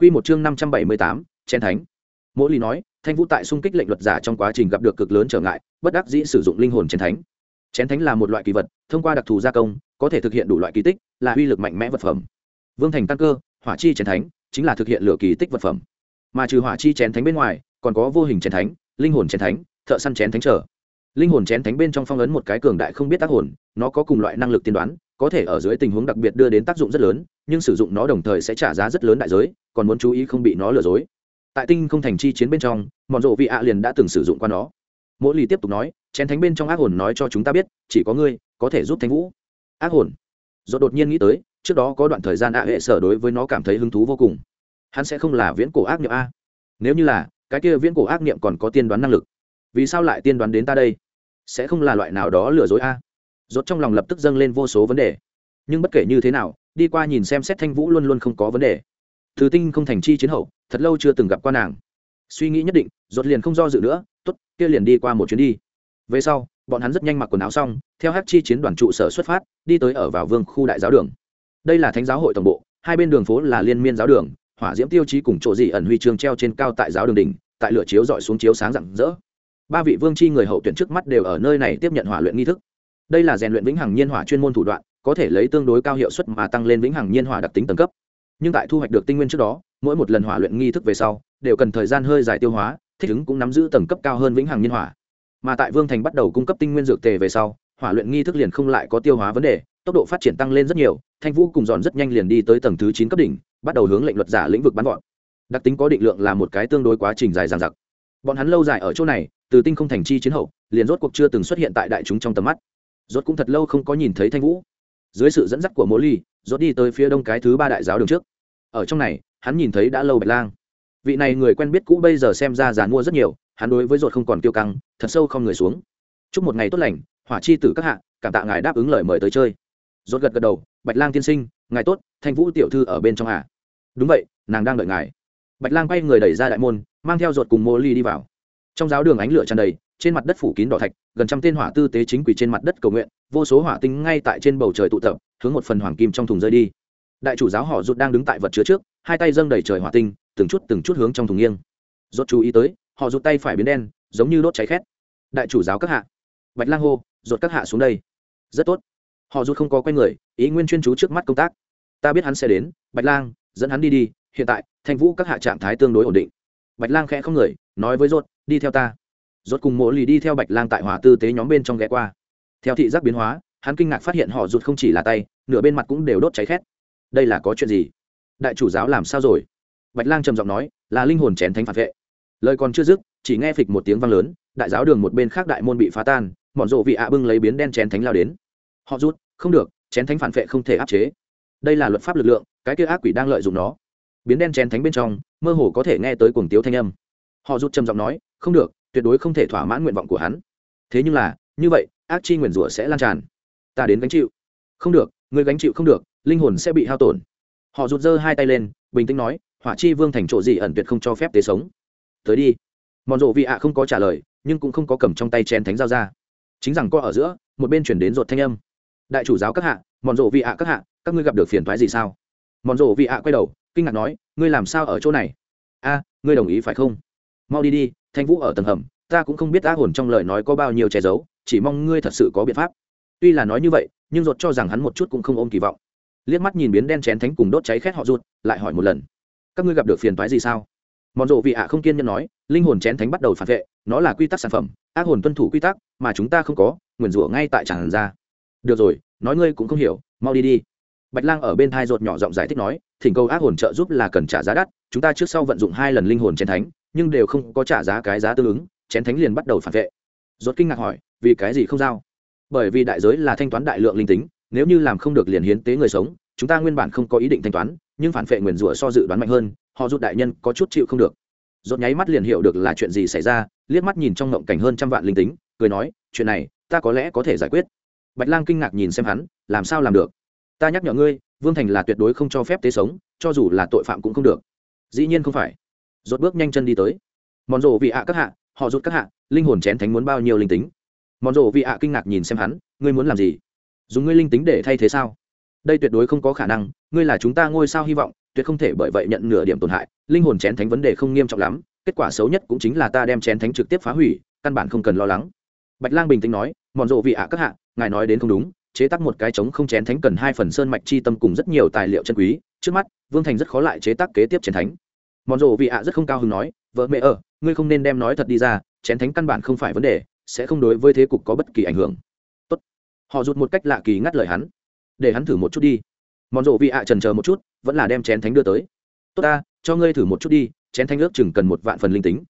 Quy một chương năm trăm bảy mươi tám, chén thánh. Mỗ Ly nói, Thanh Vũ tại xung kích lệnh luật giả trong quá trình gặp được cực lớn trở ngại, bất đắc dĩ sử dụng linh hồn chén thánh. Chén thánh là một loại kỳ vật, thông qua đặc thù gia công, có thể thực hiện đủ loại kỳ tích, là uy lực mạnh mẽ vật phẩm. Vương Thành căn cơ, Hỏa chi chén thánh, chính là thực hiện lửa kỳ tích vật phẩm. Mà trừ Hỏa chi chén thánh bên ngoài, còn có vô hình chén thánh, linh hồn chén thánh, thợ săn chén thánh trở. Linh hồn chén thánh bên trong phong ấn một cái cường đại không biết tác hồn, nó có cùng loại năng lực tiên đoán, có thể ở dưới tình huống đặc biệt đưa đến tác dụng rất lớn, nhưng sử dụng nó đồng thời sẽ trả giá rất lớn đại giới, còn muốn chú ý không bị nó lừa dối. Tại tinh không thành chi chiến bên trong mọn rộ vị ạ liền đã từng sử dụng qua nó. Mỗi lì tiếp tục nói chén thánh bên trong ác hồn nói cho chúng ta biết chỉ có ngươi có thể giúp thánh vũ. Ác hồn. Do đột nhiên nghĩ tới trước đó có đoạn thời gian ạ hệ sở đối với nó cảm thấy hứng thú vô cùng. Hắn sẽ không là viễn cổ ác niệm a. Nếu như là cái kia viễn cổ ác niệm còn có tiên đoán năng lực vì sao lại tiên đoán đến ta đây? Sẽ không là loại nào đó lừa dối a? Rốt trong lòng lập tức dâng lên vô số vấn đề. Nhưng bất kể như thế nào, đi qua nhìn xem xét thanh vũ luôn luôn không có vấn đề. Thứ tinh không thành chi chiến hậu, thật lâu chưa từng gặp qua nàng. Suy nghĩ nhất định, rốt liền không do dự nữa, tốt, kia liền đi qua một chuyến đi. Về sau, bọn hắn rất nhanh mặc quần áo xong, theo hát chi chiến đoàn trụ sở xuất phát, đi tới ở vào vương khu đại giáo đường. Đây là thánh giáo hội tổng bộ, hai bên đường phố là liên miên giáo đường, hỏa diễm tiêu chí cùng chỗ dị ẩn huy chương treo trên cao tại giáo đường đỉnh, tại lửa chiếu dọi xuống chiếu sáng rạng rỡ ba vị vương chi người hậu tuyển trước mắt đều ở nơi này tiếp nhận hỏa luyện nghi thức. Đây là rèn luyện vĩnh hằng nhiên hỏa chuyên môn thủ đoạn, có thể lấy tương đối cao hiệu suất mà tăng lên vĩnh hằng nhiên hỏa đặc tính tầng cấp. Nhưng tại thu hoạch được tinh nguyên trước đó, mỗi một lần hỏa luyện nghi thức về sau, đều cần thời gian hơi dài tiêu hóa, thích ứng cũng nắm giữ tầng cấp cao hơn vĩnh hằng nhiên hỏa. Mà tại vương thành bắt đầu cung cấp tinh nguyên dược tề về sau, hỏa luyện nghi thức liền không lại có tiêu hóa vấn đề, tốc độ phát triển tăng lên rất nhiều, thanh vũ cùng dọn rất nhanh liền đi tới tầng thứ chín cấp đỉnh, bắt đầu hướng lệnh luật giả lĩnh vực bắn gọn. Đặc tính có định lượng là một cái tương đối quá trình dài dằng dặc. Bọn hắn lâu dài ở chỗ này từ tinh không thành chi chiến hậu, liền rốt cuộc chưa từng xuất hiện tại đại chúng trong tầm mắt. Rốt cũng thật lâu không có nhìn thấy thanh vũ. Dưới sự dẫn dắt của mỗ ly, rốt đi tới phía đông cái thứ ba đại giáo đường trước. Ở trong này, hắn nhìn thấy đã lâu bạch lang. Vị này người quen biết cũ bây giờ xem ra giàn mua rất nhiều, hắn đối với rốt không còn kiêu căng, thật sâu không người xuống. Chúc một ngày tốt lành, hỏa chi tử các hạ, cảm tạ ngài đáp ứng lời mời tới chơi. Rốt gật gật đầu, bạch lang tiên sinh, ngài tốt, thanh vũ tiểu thư ở bên trong à? Đúng vậy, nàng đang đợi ngài. Bạch lang quay người đẩy ra đại môn, mang theo rốt cùng mỗ ly đi vào trong giáo đường ánh lửa tràn đầy, trên mặt đất phủ kín đỏ thạch, gần trăm tên hỏa tư tế chính quỷ trên mặt đất cầu nguyện, vô số hỏa tinh ngay tại trên bầu trời tụ tập, hướng một phần hoàng kim trong thùng rơi đi. Đại chủ giáo họ rút đang đứng tại vật chứa trước, hai tay dâng đầy trời hỏa tinh, từng chút từng chút hướng trong thùng nghiêng. Rốt chú ý tới, họ rút tay phải biến đen, giống như đốt cháy khét. Đại chủ giáo các hạ. Bạch lang hô rột các hạ xuống đây. Rất tốt. Họ rút không có quay người, ý nguyên chuyên chú trước mắt công tác. Ta biết hắn sẽ đến, bạch lang, dẫn hắn đi đi, hiện tại, thanh vũ các hạ trạng thái tương đối ổn định. Bạch lang khẽ không người, nói với rốt đi theo ta. Rốt cùng mộ lì đi theo bạch lang tại hỏa tư tế nhóm bên trong ghé qua. Theo thị giác biến hóa, hắn kinh ngạc phát hiện họ rụt không chỉ là tay, nửa bên mặt cũng đều đốt cháy khét. Đây là có chuyện gì? Đại chủ giáo làm sao rồi? Bạch lang trầm giọng nói, là linh hồn chén thánh phản vệ. Lời còn chưa dứt, chỉ nghe phịch một tiếng vang lớn, đại giáo đường một bên khác đại môn bị phá tan, mọn rộ vị ạ bưng lấy biến đen chén thánh lao đến. Họ rút không được, chén thánh phản vệ không thể áp chế. Đây là luật pháp lực lượng, cái kia ác quỷ đang lợi dụng nó. Biến đen chén thánh bên trong, mơ hồ có thể nghe tới cuồng tiếu thanh âm. Họ rút trầm giọng nói không được, tuyệt đối không thể thỏa mãn nguyện vọng của hắn. Thế nhưng là, như vậy, ác chi nguyền rủa sẽ lan tràn. Ta đến gánh chịu. Không được, người gánh chịu không được, linh hồn sẽ bị hao tổn. Họ rụt giơ hai tay lên, bình tĩnh nói, hỏa chi vương thành chỗ gì ẩn tuyệt không cho phép tế sống. Tới đi. Mòn rộ vị ạ không có trả lời, nhưng cũng không có cầm trong tay chén thánh dao ra. Chính rằng co ở giữa, một bên chuyển đến rột thanh âm. Đại chủ giáo các hạ mòn rộ vị ạ các hạ, các ngươi gặp được phiền thoái gì sao? Mòn rộ vị ạ quay đầu, kinh ngạc nói, ngươi làm sao ở chỗ này? A, ngươi đồng ý phải không? Mau đi đi, thanh vũ ở tầng hầm, ta cũng không biết ác hồn trong lời nói có bao nhiêu che giấu, chỉ mong ngươi thật sự có biện pháp. Tuy là nói như vậy, nhưng ruột cho rằng hắn một chút cũng không ôm kỳ vọng. Liếc mắt nhìn biến đen chén thánh cùng đốt cháy khét họ ruột, lại hỏi một lần. Các ngươi gặp được phiền toái gì sao? Mòn rộ vị ạ không kiên nhẫn nói, linh hồn chén thánh bắt đầu phản vệ, nó là quy tắc sản phẩm ác hồn tuân thủ quy tắc, mà chúng ta không có, nguyền rủa ngay tại tràn ra. Được rồi, nói ngươi cũng không hiểu, mau đi đi. Bạch lang ở bên thai ruột nhỏ giọng giải thích nói, thỉnh cầu ác hồn trợ giúp là cần trả giá đắt, chúng ta trước sau vận dụng hai lần linh hồn chén thánh nhưng đều không có trả giá cái giá tương ứng, chén thánh liền bắt đầu phản vệ. Rốt kinh ngạc hỏi, vì cái gì không giao? Bởi vì đại giới là thanh toán đại lượng linh tính, nếu như làm không được liền hiến tế người sống, chúng ta nguyên bản không có ý định thanh toán, nhưng phản vệ nguyền rủa so dự đoán mạnh hơn, họ rút đại nhân có chút chịu không được. Rốt nháy mắt liền hiểu được là chuyện gì xảy ra, liếc mắt nhìn trong ngộng cảnh hơn trăm vạn linh tính, cười nói, chuyện này, ta có lẽ có thể giải quyết. Bạch lang kinh ngạc nhìn xem hắn, làm sao làm được? Ta nhắc nhở ngươi, vương thành là tuyệt đối không cho phép tế sống, cho dù là tội phạm cũng không được. Dĩ nhiên không phải rốt bước nhanh chân đi tới. Mòn rộ vị ạ các hạ, họ rút các hạ, linh hồn chén thánh muốn bao nhiêu linh tính? Mòn rộ vị ạ kinh ngạc nhìn xem hắn, ngươi muốn làm gì? Dùng ngươi linh tính để thay thế sao? Đây tuyệt đối không có khả năng, ngươi là chúng ta ngôi sao hy vọng, tuyệt không thể bởi vậy nhận nửa điểm tổn hại, linh hồn chén thánh vấn đề không nghiêm trọng lắm, kết quả xấu nhất cũng chính là ta đem chén thánh trực tiếp phá hủy, căn bản không cần lo lắng. Bạch lang bình tĩnh nói, mòn rộ vị ạ các hạ, ngài nói đến không đúng, chế tác một cái trống không chén thánh cần hai phần sơn mạch chi tâm cùng rất nhiều tài liệu chân quý, trước mắt, vương thành rất khó lại chế tác kế tiếp chén thánh mòn rộ vị ạ rất không cao hứng nói, vợ mẹ ở, ngươi không nên đem nói thật đi ra, chén thánh căn bản không phải vấn đề, sẽ không đối với thế cục có bất kỳ ảnh hưởng. Tốt. họ rụt một cách lạ kỳ ngắt lời hắn. Để hắn thử một chút đi. Mòn rộ vị ạ trần chờ một chút, vẫn là đem chén thánh đưa tới. Tốt ta, cho ngươi thử một chút đi, chén thánh ước chừng cần một vạn phần linh tính.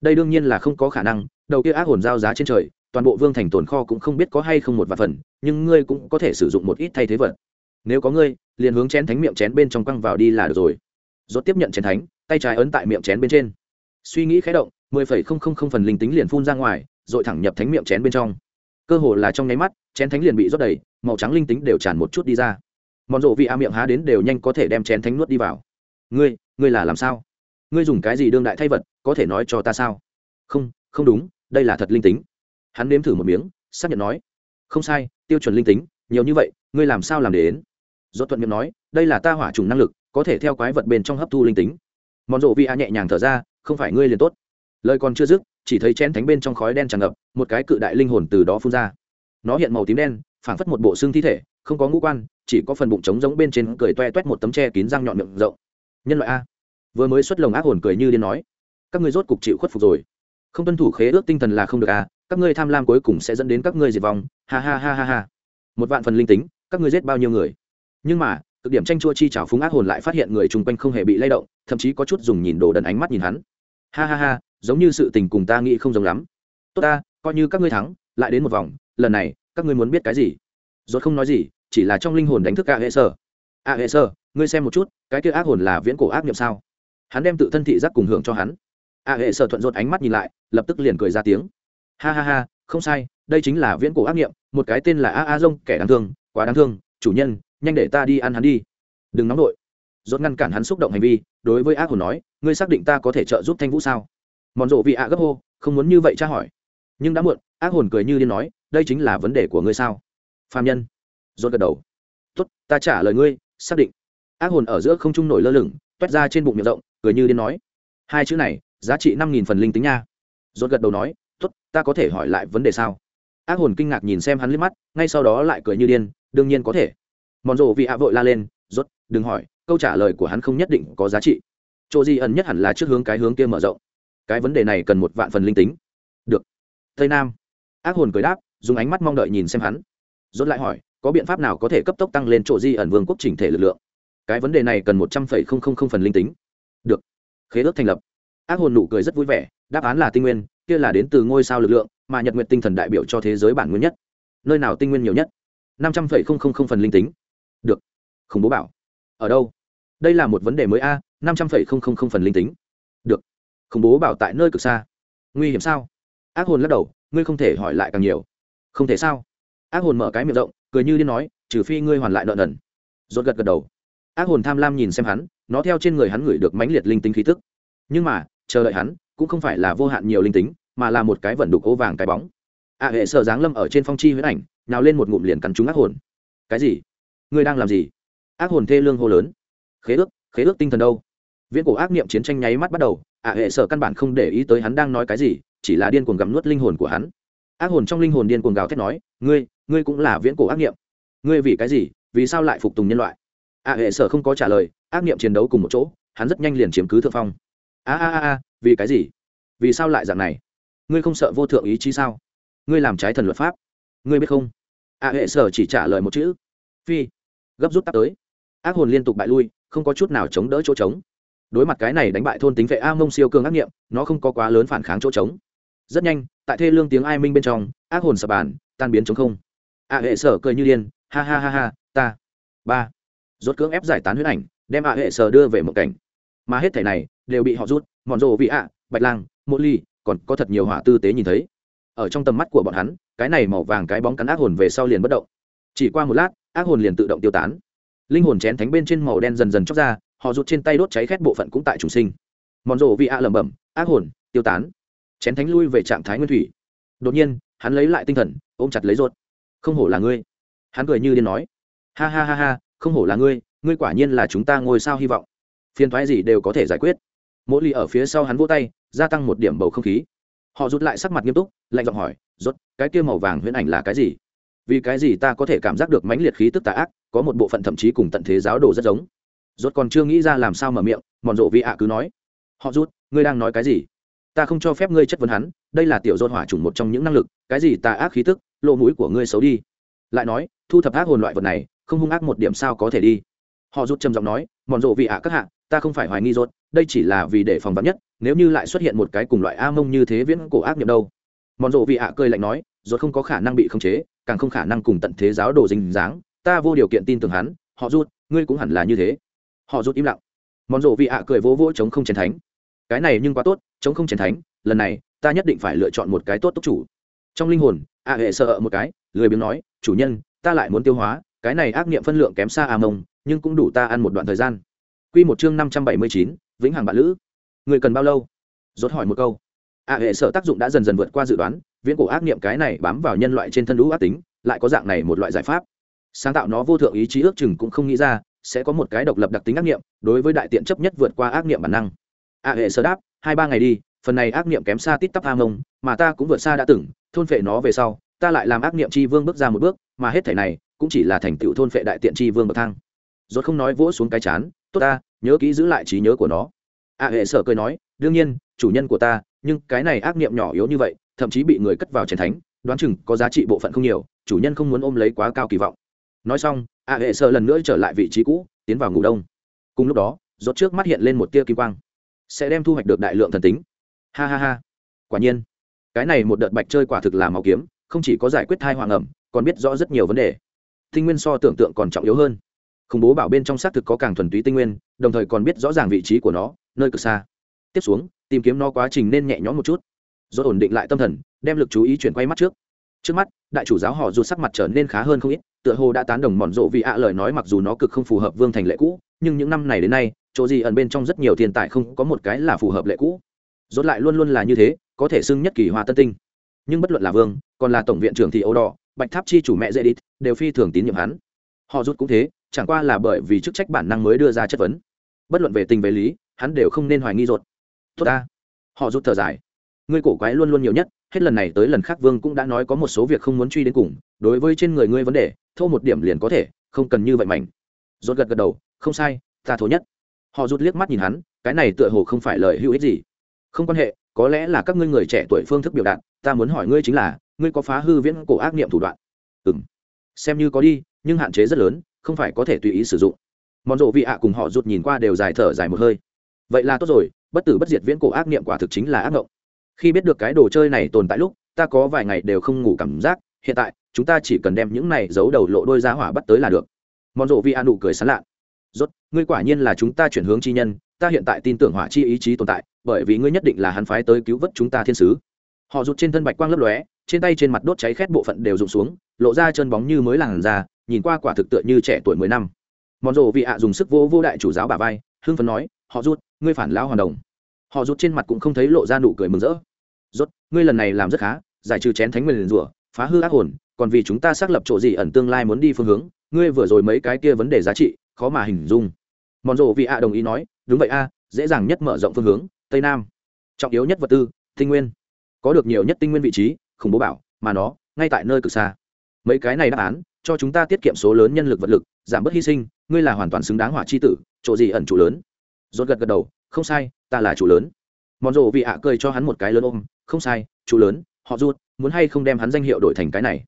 Đây đương nhiên là không có khả năng, đầu kia ác hồn giao giá trên trời, toàn bộ vương thành tồn kho cũng không biết có hay không một vạn phần, nhưng ngươi cũng có thể sử dụng một ít thay thế vật. Nếu có ngươi, liền hướng chén thánh miệng chén bên trong quăng vào đi là được rồi. Rốt tiếp nhận chén thánh tay trái ấn tại miệng chén bên trên. Suy nghĩ khé động, mười phẩy không không không phần linh tính liền phun ra ngoài, rồi thẳng nhập thánh miệng chén bên trong. Cơ hồ là trong nháy mắt, chén thánh liền bị rót đầy, màu trắng linh tính đều tràn một chút đi ra. Mòn rộ vị a miệng há đến đều nhanh có thể đem chén thánh nuốt đi vào. Ngươi ngươi là làm sao? Ngươi dùng cái gì đương đại thay vật, có thể nói cho ta sao? Không không đúng, đây là thật linh tính. Hắn nếm thử một miếng, xác nhận nói. Không sai, tiêu chuẩn linh tính, nhiều như vậy, ngươi làm sao làm để đến? Do thuận miệng nói, đây là ta hỏa trùng năng lực, có thể theo quái vật bên trong hấp thu linh tính mòn rộ vị a nhẹ nhàng thở ra, không phải ngươi liền tốt. Lời còn chưa dứt, chỉ thấy chén thánh bên trong khói đen tràn ngập, một cái cự đại linh hồn từ đó phun ra. Nó hiện màu tím đen, phảng phất một bộ xương thi thể, không có ngũ quan, chỉ có phần bụng trống giống bên trên cười toe toét một tấm tre kín răng nhọn miệng rộng. Nhân loại a. Vừa mới xuất lồng ác hồn cười như điên nói, các ngươi rốt cục chịu khuất phục rồi. Không tuân thủ khế ước tinh thần là không được a, các ngươi tham lam cuối cùng sẽ dẫn đến các ngươi diệt vong. Ha ha ha ha ha. Một vạn phần linh tính, các ngươi giết bao nhiêu người? Nhưng mà, cực điểm tranh chua chi trào phúng ác hồn lại phát hiện người chung quanh không hề bị lay động thậm chí có chút dùng nhìn đồ đần ánh mắt nhìn hắn. Ha ha ha, giống như sự tình cùng ta nghĩ không giống lắm. Tốt ta, coi như các ngươi thắng, lại đến một vòng, lần này, các ngươi muốn biết cái gì? Rốt không nói gì, chỉ là trong linh hồn đánh thức a hệ sơ. A hệ sơ, ngươi xem một chút, cái kia ác hồn là viễn cổ ác niệm sao? Hắn đem tự thân thị giác cùng hưởng cho hắn. A hệ sơ thuận rốt ánh mắt nhìn lại, lập tức liền cười ra tiếng. Ha ha ha, không sai, đây chính là viễn cổ ác niệm, một cái tên là a a dông kẻ đáng thương, quá đáng thương, chủ nhân, nhanh để ta đi ăn hắn đi. Đừng nóng đội rốt ngăn cản hắn xúc động hành vi, đối với ác hồn nói, ngươi xác định ta có thể trợ giúp thanh vũ sao? Mòn rộ vị ạ gấp hô, không muốn như vậy tra hỏi. Nhưng đã muộn, ác hồn cười như điên nói, đây chính là vấn đề của ngươi sao? Phạm nhân rốt gật đầu. Tốt, ta trả lời ngươi, xác định. Ác hồn ở giữa không trung nổi lơ lửng, toét ra trên bụng miệng rộng, cười như điên nói, hai chữ này, giá trị năm nghìn phần linh tính nha. Rốt gật đầu nói, tốt, ta có thể hỏi lại vấn đề sao? Ác hồn kinh ngạc nhìn xem hắn liếc mắt, ngay sau đó lại cười như điên, đương nhiên có thể. Mòn rộ vị ạ vội la lên, rốt, đừng hỏi câu trả lời của hắn không nhất định có giá trị. Chỗ di ẩn nhất hẳn là trước hướng cái hướng kia mở rộng. Cái vấn đề này cần một vạn phần linh tính. Được. Tây nam. Ác hồn cười đáp, dùng ánh mắt mong đợi nhìn xem hắn. Dốt lại hỏi, có biện pháp nào có thể cấp tốc tăng lên chỗ di ẩn vương quốc chỉnh thể lực lượng? Cái vấn đề này cần một trăm phẩy không không không phần linh tính. Được. Khế ước thành lập. Ác hồn nụ cười rất vui vẻ, đáp án là tinh nguyên, kia là đến từ ngôi sao lực lượng, mà nhật nguyện tinh thần đại biểu cho thế giới bản nguyên nhất. Nơi nào tinh nguyên nhiều nhất? Năm trăm phẩy không không không phần linh tính. Được. Khủng bố bảo. Ở đâu? Đây là một vấn đề mới a, năm trăm phẩy không không không phần linh tính. Được. Khủng bố bảo tại nơi cực xa. Nguy hiểm sao? Ác hồn lắc đầu, ngươi không thể hỏi lại càng nhiều. Không thể sao? Ác hồn mở cái miệng rộng, cười như điên nói, trừ phi ngươi hoàn lại nợ nần. Rốt gật gật đầu. Ác hồn tham lam nhìn xem hắn, nó theo trên người hắn ngửi được mãnh liệt linh tính khí tức. Nhưng mà, chờ đợi hắn, cũng không phải là vô hạn nhiều linh tính, mà là một cái vẩn đục ô vàng cái bóng. A hệ sợ dáng lâm ở trên phong chi huyết ảnh nào lên một ngụm liền cắn trúng ác hồn. Cái gì? Ngươi đang làm gì? Ác hồn thê lương hô lớn khế ước khế ước tinh thần đâu? Viễn cổ ác niệm chiến tranh nháy mắt bắt đầu, ạ hệ sở căn bản không để ý tới hắn đang nói cái gì, chỉ là điên cuồng gặm nuốt linh hồn của hắn. Ác hồn trong linh hồn điên cuồng gào thét nói, ngươi ngươi cũng là viễn cổ ác niệm. Ngươi vì cái gì, vì sao lại phục tùng nhân loại? ạ hệ sở không có trả lời, ác niệm chiến đấu cùng một chỗ, hắn rất nhanh liền chiếm cứ thượng phong. A a a vì cái gì? Vì sao lại dạng này? Ngươi không sợ vô thượng ý chí sao? Ngươi làm trái thần luật pháp. Ngươi biết không? ạ hệ sở chỉ trả lời một chữ. Phi, gấp rút tắt tới. Ác hồn liên tục bại lui không có chút nào chống đỡ chỗ trống. Đối mặt cái này đánh bại thôn tính vệ a mông siêu cường ác nghiệm, nó không có quá lớn phản kháng chỗ trống. Rất nhanh, tại thê lương tiếng ai minh bên trong, ác hồn sập bàn, tan biến chống không. A hệ sở cười như điên, ha ha ha ha, ta, ba. Rốt cưỡng ép giải tán huyết ảnh, đem a hệ sở đưa về một cảnh. Mà hết thể này đều bị họ rút, mòn rồ vị ạ, bạch lang một ly, còn có thật nhiều hỏa tư tế nhìn thấy. Ở trong tầm mắt của bọn hắn, cái này màu vàng cái bóng cắn ác hồn về sau liền bất động. Chỉ qua một lát, ác hồn liền tự động tiêu tán linh hồn chén thánh bên trên màu đen dần dần chóc ra, họ rụt trên tay đốt cháy khét bộ phận cũng tại trùng sinh. Mòn rộ vị ạ lẩm bẩm, ác hồn, tiêu tán. Chén thánh lui về trạng thái nguyên thủy. Đột nhiên, hắn lấy lại tinh thần, ôm chặt lấy rốt không hổ là ngươi. Hắn cười như điên nói. Ha ha ha ha, không hổ là ngươi ngươi quả nhiên là chúng ta ngồi sao hy vọng. Phiền thoái gì đều có thể giải quyết. Mỗi ly ở phía sau hắn vỗ tay, gia tăng một điểm bầu không khí. Họ rút lại sắc mặt nghiêm túc, lạnh giọng hỏi, rốt, cái kia màu vàng huyễn ảnh là cái gì? Vì cái gì ta có thể cảm giác được mãnh liệt khí tức tà ác, có một bộ phận thậm chí cùng tận thế giáo đồ rất giống. Rốt còn chưa nghĩ ra làm sao mở miệng, mòn rộ vị ạ cứ nói, họ rút, ngươi đang nói cái gì? Ta không cho phép ngươi chất vấn hắn, đây là tiểu dôn hỏa chủng một trong những năng lực, cái gì tà ác khí tức, lỗ mũi của ngươi xấu đi. Lại nói, thu thập ác hồn loại vật này, không hung ác một điểm sao có thể đi. Họ rút trầm giọng nói, mòn rộ vị ạ các hạ, ta không phải hoài nghi rốt, đây chỉ là vì để phòng vắn nhất, nếu như lại xuất hiện một cái cùng loại a mông như thế viễn cổ ác nghiệp đâu. Mòn rộ vị ạ cười lạnh nói rốt không có khả năng bị khống chế, càng không khả năng cùng tận thế giáo đồ dính dáng. Ta vô điều kiện tin tưởng hắn, họ rút, ngươi cũng hẳn là như thế. Họ rút im lặng. Mòn rồ vị ạ cười vỗ vỗ chống không chén thánh. Cái này nhưng quá tốt, chống không chén thánh, lần này, ta nhất định phải lựa chọn một cái tốt tốc chủ. Trong linh hồn, ạ hệ sợ một cái, lười biếng nói, chủ nhân, ta lại muốn tiêu hóa, cái này ác niệm phân lượng kém xa a mông, nhưng cũng đủ ta ăn một đoạn thời gian. Quy một chương năm trăm bảy mươi chín, vĩnh hằng bạn lữ. Người cần bao lâu? Rốt hỏi một câu. A hệ sợ tác dụng đã dần dần vượt qua dự đoán viễn cổ ác niệm cái này bám vào nhân loại trên thân lũ ác tính, lại có dạng này một loại giải pháp. Sáng tạo nó vô thượng ý chí ước chừng cũng không nghĩ ra, sẽ có một cái độc lập đặc tính ác niệm, đối với đại tiện chấp nhất vượt qua ác niệm bản năng. A hệ sơ đáp, hai ba ngày đi, phần này ác niệm kém xa tít tắp a mông, mà ta cũng vượt xa đã từng, thôn phệ nó về sau, ta lại làm ác niệm tri vương bước ra một bước, mà hết thể này cũng chỉ là thành tựu thôn phệ đại tiện tri vương bậc thang. Rốt không nói vỗ xuống cái chán, tốt ta, nhớ kỹ giữ lại trí nhớ của nó. A hệ sở cười nói, đương nhiên, chủ nhân của ta, nhưng cái này ác niệm nhỏ yếu như vậy thậm chí bị người cất vào chén thánh, đoán chừng có giá trị bộ phận không nhiều, chủ nhân không muốn ôm lấy quá cao kỳ vọng. Nói xong, a hệ sợ lần nữa trở lại vị trí cũ, tiến vào ngủ đông. Cùng lúc đó, rốt trước mắt hiện lên một tia kim quang, sẽ đem thu hoạch được đại lượng thần tính. Ha ha ha, quả nhiên. Cái này một đợt bạch chơi quả thực là màu kiếm, không chỉ có giải quyết thai hoàng ẩm, còn biết rõ rất nhiều vấn đề. Tinh nguyên so tưởng tượng còn trọng yếu hơn. Khủng bố bảo bên trong xác thực có càng thuần túy tinh nguyên, đồng thời còn biết rõ ràng vị trí của nó, nơi cực xa. Tiếp xuống, tìm kiếm nó quá trình nên nhẹ nhõm một chút rồi ổn định lại tâm thần, đem lực chú ý chuyển quay mắt trước. Trước mắt, đại chủ giáo họ dù sắc mặt trở nên khá hơn không ít, tựa hồ đã tán đồng mòn rộ vì ạ lời nói mặc dù nó cực không phù hợp vương thành lệ cũ, nhưng những năm này đến nay, chỗ gì ẩn bên trong rất nhiều tiền tài không có một cái là phù hợp lệ cũ. Rốt lại luôn luôn là như thế, có thể xưng nhất kỳ hoa tân tinh. Nhưng bất luận là vương, còn là tổng viện trưởng thì âu đỏ, bạch tháp chi chủ mẹ dễ đít, đều phi thường tín nhiệm hắn. Họ rút cũng thế, chẳng qua là bởi vì chức trách bản năng mới đưa ra chất vấn. Bất luận về tình về lý, hắn đều không nên hoài nghi rột tốt ta. Họ rút thở dài ngươi cổ quái luôn luôn nhiều nhất, hết lần này tới lần khác vương cũng đã nói có một số việc không muốn truy đến cùng, đối với trên người ngươi vấn đề thâu một điểm liền có thể, không cần như vậy mảnh. Rốt gật gật đầu, không sai, ta thố nhất. Họ rút liếc mắt nhìn hắn, cái này tựa hồ không phải lời hữu ích gì. Không quan hệ, có lẽ là các ngươi người trẻ tuổi phương thức biểu đạt, ta muốn hỏi ngươi chính là, ngươi có phá hư viễn cổ ác niệm thủ đoạn? Ừm. Xem như có đi, nhưng hạn chế rất lớn, không phải có thể tùy ý sử dụng. Mòn rộ vị ạ cùng họ rút nhìn qua đều dài thở dài một hơi. Vậy là tốt rồi, bất tử bất diệt viễn cổ ác niệm quả thực chính là ác ngộng khi biết được cái đồ chơi này tồn tại lúc, ta có vài ngày đều không ngủ cảm giác, hiện tại, chúng ta chỉ cần đem những này giấu đầu lộ đôi ra hỏa bắt tới là được. Mòn rộ vi a nụ cười sán lạ. Rốt, ngươi quả nhiên là chúng ta chuyển hướng chi nhân, ta hiện tại tin tưởng hỏa chi ý chí tồn tại, bởi vì ngươi nhất định là hắn phái tới cứu vớt chúng ta thiên sứ. Họ rụt trên thân bạch quang lấp lóe, trên tay trên mặt đốt cháy khét bộ phận đều rụng xuống, lộ ra chân bóng như mới làn da, nhìn qua quả thực tựa như trẻ tuổi mười năm. Mòn rộ vị ạ dùng sức vô vô đại chủ giáo bà vai, hưng phấn nói, họ rút ngươi phản lão hoàn đồng họ rút trên mặt cũng không thấy lộ ra nụ cười mừng rỡ. Rốt, ngươi lần này làm rất khá, giải trừ chén thánh nguyên rủa, phá hư ác hồn, còn vì chúng ta xác lập chỗ gì ẩn tương lai muốn đi phương hướng, ngươi vừa rồi mấy cái kia vấn đề giá trị, khó mà hình dung. Mòn rộ vị ạ đồng ý nói, đúng vậy a, dễ dàng nhất mở rộng phương hướng, tây nam. Trọng yếu nhất vật tư, tinh nguyên. Có được nhiều nhất tinh nguyên vị trí, khủng bố bảo, mà nó, ngay tại nơi cực xa. Mấy cái này đáp án, cho chúng ta tiết kiệm số lớn nhân lực vật lực, giảm bớt hy sinh, ngươi là hoàn toàn xứng đáng hỏa chi tử, chỗ gì ẩn chủ lớn. Rốt gật gật đầu không sai, ta là chủ lớn. Mòn rộ vị ạ cười cho hắn một cái lớn ôm, không sai, chủ lớn, họ rút muốn hay không đem hắn danh hiệu đổi thành cái này?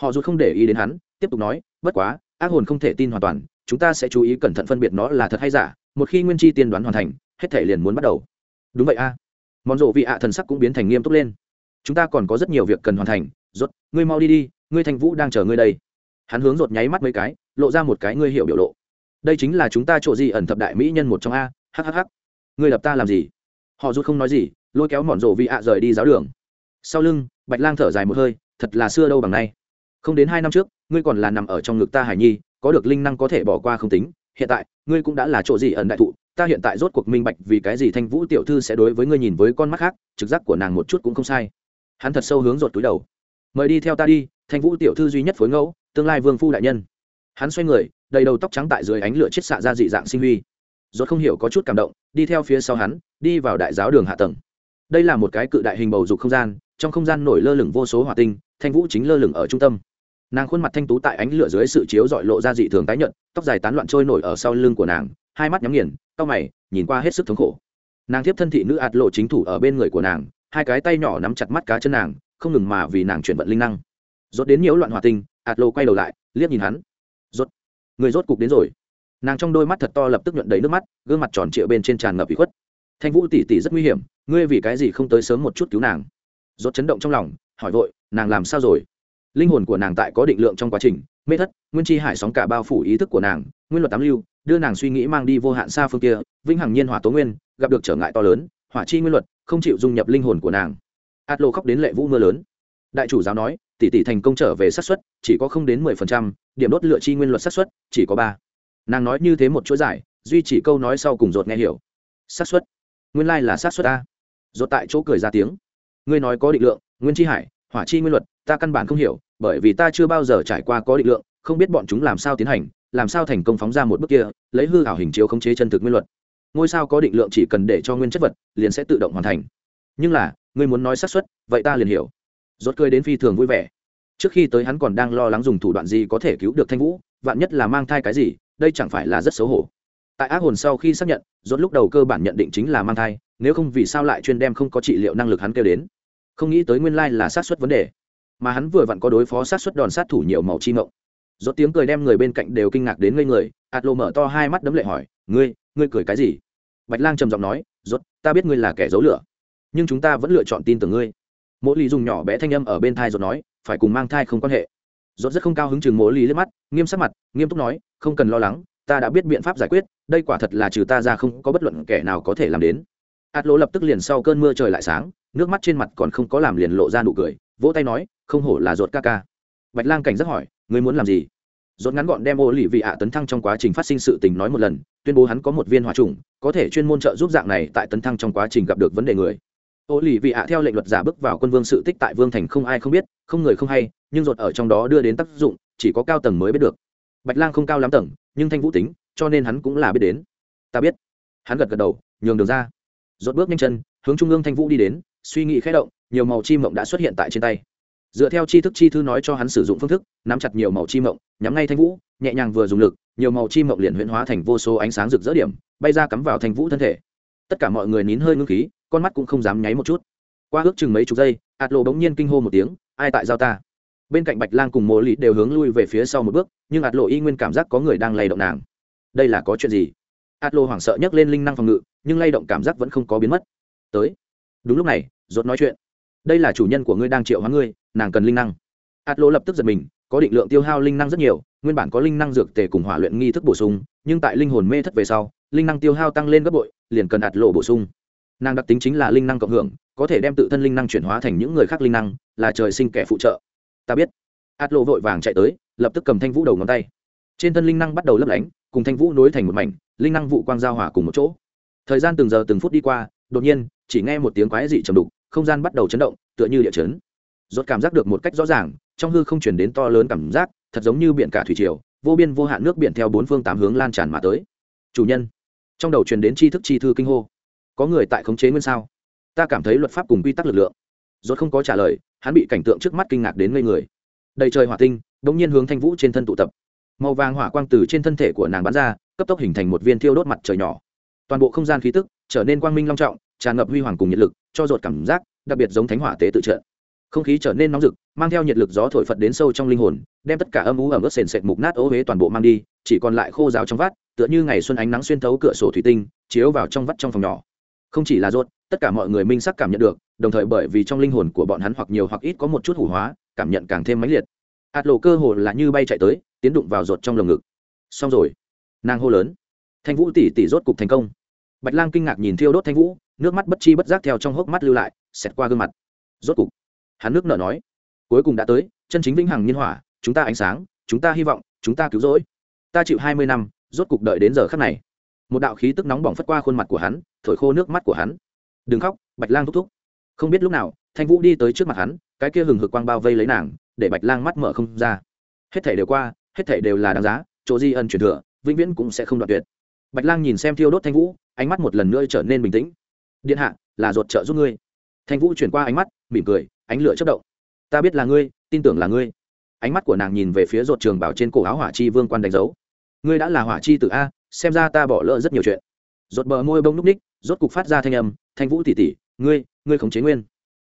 Họ rút không để ý đến hắn, tiếp tục nói, bất quá, ác hồn không thể tin hoàn toàn, chúng ta sẽ chú ý cẩn thận phân biệt nó là thật hay giả, một khi nguyên chi tiên đoán hoàn thành, hết thể liền muốn bắt đầu. Đúng vậy a. Mòn rộ vị ạ thần sắc cũng biến thành nghiêm túc lên. Chúng ta còn có rất nhiều việc cần hoàn thành, rốt, ngươi mau đi đi, ngươi thành vũ đang chờ ngươi đây. Hắn hướng rột nháy mắt mấy cái, lộ ra một cái ngươi hiểu biểu lộ. Đây chính là chúng ta chỗ gì ẩn thập đại mỹ nhân một trong a hhh ngươi lập ta làm gì? Họ rút không nói gì, lôi kéo mòn rộ vị ạ rời đi giáo đường. Sau lưng, bạch lang thở dài một hơi, thật là xưa đâu bằng nay. Không đến hai năm trước, ngươi còn là nằm ở trong ngực ta hải nhi, có được linh năng có thể bỏ qua không tính. Hiện tại, ngươi cũng đã là chỗ gì ẩn đại thụ, ta hiện tại rốt cuộc minh bạch vì cái gì thanh vũ tiểu thư sẽ đối với ngươi nhìn với con mắt khác, trực giác của nàng một chút cũng không sai. Hắn thật sâu hướng rột túi đầu. Mời đi theo ta đi, thanh vũ tiểu thư duy nhất phối ngẫu, tương lai vương phu đại nhân. Hắn xoay người, đầy đầu tóc trắng tại dưới ánh lửa chiết xạ ra dị dạng sinh huy rốt không hiểu có chút cảm động, đi theo phía sau hắn, đi vào đại giáo đường hạ tầng. Đây là một cái cự đại hình bầu dục không gian, trong không gian nổi lơ lửng vô số hỏa tinh, thanh vũ chính lơ lửng ở trung tâm. Nàng khuôn mặt thanh tú tại ánh lửa dưới sự chiếu dọi lộ ra dị thường tái nhợt, tóc dài tán loạn trôi nổi ở sau lưng của nàng, hai mắt nhắm nghiền, cau mày, nhìn qua hết sức thống khổ. Nàng tiếp thân thị nữ ạt lộ chính thủ ở bên người của nàng, hai cái tay nhỏ nắm chặt mắt cá chân nàng, không ngừng mà vì nàng chuyển vận linh năng. Rốt đến nhiễu loạn hỏa tinh, ạt lộ quay đầu lại, liếc nhìn hắn. Rốt, người rốt cục đến rồi nàng trong đôi mắt thật to lập tức nhuận đầy nước mắt, gương mặt tròn trịa bên trên tràn ngập bị khuất. Thanh vũ tỷ tỷ rất nguy hiểm, ngươi vì cái gì không tới sớm một chút cứu nàng? Rốt chấn động trong lòng, hỏi vội, nàng làm sao rồi? Linh hồn của nàng tại có định lượng trong quá trình, mê thất, nguyên chi hải sóng cả bao phủ ý thức của nàng, nguyên luật tám lưu, đưa nàng suy nghĩ mang đi vô hạn xa phương kia, vĩnh hằng nhiên hỏa tố nguyên, gặp được trở ngại to lớn, hỏa chi nguyên luật, không chịu dung nhập linh hồn của nàng. Át lô khóc đến lệ vũ mưa lớn. Đại chủ giáo nói, tỷ tỷ thành công trở về xác suất, chỉ có không đến mười phần trăm, điểm đốt lựa chi nguyên luật xác suất, chỉ có ba nàng nói như thế một chuỗi giải duy chỉ câu nói sau cùng rột nghe hiểu. Xác suất. Nguyên lai là xác suất a. Rột tại chỗ cười ra tiếng. Ngươi nói có định lượng, nguyên chi hải, hỏa chi nguyên luật, ta căn bản không hiểu, bởi vì ta chưa bao giờ trải qua có định lượng, không biết bọn chúng làm sao tiến hành, làm sao thành công phóng ra một bước kia, lấy hư ảo hình chiếu khống chế chân thực nguyên luật. Ngôi sao có định lượng chỉ cần để cho nguyên chất vật, liền sẽ tự động hoàn thành. Nhưng là, ngươi muốn nói xác suất, vậy ta liền hiểu. Rốt cười đến phi thường vui vẻ. Trước khi tới hắn còn đang lo lắng dùng thủ đoạn gì có thể cứu được thanh vũ, vạn nhất là mang thai cái gì đây chẳng phải là rất xấu hổ. Tại ác hồn sau khi xác nhận, rốt lúc đầu cơ bản nhận định chính là mang thai, nếu không vì sao lại chuyên đem không có trị liệu năng lực hắn kêu đến? Không nghĩ tới nguyên lai là sát xuất vấn đề. Mà hắn vừa vặn có đối phó sát xuất đòn sát thủ nhiều màu chi mộng. Rốt tiếng cười đem người bên cạnh đều kinh ngạc đến ngây người, ạt lộ mở to hai mắt đấm lệ hỏi, ngươi ngươi cười cái gì? Bạch lang trầm giọng nói, rốt, ta biết ngươi là kẻ giấu lửa, nhưng chúng ta vẫn lựa chọn tin tưởng ngươi. Mỗi lý dùng nhỏ bé thanh âm ở bên thai dốt nói, phải cùng mang thai không quan hệ. Rốt rất không cao hứng chừng mỗi lý lên mắt, nghiêm sắc mặt, nghiêm túc nói không cần lo lắng, ta đã biết biện pháp giải quyết, đây quả thật là trừ ta ra không có bất luận kẻ nào có thể làm đến. Ạt Lỗ lập tức liền sau cơn mưa trời lại sáng, nước mắt trên mặt còn không có làm liền lộ ra nụ cười, vỗ tay nói, không hổ là ruột ca ca. Bạch lang cảnh giác hỏi, ngươi muốn làm gì? Rốt ngắn gọn đem ô lì vị ạ tấn thăng trong quá trình phát sinh sự tình nói một lần, tuyên bố hắn có một viên hỏa trùng, có thể chuyên môn trợ giúp dạng này tại tấn thăng trong quá trình gặp được vấn đề người. Ô lì vị ạ theo lệnh luật giả bước vào quân vương sự tích tại vương thành không ai không biết, không người không hay, nhưng ruột ở trong đó đưa đến tác dụng, chỉ có cao tầng mới biết được bạch lang không cao lắm tầng, nhưng thanh vũ tính, cho nên hắn cũng là biết đến. Ta biết. Hắn gật gật đầu, nhường đường ra. Dột bước nhanh chân, hướng trung ương thanh vũ đi đến, suy nghĩ khẽ động, nhiều màu chi mộng đã xuất hiện tại trên tay. Dựa theo chi thức chi thư nói cho hắn sử dụng phương thức, nắm chặt nhiều màu chi mộng, nhắm ngay thanh vũ, nhẹ nhàng vừa dùng lực, nhiều màu chi mộng liền huyễn hóa thành vô số ánh sáng rực rỡ điểm, bay ra cắm vào thanh vũ thân thể. Tất cả mọi người nín hơi ngưng khí, con mắt cũng không dám nháy một chút. Qua ước chừng mấy chục giây ạt lộ bỗng nhiên kinh hô một tiếng, ai tại giao ta? Bên cạnh bạch lang cùng mộ lì đều hướng lui về phía sau một bước, nhưng ạt lộ y nguyên cảm giác có người đang lay động nàng. Đây là có chuyện gì? Ạt lộ hoảng sợ nhấc lên linh năng phòng ngự, nhưng lay động cảm giác vẫn không có biến mất. Tới. Đúng lúc này, rốt nói chuyện. Đây là chủ nhân của ngươi đang triệu hóa ngươi, nàng cần linh năng. Ạt Lộ lập tức giật mình, có định lượng tiêu hao linh năng rất nhiều, nguyên bản có linh năng dược tề cùng hỏa luyện nghi thức bổ sung, nhưng tại linh hồn mê thất về sau, linh năng tiêu hao tăng lên gấp bội, liền cần ạt lộ bổ sung. Nàng đặc tính chính là linh năng cộng hưởng, có thể đem tự thân linh năng chuyển hóa thành những người khác linh năng, là trời sinh kẻ phụ trợ ta biết. Át lộ vội vàng chạy tới, lập tức cầm thanh vũ đầu ngón tay. Trên thân linh năng bắt đầu lấp lánh, cùng thanh vũ nối thành một mảnh, linh năng vụ quang giao hỏa cùng một chỗ. Thời gian từng giờ từng phút đi qua, đột nhiên, chỉ nghe một tiếng quái dị trầm đục, không gian bắt đầu chấn động, tựa như địa chấn. Rốt cảm giác được một cách rõ ràng, trong hư không chuyển đến to lớn cảm giác, thật giống như biển cả thủy triều, vô biên vô hạn nước biển theo bốn phương tám hướng lan tràn mà tới. Chủ nhân, trong đầu truyền đến tri thức chi thư kinh hô. Có người tại khống chế nguyên sao? Ta cảm thấy luật pháp cùng quy tắc lực lượng rốt không có trả lời, hắn bị cảnh tượng trước mắt kinh ngạc đến ngây người. Đầy trời hỏa tinh đống nhiên hướng thanh vũ trên thân tụ tập. Màu vàng hỏa quang từ trên thân thể của nàng bắn ra, cấp tốc hình thành một viên thiêu đốt mặt trời nhỏ. Toàn bộ không gian khí tức trở nên quang minh long trọng, tràn ngập huy hoàng cùng nhiệt lực, cho rột cảm giác đặc biệt giống thánh hỏa tế tự trợ không khí trở nên nóng rực, mang theo nhiệt lực gió thổi phật đến sâu trong linh hồn, đem tất cả âm ú ẩm ướt sền sệt mục nát ố huế toàn bộ mang đi, chỉ còn lại khô ráo trong vắt, tựa như ngày xuân ánh nắng xuyên thấu cửa sổ thủy tinh, chiếu vào trong vắt trong phòng nhỏ. Không chỉ là rốt, tất cả mọi người minh sắc cảm nhận được đồng thời bởi vì trong linh hồn của bọn hắn hoặc nhiều hoặc ít có một chút hủ hóa, cảm nhận càng thêm mãnh liệt. Ạt lộ cơ hồ là như bay chạy tới, tiến đụng vào ruột trong lồng ngực. Xong rồi, nàng hô lớn. Thanh vũ tỷ tỷ rốt cục thành công. Bạch lang kinh ngạc nhìn thiêu đốt thanh vũ, nước mắt bất chi bất giác theo trong hốc mắt lưu lại, xẹt qua gương mặt. Rốt cục, hắn nước nở nói, cuối cùng đã tới, chân chính vĩnh hằng nhiên hỏa, chúng ta ánh sáng, chúng ta hy vọng, chúng ta cứu rỗi. Ta chịu hai mươi năm, rốt cục đợi đến giờ khắc này. Một đạo khí tức nóng bỏng phất qua khuôn mặt của hắn, thổi khô nước mắt của hắn. Đừng khóc, bạch lang thúc thúc không biết lúc nào, thanh vũ đi tới trước mặt hắn, cái kia hừng hực quang bao vây lấy nàng, để bạch lang mắt mở không ra. Hết thể đều qua, hết thể đều là đáng giá, chỗ di ân truyền thừa, vĩnh viễn cũng sẽ không đoạt tuyệt. Bạch lang nhìn xem thiêu đốt thanh vũ, ánh mắt một lần nữa trở nên bình tĩnh. Điện hạ, là ruột trợ giúp ngươi. Thanh vũ chuyển qua ánh mắt, mỉm cười, ánh lửa chất động. Ta biết là ngươi, tin tưởng là ngươi. Ánh mắt của nàng nhìn về phía ruột trường bảo trên cổ áo hỏa chi vương quan đánh dấu. Ngươi đã là hỏa chi từ a, xem ra ta bỏ lỡ rất nhiều chuyện. Ruột bờ môi bông núc ních, rốt cục phát ra thanh âm, thanh vũ tỉ tỉ ngươi ngươi khống chế nguyên.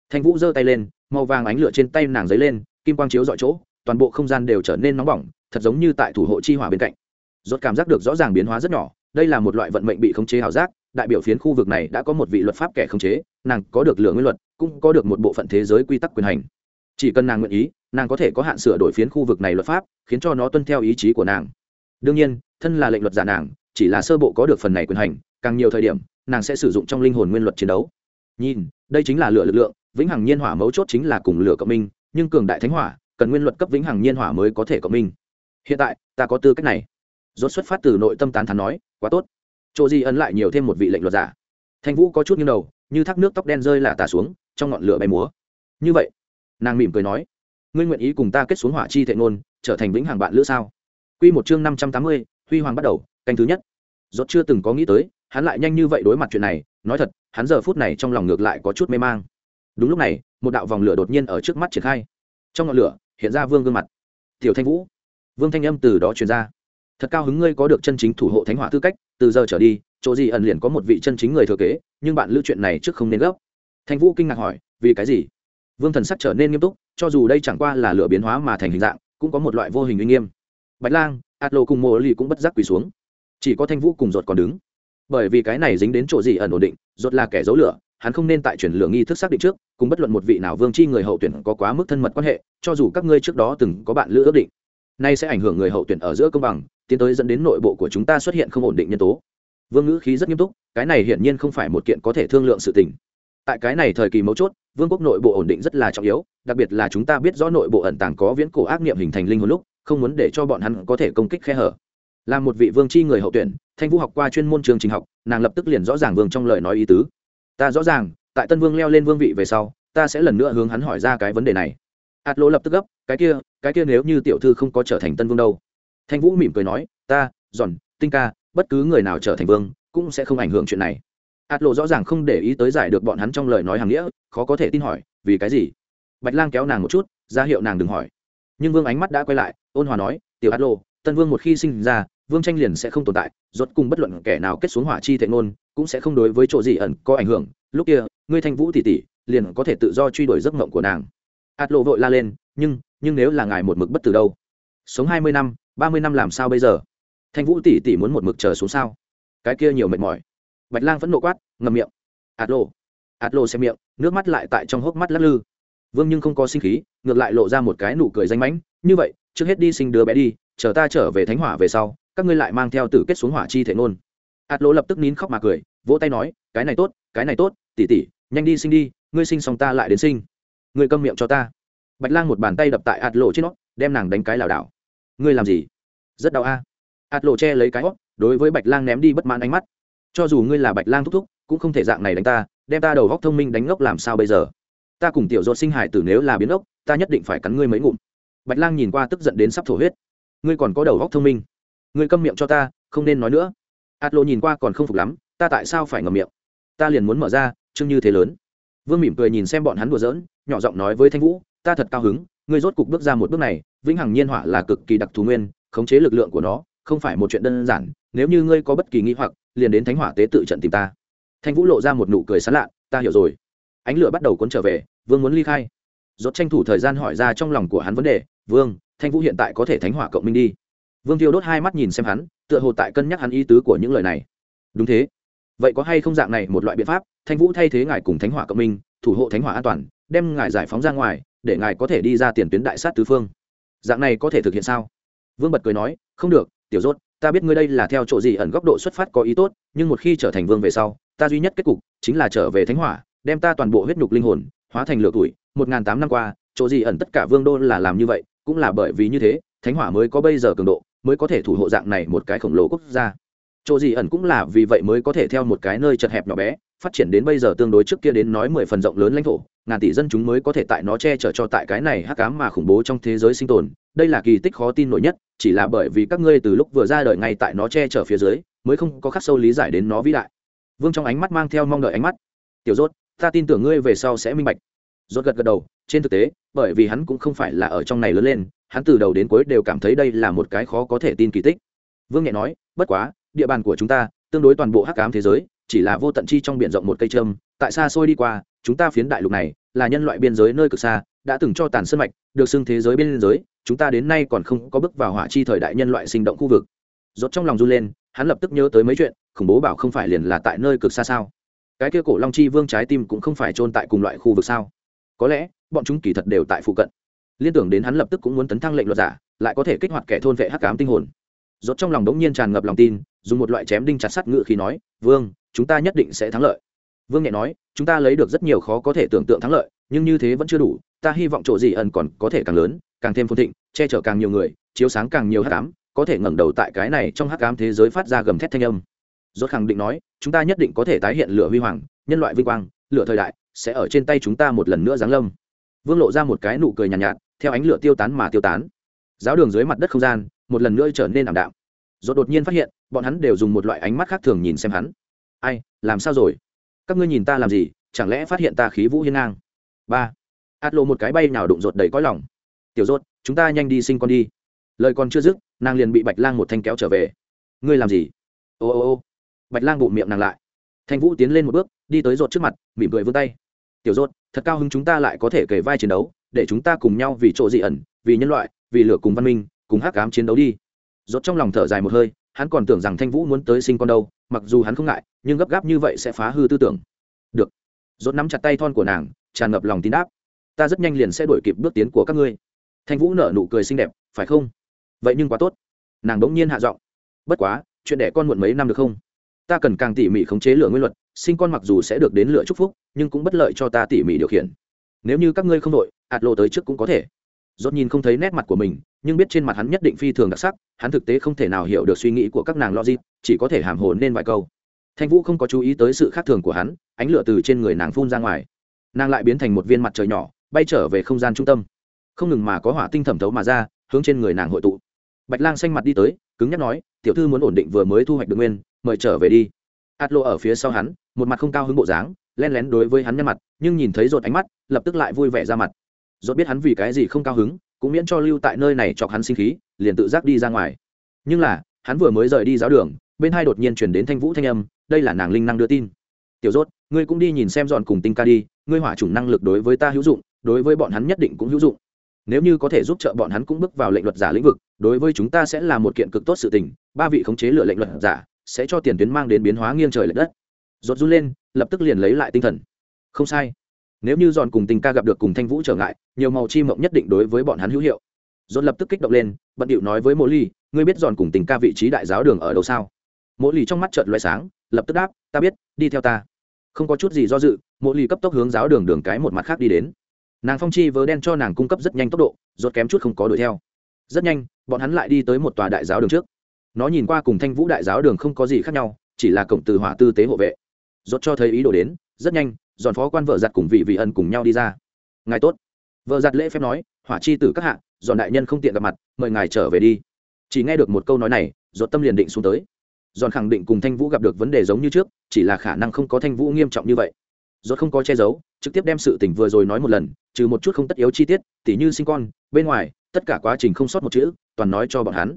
Thanh vũ giơ tay lên, màu vàng ánh lửa trên tay nàng dấy lên, kim quang chiếu dọi chỗ, toàn bộ không gian đều trở nên nóng bỏng, thật giống như tại thủ hộ chi hỏa bên cạnh. Rốt cảm giác được rõ ràng biến hóa rất nhỏ, đây là một loại vận mệnh bị khống chế hảo giác, đại biểu phiến khu vực này đã có một vị luật pháp kẻ khống chế, nàng có được lửa nguyên luật, cũng có được một bộ phận thế giới quy tắc quyền hành. Chỉ cần nàng nguyện ý, nàng có thể có hạn sửa đổi phiến khu vực này luật pháp, khiến cho nó tuân theo ý chí của nàng. Đương nhiên, thân là lệnh luật giả nàng, chỉ là sơ bộ có được phần này quyền hành, càng nhiều thời điểm, nàng sẽ sử dụng trong linh hồn nguyên luật chiến đấu nhìn, đây chính là lửa lực lượng, vĩnh hằng nhiên hỏa mấu chốt chính là cùng lửa cộng minh, nhưng cường đại thánh hỏa, cần nguyên luật cấp vĩnh hằng nhiên hỏa mới có thể cộng minh. Hiện tại, ta có tư cách này. Rốt xuất phát từ nội tâm tán thán nói, quá tốt. Chỗ di ấn lại nhiều thêm một vị lệnh luật giả. Thanh vũ có chút nghiêng đầu, như thác nước tóc đen rơi là tả xuống, trong ngọn lửa bay múa. Như vậy, nàng mỉm cười nói, ngươi nguyện ý cùng ta kết xuống hỏa chi thệ ngôn, trở thành vĩnh hằng bạn lữ sao? Quy một chương năm trăm tám mươi, huy hoàng bắt đầu, canh thứ nhất. Rốt chưa từng có nghĩ tới, hắn lại nhanh như vậy đối mặt chuyện này, nói thật hắn giờ phút này trong lòng ngược lại có chút mê mang. Đúng lúc này, một đạo vòng lửa đột nhiên ở trước mắt triển khai. Trong ngọn lửa, hiện ra vương gương mặt. Tiểu thanh vũ. Vương thanh âm từ đó truyền ra. Thật cao hứng ngươi có được chân chính thủ hộ thánh hỏa tư cách, từ giờ trở đi, chỗ gì ẩn liền có một vị chân chính người thừa kế, nhưng bạn lưu chuyện này trước không nên gấp. Thanh vũ kinh ngạc hỏi, vì cái gì? Vương thần sắc trở nên nghiêm túc, cho dù đây chẳng qua là lửa biến hóa mà thành hình dạng, cũng có một loại vô hình uy nghiêm. Bạch lang ạt lộ cùng mồ lì cũng bất giác quỳ xuống. Chỉ có thanh vũ cùng ruột còn đứng bởi vì cái này dính đến chỗ gì ẩn ổn định, rốt là kẻ giấu lửa, hắn không nên tại chuyển lửa nghi thức xác định trước, cùng bất luận một vị nào vương chi người hậu tuyển có quá mức thân mật quan hệ, cho dù các ngươi trước đó từng có bạn lữ ước định. Nay sẽ ảnh hưởng người hậu tuyển ở giữa công bằng, tiến tới dẫn đến nội bộ của chúng ta xuất hiện không ổn định nhân tố. Vương ngữ khí rất nghiêm túc, cái này hiển nhiên không phải một kiện có thể thương lượng sự tình. Tại cái này thời kỳ mấu chốt, vương quốc nội bộ ổn định rất là trọng yếu, đặc biệt là chúng ta biết rõ nội bộ ẩn tàng có viễn cổ ác niệm hình thành linh hồn lúc, không muốn để cho bọn hắn có thể công kích khe hở là một vị vương chi người hậu tuyển, thanh vũ học qua chuyên môn trường trình học, nàng lập tức liền rõ ràng vương trong lời nói ý tứ. Ta rõ ràng, tại tân vương leo lên vương vị về sau, ta sẽ lần nữa hướng hắn hỏi ra cái vấn đề này. Ạt lỗ lập tức gấp, cái kia cái kia nếu như tiểu thư không có trở thành tân vương đâu? Thanh vũ mỉm cười nói, ta, giòn, tinh ca, bất cứ người nào trở thành vương, cũng sẽ không ảnh hưởng chuyện này. Ạt lộ rõ ràng không để ý tới giải được bọn hắn trong lời nói hàng nghĩa, khó có thể tin hỏi, vì cái gì? Bạch lang kéo nàng một chút, ra hiệu nàng đừng hỏi. Nhưng vương ánh mắt đã quay lại, ôn hòa nói, tiểu ạt lộ tân vương một khi sinh ra vương tranh liền sẽ không tồn tại, rốt cùng bất luận kẻ nào kết xuống hỏa chi thể ngôn, cũng sẽ không đối với chỗ gì ẩn có ảnh hưởng. Lúc kia, ngươi thanh vũ tỷ tỷ liền có thể tự do truy đuổi giấc mộng của nàng. Ạt lộ vội la lên, nhưng nhưng nếu là ngài một mực bất tử đâu? Sống hai mươi năm, ba mươi năm làm sao bây giờ? Thanh vũ tỷ tỷ muốn một mực chờ xuống sao? Cái kia nhiều mệt mỏi. Bạch lang vẫn nộ quát ngầm miệng. Ạt lộ ạt lộ xem miệng, nước mắt lại tại trong hốc mắt lắc lư. Vương nhưng không có sinh khí, ngược lại lộ ra một cái nụ cười danh mãnh. Như vậy, trước hết đi sinh đứa bé đi, chờ ta trở về thánh hỏa về sau các ngươi lại mang theo tử kết xuống hỏa chi thể nôn hạt lỗ lập tức nín khóc mà cười, vỗ tay nói, cái này tốt, cái này tốt tỉ tỉ nhanh đi sinh đi, ngươi sinh xong ta lại đến sinh. Ngươi câm miệng cho ta. Bạch lang một bàn tay đập tại hạt lỗ trên nó đem nàng đánh cái lảo đảo. Ngươi làm gì? Rất đau a. À. lỗ che lấy cái hót đối với bạch lang ném đi bất mãn ánh mắt. Cho dù ngươi là bạch lang thúc thúc, cũng không thể dạng này đánh ta, đem ta đầu góc thông minh đánh ngốc làm sao bây giờ? Ta cùng tiểu dột sinh hải tử nếu là biến ốc ta nhất định phải cắn ngươi mấy ngụm. Bạch lang nhìn qua tức giận đến sắp thổ huyết. Ngươi còn có đầu góc thông minh ngươi câm miệng cho ta, không nên nói nữa. Ạt lộ nhìn qua còn không phục lắm, ta tại sao phải ngầm miệng? Ta liền muốn mở ra chương như thế lớn. Vương mỉm cười nhìn xem bọn hắn đùa giỡn, nhỏ giọng nói với thanh vũ, ta thật cao hứng, ngươi rốt cục bước ra một bước này, vĩnh hằng nhiên hỏa là cực kỳ đặc thù nguyên, khống chế lực lượng của nó, không phải một chuyện đơn giản, nếu như ngươi có bất kỳ nghi hoặc, liền đến thánh hỏa tế tự trận tìm ta. Thanh vũ lộ ra một nụ cười sán lạ, ta hiểu rồi. Ánh lửa bắt đầu cuốn trở về, vương muốn ly khai. Rốt tranh thủ thời gian hỏi ra trong lòng của hắn vấn đề, vương, thanh vũ hiện tại có thể thánh hỏa cộng minh đi vương tiêu đốt hai mắt nhìn xem hắn, tựa hồ tại cân nhắc hắn ý tứ của những lời này. Đúng thế. Vậy có hay không dạng này một loại biện pháp, thanh vũ thay thế ngài cùng thánh hỏa cộng minh, thủ hộ thánh hỏa an toàn, đem ngài giải phóng ra ngoài, để ngài có thể đi ra tiền tuyến đại sát tứ phương. Dạng này có thể thực hiện sao? Vương bật cười nói, không được, tiểu rốt, ta biết ngươi đây là theo chỗ gì ẩn góc độ xuất phát có ý tốt, nhưng một khi trở thành vương về sau, ta duy nhất kết cục chính là trở về thánh hỏa, đem ta toàn bộ huyết nhục linh hồn, hóa thành lửa tuổi. Một ngàn tám năm qua, chỗ gì ẩn tất cả vương đô là làm như vậy, cũng là bởi vì như thế, thánh hỏa mới có bây giờ cường độ mới có thể thủ hộ dạng này một cái khổng lồ quốc gia. Chỗ gì ẩn cũng là vì vậy mới có thể theo một cái nơi chật hẹp nhỏ bé, phát triển đến bây giờ tương đối trước kia đến nói mười phần rộng lớn lãnh thổ, ngàn tỷ dân chúng mới có thể tại nó che chở cho tại cái này hắc cám mà khủng bố trong thế giới sinh tồn. Đây là kỳ tích khó tin nổi nhất, chỉ là bởi vì các ngươi từ lúc vừa ra đời ngay tại nó che chở phía dưới, mới không có khắc sâu lý giải đến nó vĩ đại. Vương trong ánh mắt mang theo mong đợi ánh mắt. Tiểu rốt, ta tin tưởng ngươi về sau sẽ minh bạch. Rốt gật gật đầu, trên thực tế, bởi vì hắn cũng không phải là ở trong này lớn lên hắn từ đầu đến cuối đều cảm thấy đây là một cái khó có thể tin kỳ tích. Vương nhẹ nói, bất quá, địa bàn của chúng ta, tương đối toàn bộ hắc ám thế giới, chỉ là vô tận chi trong biển rộng một cây trâm tại xa xôi đi qua, chúng ta phiến đại lục này, là nhân loại biên giới nơi cực xa, đã từng cho tàn sân mạch, được xưng thế giới biên giới, chúng ta đến nay còn không có bước vào hỏa chi thời đại nhân loại sinh động khu vực. Rốt trong lòng run lên, hắn lập tức nhớ tới mấy chuyện, khủng bố bảo không phải liền là tại nơi cực xa sao? Cái kia cổ long chi vương trái tim cũng không phải chôn tại cùng loại khu vực sao? Có lẽ, bọn chúng kỳ thật đều tại phụ cận liên tưởng đến hắn lập tức cũng muốn tấn thăng lệnh luật giả, lại có thể kích hoạt kẻ thôn vệ hắc ám tinh hồn. Rốt trong lòng đống nhiên tràn ngập lòng tin, dùng một loại chém đinh chặt sắt ngự khi nói, vương, chúng ta nhất định sẽ thắng lợi. Vương nhẹ nói, chúng ta lấy được rất nhiều khó có thể tưởng tượng thắng lợi, nhưng như thế vẫn chưa đủ, ta hy vọng chỗ gì ẩn còn có thể càng lớn, càng thêm phồn thịnh, che chở càng nhiều người, chiếu sáng càng nhiều hắc ám, có thể ngẩng đầu tại cái này trong hắc ám thế giới phát ra gầm thét thanh âm. Rốt khẳng định nói, chúng ta nhất định có thể tái hiện lửa huy hoàng, nhân loại vinh quang, lửa thời đại sẽ ở trên tay chúng ta một lần nữa giáng lâm vương lộ ra một cái nụ cười nhàn nhạt, nhạt theo ánh lửa tiêu tán mà tiêu tán. Giáo đường dưới mặt đất không gian một lần nữa trở nên ảm đạm. Rồi đột nhiên phát hiện bọn hắn đều dùng một loại ánh mắt khác thường nhìn xem hắn. Ai làm sao rồi? Các ngươi nhìn ta làm gì? Chẳng lẽ phát hiện ta khí vũ hiên ngang? Ba. Át lộ một cái bay nào đụng rột đầy cõi lòng. Tiểu rốt chúng ta nhanh đi sinh con đi. Lời còn chưa dứt nàng liền bị bạch lang một thanh kéo trở về. Ngươi làm gì? Ô ô ô. Bạch lang bụng miệng nàng lại. Thanh vũ tiến lên một bước đi tới rột trước mặt mỉm cười vươn tay. Tiểu rốt thật cao hứng chúng ta lại có thể kể vai chiến đấu, để chúng ta cùng nhau vì chỗ dị ẩn, vì nhân loại, vì lửa cùng văn minh, cùng hắc ám chiến đấu đi. Rốt trong lòng thở dài một hơi, hắn còn tưởng rằng thanh vũ muốn tới sinh con đâu, mặc dù hắn không ngại, nhưng gấp gáp như vậy sẽ phá hư tư tưởng. Được. Rốt nắm chặt tay thon của nàng, tràn ngập lòng tin áp. ta rất nhanh liền sẽ đổi kịp bước tiến của các ngươi. Thanh vũ nở nụ cười xinh đẹp, phải không? Vậy nhưng quá tốt. Nàng đống nhiên hạ giọng. Bất quá, chuyện đẻ con muộn mấy năm được không? Ta cần càng tỉ mỉ khống chế lửa nguyên luật sinh con mặc dù sẽ được đến lựa chúc phúc, nhưng cũng bất lợi cho ta tỉ mỉ điều khiển. Nếu như các ngươi không đội ạt lộ tới trước cũng có thể. Dốt nhìn không thấy nét mặt của mình, nhưng biết trên mặt hắn nhất định phi thường đặc sắc, hắn thực tế không thể nào hiểu được suy nghĩ của các nàng logic, chỉ có thể hàm hồ nên vài câu. Thanh vũ không có chú ý tới sự khác thường của hắn, ánh lửa từ trên người nàng phun ra ngoài. Nàng lại biến thành một viên mặt trời nhỏ, bay trở về không gian trung tâm. Không ngừng mà có hỏa tinh thẩm thấu mà ra, hướng trên người nàng hội tụ. Bạch lang xanh mặt đi tới, cứng nhắc nói, tiểu thư muốn ổn định vừa mới thu hoạch được nguyên, mời trở về đi. Ạt lộ ở phía sau hắn một mặt không cao hứng bộ dáng, len lén đối với hắn nhăn mặt, nhưng nhìn thấy rột ánh mắt, lập tức lại vui vẻ ra mặt. Rột biết hắn vì cái gì không cao hứng, cũng miễn cho lưu tại nơi này chọc hắn sinh khí, liền tự giác đi ra ngoài. Nhưng là, hắn vừa mới rời đi giáo đường, bên hai đột nhiên chuyển đến thanh vũ thanh âm, đây là nàng linh năng đưa tin. Tiểu rốt, ngươi cũng đi nhìn xem dọn cùng tinh ca đi, ngươi hỏa chủng năng lực đối với ta hữu dụng, đối với bọn hắn nhất định cũng hữu dụng. Nếu như có thể giúp trợ bọn hắn cũng bước vào lệnh luật giả lĩnh vực, đối với chúng ta sẽ là một kiện cực tốt sự tình, ba vị khống chế lựa lệnh luật giả sẽ cho tiền tuyến mang đến biến hóa nghiêng trời lệch đất rột run lên, lập tức liền lấy lại tinh thần. Không sai. Nếu như Giòn cùng tình ca gặp được cùng thanh vũ trở ngại, nhiều màu chi mộng nhất định đối với bọn hắn hữu hiệu. Dồn lập tức kích động lên, bận điệu nói với mỗ ly, ngươi biết Giòn cùng tình ca vị trí đại giáo đường ở đâu sao? Mỗ ly trong mắt trợn loại sáng, lập tức đáp, ta biết, đi theo ta. Không có chút gì do dự, mỗ ly cấp tốc hướng giáo đường đường cái một mặt khác đi đến. Nàng phong chi vớ đen cho nàng cung cấp rất nhanh tốc độ, rốt kém chút không có đuổi theo. Rất nhanh, bọn hắn lại đi tới một tòa đại giáo đường trước. Nó nhìn qua cùng thanh vũ đại giáo đường không có gì khác nhau, chỉ là cổng từ hỏa tư tế hộ vệ rốt cho thấy ý đồ đến, rất nhanh dọn phó quan vợ giặt cùng vị vị ân cùng nhau đi ra. Ngài tốt. Vợ giặt lễ phép nói, hỏa chi tử các hạ dọn đại nhân không tiện gặp mặt, mời ngài trở về đi. Chỉ nghe được một câu nói này dọn tâm liền định xuống tới. Dọn khẳng định cùng thanh vũ gặp được vấn đề giống như trước, chỉ là khả năng không có thanh vũ nghiêm trọng như vậy. Dọn không có che giấu, trực tiếp đem sự tình vừa rồi nói một lần, trừ một chút không tất yếu chi tiết, tỉ như sinh con, bên ngoài, tất cả quá trình không sót một chữ, toàn nói cho bọn hắn.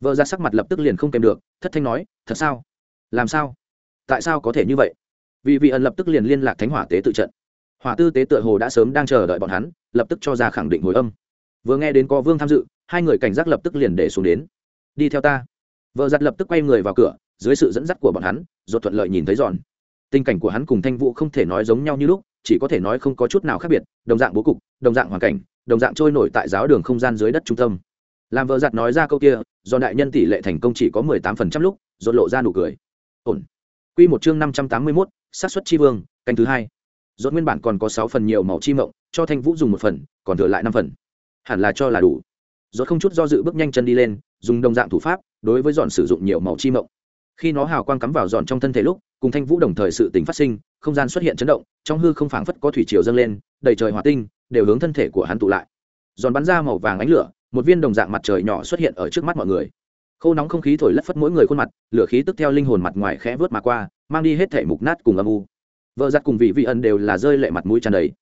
Vợ ra sắc mặt lập tức liền không kèm được, thất thanh nói, thật sao? Làm sao? Tại sao có thể như vậy? Vì vị ẩn lập tức liền liên lạc thánh hỏa tế tự trận. Hỏa tư tế tựa hồ đã sớm đang chờ đợi bọn hắn lập tức cho ra khẳng định hồi âm. Vừa nghe đến có vương tham dự hai người cảnh giác lập tức liền để xuống đến. Đi theo ta. Vợ giặt lập tức quay người vào cửa dưới sự dẫn dắt của bọn hắn rồi thuận lợi nhìn thấy giòn tình cảnh của hắn cùng thanh vũ không thể nói giống nhau như lúc chỉ có thể nói không có chút nào khác biệt đồng dạng bố cục đồng dạng hoàn cảnh đồng dạng trôi nổi tại giáo đường không gian dưới đất trung tâm. Làm vợ giặt nói ra câu kia do đại nhân tỷ lệ thành công chỉ có mười tám phần trăm lúc rồi lộ ra nụ cười. Ổn. Quy một chương năm trăm tám mươi 581, sát xuất chi vương, canh thứ hai. dốt nguyên bản còn có sáu phần nhiều màu chi mộng, cho Thanh Vũ dùng một phần, còn thừa lại năm phần. Hẳn là cho là đủ. dốt không chút do dự bước nhanh chân đi lên, dùng đồng dạng thủ pháp, đối với dọn sử dụng nhiều màu chi mộng. Khi nó hào quang cắm vào dọn trong thân thể lúc, cùng Thanh Vũ đồng thời sự tình phát sinh, không gian xuất hiện chấn động, trong hư không phảng phất có thủy triều dâng lên, đầy trời hỏa tinh đều hướng thân thể của hắn tụ lại. Dọn bắn ra màu vàng ánh lửa, một viên đồng dạng mặt trời nhỏ xuất hiện ở trước mắt mọi người. khô nóng không khí thổi lất phất mỗi người khuôn mặt lửa khí tức theo linh hồn mặt ngoài khẽ vớt mà qua mang đi hết thể mục nát cùng âm u. Vợ giặt cùng vị vị ẩn đều là rơi lệ mặt mũi tràn đầy.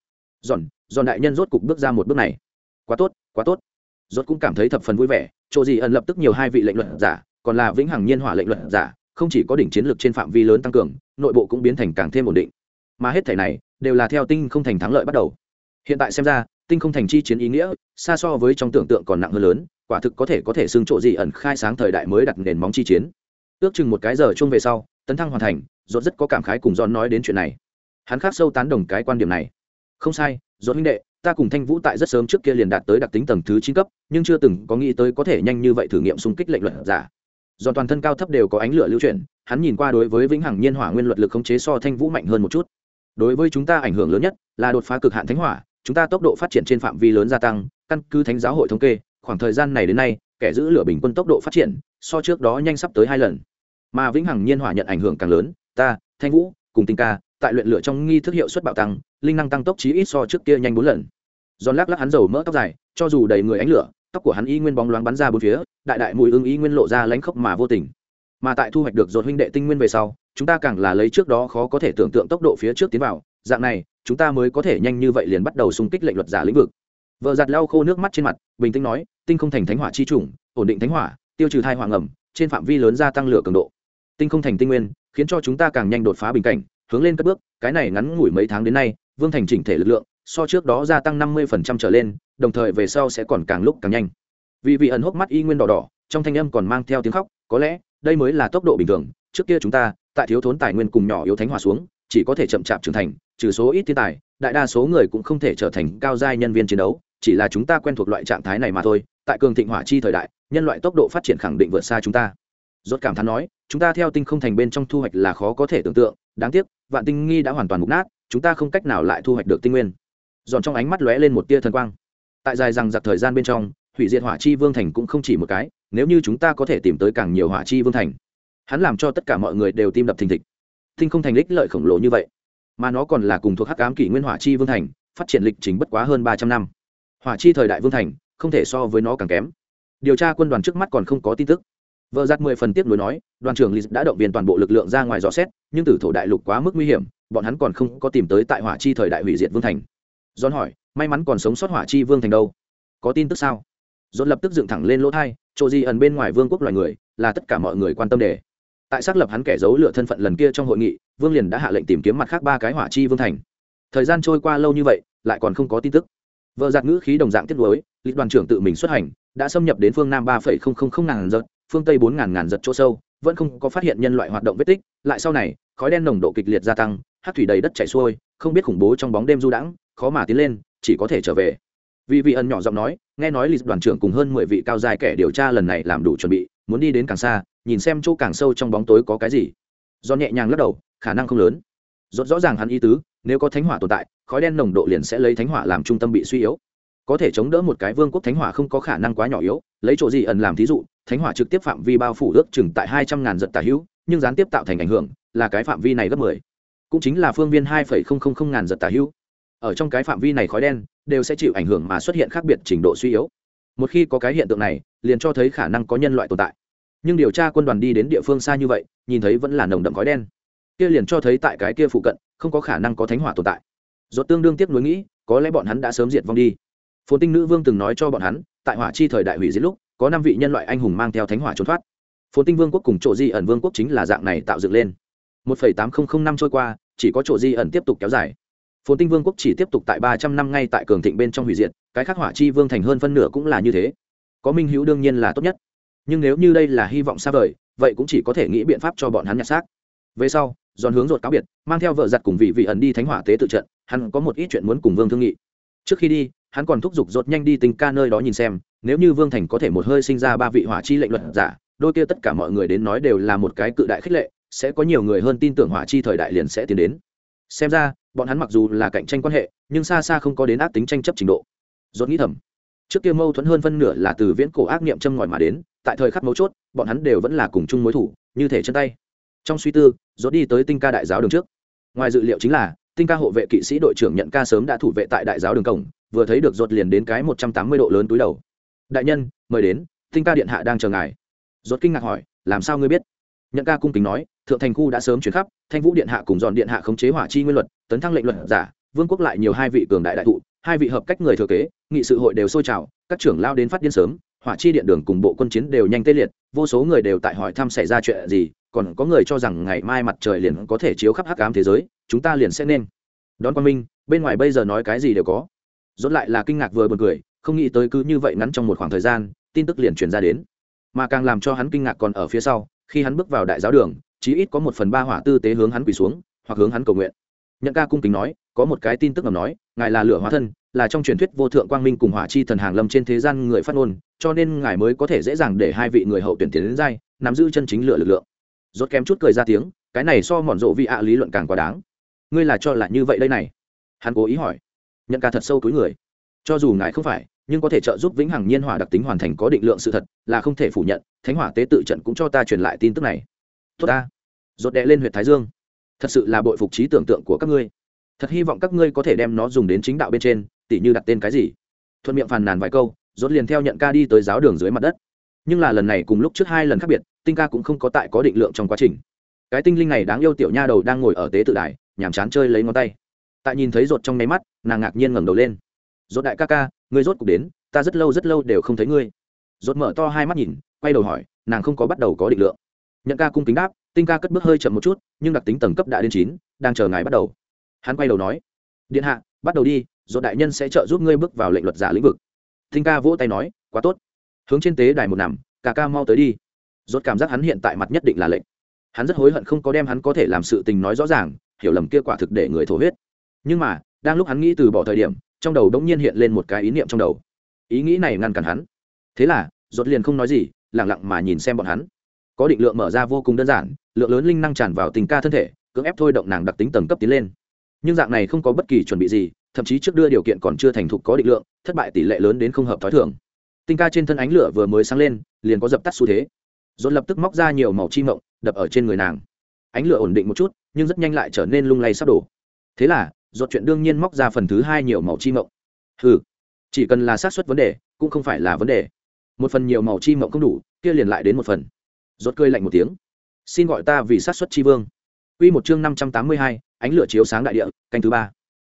Giòn giòn đại nhân rốt cục bước ra một bước này. Quá tốt quá tốt. Rốt cũng cảm thấy thập phần vui vẻ, chỗ gì ẩn lập tức nhiều hai vị lệnh luận giả, còn là vĩnh hằng nhiên hỏa lệnh luận giả, không chỉ có đỉnh chiến lược trên phạm vi lớn tăng cường, nội bộ cũng biến thành càng thêm ổn định. Mà hết thể này, đều là theo tinh không thành thắng lợi bắt đầu. Hiện tại xem ra, tinh không thành chi chiến ý nghĩa, xa so với trong tưởng tượng còn nặng hơn lớn, quả thực có thể có thể xưng chỗ gì ẩn khai sáng thời đại mới đặt nền móng chi chiến. Ước chừng một cái giờ chung về sau tấn thăng hoàn thành rốt rất có cảm khái cùng giòn nói đến chuyện này. Hắn khác sâu tán đồng cái quan điểm này. Không sai dốt huynh đệ, ta cùng thanh vũ tại rất sớm trước kia liền đạt tới đặc tính tầng thứ chín cấp, nhưng chưa từng có nghĩ tới có thể nhanh như vậy thử nghiệm xung kích lệnh luận giả. Do toàn thân cao thấp đều có ánh lửa lưu chuyển, hắn nhìn qua đối với vĩnh hằng nhiên hỏa nguyên luật lực khống chế so thanh vũ mạnh hơn một chút. Đối với chúng ta ảnh hưởng lớn nhất là đột phá cực hạn thánh hỏa, chúng ta tốc độ phát triển trên phạm vi lớn gia tăng, căn cứ thánh giáo hội thống kê, khoảng thời gian này đến nay, kẻ giữ lửa bình quân tốc độ phát triển so trước đó nhanh sắp tới hai lần mà vĩnh hằng nhiên hỏa nhận ảnh hưởng càng lớn. Ta, thanh vũ, cùng tinh ca, tại luyện lửa trong nghi thức hiệu suất bạo tăng, linh năng tăng tốc chí ít so trước kia nhanh bốn lần. Giòn lắc lắc hắn dầu mỡ tóc dài, cho dù đầy người ánh lửa, tóc của hắn y nguyên bóng loáng bắn ra bốn phía, đại đại mùi ưng y nguyên lộ ra lánh khốc mà vô tình. Mà tại thu hoạch được dồn huynh đệ tinh nguyên về sau, chúng ta càng là lấy trước đó khó có thể tưởng tượng tốc độ phía trước tiến vào, dạng này, chúng ta mới có thể nhanh như vậy liền bắt đầu xung kích lệnh luật giả lĩnh vực. Vợ giặt lau khô nước mắt trên mặt, bình tĩnh nói, tinh không thành thánh hỏa chi chủng, ổn định thánh hỏa, tiêu trừ thai hỏa ngầm, trên phạm vi lớn gia tăng lửa cường độ tinh không thành tinh nguyên, khiến cho chúng ta càng nhanh đột phá bình cảnh, hướng lên các bước, cái này ngắn ngủi mấy tháng đến nay, vương thành chỉnh thể lực lượng, so trước đó gia tăng năm mươi trở lên, đồng thời về sau sẽ còn càng lúc càng nhanh. Vì vị ẩn hốc mắt y nguyên đỏ đỏ, trong thanh âm còn mang theo tiếng khóc, có lẽ, đây mới là tốc độ bình thường, trước kia chúng ta, tại thiếu thốn tài nguyên cùng nhỏ yếu thánh hỏa xuống, chỉ có thể chậm chạp trưởng thành, trừ số ít thiên tài, đại đa số người cũng không thể trở thành cao giai nhân viên chiến đấu, chỉ là chúng ta quen thuộc loại trạng thái này mà thôi, tại cường thịnh hỏa chi thời đại, nhân loại tốc độ phát triển khẳng định vượt xa chúng ta rốt cảm thán nói, chúng ta theo tinh không thành bên trong thu hoạch là khó có thể tưởng tượng, đáng tiếc, vạn tinh nghi đã hoàn toàn mục nát, chúng ta không cách nào lại thu hoạch được tinh nguyên. Giòn trong ánh mắt lóe lên một tia thần quang. Tại dài rằng giặc thời gian bên trong, hủy diệt hỏa chi vương thành cũng không chỉ một cái, nếu như chúng ta có thể tìm tới càng nhiều hỏa chi vương thành, hắn làm cho tất cả mọi người đều tim đập thình thịch. Tinh không thành lích lợi khổng lồ như vậy, mà nó còn là cùng thuộc hắc ám kỷ nguyên hỏa chi vương thành, phát triển lịch trình bất quá hơn ba trăm năm. Hỏa chi thời đại vương thành, không thể so với nó càng kém. Điều tra quân đoàn trước mắt còn không có tin tức vợ giặt mười phần tiếp nối nói, đoàn trưởng lịch đã động viên toàn bộ lực lượng ra ngoài dò xét, nhưng tử thổ đại lục quá mức nguy hiểm, bọn hắn còn không có tìm tới tại hỏa chi thời đại hủy diệt vương thành. John hỏi, may mắn còn sống sót hỏa chi vương thành đâu? Có tin tức sao? John lập tức dựng thẳng lên lỗ thai, chỗ gì ẩn bên ngoài vương quốc loài người, là tất cả mọi người quan tâm đề. Tại xác lập hắn kẻ giấu lựa thân phận lần kia trong hội nghị, vương liền đã hạ lệnh tìm kiếm mặt khác ba cái hỏa chi vương thành. Thời gian trôi qua lâu như vậy, lại còn không có tin tức. Vợ giặc ngữ khí đồng dạng tiết lối lịch đoàn trưởng tự mình xuất hành, đã xâm nhập đến phương nam ba phẩy không không không ngàn giật phương tây bốn ngàn ngàn giật chỗ sâu, vẫn không có phát hiện nhân loại hoạt động vết tích, lại sau này, khói đen nồng độ kịch liệt gia tăng, hát thủy đầy đất chảy xuôi, không biết khủng bố trong bóng đêm du đãng, khó mà tiến lên, chỉ có thể trở về. Vì vị ẩn nhỏ giọng nói, nghe nói lịch đoàn trưởng cùng hơn mười vị cao dài kẻ điều tra lần này làm đủ chuẩn bị, muốn đi đến càng xa, nhìn xem chỗ càng sâu trong bóng tối có cái gì. Do nhẹ nhàng lắc đầu, khả năng không lớn. Rõ rõ ràng hắn ý tứ, nếu có thánh hỏa tồn tại, khói đen nồng độ liền sẽ lấy thánh hỏa làm trung tâm bị suy yếu. Có thể chống đỡ một cái vương quốc thánh hỏa không có khả năng quá nhỏ yếu, lấy chỗ gì ẩn làm thí dụ thánh hỏa trực tiếp phạm vi bao phủ ước chừng tại hai trăm ngàn giật tà hữu, nhưng gián tiếp tạo thành ảnh hưởng là cái phạm vi này gấp mười. Cũng chính là phương viên hai phẩy không không không ngàn giật tà hữu. Ở trong cái phạm vi này khói đen, đều sẽ chịu ảnh hưởng mà xuất hiện khác biệt trình độ suy yếu. Một khi có cái hiện tượng này, liền cho thấy khả năng có nhân loại tồn tại. Nhưng điều tra quân đoàn đi đến địa phương xa như vậy, nhìn thấy vẫn là nồng đậm khói đen. Kia liền cho thấy tại cái kia phụ cận, không có khả năng có thánh hỏa tồn tại. Do tương đương tiếp nối nghĩ, có lẽ bọn hắn đã sớm diệt vong đi. Phồn tinh nữ vương từng nói cho bọn hắn, tại hỏa chi thời đại hủy diệt lúc có năm vị nhân loại anh hùng mang theo thánh hỏa trốn thoát. Phồn tinh vương quốc cùng chỗ di ẩn vương quốc chính là dạng này tạo dựng lên. Một phẩy tám nghìn năm trôi qua, chỉ có chỗ di ẩn tiếp tục kéo dài. Phồn tinh vương quốc chỉ tiếp tục tại ba trăm năm ngay tại cường thịnh bên trong hủy diệt, cái khắc hỏa chi vương thành hơn phân nửa cũng là như thế. Có minh hữu đương nhiên là tốt nhất. Nhưng nếu như đây là hy vọng xa vời, vậy cũng chỉ có thể nghĩ biện pháp cho bọn hắn nhặt xác. Về sau, giòn hướng rột cáo biệt, mang theo vợ giặt cùng vị vị ẩn đi thánh hỏa tế tự trận, hắn có một ít chuyện muốn cùng vương thương nghị. Trước khi đi, hắn còn thúc giục rột nhanh đi tình ca nơi đó nhìn xem nếu như vương thành có thể một hơi sinh ra ba vị hỏa chi lệnh luật giả, đôi kia tất cả mọi người đến nói đều là một cái cự đại khích lệ, sẽ có nhiều người hơn tin tưởng hỏa chi thời đại liền sẽ tiến đến. Xem ra, bọn hắn mặc dù là cạnh tranh quan hệ, nhưng xa xa không có đến ác tính tranh chấp trình độ. Rốt nghĩ thầm, trước kia mâu thuẫn hơn phân nửa là từ viễn cổ ác niệm châm ngòi mà đến, tại thời khắc mấu chốt, bọn hắn đều vẫn là cùng chung mối thủ, như thể chân tay. Trong suy tư, rốt đi tới tinh ca đại giáo đường trước. Ngoài dự liệu chính là, tinh ca hộ vệ kỵ sĩ đội trưởng nhận ca sớm đã thủ vệ tại đại giáo đường cổng, vừa thấy được rốt liền đến cái một trăm tám mươi độ lớn túi đầu đại nhân, mời đến, tinh ca điện hạ đang chờ ngài. Rốt kinh ngạc hỏi, làm sao ngươi biết? Nhận ca cung kính nói, thượng thành khu đã sớm chuyển khắp, thanh vũ điện hạ cùng dọn điện hạ khống chế hỏa chi nguyên luật, tấn thăng lệnh luật giả, vương quốc lại nhiều hai vị cường đại đại thụ, hai vị hợp cách người thừa kế, nghị sự hội đều sôi trào, các trưởng lao đến phát điên sớm, hỏa chi điện đường cùng bộ quân chiến đều nhanh tê liệt, vô số người đều tại hỏi thăm xảy ra chuyện gì, còn có người cho rằng ngày mai mặt trời liền có thể chiếu khắp hắc ám thế giới, chúng ta liền sẽ nên. Đón quan minh, bên ngoài bây giờ nói cái gì đều có. Dốt lại là kinh ngạc vừa buồn cười không nghĩ tới cứ như vậy ngắn trong một khoảng thời gian, tin tức liền truyền ra đến. Mà càng làm cho hắn kinh ngạc còn ở phía sau, khi hắn bước vào đại giáo đường, chí ít có một phần ba hỏa tư tế hướng hắn quỳ xuống, hoặc hướng hắn cầu nguyện. Nhận ca cung kính nói, có một cái tin tức ngầm nói, ngài là lửa hóa thân, là trong truyền thuyết vô thượng quang minh cùng hỏa chi thần hàng lâm trên thế gian người phát ngôn, cho nên ngài mới có thể dễ dàng để hai vị người hậu tuyển tiến đến dai nắm giữ chân chính lửa lực lượng. Rốt kém chút cười ra tiếng, cái này so mòn rộ vị ạ lý luận càng quá đáng. Ngươi là cho là như vậy đây này? Hắn cố ý hỏi. Nhận ca thật sâu túi người. Cho dù ngài không phải nhưng có thể trợ giúp vĩnh hằng nhiên hỏa đặc tính hoàn thành có định lượng sự thật, là không thể phủ nhận, thánh hỏa tế tự trận cũng cho ta truyền lại tin tức này. Tốt ta. Rột đệ lên huyện thái dương. Thật sự là bội phục trí tưởng tượng của các ngươi. Thật hy vọng các ngươi có thể đem nó dùng đến chính đạo bên trên, tỉ như đặt tên cái gì. Thuận miệng phàn nàn vài câu, rốt liền theo nhận ca đi tới giáo đường dưới mặt đất. Nhưng là lần này cùng lúc trước hai lần khác biệt, tinh ca cũng không có tại có định lượng trong quá trình. Cái tinh linh này đáng yêu tiểu nha đầu đang ngồi ở tế tự đài, nhàm chán chơi lấy ngón tay. Tại nhìn thấy rột trong nháy mắt, nàng ngạc nhiên ngẩng đầu lên. Rột đại ca ca ngươi rốt cục đến, ta rất lâu rất lâu đều không thấy ngươi. Rốt mở to hai mắt nhìn, quay đầu hỏi, nàng không có bắt đầu có định lượng. Nhận ca cung kính đáp, tinh ca cất bước hơi chậm một chút, nhưng đặc tính tầng cấp đã đến chín, đang chờ ngài bắt đầu. Hắn quay đầu nói, điện hạ, bắt đầu đi, rốt đại nhân sẽ trợ giúp ngươi bước vào lệnh luật giả lĩnh vực. Tinh ca vỗ tay nói, quá tốt. Hướng trên tế đài một nằm, ca ca mau tới đi. Rốt cảm giác hắn hiện tại mặt nhất định là lệnh. Hắn rất hối hận không có đem hắn có thể làm sự tình nói rõ ràng, hiểu lầm kia quả thực để người thổ huyết. Nhưng mà, đang lúc hắn nghĩ từ bỏ thời điểm trong đầu đống nhiên hiện lên một cái ý niệm trong đầu. Ý nghĩ này ngăn cản hắn. Thế là, rốt liền không nói gì, lặng lặng mà nhìn xem bọn hắn. Có định lượng mở ra vô cùng đơn giản, lượng lớn linh năng tràn vào tình ca thân thể, cưỡng ép thôi động nàng đặc tính tầng cấp tiến lên. Nhưng dạng này không có bất kỳ chuẩn bị gì, thậm chí trước đưa điều kiện còn chưa thành thục có định lượng, thất bại tỷ lệ lớn đến không hợp thói thường. Tinh ca trên thân ánh lửa vừa mới sáng lên, liền có dập tắt xu thế. Dồn lập tức móc ra nhiều màu chi mộng, đập ở trên người nàng. Ánh lửa ổn định một chút, nhưng rất nhanh lại trở nên lung lay sắp đổ. Thế là rốt chuyện đương nhiên móc ra phần thứ hai nhiều màu chi mộng ừ chỉ cần là xác suất vấn đề cũng không phải là vấn đề một phần nhiều màu chi mộng không đủ kia liền lại đến một phần rốt cơi lạnh một tiếng xin gọi ta vì xác suất chi vương Quy một chương năm trăm tám mươi hai, ánh lửa chiếu sáng đại địa, canh thứ ba.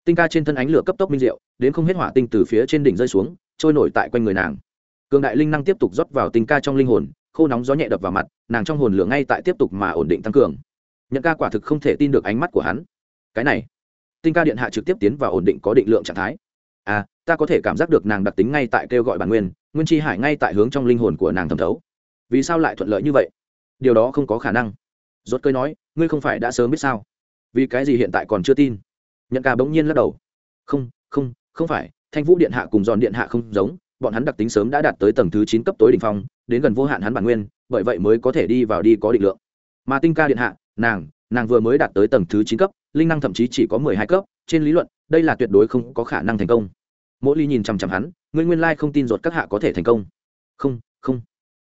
Tinh ca trên thân ánh lửa cấp tốc minh diệu, đến không hết hỏa tinh từ phía trên đỉnh rơi xuống, trôi nổi tại quanh người nàng. Cường đại linh năng tiếp tục rót vào tinh ca trong linh hồn, khô nóng gió nhẹ đập vào mặt, nàng trong hồn lửa ngay tại tiếp tục mà ổn định tăng cường. Nhận ca quả thực không thể tin được ánh mắt của hắn. Cái này, tinh ca điện hạ trực tiếp tiến vào ổn định có định lượng trạng thái. À, ta có thể cảm giác được nàng đặc tính ngay tại kêu gọi bản nguyên, nguyên chi hải ngay tại hướng trong linh hồn của nàng thẩm thấu. Vì sao lại thuận lợi như vậy? Điều đó không có khả năng rốt cơi nói ngươi không phải đã sớm biết sao vì cái gì hiện tại còn chưa tin nhận ca bỗng nhiên lắc đầu không không không phải thanh vũ điện hạ cùng giòn điện hạ không giống bọn hắn đặc tính sớm đã đạt tới tầng thứ chín cấp tối đỉnh phong đến gần vô hạn hắn bản nguyên bởi vậy mới có thể đi vào đi có định lượng mà tinh ca điện hạ nàng nàng vừa mới đạt tới tầng thứ chín cấp, linh năng thậm chí chỉ có mười hai cấp, trên lý luận, đây là tuyệt đối không có khả năng thành công. Mỗi ly nhìn chằm chằm hắn, ngươi nguyên lai không tin ruột các hạ có thể thành công. Không không.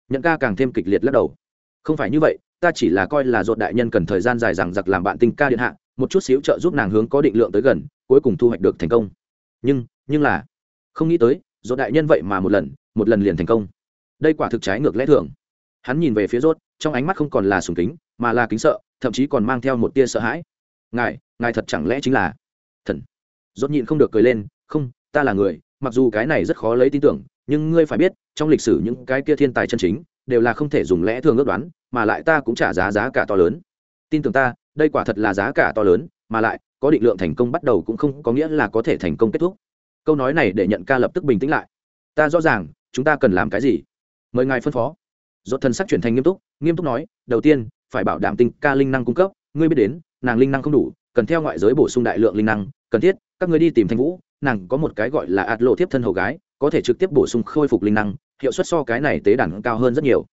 Nhận ca càng thêm kịch liệt lắc đầu. Không phải như vậy, ta chỉ là coi là rốt đại nhân cần thời gian dài rằng giặc làm bạn tinh ca điện hạ, một chút xíu trợ giúp nàng hướng có định lượng tới gần, cuối cùng thu hoạch được thành công. Nhưng nhưng là, không nghĩ tới rốt đại nhân vậy mà một lần một lần liền thành công. Đây quả thực trái ngược lẽ thường. Hắn nhìn về phía rốt trong ánh mắt không còn là sùng kính, mà là kính sợ thậm chí còn mang theo một tia sợ hãi. Ngài ngài thật chẳng lẽ chính là thần? Rốt nhịn không được cười lên, không, ta là người, mặc dù cái này rất khó lấy tin tưởng, nhưng ngươi phải biết, trong lịch sử những cái kia thiên tài chân chính đều là không thể dùng lẽ thường ước đoán, mà lại ta cũng trả giá giá cả to lớn. Tin tưởng ta, đây quả thật là giá cả to lớn, mà lại, có định lượng thành công bắt đầu cũng không có nghĩa là có thể thành công kết thúc. Câu nói này để nhận ca lập tức bình tĩnh lại. Ta rõ ràng, chúng ta cần làm cái gì? Mời ngài phân phó. Dốt thân sắc chuyển thành nghiêm túc nghiêm túc nói, đầu tiên phải bảo đảm tinh ca linh năng cung cấp. Ngươi biết đến nàng linh năng không đủ cần theo ngoại giới bổ sung đại lượng linh năng. Cần thiết các ngươi đi tìm thanh vũ nàng có một cái gọi là ạt lộ tiếp thân hầu gái có thể trực tiếp bổ sung khôi phục linh năng hiệu suất so cái này tế đàn cao hơn rất nhiều.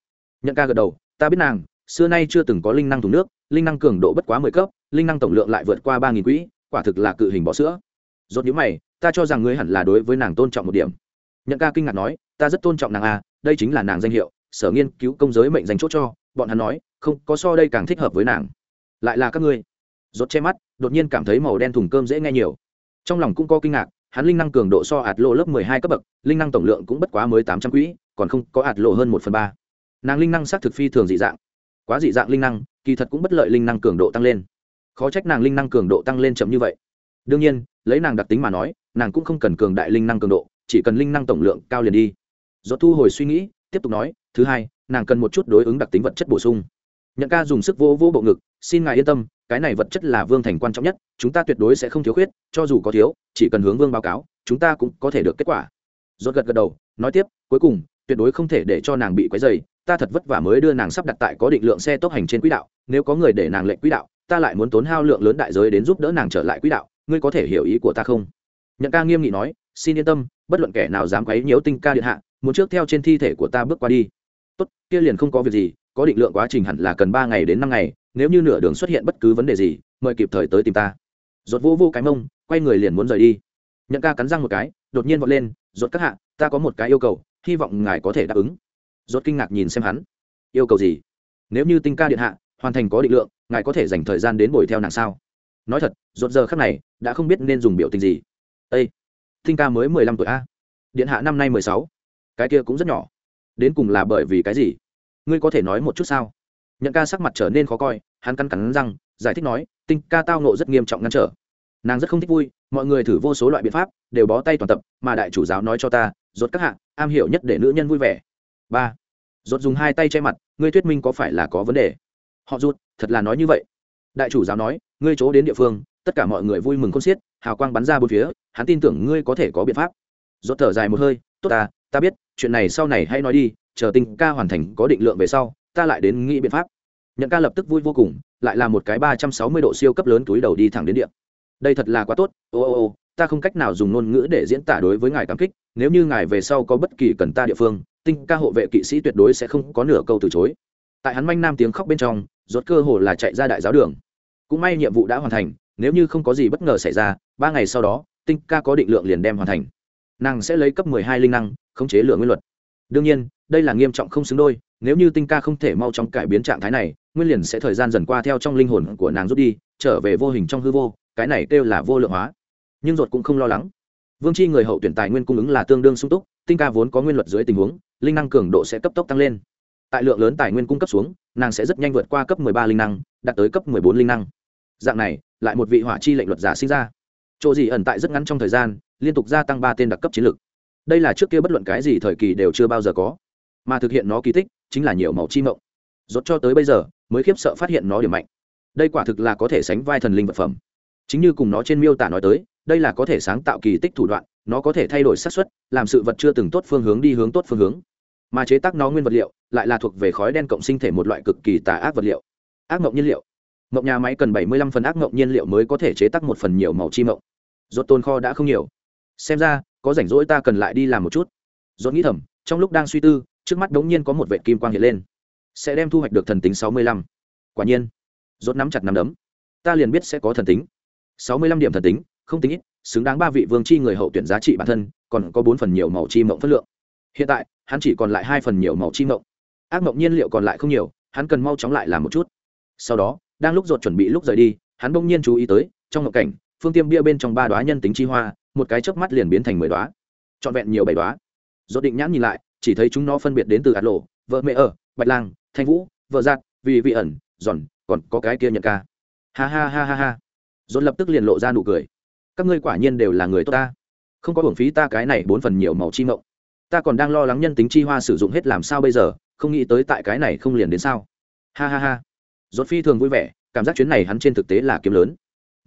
Nhận ca gật đầu ta biết nàng xưa nay chưa từng có linh năng thùng nước linh năng cường độ bất quá mười cấp linh năng tổng lượng lại vượt qua ba nghìn quỹ quả thực là cự hình bỏ sữa. Dốt nhữ mày ta cho rằng ngươi hẳn là đối với nàng tôn trọng một điểm. Nhận ca kinh ngạc nói ta rất tôn trọng nàng a à, đây chính là nàng danh hiệu sở nghiên cứu công giới mệnh danh chốt cho bọn hắn nói, không, có so đây càng thích hợp với nàng. Lại là các ngươi. Rốt che mắt, đột nhiên cảm thấy màu đen thùng cơm dễ nghe nhiều. Trong lòng cũng có kinh ngạc, hắn linh năng cường độ so ạt lộ lớp mười hai cấp bậc, linh năng tổng lượng cũng bất quá mới tám trăm quỹ, còn không có ạt lộ hơn một phần ba. Nàng linh năng xác thực phi thường dị dạng. Quá dị dạng linh năng, kỳ thật cũng bất lợi linh năng cường độ tăng lên. Khó trách nàng linh năng cường độ tăng lên chậm như vậy. Đương nhiên, lấy nàng đặc tính mà nói, nàng cũng không cần cường đại linh năng cường độ, chỉ cần linh năng tổng lượng cao liền đi. Do thu hồi suy nghĩ, tiếp tục nói, thứ hai nàng cần một chút đối ứng đặc tính vật chất bổ sung. Nhận ca dùng sức vô vô bộ ngực, xin ngài yên tâm, cái này vật chất là vương thành quan trọng nhất, chúng ta tuyệt đối sẽ không thiếu khuyết, cho dù có thiếu, chỉ cần hướng vương báo cáo, chúng ta cũng có thể được kết quả. Rốt gật gật đầu, nói tiếp, cuối cùng, tuyệt đối không thể để cho nàng bị quấy dày ta thật vất vả mới đưa nàng sắp đặt tại có định lượng xe tốc hành trên quỹ đạo, nếu có người để nàng lệnh quỹ đạo, ta lại muốn tốn hao lượng lớn đại giới đến giúp đỡ nàng trở lại quỹ đạo, ngươi có thể hiểu ý của ta không? Nhận ca nghiêm nghị nói, xin yên tâm, bất luận kẻ nào dám quấy nhiễu tinh ca điện hạ, muốn trước theo trên thi thể của ta bước qua đi tốt, kia liền không có việc gì, có định lượng quá trình hẳn là cần ba ngày đến năm ngày, nếu như nửa đường xuất hiện bất cứ vấn đề gì, mời kịp thời tới tìm ta. Rột vô vô cái mông, quay người liền muốn rời đi. Nhận ca cắn răng một cái, đột nhiên vọt lên rột các hạ, ta có một cái yêu cầu, hy vọng ngài có thể đáp ứng. Rột kinh ngạc nhìn xem hắn. Yêu cầu gì? Nếu như tinh ca điện hạ, hoàn thành có định lượng, ngài có thể dành thời gian đến bồi theo nàng sao? Nói thật rột giờ khắc này, đã không biết nên dùng biểu tình gì. Ây tinh ca mới mười lăm tuổi a. Điện hạ năm nay mười sáu. Cái kia cũng rất nhỏ đến cùng là bởi vì cái gì? Ngươi có thể nói một chút sao? Nhận ca sắc mặt trở nên khó coi, hắn cắn cắn răng, giải thích nói, tinh ca tao nộ rất nghiêm trọng ngăn trở. Nàng rất không thích vui, mọi người thử vô số loại biện pháp, đều bó tay toàn tập, mà đại chủ giáo nói cho ta rốt các hạng am hiểu nhất để nữ nhân vui vẻ. Ba. Rốt dùng hai tay che mặt, ngươi thuyết minh có phải là có vấn đề? Họ rút thật là nói như vậy. Đại chủ giáo nói, ngươi chỗ đến địa phương, tất cả mọi người vui mừng khôn xiết, hào quang bắn ra bốn phía, hắn tin tưởng ngươi có thể có biện pháp. Rốt thở dài một hơi, tốt ta ta biết, chuyện này sau này hãy nói đi, chờ tinh ca hoàn thành có định lượng về sau, ta lại đến nghĩ biện pháp. Nhận ca lập tức vui vô cùng, lại là một cái ba trăm sáu mươi độ siêu cấp lớn túi đầu đi thẳng đến điện đây thật là quá tốt, ô ô ô, ta không cách nào dùng ngôn ngữ để diễn tả đối với ngài cảm kích, nếu như ngài về sau có bất kỳ cần ta địa phương, tinh ca hộ vệ kỵ sĩ tuyệt đối sẽ không có nửa câu từ chối. Tại hắn manh nam tiếng khóc bên trong, rốt cơ hồ là chạy ra đại giáo đường. Cũng may nhiệm vụ đã hoàn thành, nếu như không có gì bất ngờ xảy ra, ba ngày sau đó, tinh ca có định lượng liền đem hoàn thành nàng sẽ lấy cấp mười hai linh năng, khống chế lượng nguyên luật. Đương nhiên, đây là nghiêm trọng không xứng đôi, nếu như tinh ca không thể mau chóng cải biến trạng thái này, nguyên liền sẽ thời gian dần qua theo trong linh hồn của nàng rút đi, trở về vô hình trong hư vô, cái này kêu là vô lượng hóa. Nhưng ruột cũng không lo lắng. Vương chi người hậu tuyển tài nguyên cung ứng là tương đương sung túc, tinh ca vốn có nguyên luật dưới tình huống, linh năng cường độ sẽ cấp tốc tăng lên. Tại lượng lớn tài nguyên cung cấp xuống, nàng sẽ rất nhanh vượt qua cấp ba linh năng, đạt tới cấp bốn linh năng. Dạng này, lại một vị hỏa chi lệnh luật giả sinh ra. Chỗ gì ẩn tại rất ngắn trong thời gian liên tục gia tăng ba tên đặc cấp chiến lược. Đây là trước kia bất luận cái gì thời kỳ đều chưa bao giờ có. Mà thực hiện nó kỳ tích chính là nhiều màu chi mộng. Rốt cho tới bây giờ, mới khiếp sợ phát hiện nó điểm mạnh. Đây quả thực là có thể sánh vai thần linh vật phẩm. Chính như cùng nó trên miêu tả nói tới, đây là có thể sáng tạo kỳ tích thủ đoạn, nó có thể thay đổi xác suất, làm sự vật chưa từng tốt phương hướng đi hướng tốt phương hướng. Mà chế tác nó nguyên vật liệu, lại là thuộc về khói đen cộng sinh thể một loại cực kỳ tà ác vật liệu. Ác mộng nhiên liệu. Mộng nhà máy cần bảy mươi lăm phần ác mộng nhiên liệu mới có thể chế tác một phần nhiều màu chi mộng. Rốt tôn kho đã không nhiều xem ra, có rảnh rỗi ta cần lại đi làm một chút. Rốt nghĩ thầm, trong lúc đang suy tư, trước mắt đống nhiên có một vệ kim quang hiện lên. Sẽ đem thu hoạch được thần tính sáu mươi lăm. Quả nhiên. Rốt nắm chặt nắm đấm. Ta liền biết sẽ có thần tính. sáu mươi lăm điểm thần tính, không tính ít, xứng đáng ba vị vương chi người hậu tuyển giá trị bản thân, còn có bốn phần nhiều màu chi mộng phất lượng. Hiện tại, hắn chỉ còn lại hai phần nhiều màu chi mộng. Ác mộng nhiên liệu còn lại không nhiều, hắn cần mau chóng lại làm một chút. Sau đó, đang lúc dột chuẩn bị lúc rời đi, hắn bỗng nhiên chú ý tới, trong ngộ cảnh phương tiêm bia bên trong ba đoá nhân tính chi hoa, một cái chớp mắt liền biến thành mười đoá trọn vẹn nhiều bảy đoá do định nhãn nhìn lại, chỉ thấy chúng nó phân biệt đến từ ạt lộ vợ mẹ ở, bạch lang, thanh vũ, vợ giạt vì vị ẩn, giòn, còn có cái kia nhận ca. Ha ha ha ha ha. Dồn lập tức liền lộ ra nụ cười. Các ngươi quả nhiên đều là người tốt ta. Không có hưởng phí ta cái này bốn phần nhiều màu chi mộng ta còn đang lo lắng nhân tính chi hoa sử dụng hết làm sao bây giờ, không nghĩ tới tại cái này không liền đến sao. Ha ha ha. Dồn phi thường vui vẻ, cảm giác chuyến này hắn trên thực tế là kiếm lớn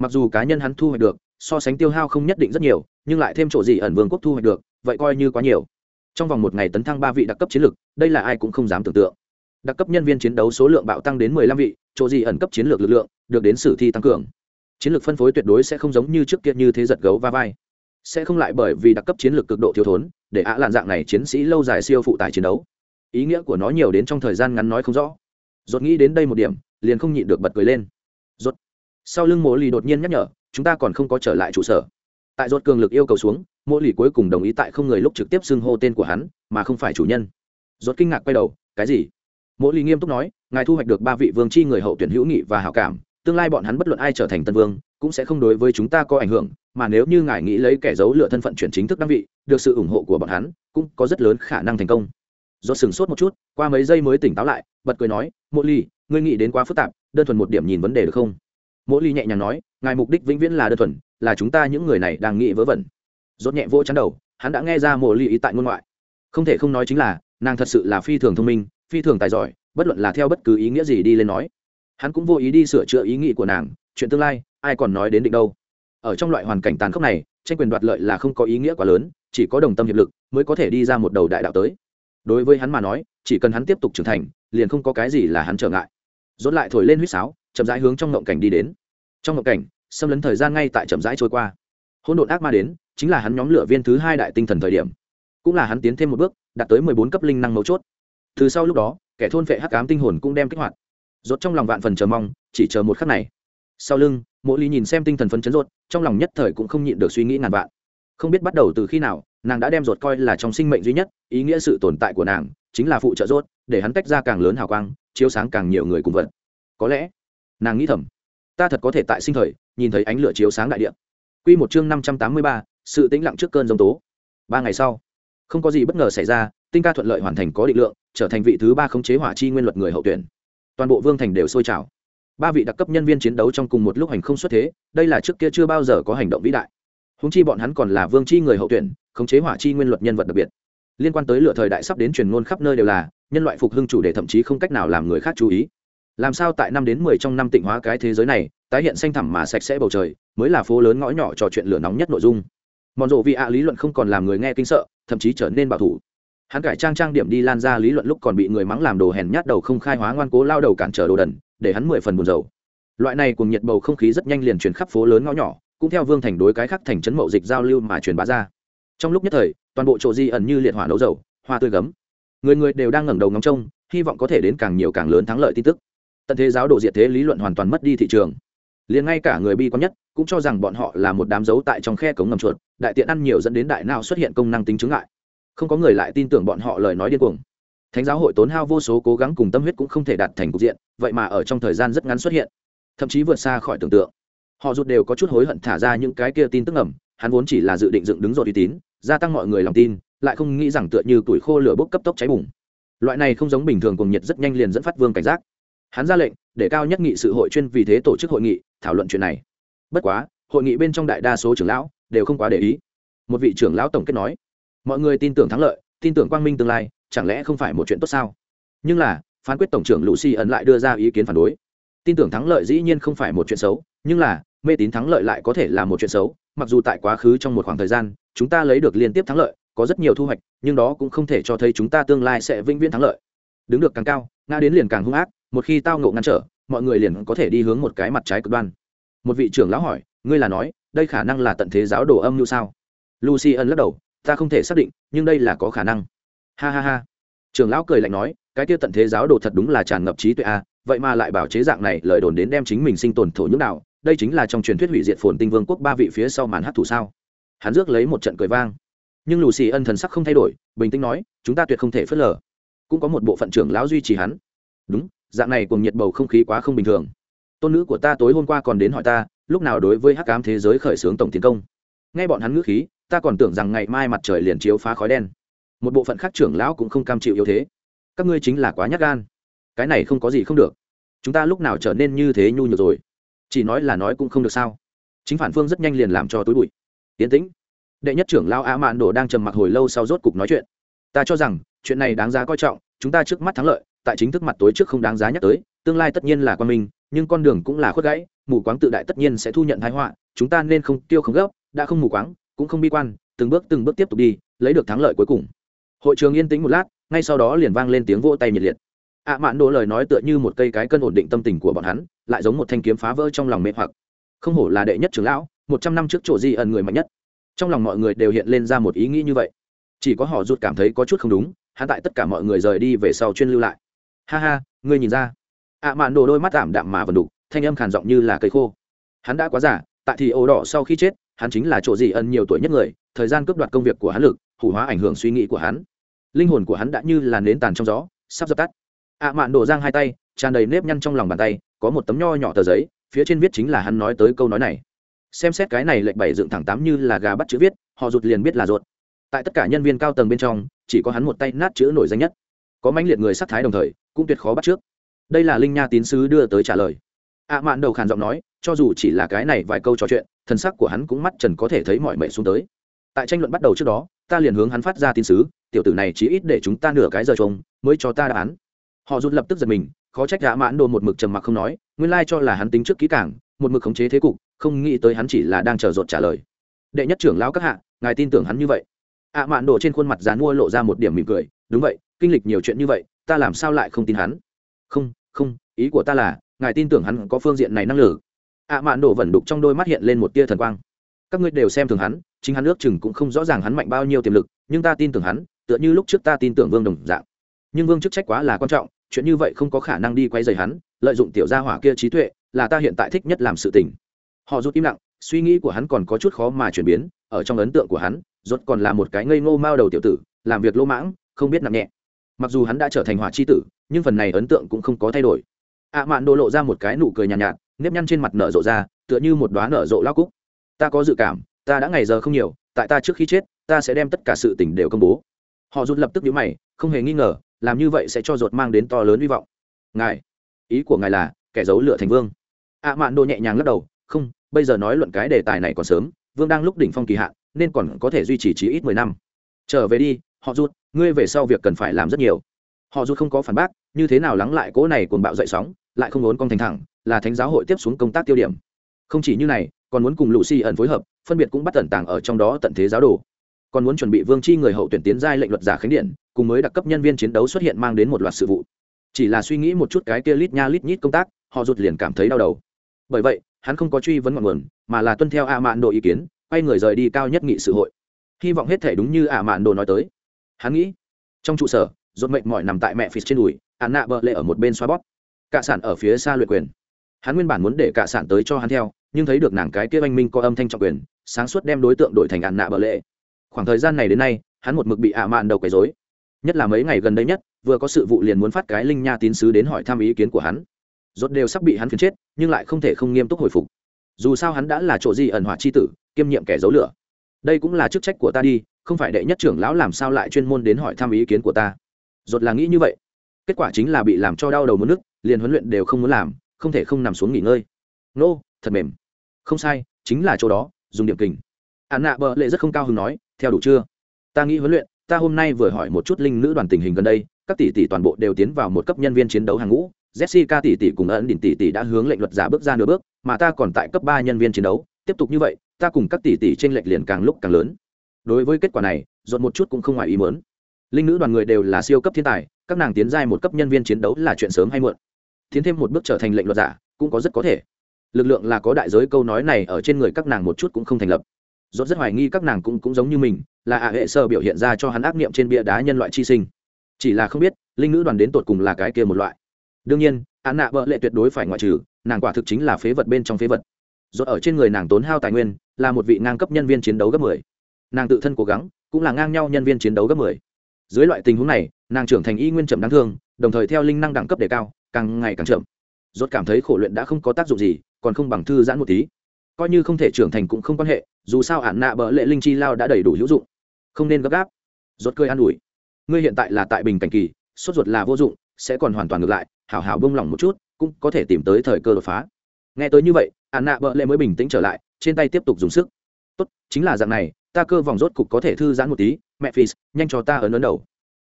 mặc dù cá nhân hắn thu hoạch được, so sánh tiêu hao không nhất định rất nhiều, nhưng lại thêm chỗ gì ẩn vương quốc thu hoạch được, vậy coi như quá nhiều. Trong vòng một ngày tấn thăng ba vị đặc cấp chiến lược, đây là ai cũng không dám tưởng tượng. Đặc cấp nhân viên chiến đấu số lượng bạo tăng đến mười lăm vị, chỗ gì ẩn cấp chiến lược lực lượng được đến sử thi tăng cường. Chiến lược phân phối tuyệt đối sẽ không giống như trước kia như thế giật gấu va vai. Sẽ không lại bởi vì đặc cấp chiến lược cực độ thiếu thốn, để ạ lạn dạng này chiến sĩ lâu dài siêu phụ tải chiến đấu. Ý nghĩa của nó nhiều đến trong thời gian ngắn nói không rõ. Dột nghĩ đến đây một điểm, liền không nhịn được bật cười lên. Dột sau lưng mộ lì đột nhiên nhắc nhở, chúng ta còn không có trở lại trụ sở. Tại rốt cường lực yêu cầu xuống mộ lì cuối cùng đồng ý tại không người lúc trực tiếp xưng hô tên của hắn, mà không phải chủ nhân. Rốt kinh ngạc quay đầu, cái gì? Mộ lì nghiêm túc nói, ngài thu hoạch được ba vị vương chi người hậu tuyển hữu nghị và hảo cảm, tương lai bọn hắn bất luận ai trở thành tân vương, cũng sẽ không đối với chúng ta có ảnh hưởng, mà nếu như ngài nghĩ lấy kẻ giấu lựa thân phận chuyển chính thức đăng vị, được sự ủng hộ của bọn hắn, cũng có rất lớn khả năng thành công. Do sừng sốt một chút, qua mấy giây mới tỉnh táo lại, bật cười nói mộ ly ngươi nghĩ đến quá phức tạp, đơn thuần một điểm nhìn vấn đề được không? Mỗi ly nhẹ nhàng nói, ngài mục đích vĩnh viễn là đơn thuần, là chúng ta những người này đang nghĩ vớ vẩn. Rốt nhẹ vô chắn đầu, hắn đã nghe ra mộ ly ý tại ngôn ngoại. Không thể không nói chính là, nàng thật sự là phi thường thông minh, phi thường tài giỏi, bất luận là theo bất cứ ý nghĩa gì đi lên nói. Hắn cũng vô ý đi sửa chữa ý nghĩ của nàng, chuyện tương lai, ai còn nói đến định đâu. Ở trong loại hoàn cảnh tàn khốc này, tranh quyền đoạt lợi là không có ý nghĩa quá lớn, chỉ có đồng tâm hiệp lực mới có thể đi ra một đầu đại đạo tới. Đối với hắn mà nói, chỉ cần hắn tiếp tục trưởng thành, liền không có cái gì là hắn trở ngại. Dốt lại thổi lên huýt sáo chậm rãi hướng trong ngộng cảnh đi đến. Trong ngộng cảnh, xâm lấn thời gian ngay tại chậm rãi trôi qua. Hỗn độn ác ma đến, chính là hắn nhóm lửa viên thứ hai đại tinh thần thời điểm. Cũng là hắn tiến thêm một bước, đạt tới mười bốn cấp linh năng mấu chốt. Từ sau lúc đó, kẻ thôn vệ hắc ám tinh hồn cũng đem kích hoạt. Rốt trong lòng vạn phần chờ mong, chỉ chờ một khắc này. Sau lưng mỗi ly nhìn xem tinh thần phấn chấn rốt, trong lòng nhất thời cũng không nhịn được suy nghĩ ngàn vạn. Không biết bắt đầu từ khi nào, nàng đã đem rốt coi là trong sinh mệnh duy nhất, ý nghĩa sự tồn tại của nàng chính là phụ trợ rốt, để hắn tách ra càng lớn hào quang, chiếu sáng càng nhiều người cùng vật. Có lẽ nàng nghĩ thầm ta thật có thể tại sinh thời nhìn thấy ánh lửa chiếu sáng đại địa. Quy một chương năm trăm tám mươi ba, sự tĩnh lặng trước cơn giông tố. Ba ngày sau không có gì bất ngờ xảy ra tinh ca thuận lợi hoàn thành có định lượng trở thành vị thứ ba khống chế hỏa chi nguyên luật người hậu tuyển. Toàn bộ vương thành đều sôi trào. Ba vị đặc cấp nhân viên chiến đấu trong cùng một lúc hành không xuất thế đây là trước kia chưa bao giờ có hành động vĩ đại. Húng chi bọn hắn còn là vương chi người hậu tuyển khống chế hỏa chi nguyên luật nhân vật đặc biệt. Liên quan tới lựa thời đại sắp đến truyền ngôn khắp nơi đều là nhân loại phục hưng chủ đề thậm chí không cách nào làm người khác chú ý làm sao tại năm đến mười trong năm tịnh hóa cái thế giới này, tái hiện xanh thẳm mà sạch sẽ bầu trời, mới là phố lớn ngõ nhỏ trò chuyện lửa nóng nhất nội dung. Mòn rộ vị ạ lý luận không còn làm người nghe kinh sợ, thậm chí trở nên bảo thủ. Hắn cải trang trang điểm đi lan ra lý luận lúc còn bị người mắng làm đồ hèn nhát đầu không khai hóa ngoan cố lao đầu cản trở đồ đần, để hắn mười phần buồn dầu loại này cùng nhiệt bầu không khí rất nhanh liền truyền khắp phố lớn ngõ nhỏ, cũng theo vương thành đối cái khắc thành trấn mậu dịch giao lưu mà truyền bá ra. Trong lúc nhất thời, toàn bộ chỗ di ẩn như liệt hỏa nấu dầu, hoa tươi gấm. Người người đều đang ngẩng đầu ngóng trông, hy vọng có thể đến càng nhiều càng lớn thắng lợi tin tức tận thế giáo độ diệt thế lý luận hoàn toàn mất đi thị trường. Liền ngay cả người bi quan nhất cũng cho rằng bọn họ là một đám dấu tại trong khe cống ngầm chuột, đại tiện ăn nhiều dẫn đến đại nào xuất hiện công năng tính chứng ngại. Không có người lại tin tưởng bọn họ lời nói điên cuồng. Thánh giáo hội tốn hao vô số cố gắng cùng tâm huyết cũng không thể đạt thành cục diện, vậy mà ở trong thời gian rất ngắn xuất hiện. Thậm chí vượt xa khỏi tưởng tượng. Họ rụt đều có chút hối hận thả ra những cái kia tin tức ngầm. hắn vốn chỉ là dự định dựng đứng rồi uy tín, gia tăng mọi người lòng tin, lại không nghĩ rằng tựa như tuổi khô lửa bốc cấp tốc cháy bùng. Loại này không giống bình thường cùng nhiệt rất nhanh liền dẫn phát vương cảnh giác hắn ra lệnh để cao nhất nghị sự hội chuyên vì thế tổ chức hội nghị, thảo luận chuyện này. Bất quá, hội nghị bên trong đại đa số trưởng lão đều không quá để ý. Một vị trưởng lão tổng kết nói, mọi người tin tưởng thắng lợi, tin tưởng quang minh tương lai, chẳng lẽ không phải một chuyện tốt sao? Nhưng là, phán quyết tổng trưởng lucy ẩn lại đưa ra ý kiến phản đối. Tin tưởng thắng lợi dĩ nhiên không phải một chuyện xấu, nhưng là, mê tín thắng lợi lại có thể là một chuyện xấu, mặc dù tại quá khứ trong một khoảng thời gian, chúng ta lấy được liên tiếp thắng lợi, có rất nhiều thu hoạch, nhưng đó cũng không thể cho thấy chúng ta tương lai sẽ vĩnh viễn thắng lợi. Đứng được càng cao ngã đến liền càng hung ác một khi tao ngộ ngăn trở, mọi người liền có thể đi hướng một cái mặt trái cực đoan. Một vị trưởng lão hỏi, ngươi là nói, đây khả năng là tận thế giáo đồ âm như sao? Lucy ân lắc đầu, ta không thể xác định, nhưng đây là có khả năng. Ha ha ha. Trưởng lão cười lạnh nói, cái tiêu tận thế giáo đồ thật đúng là tràn ngập trí tuệ a, vậy mà lại bảo chế dạng này, lời đồn đến đem chính mình sinh tồn thổ nhưỡng đạo, đây chính là trong truyền thuyết hủy diệt phồn tinh vương quốc ba vị phía sau màn hát thủ sao? Hắn rước lấy một trận cười vang. Nhưng lù xì ân thần sắc không thay đổi, bình tĩnh nói, chúng ta tuyệt không thể phớt lờ. Cũng có một bộ phận trưởng lão duy trì hắn. Đúng dạng này cùng nhiệt bầu không khí quá không bình thường. Tôn nữ của ta tối hôm qua còn đến hỏi ta, lúc nào đối với hắc cám thế giới khởi xướng tổng tiến công. Nghe bọn hắn ngữ khí, ta còn tưởng rằng ngày mai mặt trời liền chiếu phá khói đen. Một bộ phận khác trưởng lão cũng không cam chịu yếu thế. Các ngươi chính là quá nhát gan. Cái này không có gì không được. Chúng ta lúc nào trở nên như thế nhu nhược rồi? Chỉ nói là nói cũng không được sao? Chính phản phương rất nhanh liền làm cho túi bụi. Tiến tĩnh, đệ nhất trưởng lao á mạn đồ đang trầm mặc hồi lâu sau rốt cục nói chuyện. Ta cho rằng, chuyện này đáng giá coi trọng, chúng ta trước mắt thắng lợi tại chính thức mặt tối trước không đáng giá nhắc tới, tương lai tất nhiên là quan minh, nhưng con đường cũng là khuất gãy, mù quáng tự đại tất nhiên sẽ thu nhận thái họa, chúng ta nên không tiêu không gấp, đã không mù quáng, cũng không bi quan, từng bước từng bước tiếp tục đi, lấy được thắng lợi cuối cùng. Hội trường yên tĩnh một lát, ngay sau đó liền vang lên tiếng vỗ tay nhiệt liệt. Ạ mạn đỗ lời nói tựa như một cây cái cân ổn định tâm tình của bọn hắn, lại giống một thanh kiếm phá vỡ trong lòng mê hoặc. Không hổ là đệ nhất trưởng lão, một trăm năm trước chỗ di ẩn người mạnh nhất. Trong lòng mọi người đều hiện lên ra một ý nghĩ như vậy. Chỉ có họ rụt cảm thấy có chút không đúng, hắn tại tất cả mọi người rời đi về sau chuyên lưu lại ha ha, ngươi nhìn ra. Ạ mạn đồ đôi mắt ảm đạm mà vần đục, thanh âm khàn giọng như là cây khô. Hắn đã quá giả tại thì ổ đỏ sau khi chết, hắn chính là chỗ gì ẩn nhiều tuổi nhất người, thời gian cướp đoạt công việc của hắn lực, hủ hóa ảnh hưởng suy nghĩ của hắn. Linh hồn của hắn đã như là nến tàn trong gió, sắp dập tắt. Ạ mạn đổ giang hai tay, tràn đầy nếp nhăn trong lòng bàn tay, có một tấm nho nhỏ tờ giấy, phía trên viết chính là hắn nói tới câu nói này. Xem xét cái này lệnh bảy dựng thẳng tám như là gà bắt chữ viết, họ rụt liền biết là ruột. Tại tất cả nhân viên cao tầng bên trong, chỉ có hắn một tay nát chữ nổi danh nhất có mãnh liệt người sắc thái đồng thời, cũng tuyệt khó bắt trước. Đây là linh nha tín sứ đưa tới trả lời. Ạ mạn đầu khàn giọng nói, cho dù chỉ là cái này vài câu trò chuyện, thần sắc của hắn cũng mắt trần có thể thấy mọi mệ xuống tới. Tại tranh luận bắt đầu trước đó, ta liền hướng hắn phát ra tín sứ, tiểu tử này chỉ ít để chúng ta nửa cái giờ trông, mới cho ta đáp án. Họ rút lập tức giật mình, khó trách ạ mãn đồ một mực trầm mặc không nói, nguyên lai cho là hắn tính trước kỹ cảng một mực khống chế thế cục, không nghĩ tới hắn chỉ là đang chờ rột trả lời. Đệ nhất trưởng lão các hạ, ngài tin tưởng hắn như vậy. Ạ mạn đồ trên khuôn mặt dán mua lộ ra một điểm mỉm cười, đúng vậy kinh lịch nhiều chuyện như vậy, ta làm sao lại không tin hắn? Không không, ý của ta là, ngài tin tưởng hắn có phương diện này năng lực. Ạ mạn đổ vẩn đục trong đôi mắt hiện lên một tia thần quang. Các ngươi đều xem thường hắn, chính hắn ước chừng cũng không rõ ràng hắn mạnh bao nhiêu tiềm lực, nhưng ta tin tưởng hắn, tựa như lúc trước ta tin tưởng vương đồng dạng. Nhưng vương chức trách quá là quan trọng, chuyện như vậy không có khả năng đi quay dày hắn, lợi dụng tiểu gia hỏa kia trí tuệ, là ta hiện tại thích nhất làm sự tình. Họ rút im lặng, suy nghĩ của hắn còn có chút khó mà chuyển biến, ở trong ấn tượng của hắn, rốt còn là một cái ngây ngô mao đầu tiểu tử, làm việc lỗ mãng, không biết nặng nhẹ mặc dù hắn đã trở thành hỏa chi tử nhưng phần này ấn tượng cũng không có thay đổi. Ạ mạn đồ lộ ra một cái nụ cười nhàn nhạt, nhạt nếp nhăn trên mặt nở rộ ra tựa như một đoá nở rộ lao cúc. Ta có dự cảm ta đã ngày giờ không nhiều tại ta trước khi chết ta sẽ đem tất cả sự tình đều công bố. Họ rút lập tức nhũ mày không hề nghi ngờ làm như vậy sẽ cho ruột mang đến to lớn hy vọng. Ngài ý của ngài là kẻ giấu lửa thành vương. Ạ mạn đồ nhẹ nhàng lắc đầu không bây giờ nói luận cái đề tài này còn sớm vương đang lúc đỉnh phong kỳ hạn nên còn có thể duy trì chí ít mười năm. Trở về đi họ rút ngươi về sau việc cần phải làm rất nhiều. Họ rút không có phản bác, như thế nào lắng lại cỗ này cuồng bạo dậy sóng, lại không muốn con thành thẳng, là thánh giáo hội tiếp xuống công tác tiêu điểm. Không chỉ như này, còn muốn cùng lũ xi ẩn phối hợp, phân biệt cũng bắt tẩn tàng ở trong đó tận thế giáo đồ. Còn muốn chuẩn bị vương chi người hậu tuyển tiến giai lệnh luật giả khánh điện, cùng mới đặc cấp nhân viên chiến đấu xuất hiện mang đến một loạt sự vụ. Chỉ là suy nghĩ một chút cái kia lít nha lít nhít công tác, họ rụt liền cảm thấy đau đầu. Bởi vậy, hắn không có truy vấn ngọn nguồn, mà là tuân theo a mạn đồ ý kiến, quay người rời đi cao nhất nghị sự hội. Hy vọng hết thể đúng như a mạn đồ nói tới hắn nghĩ, trong trụ sở dột mệnh mỏi nằm tại mẹ phì trên đùi hắn nạ bợ lệ ở một bên xoa bóp. Cả sản ở phía xa luyện quyền. Hắn nguyên bản muốn để cả sản tới cho hắn theo, nhưng thấy được nàng cái kia anh minh có âm thanh trọng quyền, sáng suốt đem đối tượng đổi thành ạn nạ bợ lệ. Khoảng thời gian này đến nay, hắn một mực bị ạ mạn đầu quấy dối nhất là mấy ngày gần đây nhất, vừa có sự vụ liền muốn phát cái linh nha tín sứ đến hỏi thăm ý kiến của hắn. Rốt đều sắp bị hắn phiến chết, nhưng lại không thể không nghiêm túc hồi phục. Dù sao hắn đã là chỗ gì ẩn hỏa chi tử, kiêm nhiệm kẻ giấu lửa. Đây cũng là chức trách của ta đi không phải đệ nhất trưởng lão làm sao lại chuyên môn đến hỏi thăm ý kiến của ta? Rốt là nghĩ như vậy. Kết quả chính là bị làm cho đau đầu muốn nước, liền huấn luyện đều không muốn làm, không thể không nằm xuống nghỉ ngơi. Nô, thật mềm. Không sai, chính là chỗ đó, dùng điểm kình. Ạn nạ bợ lệ rất không cao hứng nói, theo đủ chưa? Ta nghĩ huấn luyện, ta hôm nay vừa hỏi một chút linh nữ đoàn tình hình gần đây, các tỷ tỷ toàn bộ đều tiến vào một cấp nhân viên chiến đấu hàng ngũ, jessica tỷ tỷ cùng ấn đỉnh tỷ tỷ đã hướng lệnh luật giả bước ra nửa bước, mà ta còn tại cấp ba nhân viên chiến đấu, tiếp tục như vậy, ta cùng các tỷ tỷ trên lệch liền càng lúc càng lớn đối với kết quả này dồn một chút cũng không ngoài ý muốn. Linh nữ đoàn người đều là siêu cấp thiên tài, các nàng tiến giai một cấp nhân viên chiến đấu là chuyện sớm hay muộn. Tiến thêm một bước trở thành lệnh luật giả, cũng có rất có thể. Lực lượng là có đại giới, câu nói này ở trên người các nàng một chút cũng không thành lập. Dốt rất hoài nghi các nàng cũng cũng giống như mình, là ả hệ sơ biểu hiện ra cho hắn ác nghiệm trên bia đá nhân loại chi sinh. Chỉ là không biết, linh nữ đoàn đến tột cùng là cái kia một loại. Đương nhiên, án nạ vợ lệ tuyệt đối phải ngoại trừ, nàng quả thực chính là phế vật bên trong phế vật. Dốt ở trên người nàng tốn hao tài nguyên, là một vị ngang cấp nhân viên chiến đấu gấp mười nàng tự thân cố gắng, cũng là ngang nhau nhân viên chiến đấu gấp mười. Dưới loại tình huống này, nàng trưởng thành y nguyên chậm đáng thương, đồng thời theo linh năng đẳng cấp đề cao, càng ngày càng chậm. Rốt cảm thấy khổ luyện đã không có tác dụng gì, còn không bằng thư giãn một tí. Coi như không thể trưởng thành cũng không quan hệ, dù sao ản nạ bỡ lệ linh chi lao đã đầy đủ hữu dụng. Không nên gấp gáp. Rốt cười an ủi. Ngươi hiện tại là tại bình cảnh kỳ, sốt ruột là vô dụng, sẽ còn hoàn toàn ngược lại, hảo hảo bông lỏng một chút, cũng có thể tìm tới thời cơ đột phá. Nghe tới như vậy, ản nạ bỡ lệ mới bình tĩnh trở lại, trên tay tiếp tục dùng sức. Tốt, chính là dạng này ta cơ vòng rốt cục có thể thư giãn một tí, mẹ phi nhanh cho ta ấn ấn đầu.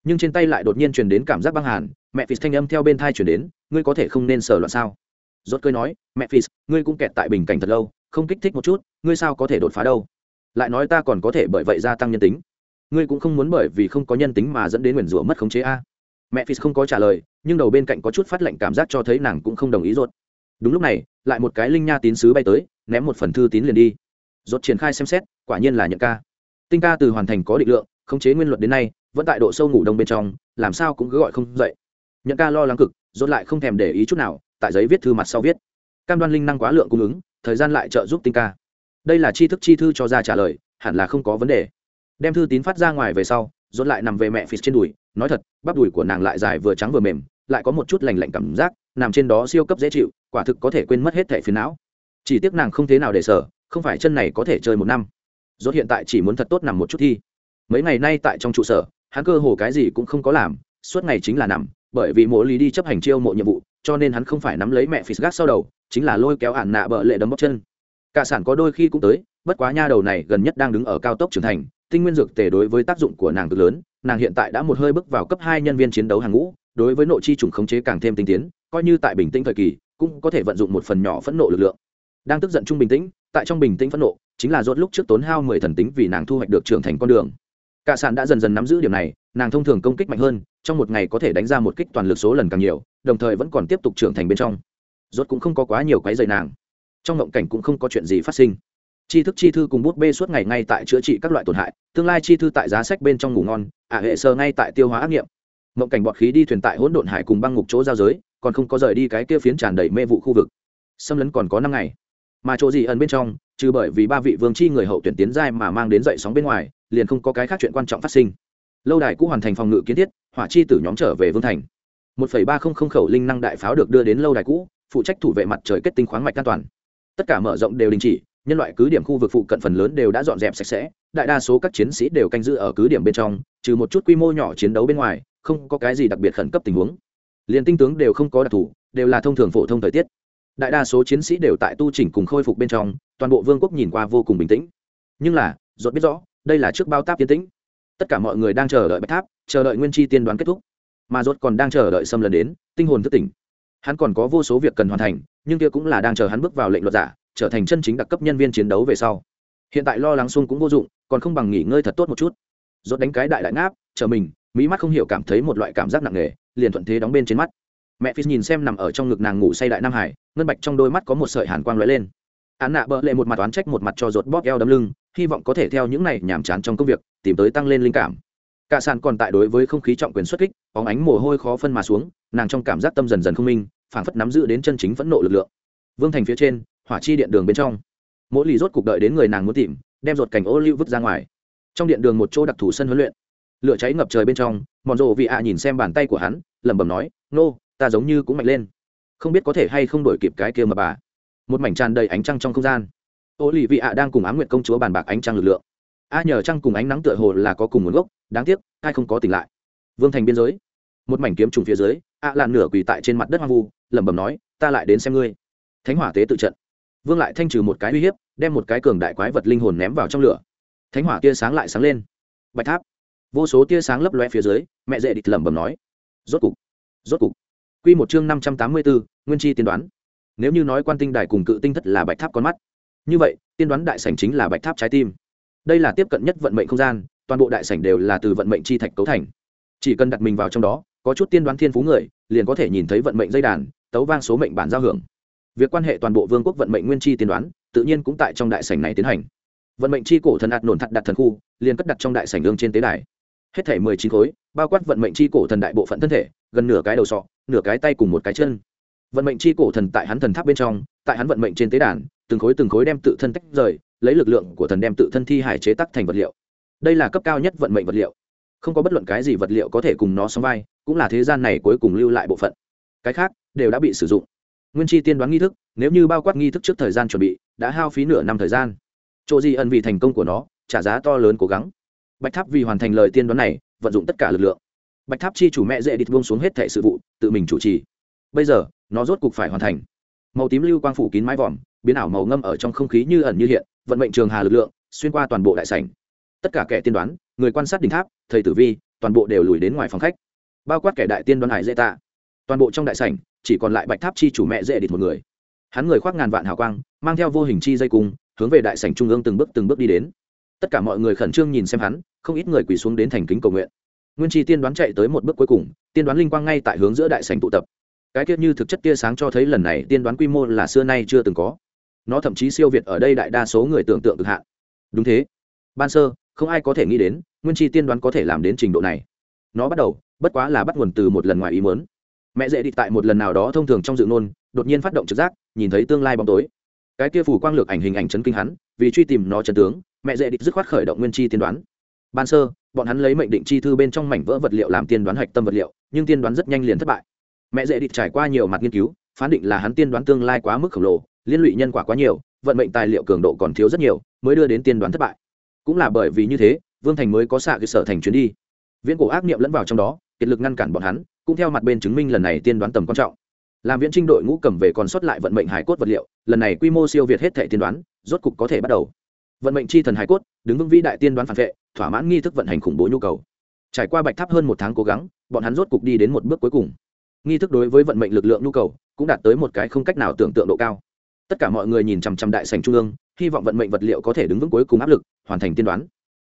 Nhưng trên tay lại đột nhiên truyền đến cảm giác băng hàn, mẹ phi thanh âm theo bên thai truyền đến, ngươi có thể không nên sờ loạn sao? Rốt cười nói, mẹ phi ngươi cũng kẹt tại bình cảnh thật lâu, không kích thích một chút, ngươi sao có thể đột phá đâu? Lại nói ta còn có thể bởi vậy gia tăng nhân tính. Ngươi cũng không muốn bởi vì không có nhân tính mà dẫn đến nguyền rủa mất khống chế a? Mẹ phi không có trả lời, nhưng đầu bên cạnh có chút phát lệnh cảm giác cho thấy nàng cũng không đồng ý rốt. Đúng lúc này, lại một cái linh nha tín sứ bay tới, ném một phần thư tín liền đi rốt triển khai xem xét, quả nhiên là nhận ca. Tinh ca từ hoàn thành có định lượng, khống chế nguyên luật đến nay, vẫn tại độ sâu ngủ đông bên trong, làm sao cũng cứ gọi không dậy. Nhận ca lo lắng cực, rốt lại không thèm để ý chút nào, tại giấy viết thư mặt sau viết. Cam đoan linh năng quá lượng cung ứng, thời gian lại trợ giúp tinh ca. Đây là chi thức chi thư cho ra trả lời, hẳn là không có vấn đề. Đem thư tín phát ra ngoài về sau dồn lại nằm về mẹ phì trên đùi, nói thật, bắp đùi của nàng lại dài vừa trắng vừa mềm, lại có một chút lành lạnh cảm giác, nằm trên đó siêu cấp dễ chịu, quả thực có thể quên mất hết thẻ phiền não. Chỉ tiếc nàng không thế nào để sở không phải chân này có thể chơi một năm. Dốt hiện tại chỉ muốn thật tốt nằm một chút thi. Mấy ngày nay tại trong trụ sở, hắn cơ hồ cái gì cũng không có làm, suốt ngày chính là nằm, bởi vì mỗi lý đi chấp hành chiêu mộ nhiệm vụ, cho nên hắn không phải nắm lấy mẹ phì gác sau đầu, chính là lôi kéo ản nạ bợ lệ đấm bóc chân. Cả sản có đôi khi cũng tới, bất quá nha đầu này gần nhất đang đứng ở cao tốc trưởng thành, tinh nguyên dược tề đối với tác dụng của nàng cực lớn, nàng hiện tại đã một hơi bước vào cấp hai nhân viên chiến đấu hàng ngũ, đối với nội chi trùng khống chế càng thêm tinh tiến, coi như tại bình tĩnh thời kỳ, cũng có thể vận dụng một phần nhỏ phẫn nộ lực lượng. Đang tức giận trung bình tĩnh tại trong bình tĩnh phẫn nộ, chính là rốt lúc trước tốn hao mười thần tính vì nàng thu hoạch được trưởng thành con đường. Cả sàn đã dần dần nắm giữ điểm này, nàng thông thường công kích mạnh hơn, trong một ngày có thể đánh ra một kích toàn lực số lần càng nhiều, đồng thời vẫn còn tiếp tục trưởng thành bên trong. Rốt cũng không có quá nhiều quái dày nàng. Trong ngộng cảnh cũng không có chuyện gì phát sinh. Chi thức chi thư cùng bút bê suốt ngày ngay tại chữa trị các loại tổn hại, tương lai chi thư tại giá sách bên trong ngủ ngon, ả hệ sơ ngay tại tiêu hóa ác nghiệm. Ngộng cảnh bọt khí đi thuyền tại hỗn độn hải cùng băng ngục chỗ giao giới, còn không có rời đi cái kia phiến tràn đầy mê vụ khu vực. Xâm lấn còn có năm ngày mà chỗ gì ẩn bên trong, trừ bởi vì ba vị vương chi người hậu tuyển tiến giai mà mang đến dậy sóng bên ngoài, liền không có cái khác chuyện quan trọng phát sinh. Lâu đài cũ hoàn thành phòng ngự kiến thiết, hỏa chi tử nhóm trở về vương thành. Một ba không không khẩu linh năng đại pháo được đưa đến lâu đài cũ, phụ trách thủ vệ mặt trời kết tinh khoáng mạch an toàn. Tất cả mở rộng đều đình chỉ, nhân loại cứ điểm khu vực phụ cận phần lớn đều đã dọn dẹp sạch sẽ, đại đa số các chiến sĩ đều canh giữ ở cứ điểm bên trong, trừ một chút quy mô nhỏ chiến đấu bên ngoài, không có cái gì đặc biệt khẩn cấp tình huống. Liền tinh tướng đều không có đặc thù, đều là thông thường phổ thông thời tiết đại đa số chiến sĩ đều tại tu chỉnh cùng khôi phục bên trong, toàn bộ vương quốc nhìn qua vô cùng bình tĩnh. Nhưng là dột biết rõ, đây là trước bao táp tiến tĩnh. Tất cả mọi người đang chờ đợi bạch tháp, chờ đợi nguyên chi tiên đoán kết thúc. Mà dột còn đang chờ đợi xâm lần đến, tinh hồn thức tỉnh. Hắn còn có vô số việc cần hoàn thành, nhưng kia cũng là đang chờ hắn bước vào lệnh luật giả, trở thành chân chính đặc cấp nhân viên chiến đấu về sau. Hiện tại lo lắng xung cũng vô dụng, còn không bằng nghỉ ngơi thật tốt một chút. Dột đánh cái đại đại ngáp, chờ mình mỹ mắt không hiểu cảm thấy một loại cảm giác nặng nề, liền thuận thế đóng bên trên mắt mẹ phi nhìn xem nằm ở trong ngực nàng ngủ say đại nam hải, ngân bạch trong đôi mắt có một sợi hàn quang lóe lên. Án nạ bợ lệ một mặt oán trách một mặt cho rột bóp eo đấm lưng, hy vọng có thể theo những này nhàm chán trong công việc, tìm tới tăng lên linh cảm. Cả sàn còn tại đối với không khí trọng quyền xuất kích, bóng ánh mồ hôi khó phân mà xuống, nàng trong cảm giác tâm dần dần không minh, phảng phất nắm giữ đến chân chính phẫn nộ lực lượng. Vương thành phía trên, hỏa chi điện đường bên trong. Mỗi lì rốt cục đợi đến người nàng muốn tìm, đem rột cảnh ô lưu vứt ra ngoài. Trong điện đường một chỗ đặc thù sân huấn luyện. Lửa cháy ngập trời bên trong mòn rộ vị ạ nhìn xem bàn tay của hắn, lẩm bẩm nói, nô ta giống như cũng mạnh lên. Không biết có thể hay không đổi kịp cái kia mà bà. Một mảnh tràn đầy ánh trăng trong không gian. Ô lì vị ạ đang cùng ám nguyện công chúa bàn bạc ánh trăng lực lượng. A nhờ trăng cùng ánh nắng tựa hồ là có cùng nguồn gốc, đáng tiếc, ai không có tỉnh lại. Vương thành biên giới. Một mảnh kiếm trùng phía dưới, a à làn nửa quỳ tại trên mặt đất hoang vu, lẩm bẩm nói, ta lại đến xem ngươi. Thánh hỏa tế tự trận. Vương lại thanh trừ một cái uy hiếp, đem một cái cường đại quái vật linh hồn ném vào trong lửa. Thánh hỏa tia sáng lại sáng lên. Bạch tháp. Vô số tia sáng lấp loe phía dưới, mẹ dễ địch lẩm bẩm nói, rốt cục rốt cục quy một chương năm trăm tám mươi bốn nguyên chi tiên đoán. Nếu như nói quan tinh đài cùng cự tinh thất là bạch tháp con mắt, như vậy, tiên đoán đại sảnh chính là bạch tháp trái tim. Đây là tiếp cận nhất vận mệnh không gian, toàn bộ đại sảnh đều là từ vận mệnh chi thạch cấu thành. Chỉ cần đặt mình vào trong đó, có chút tiên đoán thiên phú người, liền có thể nhìn thấy vận mệnh dây đàn, tấu vang số mệnh bản giao hưởng. Việc quan hệ toàn bộ vương quốc vận mệnh nguyên chi tiên đoán, tự nhiên cũng tại trong đại sảnh này tiến hành. Vận mệnh chi cổ thần ạt nổn thật đặt thần khu, liền cất đặt trong đại sảnh ương trên tế đài. Hết thể mười chín khối, bao quát vận mệnh chi cổ thần đại bộ phận thân thể, gần nửa cái đầu sọ nửa cái tay cùng một cái chân. Vận mệnh chi cổ thần tại hắn thần tháp bên trong, tại hắn vận mệnh trên tế đàn, từng khối từng khối đem tự thân tách rời, lấy lực lượng của thần đem tự thân thi hải chế tắc thành vật liệu. Đây là cấp cao nhất vận mệnh vật liệu. Không có bất luận cái gì vật liệu có thể cùng nó song vai, cũng là thế gian này cuối cùng lưu lại bộ phận. Cái khác, đều đã bị sử dụng. Nguyên chi tiên đoán nghi thức, nếu như bao quát nghi thức trước thời gian chuẩn bị, đã hao phí nửa năm thời gian. Chỗ gì ẩn vì thành công của nó, trả giá to lớn cố gắng. Bạch tháp vì hoàn thành lời tiên đoán này, vận dụng tất cả lực lượng bạch tháp chi chủ mẹ dễ địch buông xuống hết thẻ sự vụ, tự mình chủ trì. Bây giờ, nó rốt cục phải hoàn thành. Màu tím lưu quang phủ kín mái vòm, biến ảo màu ngâm ở trong không khí như ẩn như hiện, vận mệnh trường hà lực lượng, xuyên qua toàn bộ đại sảnh. Tất cả kẻ tiên đoán, người quan sát đỉnh tháp, thầy tử vi, toàn bộ đều lùi đến ngoài phòng khách. Bao quát kẻ đại tiên đoán hải dễ tạ. Toàn bộ trong đại sảnh, chỉ còn lại bạch tháp chi chủ mẹ dễ địch một người. Hắn người khoác ngàn vạn hào quang, mang theo vô hình chi dây cung, hướng về đại sảnh trung ương từng bước từng bước đi đến. Tất cả mọi người khẩn trương nhìn xem hắn, không ít người quỳ xuống đến thành kính cầu nguyện nguyên chi tiên đoán chạy tới một bước cuối cùng, tiên đoán linh quang ngay tại hướng giữa đại sảnh tụ tập. Cái tiết như thực chất tia sáng cho thấy lần này tiên đoán quy mô là xưa nay chưa từng có. Nó thậm chí siêu việt ở đây đại đa số người tưởng tượng cực hạn. Đúng thế. Ban sơ, không ai có thể nghĩ đến, nguyên chi tiên đoán có thể làm đến trình độ này. Nó bắt đầu, bất quá là bắt nguồn từ một lần ngoài ý muốn. Mẹ dễ đi tại một lần nào đó thông thường trong dự nôn đột nhiên phát động trực giác, nhìn thấy tương lai bóng tối. Cái kia phủ quang lược ảnh hình ảnh chấn kinh hắn, vì truy tìm nó chấn tướng, mẹ dễ địch dứt khoát khởi động nguyên chi tiên đoán ban sơ, bọn hắn lấy mệnh định chi thư bên trong mảnh vỡ vật liệu làm tiên đoán hạch tâm vật liệu, nhưng tiên đoán rất nhanh liền thất bại. Mẹ dễ địch trải qua nhiều mặt nghiên cứu, phán định là hắn tiên đoán tương lai quá mức khổng lồ, liên lụy nhân quả quá nhiều, vận mệnh tài liệu cường độ còn thiếu rất nhiều, mới đưa đến tiên đoán thất bại. Cũng là bởi vì như thế, vương thành mới có xạ cơ sở thành chuyến đi. Viễn cổ ác niệm lẫn vào trong đó, kiệt lực ngăn cản bọn hắn, cũng theo mặt bên chứng minh lần này tiên đoán tầm quan trọng. Làm viễn trinh đội ngũ cầm về còn sót lại vận mệnh hải cốt vật liệu, lần này quy mô siêu việt hết thể tiên đoán, rốt cục có thể bắt đầu. Vận mệnh chi thần hải cốt, đứng vững vĩ đại tiên đoán phản vệ thỏa mãn nghi thức vận hành khủng bố nhu cầu. Trải qua bạch tháp hơn một tháng cố gắng, bọn hắn rốt cục đi đến một bước cuối cùng. Nghi thức đối với vận mệnh lực lượng nhu cầu cũng đạt tới một cái không cách nào tưởng tượng độ cao. Tất cả mọi người nhìn chằm chằm đại sành trung ương, hy vọng vận mệnh vật liệu có thể đứng vững cuối cùng áp lực, hoàn thành tiên đoán.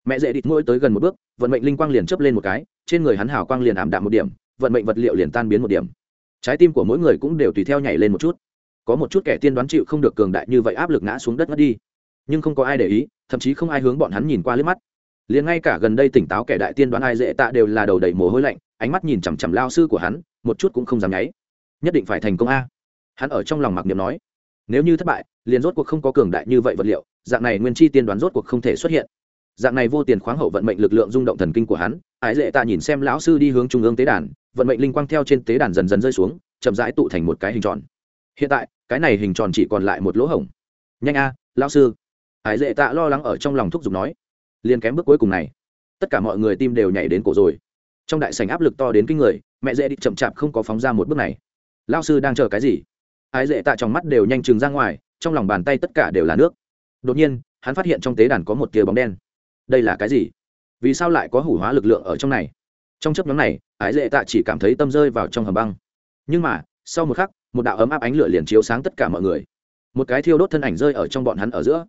Mẹ dễ đít mỗi tới gần một bước, vận mệnh linh quang liền chấp lên một cái, trên người hắn hào quang liền ảm đạm một điểm, vận mệnh vật liệu liền tan biến một điểm. Trái tim của mỗi người cũng đều tùy theo nhảy lên một chút. Có một chút kẻ tiên đoán chịu không được cường đại như vậy áp lực ngã xuống đất ngất đi. Nhưng không có ai để ý, thậm chí không ai hướng bọn hắn nhìn qua liếc mắt liền ngay cả gần đây tỉnh táo kẻ đại tiên đoán ai dễ tạ đều là đầu đầy mồ hôi lạnh, ánh mắt nhìn chằm chằm lao sư của hắn, một chút cũng không dám nháy. Nhất định phải thành công a. Hắn ở trong lòng mặc niệm nói, nếu như thất bại, liền rốt cuộc không có cường đại như vậy vật liệu, dạng này nguyên chi tiên đoán rốt cuộc không thể xuất hiện. Dạng này vô tiền khoáng hậu vận mệnh lực lượng rung động thần kinh của hắn ái dễ tạ nhìn xem lão sư đi hướng trung ương tế đàn, vận mệnh linh quang theo trên tế đàn dần dần rơi xuống, chậm rãi tụ thành một cái hình tròn. Hiện tại, cái này hình tròn chỉ còn lại một lỗ hổng. Nhanh a, lão sư. Ái dễ tạ lo lắng ở trong lòng thúc giục nói liền kém bước cuối cùng này. Tất cả mọi người tim đều nhảy đến cổ rồi. Trong đại sảnh áp lực to đến kinh người, mẹ dễ đi chậm chạp không có phóng ra một bước này. Lao sư đang chờ cái gì? Ái dễ tạ trong mắt đều nhanh chừng ra ngoài, trong lòng bàn tay tất cả đều là nước. Đột nhiên, hắn phát hiện trong tế đàn có một tia bóng đen. Đây là cái gì? Vì sao lại có hủ hóa lực lượng ở trong này? Trong chấp nhóm này, ái dễ tạ chỉ cảm thấy tâm rơi vào trong hầm băng. Nhưng mà, sau một khắc, một đạo ấm áp ánh lửa liền chiếu sáng tất cả mọi người. Một cái thiêu đốt thân ảnh rơi ở trong bọn hắn ở giữa.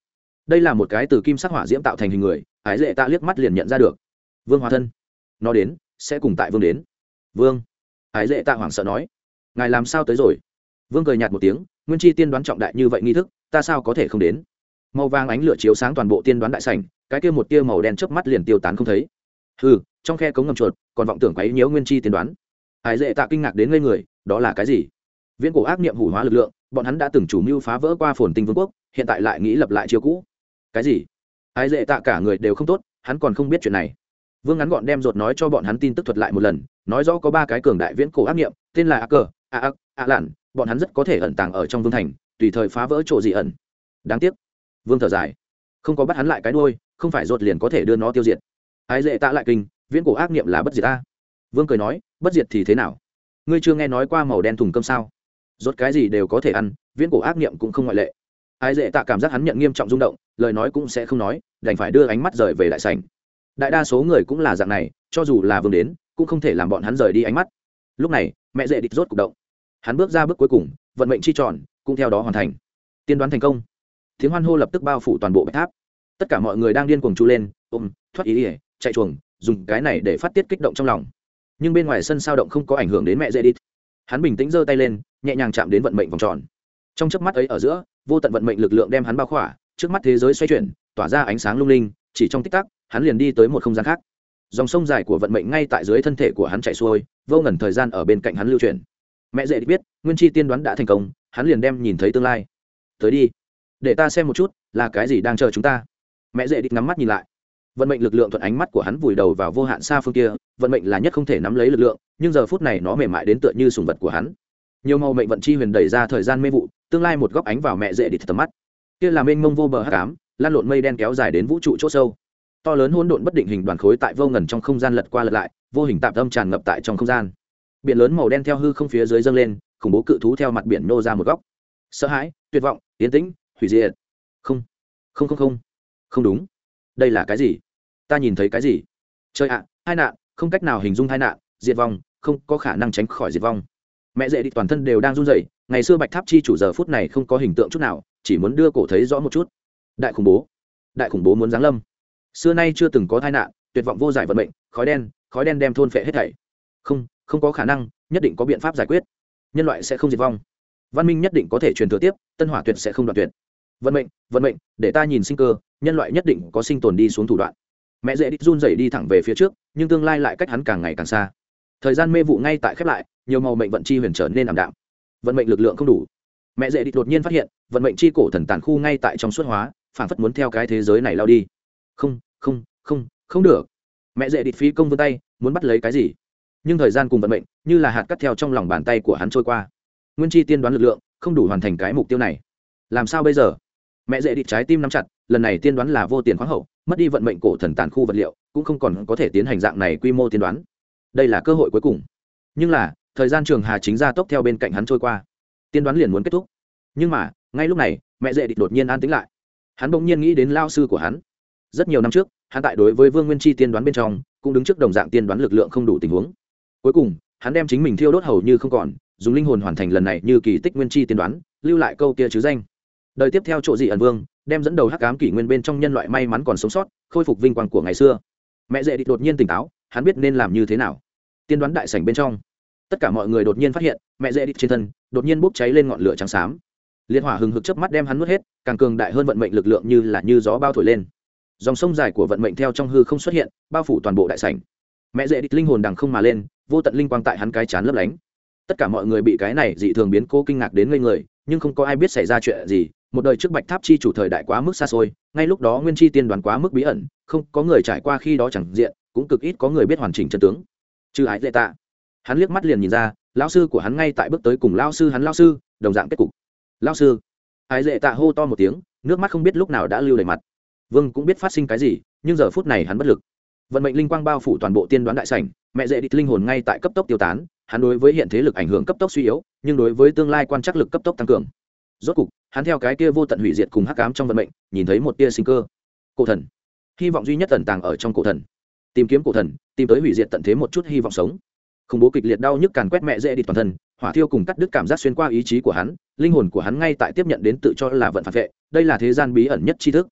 Đây là một cái từ kim sắc hỏa diễm tạo thành hình người ái dễ tạ liếc mắt liền nhận ra được. Vương hóa thân, nó đến, sẽ cùng tại vương đến. Vương, ái dễ tạ hoảng sợ nói. Ngài làm sao tới rồi? Vương cười nhạt một tiếng, nguyên chi tiên đoán trọng đại như vậy nghi thức, ta sao có thể không đến? Màu vàng ánh lửa chiếu sáng toàn bộ tiên đoán đại sảnh, cái kia một tia màu đen chớp mắt liền tiêu tán không thấy. Ừ trong khe cống ngầm chuột, còn vọng tưởng quấy nhiễu nguyên chi tiên đoán. Ái dệ tạ kinh ngạc đến ngây người, đó là cái gì? Viễn cổ ác niệm hủ hóa lực lượng, bọn hắn đã từng chủ mưu phá vỡ qua phồn tinh vương quốc, hiện tại lại nghĩ lập lại chiêu cũ. Cái gì? Ái dễ tạ cả người đều không tốt, hắn còn không biết chuyện này. Vương ngắn gọn đem ruột nói cho bọn hắn tin tức thuật lại một lần, nói rõ có ba cái cường đại viễn cổ ác nghiệm, tên là a cờ, a ác, a lạn, bọn hắn rất có thể ẩn tàng ở trong vương thành, tùy thời phá vỡ chỗ gì ẩn. Đáng tiếc. Vương thở dài. Không có bắt hắn lại cái đôi không phải ruột liền có thể đưa nó tiêu diệt. Ái dễ tạ lại kinh, viễn cổ ác nghiệm là bất diệt ta vương cười nói, bất diệt thì thế nào? Ngươi chưa nghe nói qua màu đen thùng cơm sao? Rốt cái gì đều có thể ăn, viễn cổ ác nghiệm cũng không ngoại lệ ái dễ tạ cảm giác hắn nhận nghiêm trọng rung động, lời nói cũng sẽ không nói, đành phải đưa ánh mắt rời về đại sảnh. Đại đa số người cũng là dạng này, cho dù là vương đến, cũng không thể làm bọn hắn rời đi ánh mắt. Lúc này, mẹ dễ địch rốt cục động. Hắn bước ra bước cuối cùng, vận mệnh chi tròn, cũng theo đó hoàn thành. Tiên đoán thành công. Tiếng hoan hô lập tức bao phủ toàn bộ bạch tháp. Tất cả mọi người đang điên cuồng chu lên, ôm, thoát ý ỉa chạy chuồng, dùng cái này để phát tiết kích động trong lòng. Nhưng bên ngoài sân sao động không có ảnh hưởng đến mẹ dễ đít hắn bình tĩnh giơ tay lên, nhẹ nhàng chạm đến vận mệnh vòng tròn. Trong chớp mắt ấy ở giữa vô tận vận mệnh lực lượng đem hắn bao khỏa, trước mắt thế giới xoay chuyển, tỏa ra ánh sáng lung linh, chỉ trong tích tắc, hắn liền đi tới một không gian khác. Dòng sông dài của vận mệnh ngay tại dưới thân thể của hắn chạy xuôi, vô ngần thời gian ở bên cạnh hắn lưu truyền mẹ dễ biết, nguyên chi tiên đoán đã thành công, hắn liền đem nhìn thấy tương lai. Tới đi. Để ta xem một chút, là cái gì đang chờ chúng ta? Mẹ dễ địch ngắm mắt nhìn lại. Vận mệnh lực lượng thuận ánh mắt của hắn vùi đầu vào vô hạn xa phương kia, vận mệnh là nhất không thể nắm lấy lực lượng, nhưng giờ phút này nó mềm mại đến tựa như sùng vật của hắn nhiều màu mệnh vận chi huyền đẩy ra thời gian mê vụ, tương lai một góc ánh vào mẹ dễ địch tầm mắt. Kia là mênh mông vô bờ hát cám lan lộn mây đen kéo dài đến vũ trụ chỗ sâu. To lớn hỗn độn bất định hình đoàn khối tại vô ngần trong không gian lật qua lật lại, vô hình tạm tâm tràn ngập tại trong không gian. Biển lớn màu đen theo hư không phía dưới dâng lên, khủng bố cự thú theo mặt biển nô ra một góc. Sợ hãi, tuyệt vọng tiến tĩnh, hủy diệt. Không không không không. Không đúng. Đây là cái gì? Ta nhìn thấy cái gì? Trời ạ, hai nạn, không cách nào hình dung hai nạn, diệt vong, không có khả năng tránh khỏi diệt vong mẹ dễ đi, toàn thân đều đang run rẩy. Ngày xưa bạch tháp chi chủ giờ phút này không có hình tượng chút nào, chỉ muốn đưa cổ thấy rõ một chút. Đại khủng bố. Đại khủng bố muốn giáng lâm. Xưa nay chưa từng có tai nạn, tuyệt vọng vô giải vận mệnh, khói đen khói đen đem thôn phệ hết thảy. Không không có khả năng, nhất định có biện pháp giải quyết. Nhân loại sẽ không diệt vong. Văn minh nhất định có thể truyền thừa tiếp, tân hỏa tuyệt sẽ không đoạt tuyệt. Vận mệnh vận mệnh, để ta nhìn sinh cơ, nhân loại nhất định có sinh tồn đi xuống thủ đoạn. Mẹ dễ đi run rẩy đi thẳng về phía trước, nhưng tương lai lại cách hắn càng ngày càng xa thời gian mê vụ ngay tại khép lại, nhiều màu mệnh vận chi huyền trở nên ảm đạm. Vận mệnh lực lượng không đủ. Mẹ dễ Địch đột nhiên phát hiện, vận mệnh chi cổ thần tàn khu ngay tại trong suốt hóa, phản phất muốn theo cái thế giới này lao đi. Không không không không được. Mẹ dễ Địch phí công vươn tay, muốn bắt lấy cái gì? Nhưng thời gian cùng vận mệnh, như là hạt cắt theo trong lòng bàn tay của hắn trôi qua. Nguyên chi tiên đoán lực lượng, không đủ hoàn thành cái mục tiêu này. Làm sao bây giờ? Mẹ dễ Địch trái tim nắm chặt, lần này tiên đoán là vô tiền khoáng hậu, mất đi vận mệnh cổ thần tàn khu vật liệu, cũng không còn có thể tiến hành dạng này quy mô tiên đoán đây là cơ hội cuối cùng. Nhưng là, thời gian trường hà chính ra tốc theo bên cạnh hắn trôi qua. Tiên đoán liền muốn kết thúc. Nhưng mà, ngay lúc này, mẹ dễ địch đột nhiên an tĩnh lại. Hắn bỗng nhiên nghĩ đến lao sư của hắn. Rất nhiều năm trước, hắn tại đối với vương nguyên chi tiên đoán bên trong, cũng đứng trước đồng dạng tiên đoán lực lượng không đủ tình huống. Cuối cùng, hắn đem chính mình thiêu đốt hầu như không còn, dùng linh hồn hoàn thành lần này như kỳ tích nguyên chi tiên đoán, lưu lại câu kia chứ danh. Đời tiếp theo chỗ dị ẩn vương, đem dẫn đầu hắc ám kỷ nguyên bên trong nhân loại may mắn còn sống sót, khôi phục vinh quang của ngày xưa. Mẹ dễ địch đột nhiên tỉnh táo hắn biết nên làm như thế nào. Tiên đoán đại sảnh bên trong, tất cả mọi người đột nhiên phát hiện, mẹ dễ đi trên thân, đột nhiên bốc cháy lên ngọn lửa trắng xám. Liệt hỏa hừng hực chớp mắt đem hắn nuốt hết, càng cường đại hơn vận mệnh lực lượng như là như gió bao thổi lên. Dòng sông dài của vận mệnh theo trong hư không xuất hiện, bao phủ toàn bộ đại sảnh. Mẹ dễ đi linh hồn đằng không mà lên, vô tận linh quang tại hắn cái chán lấp lánh. Tất cả mọi người bị cái này dị thường biến cố kinh ngạc đến ngây người, nhưng không có ai biết xảy ra chuyện gì. Một đời trước bạch tháp chi chủ thời đại quá mức xa xôi, ngay lúc đó nguyên chi tiên đoàn quá mức bí ẩn, không có người trải qua khi đó chẳng diện cũng cực ít có người biết hoàn chỉnh chân tướng. Trừ ái lệ tạ, hắn liếc mắt liền nhìn ra, lão sư của hắn ngay tại bước tới cùng lao sư hắn lao sư, đồng dạng kết cục. Lao sư. Ái lệ tạ hô to một tiếng, nước mắt không biết lúc nào đã lưu đầy mặt. Vương cũng biết phát sinh cái gì, nhưng giờ phút này hắn bất lực. Vận mệnh linh quang bao phủ toàn bộ tiên đoán đại sảnh, mẹ dễ địch linh hồn ngay tại cấp tốc tiêu tán, hắn đối với hiện thế lực ảnh hưởng cấp tốc suy yếu, nhưng đối với tương lai quan trắc lực cấp tốc tăng cường. Rốt cục, hắn theo cái kia vô tận hủy diệt cùng hắc ám trong vận mệnh, nhìn thấy một tia sinh cơ. Cổ thần. Hy vọng duy nhất tần tàng ở trong cổ thần tìm kiếm cổ thần, tìm tới hủy diệt tận thế một chút hy vọng sống. Khủng bố kịch liệt đau nhức càn quét mẹ dễ đi toàn thân, hỏa thiêu cùng cắt đứt cảm giác xuyên qua ý chí của hắn, linh hồn của hắn ngay tại tiếp nhận đến tự cho là vận phản vệ, đây là thế gian bí ẩn nhất tri thức.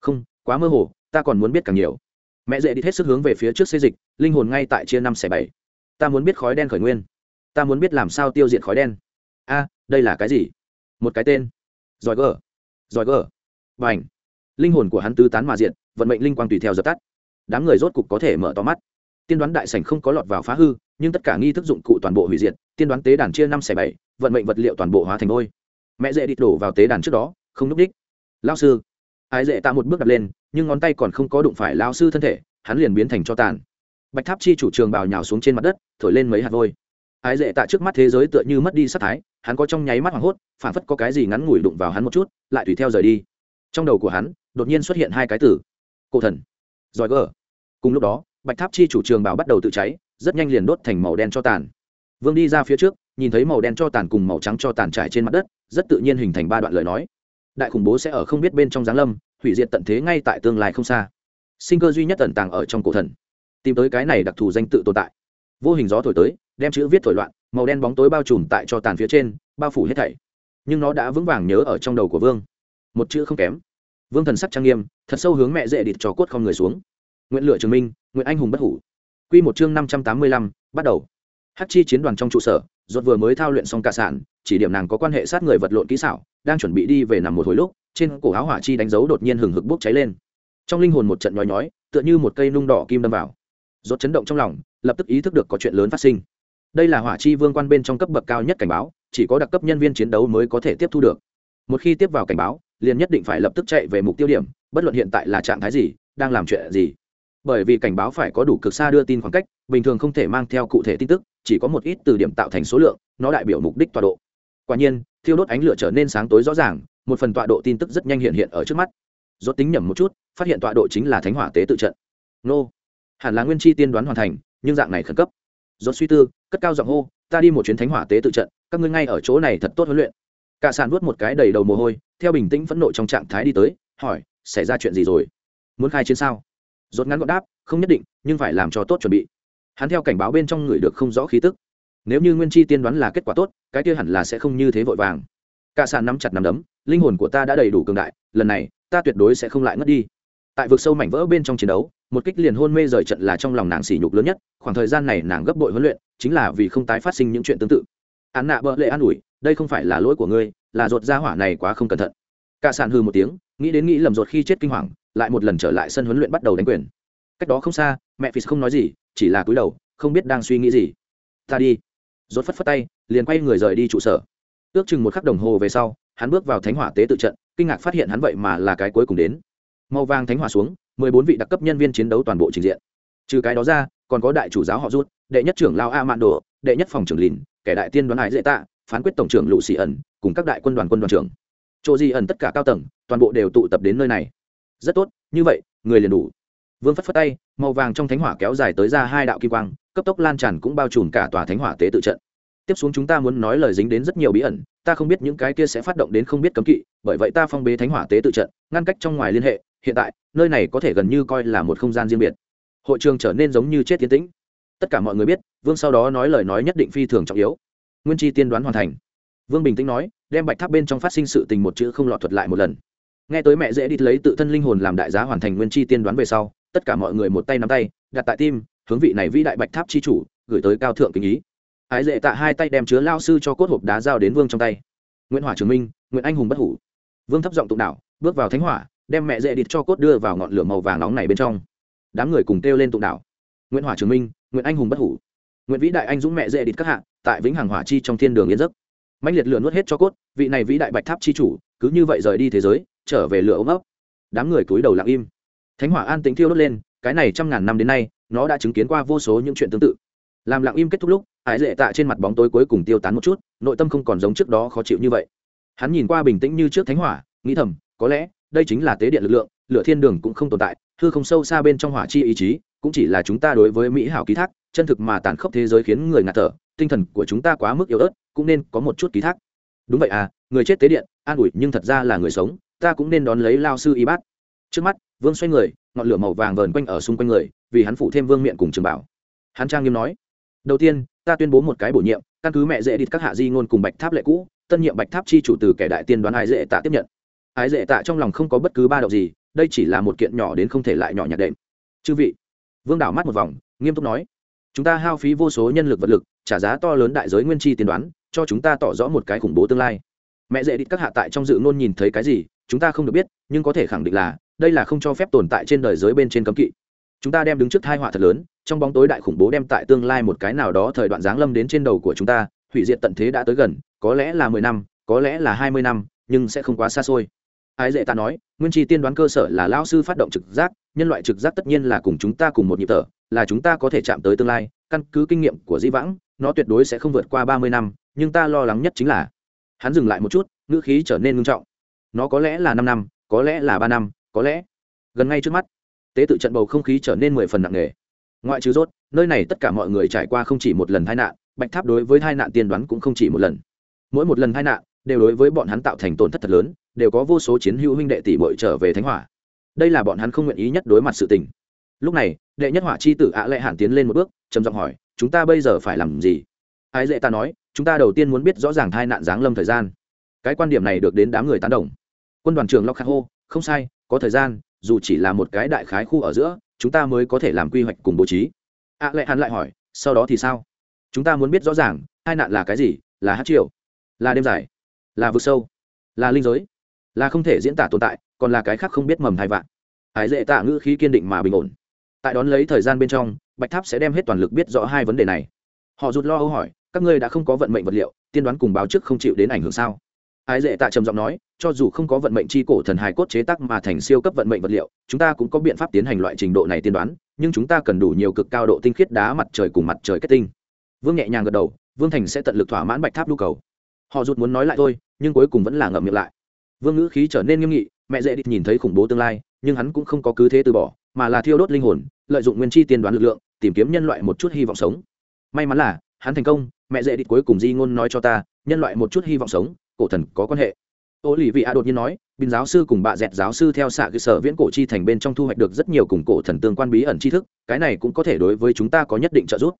Không, quá mơ hồ, ta còn muốn biết càng nhiều. Mẹ dễ đi hết sức hướng về phía trước xây dịch, linh hồn ngay tại chia năm xẻ bảy. Ta muốn biết khói đen khởi nguyên. Ta muốn biết làm sao tiêu diệt khói đen. A, đây là cái gì? Một cái tên. Giỏi gờ giỏi gờ b à n h linh hồn của hắn tứ tán mà diện vận mệnh linh quang tùy theo dập tắt đám người rốt cục có thể mở to mắt. Tiên đoán đại sảnh không có lọt vào phá hư, nhưng tất cả nghi thức dụng cụ toàn bộ hủy diệt, tiên đoán tế đàn chia năm xẻ bảy, vận mệnh vật liệu toàn bộ hóa thành đôi mẹ dễ địch đổ vào tế đàn trước đó, không núp đích. Lao sư. Ái dễ tạ một bước đặt lên, nhưng ngón tay còn không có đụng phải lao sư thân thể, hắn liền biến thành cho tàn. Bạch tháp chi chủ trường bào nhào xuống trên mặt đất, thổi lên mấy hạt vôi. Ái dễ tạ trước mắt thế giới tựa như mất đi sắc thái, hắn có trong nháy mắt hoảng hốt, phản phất có cái gì ngắn ngủi đụng vào hắn một chút, lại tùy theo rời đi. Trong đầu của hắn, đột nhiên xuất hiện hai cái tử. Cổ thần giỏi gờ. Cùng lúc đó, bạch tháp chi chủ trường bảo bắt đầu tự cháy, rất nhanh liền đốt thành màu đen cho tàn. Vương đi ra phía trước, nhìn thấy màu đen cho tàn cùng màu trắng cho tàn trải trên mặt đất, rất tự nhiên hình thành ba đoạn lời nói. Đại khủng bố sẽ ở không biết bên trong giáng lâm, hủy diệt tận thế ngay tại tương lai không xa. Sinh cơ duy nhất tận tàng ở trong cổ thần. Tìm tới cái này đặc thù danh tự tồn tại. Vô hình gió thổi tới, đem chữ viết thổi loạn, màu đen bóng tối bao trùm tại cho tàn phía trên, bao phủ hết thảy. Nhưng nó đã vững vàng nhớ ở trong đầu của vương. Một chữ không kém vương thần sắc trang nghiêm, thật sâu hướng mẹ dễ địt cho cốt không người xuống. Nguyện lựa trường minh, nguyện anh hùng bất hủ. Q một chương năm trăm tám mươi lăm, bắt đầu. Hát chi chiến đoàn trong trụ sở ruột vừa mới thao luyện xong cả sản, chỉ điểm nàng có quan hệ sát người vật lộn kỹ xảo, đang chuẩn bị đi về nằm một hồi lúc, trên cổ áo hỏa chi đánh dấu đột nhiên hừng hực bốc cháy lên. Trong linh hồn một trận nhói nhói, tựa như một cây nung đỏ kim đâm vào. Rốt chấn động trong lòng, lập tức ý thức được có chuyện lớn phát sinh. Đây là hỏa chi vương quan bên trong cấp bậc cao nhất cảnh báo, chỉ có đặc cấp nhân viên chiến đấu mới có thể tiếp thu được. Một khi tiếp vào cảnh báo liền nhất định phải lập tức chạy về mục tiêu điểm, bất luận hiện tại là trạng thái gì, đang làm chuyện gì. Bởi vì cảnh báo phải có đủ cực xa đưa tin khoảng cách, bình thường không thể mang theo cụ thể tin tức, chỉ có một ít từ điểm tạo thành số lượng, nó đại biểu mục đích tọa độ. Quả nhiên, thiêu đốt ánh lửa trở nên sáng tối rõ ràng, một phần tọa độ tin tức rất nhanh hiện hiện ở trước mắt. Rốt tính nhầm một chút, phát hiện tọa độ chính là thánh hỏa tế tự trận. Nô. Hẳn là nguyên chi tiên đoán hoàn thành, nhưng dạng này khẩn cấp. Rốt suy tư, cất cao giọng hô, ta đi một chuyến thánh hỏa tế tự trận, các ngươi ngay ở chỗ này thật tốt huấn luyện. Cả sàn vuốt một cái đầy đầu mồ hôi theo bình tĩnh phẫn nộ trong trạng thái đi tới, hỏi, xảy ra chuyện gì rồi? Muốn khai chiến sao? Rốt ngắn gọn đáp, không nhất định, nhưng phải làm cho tốt chuẩn bị. Hắn theo cảnh báo bên trong người được không rõ khí tức. Nếu như nguyên chi tiên đoán là kết quả tốt, cái kia hẳn là sẽ không như thế vội vàng. Cả sàn nắm chặt nắm đấm, linh hồn của ta đã đầy đủ cường đại, lần này, ta tuyệt đối sẽ không lại ngất đi. Tại vực sâu mảnh vỡ bên trong chiến đấu, một kích liền hôn mê rời trận là trong lòng nàng sỉ nhục lớn nhất, khoảng thời gian này nàng gấp bội huấn luyện, chính là vì không tái phát sinh những chuyện tương tự. Án nạ bợ lệ an ủi, đây không phải là lỗi của ngươi là ruột ra hỏa này quá không cẩn thận. Cả sàn hư một tiếng, nghĩ đến nghĩ lầm ruột khi chết kinh hoàng, lại một lần trở lại sân huấn luyện bắt đầu đánh quyền. Cách đó không xa, mẹ phi không nói gì, chỉ là cúi đầu, không biết đang suy nghĩ gì. Ta đi. Rốt phất phất tay, liền quay người rời đi trụ sở. Ước chừng một khắc đồng hồ về sau, hắn bước vào thánh hỏa tế tự trận, kinh ngạc phát hiện hắn vậy mà là cái cuối cùng đến. Màu vàng thánh hỏa xuống, mười bốn vị đặc cấp nhân viên chiến đấu toàn bộ trình diện. Trừ cái đó ra, còn có đại chủ giáo họ rút đệ nhất trưởng lao a mạn đồ, đệ nhất phòng trưởng lìn, kẻ đại tiên đoán hải dễ tạ phán quyết tổng trưởng lũ xì ẩn, cùng các đại quân đoàn quân đoàn trưởng. Chỗ di ẩn tất cả cao tầng, toàn bộ đều tụ tập đến nơi này. Rất tốt, như vậy, người liền đủ. Vương phất phất tay, màu vàng trong thánh hỏa kéo dài tới ra hai đạo kim quang, cấp tốc lan tràn cũng bao trùm cả tòa thánh hỏa tế tự trận. Tiếp xuống chúng ta muốn nói lời dính đến rất nhiều bí ẩn, ta không biết những cái kia sẽ phát động đến không biết cấm kỵ, bởi vậy ta phong bế thánh hỏa tế tự trận, ngăn cách trong ngoài liên hệ, hiện tại, nơi này có thể gần như coi là một không gian riêng biệt. Hội trường trở nên giống như chết tiến tĩnh. Tất cả mọi người biết, vương sau đó nói lời nói nhất định phi thường trọng yếu nguyên chi tiên đoán hoàn thành. Vương bình tĩnh nói, đem bạch tháp bên trong phát sinh sự tình một chữ không lọt thuật lại một lần. Nghe tới mẹ dễ đi lấy tự thân linh hồn làm đại giá hoàn thành nguyên chi tiên đoán về sau, tất cả mọi người một tay nắm tay, đặt tại tim, hướng vị này vĩ đại bạch tháp chi chủ, gửi tới cao thượng kính ý. Ái dễ tạ hai tay đem chứa lao sư cho cốt hộp đá giao đến vương trong tay. Nguyễn hỏa trường minh nguyễn anh hùng bất hủ. Vương thấp giọng tụng đạo, bước vào thánh hỏa, đem mẹ dễ địt cho cốt đưa vào ngọn lửa màu vàng nóng này bên trong. Đám người cùng kêu lên tụng đạo. Nguyễn hỏa trường minh nguyễn anh hùng bất hủ. Nguyễn vĩ đại anh dũng mẹ dễ địt các hạ tại vĩnh hằng hỏa chi trong thiên đường yên giấc. Mạnh liệt lửa nuốt hết cho cốt, vị này vĩ đại bạch tháp chi chủ, cứ như vậy rời đi thế giới, trở về lửa ôm ấp. Đám người cúi đầu lặng im. Thánh hỏa an tính thiêu đốt lên, cái này trăm ngàn năm đến nay, nó đã chứng kiến qua vô số những chuyện tương tự. Làm lặng im kết thúc lúc ái lệ tạ trên mặt bóng tối cuối cùng tiêu tán một chút, nội tâm không còn giống trước đó khó chịu như vậy. Hắn nhìn qua bình tĩnh như trước thánh hỏa, nghĩ thầm, có lẽ, đây chính là tế điện lực lượng, lửa thiên đường cũng không tồn tại thưa không sâu xa bên trong hỏa chi ý chí, cũng chỉ là chúng ta đối với mỹ hảo ký thác, chân thực mà tàn khốc thế giới khiến người ngạt thở tinh thần của chúng ta quá mức yếu ớt, cũng nên có một chút ký thác. Đúng vậy à người chết tế điện, an ủi nhưng thật ra là người sống, ta cũng nên đón lấy lao sư y bát. Trước mắt, vương xoay người, ngọn lửa màu vàng vờn quanh ở xung quanh người, vì hắn phụ thêm vương miệng cùng trường bảo. Hắn trang nghiêm nói, đầu tiên, ta tuyên bố một cái bổ nhiệm, căn cứ mẹ dễ địt các hạ di ngôn cùng bạch tháp lệ cũ, tân nhiệm bạch tháp chi chủ từ kẻ đại tiên đoán ái dễ tạ tiếp nhận. Ái dễ tạ trong lòng không có bất cứ ba động gì, đây chỉ là một kiện nhỏ đến không thể lại nhỏ nhặt đệm. Chư vị. Vương đảo mắt một vòng, nghiêm túc nói chúng ta hao phí vô số nhân lực vật lực, trả giá to lớn đại giới nguyên chi tiên đoán, cho chúng ta tỏ rõ một cái khủng bố tương lai. Mẹ dễ đít các hạ tại trong dự ngôn nhìn thấy cái gì, chúng ta không được biết, nhưng có thể khẳng định là, đây là không cho phép tồn tại trên đời giới bên trên cấm kỵ. Chúng ta đem đứng trước thai họa thật lớn, trong bóng tối đại khủng bố đem tại tương lai một cái nào đó thời đoạn giáng lâm đến trên đầu của chúng ta, hủy diệt tận thế đã tới gần, có lẽ là mười năm, có lẽ là hai mươi năm, nhưng sẽ không quá xa xôi. Ai dễ ta nói, nguyên chi tiên đoán cơ sở là lao sư phát động trực giác nhân loại trực giác tất nhiên là cùng chúng ta cùng một nhịp thở, là chúng ta có thể chạm tới tương lai, căn cứ kinh nghiệm của dĩ vãng, nó tuyệt đối sẽ không vượt qua ba mươi năm, nhưng ta lo lắng nhất chính là, hắn dừng lại một chút, ngữ khí trở nên ngưng trọng. Nó có lẽ là năm năm, có lẽ là ba năm, có lẽ gần ngay trước mắt. Tế tự trận bầu không khí trở nên mười phần nặng nề. Ngoại trừ rốt, nơi này tất cả mọi người trải qua không chỉ một lần tai nạn, bạch tháp đối với tai nạn tiên đoán cũng không chỉ một lần. Mỗi một lần tai nạn đều đối với bọn hắn tạo thành tổn thất thật lớn, đều có vô số chiến hữu huynh đệ tỷ bội trở về thánh hỏa đây là bọn hắn không nguyện ý nhất đối mặt sự tình. Lúc này, đệ nhất hỏa chi tử ạ lệ hàn tiến lên một bước, trầm giọng hỏi, chúng ta bây giờ phải làm gì? Ái dễ ta nói, chúng ta đầu tiên muốn biết rõ ràng tai nạn giáng lâm thời gian. Cái quan điểm này được đến đám người tán đồng. Quân đoàn trưởng lockhart hô, không sai, có thời gian, dù chỉ là một cái đại khái khu ở giữa, chúng ta mới có thể làm quy hoạch cùng bố trí. Ạ lệ hàn lại hỏi, sau đó thì sao? Chúng ta muốn biết rõ ràng hai nạn là cái gì, là hát triệu là đêm dài, là vực sâu, là linh giới, là không thể diễn tả tồn tại còn là cái khác không biết mầm hai vạn. Hải dễ tạ ngữ khí kiên định mà bình ổn. Tại đón lấy thời gian bên trong, bạch tháp sẽ đem hết toàn lực biết rõ hai vấn đề này. Họ rụt lo âu hỏi, các ngươi đã không có vận mệnh vật liệu, tiên đoán cùng báo trước không chịu đến ảnh hưởng sao? Ái dễ tạ trầm giọng nói, cho dù không có vận mệnh chi cổ thần hài cốt chế tác mà thành siêu cấp vận mệnh vật liệu, chúng ta cũng có biện pháp tiến hành loại trình độ này tiên đoán, nhưng chúng ta cần đủ nhiều cực cao độ tinh khiết đá mặt trời cùng mặt trời kết tinh. Vương nhẹ nhàng gật đầu, vương thành sẽ tận lực thỏa mãn bạch tháp nhu cầu. Họ rụt muốn nói lại thôi, nhưng cuối cùng vẫn là ngậm miệng lại. Vương ngữ khí trở nên nghiêm nghị mẹ dễ địch nhìn thấy khủng bố tương lai, nhưng hắn cũng không có cứ thế từ bỏ, mà là thiêu đốt linh hồn, lợi dụng nguyên chi tiên đoán lực lượng, tìm kiếm nhân loại một chút hy vọng sống. May mắn là, hắn thành công, mẹ dễ địch cuối cùng di ngôn nói cho ta, nhân loại một chút hy vọng sống, cổ thần có quan hệ. Ô lì vị a đột nhiên nói binh giáo sư cùng bà dẹt giáo sư theo xạ cơ sở viễn cổ chi thành bên trong thu hoạch được rất nhiều cùng cổ thần tương quan bí ẩn tri thức, cái này cũng có thể đối với chúng ta có nhất định trợ giúp.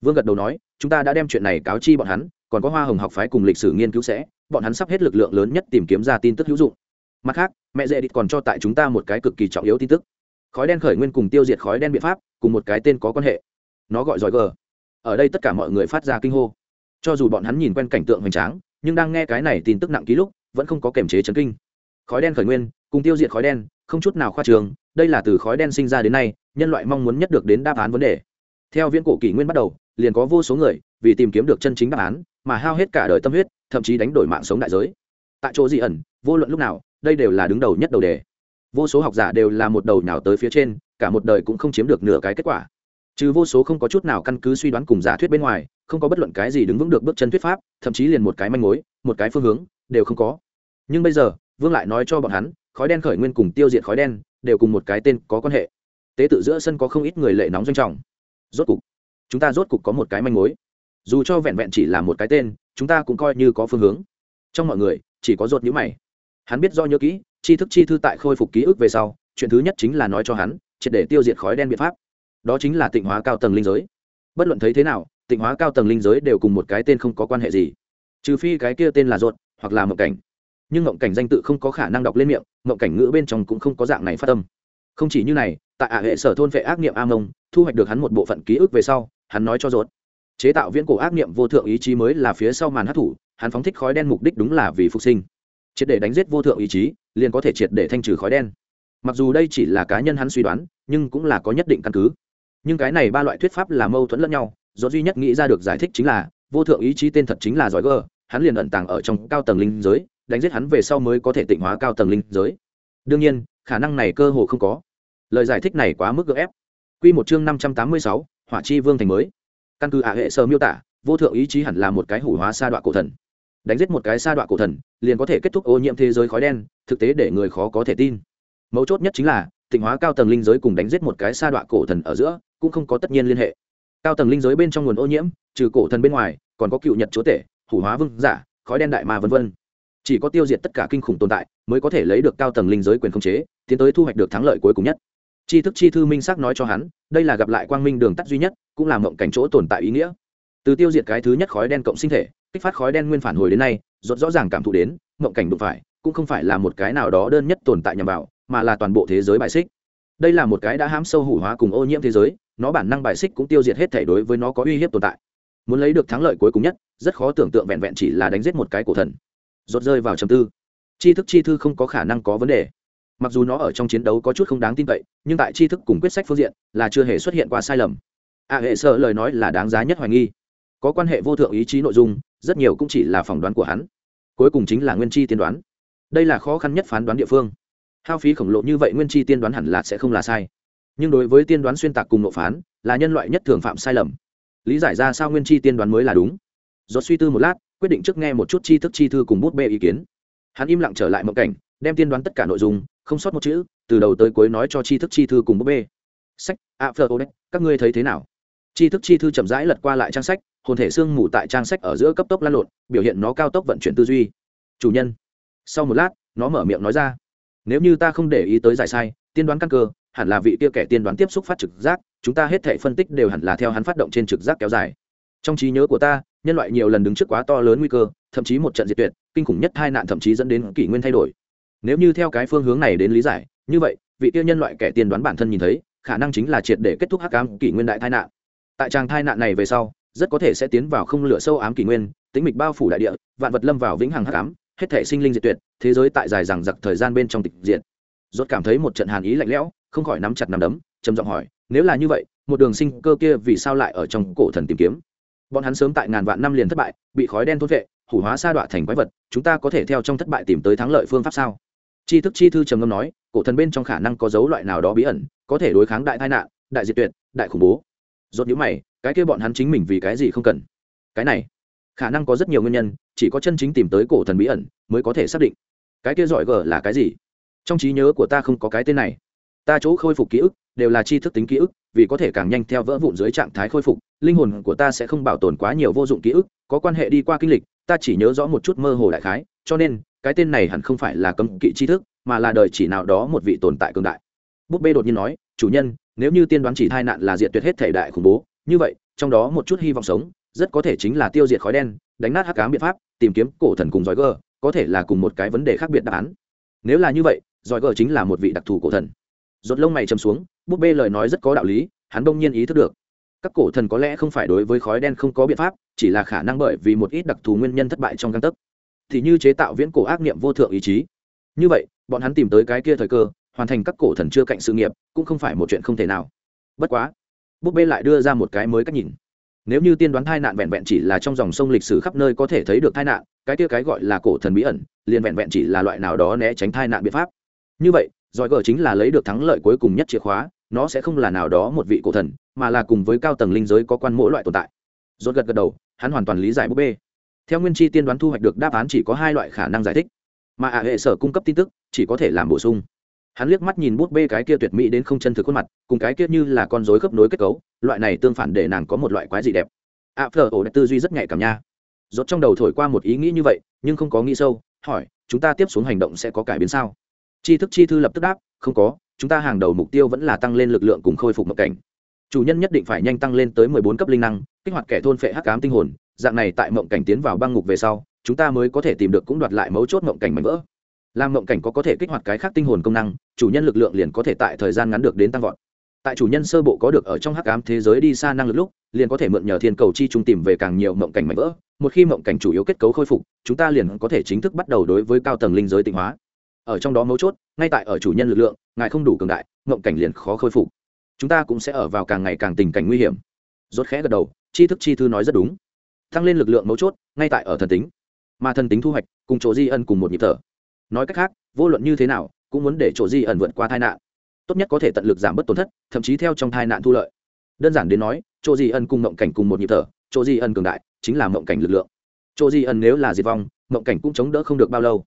Vương gật đầu nói, chúng ta đã đem chuyện này cáo chi bọn hắn, còn có hoa hồng học phái cùng lịch sử nghiên cứu sẽ, bọn hắn sắp hết lực lượng lớn nhất tìm kiếm ra tin tức hữu dụng mặt khác, mẹ dễ địch còn cho tại chúng ta một cái cực kỳ trọng yếu tin tức. Khói đen khởi nguyên cùng tiêu diệt khói đen biện pháp, cùng một cái tên có quan hệ. Nó gọi giỏi g ở đây tất cả mọi người phát ra kinh hô. Cho dù bọn hắn nhìn quen cảnh tượng hoành tráng, nhưng đang nghe cái này tin tức nặng ký lúc, vẫn không có kềm chế chấn kinh. Khói đen khởi nguyên, cùng tiêu diệt khói đen, không chút nào khoa trường, đây là từ khói đen sinh ra đến nay, nhân loại mong muốn nhất được đến đáp án vấn đề. Theo viễn cổ kỷ nguyên bắt đầu, liền có vô số người, vì tìm kiếm được chân chính đáp án, mà hao hết cả đời tâm huyết, thậm chí đánh đổi mạng sống đại giới. Tại chỗ dị ẩn, vô luận lúc nào đây đều là đứng đầu nhất đầu đề. Vô số học giả đều là một đầu nhào tới phía trên, cả một đời cũng không chiếm được nửa cái kết quả. Trừ vô số không có chút nào căn cứ suy đoán cùng giả thuyết bên ngoài, không có bất luận cái gì đứng vững được bước chân thuyết pháp, thậm chí liền một cái manh mối, một cái phương hướng, đều không có. Nhưng bây giờ, vương lại nói cho bọn hắn, khói đen khởi nguyên cùng tiêu diệt khói đen, đều cùng một cái tên có quan hệ. Tế tự giữa sân có không ít người lệ nóng doanh trọng. Rốt cục, chúng ta rốt cục có một cái manh mối. Dù cho vẹn vẹn chỉ là một cái tên, chúng ta cũng coi như có phương hướng. Trong mọi người, chỉ có rốt nhữ mày hắn biết do nhớ kỹ, tri thức chi thư tại khôi phục ký ức về sau, chuyện thứ nhất chính là nói cho hắn, triệt để tiêu diệt khói đen biện pháp. Đó chính là tịnh hóa cao tầng linh giới. Bất luận thấy thế nào, tịnh hóa cao tầng linh giới đều cùng một cái tên không có quan hệ gì. Trừ phi cái kia tên là ruột, hoặc là mộng cảnh. Nhưng mộng cảnh danh tự không có khả năng đọc lên miệng, mộng cảnh ngữ bên trong cũng không có dạng này phát tâm. Không chỉ như này, tại ả hệ sở thôn vệ ác niệm a mông, thu hoạch được hắn một bộ phận ký ức về sau, hắn nói cho ruột. Chế tạo viễn cổ ác niệm vô thượng ý chí mới là phía sau màn hát thủ hắn phóng thích khói đen mục đích đúng là vì phục sinh triệt để đánh giết vô thượng ý chí, liền có thể triệt để thanh trừ khói đen. Mặc dù đây chỉ là cá nhân hắn suy đoán, nhưng cũng là có nhất định căn cứ. Nhưng cái này ba loại thuyết pháp là mâu thuẫn lẫn nhau, do duy nhất nghĩ ra được giải thích chính là, vô thượng ý chí tên thật chính là giỏi gờ hắn liền ẩn tàng ở trong cao tầng linh giới, đánh giết hắn về sau mới có thể tịnh hóa cao tầng linh giới. Đương nhiên, khả năng này cơ hồ không có. Lời giải thích này quá mức gợ ép. Q một chương năm trăm tám mươi sáu, hỏa chi vương thành mới. Căn cứ ả hệ sơ miêu tả, vô thượng ý chí hẳn là một cái hủ hóa sa đoạn cổ thần đánh giết một cái sa đoạn cổ thần, liền có thể kết thúc ô nhiễm thế giới khói đen, thực tế để người khó có thể tin. Mấu chốt nhất chính là, tịnh hóa cao tầng linh giới cùng đánh giết một cái sa đoạn cổ thần ở giữa, cũng không có tất nhiên liên hệ. Cao tầng linh giới bên trong nguồn ô nhiễm, trừ cổ thần bên ngoài, còn có cựu nhật chúa tể, hủ hóa vương giả, khói đen đại mà v v chỉ có tiêu diệt tất cả kinh khủng tồn tại, mới có thể lấy được cao tầng linh giới quyền khống chế, tiến tới thu hoạch được thắng lợi cuối cùng nhất. Tri thức chi thư minh xác nói cho hắn, đây là gặp lại quang minh đường tắt duy nhất, cũng là mộng cảnh chỗ tồn tại ý nghĩa. Từ tiêu diệt cái thứ nhất khói đen cộng sinh thể kích phát khói đen nguyên phản hồi đến nay, rốt rõ ràng cảm thụ đến, mộng cảnh đụng phải, cũng không phải là một cái nào đó đơn nhất tồn tại nhằm vào, mà là toàn bộ thế giới bài xích. Đây là một cái đã hám sâu hủ hóa cùng ô nhiễm thế giới, nó bản năng bài xích cũng tiêu diệt hết thể đối với nó có uy hiếp tồn tại. Muốn lấy được thắng lợi cuối cùng nhất, rất khó tưởng tượng vẹn vẹn chỉ là đánh giết một cái cổ thần. Rốt rơi vào trầm tư. Tri thức chi thư không có khả năng có vấn đề. Mặc dù nó ở trong chiến đấu có chút không đáng tin cậy, nhưng tại tri thức cùng quyết sách phương diện là chưa hề xuất hiện qua sai lầm. A hệ sợ lời nói là đáng giá nhất hoài nghi. Có quan hệ vô thượng ý chí nội dung rất nhiều cũng chỉ là phỏng đoán của hắn. Cuối cùng chính là nguyên chi tiên đoán. Đây là khó khăn nhất phán đoán địa phương. Hao phí khổng lồ như vậy nguyên chi tiên đoán hẳn là sẽ không là sai. Nhưng đối với tiên đoán xuyên tạc cùng nộp phán, là nhân loại nhất thường phạm sai lầm. Lý giải ra sao nguyên chi tiên đoán mới là đúng. Do suy tư một lát, quyết định trước nghe một chút chi thức chi thư cùng bút bê ý kiến. Hắn im lặng trở lại mộng cảnh, đem tiên đoán tất cả nội dung, không sót một chữ, từ đầu tới cuối nói cho chi thức chi thư cùng bút bê. Sách, a phờ ô đấy các ngươi thấy thế nào? Chi thức chi thư chậm rãi lật qua lại trang sách hồn thể xương mù tại trang sách ở giữa cấp tốc lan lộn, biểu hiện nó cao tốc vận chuyển tư duy. Chủ nhân. Sau một lát, nó mở miệng nói ra. Nếu như ta không để ý tới giải sai, tiên đoán căn cơ, hẳn là vị kia kẻ tiên đoán tiếp xúc phát trực giác, chúng ta hết thể phân tích đều hẳn là theo hắn phát động trên trực giác kéo dài. Trong trí nhớ của ta, nhân loại nhiều lần đứng trước quá to lớn nguy cơ, thậm chí một trận diệt tuyệt, kinh khủng nhất hai nạn thậm chí dẫn đến kỷ nguyên thay đổi. Nếu như theo cái phương hướng này đến lý giải, như vậy, vị kia nhân loại kẻ tiên đoán bản thân nhìn thấy, khả năng chính là triệt để kết thúc hắc ám kỷ nguyên đại tai nạn. Tại trang tai nạn này về sau rất có thể sẽ tiến vào không lửa sâu ám kỷ nguyên tính mịch bao phủ đại địa, vạn vật lâm vào vĩnh hằng hắc ám, hết thể sinh linh diệt tuyệt, thế giới tại dài rằng giặc thời gian bên trong tịch diệt. Rốt cảm thấy một trận hàn ý lạnh lẽo, không khỏi nắm chặt nắm đấm, trầm giọng hỏi, nếu là như vậy, một đường sinh cơ kia vì sao lại ở trong cổ thần tìm kiếm? Bọn hắn sớm tại ngàn vạn năm liền thất bại, bị khói đen thốt vệ, hủ hóa sa đọa thành quái vật, chúng ta có thể theo trong thất bại tìm tới thắng lợi phương pháp sao? Chi thức chi thư trầm ngâm nói, cổ thần bên trong khả năng có dấu loại nào đó bí ẩn, có thể đối kháng đại tai nạn, đại diệt tuyệt, đại khủng bố rốt nhíu mày, cái kia bọn hắn chính mình vì cái gì không cần? Cái này, khả năng có rất nhiều nguyên nhân, chỉ có chân chính tìm tới cổ thần bí ẩn mới có thể xác định. Cái kia giỏi gở là cái gì? Trong trí nhớ của ta không có cái tên này. Ta chỗ khôi phục ký ức đều là tri thức tính ký ức, vì có thể càng nhanh theo vỡ vụn dưới trạng thái khôi phục, linh hồn của ta sẽ không bảo tồn quá nhiều vô dụng ký ức, có quan hệ đi qua kinh lịch, ta chỉ nhớ rõ một chút mơ hồ đại khái, cho nên, cái tên này hẳn không phải là cấm kỵ tri thức, mà là đời chỉ nào đó một vị tồn tại cường đại. Búp bê đột nhiên nói, chủ nhân nếu như tiên đoán chỉ thai nạn là diệt tuyệt hết thể đại khủng bố, như vậy, trong đó một chút hy vọng sống, rất có thể chính là tiêu diệt khói đen, đánh nát hắc cám biện pháp, tìm kiếm cổ thần cùng giỏi gờ, có thể là cùng một cái vấn đề khác biệt đáp án. Nếu là như vậy, giỏi gờ chính là một vị đặc thù cổ thần. Rột lông mày chầm xuống, búp bê lời nói rất có đạo lý, hắn đông nhiên ý thức được. Các cổ thần có lẽ không phải đối với khói đen không có biện pháp, chỉ là khả năng bởi vì một ít đặc thù nguyên nhân thất bại trong găng tấc. Thì như chế tạo viễn cổ ác niệm vô thượng ý chí. Như vậy, bọn hắn tìm tới cái kia thời cơ hoàn thành các cổ thần chưa cạnh sự nghiệp, cũng không phải một chuyện không thể nào. Bất quá, búp bê lại đưa ra một cái mới cách nhìn. Nếu như tiên đoán tai nạn vẹn vẹn chỉ là trong dòng sông lịch sử khắp nơi có thể thấy được tai nạn, cái kia cái gọi là cổ thần bí ẩn, liền vẹn vẹn chỉ là loại nào đó né tránh tai nạn biện pháp. Như vậy, giỏi gờ chính là lấy được thắng lợi cuối cùng nhất chìa khóa, nó sẽ không là nào đó một vị cổ thần, mà là cùng với cao tầng linh giới có quan mỗi loại tồn tại. Rốt gật gật đầu, hắn hoàn toàn lý giải búp bê. Theo nguyên chi tiên đoán thu hoạch được đáp án chỉ có hai loại khả năng giải thích. Mà ả hệ sở cung cấp tin tức, chỉ có thể làm bổ sung hắn liếc mắt nhìn bút bê cái kia tuyệt mỹ đến không chân thực khuôn mặt, cùng cái kia như là con rối khớp nối kết cấu, loại này tương phản để nàng có một loại quái dị đẹp. À, Ạ phở ổ tư duy rất nhạy cảm nha. Rốt trong đầu thổi qua một ý nghĩ như vậy, nhưng không có nghĩ sâu, hỏi, chúng ta tiếp xuống hành động sẽ có cải biến sao? Tri thức chi thư lập tức đáp, không có, chúng ta hàng đầu mục tiêu vẫn là tăng lên lực lượng cùng khôi phục mộng cảnh. Chủ nhân nhất định phải nhanh tăng lên tới mười bốn cấp linh năng, kích hoạt kẻ thôn phệ hắc ám tinh hồn, dạng này tại mộng cảnh tiến vào băng ngục về sau, chúng ta mới có thể tìm được cũng đoạt lại mấu chốt mộng cảnh mảnh vỡ làm mộng cảnh có có thể kích hoạt cái khác tinh hồn công năng, chủ nhân lực lượng liền có thể tại thời gian ngắn được đến tăng vọt. Tại chủ nhân sơ bộ có được ở trong hắc ám thế giới đi xa năng lực lúc, liền có thể mượn nhờ thiên cầu chi trung tìm về càng nhiều mộng cảnh mảnh vỡ. Một khi mộng cảnh chủ yếu kết cấu khôi phục, chúng ta liền có thể chính thức bắt đầu đối với cao tầng linh giới tịnh hóa. Ở trong đó mấu chốt, ngay tại ở chủ nhân lực lượng, ngài không đủ cường đại, mộng cảnh liền khó khôi phục. Chúng ta cũng sẽ ở vào càng ngày càng tình cảnh nguy hiểm. Rốt khẽ gật đầu chi thức chi thư nói rất đúng. Tăng lên lực lượng mấu chốt, ngay tại ở thần tính. Mà thần tính thu hoạch, cùng chỗ di ân cùng một nhịp thở nói cách khác, vô luận như thế nào, cũng muốn để chỗ di ẩn vượt qua tai nạn. Tốt nhất có thể tận lực giảm bớt tổn thất, thậm chí theo trong tai nạn thu lợi. Đơn giản đến nói, chỗ di ẩn cùng mộng cảnh cùng một nhịp thở, chỗ di ẩn cường đại, chính là mộng cảnh lực lượng. Chỗ di ẩn nếu là diệt vong, mộng cảnh cũng chống đỡ không được bao lâu.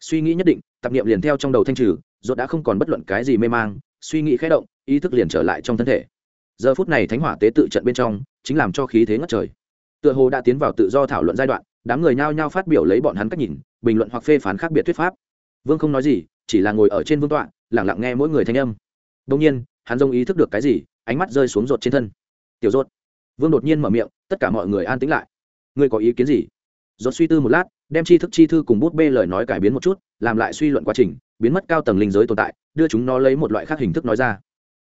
Suy nghĩ nhất định, tạp niệm liền theo trong đầu thanh trừ, rốt đã không còn bất luận cái gì mê mang, suy nghĩ khẽ động, ý thức liền trở lại trong thân thể. Giờ phút này thánh hỏa tế tự trận bên trong, chính làm cho khí thế ngất trời. Tựa hồ đã tiến vào tự do thảo luận giai đoạn, đám người nhao nhao phát biểu lấy bọn hắn cách nhìn, bình luận hoặc phê phán khác biệt thuyết pháp vương không nói gì, chỉ là ngồi ở trên vương tọa lẳng lặng nghe mỗi người thanh âm. Đông nhiên, hắn dông ý thức được cái gì, ánh mắt rơi xuống rột trên thân. Tiểu rột vương đột nhiên mở miệng, tất cả mọi người an tĩnh lại. Ngươi có ý kiến gì? Rột suy tư một lát, đem tri thức chi thư cùng bút bê lời nói cải biến một chút, làm lại suy luận quá trình, biến mất cao tầng linh giới tồn tại, đưa chúng nó lấy một loại khác hình thức nói ra.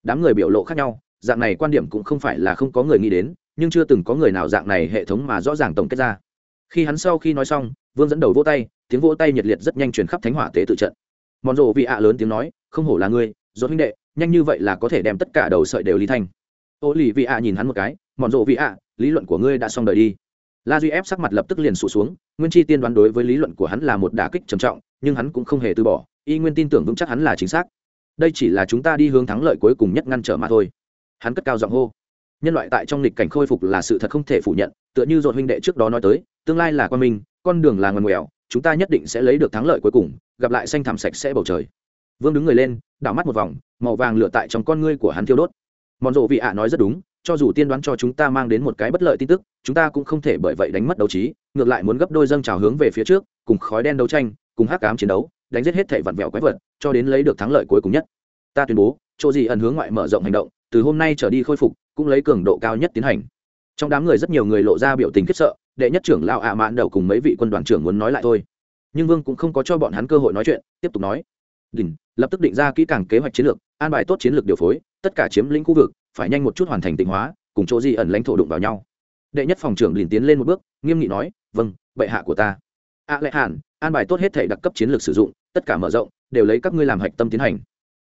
Đám người biểu lộ khác nhau, dạng này quan điểm cũng không phải là không có người nghĩ đến, nhưng chưa từng có người nào dạng này hệ thống mà rõ ràng tổng kết ra khi hắn sau khi nói xong, vương dẫn đầu vỗ tay, tiếng vỗ tay nhiệt liệt rất nhanh truyền khắp thánh hỏa tế tự trận. Mòn rộ vị ạ lớn tiếng nói, không hổ là ngươi dốt huynh đệ, nhanh như vậy là có thể đem tất cả đầu sợi đều ly thanh ô lì vị ạ nhìn hắn một cái, mòn rộ vị ạ, lý luận của ngươi đã xong đời đi. La duy ép sắc mặt lập tức liền sụt xuống, nguyên chi tiên đoán đối với lý luận của hắn là một đả kích trầm trọng, nhưng hắn cũng không hề từ bỏ, y nguyên tin tưởng vững chắc hắn là chính xác. Đây chỉ là chúng ta đi hướng thắng lợi cuối cùng nhất ngăn trở mà thôi. Hắn cất cao giọng hô. Nhân loại tại trong lịch cảnh khôi phục là sự thật không thể phủ nhận, tựa như dồn huynh đệ trước đó nói tới tương lai là quan minh, con đường là ngần ngoèo chúng ta nhất định sẽ lấy được thắng lợi cuối cùng, gặp lại xanh thảm sạch sẽ bầu trời. Vương đứng người lên, đảo mắt một vòng, màu vàng lửa tại trong con ngươi của hắn thiêu đốt. Mòn rộ vị ạ nói rất đúng, cho dù tiên đoán cho chúng ta mang đến một cái bất lợi tin tức, chúng ta cũng không thể bởi vậy đánh mất đấu trí, ngược lại muốn gấp đôi dâng trào hướng về phía trước, cùng khói đen đấu tranh, cùng hắc cám chiến đấu, đánh giết hết thể vặn vẹo quái vật, cho đến lấy được thắng lợi cuối cùng nhất. Ta tuyên bố, chỗ gì ẩn hướng ngoại mở rộng hành động, từ hôm nay trở đi khôi phục, cũng lấy cường độ cao nhất tiến hành. Trong đám người rất nhiều người lộ ra biểu tình khiếp sợ đệ nhất trưởng lão ạ mạn đầu cùng mấy vị quân đoàn trưởng muốn nói lại thôi. Nhưng vương cũng không có cho bọn hắn cơ hội nói chuyện, tiếp tục nói. Đình, lập tức định ra kỹ càng kế hoạch chiến lược, an bài tốt chiến lược điều phối, tất cả chiếm lĩnh khu vực, phải nhanh một chút hoàn thành tịnh hóa, cùng chỗ di ẩn lãnh thổ đụng vào nhau. Đệ nhất phòng trưởng liền tiến lên một bước, nghiêm nghị nói vâng bệ hạ của ta. Ạ à lệ hàn, an bài tốt hết thể đặc cấp chiến lược sử dụng, tất cả mở rộng, đều lấy các ngươi làm hạch tâm tiến hành.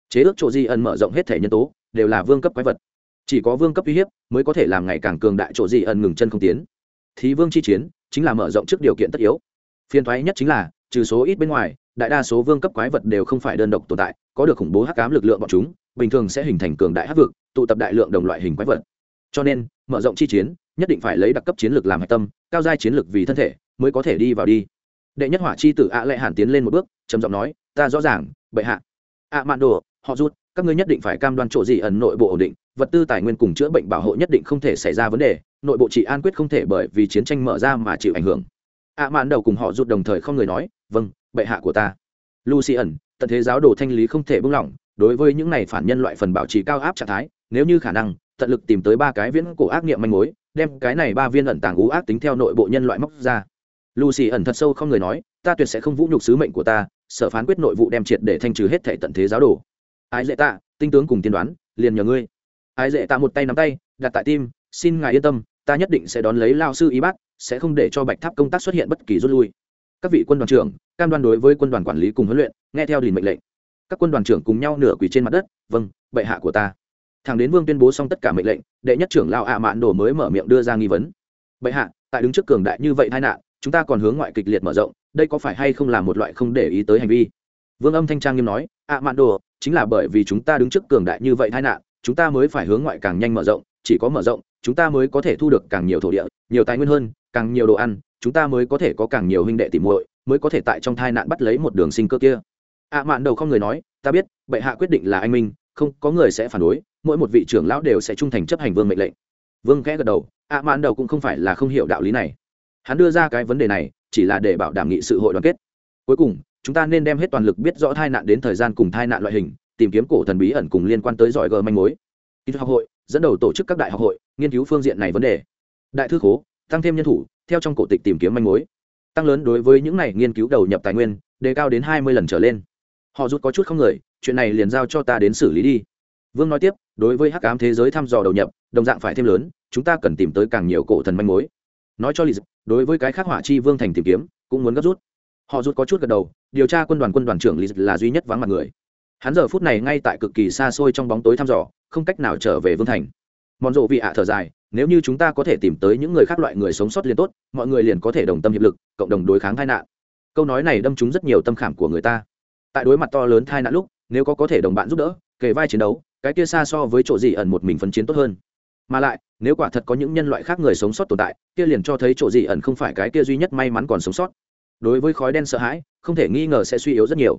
Chế ước chỗ di ẩn mở rộng hết thể nhân tố, đều là vương cấp quái vật. Chỉ có vương cấp uy hiếp, mới có thể làm ngày càng cường đại chỗ di ẩn ngừng chân không tiến thì vương chi chiến, chính là mở rộng trước điều kiện tất yếu. Phiên thoái nhất chính là, trừ số ít bên ngoài, đại đa số vương cấp quái vật đều không phải đơn độc tồn tại, có được khủng bố hắc cám lực lượng bọn chúng, bình thường sẽ hình thành cường đại hắc vực, tụ tập đại lượng đồng loại hình quái vật. Cho nên, mở rộng chi chiến, nhất định phải lấy đặc cấp chiến lược làm hạch tâm, cao giai chiến lược vì thân thể, mới có thể đi vào đi. Đệ nhất hỏa chi tử ạ à lệ hàn tiến lên một bước, trầm giọng nói, ta rõ ràng, bệ hạ. Ạ mạn đồ, họ rút các ngươi nhất định phải cam đoan chỗ gì ẩn nội bộ ổn định vật tư tài nguyên cùng chữa bệnh bảo hộ nhất định không thể xảy ra vấn đề, nội bộ trị an quyết không thể bởi vì chiến tranh mở ra mà chịu ảnh hưởng. Ạ mạn đầu cùng họ rụt đồng thời không người nói vâng bệ hạ của ta. Lucy ẩn tận thế giáo đồ thanh lý không thể buông lỏng, đối với những này phản nhân loại phần bảo trì cao áp trạng thái, nếu như khả năng, tận lực tìm tới ba cái viễn cổ ác niệm manh mối, đem cái này ba viên ẩn tàng ú ác tính theo nội bộ nhân loại móc ra. Lucy ẩn thật sâu không người nói, ta tuyệt sẽ không vũ nhục sứ mệnh của ta, sở phán quyết nội vụ đem triệt để thanh trừ hết thể tận thế giáo đồ. Ái dễ tạ tinh tướng cùng tiên đoán, liền nhờ ngươi ái dễ tạ một tay nắm tay, đặt tại tim, xin ngài yên tâm, ta nhất định sẽ đón lấy lao sư y bác, sẽ không để cho bạch tháp công tác xuất hiện bất kỳ rút lui. Các vị quân đoàn trưởng, cam đoan đối với quân đoàn quản lý cùng huấn luyện, nghe theo đình mệnh lệnh. Các quân đoàn trưởng cùng nhau nửa quỳ trên mặt đất vâng bệ hạ của ta. Thằng đến vương tuyên bố xong tất cả mệnh lệnh, đệ nhất trưởng lao ạ mạn Đổ mới mở miệng đưa ra nghi vấn. Bệ hạ, tại đứng trước cường đại như vậy tai nạn, chúng ta còn hướng ngoại kịch liệt mở rộng, đây có phải hay không là một loại không để ý tới hành vi? Vương âm thanh trang nghiêm nói, ạ mạn đồ, chính là bởi vì chúng ta đứng trước cường đại như vậy tai nạn chúng ta mới phải hướng ngoại càng nhanh mở rộng, chỉ có mở rộng, chúng ta mới có thể thu được càng nhiều thổ địa, nhiều tài nguyên hơn, càng nhiều đồ ăn, chúng ta mới có thể có càng nhiều huynh đệ tìm muội, mới có thể tại trong tai nạn bắt lấy một đường sinh cơ kia. Ạ mạn đầu không người nói, ta biết, bệ hạ quyết định là anh minh, không, có người sẽ phản đối, mỗi một vị trưởng lão đều sẽ trung thành chấp hành vương mệnh lệnh. Vương khẽ gật đầu ạ Mạn đầu cũng không phải là không hiểu đạo lý này. Hắn đưa ra cái vấn đề này, chỉ là để bảo đảm nghị sự hội đoàn kết. Cuối cùng, chúng ta nên đem hết toàn lực biết rõ tai nạn đến thời gian cùng tai nạn loại hình tìm kiếm cổ thần bí ẩn cùng liên quan tới giỏi gờ manh mối. Kỹ thuật học hội dẫn đầu tổ chức các đại học hội, nghiên cứu phương diện này vấn đề. Đại thư khố, tăng thêm nhân thủ, theo trong cổ tịch tìm kiếm manh mối. Tăng lớn đối với những này nghiên cứu đầu nhập tài nguyên, đề cao đến hai mươi lần trở lên. Họ rút có chút không người, chuyện này liền giao cho ta đến xử lý đi. Vương nói tiếp, đối với hắc ám thế giới thăm dò đầu nhập, đồng dạng phải thêm lớn, chúng ta cần tìm tới càng nhiều cổ thần manh mối. Nói cho lý đối với cái khác hỏa chi vương thành tìm kiếm, cũng muốn gấp rút. Họ rút có chút gật đầu, điều tra quân đoàn quân đoàn trưởng lý là duy nhất vắng mặt người hắn giờ phút này ngay tại cực kỳ xa xôi trong bóng tối thăm dò, không cách nào trở về vương thành. Mòn rộ vị ạ thở dài, nếu như chúng ta có thể tìm tới những người khác loại người sống sót liền tốt, mọi người liền có thể đồng tâm hiệp lực, cộng đồng đối kháng tai nạn. Câu nói này đâm trúng rất nhiều tâm khảm của người ta. Tại đối mặt to lớn tai nạn lúc, nếu có có thể đồng bạn giúp đỡ, kề vai chiến đấu, cái kia xa so với chỗ gì ẩn một mình phấn chiến tốt hơn. Mà lại, nếu quả thật có những nhân loại khác người sống sót tồn tại, kia liền cho thấy chỗ gì ẩn không phải cái kia duy nhất may mắn còn sống sót. Đối với khói đen sợ hãi, không thể nghi ngờ sẽ suy yếu rất nhiều.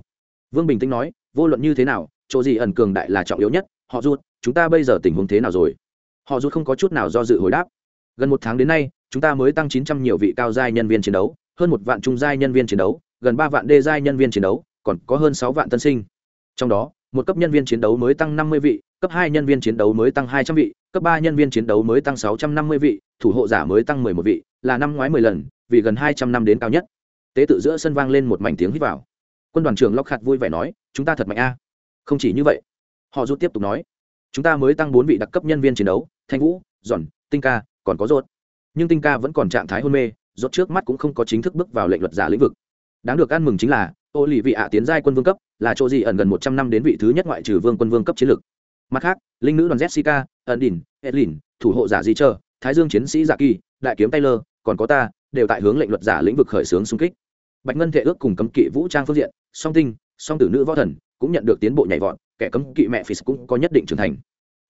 Vương bình tĩnh nói vô luận như thế nào, chỗ gì ẩn cường đại là trọng yếu nhất, họ rút, chúng ta bây giờ tình huống thế nào rồi? Họ rút không có chút nào do dự hồi đáp. Gần một tháng đến nay, chúng ta mới tăng chín trăm nhiều vị cao giai nhân viên chiến đấu, hơn một vạn trung giai nhân viên chiến đấu, gần ba vạn đê giai nhân viên chiến đấu, còn có hơn sáu vạn tân sinh. Trong đó, một cấp nhân viên chiến đấu mới tăng năm mươi vị, cấp hai nhân viên chiến đấu mới tăng hai trăm vị, cấp ba nhân viên chiến đấu mới tăng sáu trăm năm mươi vị, thủ hộ giả mới tăng mười một vị, là năm ngoái mười lần, vì gần hai trăm năm đến cao nhất. Tế tự giữa sân vang lên một mảnh tiếng hít vào quân đoàn trưởng lóc khạt vui vẻ nói, chúng ta thật mạnh a. Không chỉ như vậy, họ rút tiếp tục nói, chúng ta mới tăng bốn vị đặc cấp nhân viên chiến đấu, thanh vũ, giòn, tinh ca, còn có rốt nhưng tinh ca vẫn còn trạng thái hôn mê rốt trước mắt cũng không có chính thức bước vào lệnh luật giả lĩnh vực. Đáng được ăn mừng chính là ô lì vị ạ tiến giai quân vương cấp, là chỗ gì ẩn gần một trăm năm đến vị thứ nhất ngoại trừ vương quân vương cấp chiến lược. Mặt khác, linh nữ đoàn jessica ẩn đỉnh edlin thủ hộ giả di trơ thái dương chiến sĩ giả kỳ, đại kiếm taylor, còn có ta, đều tại hướng lệnh luật giả lĩnh vực khởi xướng xung kích. Bạch ngân thể ước cùng cấm kỵ vũ trang phương diện song tinh, song tử nữ võ thần cũng nhận được tiến bộ nhảy vọt, kẻ cấm kỵ mẹ phi cũng có nhất định trưởng thành.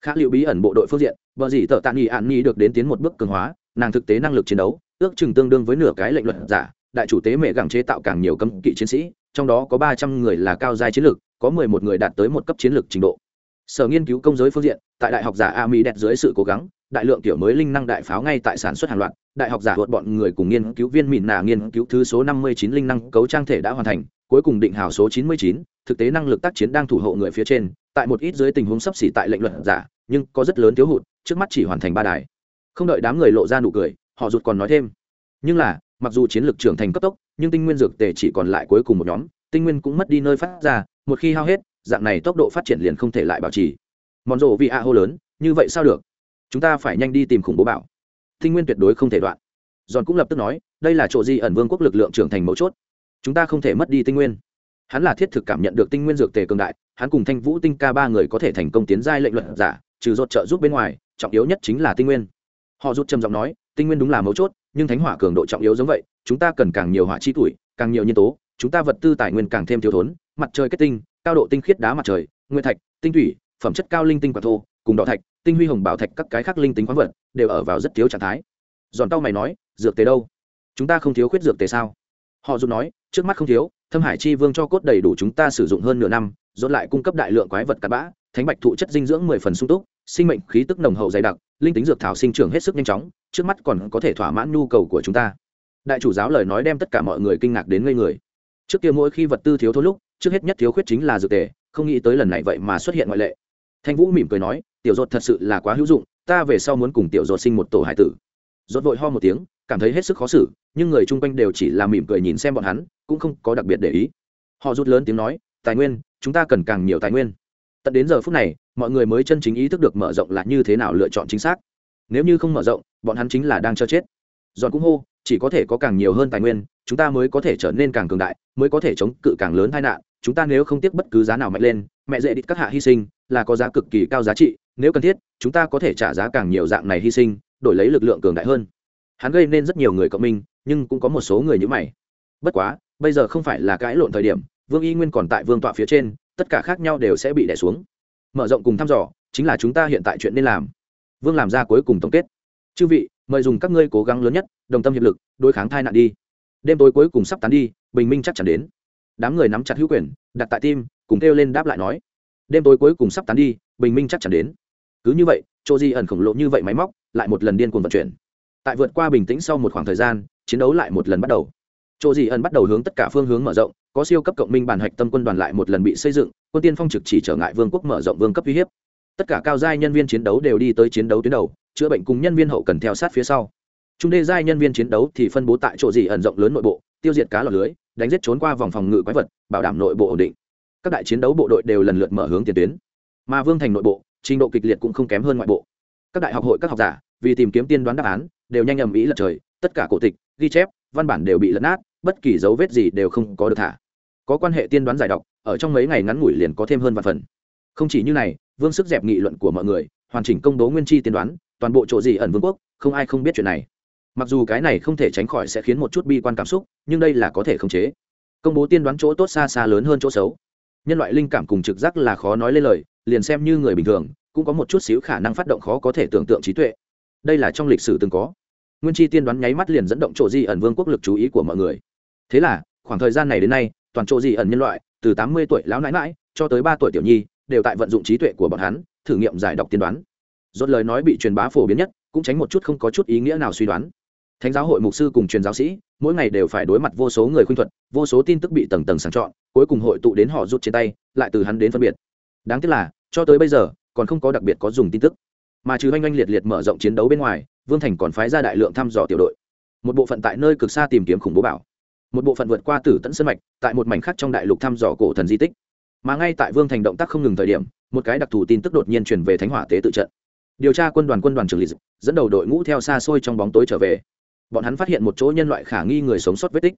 Khác liệu bí ẩn bộ đội phương diện vợ dĩ tợ tạ nghị ạn nghi được đến tiến một bước cường hóa, nàng thực tế năng lực chiến đấu, ước chừng tương đương với nửa cái lệnh luật giả, đại chủ tế mẹ gẳng chế tạo càng nhiều cấm kỵ chiến sĩ, trong đó có ba trăm người là cao giai chiến lược, có mười một người đạt tới một cấp chiến lược trình độ. Sở nghiên cứu công giới phương diện, tại đại học giả a mỹ đẹp dưới sự cố gắng đại lượng tiểu mới linh năng đại pháo ngay tại sản xuất hàng loạt, đại học giả thuật bọn người cùng nghiên cứu viên mìn nà nghiên cứu thứ số năm mươi chín linh năng cấu trang thể đã hoàn thành, cuối cùng định hào số chín mươi chín, thực tế năng lực tác chiến đang thủ hộ người phía trên, tại một ít dưới tình huống sấp xỉ tại lệnh luận giả, nhưng có rất lớn thiếu hụt, trước mắt chỉ hoàn thành ba đài. Không đợi đám người lộ ra nụ cười, họ rụt còn nói thêm. Nhưng là, mặc dù chiến lược trưởng thành cấp tốc, nhưng tinh nguyên dược tề chỉ còn lại cuối cùng một nhóm, tinh nguyên cũng mất đi nơi phát ra, một khi hao hết, dạng này tốc độ phát triển liền không thể lại bảo trì. Mòn rộ vì a hô lớn, như vậy sao được? Chúng ta phải nhanh đi tìm khủng bố bảo. Tinh nguyên tuyệt đối không thể đoạn. Giòn cũng lập tức nói, đây là chỗ di ẩn vương quốc lực lượng trưởng thành mấu chốt. Chúng ta không thể mất đi tinh nguyên. Hắn là thiết thực cảm nhận được tinh nguyên dược tề cường đại, hắn cùng thanh vũ tinh ca ba người có thể thành công tiến giai lệnh luận giả, trừ dột trợ giúp bên ngoài, trọng yếu nhất chính là tinh nguyên. Họ rút trầm giọng nói, tinh nguyên đúng là mấu chốt, nhưng thánh hỏa cường độ trọng yếu giống vậy, chúng ta cần càng nhiều hỏa chi tuổi, càng nhiều nhân tố, chúng ta vật tư tài nguyên càng thêm thiếu thốn, mặt trời kết tinh, cao độ tinh khiết đá mặt trời, nguyên thạch, tinh thủy, phẩm chất cao linh tinh quả thô, cùng đỏ thạch tinh huy hồng bảo thạch các cái khác linh tính khoáng vật đều ở vào rất thiếu trạng thái. Giòn tao mày nói, dược tế đâu? Chúng ta không thiếu khuyết dược tế sao? Họ dù nói, trước mắt không thiếu, thâm hải chi vương cho cốt đầy đủ chúng ta sử dụng hơn nửa năm dồn lại cung cấp đại lượng quái vật cắt bã, thánh bạch thụ chất dinh dưỡng mười phần sung túc, sinh mệnh khí tức nồng hậu dày đặc, linh tính dược thảo sinh trưởng hết sức nhanh chóng, trước mắt còn có thể thỏa mãn nhu cầu của chúng ta. Đại chủ giáo lời nói đem tất cả mọi người kinh ngạc đến ngây người. Trước kia mỗi khi vật tư thiếu thốn lúc, trước hết nhất thiếu khuyết chính là dược tề, không nghĩ tới lần này vậy mà xuất hiện ngoại lệ thanh vũ mỉm cười nói, tiểu dột thật sự là quá hữu dụng, ta về sau muốn cùng tiểu dột sinh một tổ hải tử. Dột vội ho một tiếng, cảm thấy hết sức khó xử, nhưng người chung quanh đều chỉ là mỉm cười nhìn xem bọn hắn, cũng không có đặc biệt để ý. Họ rút lớn tiếng nói, tài nguyên, chúng ta cần càng nhiều tài nguyên. Tận đến giờ phút này, mọi người mới chân chính ý thức được mở rộng là như thế nào lựa chọn chính xác. Nếu như không mở rộng, bọn hắn chính là đang cho chết. Giòn cũng hô chỉ có thể có càng nhiều hơn tài nguyên, chúng ta mới có thể trở nên càng cường đại, mới có thể chống cự càng lớn tai nạn. Chúng ta nếu không tiếc bất cứ giá nào mạnh lên, mẹ dễ đít các hạ hy sinh, là có giá cực kỳ cao giá trị. Nếu cần thiết, chúng ta có thể trả giá càng nhiều dạng này hy sinh, đổi lấy lực lượng cường đại hơn. Hắn gây nên rất nhiều người cộng minh, nhưng cũng có một số người như mày. Bất quá, bây giờ không phải là cãi lộn thời điểm, vương y nguyên còn tại vương tọa phía trên, tất cả khác nhau đều sẽ bị đẻ xuống. Mở rộng cùng thăm dò, chính là chúng ta hiện tại chuyện nên làm. Vương làm ra cuối cùng tổng kết. Chư vị mời dùng các ngươi cố gắng lớn nhất, đồng tâm hiệp lực, đối kháng thai nạn đi. Đêm tối cuối cùng sắp tán đi, bình minh chắc chắn đến. Đám người nắm chặt hữu quyền, đặt tại tim, cùng kêu lên đáp lại nói. Đêm tối cuối cùng sắp tán đi, bình minh chắc chắn đến. Cứ như vậy, chỗ di ẩn khổng lồ như vậy máy móc, lại một lần điên cuồng vận chuyển. Tại vượt qua bình tĩnh sau một khoảng thời gian, chiến đấu lại một lần bắt đầu. Chỗ di ẩn bắt đầu hướng tất cả phương hướng mở rộng, có siêu cấp cộng minh bản hạch tâm quân đoàn lại một lần bị xây dựng, quân tiên phong trực chỉ trở ngại vương quốc mở rộng vương cấp uy hiếp tất cả cao giai nhân viên chiến đấu đều đi tới chiến đấu tuyến đầu, chữa bệnh cùng nhân viên hậu cần theo sát phía sau. Trung đê giai nhân viên chiến đấu thì phân bố tại chỗ gì ẩn rộng lớn nội bộ, tiêu diệt cá lọc lưới, đánh giết trốn qua vòng phòng ngự quái vật, bảo đảm nội bộ ổn định. Các đại chiến đấu bộ đội đều lần lượt mở hướng tiền tuyến. Mà vương thành nội bộ, trình độ kịch liệt cũng không kém hơn ngoại bộ. Các đại học hội các học giả, vì tìm kiếm tiên đoán đáp án, đều nhanh nhầm ý lật trời, tất cả cổ tịch, ghi chép, văn bản đều bị lấn át bất kỳ dấu vết gì đều không có được thả. Có quan hệ tiên đoán giải độc ở trong mấy ngày ngắn ngủi liền có thêm hơn vạn phần. Không chỉ như này vương sức dẹp nghị luận của mọi người, hoàn chỉnh công bố nguyên chi tiên đoán, toàn bộ chỗ gì ẩn vương quốc, không ai không biết chuyện này. Mặc dù cái này không thể tránh khỏi sẽ khiến một chút bi quan cảm xúc, nhưng đây là có thể khống chế. Công bố tiên đoán chỗ tốt xa xa lớn hơn chỗ xấu. Nhân loại linh cảm cùng trực giác là khó nói lên lời, liền xem như người bình thường, cũng có một chút xíu khả năng phát động khó có thể tưởng tượng trí tuệ. Đây là trong lịch sử từng có. Nguyên chi tiên đoán nháy mắt liền dẫn động chỗ di ẩn vương quốc lực chú ý của mọi người. Thế là, khoảng thời gian này đến nay, toàn chỗ di ẩn nhân loại, từ tám mươi tuổi lão nãi mãi cho tới ba tuổi tiểu nhi đều tại vận dụng trí tuệ của bọn hắn, thử nghiệm giải đọc tiên đoán. Dốt lời nói bị truyền bá phổ biến nhất, cũng tránh một chút không có chút ý nghĩa nào suy đoán. Thánh giáo hội mục sư cùng truyền giáo sĩ, mỗi ngày đều phải đối mặt vô số người khuynh thuật, vô số tin tức bị tầng tầng sàng chọn, cuối cùng hội tụ đến họ rút trên tay, lại từ hắn đến phân biệt. Đáng tiếc là, cho tới bây giờ, còn không có đặc biệt có dùng tin tức. Mà trừ oanh oanh liệt liệt mở rộng chiến đấu bên ngoài, vương thành còn phái ra đại lượng thăm dò tiểu đội. Một bộ phận tại nơi cực xa tìm kiếm khủng bố bảo. Một bộ phận vượt qua tử tận sân mạch, tại một mảnh khác trong đại lục thăm dò cổ thần di tích mà ngay tại vương thành động tác không ngừng thời điểm, một cái đặc thù tin tức đột nhiên truyền về thánh hỏa tế tự trận. Điều tra quân đoàn quân đoàn trưởng lý dẫn đầu đội ngũ theo xa xôi trong bóng tối trở về. Bọn hắn phát hiện một chỗ nhân loại khả nghi người sống sót vết tích.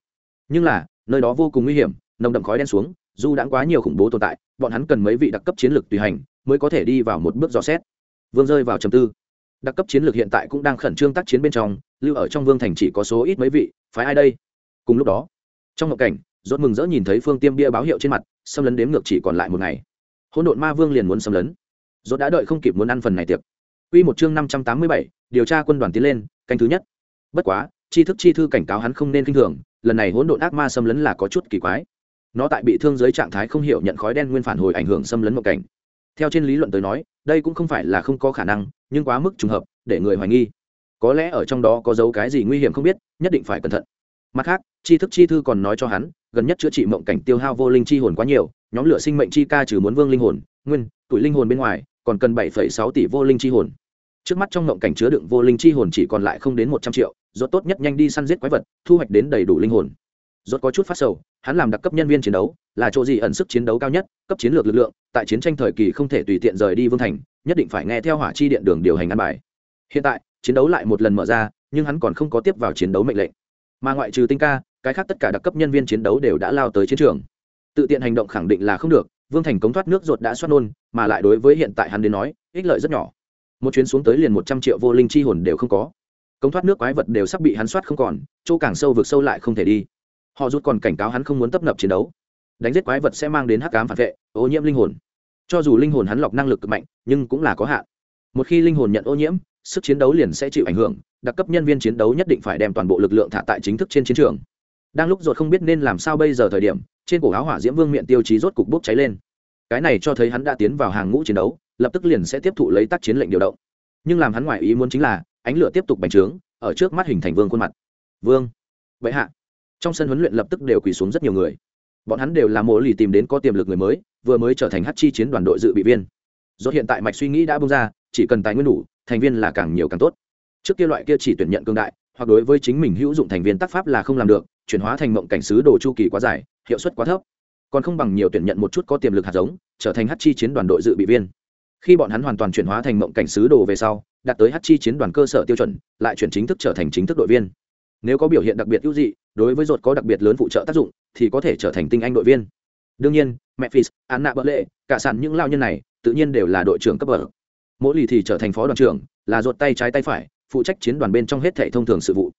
Nhưng là, nơi đó vô cùng nguy hiểm, nồng đậm khói đen xuống, dù đã quá nhiều khủng bố tồn tại, bọn hắn cần mấy vị đặc cấp chiến lược tùy hành mới có thể đi vào một bước dò xét. Vương rơi vào trầm tư. Đặc cấp chiến lược hiện tại cũng đang khẩn trương tác chiến bên trong, lưu ở trong vương thành chỉ có số ít mấy vị, phái ai đây? Cùng lúc đó, trong ngộ cảnh rốt mừng rỡ nhìn thấy phương tiêm bia báo hiệu trên mặt xâm lấn đếm ngược chỉ còn lại một ngày hỗn độn ma vương liền muốn xâm lấn rốt đã đợi không kịp muốn ăn phần này tiệc Quy một chương năm trăm tám mươi bảy, điều tra quân đoàn tiến lên, canh thứ nhất. Bất quá, chi thức chi thư cảnh cáo hắn không nên kinh thường, lần này hỗn độn ác ma xâm lấn là có chút kỳ quái. Nó tại bị thương dưới trạng thái không hiểu nhận khói đen nguyên phản hồi ảnh hưởng xâm lấn một cảnh. Theo trên lý luận tới nói, đây cũng không phải là không có khả năng, nhưng quá mức trùng hợp, để người hoài nghi. Có lẽ ở trong đó có dấu cái gì nguy hiểm không biết, nhất định phải cẩn thận. Mặt khác, chi thức chi thư còn nói cho hắn, gần nhất chữa trị mộng cảnh tiêu hao vô linh chi hồn quá nhiều, nhóm lửa sinh mệnh chi ca trừ muốn vương linh hồn, nguyên, tuổi linh hồn bên ngoài, còn cần 7,6 tỷ vô linh chi hồn. Trước mắt trong mộng cảnh chứa đựng vô linh chi hồn chỉ còn lại không đến một trăm triệu rốt tốt nhất nhanh đi săn giết quái vật thu hoạch đến đầy đủ linh hồn. Rốt có chút phát sầu hắn làm đặc cấp nhân viên chiến đấu là chỗ gì ẩn sức chiến đấu cao nhất cấp chiến lược lực lượng tại chiến tranh thời kỳ không thể tùy tiện rời đi vương thành nhất định phải nghe theo hỏa chi điện đường điều hành ăn bài. Hiện tại chiến đấu lại một lần mở ra nhưng hắn còn không có tiếp vào chiến đấu mệnh lệnh. Mà ngoại trừ tinh ca cái khác tất cả đặc cấp nhân viên chiến đấu đều đã lao tới chiến trường. Tự tiện hành động khẳng định là không được, vương thành cống thoát nước ruột đã xoát nôn, mà lại đối với hiện tại hắn đến nói, ích lợi rất nhỏ. Một chuyến xuống tới liền một trăm triệu vô linh chi hồn đều không có. Công thoát nước quái vật đều sắp bị hắn soát không còn, chỗ càng sâu vực sâu lại không thể đi. Họ rút còn cảnh cáo hắn không muốn tấp nập chiến đấu. Đánh giết quái vật sẽ mang đến hắc cám phản vệ, ô nhiễm linh hồn. Cho dù linh hồn hắn lọc năng lực cực mạnh, nhưng cũng là có hạn. Một khi linh hồn nhận ô nhiễm, sức chiến đấu liền sẽ chịu ảnh hưởng, đặc cấp nhân viên chiến đấu nhất định phải đem toàn bộ lực lượng thả tại chính thức trên chiến trường đang lúc ruột không biết nên làm sao bây giờ thời điểm, trên cổ áo hỏa diễm vương miệng tiêu chí rốt cục bốc cháy lên. Cái này cho thấy hắn đã tiến vào hàng ngũ chiến đấu, lập tức liền sẽ tiếp thụ lấy tác chiến lệnh điều động. Nhưng làm hắn ngoài ý muốn chính là, ánh lửa tiếp tục bành trướng, ở trước mắt hình thành vương khuôn mặt. Vương vậy hạ. Trong sân huấn luyện lập tức đều quỳ xuống rất nhiều người. Bọn hắn đều là mộ lì tìm đến có tiềm lực người mới, vừa mới trở thành hát chi chiến đoàn đội dự bị viên. Do hiện tại mạch suy nghĩ đã bung ra, chỉ cần tài nguyên đủ, thành viên là càng nhiều càng tốt. Trước kia loại kia chỉ tuyển nhận cương đại hoặc đối với chính mình hữu dụng thành viên tác pháp là không làm được, chuyển hóa thành mộng cảnh sứ đồ chu kỳ quá dài, hiệu suất quá thấp. Còn không bằng nhiều tuyển nhận một chút có tiềm lực hạt giống, trở thành hát chi chiến đoàn đội dự bị viên. Khi bọn hắn hoàn toàn chuyển hóa thành mộng cảnh sứ đồ về sau, đạt tới hát chi chiến đoàn cơ sở tiêu chuẩn, lại chuyển chính thức trở thành chính thức đội viên. Nếu có biểu hiện đặc biệt ưu dị, đối với ruột có đặc biệt lớn phụ trợ tác dụng, thì có thể trở thành tinh anh đội viên. Đương nhiên, mẹ phis nạ bỡ lệ, cả sàn những lao nhân này, tự nhiên đều là đội trưởng cấp bậc. Mỗi lì thì trở thành phó đoàn trưởng, là ruột tay trái tay phải phụ trách chiến đoàn bên trong hết thệ thông thường sự vụ.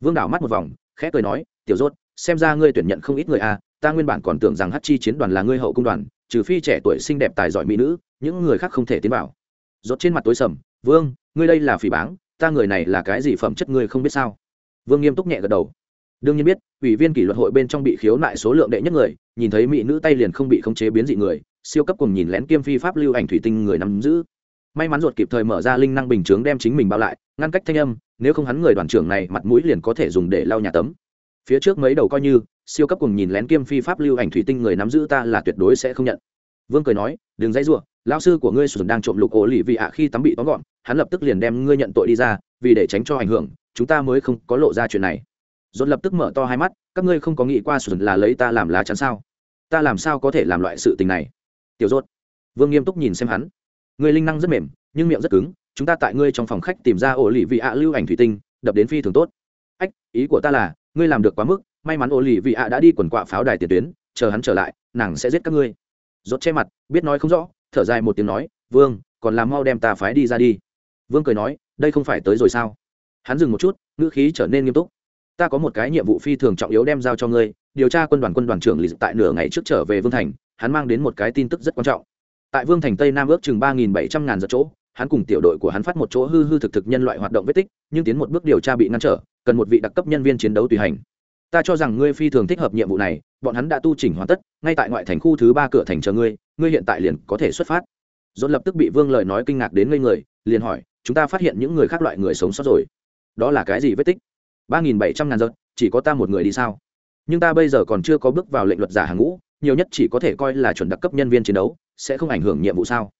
Vương đảo mắt một vòng, khẽ cười nói, tiểu rốt, xem ra ngươi tuyển nhận không ít người a ta nguyên bản còn tưởng rằng hát chi chiến đoàn là ngươi hậu cung đoàn, trừ phi trẻ tuổi xinh đẹp tài giỏi mỹ nữ, những người khác không thể tiến vào. Rốt trên mặt tối sầm, vương, ngươi đây là phỉ báng, ta người này là cái gì phẩm chất ngươi không biết sao? Vương nghiêm túc nhẹ gật đầu. Đương nhiên biết, ủy viên kỷ luật hội bên trong bị khiếu nại số lượng đệ nhất người, nhìn thấy mỹ nữ tay liền không bị khống chế biến dị người, siêu cấp cùng nhìn lén kiêm phi pháp lưu ảnh thủy tinh người nắm giữ may mắn ruột kịp thời mở ra linh năng bình chướng đem chính mình bao lại, ngăn cách thanh âm, nếu không hắn người đoàn trưởng này mặt mũi liền có thể dùng để lau nhà tấm. Phía trước mấy đầu coi như, siêu cấp cùng nhìn lén kiêm phi pháp lưu ảnh thủy tinh người nắm giữ ta là tuyệt đối sẽ không nhận. Vương cười nói, đừng dãy rủa, lão sư của ngươi sùn đang trộm lục ổ lì vị ạ khi tắm bị tóm gọn, hắn lập tức liền đem ngươi nhận tội đi ra, vì để tránh cho ảnh hưởng, chúng ta mới không có lộ ra chuyện này. Dồn lập tức mở to hai mắt, các ngươi không có nghĩ qua sùn là lấy ta làm lá chắn sao? Ta làm sao có thể làm loại sự tình này? Tiểu dốt vương nghiêm túc nhìn xem hắn ngươi linh năng rất mềm, nhưng miệng rất cứng, chúng ta tại ngươi trong phòng khách tìm ra ổ lì vị ạ lưu ảnh thủy tinh, đập đến phi thường tốt. Ách, ý của ta là, ngươi làm được quá mức, may mắn ổ lì vị ạ đã đi quần quạ pháo đài tiền tuyến, chờ hắn trở lại, nàng sẽ giết các ngươi. Rốt che mặt, biết nói không rõ, thở dài một tiếng nói, vương, còn làm mau đem ta phái đi ra đi. Vương cười nói, đây không phải tới rồi sao? Hắn dừng một chút, ngữ khí trở nên nghiêm túc. Ta có một cái nhiệm vụ phi thường trọng yếu đem giao cho ngươi, điều tra quân đoàn quân đoàn trưởng lì tại nửa ngày trước trở về vương thành, hắn mang đến một cái tin tức rất quan trọng tại vương thành tây nam ước chừng ba nghìn bảy trăm ngàn giật chỗ, hắn cùng tiểu đội của hắn phát một chỗ hư hư thực thực nhân loại hoạt động vết tích, nhưng tiến một bước điều tra bị ngăn trở, cần một vị đặc cấp nhân viên chiến đấu tùy hành. Ta cho rằng ngươi phi thường thích hợp nhiệm vụ này, bọn hắn đã tu chỉnh hoàn tất, ngay tại ngoại thành khu thứ ba cửa thành chờ ngươi ngươi hiện tại liền có thể xuất phát. Dồn lập tức bị vương lời nói kinh ngạc đến ngây người, liền hỏi, chúng ta phát hiện những người khác loại người sống sót rồi? Đó là cái gì vết tích? Ba nghìn bảy trăm ngàn giật, chỉ có ta một người đi sao? Nhưng ta bây giờ còn chưa có bước vào lệnh luật giả hàng ngũ nhiều nhất chỉ có thể coi là chuẩn đặc cấp nhân viên chiến đấu, sẽ không ảnh hưởng nhiệm vụ sao?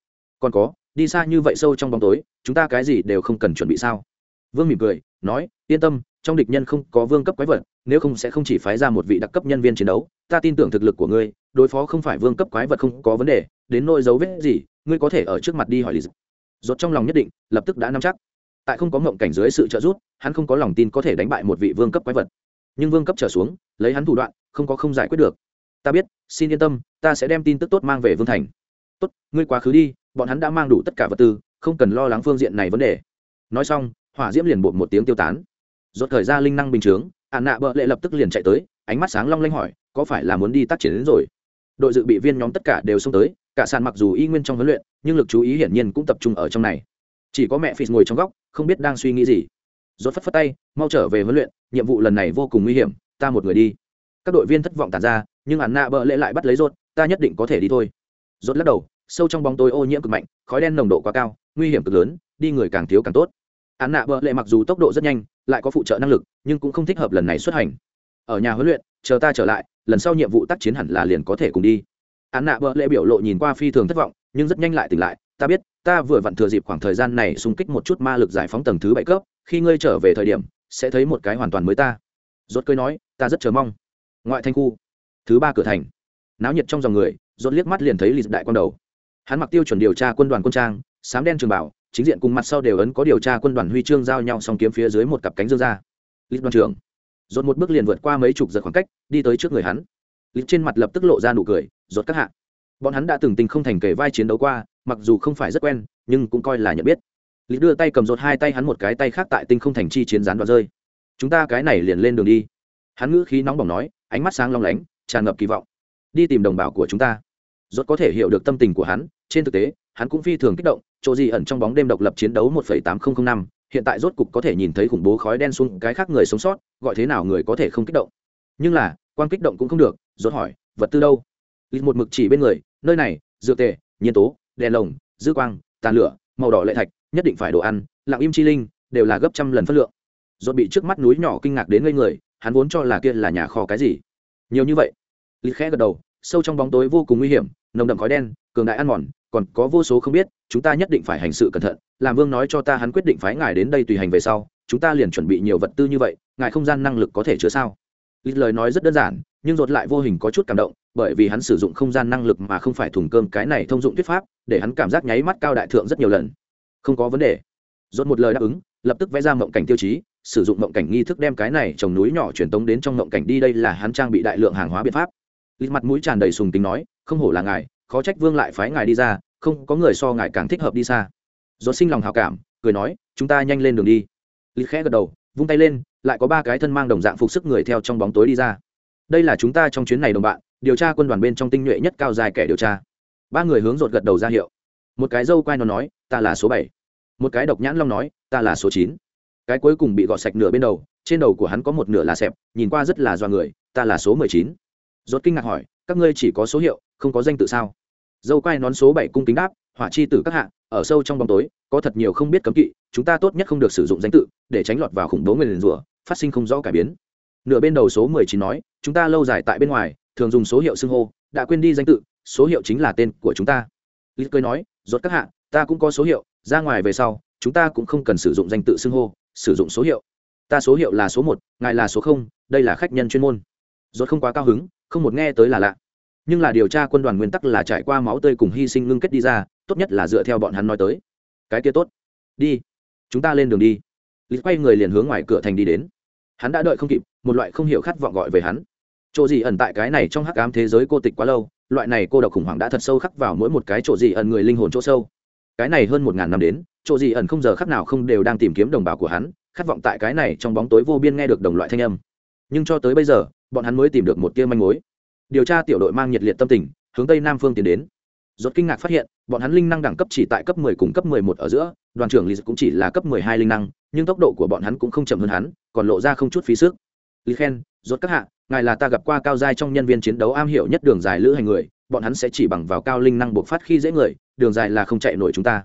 Còn có, đi xa như vậy sâu trong bóng tối, chúng ta cái gì đều không cần chuẩn bị sao? Vương mỉm cười, nói, yên tâm, trong địch nhân không có vương cấp quái vật, nếu không sẽ không chỉ phái ra một vị đặc cấp nhân viên chiến đấu, ta tin tưởng thực lực của ngươi, đối phó không phải vương cấp quái vật không có vấn đề, đến nỗi dấu vết gì, ngươi có thể ở trước mặt đi hỏi lý dốt trong lòng nhất định, lập tức đã nắm chắc. Tại không có ngộng cảnh dưới sự trợ giúp, hắn không có lòng tin có thể đánh bại một vị vương cấp quái vật. Nhưng vương cấp trở xuống, lấy hắn thủ đoạn, không có không giải quyết được ta biết, xin yên tâm, ta sẽ đem tin tức tốt mang về vương thành. Tốt, ngươi quá khứ đi, bọn hắn đã mang đủ tất cả vật tư, không cần lo lắng phương diện này vấn đề. Nói xong, hỏa diễm liền bột một tiếng tiêu tán. Rốt thời ra linh năng bình chướng ạn nạ bợ lệ lập tức liền chạy tới, ánh mắt sáng long lanh hỏi, có phải là muốn đi tác chiến đến rồi? Đội dự bị viên nhóm tất cả đều xông tới, cả sàn mặc dù y nguyên trong huấn luyện, nhưng lực chú ý hiển nhiên cũng tập trung ở trong này. Chỉ có mẹ phì ngồi trong góc, không biết đang suy nghĩ gì. Rốt phất phất tay, mau trở về huấn luyện, nhiệm vụ lần này vô cùng nguy hiểm, ta một người đi các đội viên thất vọng tàn ra, nhưng ạn nạ bợ lệ lại bắt lấy rốt, ta nhất định có thể đi thôi. Rốt lắc đầu, sâu trong bóng tối ô nhiễm cực mạnh, khói đen nồng độ quá cao, nguy hiểm cực lớn, đi người càng thiếu càng tốt. Án nạ bợ lệ mặc dù tốc độ rất nhanh, lại có phụ trợ năng lực, nhưng cũng không thích hợp lần này xuất hành. Ở nhà huấn luyện, chờ ta trở lại, lần sau nhiệm vụ tác chiến hẳn là liền có thể cùng đi. Án nạ bợ lệ biểu lộ nhìn qua phi thường thất vọng, nhưng rất nhanh lại tỉnh lại. Ta biết, ta vừa vặn thừa dịp khoảng thời gian này xung kích một chút ma lực giải phóng tầng thứ bảy cấp, khi ngươi trở về thời điểm, sẽ thấy một cái hoàn toàn mới ta. Rốt cười nói, ta rất chờ mong ngoại thanh khu, thứ ba cửa thành. Náo nhiệt trong dòng người, rốt liếc mắt liền thấy lịch đại quan đầu. Hắn mặc tiêu chuẩn điều tra quân đoàn quân trang, sám đen trường bảo, chính diện cùng mặt sau đều ấn có điều tra quân đoàn huy chương giao nhau song kiếm phía dưới một cặp cánh dương ra. Lịch đoàn trưởng dồn một bước liền vượt qua mấy chục giật khoảng cách, đi tới trước người hắn. Lịch trên mặt lập tức lộ ra nụ cười, rốt các hạ. Bọn hắn đã từng tình không thành kể vai chiến đấu qua, mặc dù không phải rất quen, nhưng cũng coi là nhận biết. Lịch đưa tay cầm rột hai tay hắn một cái tay khác tại tinh không thành chi chiến gián đoạn rơi. Chúng ta cái này liền lên đường đi. Hắn ngữ khí nóng bỏng nói ánh mắt sáng long lánh tràn ngập kỳ vọng. Đi tìm đồng bào của chúng ta. Rốt có thể hiểu được tâm tình của hắn trên thực tế hắn cũng phi thường kích động chỗ gì ẩn trong bóng đêm độc lập chiến đấu 1.8005, hiện tại rốt cục có thể nhìn thấy khủng bố khói đen xuống cái khác người sống sót gọi thế nào người có thể không kích động. Nhưng là quan kích động cũng không được rốt hỏi vật tư đâu? Lịch một mực chỉ bên người nơi này dược tề nhiên tố đèn lồng dư quang tàn lửa màu đỏ lệ thạch nhất định phải đồ ăn lặng im chi linh đều là gấp trăm lần phân lượng. Rốt bị trước mắt núi nhỏ kinh ngạc đến ngây người hắn vốn cho là kia là nhà kho cái gì. Nhiều như vậy. Lịch khẽ gật đầu, sâu trong bóng tối vô cùng nguy hiểm, nồng đậm khói đen, cường đại ăn mòn, còn có vô số không biết, chúng ta nhất định phải hành sự cẩn thận, làm vương nói cho ta hắn quyết định phái ngài đến đây tùy hành về sau, chúng ta liền chuẩn bị nhiều vật tư như vậy, ngài không gian năng lực có thể chứa sao? Lịch lời nói rất đơn giản, nhưng rột lại vô hình có chút cảm động, bởi vì hắn sử dụng không gian năng lực mà không phải thùng cơm cái này thông dụng thuyết pháp, để hắn cảm giác nháy mắt cao đại thượng rất nhiều lần. Không có vấn đề. Rột một lời đáp ứng, lập tức vẽ ra mộng cảnh tiêu chí sử dụng mộng cảnh nghi thức đem cái này trồng núi nhỏ truyền tống đến trong mộng cảnh đi, đây là hắn trang bị đại lượng hàng hóa biện pháp. Lịch mặt mũi tràn đầy sùng tính nói, không hổ là ngài, khó trách vương lại phái ngài đi ra, không có người so ngài càng thích hợp đi xa. Do sinh lòng hào cảm, cười nói, chúng ta nhanh lên đường đi. Lịch khẽ gật đầu, vung tay lên, lại có ba cái thân mang đồng dạng phục sức người theo trong bóng tối đi ra. Đây là chúng ta trong chuyến này đồng bạn, điều tra quân đoàn bên trong tinh nhuệ nhất cao dài kẻ điều tra. Ba người hướng rột gật đầu ra hiệu. Một cái dâu quai nó nói, ta là số bảy. Một cái độc nhãn long nói, ta là số chín cái cuối cùng bị gọt sạch nửa bên đầu, trên đầu của hắn có một nửa là xẹp, nhìn qua rất là do người, ta là số mười chín. Rốt kinh ngạc hỏi, các ngươi chỉ có số hiệu, không có danh tự sao? Dâu quai nón số bảy cung kính đáp, hỏa chi tử các hạ, ở sâu trong bóng tối, có thật nhiều không biết cấm kỵ, chúng ta tốt nhất không được sử dụng danh tự, để tránh lọt vào khủng bố người liền rủa, phát sinh không rõ cải biến. Nửa bên đầu số mười chín nói, chúng ta lâu dài tại bên ngoài, thường dùng số hiệu xưng hô, đã quên đi danh tự, số hiệu chính là tên của chúng ta. Lít cười nói, rốt các hạ, ta cũng có số hiệu, ra ngoài về sau, chúng ta cũng không cần sử dụng danh tự xưng hô sử dụng số hiệu. Ta số hiệu là số một, ngài là số không, đây là khách nhân chuyên môn. Rốt không quá cao hứng, không một nghe tới là lạ. Nhưng là điều tra quân đoàn nguyên tắc là trải qua máu tươi cùng hy sinh ngưng kết đi ra, tốt nhất là dựa theo bọn hắn nói tới. Cái kia tốt. Đi. Chúng ta lên đường đi. Lý quay người liền hướng ngoài cửa thành đi đến. Hắn đã đợi không kịp, một loại không hiểu khát vọng gọi về hắn. Chỗ gì ẩn tại cái này trong hắc ám thế giới cô tịch quá lâu, loại này cô độc khủng hoảng đã thật sâu khắc vào mỗi một cái chỗ gì ẩn người linh hồn chỗ sâu. Cái này hơn một ngàn năm đến chỗ gì ẩn không giờ khắc nào không đều đang tìm kiếm đồng bào của hắn, khát vọng tại cái này trong bóng tối vô biên nghe được đồng loại thanh âm. Nhưng cho tới bây giờ, bọn hắn mới tìm được một tia manh mối. Điều tra tiểu đội mang nhiệt liệt tâm tình, hướng tây nam phương tiến đến. Rốt kinh ngạc phát hiện, bọn hắn linh năng đẳng cấp chỉ tại cấp 10 cùng cấp 11 ở giữa, đoàn trưởng lý cũng chỉ là cấp 12 linh năng, nhưng tốc độ của bọn hắn cũng không chậm hơn hắn, còn lộ ra không chút phí sức. Lý khen, rốt các hạ, ngài là ta gặp qua cao giai trong nhân viên chiến đấu am hiểu nhất đường dài lữ hành người, bọn hắn sẽ chỉ bằng vào cao linh năng bộc phát khi dễ người, đường dài là không chạy nổi chúng ta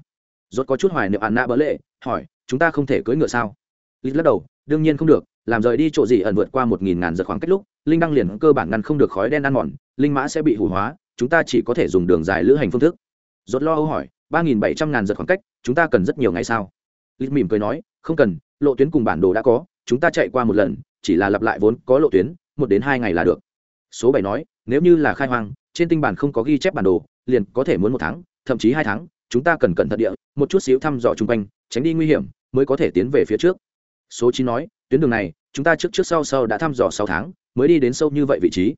rốt có chút hoài niệm ạn nạ bỡ lệ, hỏi, chúng ta không thể cưỡi ngựa sao? Lít lắc đầu, đương nhiên không được, làm rời đi chỗ gì ẩn vượt qua một nghìn ngàn giật khoảng cách lúc, linh đăng liền cơ bản ngăn không được khói đen ăn mòn, linh mã sẽ bị hủ hóa, chúng ta chỉ có thể dùng đường dài lữ hành phương thức. Rốt lo âu hỏi, ba nghìn bảy trăm ngàn giật khoảng cách, chúng ta cần rất nhiều ngày sao? Lít mỉm cười nói, không cần, lộ tuyến cùng bản đồ đã có, chúng ta chạy qua một lần, chỉ là lặp lại vốn có lộ tuyến, một đến hai ngày là được. Số bảy nói, nếu như là khai hoang, trên tinh bản không có ghi chép bản đồ, liền có thể muốn một tháng, thậm chí hai tháng chúng ta cần cẩn thận địa, một chút xíu thăm dò chung quanh, tránh đi nguy hiểm, mới có thể tiến về phía trước. Số chín nói, tuyến đường này, chúng ta trước trước sau sau đã thăm dò sáu tháng, mới đi đến sâu như vậy vị trí.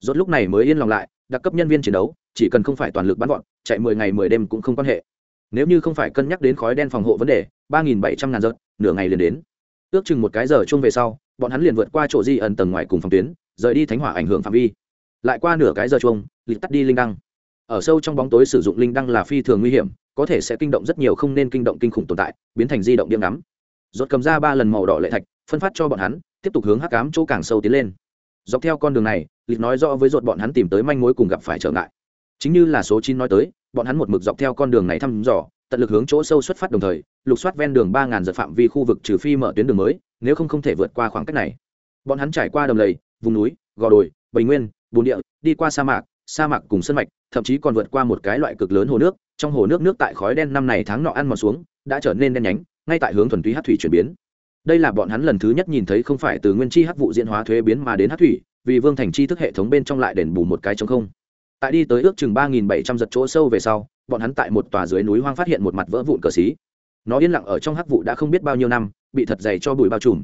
Rốt lúc này mới yên lòng lại, đặc cấp nhân viên chiến đấu, chỉ cần không phải toàn lực bắn gọn chạy mười ngày mười đêm cũng không quan hệ. Nếu như không phải cân nhắc đến khói đen phòng hộ vấn đề, ba nghìn bảy trăm ngàn giật, nửa ngày liền đến. Ước chừng một cái giờ chung về sau, bọn hắn liền vượt qua chỗ di ẩn tầng ngoài cùng phòng tuyến, rời đi thánh hỏa ảnh hưởng phạm vi. Lại qua nửa cái giờ chung, lịch tắt đi linh đăng ở sâu trong bóng tối sử dụng linh đăng là phi thường nguy hiểm, có thể sẽ kinh động rất nhiều không nên kinh động kinh khủng tồn tại, biến thành di động điểm ngắm. Rốt cầm ra ba lần màu đỏ lệ thạch, phân phát cho bọn hắn, tiếp tục hướng hắc ám chỗ càng sâu tiến lên. Dọc theo con đường này, lịch nói rõ với ruột bọn hắn tìm tới manh mối cùng gặp phải trở ngại. Chính như là số chín nói tới, bọn hắn một mực dọc theo con đường này thăm dò, tận lực hướng chỗ sâu xuất phát đồng thời, lục soát ven đường ba ngàn giật phạm vi khu vực trừ phi mở tuyến đường mới, nếu không không thể vượt qua khoảng cách này. Bọn hắn trải qua đầm lầy, vùng núi, gò đồi bầy nguyên bồn địa, đi qua sa mạc sa mạc cùng sân mạch, thậm chí còn vượt qua một cái loại cực lớn hồ nước, trong hồ nước nước tại khói đen năm này tháng nọ ăn mòn xuống, đã trở nên đen nhánh, ngay tại hướng thuần túy hát thủy chuyển biến. Đây là bọn hắn lần thứ nhất nhìn thấy không phải từ nguyên chi hát vụ diễn hóa thuế biến mà đến hát thủy, vì vương thành chi thức hệ thống bên trong lại đền bù một cái chống không. Tại đi tới ước chừng ba nghìn bảy trăm giật chỗ sâu về sau, bọn hắn tại một tòa dưới núi hoang phát hiện một mặt vỡ vụn cờ xí. Nó yên lặng ở trong hắc vụ đã không biết bao nhiêu năm, bị thật dày cho bụi bao trùm.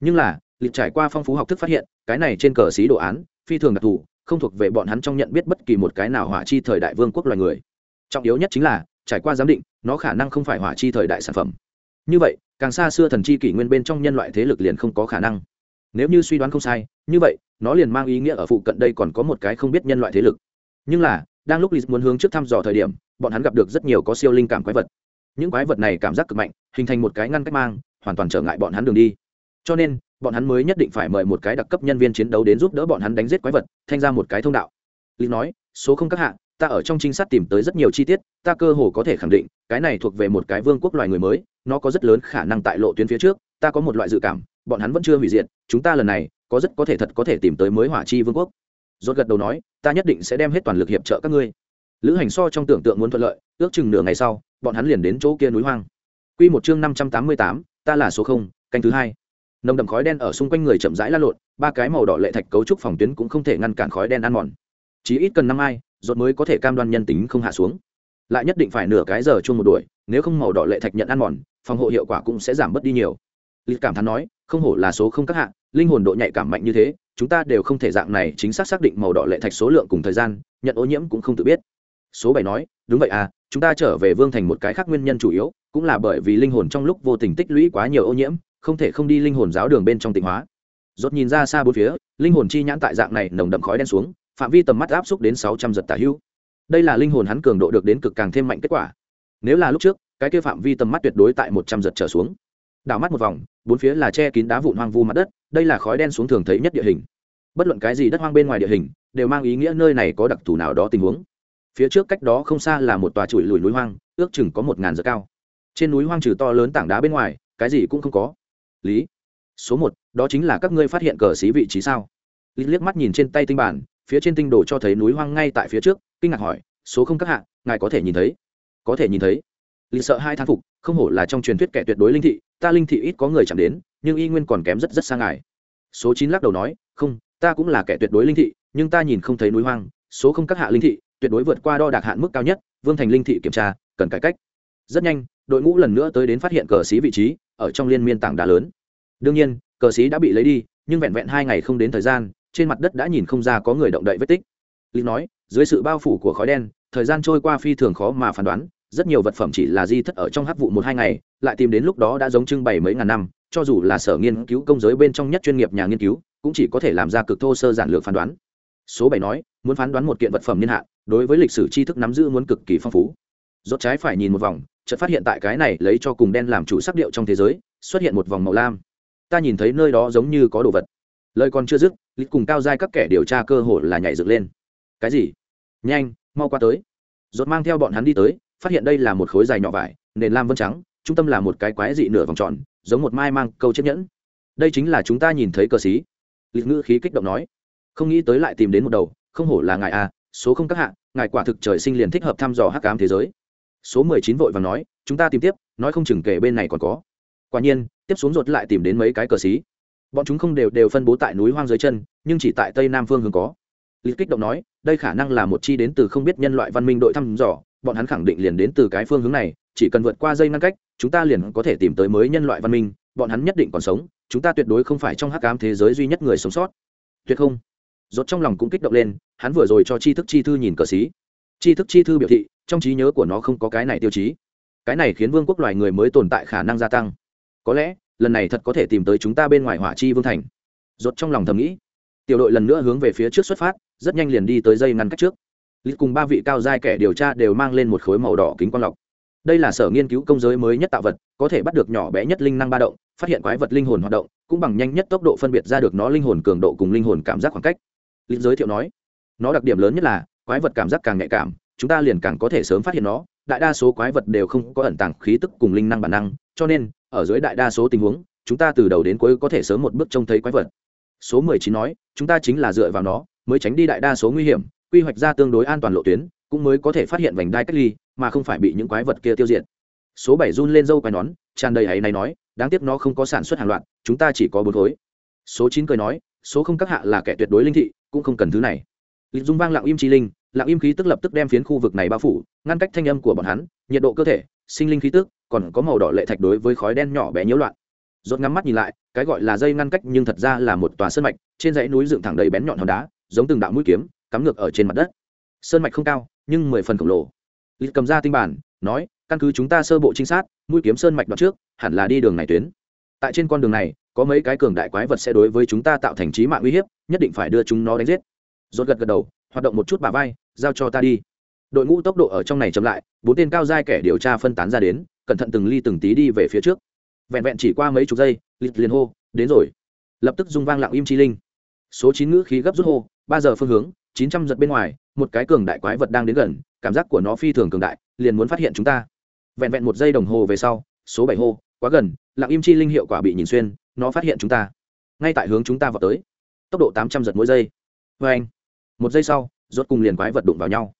Nhưng là, lịch trải qua phong phú học thức phát hiện, cái này trên cờ xí đồ án, phi thường đặc thù không thuộc về bọn hắn trong nhận biết bất kỳ một cái nào hỏa chi thời đại vương quốc loài người. Trọng yếu nhất chính là, trải qua giám định, nó khả năng không phải hỏa chi thời đại sản phẩm. Như vậy, càng xa xưa thần chi kỷ nguyên bên trong nhân loại thế lực liền không có khả năng. Nếu như suy đoán không sai, như vậy, nó liền mang ý nghĩa ở phụ cận đây còn có một cái không biết nhân loại thế lực. Nhưng là, đang lúc Liz muốn hướng trước thăm dò thời điểm, bọn hắn gặp được rất nhiều có siêu linh cảm quái vật. Những quái vật này cảm giác cực mạnh, hình thành một cái ngăn cách mang, hoàn toàn trở ngại bọn hắn đường đi. Cho nên bọn hắn mới nhất định phải mời một cái đặc cấp nhân viên chiến đấu đến giúp đỡ bọn hắn đánh giết quái vật thanh ra một cái thông đạo. Lý nói số không các hạ ta ở trong trinh sát tìm tới rất nhiều chi tiết ta cơ hồ có thể khẳng định cái này thuộc về một cái vương quốc loài người mới nó có rất lớn khả năng tại lộ tuyến phía trước ta có một loại dự cảm bọn hắn vẫn chưa hủy diệt chúng ta lần này có rất có thể thật có thể tìm tới mới hỏa chi vương quốc. Rốt gật đầu nói ta nhất định sẽ đem hết toàn lực hiệp trợ các ngươi. Lữ hành so trong tưởng tượng muốn thuận lợi ước chừng nửa ngày sau bọn hắn liền đến chỗ kia núi hoang. Quy một chương năm trăm tám mươi tám, ta là số không canh thứ hai nồng đậm khói đen ở xung quanh người chậm rãi lan lộn, ba cái màu đỏ lệ thạch cấu trúc phòng tuyến cũng không thể ngăn cản khói đen ăn mòn. Chỉ ít cần năm ai, rốt mới có thể cam đoan nhân tính không hạ xuống. Lại nhất định phải nửa cái giờ chung một đuổi, nếu không màu đỏ lệ thạch nhận ăn mòn, phòng hộ hiệu quả cũng sẽ giảm bớt đi nhiều. Lịch cảm thán nói, không hổ là số không các hạng linh hồn độ nhạy cảm mạnh như thế, chúng ta đều không thể dạng này chính xác xác định màu đỏ lệ thạch số lượng cùng thời gian, nhận ô nhiễm cũng không tự biết. Số bảy nói, đúng vậy à chúng ta trở về vương thành một cái khác nguyên nhân chủ yếu, cũng là bởi vì linh hồn trong lúc vô tình tích lũy quá nhiều ô nhiễm không thể không đi linh hồn giáo đường bên trong tịnh hóa. Rốt nhìn ra xa bốn phía, linh hồn chi nhãn tại dạng này nồng đậm khói đen xuống, phạm vi tầm mắt áp xúc đến sáu trăm giật tả hữu. Đây là linh hồn hắn cường độ được đến cực càng thêm mạnh kết quả. Nếu là lúc trước, cái kia phạm vi tầm mắt tuyệt đối tại một trăm giật trở xuống. Đảo mắt một vòng, bốn phía là che kín đá vụn hoang vu mặt đất, đây là khói đen xuống thường thấy nhất địa hình. Bất luận cái gì đất hoang bên ngoài địa hình, đều mang ý nghĩa nơi này có đặc thù nào đó tình huống. Phía trước cách đó không xa là một tòa trụi lùi núi hoang, ước chừng có một ngàn giờ cao. Trên núi hoang trừ to lớn tảng đá bên ngoài, cái gì cũng không có lý. Số một đó chính là các ngươi phát hiện cờ xí vị trí sao? Lý liếc mắt nhìn trên tay tinh bản phía trên tinh đồ cho thấy núi hoang ngay tại phía trước kinh ngạc hỏi số không các hạng, ngài có thể nhìn thấy? Có thể nhìn thấy. Lý sợ hai thang phục không hổ là trong truyền thuyết kẻ tuyệt đối linh thị ta linh thị ít có người chạm đến nhưng y nguyên còn kém rất rất xa ngài. Số chín lắc đầu nói không ta cũng là kẻ tuyệt đối linh thị nhưng ta nhìn không thấy núi hoang số không các hạ linh thị tuyệt đối vượt qua đo đạc hạn mức cao nhất vương thành linh thị kiểm tra cần cải cách. Rất nhanh đội ngũ lần nữa tới đến phát hiện cờ xí vị trí ở trong liên miên tảng đá lớn. Đương nhiên, cờ xí đã bị lấy đi, nhưng vẹn vẹn hai ngày không đến thời gian, trên mặt đất đã nhìn không ra có người động đậy vết tích. Lý nói, dưới sự bao phủ của khói đen, thời gian trôi qua phi thường khó mà phán đoán, rất nhiều vật phẩm chỉ là di thất ở trong hắc vụ một hai ngày, lại tìm đến lúc đó đã giống trưng bày mấy ngàn năm, cho dù là sở nghiên cứu công giới bên trong nhất chuyên nghiệp nhà nghiên cứu, cũng chỉ có thể làm ra cực thô sơ giản lược phán đoán. Số bảy nói, muốn phán đoán một kiện vật phẩm niên hạn, đối với lịch sử tri thức nắm giữ muốn cực kỳ phong phú. Rốt trái phải nhìn một vòng chợt phát hiện tại cái này lấy cho cùng đen làm chủ sắc điệu trong thế giới, xuất hiện một vòng màu lam. Ta nhìn thấy nơi đó giống như có đồ vật. Lời còn chưa dứt, lịch cùng cao giai các kẻ điều tra cơ hội là nhảy dựng lên. Cái gì? Nhanh, mau qua tới. Rốt mang theo bọn hắn đi tới, phát hiện đây là một khối dài nhỏ vải, nền lam vân trắng, trung tâm là một cái quái dị nửa vòng tròn, giống một mai mang câu chiếc nhẫn. Đây chính là chúng ta nhìn thấy cờ xí. Lịch ngữ khí kích động nói. Không nghĩ tới lại tìm đến một đầu, không hổ là ngài a số không các hạ, ngài quả thực trời sinh liền thích hợp thăm dò hắc ám thế giới số mười chín vội và nói, chúng ta tìm tiếp, nói không chừng kể bên này còn có. Quả nhiên, tiếp xuống ruột lại tìm đến mấy cái cờ xí. Bọn chúng không đều đều phân bố tại núi hoang dưới chân, nhưng chỉ tại tây nam phương hướng có. Lịch kích động nói, đây khả năng là một chi đến từ không biết nhân loại văn minh đội thăm dò, bọn hắn khẳng định liền đến từ cái phương hướng này, chỉ cần vượt qua dây ngăn cách, chúng ta liền có thể tìm tới mới nhân loại văn minh, bọn hắn nhất định còn sống, chúng ta tuyệt đối không phải trong hắc ám thế giới duy nhất người sống sót. Tuyệt không. Rốt trong lòng cũng kích động lên, hắn vừa rồi cho chi thức chi thư nhìn cờ xí. Chi thức chi thư biểu thị trong trí nhớ của nó không có cái này tiêu chí. Cái này khiến vương quốc loài người mới tồn tại khả năng gia tăng. Có lẽ, lần này thật có thể tìm tới chúng ta bên ngoài hỏa chi vương thành. Rột trong lòng thầm nghĩ, tiểu đội lần nữa hướng về phía trước xuất phát, rất nhanh liền đi tới dây ngăn cách trước. Lịch cùng ba vị cao giai kẻ điều tra đều mang lên một khối màu đỏ kính quang lọc. Đây là sở nghiên cứu công giới mới nhất tạo vật, có thể bắt được nhỏ bé nhất linh năng ba động, phát hiện quái vật linh hồn hoạt động, cũng bằng nhanh nhất tốc độ phân biệt ra được nó linh hồn cường độ cùng linh hồn cảm giác khoảng cách. Lịch giới thiệu nói, nó đặc điểm lớn nhất là, quái vật cảm giác càng nhạy cảm chúng ta liền càng có thể sớm phát hiện nó, đại đa số quái vật đều không có ẩn tàng khí tức cùng linh năng bản năng, cho nên, ở dưới đại đa số tình huống, chúng ta từ đầu đến cuối có thể sớm một bước trông thấy quái vật. Số mười chín nói, chúng ta chính là dựa vào nó, mới tránh đi đại đa số nguy hiểm, quy hoạch ra tương đối an toàn lộ tuyến, cũng mới có thể phát hiện vành đai cách ly, mà không phải bị những quái vật kia tiêu diệt. Số bảy run lên dâu quái nón, tràn đầy ấy này nói, đáng tiếc nó không có sản xuất hàng loạt, chúng ta chỉ có bốn khối. Số chín cười nói, số không các hạ là kẻ tuyệt đối linh thị, cũng không cần thứ này. Lịch dung vang lặng im chi linh lặng im khí tức lập tức đem phiến khu vực này bao phủ, ngăn cách thanh âm của bọn hắn, nhiệt độ cơ thể, sinh linh khí tức, còn có màu đỏ lệ thạch đối với khói đen nhỏ bé nhiễu loạn. Rốt ngắm mắt nhìn lại, cái gọi là dây ngăn cách nhưng thật ra là một tòa sơn mạch, trên dãy núi dựng thẳng đầy bén nhọn hòn đá, giống từng đạo mũi kiếm, cắm ngược ở trên mặt đất. Sơn mạch không cao, nhưng mười phần khổng lồ. Lịch cầm ra tinh bản, nói, căn cứ chúng ta sơ bộ trinh sát, mũi kiếm sơn mạch đoạn trước, hẳn là đi đường này tuyến. Tại trên con đường này, có mấy cái cường đại quái vật sẽ đối với chúng ta tạo thành trí mạng uy hiếp, nhất định phải đưa chúng nó đánh giết rốt gật gật đầu, hoạt động một chút bà vai, giao cho ta đi. Đội ngũ tốc độ ở trong này chậm lại, bốn tên cao giai kẻ điều tra phân tán ra đến, cẩn thận từng ly từng tí đi về phía trước. Vẹn vẹn chỉ qua mấy chục giây lịch liền hô, đến rồi. Lập tức rung vang lặng im chi linh. Số chín ngữ khí gấp rút hô, ba giờ phương hướng, chín trăm giật bên ngoài, một cái cường đại quái vật đang đến gần, cảm giác của nó phi thường cường đại, liền muốn phát hiện chúng ta. Vẹn vẹn một giây đồng hồ về sau, số bảy hô, quá gần. Lặng im chi linh hiệu quả bị nhìn xuyên, nó phát hiện chúng ta. Ngay tại hướng chúng ta vào tới. Tốc độ tám trăm giật mỗi giây. Vê anh một giây sau, rốt cùng liền quái vật đụng vào nhau.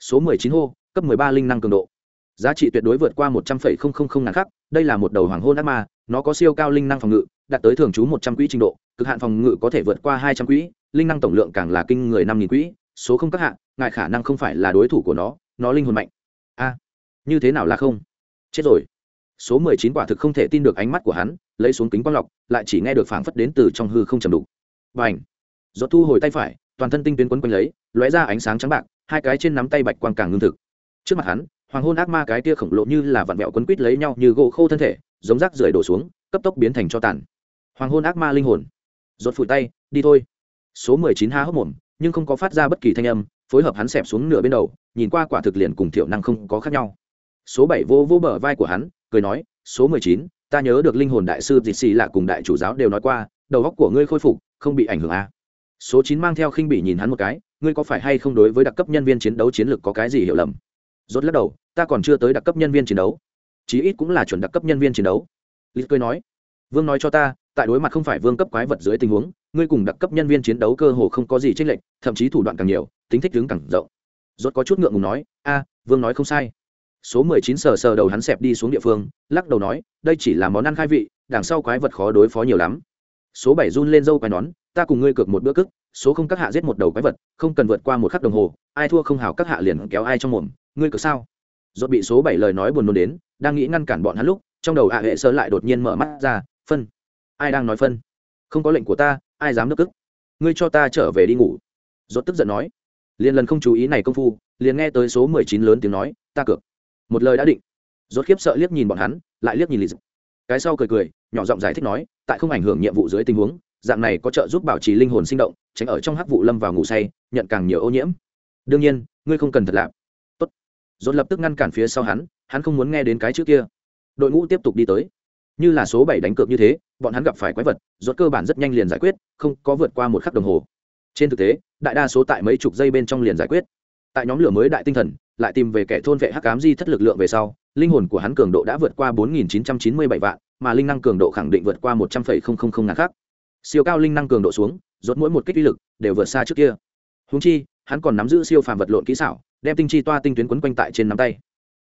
Số mười chín hô, cấp mười ba linh năng cường độ. Giá trị tuyệt đối vượt qua một trăm phẩy không không không ngàn khắc, đây là một đầu hoàng hôn ác ma, nó có siêu cao linh năng phòng ngự, đạt tới thường trú một trăm quỹ trình độ, cực hạn phòng ngự có thể vượt qua hai trăm quỹ, linh năng tổng lượng càng là kinh người năm nghìn quỹ, số không các hạn ngại khả năng không phải là đối thủ của nó nó linh hồn mạnh. A, như thế nào là không? Chết rồi. Số mười chín quả thực không thể tin được ánh mắt của hắn, lấy xuống kính quang lọc, lại chỉ nghe được phảng phất đến từ trong hư không trầm đục. Và ảnh do thu hồi tay phải toàn thân tinh tuyến quấn quanh lấy, lóe ra ánh sáng trắng bạc, hai cái trên nắm tay bạch quang càng ngưng thực. Trước mặt hắn, hoàng hôn ác ma cái tia khổng lồ như là vặn vẹo quấn quít lấy nhau như gỗ khô thân thể, giống rác rưởi đổ xuống, cấp tốc biến thành cho tàn. Hoàng hôn ác ma linh hồn. Giọt phủi tay, đi thôi. Số mười chín há hốc mồm, nhưng không có phát ra bất kỳ thanh âm, phối hợp hắn xẹp xuống nửa bên đầu, nhìn qua quả thực liền cùng thiểu năng không có khác nhau. Số bảy vô vô bờ vai của hắn, cười nói, số mười chín, ta nhớ được linh hồn đại sư dịch xì là cùng đại chủ giáo đều nói qua, đầu óc của ngươi khôi phục, không bị ảnh hưởng à số chín mang theo khinh bị nhìn hắn một cái, ngươi có phải hay không đối với đặc cấp nhân viên chiến đấu chiến lược có cái gì hiểu lầm? Rốt lắc đầu, ta còn chưa tới đặc cấp nhân viên chiến đấu. Chí ít cũng là chuẩn đặc cấp nhân viên chiến đấu. Lịch cười nói, vương nói cho ta, tại đối mặt không phải vương cấp quái vật dưới tình huống, ngươi cùng đặc cấp nhân viên chiến đấu cơ hồ không có gì chênh lệch, thậm chí thủ đoạn càng nhiều, tính thích tướng càng rộng. Rốt có chút ngượng ngùng nói, a, vương nói không sai. Số mười chín sờ sờ đầu hắn xẹp đi xuống địa phương, lắc đầu nói, đây chỉ là món ăn khai vị, đằng sau quái vật khó đối phó nhiều lắm. Số bảy run lên dâu quai nón ta cùng ngươi cược một bữa cước, số không các hạ giết một đầu quái vật không cần vượt qua một khắc đồng hồ ai thua không hảo các hạ liền kéo ai trong mồm ngươi cược sao? Rốt bị số bảy lời nói buồn nôn đến đang nghĩ ngăn cản bọn hắn lúc trong đầu ạ hệ sơ lại đột nhiên mở mắt ra phân ai đang nói phân? Không có lệnh của ta ai dám nước cức? Ngươi cho ta trở về đi ngủ. Rốt tức giận nói liền lần không chú ý này công phu liền nghe tới số mười chín lớn tiếng nói ta cược. Một lời đã định. Rốt khiếp sợ liếc nhìn bọn hắn lại liếc nhìn lì cái sau cười cười nhỏ giọng giải thích nói tại không ảnh hưởng nhiệm vụ dưới tình huống dạng này có trợ giúp bảo trì linh hồn sinh động tránh ở trong hắc vụ lâm vào ngủ say nhận càng nhiều ô nhiễm. Đương nhiên ngươi không cần thật lạp. Tốt. Rốt lập tức ngăn cản phía sau hắn hắn không muốn nghe đến cái chữ kia. Đội ngũ tiếp tục đi tới. Như là số bảy đánh cược như thế bọn hắn gặp phải quái vật rốt cơ bản rất nhanh liền giải quyết không có vượt qua một khắc đồng hồ. Trên thực tế đại đa số tại mấy chục giây bên trong liền giải quyết. Tại nhóm lửa mới đại tinh thần lại tìm về kẻ thôn vệ hắc cám di thất lực lượng về sau linh hồn của hắn cường độ đã vượt qua 4.997 vạn mà linh năng cường độ khẳng định vượt qua 100,000 ngàn khác siêu cao linh năng cường độ xuống, rốt mỗi một kích uy lực đều vượt xa trước kia. Húng chi, hắn còn nắm giữ siêu phàm vật lộn kỹ xảo, đem tinh chi toa tinh tuyến quấn quanh tại trên nắm tay.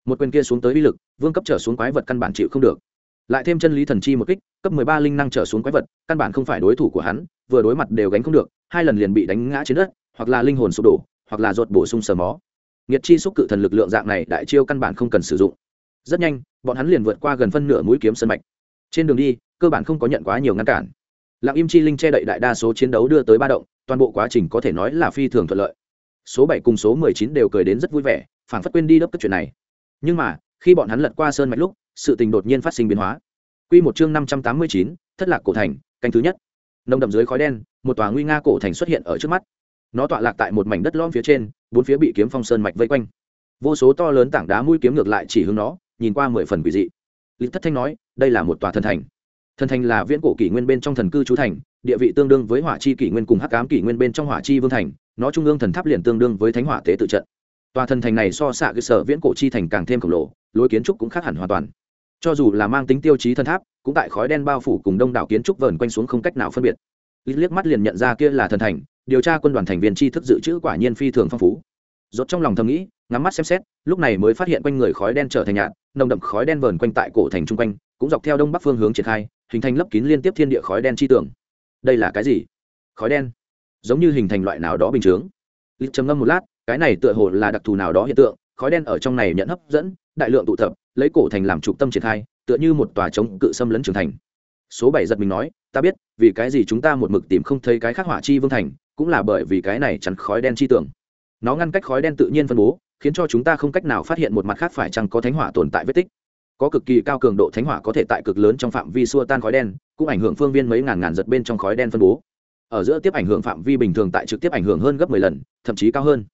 Một quyền kia xuống tới uy lực, vương cấp trở xuống quái vật căn bản chịu không được. Lại thêm chân lý thần chi một kích, cấp mười ba linh năng trở xuống quái vật, căn bản không phải đối thủ của hắn, vừa đối mặt đều gánh không được, hai lần liền bị đánh ngã trên đất, hoặc là linh hồn sụp đổ, hoặc là ruột bổ sung sờ mó. Nghiệt chi xúc cự thần lực lượng dạng này đại chiêu căn bản không cần sử dụng. Rất nhanh, bọn hắn liền vượt qua gần phân nửa mũi kiếm sân mạch. Trên đường đi, cơ bản không có nhận quá nhiều ngăn cản lặng im chi linh che đậy đại đa số chiến đấu đưa tới ba động, toàn bộ quá trình có thể nói là phi thường thuận lợi. Số bảy cùng số mười chín đều cười đến rất vui vẻ, phảng phất quên đi đấp các chuyện này. Nhưng mà, khi bọn hắn lật qua sơn mạch lúc, sự tình đột nhiên phát sinh biến hóa. Quy một chương năm trăm tám mươi chín, thất lạc cổ thành, canh thứ nhất. Nông đậm dưới khói đen, một tòa nguy nga cổ thành xuất hiện ở trước mắt. Nó tọa lạc tại một mảnh đất lõm phía trên, bốn phía bị kiếm phong sơn mạch vây quanh. Vô số to lớn tảng đá mũi kiếm ngược lại chỉ hướng nó, nhìn qua mười phần quỷ dị. Lý thất thanh nói, đây là một tòa thần thành thần thành là viễn cổ kỷ nguyên bên trong thần cư trú thành, địa vị tương đương với hỏa chi kỷ nguyên cùng hắc ám kỷ nguyên bên trong hỏa chi vương thành, nó trung ương thần tháp liền tương đương với thánh hỏa tế tự trận. Tòa thần thành này so xạ cơ sở viễn cổ chi thành càng thêm khổng lồ, lối kiến trúc cũng khác hẳn hoàn toàn. Cho dù là mang tính tiêu chí thần tháp, cũng tại khói đen bao phủ cùng đông đảo kiến trúc vờn quanh xuống không cách nào phân biệt. Lý liếc mắt liền nhận ra kia là thần thành, điều tra quân đoàn thành viên tri thức dự trữ quả nhiên phi thường phong phú. Rốt trong lòng thầm nghĩ, ngắm mắt xem xét, lúc này mới phát hiện quanh người khói đen trở thành nhạt, nồng đậm khói đen vờn quanh tại cổ thành trung quanh, cũng dọc theo đông bắc phương hướng triển khai hình thành lấp kín liên tiếp thiên địa khói đen chi tưởng đây là cái gì? Khói đen? Giống như hình thành loại nào đó bình chướng. Lịch trầm ngâm một lát, cái này tựa hồ là đặc thù nào đó hiện tượng, khói đen ở trong này nhận hấp dẫn, đại lượng tụ tập, lấy cổ thành làm trục tâm triển khai, tựa như một tòa chống cự xâm lấn trưởng thành. Số bảy giật mình nói, ta biết, vì cái gì chúng ta một mực tìm không thấy cái khác hỏa chi vương thành, cũng là bởi vì cái này chắn khói đen chi tưởng nó ngăn cách khói đen tự nhiên phân bố, khiến cho chúng ta không cách nào phát hiện một mặt khác phải chăng có thánh hỏa tồn tại vết tích có cực kỳ cao cường độ thánh hỏa có thể tại cực lớn trong phạm vi xua tan khói đen, cũng ảnh hưởng phương viên mấy ngàn ngàn giật bên trong khói đen phân bố. Ở giữa tiếp ảnh hưởng phạm vi bình thường tại trực tiếp ảnh hưởng hơn gấp mười lần, thậm chí cao hơn.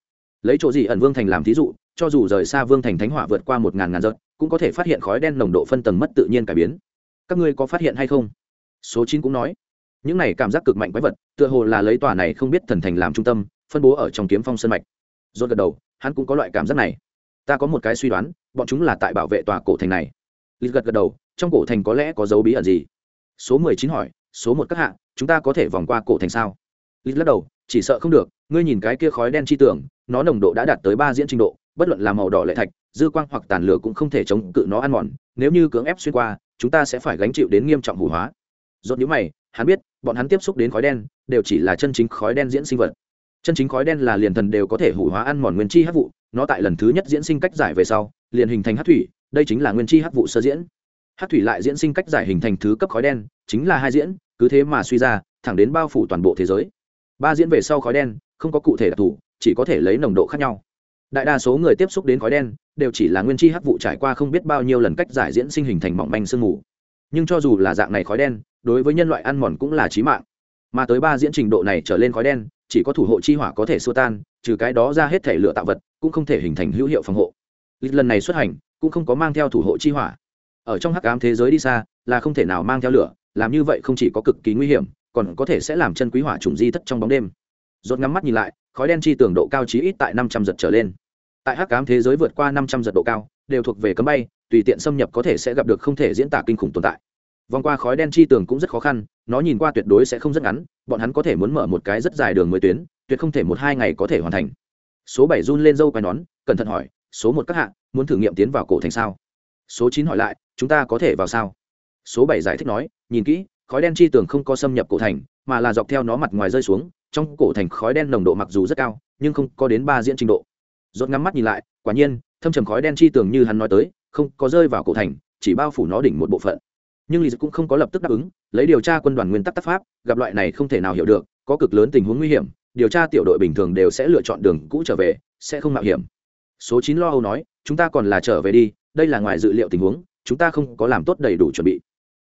Lấy chỗ gì ẩn vương thành làm thí dụ, cho dù rời xa vương thành thánh hỏa vượt qua một ngàn ngàn giật, cũng có thể phát hiện khói đen nồng độ phân tầng mất tự nhiên cải biến. Các ngươi có phát hiện hay không? Số chín cũng nói. Những này cảm giác cực mạnh quái vật, tựa hồ là lấy tòa này không biết thần thành làm trung tâm, phân bố ở trong kiếm phong sân mạch. Rốt gật đầu, hắn cũng có loại cảm giác này. Ta có một cái suy đoán bọn chúng là tại bảo vệ tòa cổ thành này. Lịch gật gật đầu, trong cổ thành có lẽ có dấu bí ẩn gì? Số mười chín hỏi, số một các hạ, chúng ta có thể vòng qua cổ thành sao? Lịch lắc đầu, chỉ sợ không được, ngươi nhìn cái kia khói đen chi tưởng, nó nồng độ đã đạt tới ba diễn trình độ, bất luận là màu đỏ lệ thạch, dư quang hoặc tàn lửa cũng không thể chống cự nó ăn mòn, nếu như cưỡng ép xuyên qua, chúng ta sẽ phải gánh chịu đến nghiêm trọng hủ hóa. Rốt nhíu mày, hắn biết, bọn hắn tiếp xúc đến khói đen, đều chỉ là chân chính khói đen diễn sinh vật. Chân chính khói đen là liền thần đều có thể hủ hóa ăn mòn nguyên chi hấp vụ nó tại lần thứ nhất diễn sinh cách giải về sau, liền hình thành hắc thủy, đây chính là nguyên chi hát vụ sơ diễn. Hắc thủy lại diễn sinh cách giải hình thành thứ cấp khói đen, chính là hai diễn, cứ thế mà suy ra, thẳng đến bao phủ toàn bộ thế giới. Ba diễn về sau khói đen, không có cụ thể đặc thù, chỉ có thể lấy nồng độ khác nhau. Đại đa số người tiếp xúc đến khói đen, đều chỉ là nguyên chi hắc vụ trải qua không biết bao nhiêu lần cách giải diễn sinh hình thành mỏng manh sương mù. Nhưng cho dù là dạng này khói đen, đối với nhân loại ăn mòn cũng là chí mạng. Mà tới ba diễn trình độ này trở lên khói đen chỉ có thủ hộ chi hỏa có thể xua tan, trừ cái đó ra hết thể lửa tạo vật cũng không thể hình thành hữu hiệu phòng hộ. Lịch lần này xuất hành cũng không có mang theo thủ hộ chi hỏa. Ở trong hắc ám thế giới đi xa là không thể nào mang theo lửa, làm như vậy không chỉ có cực kỳ nguy hiểm, còn có thể sẽ làm chân quý hỏa trùng di thất trong bóng đêm. Rốt ngắm mắt nhìn lại, khói đen chi tường độ cao chí ít tại năm trăm giật trở lên. Tại hắc ám thế giới vượt qua năm trăm giật độ cao, đều thuộc về cấm bay, tùy tiện xâm nhập có thể sẽ gặp được không thể diễn tả kinh khủng tồn tại vòng qua khói đen chi tường cũng rất khó khăn, nó nhìn qua tuyệt đối sẽ không rất ngắn, bọn hắn có thể muốn mở một cái rất dài đường mới tuyến, tuyệt không thể một hai ngày có thể hoàn thành. Số bảy run lên dâu quai nón, cẩn thận hỏi, số một các hạng muốn thử nghiệm tiến vào cổ thành sao? Số chín hỏi lại, chúng ta có thể vào sao? Số bảy giải thích nói, nhìn kỹ, khói đen chi tường không có xâm nhập cổ thành, mà là dọc theo nó mặt ngoài rơi xuống, trong cổ thành khói đen nồng độ mặc dù rất cao, nhưng không có đến ba diễn trình độ. Rốt ngắm mắt nhìn lại, quả nhiên, thâm trầm khói đen chi tường như hắn nói tới, không có rơi vào cổ thành, chỉ bao phủ nó đỉnh một bộ phận nhưng lý cũng không có lập tức đáp ứng, lấy điều tra quân đoàn nguyên tắc tác pháp, gặp loại này không thể nào hiểu được, có cực lớn tình huống nguy hiểm, điều tra tiểu đội bình thường đều sẽ lựa chọn đường cũ trở về, sẽ không mạo hiểm. Số chín lo âu nói, chúng ta còn là trở về đi, đây là ngoài dự liệu tình huống, chúng ta không có làm tốt đầy đủ chuẩn bị.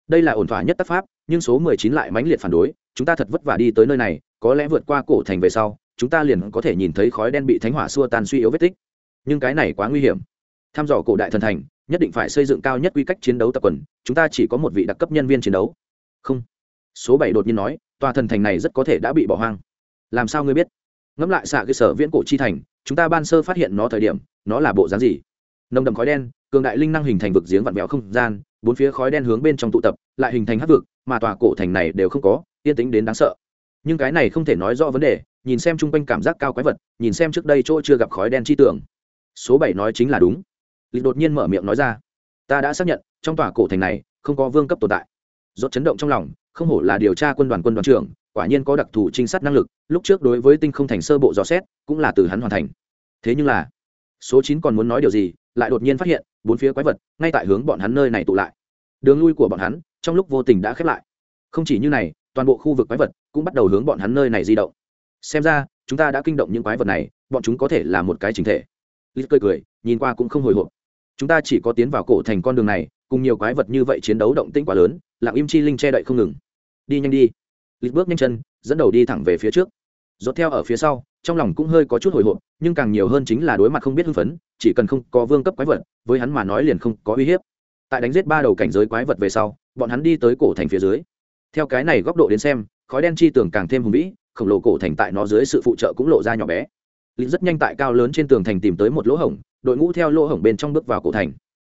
Đây là ổn thỏa nhất tác pháp, nhưng số mười chín lại mãnh liệt phản đối, chúng ta thật vất vả đi tới nơi này, có lẽ vượt qua cổ thành về sau, chúng ta liền có thể nhìn thấy khói đen bị thánh hỏa xua tan suy yếu vết tích. Nhưng cái này quá nguy hiểm. Thăm dò cổ đại thần thành nhất định phải xây dựng cao nhất quy cách chiến đấu tập quần, chúng ta chỉ có một vị đặc cấp nhân viên chiến đấu. Không. Số bảy đột nhiên nói, tòa thần thành này rất có thể đã bị bỏ hoang. Làm sao ngươi biết? Ngẫm lại xạ cơ sở viễn cổ chi thành, chúng ta ban sơ phát hiện nó thời điểm, nó là bộ dáng gì? Nồng đậm khói đen, cường đại linh năng hình thành vực giếng vặn vẹo không gian, bốn phía khói đen hướng bên trong tụ tập, lại hình thành hát vực, mà tòa cổ thành này đều không có, yên tĩnh đến đáng sợ. Nhưng cái này không thể nói rõ vấn đề, nhìn xem chung quanh cảm giác cao quái vật, nhìn xem trước đây chỗ chưa gặp khói đen chi tưởng. Số bảy nói chính là đúng lịch đột nhiên mở miệng nói ra, ta đã xác nhận, trong tòa cổ thành này không có vương cấp tồn tại. Rốt chấn động trong lòng, không hổ là điều tra quân đoàn quân đoàn trưởng, quả nhiên có đặc thù trinh sát năng lực, lúc trước đối với tinh không thành sơ bộ dò xét, cũng là từ hắn hoàn thành. Thế nhưng là, số chín còn muốn nói điều gì, lại đột nhiên phát hiện, bốn phía quái vật, ngay tại hướng bọn hắn nơi này tụ lại. Đường lui của bọn hắn, trong lúc vô tình đã khép lại. Không chỉ như này, toàn bộ khu vực quái vật cũng bắt đầu hướng bọn hắn nơi này di động. Xem ra, chúng ta đã kinh động những quái vật này, bọn chúng có thể là một cái chính thể. Lít cười cười, nhìn qua cũng không hồi hộp chúng ta chỉ có tiến vào cổ thành con đường này, cùng nhiều quái vật như vậy chiến đấu động tĩnh quá lớn, lặng im chi linh che đậy không ngừng. Đi nhanh đi. Lịch bước nhanh chân, dẫn đầu đi thẳng về phía trước. Dốt theo ở phía sau, trong lòng cũng hơi có chút hồi hộp, nhưng càng nhiều hơn chính là đối mặt không biết hưng phấn, chỉ cần không có vương cấp quái vật, với hắn mà nói liền không có uy hiếp. Tại đánh giết ba đầu cảnh giới quái vật về sau, bọn hắn đi tới cổ thành phía dưới. Theo cái này góc độ đến xem, khói đen chi tường càng thêm hùng vĩ, khổng lồ cổ thành tại nó dưới sự phụ trợ cũng lộ ra nhỏ bé. Lý rất nhanh tại cao lớn trên tường thành tìm tới một lỗ hổng, đội ngũ theo lỗ hổng bên trong bước vào cổ thành.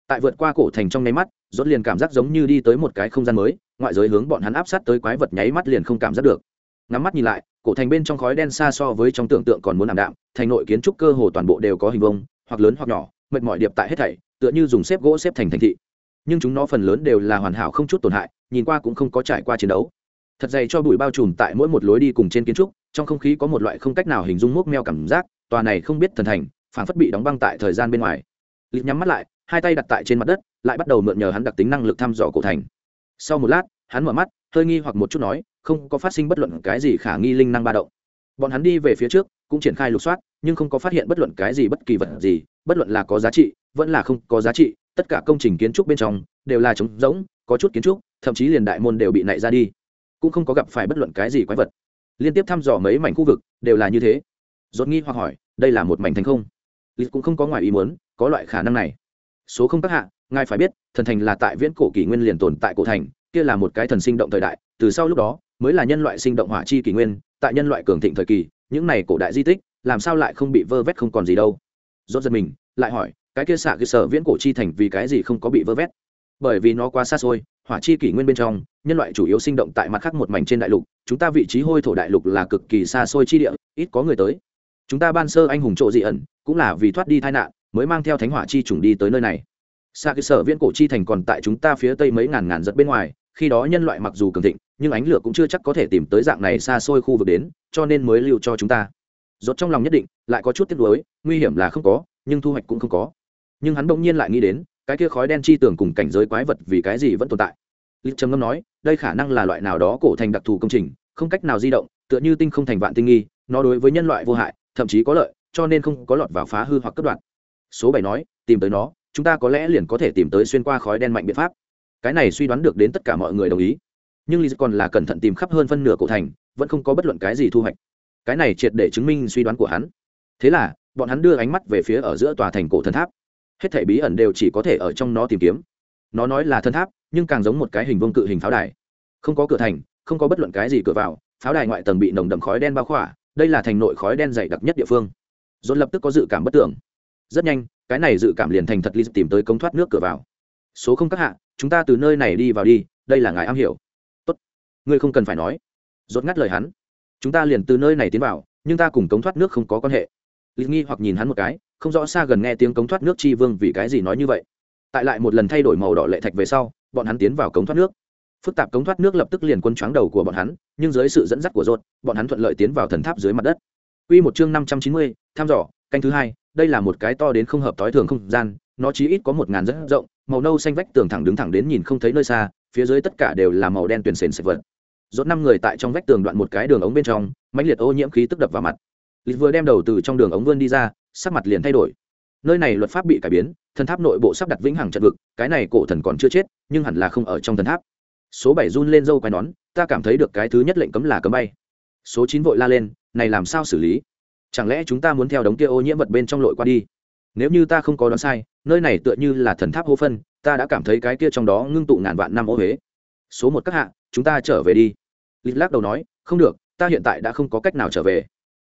Tại vượt qua cổ thành trong nháy mắt, rốt liền cảm giác giống như đi tới một cái không gian mới, ngoại giới hướng bọn hắn áp sát tới quái vật nháy mắt liền không cảm giác được. Ngắm mắt nhìn lại, cổ thành bên trong khói đen xa so với trong tưởng tượng còn muốn ảm đạm, thành nội kiến trúc cơ hồ toàn bộ đều có hình vông hoặc lớn hoặc nhỏ, mệt mỏi điệp tại hết thảy, tựa như dùng xếp gỗ xếp thành thành thị. Nhưng chúng nó phần lớn đều là hoàn hảo không chút tổn hại, nhìn qua cũng không có trải qua chiến đấu. Thật dày cho bụi bao trùm tại mỗi một lối đi cùng trên kiến trúc trong không khí có một loại không cách nào hình dung mốc meo cảm giác, tòa này không biết thần thành phản phất bị đóng băng tại thời gian bên ngoài. Lịch nhắm mắt lại, hai tay đặt tại trên mặt đất, lại bắt đầu mượn nhờ hắn đặc tính năng lực thăm dò cổ thành. Sau một lát, hắn mở mắt, hơi nghi hoặc một chút nói, không có phát sinh bất luận cái gì khả nghi linh năng ba động. Bọn hắn đi về phía trước, cũng triển khai lục soát, nhưng không có phát hiện bất luận cái gì bất kỳ vật gì, bất luận là có giá trị, vẫn là không có giá trị, tất cả công trình kiến trúc bên trong, đều là trống rỗng, có chút kiến trúc, thậm chí liền đại môn đều bị nạy ra đi. Cũng không có gặp phải bất luận cái gì quái vật liên tiếp thăm dò mấy mảnh khu vực, đều là như thế. Dốt nghi hoặc hỏi, đây là một mảnh thành không? Lịch cũng không có ngoài ý muốn, có loại khả năng này. Số không tác hạ, ngài phải biết, thần thành là tại viễn cổ kỷ nguyên liền tồn tại cổ thành, kia là một cái thần sinh động thời đại, từ sau lúc đó, mới là nhân loại sinh động hỏa chi kỷ nguyên, tại nhân loại cường thịnh thời kỳ, những này cổ đại di tích, làm sao lại không bị vơ vét không còn gì đâu? Dốt giật mình, lại hỏi, cái kia xạ cơ sở viễn cổ chi thành vì cái gì không có bị vơ vét? Bởi vì nó quá xa xôi hỏa chi kỷ nguyên bên trong, nhân loại chủ yếu sinh động tại mặt khác một mảnh trên đại lục, chúng ta vị trí hôi thổ đại lục là cực kỳ xa xôi chi địa, ít có người tới. Chúng ta ban sơ anh hùng trộ dị ẩn, cũng là vì thoát đi tai nạn, mới mang theo thánh hỏa chi trùng đi tới nơi này. Xa cơ sở viễn cổ chi thành còn tại chúng ta phía tây mấy ngàn ngàn giật bên ngoài, khi đó nhân loại mặc dù cường thịnh, nhưng ánh lửa cũng chưa chắc có thể tìm tới dạng này xa xôi khu vực đến, cho nên mới lưu cho chúng ta. Rốt trong lòng nhất định, lại có chút tiếc nuối, nguy hiểm là không có, nhưng thu hoạch cũng không có. Nhưng hắn bỗng nhiên lại nghĩ đến cái kia khói đen chi tưởng cùng cảnh giới quái vật vì cái gì vẫn tồn tại? Lịch trầm ngâm nói, đây khả năng là loại nào đó cổ thành đặc thù công trình, không cách nào di động, tựa như tinh không thành vạn tinh nghi, nó đối với nhân loại vô hại, thậm chí có lợi, cho nên không có lọt vào phá hư hoặc cất đoạn. Số bảy nói, tìm tới nó, chúng ta có lẽ liền có thể tìm tới xuyên qua khói đen mạnh biện pháp. Cái này suy đoán được đến tất cả mọi người đồng ý. Nhưng lý còn là cẩn thận tìm khắp hơn phân nửa cổ thành, vẫn không có bất luận cái gì thu hoạch. Cái này triệt để chứng minh suy đoán của hắn. Thế là, bọn hắn đưa ánh mắt về phía ở giữa tòa thành cổ thần tháp hết thảy bí ẩn đều chỉ có thể ở trong nó tìm kiếm. Nó nói là thân tháp, nhưng càng giống một cái hình vương cự hình pháo đài. Không có cửa thành, không có bất luận cái gì cửa vào, pháo đài ngoại tầng bị nồng đậm khói đen bao khỏa, đây là thành nội khói đen dày đặc nhất địa phương. Dồn lập tức có dự cảm bất tưởng. Rất nhanh, cái này dự cảm liền thành thật ly tìm tới công thoát nước cửa vào. Số không các hạ, chúng ta từ nơi này đi vào đi, đây là ngài am hiểu. Tốt. Ngươi không cần phải nói. Rốt ngắt lời hắn. Chúng ta liền từ nơi này tiến vào, nhưng ta cùng cống thoát nước không có quan hệ. Lý nghi hoặc nhìn hắn một cái không rõ xa gần nghe tiếng cống thoát nước chi vương vì cái gì nói như vậy tại lại một lần thay đổi màu đỏ lệ thạch về sau bọn hắn tiến vào cống thoát nước phức tạp cống thoát nước lập tức liền quân choáng đầu của bọn hắn nhưng dưới sự dẫn dắt của rốt bọn hắn thuận lợi tiến vào thần tháp dưới mặt đất Quy một chương năm trăm chín mươi, tham dò, canh thứ hai, đây là một cái to đến không hợp tối thường không gian, nó chí ít có một ngàn rất rộng, màu nâu xanh vách tường thẳng đứng thẳng đến nhìn không thấy nơi xa, phía dưới tất cả đều là màu đen tuyền sền sệt vật. Rốt năm người tại trong vách tường đoạn một cái đường ống bên trong, mãnh liệt ô nhiễm khí tức đập vào mặt. Lịch vừa đem đầu từ trong đường ống vươn đi ra, sắc mặt liền thay đổi. Nơi này luật pháp bị cải biến, thần tháp nội bộ sắp đặt vĩnh hằng trận vực, cái này cổ thần còn chưa chết, nhưng hẳn là không ở trong thần tháp. Số bảy run lên dâu quai nón, ta cảm thấy được cái thứ nhất lệnh cấm là cấm bay. Số chín vội la lên, này làm sao xử lý? Chẳng lẽ chúng ta muốn theo đống kia ô nhiễm vật bên trong lội qua đi? Nếu như ta không có đoán sai, nơi này tựa như là thần tháp hô phân, ta đã cảm thấy cái kia trong đó ngưng tụ ngàn vạn năm ô huế. Số một các hạ, chúng ta trở về đi. Lịch lắc đầu nói, không được, ta hiện tại đã không có cách nào trở về.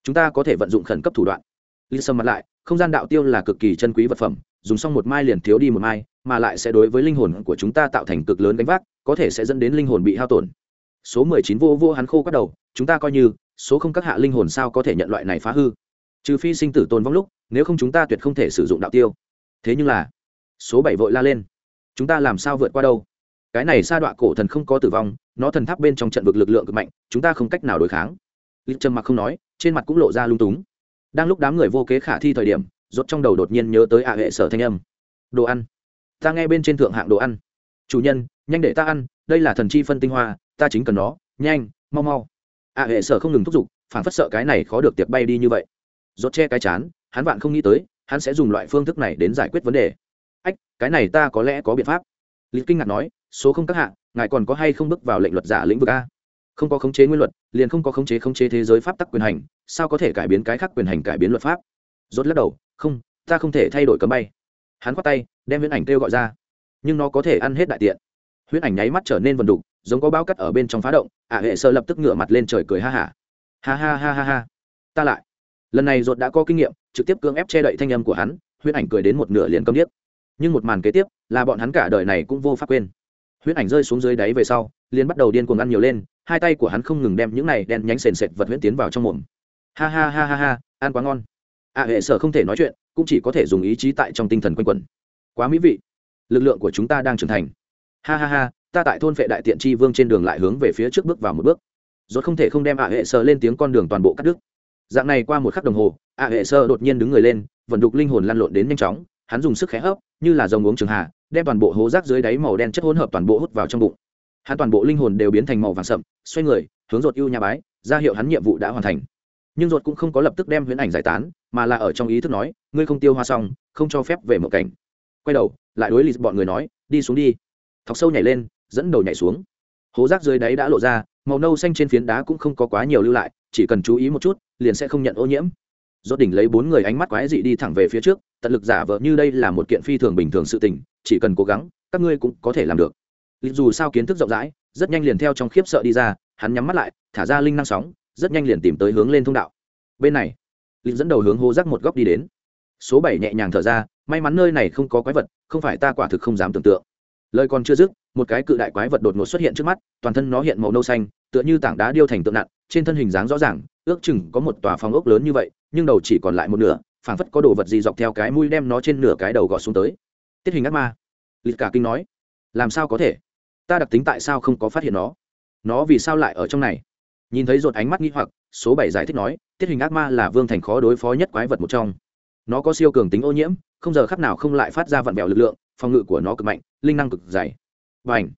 Chúng ta có thể vận dụng khẩn cấp thủ đoạn lý sầm mặt lại, không gian đạo tiêu là cực kỳ chân quý vật phẩm, dùng xong một mai liền thiếu đi một mai, mà lại sẽ đối với linh hồn của chúng ta tạo thành cực lớn gánh vác, có thể sẽ dẫn đến linh hồn bị hao tổn. Số mười chín vô vô hắn khô quát đầu, chúng ta coi như số không các hạ linh hồn sao có thể nhận loại này phá hư? Trừ phi sinh tử tồn vong lúc nếu không chúng ta tuyệt không thể sử dụng đạo tiêu. Thế nhưng là số bảy vội la lên. Chúng ta làm sao vượt qua đâu? Cái này sa đọa cổ thần không có tử vong nó thần tháp bên trong trận vực lực lượng cực mạnh chúng ta không cách nào đối kháng. Lịch trầm mặc không nói trên mặt cũng lộ ra lung túng đang lúc đám người vô kế khả thi thời điểm, rốt trong đầu đột nhiên nhớ tới ạ hệ sở thanh âm. Đồ ăn. Ta nghe bên trên thượng hạng đồ ăn. Chủ nhân, nhanh để ta ăn, đây là thần chi phân tinh hoa, ta chính cần nó. Nhanh, mau mau. ạ hệ sở không ngừng thúc giục phản phất sợ cái này khó được tiệc bay đi như vậy. Rốt che cái chán, hắn vạn không nghĩ tới, hắn sẽ dùng loại phương thức này đến giải quyết vấn đề. Ách, cái này ta có lẽ có biện pháp. Lý kinh ngạc nói, số không các hạng ngài còn có hay không bước vào lệnh luật giả lĩnh vực a? Không có khống chế nguyên luật, liền không có khống chế khống chế thế giới pháp tắc quyền hành, sao có thể cải biến cái khác quyền hành cải biến luật pháp? Rốt lắc đầu, không, ta không thể thay đổi cấm bay. Hắn quát tay, đem huyễn ảnh kêu gọi ra. Nhưng nó có thể ăn hết đại tiện. Huyễn ảnh nháy mắt trở nên vần đục, giống có bao cắt ở bên trong phá động ả hệ sơ lập tức ngửa mặt lên trời cười ha hả. Ha. ha ha ha ha ha. Ta lại. Lần này rốt đã có kinh nghiệm, trực tiếp cưỡng ép che đậy thanh âm của hắn, huyễn ảnh cười đến một nửa liền câm điếc. Nhưng một màn kế tiếp, là bọn hắn cả đời này cũng vô pháp quên. Huyễn ảnh rơi xuống dưới đáy về sau liền bắt đầu điên cuồng ăn nhiều lên, hai tay của hắn không ngừng đem những này đen nhánh sền sệt vật huyễn tiến vào trong mồm. Ha ha ha ha ha, ăn quá ngon. Ạ hệ sở không thể nói chuyện, cũng chỉ có thể dùng ý chí tại trong tinh thần quanh quẩn. Quá mỹ vị. Lực lượng của chúng ta đang trưởng thành. Ha ha ha, ta tại thôn vệ đại tiện tri vương trên đường lại hướng về phía trước bước vào một bước. Rốt không thể không đem ạ hệ sở lên tiếng con đường toàn bộ cắt đứt. Dạng này qua một khắc đồng hồ ạ hệ sơ đột nhiên đứng người lên, vận đục linh hồn lăn lộn đến nhanh chóng. Hắn dùng sức khẽ hấp, như là dòng uống trường hạ, đem toàn bộ hố rác dưới đáy màu đen chất hỗn hợp toàn bộ hút vào trong bụng hắn toàn bộ linh hồn đều biến thành màu vàng sậm, xoay người, hướng ruột ưu nhà bái, ra hiệu hắn nhiệm vụ đã hoàn thành. Nhưng ruột cũng không có lập tức đem huyễn ảnh giải tán, mà là ở trong ý thức nói, ngươi không tiêu hoa xong, không cho phép về một cảnh. Quay đầu, lại đối lịch bọn người nói, đi xuống đi. Thọc sâu nhảy lên, dẫn đầu nhảy xuống. Hố rác dưới đáy đã lộ ra, màu nâu xanh trên phiến đá cũng không có quá nhiều lưu lại, chỉ cần chú ý một chút, liền sẽ không nhận ô nhiễm. Rốt đỉnh lấy bốn người ánh mắt quái dị đi thẳng về phía trước, tận lực giả vờ như đây là một kiện phi thường bình thường sự tình, chỉ cần cố gắng, các ngươi cũng có thể làm được dù sao kiến thức rộng rãi, rất nhanh liền theo trong khiếp sợ đi ra, hắn nhắm mắt lại, thả ra linh năng sóng, rất nhanh liền tìm tới hướng lên thông đạo. Bên này lịch dẫn đầu hướng hô rác một góc đi đến. Số bảy nhẹ nhàng thở ra, may mắn nơi này không có quái vật, không phải ta quả thực không dám tưởng tượng. Lời còn chưa dứt, một cái cự đại quái vật đột ngột xuất hiện trước mắt, toàn thân nó hiện màu nâu xanh, tựa như tảng đá điêu thành tượng nặng, trên thân hình dáng rõ ràng, ước chừng có một tòa phòng ốc lớn như vậy, nhưng đầu chỉ còn lại một nửa, phảng phất có đồ vật gì dọc theo cái mũi đem nó trên nửa cái đầu gọt xuống tới. Tiết hình ác ma. Lịch cả kinh nói, làm sao có thể? Ta đặc tính tại sao không có phát hiện nó? Nó vì sao lại ở trong này? Nhìn thấy rột ánh mắt nghi hoặc, số bảy giải thích nói, tiết hình ác ma là vương thành khó đối phó nhất quái vật một trong. Nó có siêu cường tính ô nhiễm, không giờ khắc nào không lại phát ra vặn vẹo lực lượng, phòng ngự của nó cực mạnh, linh năng cực dày. Và ảnh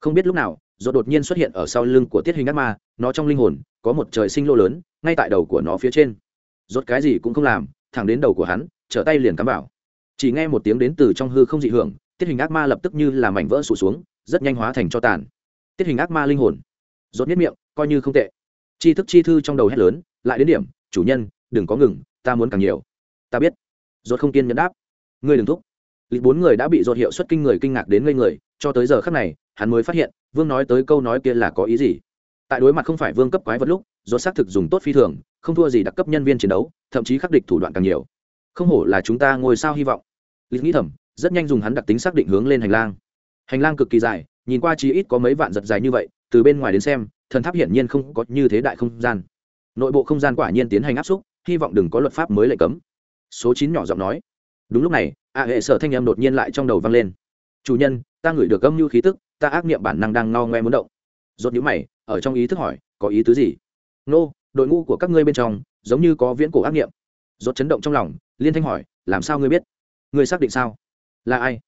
không biết lúc nào rột đột nhiên xuất hiện ở sau lưng của tiết hình ác ma, nó trong linh hồn, có một trời sinh lô lớn, ngay tại đầu của nó phía trên. Rốt cái gì cũng không làm, thẳng đến đầu của hắn, trở tay liền cắm vào. Chỉ nghe một tiếng đến từ trong hư không dị hưởng, tiết hình ác ma lập tức như là mảnh vỡ sụt xuống rất nhanh hóa thành cho tàn. Tiết hình ác ma linh hồn. Rốt nhất miệng, coi như không tệ. Chi thức chi thư trong đầu hét lớn, lại đến điểm, chủ nhân, đừng có ngừng, ta muốn càng nhiều. Ta biết. Rốt không kiên nhẫn đáp. Ngươi đừng thúc. Lịch bốn người đã bị rốt hiệu suất kinh người kinh ngạc đến ngây người, cho tới giờ khắc này, hắn mới phát hiện, vương nói tới câu nói kia là có ý gì. Tại đối mặt không phải vương cấp quái vật lúc, rốt xác thực dùng tốt phi thường, không thua gì đặc cấp nhân viên chiến đấu, thậm chí khắc địch thủ đoạn càng nhiều. Không hổ là chúng ta ngồi sao hy vọng. Lịch nghĩ thầm, rất nhanh dùng hắn đặc tính xác định hướng lên hành lang hành lang cực kỳ dài, nhìn qua chí ít có mấy vạn giật dài như vậy, từ bên ngoài đến xem, thần tháp hiển nhiên không có như thế đại không gian. Nội bộ không gian quả nhiên tiến hành áp xúc, hy vọng đừng có luật pháp mới lệnh cấm. Số chín nhỏ giọng nói. Đúng lúc này, a hệ sở thanh em đột nhiên lại trong đầu vang lên. Chủ nhân, ta ngửi được âm mưu khí tức, ta ác niệm bản năng đang no ngoe muốn động. Rốt nhũ mày, ở trong ý thức hỏi, có ý tứ gì? Nô, đội ngũ của các ngươi bên trong, giống như có viễn cổ ác niệm. Rốt chấn động trong lòng, liên thanh hỏi, làm sao ngươi biết? Ngươi xác định sao? Là ai?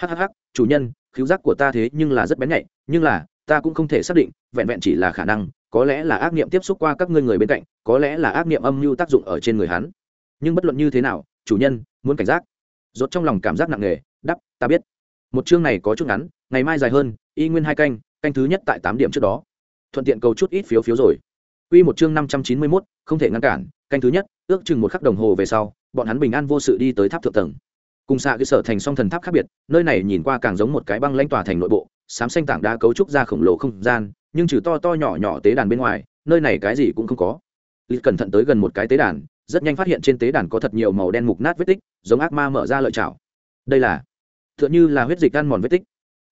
Hhh chủ nhân khiếu giác của ta thế nhưng là rất bén nhạy nhưng là ta cũng không thể xác định vẹn vẹn chỉ là khả năng có lẽ là ác niệm tiếp xúc qua các ngươi người bên cạnh có lẽ là ác niệm âm mưu tác dụng ở trên người hắn. Nhưng bất luận như thế nào chủ nhân muốn cảnh giác. Rốt trong lòng cảm giác nặng nề đắp ta biết. Một chương này có chút ngắn ngày mai dài hơn y nguyên hai canh canh thứ nhất tại tám điểm trước đó. Thuận tiện cầu chút ít phiếu phiếu rồi. Quy một chương năm trăm chín mươi 591, không thể ngăn cản, canh thứ nhất, ước chừng một khắc đồng hồ về sau, bọn hắn bình an vô sự đi tới tháp thượng tầng. Cùng xạ cái sở thành song thần tháp khác biệt, nơi này nhìn qua càng giống một cái băng lãnh tòa thành nội bộ, sám xanh tảng đá cấu trúc ra khổng lồ không gian, nhưng trừ to to nhỏ nhỏ tế đàn bên ngoài, nơi này cái gì cũng không có. lịch cẩn thận tới gần một cái tế đàn, rất nhanh phát hiện trên tế đàn có thật nhiều màu đen mục nát vết tích, giống ác ma mở ra lợi chảo. Đây là, tựa như là huyết dịch ăn mòn vết tích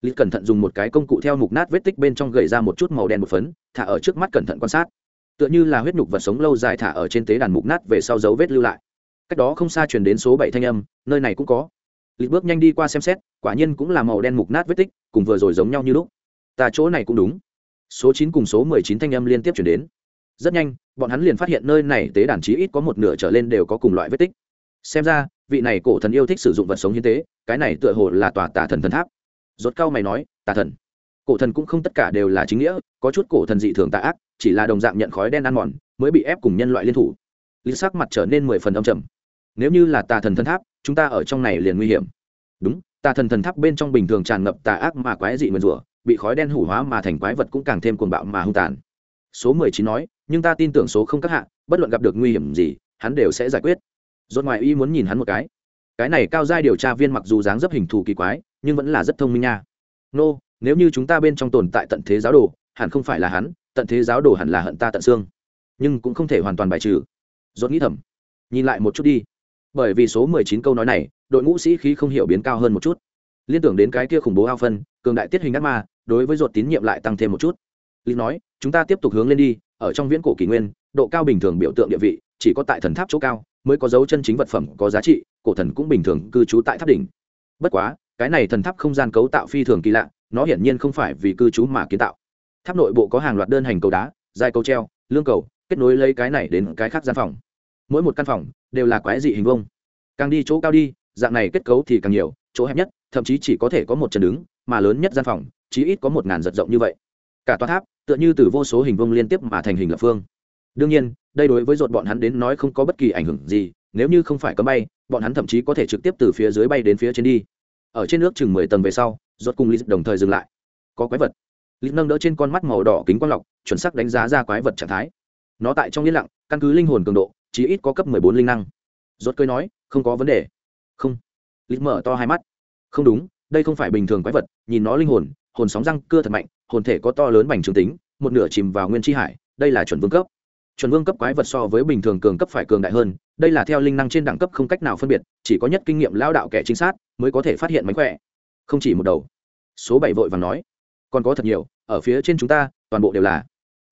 lịch cẩn thận dùng một cái công cụ theo mục nát vết tích bên trong gầy ra một chút màu đen một phấn thả ở trước mắt cẩn thận quan sát tựa như là huyết nhục vật sống lâu dài thả ở trên tế đàn mục nát về sau dấu vết lưu lại cách đó không xa chuyển đến số bảy thanh âm, nơi này cũng có. Lịch bước nhanh đi qua xem xét, quả nhiên cũng là màu đen mục nát vết tích, cùng vừa rồi giống nhau như lúc. Ta chỗ này cũng đúng. Số chín cùng số mười chín thanh âm liên tiếp chuyển đến. Rất nhanh, bọn hắn liền phát hiện nơi này tế đàn chí ít có một nửa trở lên đều có cùng loại vết tích. Xem ra, vị này cổ thần yêu thích sử dụng vật sống hiến tế, cái này tựa hồ là tòa tà thần thần tháp. Rốt cao mày nói, tà thần. Cổ thần cũng không tất cả đều là chính nghĩa, có chút cổ thần dị thường tà ác, chỉ là đồng dạng nhận khói đen ăn mòn, mới bị ép cùng nhân loại liên thủ. Lý sắc mặt trở nên mười phần âm trầm nếu như là tà thần thần tháp chúng ta ở trong này liền nguy hiểm. Đúng tà thần thần tháp bên trong bình thường tràn ngập tà ác mà quái dị mượn rủa bị khói đen hủ hóa mà thành quái vật cũng càng thêm cuồng bạo mà hung tàn. Số mười chín nói nhưng ta tin tưởng số không các hạ bất luận gặp được nguy hiểm gì hắn đều sẽ giải quyết. Dốt ngoài y muốn nhìn hắn một cái. Cái này cao giai điều tra viên mặc dù dáng dấp hình thù kỳ quái nhưng vẫn là rất thông minh nha. Nô、no, nếu như chúng ta bên trong tồn tại tận thế giáo đồ hẳn không phải là hắn tận thế giáo đồ hẳn là hận ta tận xương. Nhưng cũng không thể hoàn toàn bài trừ. Dốt nghĩ thầm. Nhìn lại một chút đi bởi vì số mười chín câu nói này, đội ngũ sĩ khí không hiểu biến cao hơn một chút. Liên tưởng đến cái kia khủng bố ao phân, cường đại tiết hình ác ma, đối với ruột tín nhiệm lại tăng thêm một chút. Lý nói, chúng ta tiếp tục hướng lên đi, ở trong viễn cổ kỷ nguyên, độ cao bình thường biểu tượng địa vị, chỉ có tại thần tháp chỗ cao, mới có dấu chân chính vật phẩm, có giá trị, cổ thần cũng bình thường cư trú tại tháp đỉnh. Bất quá, cái này thần tháp không gian cấu tạo phi thường kỳ lạ, nó hiển nhiên không phải vì cư trú mà kiến tạo. Tháp nội bộ có hàng loạt đơn hành cầu đá, dài cầu treo, lương cầu, kết nối lấy cái này đến cái khác gian phòng. Mỗi một căn phòng đều là quái dị hình vông càng đi chỗ cao đi, dạng này kết cấu thì càng nhiều, chỗ hẹp nhất, thậm chí chỉ có thể có một chân đứng, mà lớn nhất gian phòng, chí ít có một ngàn giật rộng như vậy. Cả tòa tháp, tựa như từ vô số hình vông liên tiếp mà thành hình lập phương. Đương nhiên, đây đối với dột bọn hắn đến nói không có bất kỳ ảnh hưởng gì, nếu như không phải cấm bay, bọn hắn thậm chí có thể trực tiếp từ phía dưới bay đến phía trên đi. Ở trên nước chừng mười tầng về sau dột cùng lít đồng thời dừng lại. Có quái vật. Lít nâng đỡ trên con mắt màu đỏ kính quang lọc, chuẩn xác đánh giá ra quái vật trạng thái. Nó tại trong yên lặng, căn cứ linh hồn cường độ chỉ ít có cấp mười bốn linh năng. Rốt cười nói, không có vấn đề. Không. Lít mở to hai mắt. Không đúng, đây không phải bình thường quái vật, nhìn nó linh hồn hồn sóng răng cưa thật mạnh, hồn thể có to lớn bành trướng tính, một nửa chìm vào nguyên tri hải, đây là chuẩn vương cấp. Chuẩn vương cấp quái vật so với bình thường cường cấp phải cường đại hơn, đây là theo linh năng trên đẳng cấp không cách nào phân biệt, chỉ có nhất kinh nghiệm lao đạo kẻ chính xác mới có thể phát hiện mánh khỏe. Không chỉ một đầu. Số bảy vội vàng nói, còn có thật nhiều, ở phía trên chúng ta, toàn bộ đều là.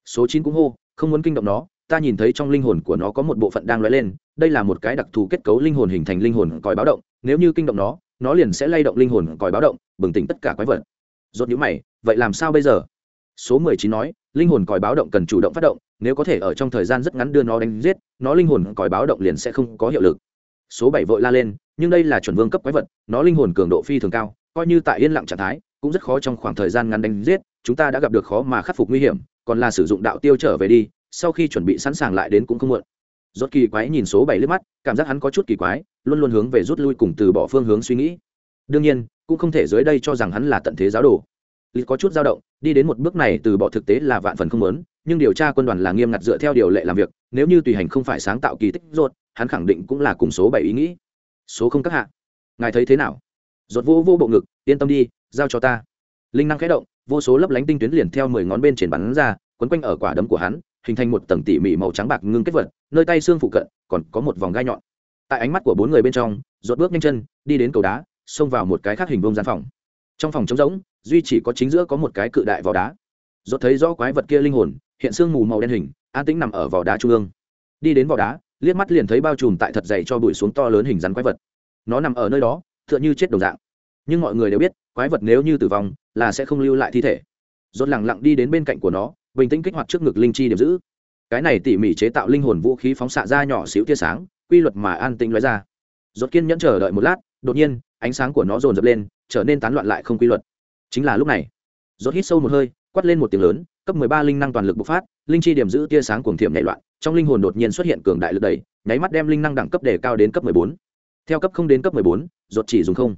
Số chín cũng hô, không muốn kinh động nó ta nhìn thấy trong linh hồn của nó có một bộ phận đang lóe lên, đây là một cái đặc thù kết cấu linh hồn hình thành linh hồn còi báo động, nếu như kinh động nó nó liền sẽ lay động linh hồn còi báo động, bừng tỉnh tất cả quái vật. Rốt nhíu mày, vậy làm sao bây giờ? Số mười chín nói, linh hồn còi báo động cần chủ động phát động, nếu có thể ở trong thời gian rất ngắn đưa nó đánh giết, nó linh hồn còi báo động liền sẽ không có hiệu lực. Số bảy vội la lên, nhưng đây là chuẩn vương cấp quái vật, nó linh hồn cường độ phi thường cao, coi như tại yên lặng trạng thái, cũng rất khó trong khoảng thời gian ngắn đánh giết, chúng ta đã gặp được khó mà khắc phục nguy hiểm, còn là sử dụng đạo tiêu trở về đi sau khi chuẩn bị sẵn sàng lại đến cũng không muộn. Rốt kỳ quái nhìn số bảy liếc mắt, cảm giác hắn có chút kỳ quái, luôn luôn hướng về rút lui cùng từ bỏ phương hướng suy nghĩ. Đương nhiên, cũng không thể dưới đây cho rằng hắn là tận thế giáo đồ. Lý có chút dao động, đi đến một bước này từ bỏ thực tế là vạn phần không lớn nhưng điều tra quân đoàn là nghiêm ngặt dựa theo điều lệ làm việc, nếu như tùy hành không phải sáng tạo kỳ tích, rốt, hắn khẳng định cũng là cùng số bảy ý nghĩ. Số không các hạ. Ngài thấy thế nào? Rốt vô vô bộ ngực, yên tâm đi, giao cho ta. Linh năng khẽ động, vô số lấp lánh tinh tuyến liền theo mười ngón bên trên bắn ra, quấn quanh ở quả đấm của hắn hình thành một tầng tỉ mỉ màu trắng bạc ngưng kết vật, nơi tay xương phụ cận còn có một vòng gai nhọn. Tại ánh mắt của bốn người bên trong rột bước nhanh chân, đi đến cầu đá, xông vào một cái khác hình vông gian phòng. Trong phòng trống rỗng, duy chỉ có chính giữa có một cái cự đại vỏ đá. Rột thấy rõ quái vật kia linh hồn, hiện xương mù màu đen hình, an tĩnh nằm ở vỏ đá trung ương. Đi đến vỏ đá, liếc mắt liền thấy bao trùm tại thật dày cho bụi xuống to lớn hình rắn quái vật. Nó nằm ở nơi đó, tựa như chết đồng dạng. Nhưng mọi người đều biết, quái vật nếu như tử vong, là sẽ không lưu lại thi thể. Rốt lặng lặng đi đến bên cạnh của nó bình tĩnh kích hoạt trước ngực linh chi điểm giữ. Cái này tỉ mỉ chế tạo linh hồn vũ khí phóng xạ ra nhỏ xíu tia sáng quy luật mà an tĩnh lóe ra. Rốt kiên nhẫn chờ đợi một lát đột nhiên ánh sáng của nó dồn dập lên trở nên tán loạn lại không quy luật. Chính là lúc này rốt hít sâu một hơi quát lên một tiếng lớn cấp 13 linh năng toàn lực bộc phát linh chi điểm giữ tia sáng cuồng thiểm nhảy loạn trong linh hồn đột nhiên xuất hiện cường đại lực đẩy nháy mắt đem linh năng đẳng cấp đề cao đến cấp 14. theo cấp không đến cấp 14, rốt chỉ dùng không.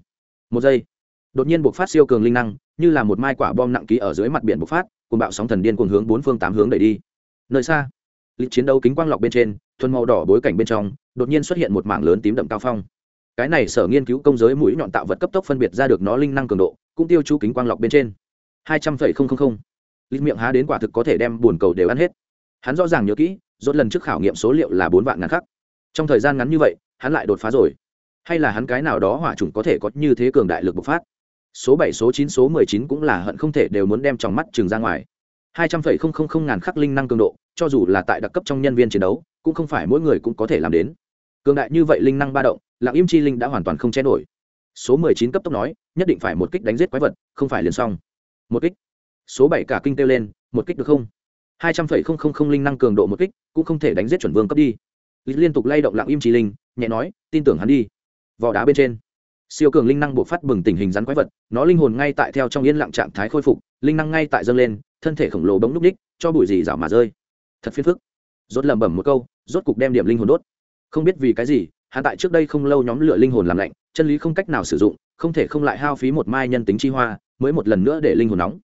Một giây đột nhiên bộc phát siêu cường linh năng như là một mai quả bom nặng ký ở dưới mặt biển bộc phát cùng bạo sóng thần điên cuồng hướng bốn phương tám hướng đẩy đi. Nơi xa, lịch chiến đấu kính quang lọc bên trên, thuần màu đỏ bối cảnh bên trong, đột nhiên xuất hiện một mảng lớn tím đậm cao phong. Cái này sở nghiên cứu công giới mũi nhọn tạo vật cấp tốc phân biệt ra được nó linh năng cường độ, cũng tiêu chú kính quang lọc bên trên. Hai trăm phẩy không không không. Lịch miệng há đến quả thực có thể đem buồn cầu đều ăn hết. Hắn rõ ràng nhớ kỹ, rốt lần trước khảo nghiệm số liệu là bốn vạn ngàn khắc. Trong thời gian ngắn như vậy, hắn lại đột phá rồi. Hay là hắn cái nào đó hỏa chủng có thể có như thế cường đại lực bộc phát? Số bảy, số chín, số mười chín cũng là hận không thể đều muốn đem trong mắt trường ra ngoài. Hai trăm phẩy không không không ngàn khắc linh năng cường độ, cho dù là tại đặc cấp trong nhân viên chiến đấu, cũng không phải mỗi người cũng có thể làm đến. Cường đại như vậy linh năng ba động, lặng im chi linh đã hoàn toàn không che nổi. Số mười chín cấp tốc nói, nhất định phải một kích đánh giết quái vật, không phải liền xong. Một kích. Số bảy cả kinh kêu lên, một kích được không? Hai trăm phẩy không không không linh năng cường độ một kích, cũng không thể đánh giết chuẩn vương cấp đi. Liên tục lay động lặng im chi linh, nhẹ nói, tin tưởng hắn đi. Vỏ đá bên trên siêu cường linh năng buộc phát bừng tình hình rắn quái vật, nó linh hồn ngay tại theo trong yên lặng trạng thái khôi phục, linh năng ngay tại dâng lên, thân thể khổng lồ bỗng núp ních cho bụi gì rảo mà rơi. Thật phiền phức. Rốt lẩm bẩm một câu, rốt cục đem điểm linh hồn đốt. Không biết vì cái gì hạ tại trước đây không lâu nhóm lửa linh hồn làm lạnh, chân lý không cách nào sử dụng, không thể không lại hao phí một mai nhân tính chi hoa, mới một lần nữa để linh hồn nóng.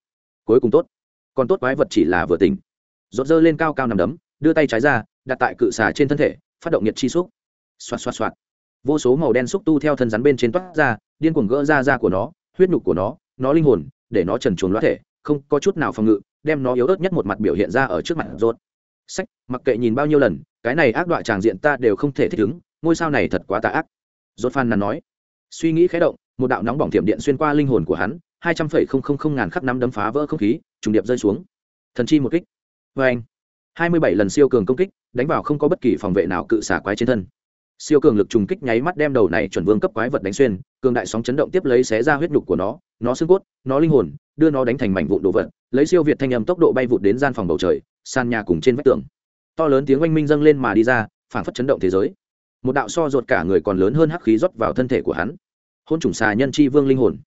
Cuối cùng tốt. Còn tốt quái vật chỉ là vừa tỉnh. Rốt dơ lên cao cao nằm đấm, đưa tay trái ra, đặt tại cự xà trên thân thể, phát động nhiệt chi xúc. Xoạt xoạt xoạt vô số màu đen xúc tu theo thân rắn bên trên toát ra, điên cuồng gỡ ra da của nó, huyết nhục của nó nó linh hồn, để nó trần truồng loát thể, không có chút nào phòng ngự, đem nó yếu ớt nhất một mặt biểu hiện ra ở trước mặt rốt sách, mặc kệ nhìn bao nhiêu lần, cái này ác đoạn tràng diện ta đều không thể thích ứng, ngôi sao này thật quá tà ác. Rốt phan nàn nói. Suy nghĩ khẽ động, một đạo nóng bỏng thiểm điện xuyên qua linh hồn của hắn, hai trăm phẩy không không không ngàn khắc năm đấm phá vỡ không khí, trùng điệp rơi xuống. Thần chi một kích. Vê anh hai mươi bảy lần siêu cường công kích, đánh vào không có bất kỳ phòng vệ nào cự xả quái trên thân siêu cường lực trùng kích nháy mắt đem đầu này chuẩn vương cấp quái vật đánh xuyên, cường đại sóng chấn động tiếp lấy xé ra huyết nhục của nó nó xương cốt, nó linh hồn, đưa nó đánh thành mảnh vụn đồ vật, lấy siêu việt thanh âm tốc độ bay vụt đến gian phòng bầu trời, sàn nhà cùng trên vách tường. To lớn tiếng oanh minh dâng lên mà đi ra phản phất chấn động thế giới. Một đạo so ruột cả người còn lớn hơn hắc khí rót vào thân thể của hắn. Hôn chủng xà nhân chi vương linh hồn.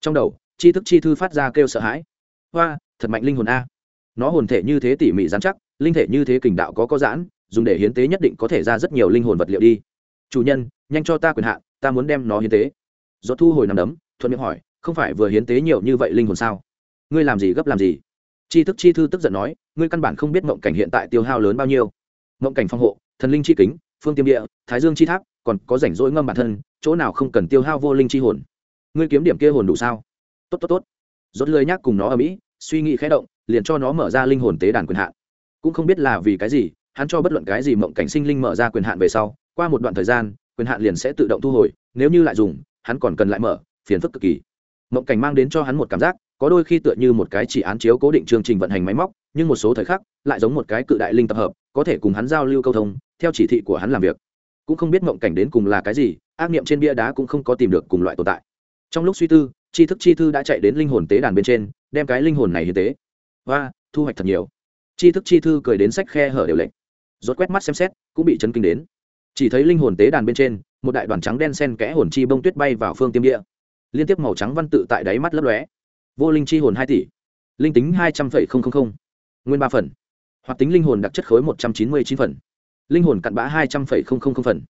Trong đầu, chi thức chi thư phát ra kêu sợ hãi. Hoa, thật mạnh linh hồn a. Nó hồn thể như thế tỉ mỉ dán chắc, linh thể như thế kình đạo có có giãn, dùng để hiến tế nhất định có thể ra rất nhiều linh hồn vật liệu đi chủ nhân, nhanh cho ta quyền hạn, ta muốn đem nó hiến tế. Do thu hồi nằm đấm, thuận miệng hỏi, không phải vừa hiến tế nhiều như vậy linh hồn sao? Ngươi làm gì gấp làm gì? Chi thức chi thư tức giận nói, ngươi căn bản không biết mộng cảnh hiện tại tiêu hao lớn bao nhiêu. Mộng cảnh phòng hộ, thần linh chi kính, phương tiêm địa, thái dương chi tháp, còn có rảnh rỗi ngâm bản thân, chỗ nào không cần tiêu hao vô linh chi hồn? Ngươi kiếm điểm kia hồn đủ sao? Tốt tốt tốt. Rốt lười nhác cùng nó ở mỹ, suy nghĩ khẽ động, liền cho nó mở ra linh hồn tế đàn quyền hạn. Cũng không biết là vì cái gì, hắn cho bất luận cái gì mộng cảnh sinh linh mở ra quyền hạn về sau qua một đoạn thời gian, quyền hạn liền sẽ tự động thu hồi, nếu như lại dùng, hắn còn cần lại mở, phiền phức cực kỳ. Mộng cảnh mang đến cho hắn một cảm giác, có đôi khi tựa như một cái chỉ án chiếu cố định chương trình vận hành máy móc, nhưng một số thời khắc, lại giống một cái cự đại linh tập hợp, có thể cùng hắn giao lưu câu thông, theo chỉ thị của hắn làm việc. Cũng không biết mộng cảnh đến cùng là cái gì, ác niệm trên bia đá cũng không có tìm được cùng loại tồn tại. Trong lúc suy tư, tri thức chi thư đã chạy đến linh hồn tế đàn bên trên, đem cái linh hồn này hiến tế. Và thu hoạch thật nhiều. Tri thức chi thư cười đến sách khe hở đều lệnh rốt quét mắt xem xét, cũng bị chấn kinh đến chỉ thấy linh hồn tế đàn bên trên, một đại đoàn trắng đen sen kẽ hồn chi bông tuyết bay vào phương tiêm địa. Liên tiếp màu trắng văn tự tại đáy mắt lấp lóe. Vô linh chi hồn hai tỷ. Linh tính hai trăm linh nguyên ba phần. Hoặc tính linh hồn đặc chất khối một trăm chín mươi chín phần. Linh hồn cặn bã hai trăm linh phần.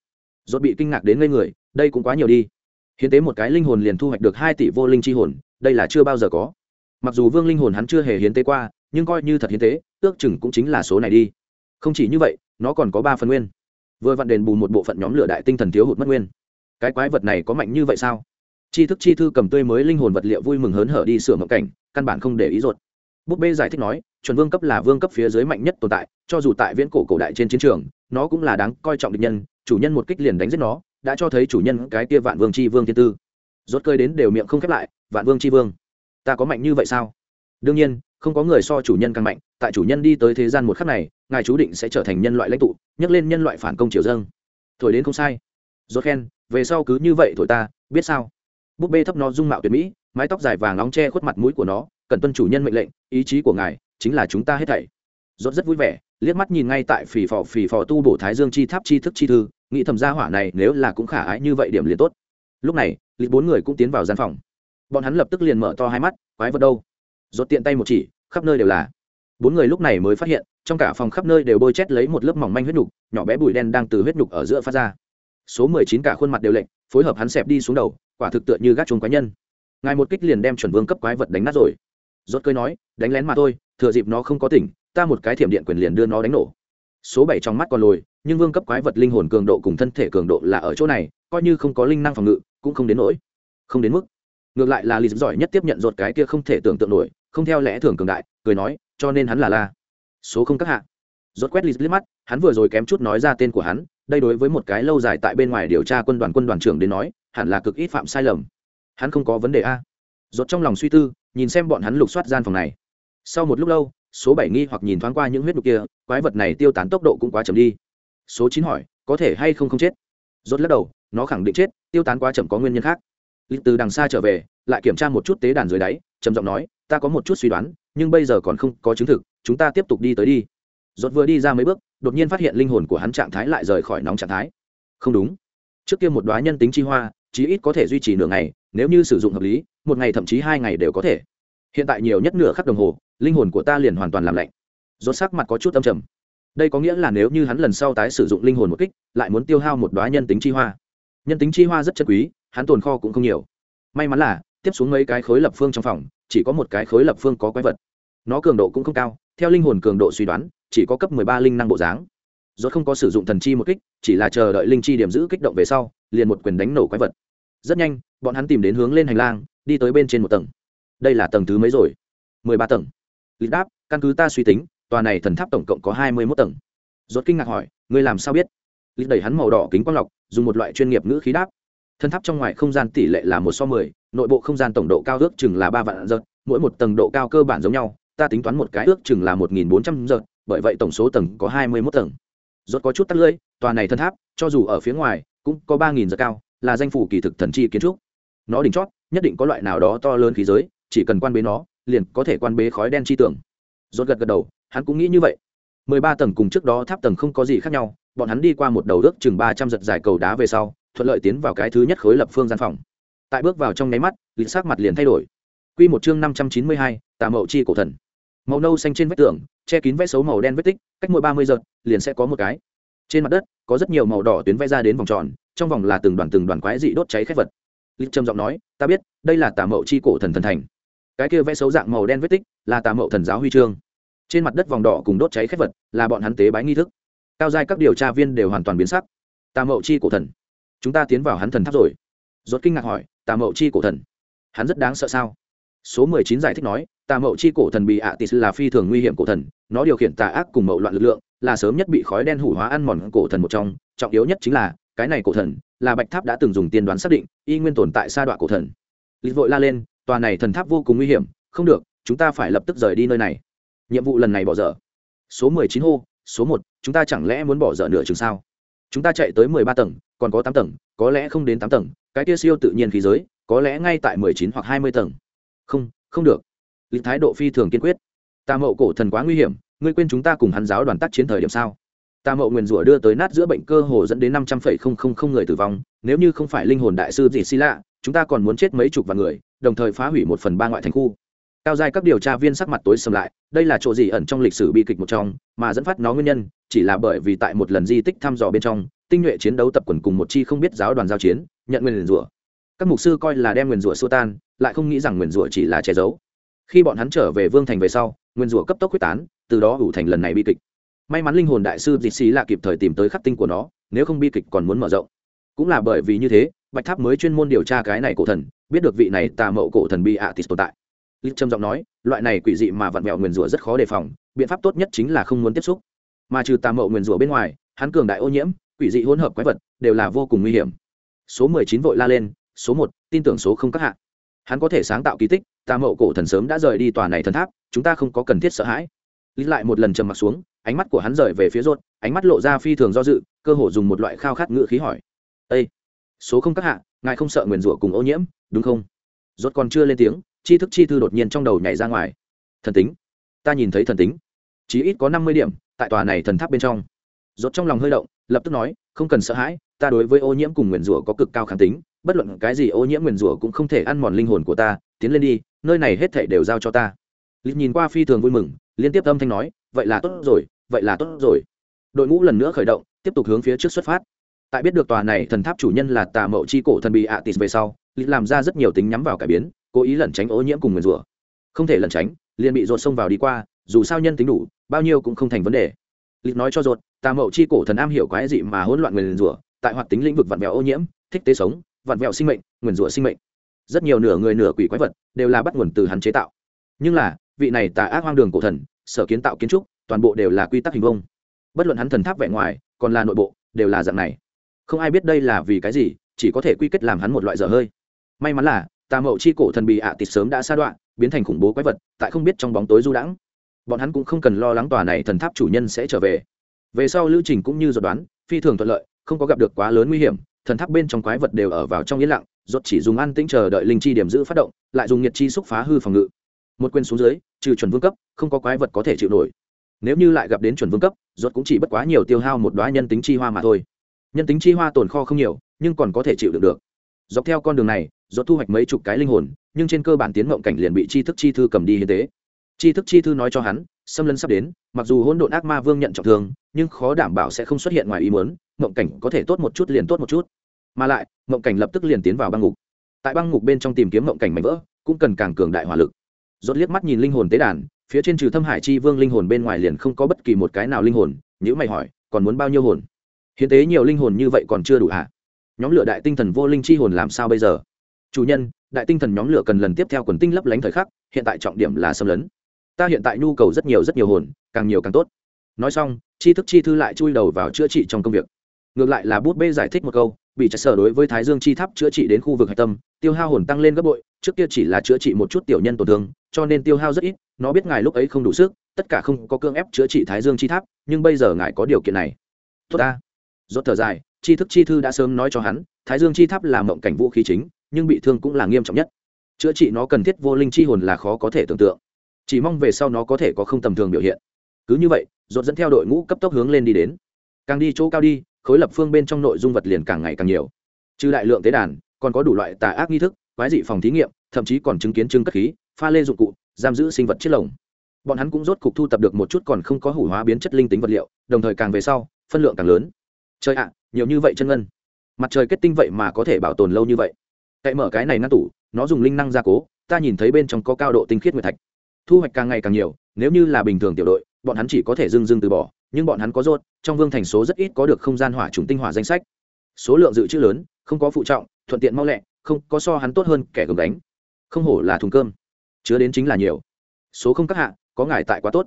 Rốt bị kinh ngạc đến ngây người, đây cũng quá nhiều đi. Hiến tế một cái linh hồn liền thu hoạch được hai tỷ vô linh chi hồn, đây là chưa bao giờ có. Mặc dù vương linh hồn hắn chưa hề hiến tế qua, nhưng coi như thật hiến tế, ước chừng cũng chính là số này đi. Không chỉ như vậy, nó còn có ba phần nguyên vừa vặn đền bù một bộ phận nhóm lửa đại tinh thần thiếu hụt mất nguyên. Cái quái vật này có mạnh như vậy sao? Chi thức chi thư cầm tươi mới linh hồn vật liệu vui mừng hớn hở đi sửa mộng cảnh, căn bản không để ý ruột. Búp bê giải thích nói, chuẩn vương cấp là vương cấp phía dưới mạnh nhất tồn tại, cho dù tại viễn cổ cổ đại trên chiến trường, nó cũng là đáng coi trọng địch nhân, chủ nhân một kích liền đánh giết nó, đã cho thấy chủ nhân cái kia vạn vương c h i vương thiên tư. Rốt cơi đến đều miệng không khép lại, vạn vương c h i vương, ta có mạnh như vậy sao? Đương nhiên không có người so chủ nhân càng mạnh, tại chủ nhân đi tới thế gian một khắc này, ngài chú định sẽ trở thành nhân loại lãnh tụ, nhắc lên nhân loại phản công triều dâng. Thổi đến không sai. Rốt khen, về sau cứ như vậy thổi ta, biết sao? Búp bê thấp nó dung mạo tuyệt mỹ, mái tóc dài vàng nóng che khuất mặt mũi của nó, cần tuân chủ nhân mệnh lệnh, ý chí của ngài chính là chúng ta hết thảy. Rốt rất vui vẻ, liếc mắt nhìn ngay tại phì phò phì phò tu bổ thái dương chi tháp chi thức chi thư, nghĩ thầm gia hỏa này nếu là cũng khả ái như vậy điểm liền tốt. Lúc này, lịch bốn người cũng tiến vào gian phòng. Bọn hắn lập tức liền mở to hai mắt, quái vật đâu? Rốt tiện tay một chỉ khắp nơi đều là. Bốn người lúc này mới phát hiện, trong cả phòng khắp nơi đều bôi chét lấy một lớp mỏng manh huyết nhục, nhỏ bé bụi đen đang từ huyết nhục ở giữa phát ra. Số mười chín cả khuôn mặt đều lệnh phối hợp hắn xẹp đi xuống đầu, quả thực tựa như gác chuông quái nhân. Ngài một kích liền đem chuẩn vương cấp quái vật đánh nát rồi. Rốt cơi nói, đánh lén mà thôi, thừa dịp nó không có tỉnh, ta một cái thiểm điện quyền liền đưa nó đánh nổ. Số bảy trong mắt còn lồi, nhưng vương cấp quái vật linh hồn cường độ cùng thân thể cường độ là ở chỗ này, coi như không có linh năng phòng ngự, cũng không đến nỗi. Không đến mức. Ngược lại là lì giỏi nhất tiếp nhận rột cái kia không thể tưởng tượng nổi không theo lẽ thường cường đại, cười nói, cho nên hắn là la. Số không các hạ. Rốt quét lý liếc mắt, hắn vừa rồi kém chút nói ra tên của hắn, đây đối với một cái lâu dài tại bên ngoài điều tra quân đoàn quân đoàn trưởng đến nói, hẳn là cực ít phạm sai lầm. Hắn không có vấn đề a. Rốt trong lòng suy tư, nhìn xem bọn hắn lục soát gian phòng này. Sau một lúc lâu, số bảy nghi hoặc nhìn thoáng qua những huyết đục kia, quái vật này tiêu tán tốc độ cũng quá chậm đi. Số chín hỏi, có thể hay không không chết? Rốt lắc đầu, nó khẳng định chết, tiêu tán quá chậm có nguyên nhân khác. Lịch từ đằng xa trở về lại kiểm tra một chút tế đàn dưới đáy, trầm giọng nói, ta có một chút suy đoán, nhưng bây giờ còn không có chứng thực, chúng ta tiếp tục đi tới đi. Rốt vừa đi ra mấy bước, đột nhiên phát hiện linh hồn của hắn trạng thái lại rời khỏi nóng trạng thái. Không đúng. Trước kia một đoá nhân tính chi hoa, chí ít có thể duy trì nửa ngày, nếu như sử dụng hợp lý, một ngày thậm chí hai ngày đều có thể. Hiện tại nhiều nhất nửa khắc đồng hồ, linh hồn của ta liền hoàn toàn làm lạnh. Rốt sắc mặt có chút âm trầm. Đây có nghĩa là nếu như hắn lần sau tái sử dụng linh hồn một kích, lại muốn tiêu hao một đoá nhân tính chi hoa. Nhân tính chi hoa rất chân quý, hắn tồn kho cũng không nhiều. May mắn là tiếp xuống mấy cái khối lập phương trong phòng, chỉ có một cái khối lập phương có quái vật. Nó cường độ cũng không cao, theo linh hồn cường độ suy đoán, chỉ có cấp mười ba linh năng bộ dáng. Rốt không có sử dụng thần chi một kích, chỉ là chờ đợi linh chi điểm giữ kích động về sau, liền một quyền đánh nổ quái vật. Rất nhanh, bọn hắn tìm đến hướng lên hành lang, đi tới bên trên một tầng. Đây là tầng thứ mấy rồi? mười ba tầng. Lịch đáp, căn cứ ta suy tính, tòa này thần tháp tổng cộng có hai mươi mốt tầng. Rốt kinh ngạc hỏi, ngươi làm sao biết? Lịch đẩy hắn màu đỏ kính quang lọc, dùng một loại chuyên nghiệp ngữ khí đáp. Thần tháp trong ngoài không gian tỷ lệ là một so mười nội bộ không gian tổng độ cao ước chừng là ba vạn giật mỗi một tầng độ cao cơ bản giống nhau, ta tính toán một cái ước chừng là một nghìn bốn trăm giật bởi vậy tổng số tầng có hai mươi mốt tầng. Rốt có chút tắt lưỡi, tòa này thân tháp, cho dù ở phía ngoài, cũng có ba nghìn giật cao, là danh phủ kỳ thực thần chi kiến trúc. Nó đỉnh chót, nhất định có loại nào đó to lớn khí giới, chỉ cần quan bế nó, liền có thể quan bế khói đen chi tưởng. Rốt gật gật đầu, hắn cũng nghĩ như vậy. mười ba tầng cùng trước đó tháp tầng không có gì khác nhau, bọn hắn đi qua một đầu ước chừng ba trăm giật dài cầu đá về sau, thuận lợi tiến vào cái thứ nhất khối lập phương gian phòng tại bước vào trong nháy mắt, lịch sắc mặt liền thay đổi. Quy một chương năm trăm chín mươi hai, tà mậu chi cổ thần. Màu nâu xanh trên vách tường, che kín vẽ xấu màu đen vết tích, cách mỗi ba mươi giật, liền sẽ có một cái. Trên mặt đất, có rất nhiều màu đỏ tuyến vẽ ra đến vòng tròn, trong vòng là từng đoàn từng đoàn quái dị đốt cháy khét vật. Lịch trầm giọng nói, ta biết, đây là tà mậu chi cổ thần thần thành. Cái kia vẽ xấu dạng màu đen vết tích, là tà mậu thần giáo huy chương. Trên mặt đất vòng đỏ cùng đốt cháy khét vật, là bọn hắn tế bái nghi thức. Cao giai các điều tra viên đều hoàn toàn biến sắc. Tà mậu chi cổ thần. Chúng ta tiến vào hắn thần tháp rồi. Rốt kinh ngạc hỏi tà mậu chi cổ thần. Hắn rất đáng sợ sao? Số mười chín giải thích nói, tà mậu chi cổ thần bị ạ tis là phi thường nguy hiểm cổ thần, nó điều khiển tà ác cùng mậu loạn lực lượng, là sớm nhất bị khói đen hủ hóa ăn mòn cổ thần một trong, trọng yếu nhất chính là, cái này cổ thần, là bạch tháp đã từng dùng tiên đoán xác định, y nguyên tồn tại sa đoạn cổ thần. Lịch vội la lên, tòa này thần tháp vô cùng nguy hiểm, không được, chúng ta phải lập tức rời đi nơi này. Nhiệm vụ lần này bỏ dở. Số mười chín hô, số một, chúng ta chẳng lẽ muốn bỏ dở nửa chừng sao? Chúng ta chạy tới mười ba tầng còn có tám tầng, có lẽ không đến tám tầng, cái kia siêu tự nhiên khí giới, có lẽ ngay tại mười chín hoặc hai mươi tầng. Không không được. Lý thái độ phi thường kiên quyết. Tà mậu cổ thần quá nguy hiểm, ngươi quên chúng ta cùng hắn giáo đoàn tác chiến thời điểm sao? Tà mậu nguyền rủa đưa tới nát giữa bệnh cơ hồ dẫn đến năm trăm phẩy không không không người tử vong, nếu như không phải linh hồn đại sư gì xì lạ, chúng ta còn muốn chết mấy chục vạn người, đồng thời phá hủy một phần ba ngoại thành khu. Cao giai các điều tra viên sắc mặt tối sầm lại, đây là chỗ gì ẩn trong lịch sử bi kịch một trong, mà dẫn phát nó nguyên nhân, chỉ là bởi vì tại một lần di tích thăm dò bên trong tinh nhuệ chiến đấu tập quần cùng một chi không biết giáo đoàn giao chiến, nhận nguyền rủa. Các mục sư coi là đem nguyền rủa xua tan, lại không nghĩ rằng nguyền rủa chỉ là che giấu. Khi bọn hắn trở về vương thành về sau nguyền rủa cấp tốc quyết tán, từ đó ủ thành lần này bi kịch. May mắn linh hồn đại sư dịch xí là kịp thời tìm tới khắc tinh của nó, nếu không bi kịch còn muốn mở rộng. Cũng là bởi vì như thế, bạch tháp mới chuyên môn điều tra cái này cổ thần, biết được vị này tà mậu cổ thần bị ạ tis tồn tại. Lịch trầm giọng nói, loại này quỷ dị mà vặn vẹo nguyền rủa rất khó đề phòng, biện pháp tốt nhất chính là không muốn tiếp xúc. Mà trừ tà mậu nguyền rủa bên ngoài, hắn cường đại ô nhiễm quỷ dị hỗn hợp quái vật đều là vô cùng nguy hiểm. Số mười chín vội la lên, số một, tin tưởng số không các hạ. Hắn có thể sáng tạo kỳ tích, tà mậu cổ thần sớm đã rời đi tòa này thần tháp, chúng ta không có cần thiết sợ hãi. Lý lại một lần trầm mặc xuống, ánh mắt của hắn rời về phía rốt, ánh mắt lộ ra phi thường do dự, cơ hồ dùng một loại khao khát ngự khí hỏi. Â số không các hạ, ngài không sợ nguyền rủa cùng ô nhiễm, đúng không? Rốt còn chưa lên tiếng chi thức chi thư đột nhiên trong đầu nhảy ra ngoài. Thần tính, ta nhìn thấy thần tính. Chí ít có năm mươi điểm, tại tòa này thần tháp bên trong. Rốt trong lòng hơi động lập tức nói, không cần sợ hãi, ta đối với ô nhiễm cùng nguyền rủa có cực cao kháng tính, bất luận cái gì ô nhiễm nguyền rủa cũng không thể ăn mòn linh hồn của ta, tiến lên đi, nơi này hết thể đều giao cho ta. Lịch nhìn qua phi thường vui mừng, liên tiếp âm thanh nói, vậy là tốt rồi, vậy là tốt rồi. Đội ngũ lần nữa khởi động, tiếp tục hướng phía trước xuất phát. Tại biết được tòa này thần tháp chủ nhân là tà mậu chi cổ thần bị ạ tịt về sau lịch làm ra rất nhiều tính nhắm vào cải biến, cố ý lẩn tránh ô nhiễm cùng nguyền rủa. Không thể lẩn tránh, liền bị rột xông vào đi qua, dù sao nhân tính đủ, bao nhiêu cũng không thành vấn đề lịch nói cho rột, tà mậu chi cổ thần am hiểu quái dị mà hỗn loạn nguyền rủa, tại hoạt tính lĩnh vực vặn vẹo ô nhiễm, thích tế sống, vặn vẹo sinh mệnh nguyền rủa sinh mệnh. Rất nhiều nửa người nửa quỷ quái vật đều là bắt nguồn từ hắn chế tạo. Nhưng là, vị này tà ác hoang đường cổ thần, sở kiến tạo kiến trúc, toàn bộ đều là quy tắc hình vông bất luận hắn thần tháp vẻ ngoài, còn là nội bộ, đều là dạng này. Không ai biết đây là vì cái gì, chỉ có thể quy kết làm hắn một loại dở hơi. May mắn là, tà mậu chi cổ thần bị ạ tịt sớm đã sa đoạn, biến thành khủng bố quái vật, tại không biết trong bóng tối du đãng bọn hắn cũng không cần lo lắng tòa này thần tháp chủ nhân sẽ trở về. Về sau lưu trình cũng như dự đoán, phi thường thuận lợi, không có gặp được quá lớn nguy hiểm, thần tháp bên trong quái vật đều ở vào trong yên lặng, rốt chỉ dùng an tĩnh chờ đợi linh chi điểm giữ phát động, lại dùng nhiệt chi xúc phá hư phòng ngự. Một quên xuống dưới, trừ chuẩn vương cấp, không có quái vật có thể chịu nổi. Nếu như lại gặp đến chuẩn vương cấp, rốt cũng chỉ bất quá nhiều tiêu hao một đóa nhân tính chi hoa mà thôi. Nhân tính chi hoa tồn kho không nhiều, nhưng còn có thể chịu được được. Dọc theo con đường này, rốt thu hoạch mấy chục cái linh hồn, nhưng trên cơ bản tiến mộng cảnh liền bị chi thức chi thư cầm đi hiến tế chi thức chi thư nói cho hắn, xâm lấn sắp đến, mặc dù hỗn độn ác ma vương nhận trọng thương, nhưng khó đảm bảo sẽ không xuất hiện ngoài ý muốn, mộng cảnh có thể tốt một chút liền tốt một chút. Mà lại, mộng cảnh lập tức liền tiến vào băng ngục. Tại băng ngục bên trong tìm kiếm mộng cảnh mảnh vỡ, cũng cần càng cường đại hỏa lực. Rốt liếc mắt nhìn linh hồn tế đàn, phía trên trừ thâm hải chi vương linh hồn bên ngoài liền không có bất kỳ một cái nào linh hồn nếu mày hỏi, còn muốn bao nhiêu hồn? Hiến tế nhiều linh hồn như vậy còn chưa đủ hả? Nhóm lửa đại tinh thần vô linh chi hồn làm sao bây giờ? Chủ nhân, đại tinh thần nhóm lửa cần lần tiếp theo quần tinh lấp lánh thời khắc, hiện tại trọng điểm là xâm lấn ta hiện tại nhu cầu rất nhiều rất nhiều hồn, càng nhiều càng tốt. Nói xong, chi thức chi thư lại chui đầu vào chữa trị trong công việc. Ngược lại là bút bê giải thích một câu, bị trả sở đối với thái dương chi tháp chữa trị đến khu vực hạch tâm, tiêu hao hồn tăng lên gấp bội, trước kia chỉ là chữa trị một chút tiểu nhân tổn thương, cho nên tiêu hao rất ít, nó biết ngài lúc ấy không đủ sức, tất cả không có cương ép chữa trị thái dương chi tháp, nhưng bây giờ ngài có điều kiện này. Tốt ta. Rốt thở dài, chi thức chi thư đã sớm nói cho hắn, thái dương chi tháp là mộng cảnh vũ khí chính, nhưng bị thương cũng là nghiêm trọng nhất. Chữa trị nó cần thiết vô linh chi hồn là khó có thể tưởng tượng chỉ mong về sau nó có thể có không tầm thường biểu hiện. Cứ như vậy, rốt dẫn theo đội ngũ cấp tốc hướng lên đi đến. Càng đi chỗ cao đi, khối lập phương bên trong nội dung vật liền càng ngày càng nhiều. Trừ đại lượng tế đàn, còn có đủ loại tà ác nghi thức, quái dị phòng thí nghiệm, thậm chí còn chứng kiến trưng cất khí, pha lê dụng cụ, giam giữ sinh vật chết lồng. Bọn hắn cũng rốt cục thu tập được một chút còn không có hủ hóa biến chất linh tính vật liệu, đồng thời càng về sau, phân lượng càng lớn. Trời ạ, nhiều như vậy chân ngân. Mặt trời kết tinh vậy mà có thể bảo tồn lâu như vậy. Cậy mở cái này ngăn tủ, nó dùng linh năng gia cố, ta nhìn thấy bên trong có cao độ tinh khiết nguyệt thạch thu hoạch càng ngày càng nhiều, nếu như là bình thường tiểu đội, bọn hắn chỉ có thể dưng dưng từ bỏ, nhưng bọn hắn có rốt, trong vương thành số rất ít có được không gian hỏa trùng tinh hỏa danh sách. Số lượng dự trữ lớn, không có phụ trọng, thuận tiện mau lẹ, không có so hắn tốt hơn kẻ gồng đánh không hổ là thùng cơm, chứa đến chính là nhiều. Số không các hạ, có ngài tại quá tốt.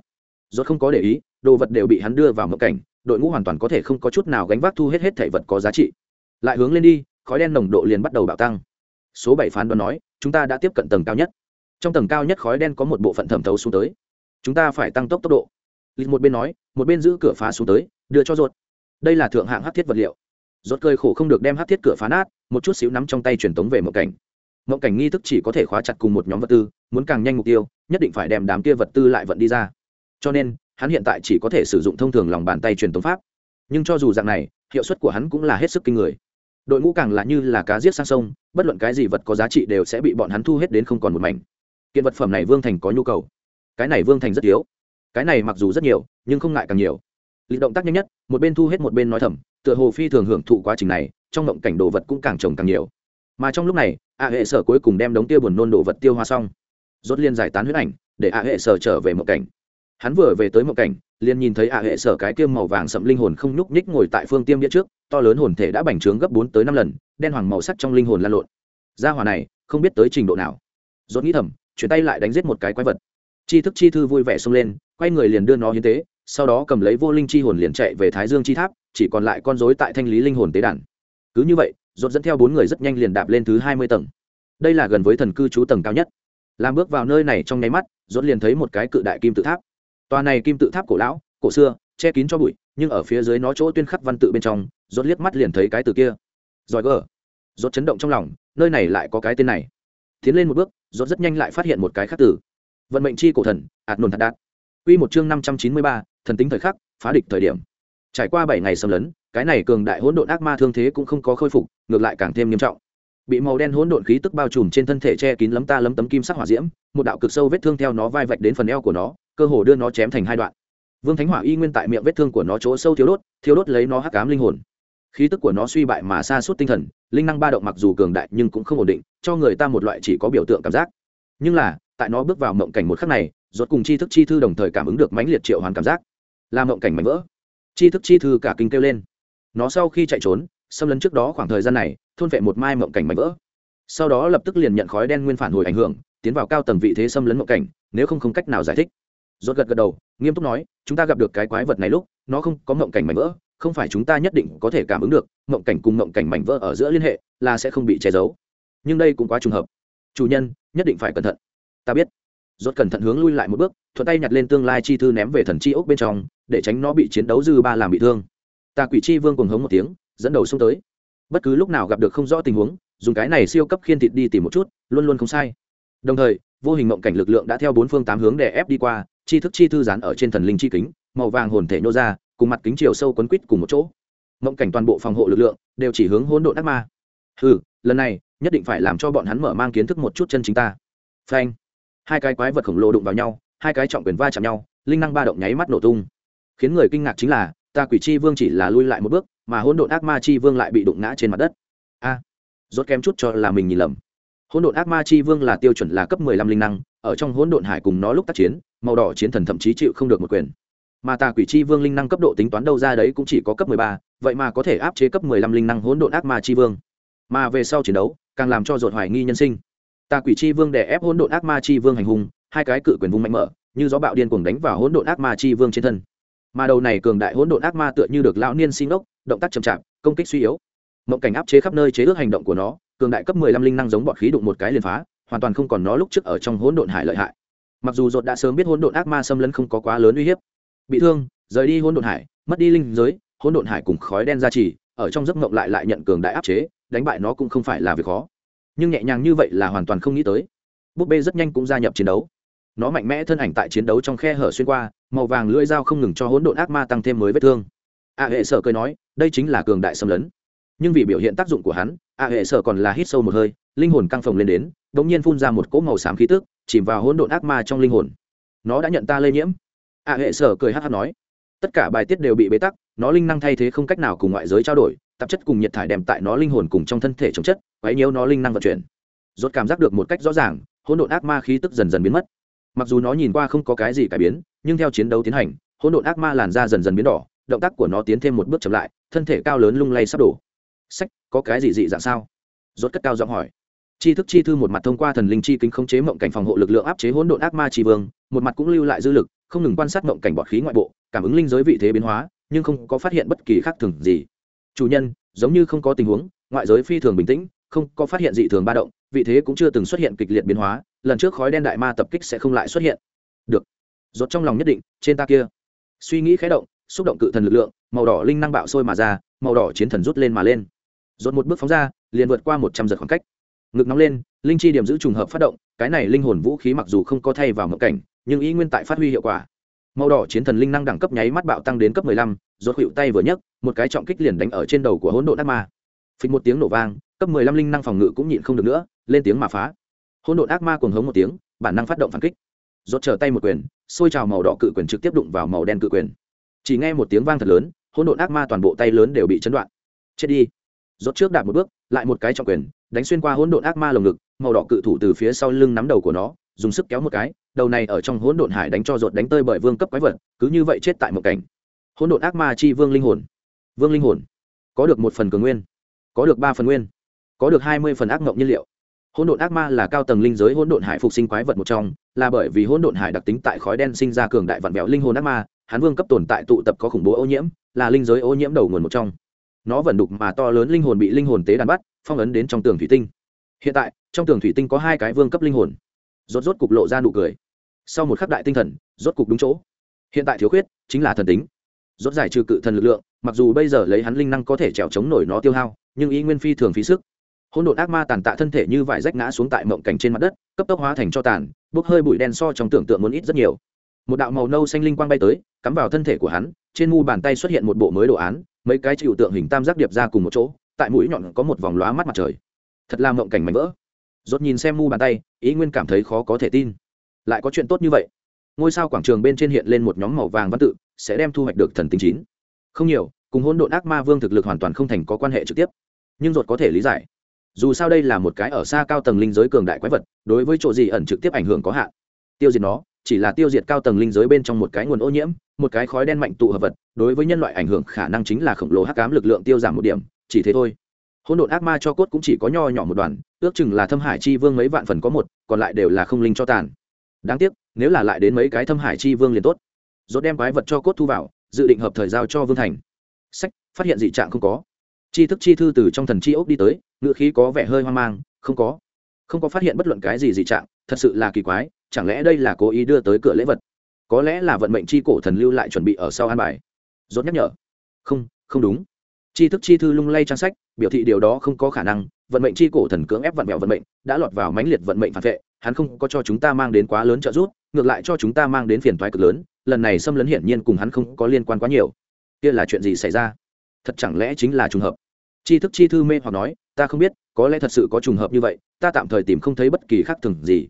Rốt không có để ý, đồ vật đều bị hắn đưa vào mộng cảnh, đội ngũ hoàn toàn có thể không có chút nào gánh vác thu hết hết thể vật có giá trị. Lại hướng lên đi, khói đen nồng độ liền bắt đầu bạo tăng. Số bảy phán đoán nói, chúng ta đã tiếp cận tầng cao nhất trong tầng cao nhất khói đen có một bộ phận thẩm thấu xuống tới. Chúng ta phải tăng tốc tốc độ. Lịch một bên nói, một bên giữ cửa phá xuống tới, đưa cho ruột. Đây là thượng hạng hát thiết vật liệu. Ruột cơi khổ không được đem hát thiết cửa phá nát, một chút xíu nắm trong tay truyền tống về mộng cảnh. Mộng cảnh nghi thức chỉ có thể khóa chặt cùng một nhóm vật tư, muốn càng nhanh mục tiêu, nhất định phải đem đám kia vật tư lại vận đi ra. Cho nên, hắn hiện tại chỉ có thể sử dụng thông thường lòng bàn tay truyền tống pháp. Nhưng cho dù dạng này, hiệu suất của hắn cũng là hết sức kinh người. Đội ngũ càng là như là cá giết sang sông, bất luận cái gì vật có giá trị đều sẽ bị bọn hắn thu hết đến không còn một mảnh kiện vật phẩm này vương thành có nhu cầu. Cái này vương thành rất yếu. Cái này mặc dù rất nhiều, nhưng không ngại càng nhiều. Lịch động tác nhanh nhất, một bên thu hết một bên nói thầm, tựa hồ phi thường hưởng thụ quá trình này, trong mộng cảnh đồ vật cũng càng trồng càng nhiều. Mà trong lúc này, a hệ sở cuối cùng đem đống tiêu buồn nôn đồ vật tiêu hoa xong. Rốt liên giải tán huyết ảnh, để a hệ sở trở về mộng cảnh. Hắn vừa về tới mộng cảnh, liền nhìn thấy a hệ sở cái kiêm màu vàng sậm linh hồn không nhúc nhích ngồi tại phương tiêm đĩa trước, to lớn hồn thể đã bành trướng gấp bốn tới năm lần, đen hoàng màu sắc trong linh hồn lan lộn. Gia hỏa này, không biết tới trình độ nào. Rốt nghĩ thầm chuyển tay lại đánh giết một cái quái vật. Chi thức chi thư vui vẻ xông lên, quay người liền đưa nó hiến tế, sau đó cầm lấy vô linh chi hồn liền chạy về thái dương chi tháp, chỉ còn lại con rối tại thanh lý linh hồn tế đàn. Cứ như vậy dột dẫn theo bốn người rất nhanh liền đạp lên thứ hai mươi tầng. Đây là gần với thần cư trú tầng cao nhất. Làm bước vào nơi này trong nháy mắt dột liền thấy một cái cự đại kim tự tháp. Tòa này kim tự tháp cổ lão, cổ xưa, che kín cho bụi, nhưng ở phía dưới nó chỗ tuyên khắc văn tự bên trong dột liếc mắt liền thấy cái từ kia. Giỏi gờ. Dột chấn động trong lòng, nơi này lại có cái tên này tiến lên một bước dốt rất nhanh lại phát hiện một cái khác tử. vận mệnh chi cổ thần ạt nồn thật đạt. Quy một chương năm trăm chín mươi ba, thần tính thời khắc, phá địch thời điểm. Trải qua bảy ngày xâm lấn, cái này cường đại hỗn độn ác ma thương thế cũng không có khôi phục, ngược lại càng thêm nghiêm trọng. Bị màu đen hỗn độn khí tức bao trùm trên thân thể che kín lấm ta lấm tấm kim sắc hỏa diễm, một đạo cực sâu vết thương theo nó vai vạch đến phần eo của nó, cơ hồ đưa nó chém thành hai đoạn. Vương thánh hỏa y nguyên tại miệng vết thương của nó chỗ sâu thiếu đốt thiếu đốt lấy nó hắc cám linh hồn khí tức của nó suy bại mà xa suốt tinh thần, linh năng ba động mặc dù cường đại nhưng cũng không ổn định, cho người ta một loại chỉ có biểu tượng cảm giác. Nhưng là, tại nó bước vào mộng cảnh một khắc này, rốt cùng chi thức chi thư đồng thời cảm ứng được mãnh liệt triệu hoàn cảm giác. Là mộng cảnh mảnh vỡ. Chi thức chi thư cả kinh kêu lên. Nó sau khi chạy trốn, xâm lấn trước đó khoảng thời gian này, thôn vệ một mai mộng cảnh mảnh vỡ. Sau đó lập tức liền nhận khói đen nguyên phản hồi ảnh hưởng, tiến vào cao tầng vị thế xâm lấn mộng cảnh, nếu không không cách nào giải thích. Rốt gật gật đầu, nghiêm túc nói, chúng ta gặp được cái quái vật này lúc, nó không có mộng cảnh mảnh vỡ không phải chúng ta nhất định có thể cảm ứng được, mộng cảnh cùng mộng cảnh mảnh vỡ ở giữa liên hệ, là sẽ không bị che giấu. Nhưng đây cũng quá trùng hợp. Chủ nhân, nhất định phải cẩn thận. Ta biết. Rốt cẩn thận hướng lui lại một bước, thuận tay nhặt lên tương lai chi thư ném về thần chi ốc bên trong, để tránh nó bị chiến đấu dư ba làm bị thương. Ta quỷ chi vương cùng hống một tiếng, dẫn đầu xuống tới. Bất cứ lúc nào gặp được không rõ tình huống, dùng cái này siêu cấp khiên thịt đi tìm một chút, luôn luôn không sai. Đồng thời, vô hình mộng cảnh lực lượng đã theo bốn phương tám hướng để ép đi qua, chi thức chi thư dán ở trên thần linh chi kính, màu vàng hồn thể nhô ra cùng mặt kính chiều sâu quấn quít cùng một chỗ. Mộng cảnh toàn bộ phòng hộ lực lượng đều chỉ hướng hỗn độn ác ma. Ừ lần này, nhất định phải làm cho bọn hắn mở mang kiến thức một chút chân chính ta. Phanh. Hai cái quái vật khổng lồ đụng vào nhau, hai cái trọng quyền va chạm nhau, linh năng ba động nháy mắt nổ tung. Khiến người kinh ngạc chính là, ta quỷ chi vương chỉ là lui lại một bước, mà hỗn độn ác ma chi vương lại bị đụng ngã trên mặt đất. A. Rốt kém chút cho là mình nhìn lầm. Hỗn độn ác ma chi vương là tiêu chuẩn là cấp mười lăm linh năng, ở trong hỗn độn hải cùng nó lúc tác chiến, màu đỏ chiến thần thậm chí chịu không được một quyền mà tà quỷ chi vương linh năng cấp độ tính toán đâu ra đấy cũng chỉ có cấp mười ba, vậy mà có thể áp chế cấp mười lăm linh năng hỗn độn ác ma chi vương. Mà về sau chiến đấu, càng làm cho dột hoài nghi nhân sinh. Tà quỷ chi vương đè ép hỗn độn ác ma chi vương hành hung, hai cái cự quyền vung mạnh mở, như gió bạo điên cuồng đánh vào hỗn độn ác ma chi vương trên thân. Mà đầu này cường đại hỗn độn ác ma tựa như được lão niên sinh ốc, động tác chậm chạp, công kích suy yếu. Mộng cảnh áp chế khắp nơi chế ước hành động của nó, cường đại cấp mười lăm linh năng giống bọt khí đụng một cái liền phá, hoàn toàn không còn nó lúc trước ở trong hỗn độn hải lợi hại. Mặc dù dột đã sớm biết hỗn độn ác ma xâm lấn không có quá lớn uy hiếp bị thương, rời đi hỗn độn hải, mất đi linh giới, hỗn độn hải cùng khói đen ra trì, ở trong giấc mộng lại lại nhận cường đại áp chế, đánh bại nó cũng không phải là việc khó. Nhưng nhẹ nhàng như vậy là hoàn toàn không nghĩ tới. Búp bê rất nhanh cũng gia nhập chiến đấu. Nó mạnh mẽ thân ảnh tại chiến đấu trong khe hở xuyên qua, màu vàng lưỡi dao không ngừng cho hỗn độn ác ma tăng thêm mới vết thương. A hệ sở cười nói, đây chính là cường đại xâm lấn. Nhưng vì biểu hiện tác dụng của hắn, a hệ sở còn là hít sâu một hơi, linh hồn căng phồng lên đến đ ỗ n g nhiên phun ra một cỗ màu xám khí tức, chìm vào hỗn độn ác ma trong linh hồn. Nó đã nhận ta lây nhiễm a hệ sở cười hát hát nói, tất cả bài tiết đều bị bế tắc, nó linh năng thay thế không cách nào cùng ngoại giới trao đổi, tạp chất cùng nhiệt thải đem tại nó linh hồn cùng trong thân thể chống chất, quấy nhiễu nó linh năng vận chuyển. Rốt cảm giác được một cách rõ ràng, hỗn độn ác ma khí tức dần dần biến mất. Mặc dù nó nhìn qua không có cái gì cải biến, nhưng theo chiến đấu tiến hành, hỗn độn ác ma làn da dần dần biến đỏ, động tác của nó tiến thêm một bước chậm lại, thân thể cao lớn lung lay sắp đổ. Sách, có cái gì dị dạng sao? Rốt cất cao giọng hỏi. Chi thức chi thư một mặt thông qua thần linh chi kính khống chế mộng cảnh phòng hộ lực lượng áp chế hỗn độn ác ma chi vương, một mặt cũng lưu lại dư lực không ngừng quan sát mộng cảnh bọt khí ngoại bộ, cảm ứng linh giới vị thế biến hóa, nhưng không có phát hiện bất kỳ khác thường gì. Chủ nhân, giống như không có tình huống, ngoại giới phi thường bình tĩnh, không có phát hiện dị thường ba động, vị thế cũng chưa từng xuất hiện kịch liệt biến hóa, lần trước khói đen đại ma tập kích sẽ không lại xuất hiện. Được. Rốt trong lòng nhất định, trên ta kia. Suy nghĩ khẽ động, xúc động cự thần lực lượng, màu đỏ linh năng bạo sôi mà ra, màu đỏ chiến thần rút lên mà lên. Rốt một bước phóng ra, liền vượt qua một trăm giật khoảng cách. Ngực nóng lên, linh chi điểm giữ trùng hợp phát động, cái này linh hồn vũ khí mặc dù không có thay vào mộng cảnh nhưng ý nguyên tại phát huy hiệu quả. Màu đỏ chiến thần linh năng đẳng cấp nháy mắt bạo tăng đến cấp mười lăm, rốt hữu tay vừa nhấc, một cái trọng kích liền đánh ở trên đầu của hỗn độn ác ma. Phịch một tiếng nổ vang, cấp mười lăm linh năng phòng ngự cũng nhịn không được nữa, lên tiếng mà phá. Hỗn độn ác ma cuồng hống một tiếng, bản năng phát động phản kích. Rốt trở tay một quyền, xôi trào màu đỏ cự quyền trực tiếp đụng vào màu đen cự quyền. Chỉ nghe một tiếng vang thật lớn, hỗn độn ác ma toàn bộ tay lớn đều bị chấn đoạn. Chết đi. Rốt trước đạp một bước, lại một cái trọng quyền, đánh xuyên qua hỗn độn ác ma lồng ngực, màu đỏ cự thủ từ phía sau lưng nắm đầu của nó dùng sức kéo một cái, đầu này ở trong hỗn độn hải đánh cho rột đánh tơi bởi vương cấp quái vật, cứ như vậy chết tại một cảnh. Hỗn độn ác ma chi vương linh hồn. Vương linh hồn. Có được một phần cường nguyên, có được ba phần nguyên, có được hai mươi phần ác ngộng nhiên liệu. Hỗn độn ác ma là cao tầng linh giới hỗn độn hải phục sinh quái vật một trong, là bởi vì hỗn độn hải đặc tính tại khói đen sinh ra cường đại vạn vẹo linh hồn ác ma hán vương cấp tồn tại tụ tập có khủng bố ô nhiễm, là linh giới ô nhiễm đầu nguồn một trong. Nó vận đục mà to lớn linh hồn bị linh hồn tế đàn bắt, phong ấn đến trong tường thủy tinh. Hiện tại, trong tường thủy tinh có hai cái vương cấp linh hồn rốt rốt cục lộ ra nụ cười. Sau một khắc đại tinh thần, rốt cục đúng chỗ. Hiện tại thiếu khuyết, chính là thần tính. Rốt giải trừ cự thần lực lượng, mặc dù bây giờ lấy hắn linh năng có thể trèo chống nổi nó tiêu hao, nhưng ý nguyên phi thường phí sức. Hỗn độn ác ma tàn tạ thân thể như vải rách ngã xuống tại mộng cảnh trên mặt đất, cấp tốc hóa thành cho tàn, bốc hơi bụi đen so trong tưởng tượng muốn ít rất nhiều. Một đạo màu nâu xanh linh quang bay tới, cắm vào thân thể của hắn, trên mu bàn tay xuất hiện một bộ mới đồ án, mấy cái chịu tượng hình tam giác điệp ra cùng một chỗ, tại mũi nhọn có một vòng lóa mắt mặt trời. Thật là mộng cảnh mảnh vỡ rốt nhìn xem mu bàn tay, ý nguyên cảm thấy khó có thể tin. Lại có chuyện tốt như vậy. Ngôi sao quảng trường bên trên hiện lên một nhóm màu vàng văn tự, sẽ đem thu hoạch được thần tính chín. Không nhiều, cùng hỗn độn ác ma vương thực lực hoàn toàn không thành có quan hệ trực tiếp. Nhưng rốt có thể lý giải. Dù sao đây là một cái ở xa cao tầng linh giới cường đại quái vật, đối với chỗ gì ẩn trực tiếp ảnh hưởng có hạn. Tiêu diệt nó, chỉ là tiêu diệt cao tầng linh giới bên trong một cái nguồn ô nhiễm, một cái khói đen mạnh tụ hợp vật, đối với nhân loại ảnh hưởng khả năng chính là khổng lồ hắc ám lực lượng tiêu giảm một điểm, chỉ thế thôi hỗn độn ác ma cho cốt cũng chỉ có nho nhỏ một đoàn, ước chừng là thâm hải chi vương mấy vạn phần có một, còn lại đều là không linh cho tàn. Đáng tiếc, nếu là lại đến mấy cái thâm hải chi vương liền tốt. Dốt đem quái vật cho cốt thu vào, dự định hợp thời giao cho vương thành. Sách, phát hiện dị trạng không có. Chi thức chi thư từ trong thần chi ốc đi tới ngựa khí có vẻ hơi hoang mang, không có. Không có phát hiện bất luận cái gì dị trạng, thật sự là kỳ quái, chẳng lẽ đây là cố ý đưa tới cửa lễ vật? Có lẽ là vận mệnh chi cổ thần lưu lại chuẩn bị ở sau an bài. Dốt nhắc nhở. Không không đúng. Tri thức chi thư lung lay trang sách, biểu thị điều đó không có khả năng, vận mệnh chi cổ thần cưỡng ép vận mẹo vận mệnh, đã lọt vào mãnh liệt vận mệnh phản vệ, hắn không có cho chúng ta mang đến quá lớn trợ giúp, ngược lại cho chúng ta mang đến phiền toái cực lớn, lần này xâm lấn hiển nhiên cùng hắn không có liên quan quá nhiều. Kia là chuyện gì xảy ra? Thật chẳng lẽ chính là trùng hợp? Tri thức chi thư mê hoặc nói, ta không biết, có lẽ thật sự có trùng hợp như vậy, ta tạm thời tìm không thấy bất kỳ khác thường gì.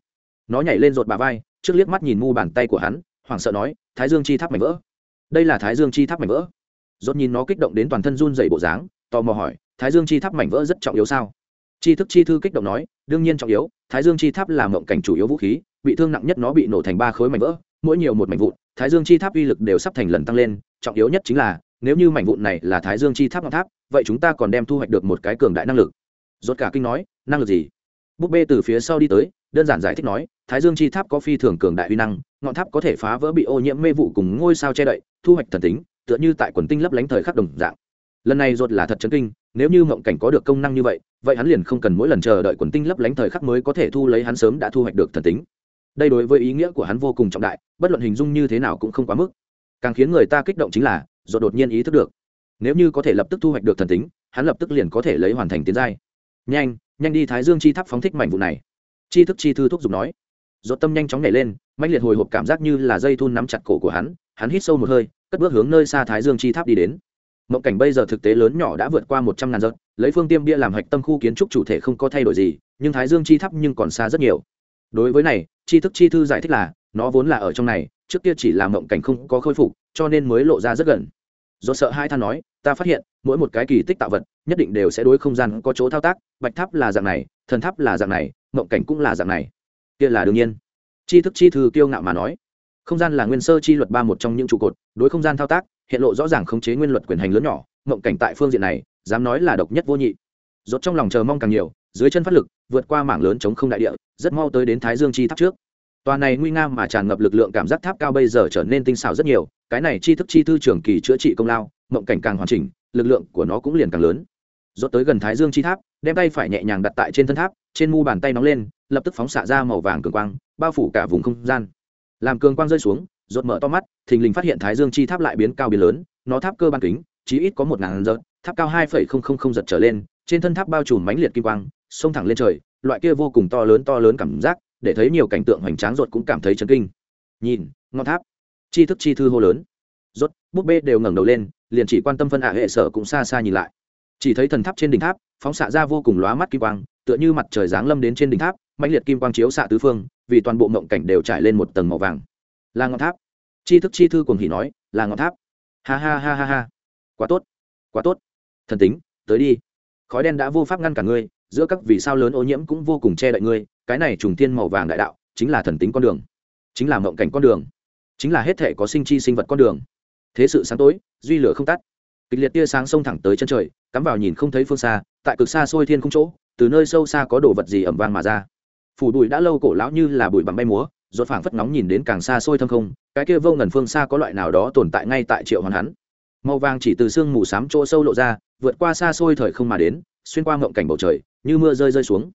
Nó nhảy lên rột bà vai, trước liếc mắt nhìn mu bàn tay của hắn, hoảng sợ nói, thái dương chi tháp mảnh vỡ. Đây là thái dương chi tháp mảnh vỡ. Rốt nhìn nó kích động đến toàn thân run dày bộ dáng, tò mò hỏi, thái dương chi tháp mảnh vỡ rất trọng yếu sao? Chi thức chi thư kích động nói, đương nhiên trọng yếu, thái dương chi tháp là mộng cảnh chủ yếu vũ khí, bị thương nặng nhất nó bị nổ thành ba khối mảnh vỡ, mỗi nhiều một mảnh vụn, thái dương chi tháp uy lực đều sắp thành lần tăng lên, trọng yếu nhất chính là, nếu như mảnh vụn này là thái dương chi tháp ngọn tháp, vậy chúng ta còn đem thu hoạch được một cái cường đại năng lực. Rốt cả kinh nói, năng lực gì? Búp bê từ phía sau đi tới, đơn giản giải thích nói, thái dương chi tháp có phi thường cường đại uy năng, ngọn tháp có thể phá vỡ bị ô nhiễm mê vụ cùng ngôi sao che đậy, thu hoạch thần tính tựa như tại quần tinh lấp lánh thời khắc đồng dạng. Lần này rốt là thật chấn kinh, nếu như mộng cảnh có được công năng như vậy vậy hắn liền không cần mỗi lần chờ đợi quần tinh lấp lánh thời khắc mới có thể thu lấy hắn sớm đã thu hoạch được thần tính. Đây đối với ý nghĩa của hắn vô cùng trọng đại, bất luận hình dung như thế nào cũng không quá mức. Càng khiến người ta kích động chính là, rốt đột nhiên ý thức được, nếu như có thể lập tức thu hoạch được thần tính, hắn lập tức liền có thể lấy hoàn thành tiến giai. Nhanh nhanh đi thái dương chi tháp phóng thích mảnh vụ này. Chi thức chi thư thúc giục nói. Rốt tâm nhanh chóng nhảy lên, mãnh liệt hồi hộp cảm giác như là dây thun nắm chặt cổ của hắn hắn hít sâu một hơi cất bước hướng nơi xa thái dương chi tháp đi đến. Mộng cảnh bây giờ thực tế lớn nhỏ đã vượt qua một trăm ngàn giật lấy phương tiêm bia làm hạch tâm khu kiến trúc chủ thể không có thay đổi gì, nhưng thái dương chi tháp nhưng còn xa rất nhiều. Đối với này chi thức chi thư giải thích là, nó vốn là ở trong này, trước kia chỉ là mộng cảnh không có khôi phục, cho nên mới lộ ra rất gần. Do sợ hai than nói, ta phát hiện, mỗi một cái kỳ tích tạo vật, nhất định đều sẽ đối không gian có chỗ thao tác, bạch tháp là dạng này, thần tháp là dạng này, mộng cảnh cũng là dạng này. Kia là đương nhiên. Chi thức chi thư kiêu ngạo mà nói không gian là nguyên sơ chi luật ba một trong những trụ cột, đối không gian thao tác, hiện lộ rõ ràng khống chế nguyên luật quyền hành lớn nhỏ, mộng cảnh tại phương diện này, dám nói là độc nhất vô nhị. Rốt trong lòng chờ mong càng nhiều, dưới chân phát lực, vượt qua mảng lớn chống không đại địa, rất mau tới đến thái dương chi tháp trước. Tòa này nguy nga mà tràn ngập lực lượng cảm giác tháp cao bây giờ trở nên tinh xảo rất nhiều, cái này chi thức chi thư trường kỳ chữa trị công lao, mộng cảnh càng hoàn chỉnh, lực lượng của nó cũng liền càng lớn. Rốt tới gần thái dương chi tháp, đem tay phải nhẹ nhàng đặt tại trên thân tháp, trên mu bàn tay nóng lên, lập tức phóng xạ ra màu vàng cường quang, bao phủ cả vùng không gian làm cường quang rơi xuống rột mở to mắt, thình lình phát hiện thái dương chi tháp lại biến cao biến lớn, nó tháp cơ ban kính, chí ít có một ngàn giật tháp cao hai phẩy không không không giật trở lên, trên thân tháp bao trùm mánh liệt kim quang xông thẳng lên trời, loại kia vô cùng to lớn to lớn cảm giác, để thấy nhiều cảnh tượng hoành tráng rột cũng cảm thấy chấn kinh. Nhìn, ngọn tháp. Chi thức chi thư hô lớn. Rốt, búp bê đều ngẩng đầu lên, liền chỉ quan tâm phân ạ hệ sở cũng xa xa nhìn lại. Chỉ thấy thần tháp trên đỉnh tháp, phóng xạ ra vô cùng lóa mắt kim quang tựa như mặt trời giáng lâm đến trên đỉnh tháp mạnh liệt kim quang chiếu xạ tứ phương, vì toàn bộ mộng cảnh đều trải lên một tầng màu vàng. Là ngọn tháp. Chi thức chi thư cùng hỉ nói, là ngọn tháp. Ha ha ha ha ha. Quá tốt quá tốt. Thần tính, tới đi. Khói đen đã vô pháp ngăn cả ngươi, giữa các vì sao lớn ô nhiễm cũng vô cùng che đậy ngươi, cái này trùng tiên màu vàng đại đạo, chính là thần tính con đường. Chính là mộng cảnh con đường. Chính là hết thể có sinh chi sinh vật con đường. Thế sự sáng tối, duy lửa không tắt. Kịch liệt tia sáng xông thẳng tới chân trời, cắm vào nhìn không thấy phương xa, tại cực xa xôi thiên không chỗ từ nơi sâu xa có đồ vật gì ẩm vang mà ra. Phủ bụi đã lâu cổ lão như là bụi bằng bay múa, rốt phảng phất nóng nhìn đến càng xa xôi thâm không, cái kia vô ngần phương xa có loại nào đó tồn tại ngay tại triệu hoàn hắn. Màu vàng chỉ từ sương mù xám chỗ sâu lộ ra, vượt qua xa xôi thời không mà đến, xuyên qua ngộng cảnh bầu trời, như mưa rơi rơi xuống.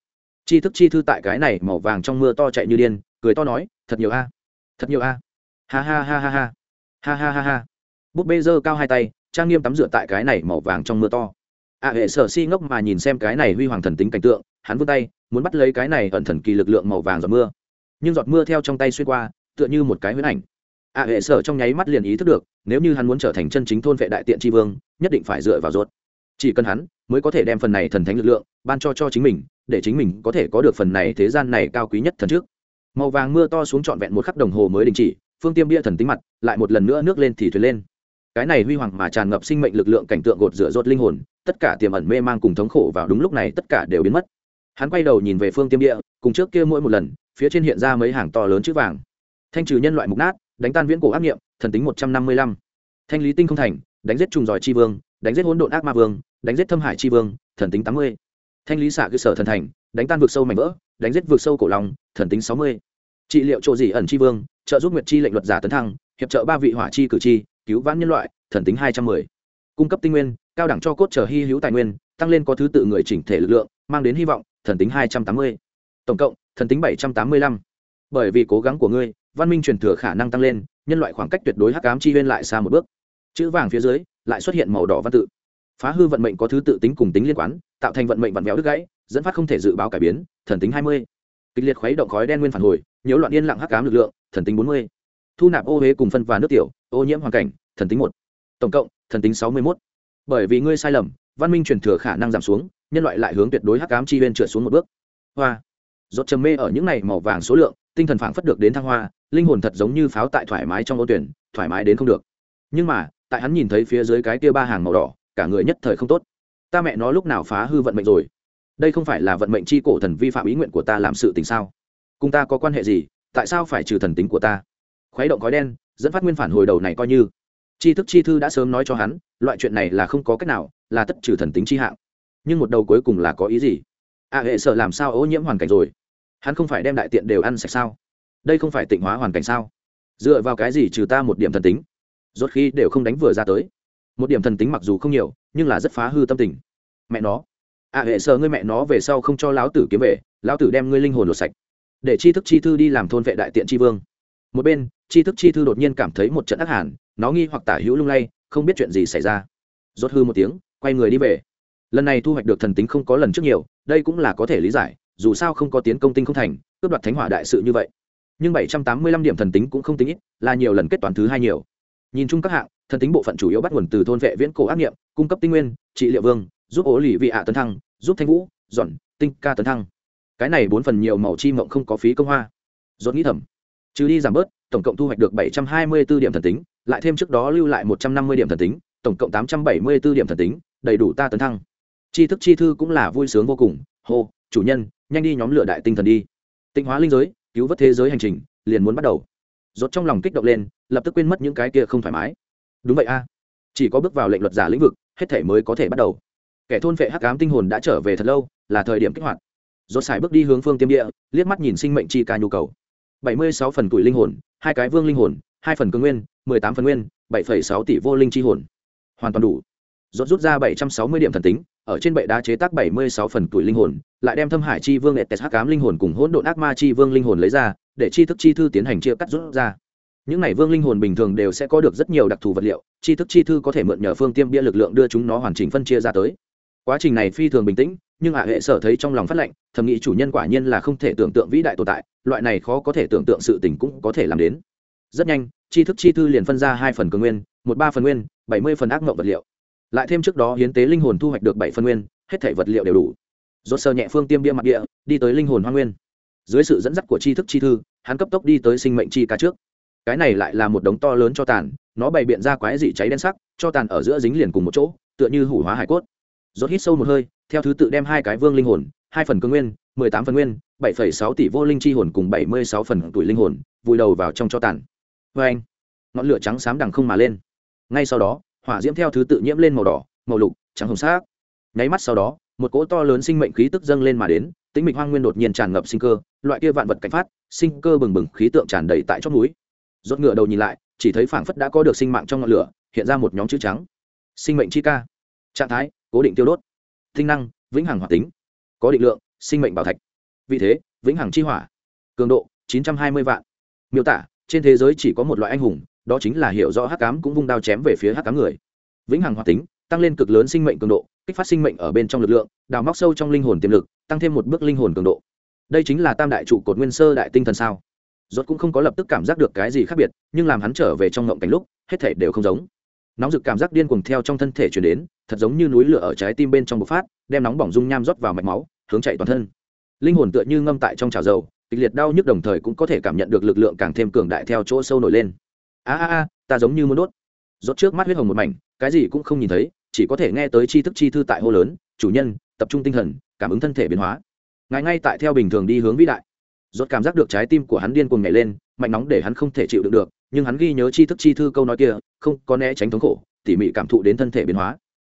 Chi thức chi thư tại cái này màu vàng trong mưa to chạy như điên, cười to nói, thật nhiều a, thật nhiều a. Ha ha ha ha ha. Ha ha ha ha. Búp bê giơ cao hai tay, trang nghiêm tắm rửa tại cái này màu vàng trong mưa to a hệ sở si ngốc mà nhìn xem cái này huy hoàng thần tính cảnh tượng, hắn vươn tay, muốn bắt lấy cái này ẩn thần kỳ lực lượng màu vàng giọt mưa. Nhưng giọt mưa theo trong tay xuyên qua, tựa như một cái huyễn ảnh. A hệ sở trong nháy mắt liền ý thức được, nếu như hắn muốn trở thành chân chính thôn vệ đại tiện tri vương, nhất định phải dựa vào ruột. Chỉ cần hắn mới có thể đem phần này thần thánh lực lượng ban cho cho chính mình, để chính mình có thể có được phần này thế gian này cao quý nhất thần trước. Màu vàng mưa to xuống trọn vẹn một khắc đồng hồ mới đình chỉ, phương tiêm bia thần tính mặt lại một lần nữa nước lên thì thuyền lên cái này huy hoàng mà tràn ngập sinh mệnh lực lượng cảnh tượng gột rửa rốt linh hồn, tất cả tiềm ẩn mê mang cùng thống khổ vào đúng lúc này tất cả đều biến mất. Hắn quay đầu nhìn về phương tiêm địa, cùng trước kia mỗi một lần, phía trên hiện ra mấy hàng to lớn chữ vàng. Thanh trừ nhân loại mục nát, đánh tan viễn cổ ác nghiệm thần tính một trăm năm mươi lăm. Thanh lý tinh không thành, đánh giết trùng giỏi tri vương, đánh giết hỗn độn ác ma vương, đánh giết thâm hải tri vương, thần tính tám mươi. Thanh lý xạ cơ sở thần thành, đánh tan vực sâu mảnh vỡ, đánh giết vực sâu cổ lòng thần tính sáu mươi. Trị liệu chỗ gì ẩn tri vương, trợ giúp nguyệt chi lệnh luật giả tấn thăng, hiệp trợ ba vị hỏa chi cử tri cứu vãn nhân loại, thần tính hai trăm mười. Cung cấp tinh nguyên, cao đẳng cho cốt trở hy hữu tài nguyên, tăng lên có thứ tự người chỉnh thể lực lượng, mang đến hy vọng, thần tính hai trăm tám mươi. Tổng cộng, thần tính bảy trăm tám mươi lăm. Bởi vì cố gắng của ngươi, văn minh truyền thừa khả năng tăng lên, nhân loại khoảng cách tuyệt đối hắc ám chi huyên lại xa một bước. Chữ vàng phía dưới, lại xuất hiện màu đỏ văn tự. Phá hư vận mệnh có thứ tự tính cùng tính liên quan, tạo thành vận mệnh vặn vẹo đứt gãy, dẫn phát không thể dự báo cải biến, thần tính hai mươi. Kịch liệt khuấy động khói đen nguyên phản hồi, nhiễu loạn yên lặng hắc ám lực lượng, thần tính bốn mươi. Thu nạp ô huế cùng phân và nước tiểu, ô nhiễm hoàn cảnh thần tính một. Tổng cộng, thần tính sáu mươi một bởi vì ngươi sai lầm, văn minh truyền thừa khả năng giảm xuống, nhân loại lại hướng tuyệt đối hắc ám chi huyên trượt xuống một bước. Hoa. Rốt trầm mê ở những này màu vàng số lượng, tinh thần phảng phất được đến thăng hoa, linh hồn thật giống như pháo tại thoải mái trong ô tuyển, thoải mái đến không được. Nhưng mà, tại hắn nhìn thấy phía dưới cái kia ba hàng màu đỏ, cả người nhất thời không tốt. Ta mẹ nó lúc nào phá hư vận mệnh rồi? Đây không phải là vận mệnh chi cổ thần vi phạm ý nguyện của ta làm sự tình sao? Cùng ta có quan hệ gì? Tại sao phải trừ thần tính của ta? Khuấy động khói đen, dẫn phát nguyên phản hồi đầu này coi như tri thức chi thư đã sớm nói cho hắn, loại chuyện này là không có cách nào, là tất trừ thần tính chi hạng. Nhưng một đầu cuối cùng là có ý gì? A hệ sợ làm sao ô nhiễm hoàn cảnh rồi? Hắn không phải đem đại tiện đều ăn sạch sao? Đây không phải tịnh hóa hoàn cảnh sao? Dựa vào cái gì trừ ta một điểm thần tính? Rốt khi đều không đánh vừa ra tới. Một điểm thần tính mặc dù không nhiều, nhưng là rất phá hư tâm tình. Mẹ nó. A hệ sợ ngươi mẹ nó về sau không cho lão tử kiếm về, lão tử đem ngươi linh hồn lột sạch. Để chi thức chi thư đi làm thôn vệ đại tiện chi vương. Một bên, chi thức chi thư đột nhiên cảm thấy một trận ác hàn nó nghi hoặc tả hữu lung lay, không biết chuyện gì xảy ra. Rốt hư một tiếng, quay người đi về. Lần này thu hoạch được thần tính không có lần trước nhiều, đây cũng là có thể lý giải, dù sao không có tiến công tinh không thành, cướp đoạt thánh hỏa đại sự như vậy. Nhưng bảy trăm tám mươi lăm điểm thần tính cũng không tính ít, là nhiều lần kết toán thứ hai nhiều. Nhìn chung các hạng, thần tính bộ phận chủ yếu bắt nguồn từ thôn vệ viễn cổ ác nghiệm, cung cấp tinh nguyên, trị liệu vương, giúp ố lì vị ạ tấn thăng, giúp thanh vũ dọn tinh ca tấn thăng. Cái này bốn phần nhiều màu chi mộng không có phí công hoa. Dốt nghĩ thầm. Trừ đi giảm bớt, tổng cộng thu hoạch được bảy trăm hai mươi 724 điểm thần tính lại thêm trước đó lưu lại một trăm năm mươi điểm thần tính, tổng cộng tám trăm bảy mươi 874 điểm thần tính, đầy đủ ta tấn thăng. Tri thức chi thư cũng là vui sướng vô cùng. Hô, chủ nhân, nhanh đi nhóm lửa đại tinh thần đi. Tịnh hóa linh giới, cứu vớt thế giới hành trình, liền muốn bắt đầu. Rốt trong lòng kích động lên, lập tức quên mất những cái kia không thoải mái. Đúng vậy a. Chỉ có bước vào lệnh luật giả lĩnh vực, hết thể mới có thể bắt đầu. Kẻ thôn vệ hắc ám tinh hồn đã trở về thật lâu, là thời điểm kích hoạt. Rốt xài bước đi hướng phương tiêm địa, liếc mắt nhìn sinh mệnh chi ca nhu cầu. Bảy mươi sáu phần tuổi linh hồn, hai cái vương linh hồn hai phần cương nguyên, mười tám phần nguyên, bảy phẩy sáu tỷ vô linh chi hồn. Hoàn toàn đủ. Rốt rút ra bảy trăm sáu mươi điểm thần tính, ở trên bệ đá chế tác bảy mươi sáu phần tuổi linh hồn, lại đem thâm hải chi vương etes hắc cám linh hồn cùng hỗn độn ác ma chi vương linh hồn lấy ra, để chi thức chi thư tiến hành chia cắt rút ra. Những này vương linh hồn bình thường đều sẽ có được rất nhiều đặc thù vật liệu chi thức chi thư có thể mượn nhờ phương tiêm bia lực lượng đưa chúng nó hoàn chỉnh phân chia ra tới. Quá trình này phi thường bình tĩnh, nhưng hạ hệ sở thấy trong lòng phát lệnh, thầm nghĩ chủ nhân quả nhiên là không thể tưởng tượng vĩ đại tồn tại, loại này khó có thể tưởng tượng sự tình cũng có thể làm đến rất nhanh, tri thức chi thư liền phân ra hai phần cường nguyên, một ba phần nguyên, bảy mươi phần ác mộng vật liệu. Lại thêm trước đó hiến tế linh hồn thu hoạch được bảy phần nguyên, hết thể vật liệu đều đủ. Dốt sơ nhẹ phương tiêm bia mặt địa, đi tới linh hồn hoa nguyên. Dưới sự dẫn dắt của tri thức chi thư, hắn cấp tốc đi tới sinh mệnh chi cá trước. Cái này lại là một đống to lớn cho tàn, nó bày biện ra quái dị cháy đen sắc, cho tàn ở giữa dính liền cùng một chỗ, tựa như hủ hóa hải cốt. Rốt hít sâu một hơi, theo thứ tự đem hai cái vương linh hồn, hai phần cương nguyên, mười tám phần nguyên, bảy phẩy sáu tỷ vô linh chi hồn cùng bảy mươi sáu phần tuổi linh hồn, vùi đầu vào trong cho tàn vê anh. Ngọn lửa trắng xám đằng không mà lên. Ngay sau đó, hỏa diễm theo thứ tự nhiễm lên màu đỏ, màu lục, trắng hồng sắc. Nháy mắt sau đó, một cỗ to lớn sinh mệnh khí tức dâng lên mà đến tính mịch hoang nguyên đột nhiên tràn ngập sinh cơ, loại kia vạn vật cảnh phát, sinh cơ bừng bừng, khí tượng tràn đầy tại chót núi rốt ngựa đầu nhìn lại, chỉ thấy phảng phất đã có được sinh mạng trong ngọn lửa, hiện ra một nhóm chữ trắng. Sinh mệnh chi ca. Trạng thái, cố định tiêu đốt. Tinh năng, vĩnh hằng hoạt tính. Có định lượng, sinh mệnh bảo thạch. Vị thế, vĩnh hằng chi hỏa. Cường độ 920 vạn. Miêu tả trên thế giới chỉ có một loại anh hùng, đó chính là hiểu rõ hắc Cám cũng vung đao chém về phía hắc Cám người. Vĩnh hằng hoạt tính, tăng lên cực lớn sinh mệnh cường độ, kích phát sinh mệnh ở bên trong lực lượng, đào móc sâu trong linh hồn tiềm lực, tăng thêm một bước linh hồn cường độ. Đây chính là tam đại trụ cột nguyên sơ đại tinh thần sao? Rốt cũng không có lập tức cảm giác được cái gì khác biệt, nhưng làm hắn trở về trong ngộng cảnh lúc, hết thể đều không giống. Nóng rực cảm giác điên cuồng theo trong thân thể truyền đến, thật giống như núi lửa ở trái tim bên trong bộc phát, đem nóng bỏng dung nham rót vào mạch máu, hướng chạy toàn thân. Linh hồn tựa như ngâm tại trong chảo dầu kịch liệt đau nhức đồng thời cũng có thể cảm nhận được lực lượng càng thêm cường đại theo chỗ sâu nổi lên. A a a, ta giống như muốn đốt. Rốt trước mắt huyết hồng một mảnh, cái gì cũng không nhìn thấy, chỉ có thể nghe tới chi thức chi thư tại hô lớn, chủ nhân, tập trung tinh thần, cảm ứng thân thể biến hóa. Ngài ngay tại theo bình thường đi hướng vĩ đại. Rốt cảm giác được trái tim của hắn điên cuồng nhảy lên, mạnh nóng để hắn không thể chịu đựng được, nhưng hắn ghi nhớ chi thức chi thư câu nói kia, không có né tránh thống khổ, tỉ mỉ cảm thụ đến thân thể biến hóa.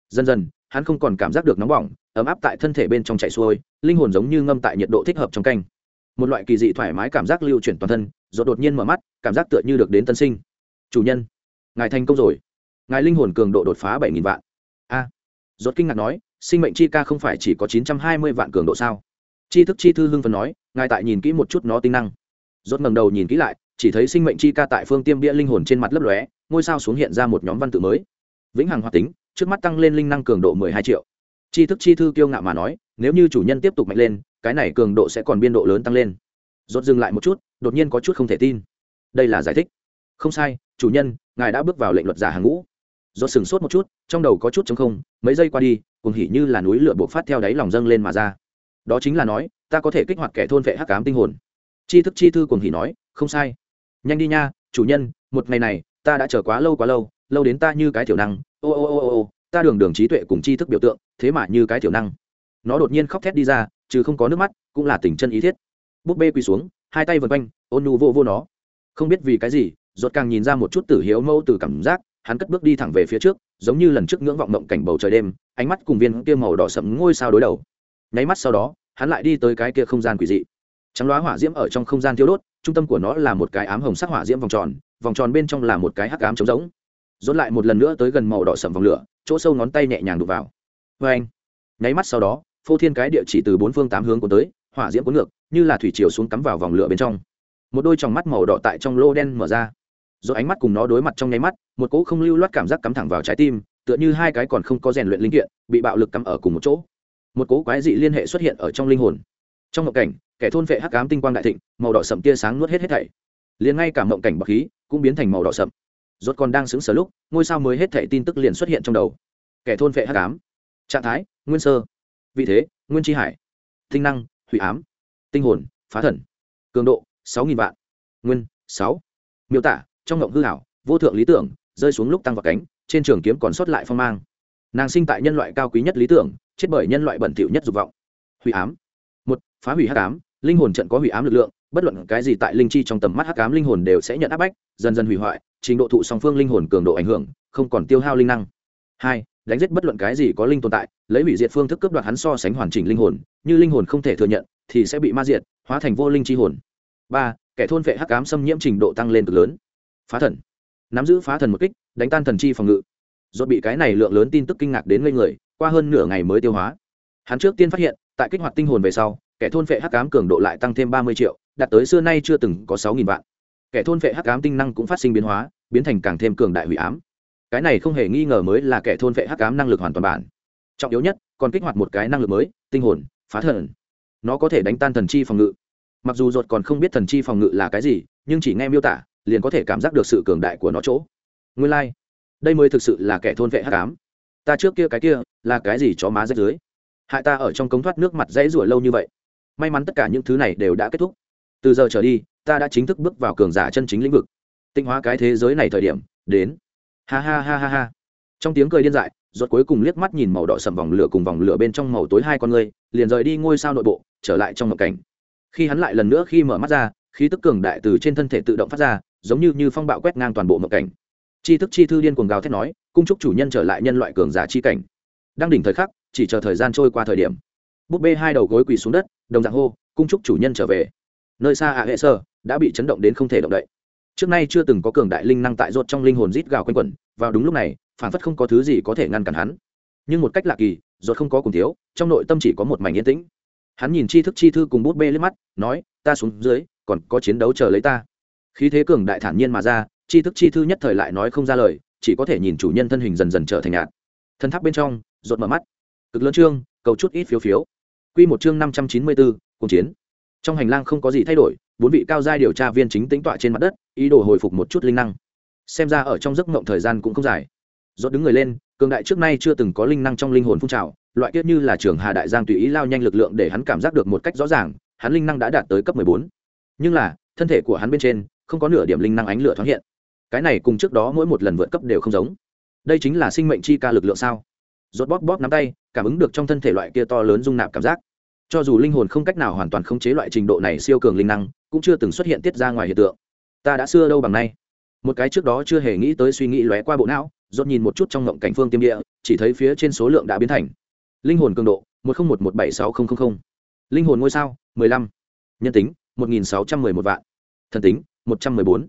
Dần dần, hắn không còn cảm giác được nóng bỏng, ấm áp tại thân thể bên trong chạy xuôi, linh hồn giống như ngâm tại nhiệt độ thích hợp trong canh một loại kỳ dị thoải mái cảm giác lưu chuyển toàn thân rồi đột nhiên mở mắt cảm giác tựa như được đến tân sinh. Chủ nhân ngài thành công rồi. Ngài linh hồn cường độ đột phá bảy nghìn vạn. A. À, rốt kinh ngạc nói sinh mệnh chi ca không phải chỉ có chín trăm hai mươi vạn cường độ sao? Chi thức chi thư hưng phần nói ngài tại nhìn kỹ một chút nó tinh năng. Rốt ngẩng đầu nhìn kỹ lại chỉ thấy sinh mệnh chi ca tại phương tiêm bia linh hồn trên mặt lấp lóe ngôi sao xuống hiện ra một nhóm văn tự mới. Vĩnh hằng hoạt tính trước mắt tăng lên linh năng cường độ mười hai triệu. Chi thức chi thư kiêu ngạo mà nói nếu như chủ nhân tiếp tục mạnh lên cái này cường độ sẽ còn biên độ lớn tăng lên. Rốt dừng lại một chút, đột nhiên có chút không thể tin. Đây là giải thích. Không sai, chủ nhân, ngài đã bước vào lệnh luật giả hàng ngũ. Rốt sừng sốt một chút, trong đầu có chút chống không, mấy giây qua đi cùng hỉ như là núi lửa bộc phát theo đáy lòng dâng lên mà ra. Đó chính là nói, ta có thể kích hoạt kẻ thôn vệ hắc ám tinh hồn. Chi thức chi thư cùng hỉ nói, không sai. Nhanh đi nha, chủ nhân, một ngày này, ta đã chờ quá lâu quá lâu lâu đến ta như cái thiểu năng, ô ô ô ô ô, ta đường đường trí tuệ cùng tri thức biểu tượng, thế mà như cái thiểu năng. Nó đột nhiên khóc thét đi ra chứ không có nước mắt, cũng là tình chân ý thiết. Búp bê quỳ xuống, hai tay vần quanh, ôn nu vô vô nó. Không biết vì cái gì ruột càng nhìn ra một chút tử hiếu mẫu từ cảm giác, hắn cất bước đi thẳng về phía trước, giống như lần trước ngưỡng vọng mộng cảnh bầu trời đêm, ánh mắt cùng viên kia màu đỏ sậm ngôi sao đối đầu. Nháy mắt sau đó, hắn lại đi tới cái kia không gian quỷ dị. Trắng loá hỏa diễm ở trong không gian thiếu đốt, trung tâm của nó là một cái ám hồng sắc hỏa diễm vòng tròn vòng tròn bên trong là một cái hắc ám trống rỗng. Dốt lại một lần nữa tới gần màu đỏ sậm vòng lửa, chỗ sâu ngón tay nhẹ nhàng đục vào. Vê anh nháy mắt sau đó phô thiên cái địa chỉ từ bốn phương tám hướng của tới, hỏa diễm cuốn ngược, như là thủy chiều xuống cắm vào vòng lửa bên trong. Một đôi tròng mắt màu đỏ tại trong lô đen mở ra. Do ánh mắt cùng nó đối mặt trong nháy mắt, một cỗ không lưu loát cảm giác cắm thẳng vào trái tim, tựa như hai cái còn không có rèn luyện linh kiện, bị bạo lực cắm ở cùng một chỗ. Một cỗ quái dị liên hệ xuất hiện ở trong linh hồn. Trong mộng cảnh, kẻ thôn vệ hắc ám tinh quang đại thịnh, màu đỏ sậm tia sáng nuốt hết hết thảy. Liền ngay cả mộng cảnh bậc khí cũng biến thành màu đỏ sậm. Rốt còn đang sững sờ lúc, ngôi sao mới hết thảy tin tức liền xuất hiện trong đầu. Kẻ thôn vệ hắc ám. Trạng thái, nguyên sơ vị thế, nguyên chi hải, tinh năng, hủy ám, tinh hồn, phá thần, cường độ, sáu nghìn vạn, nguyên, sáu. Miêu tả, trong ngộng hư hảo vô thượng lý tưởng, rơi xuống lúc tăng vào cánh, trên trường kiếm còn sót lại phong mang. Nàng sinh tại nhân loại cao quý nhất lý tưởng, chết bởi nhân loại bẩn thỉu nhất dục vọng. Hủy ám. Một, phá hủy hắc ám, linh hồn trận có hủy ám lực lượng, bất luận cái gì tại linh chi trong tầm mắt hắc ám linh hồn đều sẽ nhận áp bách, dần dần hủy hoại, trình độ thụ song phương linh hồn cường độ ảnh hưởng, không còn tiêu hao linh năng. Hai đánh giết bất luận cái gì có linh tồn tại, lấy hủy diệt phương thức cướp đoạt hắn so sánh hoàn chỉnh linh hồn, như linh hồn không thể thừa nhận, thì sẽ bị ma diệt, hóa thành vô linh chi hồn. Ba, kẻ thôn vệ hắc ám xâm nhiễm trình độ tăng lên cực lớn. Phá thần. Nắm giữ phá thần một kích, đánh tan thần chi phòng ngự. Rốt bị cái này lượng lớn tin tức kinh ngạc đến ngây người, qua hơn nửa ngày mới tiêu hóa. Hắn trước tiên phát hiện, tại kích hoạt tinh hồn về sau, kẻ thôn vệ hắc ám cường độ lại tăng thêm ba mươi triệu, đạt tới xưa nay chưa từng có sáu nghìn vạn. Kẻ thôn vệ hắc ám tinh năng cũng phát sinh biến hóa, biến thành càng thêm cường đại hủy ám cái này không hề nghi ngờ mới là kẻ thôn vệ hắc ám năng lực hoàn toàn bản. Trọng yếu nhất, còn kích hoạt một cái năng lực mới, tinh hồn, phá thần. Nó có thể đánh tan thần chi phòng ngự. Mặc dù ruột còn không biết thần chi phòng ngự là cái gì, nhưng chỉ nghe miêu tả, liền có thể cảm giác được sự cường đại của nó chỗ. Nguyên lai、like. đây mới thực sự là kẻ thôn vệ hắc ám. Ta trước kia cái kia, là cái gì chó má rách dưới? Hại ta ở trong cống thoát nước mặt dãy rủa lâu như vậy. May mắn tất cả những thứ này đều đã kết thúc. Từ giờ trở đi, ta đã chính thức bước vào cường giả chân chính lĩnh vực. Tinh hóa cái thế giới này thời điểm, đến ha ha ha ha ha. Trong tiếng cười điên dại ruột cuối cùng liếc mắt nhìn màu đỏ sầm vòng lửa cùng vòng lửa bên trong màu tối hai con người, liền rời đi ngôi sao nội bộ, trở lại trong ngộ cảnh. Khi hắn lại lần nữa khi mở mắt ra, khí tức cường đại từ trên thân thể tự động phát ra, giống như như phong bạo quét ngang toàn bộ ngộ cảnh. Chi thức chi thư điên cuồng gào thét nói, cung chúc chủ nhân trở lại nhân loại cường giả chi cảnh. Đang đỉnh thời khắc, chỉ chờ thời gian trôi qua thời điểm, búp bê hai đầu gối quỳ xuống đất, đồng dạng hô, cung chúc chủ nhân trở về. Nơi xa ạ hệ sơ đã bị chấn động đến không thể động đậy trước nay chưa từng có cường đại linh năng tại rốt trong linh hồn rít gào quanh quẩn, vào đúng lúc này, phản phất không có thứ gì có thể ngăn cản hắn. Nhưng một cách lạ kỳ rốt không có cùng thiếu, trong nội tâm chỉ có một mảnh yên tĩnh. Hắn nhìn chi thức chi thư cùng bút bê lên mắt, nói, ta xuống dưới, còn có chiến đấu chờ lấy ta. Khí thế cường đại thản nhiên mà ra chi thức chi thư nhất thời lại nói không ra lời, chỉ có thể nhìn chủ nhân thân hình dần dần trở thành nhạt. Thân tháp bên trong rột mở mắt. Cực lớn trương cầu chút ít phiếu phiếu. Quy một chương năm trăm chín mươi bốn cùng chiến. Trong hành lang không có gì thay đổi bốn vị cao giai điều tra viên chính tính tọa trên mặt đất, ý đồ hồi phục một chút linh năng. Xem ra ở trong giấc mộng thời gian cũng không dài. Rốt đứng người lên, cường đại trước nay chưa từng có linh năng trong linh hồn phun trào, loại kiết như là trường hà đại giang tùy ý lao nhanh lực lượng để hắn cảm giác được một cách rõ ràng, hắn linh năng đã đạt tới cấp mười bốn. Nhưng là, thân thể của hắn bên trên, không có nửa điểm linh năng ánh lửa thoáng hiện. Cái này cùng trước đó mỗi một lần vượt cấp đều không giống. Đây chính là sinh mệnh chi ca lực lượng sao? Rốt bóp bóp nắm tay, cảm ứng được trong thân thể loại kia to lớn dung nạp cảm giác cho dù linh hồn không cách nào hoàn toàn khống chế loại trình độ này siêu cường linh năng, cũng chưa từng xuất hiện tiết ra ngoài hiện tượng. Ta đã xưa đâu bằng nay. Một cái trước đó chưa hề nghĩ tới suy nghĩ lóe qua bộ não, rốt nhìn một chút trong ngộng cảnh phương tiêm địa, chỉ thấy phía trên số lượng đã biến thành. Linh hồn cường độ, một không một một bảy sáu không không không. Linh hồn ngôi sao, mười lăm. Nhân tính, một nghìn sáu trăm mười một vạn. Thần tính, một trăm mười bốn.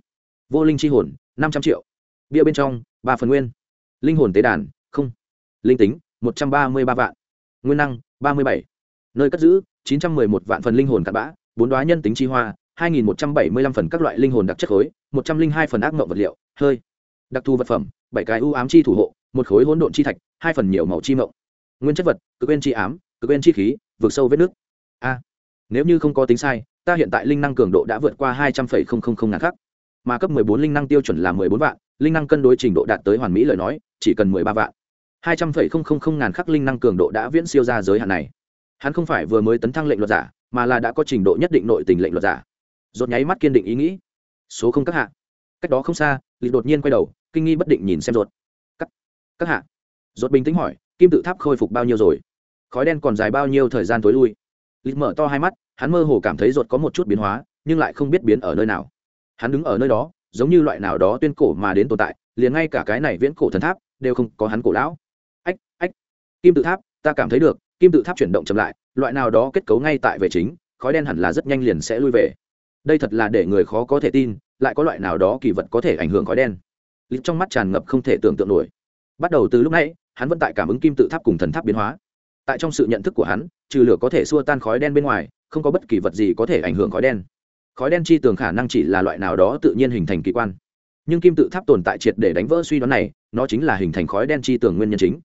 Vô linh chi hồn, năm trăm triệu. Bia bên trong, ba phần nguyên. Linh hồn tế đàn, không. Linh tính, một trăm ba mươi ba vạn. Nguyên năng, ba mươi bảy nơi cất giữ, chín trăm mười một vạn phần linh hồn cặn bã, bốn đoá nhân tính chi hoa, hai nghìn một trăm bảy mươi lăm phần các loại linh hồn đặc chất khối, một trăm linh hai phần ác mộng vật liệu, hơi. Đặc thù vật phẩm, bảy cái u ám chi thủ hộ, một khối hỗn độn chi thạch, hai phần nhiều màu chi mộng. Nguyên chất vật, cực quên chi ám, cực quên chi khí, vượt sâu vết nước a, nếu như không có tính sai, ta hiện tại linh năng cường độ đã vượt qua hai trăm phẩy không không không ngàn khắc. Mà cấp mười bốn linh năng tiêu chuẩn là mười bốn vạn, linh năng cân đối trình độ đạt tới hoàn mỹ lời nói, chỉ cần mười ba vạn. Hai trăm phẩy không không không ngàn khắc linh năng cường độ đã viễn siêu ra giới hạn này hắn không phải vừa mới tấn thăng lệnh luật giả, mà là đã có trình độ nhất định nội tình lệnh luật giả. Dột nháy mắt kiên định ý nghĩ. Số không các hạ. Cách đó không xa, lịch đột nhiên quay đầu, kinh nghi bất định nhìn xem ruột. các các hạ. Ruột bình tĩnh hỏi, kim tự tháp khôi phục bao nhiêu rồi? Khói đen còn dài bao nhiêu thời gian tối lui? Lịch mở to hai mắt, hắn mơ hồ cảm thấy ruột có một chút biến hóa, nhưng lại không biết biến ở nơi nào. Hắn đứng ở nơi đó, giống như loại nào đó tuyên cổ mà đến tồn tại, liền ngay cả cái này viễn cổ thần tháp, đều không có hắn cổ lão. Ách ách. Kim tự tháp, ta cảm thấy được kim tự tháp chuyển động chậm lại, loại nào đó kết cấu ngay tại về chính, khói đen hẳn là rất nhanh liền sẽ lui về. Đây thật là để người khó có thể tin, lại có loại nào đó kỳ vật có thể ảnh hưởng khói đen. Lít trong mắt tràn ngập không thể tưởng tượng nổi. Bắt đầu từ lúc nãy, hắn vẫn tại cảm ứng kim tự tháp cùng thần tháp biến hóa. Tại trong sự nhận thức của hắn, trừ lửa có thể xua tan khói đen bên ngoài, không có bất kỳ vật gì có thể ảnh hưởng khói đen. Khói đen chi tường khả năng chỉ là loại nào đó tự nhiên hình thành kỳ quan. Nhưng kim tự tháp tồn tại triệt để đánh vỡ suy đoán này, nó chính là hình thành khói đen chi tường nguyên nhân chính.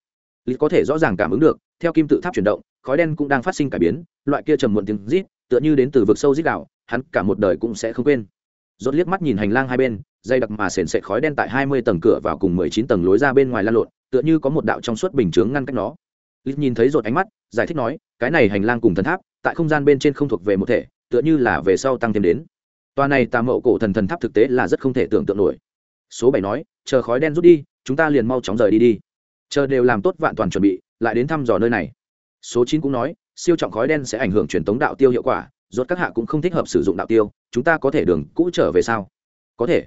Lý có thể rõ ràng cảm ứng được theo kim tự tháp chuyển động, khói đen cũng đang phát sinh cải biến, loại kia trầm muộn tiếng rít, tựa như đến từ vực sâu rít đạo hắn cả một đời cũng sẽ không quên. Rốt liếc mắt nhìn hành lang hai bên, dây đặc mà sền sệt khói đen tại hai mươi tầng cửa vào cùng mười chín tầng lối ra bên ngoài lan lộn, tựa như có một đạo trong suốt bình chướng ngăn cách nó. Lít nhìn thấy rột ánh mắt, giải thích nói, cái này hành lang cùng thần tháp, tại không gian bên trên không thuộc về một thể, tựa như là về sau tăng thêm đến. Toa này tà mậu cổ thần thần tháp thực tế là rất không thể tưởng tượng nổi. Số bảy nói, chờ khói đen rút đi, chúng ta liền mau chóng rời đi đi. Chờ đều làm tốt vạn toàn chuẩn bị lại đến thăm dò nơi này. Số chín cũng nói, siêu trọng khói đen sẽ ảnh hưởng truyền tống đạo tiêu hiệu quả, rốt các hạ cũng không thích hợp sử dụng đạo tiêu, chúng ta có thể đường cũ trở về sao? Có thể.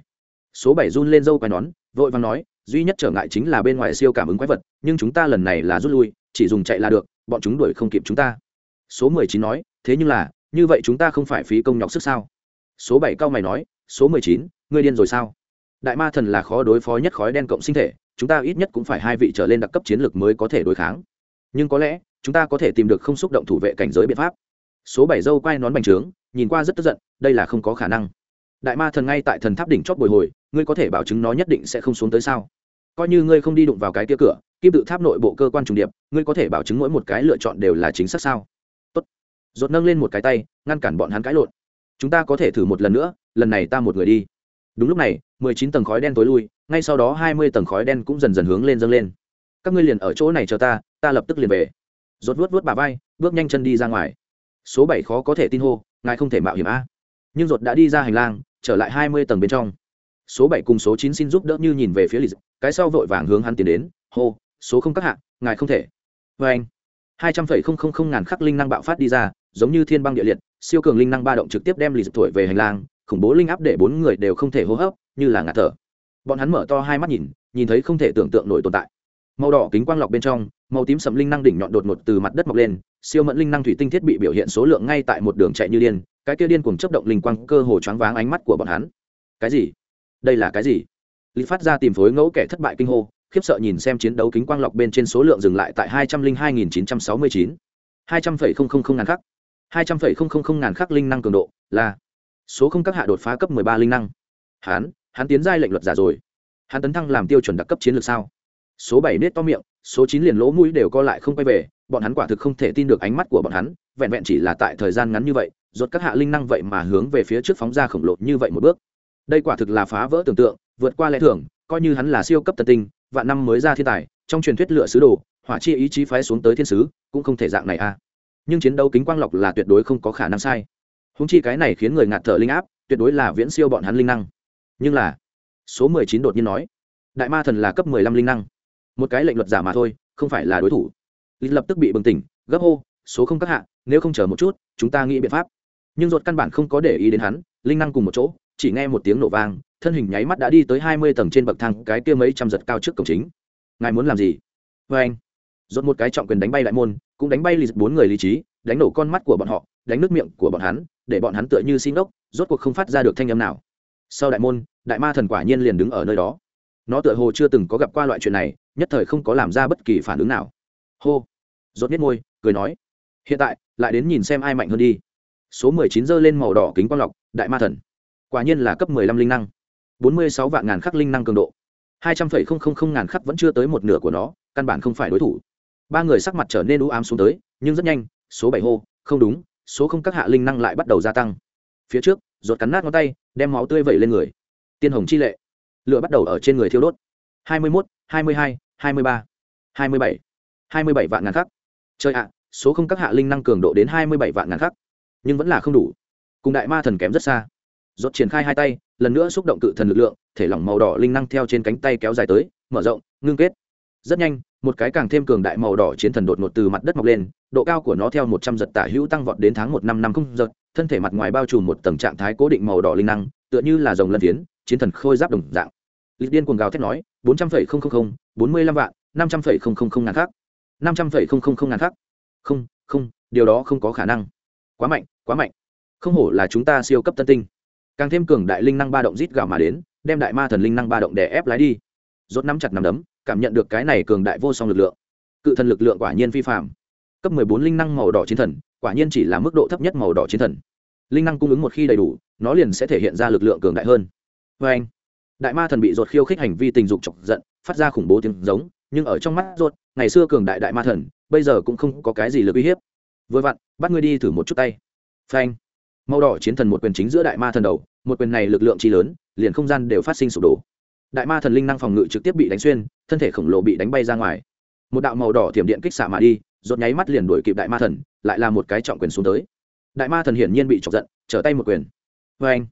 Số bảy run lên dâu quai nón, vội vàng nói, duy nhất trở ngại chính là bên ngoài siêu cảm ứng quái vật, nhưng chúng ta lần này là rút lui, chỉ dùng chạy là được, bọn chúng đuổi không kịp chúng ta. Số mười chín nói, thế nhưng là, như vậy chúng ta không phải phí công nhọc sức sao? Số bảy cao mày nói, số mười chín, ngươi điên rồi sao? Đại ma thần là khó đối phó nhất khói đen cộng sinh thể chúng ta ít nhất cũng phải hai vị trở lên đặc cấp chiến lược mới có thể đối kháng. Nhưng có lẽ, chúng ta có thể tìm được không xúc động thủ vệ cảnh giới biện pháp. Số bảy dâu quay nón bành trướng, nhìn qua rất tức giận, đây là không có khả năng. Đại ma thần ngay tại thần tháp đỉnh chót bồi hồi, ngươi có thể bảo chứng nó nhất định sẽ không xuống tới sao? Coi như ngươi không đi đụng vào cái kia cửa, kim tự tháp nội bộ cơ quan trùng điệp, ngươi có thể bảo chứng mỗi một cái lựa chọn đều là chính xác sao? Tốt. Dột nâng lên một cái tay, ngăn cản bọn hắn cãi lộn. Chúng ta có thể thử một lần nữa, lần này ta một người đi đúng lúc này, mười chín tầng khói đen tối lui, ngay sau đó hai mươi tầng khói đen cũng dần dần hướng lên dâng lên. Các ngươi liền ở chỗ này chờ ta ta lập tức liền về. Rốt vuốt vuốt bà vai, bước nhanh chân đi ra ngoài. Số bảy khó có thể tin hô, ngài không thể mạo hiểm a. Nhưng rột đã đi ra hành lang, trở lại hai mươi tầng bên trong. Số bảy cùng số chín xin giúp đỡ như nhìn về phía lì cái sau vội vàng hướng hắn tiến đến, hô, số không các hạ, ngài không thể. Vê anh, hai trăm phẩy không không không ngàn khắc linh năng bạo phát đi ra, giống như thiên băng địa liệt, siêu cường linh năng ba động trực tiếp đem lì tuổi về hành lang khủng bố linh áp để bốn người đều không thể hô hấp, như là ngạt thở. Bọn hắn mở to hai mắt nhìn nhìn thấy không thể tưởng tượng nổi tồn tại. Màu đỏ kính quang lọc bên trong, màu tím sầm linh năng đỉnh nhọn đột ngột từ mặt đất mọc lên, siêu mẫn linh năng thủy tinh thiết bị biểu hiện số lượng ngay tại một đường chạy như điên, cái kia điên cùng chấp động linh quang cơ hồ choáng váng ánh mắt của bọn hắn. Cái gì? Đây là cái gì? Lý phát ra tìm phối ngẫu kẻ thất bại kinh hô, khiếp sợ nhìn xem chiến đấu kính quang lọc bên trên số lượng dừng lại tại hai trăm linh hai nghìn chín trăm sáu mươi chín. hai trăm phẩy không không không ngàn khắc. hai trăm phẩy không không không ngàn khắc linh năng cường độ là số không các hạ đột phá cấp mười ba linh năng. Hắn hắn tiến giai lệnh luật giả rồi. Hắn tấn thăng làm tiêu chuẩn đặc cấp chiến lược sao? Số bảy nết to miệng, số chín liền lỗ mũi đều co lại không quay về, bọn hắn quả thực không thể tin được ánh mắt của bọn hắn, vẹn vẹn chỉ là tại thời gian ngắn như vậy, rốt các hạ linh năng vậy mà hướng về phía trước phóng ra khổng lồ như vậy một bước. Đây quả thực là phá vỡ tưởng tượng, vượt qua lẽ thường, coi như hắn là siêu cấp tân tinh, vạn năm mới ra thiên tài, trong truyền thuyết lựa sứ đồ, hỏa chi ý chí phái xuống tới thiên sứ, cũng không thể dạng này a à. nhưng chiến đấu kính quang lọc là tuyệt đối không có khả năng sai húng chi cái này khiến người ngạt thở linh áp, tuyệt đối là viễn siêu bọn hắn linh năng. Nhưng là, số mười chín đột nhiên nói, đại ma thần là cấp mười lăm linh năng. Một cái lệnh luật giả mà thôi, không phải là đối thủ. Lịch lập tức bị bừng tỉnh, gấp hô, số không các hạ, nếu không chờ một chút, chúng ta nghĩ biện pháp. Nhưng ruột căn bản không có để ý đến hắn, linh năng cùng một chỗ, chỉ nghe một tiếng nổ vang, thân hình nháy mắt đã đi tới hai mươi tầng trên bậc thang, cái kia mấy trăm giật cao trước cổng chính. Ngài muốn làm gì? Vê anh dốt một cái trọng quyền đánh bay đại môn, cũng đánh bay lì bốn người lý trí, đánh nổ con mắt của bọn họ, đánh nước miệng của bọn hắn để bọn hắn tựa như xin ốc, rốt cuộc không phát ra được thanh âm nào. Sau đại môn, đại ma thần quả nhiên liền đứng ở nơi đó. Nó tựa hồ chưa từng có gặp qua loại chuyện này, nhất thời không có làm ra bất kỳ phản ứng nào. Hô. Rốt biết môi, cười nói. Hiện tại, lại đến nhìn xem ai mạnh hơn đi. Số mười chín rơi lên màu đỏ kính quang lọc, đại ma thần. Quả nhiên là cấp mười lăm linh năng. Bốn mươi sáu vạn ngàn khắc linh năng cường độ. hai trăm phẩy không không không ngàn khắc vẫn chưa tới một nửa của nó, căn bản không phải đối thủ. Ba người sắc mặt trở nên u ám xuống tới, nhưng rất nhanh, số bảy hô, không đúng số không các hạ linh năng lại bắt đầu gia tăng. Phía trước ruột cắn nát ngón tay, đem máu tươi vẩy lên người. Tiên hồng chi lệ. Lửa bắt đầu ở trên người thiêu đốt. Hai mươi mốt, hai mươi hai hai mươi ba, hai mươi bảy. Hai mươi bảy vạn ngàn khắc. Chơi ạ, số không các hạ linh năng cường độ đến hai mươi bảy vạn ngàn khắc. Nhưng vẫn là không đủ. Cùng đại ma thần kém rất xa. Ruột triển khai hai tay, lần nữa xúc động cự thần lực lượng, thể lỏng màu đỏ linh năng theo trên cánh tay kéo dài tới, mở rộng, ngưng kết rất nhanh, một cái càng thêm cường đại màu đỏ chiến thần đột ngột từ mặt đất mọc lên, độ cao của nó theo một trăm giật tả hữu tăng vọt đến tháng một năm năm không giật, thân thể mặt ngoài bao trùm một tầng trạng thái cố định màu đỏ linh năng, tựa như là dòng lân phiến, chiến thần khôi giáp đồng dạng. Lịch điên cuồng gào thét nói, bốn trăm phẩy không không không, bốn mươi lăm vạn, năm trăm phẩy không không không ngàn khác năm trăm phẩy không không không ngàn khác không không, điều đó không có khả năng. Quá mạnh quá mạnh. Không hổ là chúng ta siêu cấp tân tinh. Càng thêm cường đại linh năng ba động rít gào mà đến, đem đại ma thần linh năng ba động đè ép lái đi. Rốt nắm chặt nắm đấm cảm nhận được cái này cường đại vô song lực lượng. Cự thần lực lượng quả nhiên phi phạm cấp mười bốn linh năng màu đỏ chiến thần quả nhiên chỉ là mức độ thấp nhất màu đỏ chiến thần. Linh năng cung ứng một khi đầy đủ nó liền sẽ thể hiện ra lực lượng cường đại hơn. Vê anh đại ma thần bị ruột khiêu khích hành vi tình dục chọc giận phát ra khủng bố tiếng giống nhưng ở trong mắt ruột, ngày xưa cường đại đại ma thần bây giờ cũng không có cái gì lực uy hiếp. Vừa vặn bắt ngươi đi thử một chút tay. Phanh màu đỏ chiến thần một quyền chính giữa đại ma thần đầu một quyền này lực lượng chi lớn liền không gian đều phát sinh sụp đổ đại ma thần linh năng phòng ngự trực tiếp bị đánh xuyên, thân thể khổng lồ bị đánh bay ra ngoài. Một đạo màu đỏ thiểm điện kích xạ mà đi rột nháy mắt liền đuổi kịp đại ma thần, lại là một cái trọng quyền xuống tới. Đại ma thần hiển nhiên bị chọc giận, trở tay một quyền. Vê anh,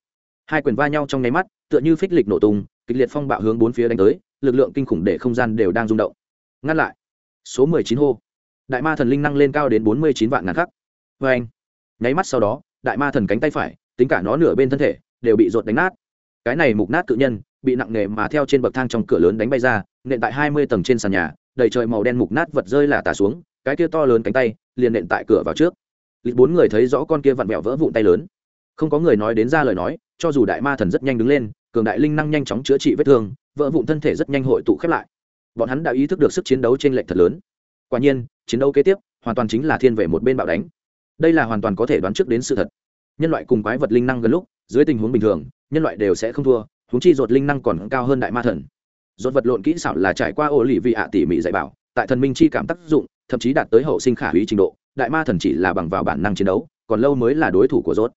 hai quyền va nhau trong nháy mắt, tựa như phích lịch nổ tung, kịch liệt phong bạo hướng bốn phía đánh tới, lực lượng kinh khủng để không gian đều đang rung động. Ngăn lại, số mười chín hô. Đại ma thần linh năng lên cao đến bốn mươi chín vạn ngàn khắc. Vê anh, nháy mắt sau đó, đại ma thần cánh tay phải, tính cả nó nửa bên thân thể, đều bị rột đánh nát. Cái này mục nát tự nhân bị nặng nề mà theo trên bậc thang trong cửa lớn đánh bay ra, nện tại hai mươi tầng trên sàn nhà, đầy trời màu đen mục nát vật rơi là tả xuống, cái kia to lớn cánh tay liền nện tại cửa vào trước. Lịch bốn người thấy rõ con kia vặn vẹo vỡ vụn tay lớn. Không có người nói đến ra lời nói, cho dù đại ma thần rất nhanh đứng lên, cường đại linh năng nhanh chóng chữa trị vết thương, vỡ vụn thân thể rất nhanh hội tụ khép lại. Bọn hắn đã ý thức được sức chiến đấu trên lệnh thật lớn. Quả nhiên, chiến đấu kế tiếp, hoàn toàn chính là thiên về một bên bạo đánh. Đây là hoàn toàn có thể đoán trước đến sự thật. Nhân loại cùng quái vật linh năng gần lúc, dưới tình huống bình thường, nhân loại đều sẽ không thua húng chi ruột linh năng còn cao hơn đại ma thần. Ruột vật lộn kỹ xảo là trải qua ô lì vị ạ tỉ mỉ dạy bảo, tại thần minh chi cảm tác dụng, thậm chí đạt tới hậu sinh khả hủy trình độ, đại ma thần chỉ là bằng vào bản năng chiến đấu, còn lâu mới là đối thủ của dốt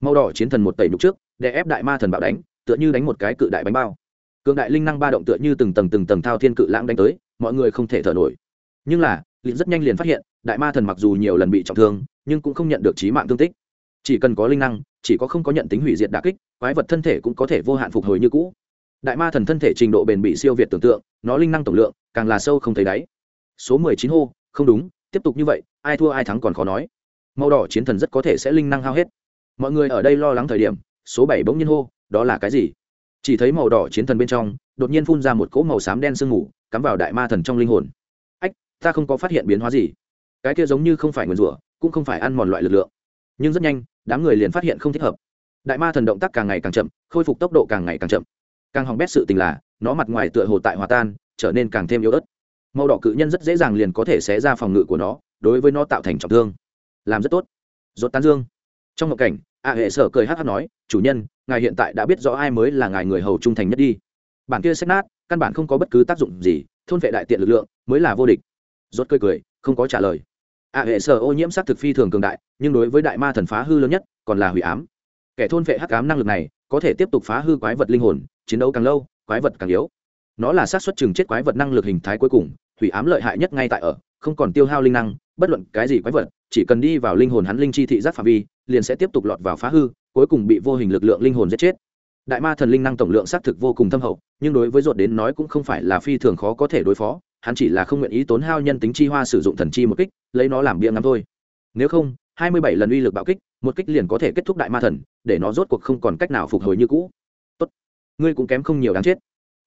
màu đỏ chiến thần một tẩy nhục trước, để ép đại ma thần bạo đánh, tựa như đánh một cái cự đại bánh bao. Cường đại linh năng ba động tựa như từng tầng từng tầng thao thiên cự lãng đánh tới, mọi người không thể thở nổi. Nhưng là liền rất nhanh liền phát hiện, đại ma thần mặc dù nhiều lần bị trọng thương, nhưng cũng không nhận được trí mạng thương tích. Chỉ cần có linh năng, chỉ có không có nhận tính hủy diệt đà kích quái vật thân thể cũng có thể vô hạn phục hồi như cũ. Đại ma thần thân thể trình độ bền bị siêu việt tưởng tượng, nó linh năng tổng lượng càng là sâu không thấy đáy. Số mười chín hô, không đúng, tiếp tục như vậy, ai thua ai thắng còn khó nói. Màu đỏ chiến thần rất có thể sẽ linh năng hao hết. Mọi người ở đây lo lắng thời điểm, số bảy bỗng nhiên hô, đó là cái gì? Chỉ thấy màu đỏ chiến thần bên trong, đột nhiên phun ra một cỗ màu xám đen sương mù, cắm vào đại ma thần trong linh hồn. Ách, ta không có phát hiện biến hóa gì. Cái kia giống như không phải nguyền rủa, cũng không phải ăn mòn loại lực lượng. Nhưng rất nhanh, đám người liền phát hiện không thích hợp đại ma thần động tác càng ngày càng chậm, khôi phục tốc độ càng ngày càng chậm. Càng hỏng bét sự tình là, nó mặt ngoài tựa hồ tại hòa tan, trở nên càng thêm yếu ớt. Màu đỏ cự nhân rất dễ dàng liền có thể xé ra phòng ngự của nó, đối với nó tạo thành trọng thương. Làm rất tốt. Rốt tán dương. Trong một cảnh, a hệ sở cười hát hát nói, chủ nhân, ngài hiện tại đã biết rõ ai mới là ngài người hầu trung thành nhất đi. Bản kia xét nát, căn bản không có bất cứ tác dụng gì, thôn vệ đại tiện lực lượng mới là vô địch. Rốt cười cười, không có trả lời. A hệ sở ô nhiễm sát thực phi thường cường đại, nhưng đối với đại ma thần phá hư lớn nhất, còn là hủy ám kẻ thôn vệ hắc ám năng lực này có thể tiếp tục phá hư quái vật linh hồn, chiến đấu càng lâu, quái vật càng yếu. Nó là sát xuất chừng chết quái vật năng lực hình thái cuối cùng, hủy ám lợi hại nhất ngay tại ở, không còn tiêu hao linh năng, bất luận cái gì quái vật, chỉ cần đi vào linh hồn hắn linh chi thị giác phạm vi, liền sẽ tiếp tục lọt vào phá hư, cuối cùng bị vô hình lực lượng linh hồn giết chết. Đại ma thần linh năng tổng lượng xác thực vô cùng thâm hậu, nhưng đối với ruột đến nói cũng không phải là phi thường khó có thể đối phó, hắn chỉ là không nguyện ý tốn hao nhân tính chi hoa sử dụng thần chi một kích, lấy nó làm bia ngắm thôi. Nếu không hai mươi bảy lần uy lực bạo kích, một kích liền có thể kết thúc đại ma thần, để nó rốt cuộc không còn cách nào phục hồi như cũ. Tốt. Ngươi cũng kém không nhiều đáng chết.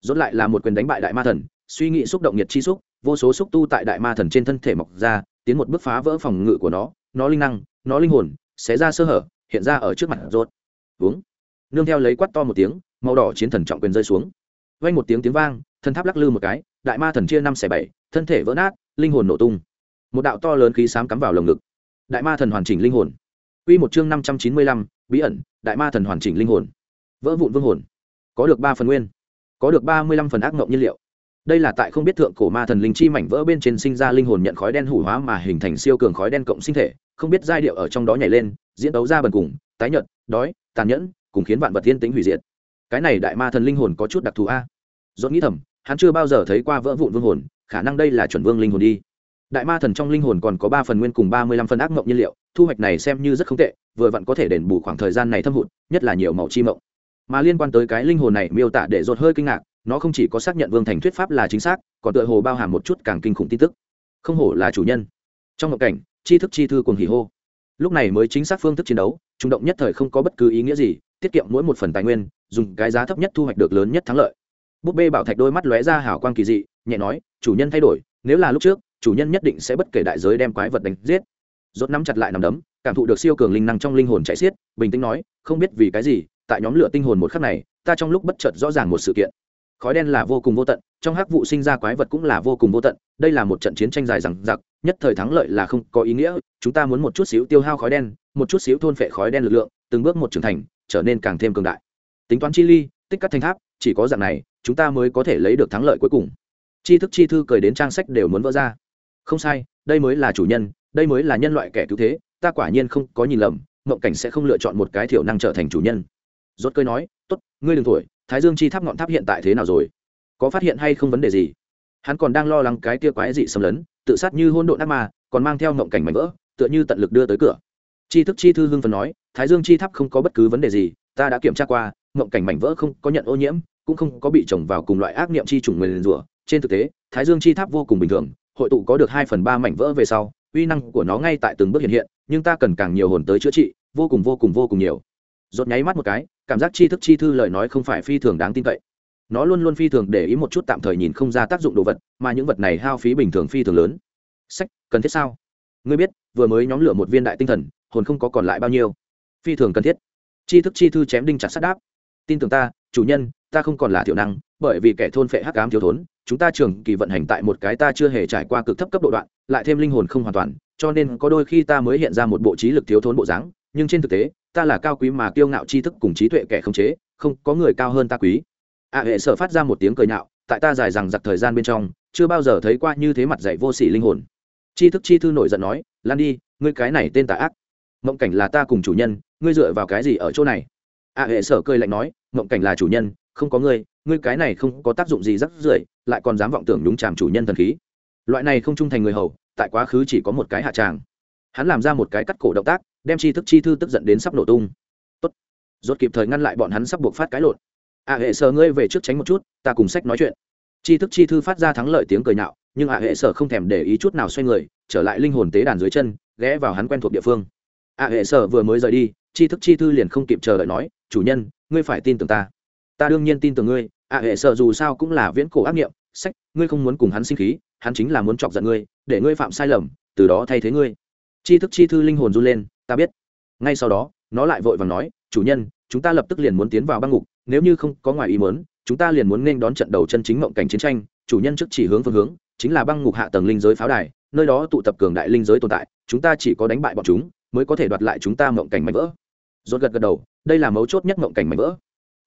Rốt lại là một quyền đánh bại đại ma thần, suy nghĩ xúc động nhiệt chi xúc, vô số xúc tu tại đại ma thần trên thân thể mọc ra, tiến một bước phá vỡ phòng ngự của nó. Nó linh năng, nó linh hồn, sẽ ra sơ hở, hiện ra ở trước mặt rốt. Uống nương theo lấy quát to một tiếng, màu đỏ chiến thần trọng quyền rơi xuống. Vang một tiếng tiếng vang, thân tháp lắc lư một cái, đại ma thần chia năm xẻ bảy, thân thể vỡ nát, linh hồn nổ tung. Một đạo to lớn khí xám cắm vào lồng ngực đại ma thần hoàn chỉnh linh hồn. Quy một chương năm trăm chín mươi lăm, bí ẩn, đại ma thần hoàn chỉnh linh hồn. Vỡ vụn vương hồn. Có được ba phần nguyên, có được ba mươi lăm phần ác ngộng nhiên liệu. Đây là tại không biết thượng cổ ma thần linh chi mảnh vỡ bên trên sinh ra linh hồn nhận khói đen hủ hóa mà hình thành siêu cường khói đen cộng sinh thể, không biết giai điệu ở trong đó nhảy lên, diễn đấu ra bần cùng, tái nhợt, đói, tàn nhẫn, cùng khiến vạn vật thiên tính hủy diệt. Cái này đại ma thần linh hồn có chút đặc thù a. Dốt nghĩ thầm, hắn chưa bao giờ thấy qua vỡ vụn vương hồn, khả năng đây là chuẩn vương linh hồn đi đại ma thần trong linh hồn còn có ba phần nguyên cùng ba mươi lăm phần ác mộng nhiên liệu, thu hoạch này xem như rất không tệ, vừa vặn có thể đền bù khoảng thời gian này thâm hụt, nhất là nhiều màu chi mộng. Mà liên quan tới cái linh hồn này, miêu tả để dột hơi kinh ngạc, nó không chỉ có xác nhận vương thành thuyết pháp là chính xác, còn tựa hồ bao hàm một chút càng kinh khủng tin tức. Không hổ là chủ nhân. Trong ngộ cảnh chi thức chi thư cùng hỉ hô. Lúc này mới chính xác phương thức chiến đấu, trung động nhất thời không có bất cứ ý nghĩa gì, tiết kiệm mỗi một phần tài nguyên, dùng cái giá thấp nhất thu hoạch được lớn nhất thắng lợi. Búp bê bảo thạch đôi mắt lóe ra hảo quan kỳ dị, nhẹ nói, chủ nhân thay đổi, nếu là lúc trước chủ nhân nhất định sẽ bất kể đại giới đem quái vật đánh giết. Rốt nắm chặt lại nằm đấm, cảm thụ được siêu cường linh năng trong linh hồn chạy xiết, bình tĩnh nói, không biết vì cái gì, tại nhóm lửa tinh hồn một khắc này, ta trong lúc bất chợt rõ ràng một sự kiện. Khói đen là vô cùng vô tận, trong hắc vụ sinh ra quái vật cũng là vô cùng vô tận, đây là một trận chiến tranh dài rằng giặc nhất thời thắng lợi là không có ý nghĩa, chúng ta muốn một chút xíu tiêu hao khói đen, một chút xíu thôn phệ khói đen lực lượng, từng bước một trưởng thành, trở nên càng thêm cường đại. Tính toán chi ly, tích cắt thành tháp, chỉ có dạng này, chúng ta mới có thể lấy được thắng lợi cuối cùng. Tri thức chi thư cười đến trang sách đều muốn vỡ ra không sai, đây mới là chủ nhân, đây mới là nhân loại kẻ cứu thế, ta quả nhiên không có nhìn lầm mộng cảnh sẽ không lựa chọn một cái thiểu năng trở thành chủ nhân. Rốt cơi nói, tốt, ngươi đừng tuổi thái dương chi tháp ngọn tháp hiện tại thế nào rồi? Có phát hiện hay không vấn đề gì? Hắn còn đang lo lắng cái kia quái dị xâm lấn, tự sát như hôn độn ác ma, còn mang theo mộng cảnh mảnh vỡ, tựa như tận lực đưa tới cửa. Chi thức chi thư hưng phần nói, thái dương chi tháp không có bất cứ vấn đề gì, ta đã kiểm tra qua mộng cảnh mảnh vỡ không có nhận ô nhiễm, cũng không có bị trồng vào cùng loại ác niệm chi trùng người liền rủa. Trên thực tế, thái dương chi tháp vô cùng bình thường hội tụ có được hai phần ba mảnh vỡ về sau, uy năng của nó ngay tại từng bước hiện hiện, nhưng ta cần càng nhiều hồn tới chữa trị, vô cùng vô cùng vô cùng nhiều. Rốt nháy mắt một cái, cảm giác chi thức chi thư lời nói không phải phi thường đáng tin cậy. Nó luôn luôn phi thường để ý một chút tạm thời nhìn không ra tác dụng đồ vật, mà những vật này hao phí bình thường phi thường lớn. Sách, cần thiết sao? Ngươi biết, vừa mới nhóm lửa một viên đại tinh thần, hồn không có còn lại bao nhiêu? Phi thường cần thiết. Chi thức chi thư chém đinh chặt sát đáp. Tin tưởng ta, chủ nhân, ta không còn là thiểu năng, bởi vì kẻ thôn phệ hắc ám thiếu thốn chúng ta trường kỳ vận hành tại một cái ta chưa hề trải qua cực thấp cấp độ đoạn, lại thêm linh hồn không hoàn toàn, cho nên có đôi khi ta mới hiện ra một bộ trí lực thiếu thốn bộ dáng, nhưng trên thực tế, ta là cao quý mà kiêu ngạo tri thức cùng trí tuệ kẻ không chế, không có người cao hơn ta quý. A hệ sở phát ra một tiếng cười nhạo, tại ta dài rằng giặc thời gian bên trong, chưa bao giờ thấy qua như thế mặt dạy vô sỉ linh hồn. Tri thức chi thư nổi giận nói, lan đi, ngươi cái này tên tà ác. Mộng cảnh là ta cùng chủ nhân, ngươi dựa vào cái gì ở chỗ này? A hệ sở cười lạnh nói, mộng cảnh là chủ nhân không có ngươi ngươi cái này không có tác dụng gì rắc rưởi, lại còn dám vọng tưởng đúng chàm chủ nhân thần khí. Loại này không trung thành người hầu, tại quá khứ chỉ có một cái hạ tràng. Hắn làm ra một cái cắt cổ động tác, đem chi thức chi thư tức giận đến sắp nổ tung. Tốt. Rốt kịp thời ngăn lại bọn hắn sắp buộc phát cái lộn. A hệ sở ngươi về trước tránh một chút, ta cùng sách nói chuyện. Chi thức chi thư phát ra thắng lợi tiếng cười nhạo nhưng a hệ sở không thèm để ý chút nào xoay người, trở lại linh hồn tế đàn dưới chân, ghé vào hắn quen thuộc địa phương. A hệ sở vừa mới rời đi chi thức chi thư liền không kịp chờ đợi nói, chủ nhân, ngươi phải tin tưởng ta ta đương nhiên tin tưởng ngươi À hệ sợ dù sao cũng là viễn cổ ác nghiệm, sách, ngươi không muốn cùng hắn sinh khí, hắn chính là muốn chọc giận ngươi, để ngươi phạm sai lầm, từ đó thay thế ngươi. Chi thức chi thư linh hồn run lên, ta biết. Ngay sau đó, nó lại vội vàng nói, chủ nhân, chúng ta lập tức liền muốn tiến vào băng ngục, nếu như không có ngoài ý mớn chúng ta liền muốn nên đón trận đầu chân chính mộng cảnh chiến tranh, chủ nhân trước chỉ hướng phương hướng, chính là băng ngục hạ tầng linh giới pháo đài, nơi đó tụ tập cường đại linh giới tồn tại, chúng ta chỉ có đánh bại bọn chúng, mới có thể đoạt lại chúng ta mộng cảnh mạnh vỡ. Rốt gật gật đầu, đây là mấu chốt nhất mộng cảnh mạnh vỡ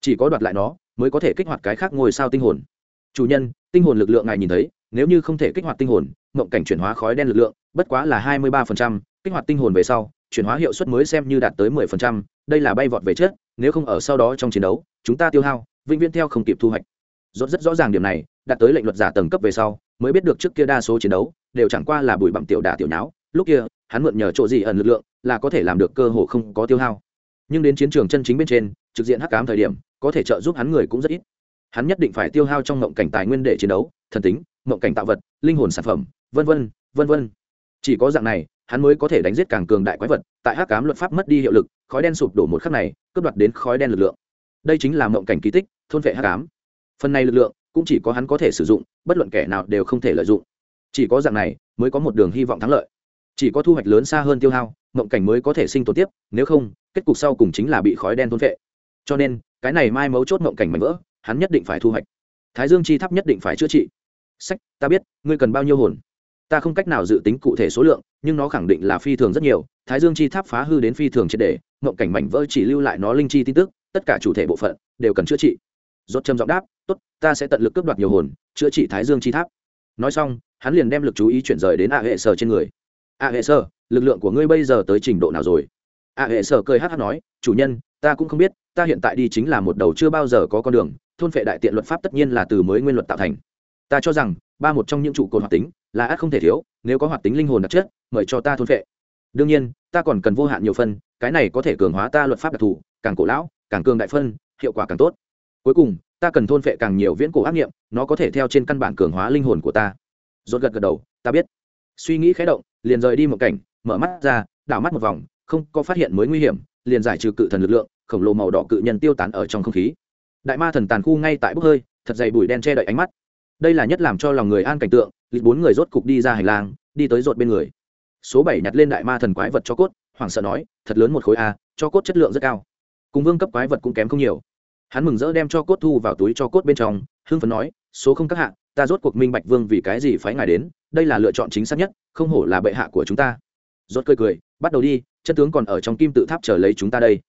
chỉ có đoạt lại nó mới có thể kích hoạt cái khác ngôi sao tinh hồn. Chủ nhân, tinh hồn lực lượng ngài nhìn thấy, nếu như không thể kích hoạt tinh hồn, mộng cảnh chuyển hóa khói đen lực lượng, bất quá là hai mươi ba kích hoạt tinh hồn về sau, chuyển hóa hiệu suất mới xem như đạt tới mười phần trăm, đây là bay vọt về trước, nếu không ở sau đó trong chiến đấu, chúng ta tiêu hao, vĩnh viễn theo không kịp thu hoạch. Rốt rất rõ ràng điểm này, đạt tới lệnh luật giả tầng cấp về sau, mới biết được trước kia đa số chiến đấu, đều chẳng qua là bụi bặm tiểu đả tiểu nháo, lúc kia, hắn mượn nhờ chỗ gì ẩn lực lượng, là có thể làm được cơ hồ không có tiêu hao nhưng đến chiến trường chân chính bên trên, trực diện hắc ám thời điểm, có thể trợ giúp hắn người cũng rất ít. Hắn nhất định phải tiêu hao trong ngộng cảnh tài nguyên để chiến đấu, thần tính, ngộng cảnh tạo vật, linh hồn sản phẩm, vân vân vân vân. Chỉ có dạng này, hắn mới có thể đánh giết càng cường đại quái vật, tại hắc ám luật pháp mất đi hiệu lực, khói đen sụp đổ một khắc này, cướp đoạt đến khói đen lực lượng. Đây chính là mộng cảnh kỳ tích, thôn vệ hắc ám. Phần này lực lượng, cũng chỉ có hắn có thể sử dụng, bất luận kẻ nào đều không thể lợi dụng. Chỉ có dạng này, mới có một đường hy vọng thắng lợi. Chỉ có thu hoạch lớn xa hơn tiêu hao mộng cảnh mới có thể sinh tồn tiếp, nếu không kết cục sau cùng chính là bị khói đen thôn vệ cho nên, cái này mai mấu chốt mộng cảnh mạnh vỡ, hắn nhất định phải thu hoạch. Thái dương chi tháp nhất định phải chữa trị. Sách, ta biết, ngươi cần bao nhiêu hồn? Ta không cách nào dự tính cụ thể số lượng, nhưng nó khẳng định là phi thường rất nhiều. Thái dương chi tháp phá hư đến phi thường triệt đề mộng cảnh mảnh vỡ chỉ lưu lại nó linh chi tin tức, tất cả chủ thể bộ phận đều cần chữa trị. Rốt trầm giọng đáp, tốt, ta sẽ tận lực cướp đoạt nhiều hồn, chữa trị thái dương chi tháp. Nói xong, hắn liền đem lực chú ý chuyển rời đến a hệ sở trên người. A hệ sở, lực lượng của ngươi bây giờ tới trình độ nào rồi? A hệ sở cười hát hát nói, chủ nhân, ta cũng không biết, ta hiện tại đi chính là một đầu chưa bao giờ có con đường, thôn phệ đại tiện luật pháp tất nhiên là từ mới nguyên luật tạo thành. Ta cho rằng, ba một trong những trụ cột hoạt tính là ác không thể thiếu, nếu có hoạt tính linh hồn đặc chất, mời cho ta thôn phệ. Đương nhiên, ta còn cần vô hạn nhiều phân, cái này có thể cường hóa ta luật pháp đặc thù, càng cổ lão, càng cường đại phân, hiệu quả càng tốt. Cuối cùng, ta cần thôn phệ càng nhiều viễn cổ ác nghiệm, nó có thể theo trên căn bản cường hóa linh hồn của ta. Rốt gật gật đầu, ta biết. Suy nghĩ khé động, liền rời đi một cảnh, mở mắt ra, đảo mắt một vòng không có phát hiện mới nguy hiểm, liền giải trừ cự thần lực lượng, khổng lồ màu đỏ cự nhân tiêu tán ở trong không khí. Đại ma thần tàn khu ngay tại bốc hơi, thật dày bụi đen che đậy ánh mắt. Đây là nhất làm cho lòng người an cảnh tượng, lịch bốn người rốt cục đi ra hành lang, đi tới rột bên người. Số bảy nhặt lên đại ma thần quái vật cho cốt, hoảng sợ nói, thật lớn một khối a, cho cốt chất lượng rất cao. Cùng vương cấp quái vật cũng kém không nhiều. Hắn mừng rỡ đem cho cốt thu vào túi cho cốt bên trong, hưng phấn nói, số không các hạ, ta rốt cuộc minh bạch vương vì cái gì phái ngài đến, đây là lựa chọn chính xác nhất, không hổ là bệ hạ của chúng ta rốt cười cười, bắt đầu đi, chân tướng còn ở trong kim tự tháp chờ lấy chúng ta đây.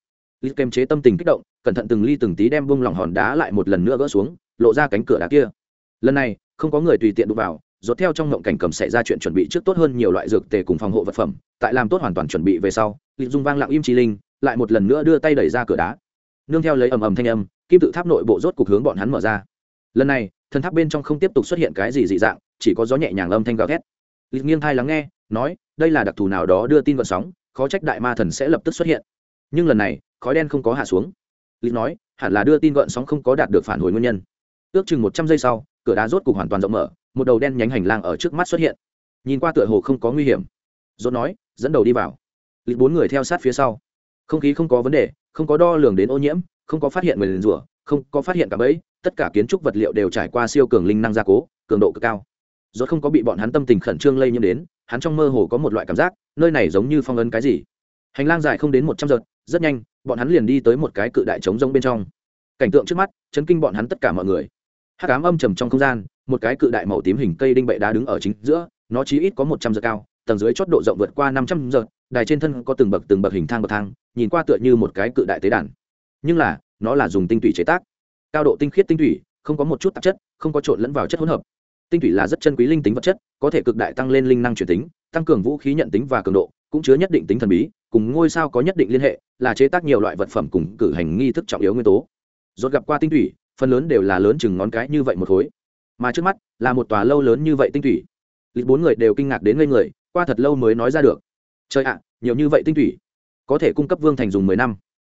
Lit kềm chế tâm tình kích động, cẩn thận từng ly từng tí đem bung lỏng hòn đá lại một lần nữa gỡ xuống, lộ ra cánh cửa đá kia. Lần này, không có người tùy tiện đụng vào, rốt theo trong ngộng cảnh cầm xảy ra chuyện chuẩn bị trước tốt hơn nhiều loại dược tề cùng phòng hộ vật phẩm, tại làm tốt hoàn toàn chuẩn bị về sau Lit dung vang lặng im chi linh, lại một lần nữa đưa tay đẩy ra cửa đá. Nương theo lấy ầm ầm thanh âm, kim tự tháp nội bộ rốt cục hướng bọn hắn mở ra. Lần này, thần tháp bên trong không tiếp tục xuất hiện cái gì dị dạng, chỉ có gió nhẹ nhàng âm thanh gào thét. Lit nghiêng thai lắng nghe, nói đây là đặc thù nào đó đưa tin vận sóng, khó trách đại ma thần sẽ lập tức xuất hiện. Nhưng lần này, khói đen không có hạ xuống. Lý nói, hẳn là đưa tin gợn sóng không có đạt được phản hồi nguyên nhân. Ước chừng một trăm giây sau, cửa đá rốt cục hoàn toàn rộng mở, một đầu đen nhánh hành lang ở trước mắt xuất hiện. Nhìn qua tựa hồ không có nguy hiểm. Dốt nói, dẫn đầu đi vào. Lý bốn người theo sát phía sau. Không khí không có vấn đề, không có đo lường đến ô nhiễm, không có phát hiện người liền rủa, không có phát hiện cả bẫy, tất cả kiến trúc vật liệu đều trải qua siêu cường linh năng gia cố, cường độ cực cao rốt không có bị bọn hắn tâm tình khẩn trương lây nhiễm đến, hắn trong mơ hồ có một loại cảm giác, nơi này giống như phong ấn cái gì. Hành lang dài không đến một trăm giật rất nhanh, bọn hắn liền đi tới một cái cự đại trống rông bên trong. Cảnh tượng trước mắt, chấn kinh bọn hắn tất cả mọi người. Hắc ám âm trầm trong không gian, một cái cự đại màu tím hình cây đinh bệ đá đứng ở chính giữa, nó chí ít có một trăm giờ cao, tầng dưới chót độ rộng vượt qua năm trăm giờ đài trên thân có từng bậc từng bậc hình thang bậc thang, nhìn qua tựa như một cái cự đại tế đàn. Nhưng là, nó là dùng tinh thủy chế tác. Cao độ tinh khiết tinh thủy không có một chút tạp chất, không có trộn lẫn vào chất hỗn hợp tinh thủy là rất chân quý linh tính vật chất, có thể cực đại tăng lên linh năng truyền tính, tăng cường vũ khí nhận tính và cường độ, cũng chứa nhất định tính thần bí, cùng ngôi sao có nhất định liên hệ, là chế tác nhiều loại vật phẩm cùng cử hành nghi thức trọng yếu nguyên tố. Rốt gặp qua tinh thủy, phần lớn đều là lớn chừng ngón cái như vậy một khối. Mà trước mắt, là một tòa lâu lớn như vậy tinh thủy. Lịch bốn người đều kinh ngạc đến ngây người, qua thật lâu mới nói ra được. Trời ạ, nhiều như vậy tinh thủy. Có thể cung cấp vương thành dùng mười năm.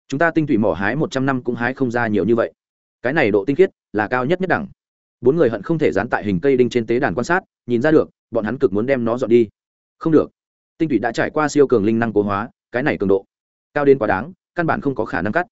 Chúng ta tinh thủy mỏ hái một trăm năm cũng hái không ra nhiều như vậy. Cái này độ tinh khiết là cao nhất nhất đẳng bốn người hận không thể dán tại hình cây đinh trên tế đàn quan sát, nhìn ra được, bọn hắn cực muốn đem nó dọn đi. Không được. Tinh thủy đã trải qua siêu cường linh năng cố hóa, cái này cường độ cao đến quá đáng, căn bản không có khả năng cắt.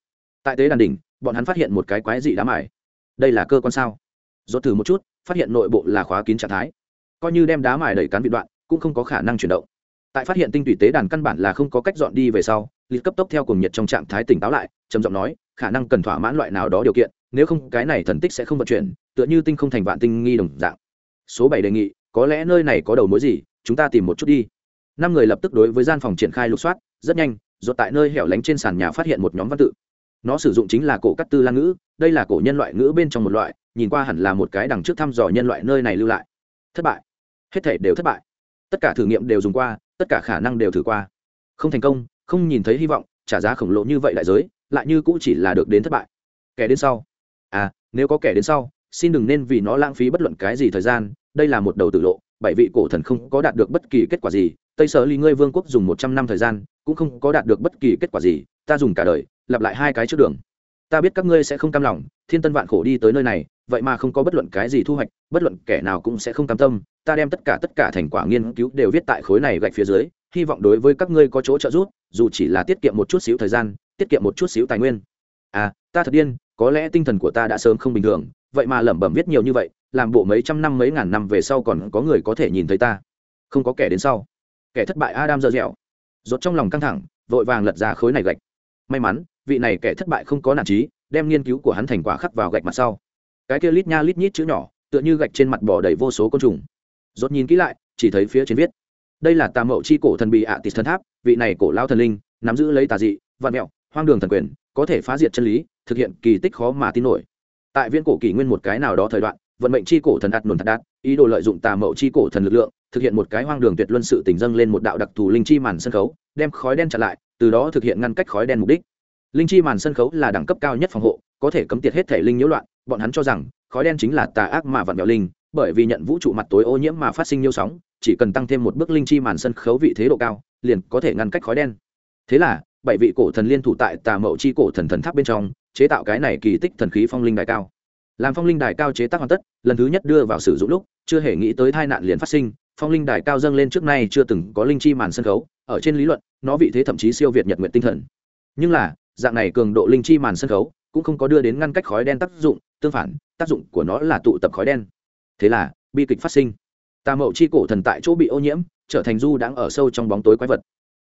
Tại tế đàn đỉnh, bọn hắn phát hiện một cái quái dị đá mài. Đây là cơ quan sao? Dốt thử một chút, phát hiện nội bộ là khóa kín trạng thái. Coi như đem đá mài đẩy cán vị đoạn, cũng không có khả năng chuyển động. Tại phát hiện tinh tủy tế đàn căn bản là không có cách dọn đi về sau, lịch cấp tốc theo cùng nhiệt trong trạng thái tỉnh táo lại, trầm giọng nói, khả năng cần thỏa mãn loại nào đó điều kiện, nếu không cái này thần tích sẽ không vận chuyển tựa như tinh không thành vạn tinh nghi đồng dạng. Số bảy đề nghị, có lẽ nơi này có đầu mối gì, chúng ta tìm một chút đi. Năm người lập tức đối với gian phòng triển khai lục soát, rất nhanh rột tại nơi hẻo lánh trên sàn nhà phát hiện một nhóm văn tự. Nó sử dụng chính là cổ cắt tư lan ngữ, đây là cổ nhân loại ngữ bên trong một loại, nhìn qua hẳn là một cái đằng trước thăm dò nhân loại nơi này lưu lại. Thất bại. Hết thể đều thất bại. Tất cả thử nghiệm đều dùng qua, tất cả khả năng đều thử qua. Không thành công, không nhìn thấy hy vọng, trả giá khổng lồ như vậy đại giới, lại như cũng chỉ là được đến thất bại. Kẻ đến sau. À nếu có kẻ đến sau xin đừng nên vì nó lãng phí bất luận cái gì thời gian, đây là một đầu tử lộ, bảy vị cổ thần không có đạt được bất kỳ kết quả gì, tây sở ly ngươi vương quốc dùng một trăm năm thời gian, cũng không có đạt được bất kỳ kết quả gì, ta dùng cả đời, lặp lại hai cái trước đường. Ta biết các ngươi sẽ không cam lòng, thiên tân vạn khổ đi tới nơi này, vậy mà không có bất luận cái gì thu hoạch, bất luận kẻ nào cũng sẽ không cam tâm, ta đem tất cả tất cả thành quả nghiên cứu đều viết tại khối này gạch phía dưới, hy vọng đối với các ngươi có chỗ trợ giúp, dù chỉ là tiết kiệm một chút xíu thời gian, tiết kiệm một chút xíu tài nguyên. À ta thật điên, có lẽ tinh thần của ta đã sớm không bình thường vậy mà lẩm bẩm viết nhiều như vậy, làm bộ mấy trăm năm mấy ngàn năm về sau còn có người có thể nhìn thấy ta. Không có kẻ đến sau. Kẻ thất bại adam dơ dẻo. Rột trong lòng căng thẳng, vội vàng lật ra khối này gạch. May mắn, vị này kẻ thất bại không có nản trí, đem nghiên cứu của hắn thành quả khắc vào gạch mặt sau. Cái kia lít nha lít nhít chữ nhỏ, tựa như gạch trên mặt bỏ đầy vô số côn trùng. Rốt nhìn kỹ lại, chỉ thấy phía trên viết. Đây là tà mậu chi cổ thần bị ạ tịt thần tháp, vị này cổ lao thần linh, nắm giữ lấy tà dị, vạn mẹo, hoang đường thần quyền, có thể phá diệt chân lý, thực hiện kỳ tích khó mà tin nổi tại viễn cổ kỷ nguyên một cái nào đó thời đoạn, vận mệnh chi cổ thần đạt nồn thật đạt, ý đồ lợi dụng tà mậu chi cổ thần lực lượng, thực hiện một cái hoang đường tuyệt luân sự tình dâng lên một đạo đặc thù linh chi màn sân khấu, đem khói đen chặn lại, từ đó thực hiện ngăn cách khói đen mục đích. Linh chi màn sân khấu là đẳng cấp cao nhất phòng hộ, có thể cấm tiệt hết thể linh nhiễu loạn, bọn hắn cho rằng, khói đen chính là tà ác mà vặn vẹo linh, bởi vì nhận vũ trụ mặt tối ô nhiễm mà phát sinh nhiễu sóng, chỉ cần tăng thêm một bước linh chi màn sân khấu vị thế độ cao, liền có thể ngăn cách khói đen. Thế là, bảy vị cổ thần liên thủ tại tà mậu chi cổ thần thần tháp bên trong chế tạo cái này kỳ tích thần khí phong linh đài cao. Làm phong linh đài cao chế tác hoàn tất, lần thứ nhất đưa vào sử dụng lúc, chưa hề nghĩ tới tai nạn liền phát sinh, phong linh đài cao dâng lên trước nay chưa từng có linh chi màn sân khấu, ở trên lý luận, nó vị thế thậm chí siêu việt nhật nguyện tinh thần. Nhưng là, dạng này cường độ linh chi màn sân khấu cũng không có đưa đến ngăn cách khói đen tác dụng, tương phản, tác dụng của nó là tụ tập khói đen. Thế là, bi kịch phát sinh. Tà mậu chi cổ thần tại chỗ bị ô nhiễm, trở thành du đang ở sâu trong bóng tối quái vật.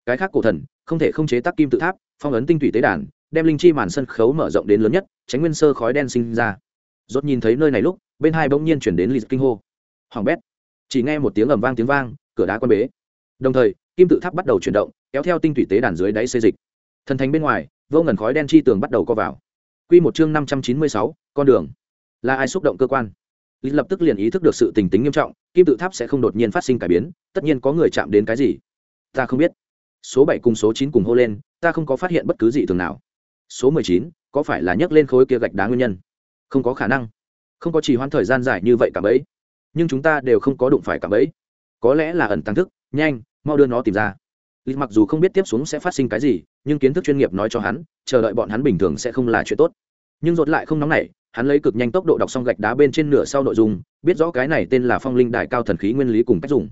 Cái khác cổ thần, không thể không chế tác kim tự tháp, phong ấn tinh thủy tế đàn đem linh chi màn sân khấu mở rộng đến lớn nhất, tránh nguyên sơ khói đen sinh ra. Rốt nhìn thấy nơi này lúc, bên hai bỗng nhiên chuyển đến lịch kinh hô. Hoàng bét. Chỉ nghe một tiếng ầm vang tiếng vang, cửa đá quan bế. Đồng thời, kim tự tháp bắt đầu chuyển động, kéo theo tinh thủy tế đàn dưới đáy xê dịch. Thần thánh bên ngoài, vô ngần khói đen chi tường bắt đầu co vào. Quy một chương năm trăm chín mươi sáu, con đường. Là ai xúc động cơ quan? Lý lập tức liền ý thức được sự tình tính nghiêm trọng, kim tự tháp sẽ không đột nhiên phát sinh cải biến, tất nhiên có người chạm đến cái gì? Ta không biết. Số bảy cùng số chín cùng hô lên, ta không có phát hiện bất cứ gì thường nào số mười chín, có phải là nhấc lên khối kia gạch đá nguyên nhân? Không có khả năng. Không có chỉ hoãn thời gian dài như vậy cả bấy nhưng chúng ta đều không có đụng phải cả bấy có lẽ là ẩn tăng thức, nhanh, mau đưa nó tìm ra. Lịch mặc dù không biết tiếp xuống sẽ phát sinh cái gì, nhưng kiến thức chuyên nghiệp nói cho hắn, chờ đợi bọn hắn bình thường sẽ không là chuyện tốt. Nhưng dột lại không nóng nảy, hắn lấy cực nhanh tốc độ đọc xong gạch đá bên trên nửa sau nội dung, biết rõ cái này tên là phong linh đài cao thần khí nguyên lý cùng cách dùng.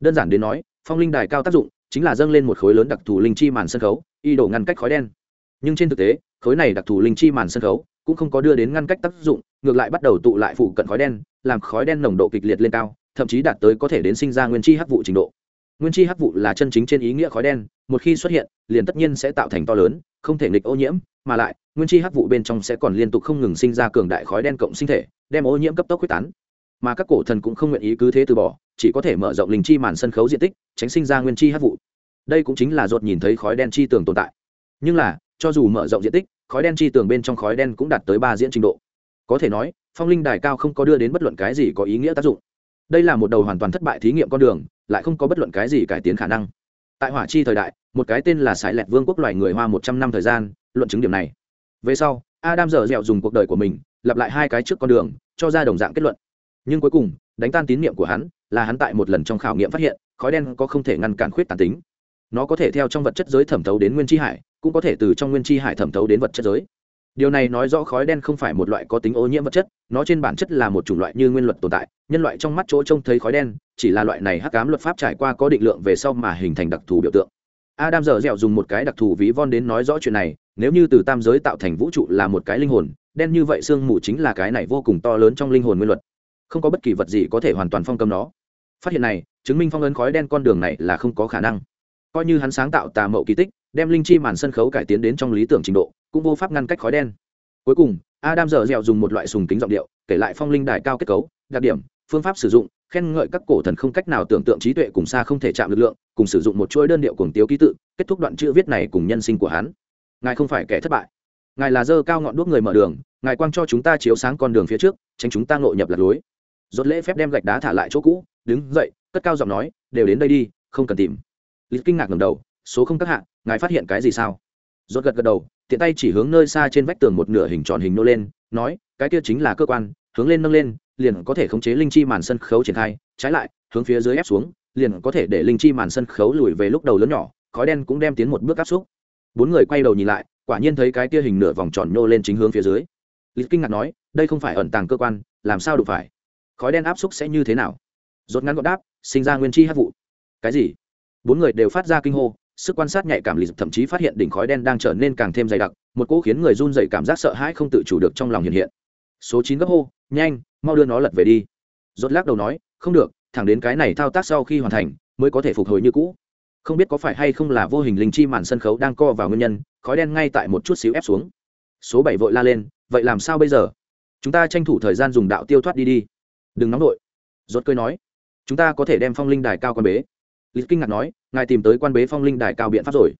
Đơn giản đến nói, phong linh đài cao tác dụng chính là dâng lên một khối lớn đặc thù linh chi màn sân khấu, y đổ ngăn cách khói đen nhưng trên thực tế, khối này đặc thù linh chi màn sân khấu cũng không có đưa đến ngăn cách tác dụng, ngược lại bắt đầu tụ lại phụ cận khói đen, làm khói đen nồng độ kịch liệt lên cao, thậm chí đạt tới có thể đến sinh ra nguyên chi hắc vụ trình độ. Nguyên chi hắc vụ là chân chính trên ý nghĩa khói đen, một khi xuất hiện, liền tất nhiên sẽ tạo thành to lớn, không thể nghịch ô nhiễm, mà lại, nguyên chi hắc vụ bên trong sẽ còn liên tục không ngừng sinh ra cường đại khói đen cộng sinh thể, đem ô nhiễm cấp tốc quyết tán. Mà các cổ thần cũng không nguyện ý cứ thế từ bỏ, chỉ có thể mở rộng linh chi màn sân khấu diện tích, tránh sinh ra nguyên chi hắc vụ. Đây cũng chính là ruột nhìn thấy khói đen chi tường tồn tại. Nhưng là cho dù mở rộng diện tích, khói đen chi tường bên trong khói đen cũng đạt tới ba diễn trình độ. Có thể nói, phong linh đài cao không có đưa đến bất luận cái gì có ý nghĩa tác dụng. Đây là một đầu hoàn toàn thất bại thí nghiệm con đường, lại không có bất luận cái gì cải tiến khả năng. Tại hỏa chi thời đại, một cái tên là sải lẹt vương quốc loài người hoa một trăm năm thời gian, luận chứng điểm này. Về sau, adam dở dẹo dùng cuộc đời của mình, lặp lại hai cái trước con đường, cho ra đồng dạng kết luận. Nhưng cuối cùng, đánh tan tín nhiệm của hắn, là hắn tại một lần trong khảo nghiệm phát hiện, khói đen có không thể ngăn cản khuyết tàn tính nó có thể theo trong vật chất giới thẩm thấu đến nguyên chi hải, cũng có thể từ trong nguyên chi hải thẩm thấu đến vật chất giới. Điều này nói rõ khói đen không phải một loại có tính ô nhiễm vật chất, nó trên bản chất là một chủng loại như nguyên luật tồn tại, nhân loại trong mắt chỗ trông thấy khói đen, chỉ là loại này hắc cám luật pháp trải qua có định lượng về sau mà hình thành đặc thù biểu tượng. Adam dở dẻo dùng một cái đặc thù ví von đến nói rõ chuyện này, nếu như từ tam giới tạo thành vũ trụ là một cái linh hồn, đen như vậy sương mù chính là cái này vô cùng to lớn trong linh hồn nguyên luật. Không có bất kỳ vật gì có thể hoàn toàn phong cầm nó. Phát hiện này, chứng minh phong ấn khói đen con đường này là không có khả năng coi như hắn sáng tạo tà mậu kỳ tích, đem linh chi màn sân khấu cải tiến đến trong lý tưởng trình độ, cũng vô pháp ngăn cách khói đen. Cuối cùng, adam dở dẻo dùng một loại sùng kính giọng điệu, kể lại phong linh đài cao kết cấu, đặc điểm, phương pháp sử dụng, khen ngợi các cổ thần không cách nào tưởng tượng trí tuệ cùng xa không thể chạm lực lượng, cùng sử dụng một chuỗi đơn điệu cùng tiếu ký tự, kết thúc đoạn chữ viết này cùng nhân sinh của hắn. Ngài không phải kẻ thất bại. Ngài là dơ cao ngọn đuốc người mở đường, ngài quang cho chúng ta chiếu sáng con đường phía trước, tránh chúng ta ngộ nhập lạc lối. Dốt lễ phép đem gạch đá thả lại chỗ cũ, đứng dậy, cất cao giọng nói, đều đến đây đi, không cần tìm lịch kinh ngạc ngầm đầu, số không các hạ, ngài phát hiện cái gì sao? Rốt gật gật đầu, tiện tay chỉ hướng nơi xa trên vách tường một nửa hình tròn hình nô lên, nói, cái kia chính là cơ quan, hướng lên nâng lên, liền có thể khống chế linh chi màn sân khấu triển khai, trái lại, hướng phía dưới ép xuống, liền có thể để linh chi màn sân khấu lùi về lúc đầu lớn nhỏ, khói đen cũng đem tiến một bước áp xúc. Bốn người quay đầu nhìn lại, quả nhiên thấy cái kia hình nửa vòng tròn nhô lên chính hướng phía dưới. Lý kinh ngạc nói, đây không phải ẩn tàng cơ quan, làm sao đủ phải? Khói đen áp xúc sẽ như thế nào? Rốt ngắn gọn đáp, sinh ra nguyên chi hát vụ. Cái gì? Bốn người đều phát ra kinh hô, sức quan sát nhạy cảm lì thậm chí phát hiện đỉnh khói đen đang trở nên càng thêm dày đặc, một cỗ khiến người run dậy cảm giác sợ hãi không tự chủ được trong lòng hiện hiện. Số chín gấp hô, nhanh, mau đưa nó lật về đi. Rốt lắc đầu nói, không được, thẳng đến cái này thao tác sau khi hoàn thành, mới có thể phục hồi như cũ. Không biết có phải hay không là vô hình linh chi màn sân khấu đang co vào nguyên nhân, khói đen ngay tại một chút xíu ép xuống. Số bảy vội la lên, vậy làm sao bây giờ? Chúng ta tranh thủ thời gian dùng đạo tiêu thoát đi đi. Đừng nóng nổi rốt cười nói, chúng ta có thể đem phong linh đài cao con bế lịch kinh ngạc nói, ngài tìm tới quan bế phong linh đài cao biện pháp rồi.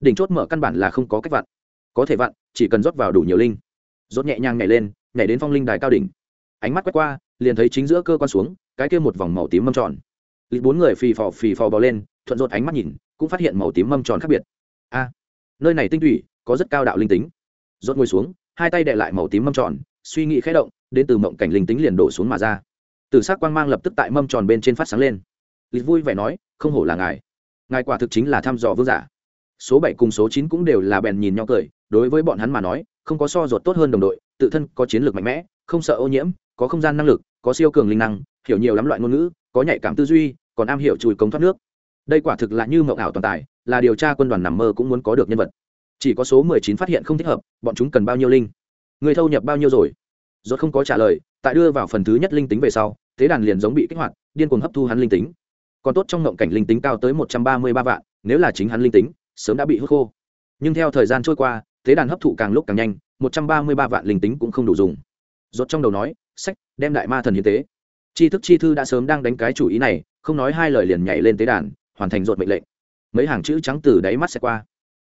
Đỉnh chốt mở căn bản là không có cách vặn. Có thể vặn, chỉ cần rót vào đủ nhiều linh. Rốt nhẹ nhàng nhảy lên, nhảy đến phong linh đài cao đỉnh. Ánh mắt quét qua, liền thấy chính giữa cơ quan xuống, cái kia một vòng màu tím mâm tròn. Lịch bốn người phì phò phì phò bò lên, thuận rột ánh mắt nhìn, cũng phát hiện màu tím mâm tròn khác biệt. A, nơi này tinh thủy, có rất cao đạo linh tính. Rốt ngồi xuống, hai tay đệ lại màu tím mâm tròn, suy nghĩ khẽ động, đến từ mộng cảnh linh tính liền đổ xuống mà ra. Từ sắc quang mang lập tức tại mâm tròn bên trên phát sáng lên. Lịch vui vẻ nói không hổ là ngài. Ngài quả thực chính là thăm dò vương giả. Số bảy cùng số chín cũng đều là bèn nhìn nhau cười, đối với bọn hắn mà nói, không có so ruột tốt hơn đồng đội, tự thân có chiến lược mạnh mẽ, không sợ ô nhiễm, có không gian năng lực, có siêu cường linh năng, hiểu nhiều lắm loại ngôn ngữ, có nhạy cảm tư duy, còn am hiểu chùi cống thoát nước. Đây quả thực là như mộng ảo toàn tài, là điều tra quân đoàn nằm mơ cũng muốn có được nhân vật. Chỉ có số mười chín phát hiện không thích hợp, bọn chúng cần bao nhiêu linh? Người thâu nhập bao nhiêu rồi? Rốt không có trả lời, tại đưa vào phần thứ nhất linh tính về sau, thế đàn liền giống bị kích hoạt, điên cuồng hấp thu hắn linh tính còn tốt trong ngộng cảnh linh tính cao tới một trăm ba mươi ba vạn, nếu là chính hắn linh tính, sớm đã bị hút khô. Nhưng theo thời gian trôi qua, thế đàn hấp thụ càng lúc càng nhanh, một trăm ba mươi ba vạn linh tính cũng không đủ dùng. Rốt trong đầu nói, sách, đem đại ma thần hiến tế. Tri thức chi thư đã sớm đang đánh cái chủ ý này, không nói hai lời liền nhảy lên tế đàn, hoàn thành rột mệnh lệnh. Mấy hàng chữ trắng từ đáy mắt sẽ qua.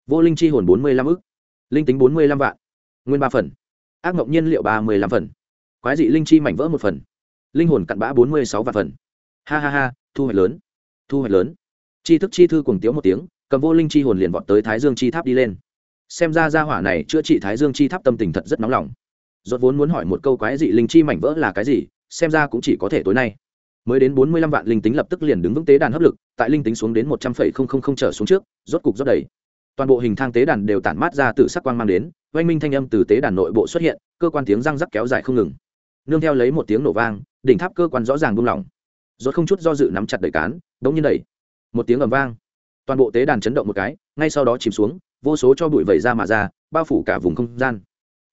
Vô linh chi hồn bốn mươi lăm ức, linh tính bốn mươi lăm vạn, nguyên ba phần, ác mộng nhiên liệu ba mươi lăm phần, quái dị linh chi mảnh vỡ một phần, linh hồn cặn bã bốn mươi sáu vạn phần. Ha ha ha, thu hoạch lớn thu hoạch lớn. Chi thức chi thư cùng tiếu một tiếng, cầm vô linh chi hồn liền vọt tới thái dương chi tháp đi lên. Xem ra gia hỏa này chữa trị thái dương chi tháp tâm tình thật rất nóng lòng. Rốt vốn muốn hỏi một câu quái dị linh chi mảnh vỡ là cái gì, xem ra cũng chỉ có thể tối nay. Mới đến bốn mươi lăm vạn linh tính lập tức liền đứng vững tế đàn hấp lực, tại linh tính xuống đến một trăm phẩy không không không trở xuống trước, rốt cục rốt đầy. Toàn bộ hình thang tế đàn đều tản mát ra từ sắc quang mang đến, oanh minh thanh âm từ tế đàn nội bộ xuất hiện, cơ quan tiếng răng rắc kéo dài không ngừng. Nương theo lấy một tiếng nổ vang, đỉnh tháp cơ quan rõ ràng buông lỏng. Rốt không chút do dự nắm chặt đầy cán đống nhiên đẩy. Một tiếng ầm vang. Toàn bộ tế đàn chấn động một cái, ngay sau đó chìm xuống, vô số cho bụi vẩy ra mà ra, bao phủ cả vùng không gian.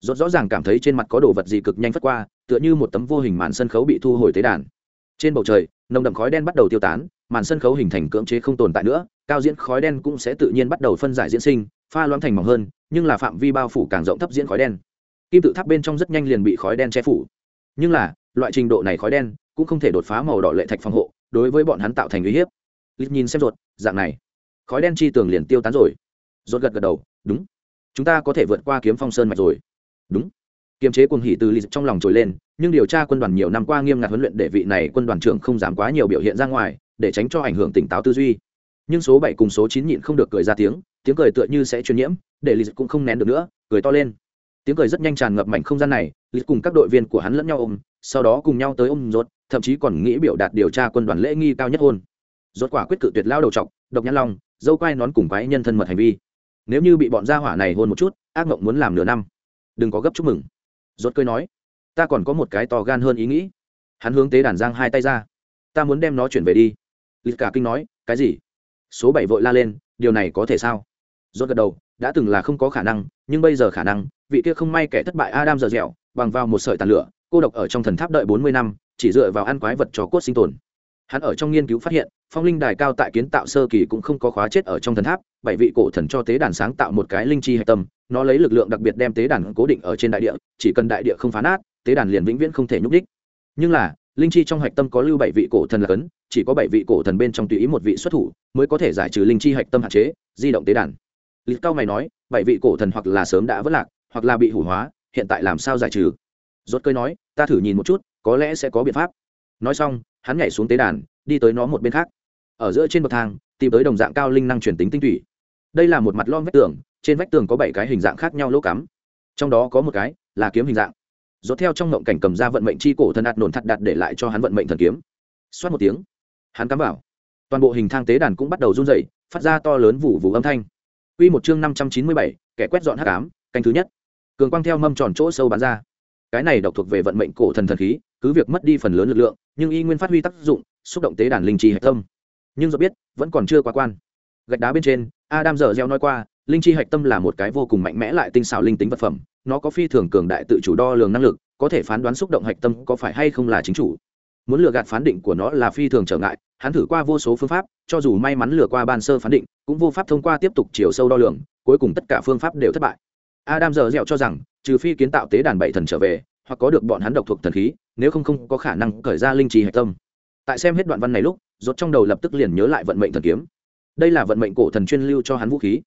Rốt rõ ràng cảm thấy trên mặt có đồ vật gì cực nhanh phất qua, tựa như một tấm vô hình màn sân khấu bị thu hồi tế đàn. Trên bầu trời, nồng đậm khói đen bắt đầu tiêu tán, màn sân khấu hình thành cưỡng chế không tồn tại nữa, cao diễn khói đen cũng sẽ tự nhiên bắt đầu phân giải diễn sinh, pha loãng thành mỏng hơn, nhưng là phạm vi bao phủ càng rộng thấp diễn khói đen. Kim tự tháp bên trong rất nhanh liền bị khói đen che phủ. Nhưng là, loại trình độ này khói đen cũng không thể đột phá màu đỏ lệ thạch phòng hộ đối với bọn hắn tạo thành uy hiếp. Lít nhìn xem ruột, dạng này, khói đen chi tường liền tiêu tán rồi. Ruột gật gật đầu, đúng, chúng ta có thể vượt qua kiếm phong sơn mạch rồi. Đúng. Kiềm chế cuồng hỉ từ lì trong lòng trồi lên, nhưng điều tra quân đoàn nhiều năm qua nghiêm ngặt huấn luyện để vị này quân đoàn trưởng không dám quá nhiều biểu hiện ra ngoài, để tránh cho ảnh hưởng tỉnh táo tư duy. Nhưng số bảy cùng số chín nhịn không được cười ra tiếng tiếng cười tựa như sẽ truyền nhiễm, để lì cũng không nén được nữa, cười to lên. Tiếng cười rất nhanh tràn ngập mảnh không gian này lì cùng các đội viên của hắn lẫn nhau ôm, sau đó cùng nhau tới ôm rốt thậm chí còn nghĩ biểu đạt điều tra quân đoàn lễ nghi cao nhất hôn. Rốt quả quyết cự tuyệt lao đầu trọc độc nhãn long, dâu quai nón cùng quái nhân thân mật hành vi. Nếu như bị bọn gia hỏa này hôn một chút, ác mộng muốn làm nửa năm. Đừng có gấp chúc mừng. Rốt cười nói, ta còn có một cái to gan hơn ý nghĩ. Hắn hướng tế đàn giang hai tay ra. Ta muốn đem nó chuyển về đi. Lịch cả kinh nói, cái gì? Số bảy vội la lên, điều này có thể sao? Rốt gật đầu, đã từng là không có khả năng, nhưng bây giờ khả năng, vị kia không may kẻ thất bại adam giờ dẻo, bằng vào một sợi tàn lửa, cô độc ở trong thần tháp đợi bốn mươi năm chỉ dựa vào ăn quái vật cho cốt sinh tồn. Hắn ở trong nghiên cứu phát hiện, phong linh đài cao tại kiến tạo sơ kỳ cũng không có khóa chết ở trong thần tháp, bảy vị cổ thần cho tế đàn sáng tạo một cái linh chi hạch tâm, nó lấy lực lượng đặc biệt đem tế đàn cố định ở trên đại địa, chỉ cần đại địa không phá nát, tế đàn liền vĩnh viễn không thể nhúc đích nhưng là, linh chi trong hạch tâm có lưu bảy vị cổ thần là cấn, chỉ có bảy vị cổ thần bên trong tùy ý một vị xuất thủ mới có thể giải trừ linh chi hạch tâm hạn chế, di động tế đàn. Lịch cao mày nói, bảy vị cổ thần hoặc là sớm đã vất lạc, hoặc là bị hủ hóa, hiện tại làm sao giải trừ? Rốt cơi nói, ta thử nhìn một chút có lẽ sẽ có biện pháp. Nói xong hắn nhảy xuống tế đàn đi tới nó một bên khác. Ở giữa trên bậc thang tìm tới đồng dạng cao linh năng truyền tính tinh thủy đây là một mặt lon vách tường trên vách tường có bảy cái hình dạng khác nhau lỗ cắm. Trong đó có một cái là kiếm hình dạng. Dốt theo trong ngộng cảnh cầm ra vận mệnh chi cổ thần ạt nổn thắt đặt để lại cho hắn vận mệnh thần kiếm. Xoát một tiếng hắn cắm vào. Toàn bộ hình thang tế đàn cũng bắt đầu run rẩy phát ra to lớn vụ vụ âm thanh. Quy một chương năm trăm chín mươi bảy, kẻ quét dọn hắc ám, canh thứ nhất. Cường quang theo mâm tròn chỗ sâu bắn ra. Cái này độc thuộc về vận mệnh cổ thần thần khí, cứ việc mất đi phần lớn lực lượng, nhưng y nguyên phát huy tác dụng, xúc động tế đàn linh chi hạch tâm. Nhưng do biết, vẫn còn chưa quá quan. Gạch đá bên trên, Adam dở gieo nói qua, linh chi hạch tâm là một cái vô cùng mạnh mẽ lại tinh xảo linh tính vật phẩm, nó có phi thường cường đại tự chủ đo lường năng lực, có thể phán đoán xúc động hạch tâm có phải hay không là chính chủ. Muốn lừa gạt phán định của nó là phi thường trở ngại, hắn thử qua vô số phương pháp, cho dù may mắn lừa qua ban sơ phán định, cũng vô pháp thông qua tiếp tục chiều sâu đo lường, cuối cùng tất cả phương pháp đều thất bại. Adam giờ dẻo cho rằng, trừ phi kiến tạo tế đàn bảy thần trở về, hoặc có được bọn hắn độc thuộc thần khí, nếu không không có khả năng cởi ra linh trì hạch tâm. Tại xem hết đoạn văn này lúc, rốt trong đầu lập tức liền nhớ lại vận mệnh thần kiếm. Đây là vận mệnh cổ thần chuyên lưu cho hắn vũ khí.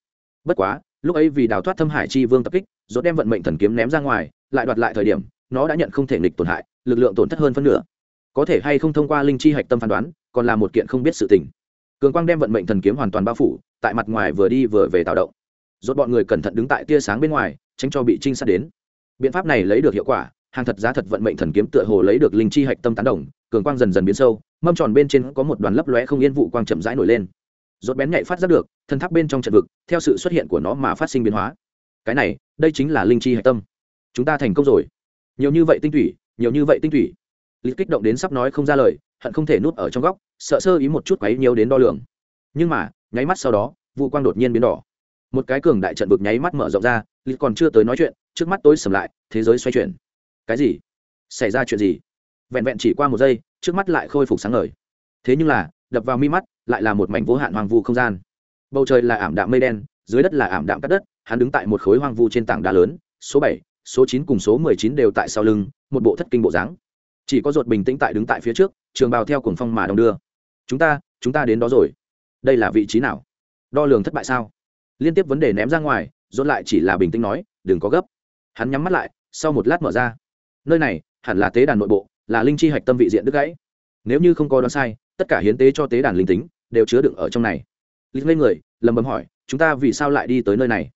Bất quá, lúc ấy vì đào thoát thâm hải chi vương tập kích, rốt đem vận mệnh thần kiếm ném ra ngoài, lại đoạt lại thời điểm, nó đã nhận không thể nghịch tổn hại, lực lượng tổn thất hơn phân nửa. Có thể hay không thông qua linh chi hạch tâm phán đoán, còn là một kiện không biết sự tình cường quang đem vận mệnh thần kiếm hoàn toàn bao phủ tại mặt ngoài vừa đi vừa về tạo động rốt bọn người cẩn thận đứng tại tia sáng bên ngoài tránh cho bị trinh sát đến biện pháp này lấy được hiệu quả hàng thật giá thật vận mệnh thần kiếm tựa hồ lấy được linh chi hạch tâm tán đồng, cường quang dần dần biến sâu, mâm tròn bên trên có một đoàn lấp lóe không yên vụ quang chậm rãi nổi lên. Rốt bén nhạy phát giác được thân tháp bên trong trận vực, theo sự xuất hiện của nó mà phát sinh biến hóa. Cái này, đây chính là linh chi hạch tâm. Chúng ta thành công rồi. Nhiều như vậy tinh thủy nhiều như vậy tinh thủy lịch kích động đến sắp nói không ra lời, hận không thể nuốt ở trong góc, sợ sơ ý một chút quấy nhiều đến đo lường. Nhưng mà, nháy mắt sau đó, vụ quang đột nhiên biến đỏ. Một cái cường đại trận vực nháy mắt mở rộng ra lịch còn chưa tới nói chuyện, trước mắt tối sầm lại, thế giới xoay chuyển cái gì? Xảy ra chuyện gì? Vẹn vẹn chỉ qua một giây, trước mắt lại khôi phục sáng ngời. Thế nhưng là, đập vào mi mắt, lại là một mảnh vô hạn hoang vu không gian. Bầu trời là ảm đạm mây đen, dưới đất là ảm đạm cắt đất, hắn đứng tại một khối hoang vu trên tảng đá lớn, số bảy, số chín cùng số mười chín đều tại sau lưng, một bộ thất kinh bộ dáng. Chỉ có ruột bình tĩnh tại đứng tại phía trước, trường bào theo cuồng phong mà đồng đưa. Chúng ta chúng ta đến đó rồi. Đây là vị trí nào? Đo lường thất bại sao? Liên tiếp vấn đề ném ra ngoài dốt lại chỉ là bình tĩnh nói, đừng có gấp. Hắn nhắm mắt lại, sau một lát mở ra nơi này hẳn là tế đàn nội bộ, là linh chi hạch tâm vị diện đứt gãy. Nếu như không có đoán sai, tất cả hiến tế cho tế đàn linh tính đều chứa đựng ở trong này. Lịch lên người lầm bầm hỏi, chúng ta vì sao lại đi tới nơi này?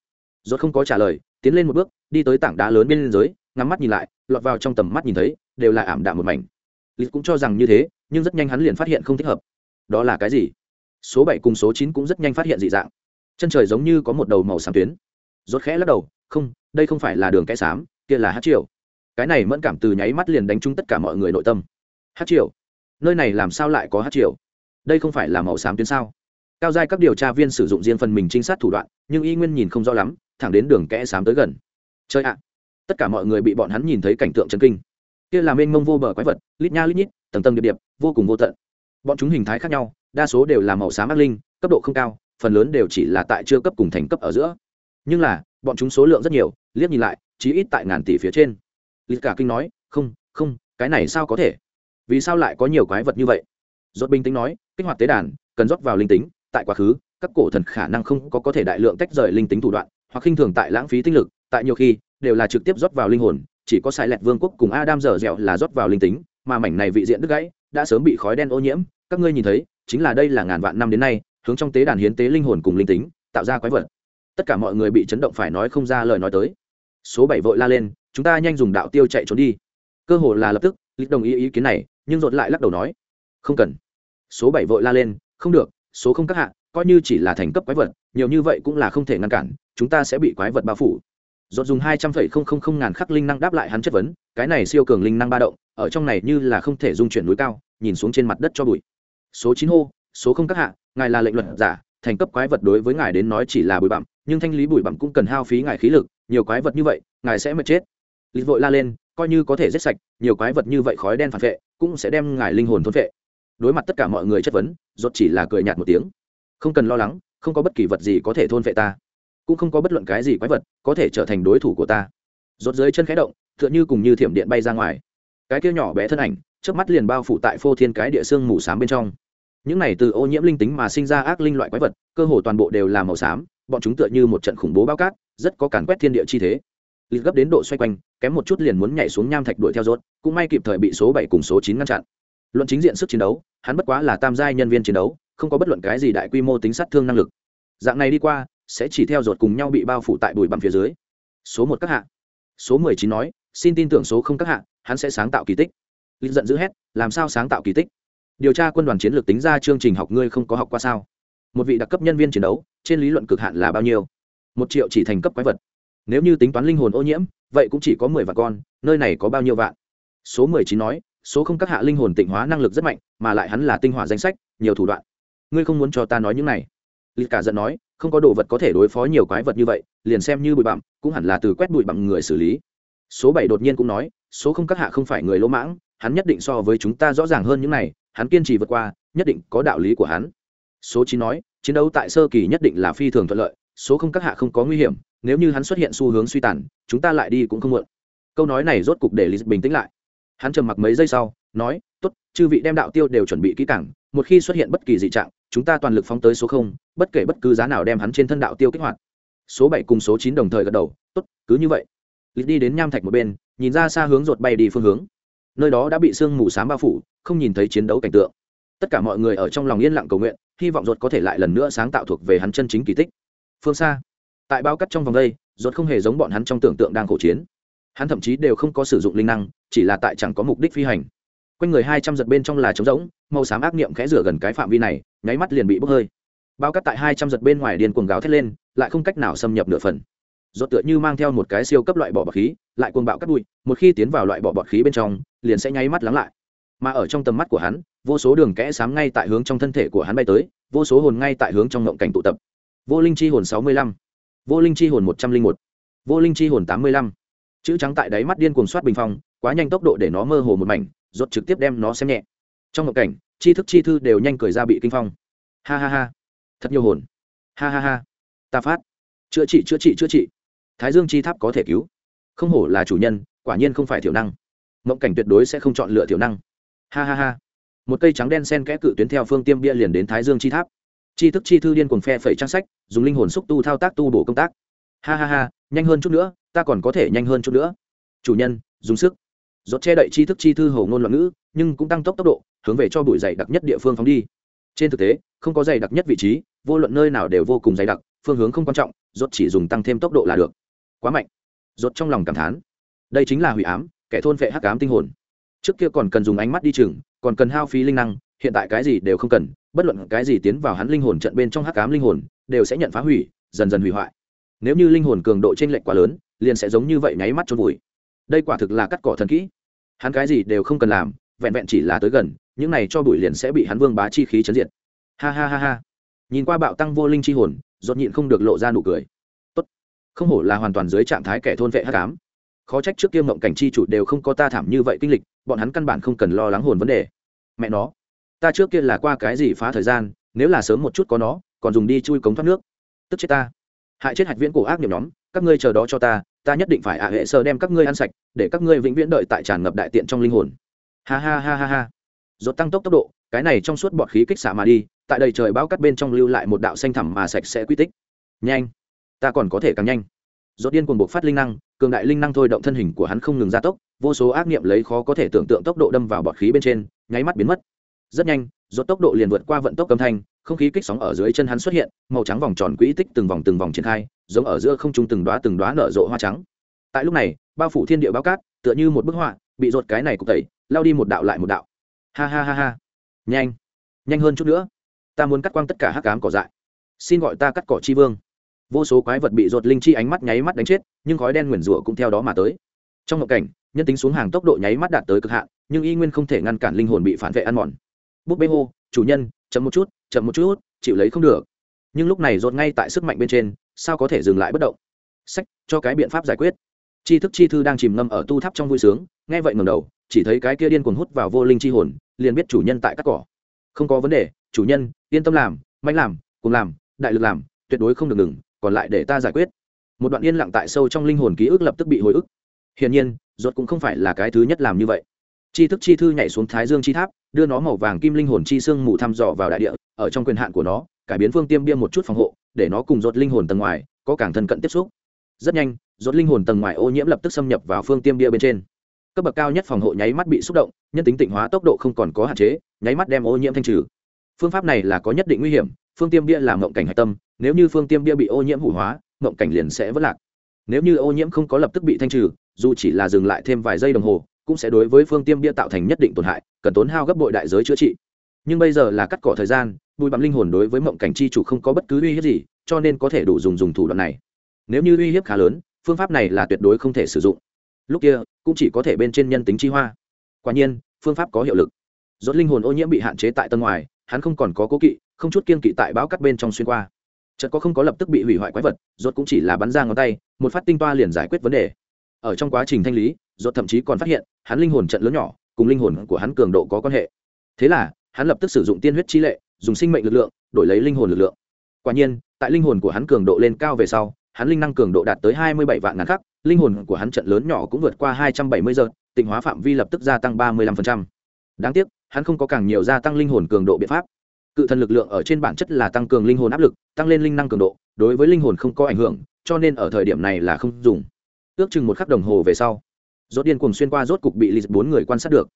Dốt không có trả lời, tiến lên một bước, đi tới tảng đá lớn bên liên giới ngắm mắt nhìn lại, lọt vào trong tầm mắt nhìn thấy, đều là ảm đạm một mảnh. Lịch cũng cho rằng như thế, nhưng rất nhanh hắn liền phát hiện không thích hợp. Đó là cái gì? Số bảy cùng số chín cũng rất nhanh phát hiện dị dạng. Chân trời giống như có một đầu màu xám tuyến. Rốt khẽ lắc đầu, không, đây không phải là đường kẽ xám, kia là hát triều cái này mẫn cảm từ nháy mắt liền đánh trúng tất cả mọi người nội tâm. Hát triều. Nơi này làm sao lại có hát triều? Đây không phải là màu xám tuyến sao? Cao giai các điều tra viên sử dụng riêng phần mình trinh sát thủ đoạn, nhưng y nguyên nhìn không rõ lắm, thẳng đến đường kẽ xám tới gần. Chơi ạ! Tất cả mọi người bị bọn hắn nhìn thấy cảnh tượng chân kinh. Kia là mênh mông vô bờ quái vật, lít nha lít nhít, tầng tầng điệp điệp, vô cùng vô tận. Bọn chúng hình thái khác nhau, đa số đều là màu xám ác linh, cấp độ không cao, phần lớn đều chỉ là tại chưa cấp cùng thành cấp ở giữa. Nhưng là, bọn chúng số lượng rất nhiều, liếc nhìn lại, chí ít tại ngàn tỷ phía trên. Lý cả kinh nói, không không, cái này sao có thể? Vì sao lại có nhiều quái vật như vậy? Dốt bình tĩnh nói, kích hoạt tế đàn, cần rót vào linh tính, tại quá khứ, các cổ thần khả năng không có có thể đại lượng tách rời linh tính thủ đoạn, hoặc khinh thường tại lãng phí tinh lực, tại nhiều khi, đều là trực tiếp rót vào linh hồn, chỉ có sai lẹt vương quốc cùng adam dở dẻo là rót vào linh tính, mà mảnh này vị diện đứt gãy, đã sớm bị khói đen ô nhiễm. Các ngươi nhìn thấy, chính là đây là ngàn vạn năm đến nay, hướng trong tế đàn hiến tế linh hồn cùng linh tính, tạo ra quái vật. Tất cả mọi người bị chấn động phải nói không ra lời nói tới. Số bảy vội la lên chúng ta nhanh dùng đạo tiêu chạy trốn đi. Cơ hồ là lập tức, lịch đồng ý ý kiến này, nhưng dột lại lắc đầu nói, không cần. Số bảy vội la lên, không được, số không các hạ, coi như chỉ là thành cấp quái vật, nhiều như vậy cũng là không thể ngăn cản, chúng ta sẽ bị quái vật bao phủ. Dột dùng hai trăm phẩy không không không ngàn khắc linh năng đáp lại hắn chất vấn, cái này siêu cường linh năng ba động, ở trong này như là không thể dung chuyển núi cao, nhìn xuống trên mặt đất cho bụi. Số chín hô, số không các hạ, ngài là lệnh luật giả, thành cấp quái vật đối với ngài đến nói chỉ là bụi bặm, nhưng thanh lý bụi bặm cũng cần hao phí ngài khí lực, nhiều quái vật như vậy, ngài sẽ mệt chết lịch vội la lên, coi như có thể giết sạch, nhiều quái vật như vậy khói đen phản vệ, cũng sẽ đem ngài linh hồn thôn vệ. Đối mặt tất cả mọi người chất vấn, rốt chỉ là cười nhạt một tiếng. Không cần lo lắng, không có bất kỳ vật gì có thể thôn vệ ta. Cũng không có bất luận cái gì quái vật có thể trở thành đối thủ của ta. Rốt dưới chân khẽ động, tựa như cùng như thiểm điện bay ra ngoài. Cái kia nhỏ bé thân ảnh trước mắt liền bao phủ tại phô thiên cái địa xương mù xám bên trong. Những này từ ô nhiễm linh tính mà sinh ra ác linh loại quái vật, cơ hồ toàn bộ đều là màu xám, bọn chúng tựa như một trận khủng bố bao cát, rất có càn quét thiên địa chi thế lịch gấp đến độ xoay quanh, kém một chút liền muốn nhảy xuống nham thạch đuổi theo rốt, cũng may kịp thời bị số bảy cùng số chín ngăn chặn. Luận chính diện sức chiến đấu, hắn bất quá là tam giai nhân viên chiến đấu, không có bất luận cái gì đại quy mô tính sát thương năng lực. Dạng này đi qua, sẽ chỉ theo rột cùng nhau bị bao phủ tại bụi bặm phía dưới. Số một các hạ. Số mười chín nói, xin tin tưởng số không các hạ, hắn sẽ sáng tạo kỳ tích. Lịch giận dữ hét, làm sao sáng tạo kỳ tích? Điều tra quân đoàn chiến lược tính ra chương trình học ngươi không có học qua sao? Một vị đặc cấp nhân viên chiến đấu, trên lý luận cực hạn là bao nhiêu? Một triệu chỉ thành cấp quái vật nếu như tính toán linh hồn ô nhiễm, vậy cũng chỉ có mười vạn con, nơi này có bao nhiêu vạn? Số mười chín nói, số không các hạ linh hồn tịnh hóa năng lực rất mạnh, mà lại hắn là tinh hỏa danh sách, nhiều thủ đoạn. Ngươi không muốn cho ta nói những này? Lịch cả giận nói, không có đồ vật có thể đối phó nhiều quái vật như vậy, liền xem như bụi bặm, cũng hẳn là từ quét bụi bặm người xử lý. Số bảy đột nhiên cũng nói, số không các hạ không phải người lỗ mãng, hắn nhất định so với chúng ta rõ ràng hơn những này, hắn kiên trì vượt qua, nhất định có đạo lý của hắn. Số chín nói, chiến đấu tại sơ kỳ nhất định là phi thường thuận lợi, số không các hạ không có nguy hiểm nếu như hắn xuất hiện xu hướng suy tàn, chúng ta lại đi cũng không muộn. Câu nói này rốt cục để lý bình tĩnh lại. Hắn trầm mặc mấy giây sau, nói, tốt, chư vị đem đạo tiêu đều chuẩn bị kỹ càng, một khi xuất hiện bất kỳ dị trạng, chúng ta toàn lực phóng tới số không, bất kể bất cứ giá nào đem hắn trên thân đạo tiêu kích hoạt. Số bảy cùng số chín đồng thời gật đầu, tốt, cứ như vậy. Lý đi đến nham thạch một bên, nhìn ra xa hướng ruột bay đi phương hướng. Nơi đó đã bị sương mù s á m bao phủ, không nhìn thấy chiến đấu cảnh tượng. Tất cả mọi người ở trong lòng yên lặng cầu nguyện, hy vọng ruột có thể lại lần nữa sáng tạo thuộc về hắn chân chính kỳ tích. Phương xa tại bao cắt trong vòng đây ruột không hề giống bọn hắn trong tưởng tượng đang khổ chiến. Hắn thậm chí đều không có sử dụng linh năng, chỉ là tại chẳng có mục đích phi hành. Quanh người hai trăm giật bên trong là trống rỗng, màu xám ác niệm khẽ rửa gần cái phạm vi này, nháy mắt liền bị bốc hơi. Bao cắt tại hai trăm giật bên ngoài điên cuồng gào thét lên, lại không cách nào xâm nhập nửa phần. Rốt tựa như mang theo một cái siêu cấp loại bỏ bọt khí, lại cuồng bạo cắt bụi, một khi tiến vào loại bỏ bọt khí bên trong, liền sẽ nháy mắt lắng lại. Mà ở trong tầm mắt của hắn, vô số đường kẽ xám ngay tại hướng trong thân thể của hắn bay tới, vô số hồn ngay tại hướng trong ngộng cảnh tụ tập. Vô linh chi hồn sáu mươi lăm vô linh chi hồn một trăm linh một. Vô linh chi hồn tám mươi lăm. Chữ trắng tại đáy mắt điên cuồng soát bình phong, quá nhanh tốc độ để nó mơ hồ một mảnh, rốt trực tiếp đem nó xem nhẹ. Trong ngộ cảnh chi thức chi thư đều nhanh cười ra bị kinh phong. Ha ha ha. Thật nhiều hồn. Ha ha ha. Ta phát. Chữa trị chữa trị chữa trị. Thái dương chi tháp có thể cứu. Không hổ là chủ nhân, quả nhiên không phải thiểu năng. Mộng cảnh tuyệt đối sẽ không chọn lựa thiểu năng. Ha ha ha. Một cây trắng đen sen kẽ cự tuyến theo phương tiêm bia liền đến thái dương chi tháp chi thức chi thư điên cuồng phe phẩy trang sách, dùng linh hồn xúc tu thao tác tu bổ công tác. Ha ha ha, nhanh hơn chút nữa, ta còn có thể nhanh hơn chút nữa. Chủ nhân, dùng sức. Rốt che đậy chi thức chi thư hầu ngôn loạn ngữ, nhưng cũng tăng tốc tốc độ, hướng về cho bụi dày đặc nhất địa phương phóng đi. Trên thực tế, không có dày đặc nhất vị trí, vô luận nơi nào đều vô cùng dày đặc, phương hướng không quan trọng, rốt chỉ dùng tăng thêm tốc độ là được. Quá mạnh. Rốt trong lòng cảm thán. Đây chính là hủy ám, kẻ thôn phệ hắc ám tinh hồn. Trước kia còn cần dùng ánh mắt đi chừng, còn cần hao phí linh năng, hiện tại cái gì đều không cần bất luận cái gì tiến vào hắn linh hồn trận bên trong hắc ám linh hồn, đều sẽ nhận phá hủy, dần dần hủy hoại. Nếu như linh hồn cường độ trên lệch quá lớn, liền sẽ giống như vậy nháy mắt trôn vùi. Đây quả thực là cắt cỏ thần kỹ. Hắn cái gì đều không cần làm, vẹn vẹn chỉ là tới gần, những này cho bụi liền sẽ bị hắn vương bá chi khí chấn diệt. Ha ha ha ha. Nhìn qua bạo tăng vô linh chi hồn dột nhịn không được lộ ra nụ cười. Tốt. Không hổ là hoàn toàn dưới trạng thái kẻ thôn vệ hắc ám. Khó trách trước kia mộng cảnh chi chủ đều không có ta thảm như vậy kinh lịch, bọn hắn căn bản không cần lo lắng hồn vấn đề. Mẹ nó ta trước kia là qua cái gì phá thời gian, nếu là sớm một chút có nó, còn dùng đi chui cống thoát nước. Tức chết ta. Hại chết hạch viễn cổ ác niệm nhóm, các ngươi chờ đó cho ta ta nhất định phải ạ hệ sơ đem các ngươi ăn sạch, để các ngươi vĩnh viễn đợi tại tràn ngập đại tiện trong linh hồn. Ha ha ha ha ha. Dột tăng tốc tốc độ, cái này trong suốt bọt khí kích xả mà đi, tại đầy trời bao cắt bên trong lưu lại một đạo xanh thẳm mà sạch sẽ quy tích. Nhanh. Ta còn có thể càng nhanh. Dột điên cuồng buộc phát linh năng, cường đại linh năng thôi động thân hình của hắn không ngừng gia tốc, vô số ác niệm lấy khó có thể tưởng tượng tốc độ đâm vào bọt khí bên trên, nháy mắt biến mất rất nhanh dột tốc độ liền vượt qua vận tốc âm thanh, không khí kích sóng ở dưới chân hắn xuất hiện, màu trắng vòng tròn quỹ tích từng vòng từng vòng triển khai, giống ở giữa không trung từng đoá từng đoá nở rộ hoa trắng. Tại lúc này, bao phủ thiên địa bao cát, tựa như một bức họa, bị rột cái này cục tẩy, lao đi một đạo lại một đạo. Ha ha ha ha. Nhanh. Nhanh hơn chút nữa. Ta muốn cắt quang tất cả hắc cám cỏ dại. Xin gọi ta cắt cỏ chi vương. Vô số quái vật bị rột linh chi ánh mắt nháy mắt đánh chết, nhưng khói đen nguyền rủa cũng theo đó mà tới. Trong ngộ cảnh, nhân tính xuống hàng tốc độ nháy mắt đạt tới cực hạn, nhưng y nguyên không thể ngăn cản linh hồn bị phản vệ ăn mòn búp bê hô, chủ nhân, chậm một chút, chậm một chút, chịu lấy không được. Nhưng lúc này rột ngay tại sức mạnh bên trên, sao có thể dừng lại bất động? Sách, cho cái biện pháp giải quyết. Chi thức chi thư đang chìm ngâm ở tu tháp trong vui sướng, nghe vậy ngầm đầu, chỉ thấy cái kia điên cuồng hút vào vô linh chi hồn, liền biết chủ nhân tại cắt cỏ. Không có vấn đề, chủ nhân, yên tâm làm mạnh làm, cùng làm, đại lực làm, tuyệt đối không được ngừng, còn lại để ta giải quyết. Một đoạn yên lặng tại sâu trong linh hồn ký ức lập tức bị hồi ức. Hiển nhiên ruột cũng không phải là cái thứ nhất làm như vậy chi thức chi thư nhảy xuống thái dương chi tháp, đưa nó màu vàng kim linh hồn chi xương mù thăm dò vào đại địa, ở trong quyền hạn của nó, cải biến phương tiêm bia một chút phòng hộ, để nó cùng ruột linh hồn tầng ngoài, có càng thân cận tiếp xúc. Rất nhanh, ruột linh hồn tầng ngoài ô nhiễm lập tức xâm nhập vào phương tiêm bia bên trên. Cấp bậc cao nhất phòng hộ nháy mắt bị xúc động, nhân tính tịnh hóa tốc độ không còn có hạn chế, nháy mắt đem ô nhiễm thanh trừ. Phương pháp này là có nhất định nguy hiểm, phương tiêm bia là mộng cảnh hạch tâm, nếu như phương tiêm bia bị ô nhiễm hủ hóa, mộng cảnh liền sẽ vất lạc. Nếu như ô nhiễm không có lập tức bị thanh trừ, dù chỉ là dừng lại thêm vài giây đồng hồ cũng sẽ đối với phương tiêm bia tạo thành nhất định tổn hại, cần tốn hao gấp bội đại giới chữa trị. Nhưng bây giờ là cắt cỏ thời gian bùi bặm linh hồn đối với mộng cảnh chi chủ không có bất cứ uy hiếp gì, cho nên có thể đủ dùng dùng thủ đoạn này. Nếu như uy hiếp khá lớn, phương pháp này là tuyệt đối không thể sử dụng. Lúc kia, cũng chỉ có thể bên trên nhân tính chi hoa. Quả nhiên, phương pháp có hiệu lực. Dốt linh hồn ô nhiễm bị hạn chế tại tân ngoài, hắn không còn có cố kỵ, không chút kiên kỵ tại bão cắt bên trong xuyên qua. Chợt có không có lập tức bị hủy hoại quái vật, rốt cũng chỉ là bắn ra ngón tay, một phát tinh toa liền giải quyết vấn đề. Ở trong quá trình thanh lý rốt thậm chí còn phát hiện, hắn linh hồn trận lớn nhỏ, cùng linh hồn của hắn cường độ có quan hệ. Thế là, hắn lập tức sử dụng tiên huyết chi lệ, dùng sinh mệnh lực lượng, đổi lấy linh hồn lực lượng. Quả nhiên, tại linh hồn của hắn cường độ lên cao về sau, hắn linh năng cường độ đạt tới hai mươi bảy vạn ngàn khắc, linh hồn của hắn trận lớn nhỏ cũng vượt qua hai trăm bảy mươi giờ, tịnh hóa phạm vi lập tức gia tăng ba mươi lăm phần trăm. Đáng tiếc, hắn không có càng nhiều gia tăng linh hồn cường độ biện pháp. Cự thần lực lượng ở trên bản chất là tăng cường linh hồn áp lực, tăng lên linh năng cường độ, đối với linh hồn không có ảnh hưởng, cho nên ở thời điểm này là không dùng. Ước chừng một khắc đồng hồ về sau rốt điên cuồng xuyên qua rốt cục bị lì bốn người quan sát được.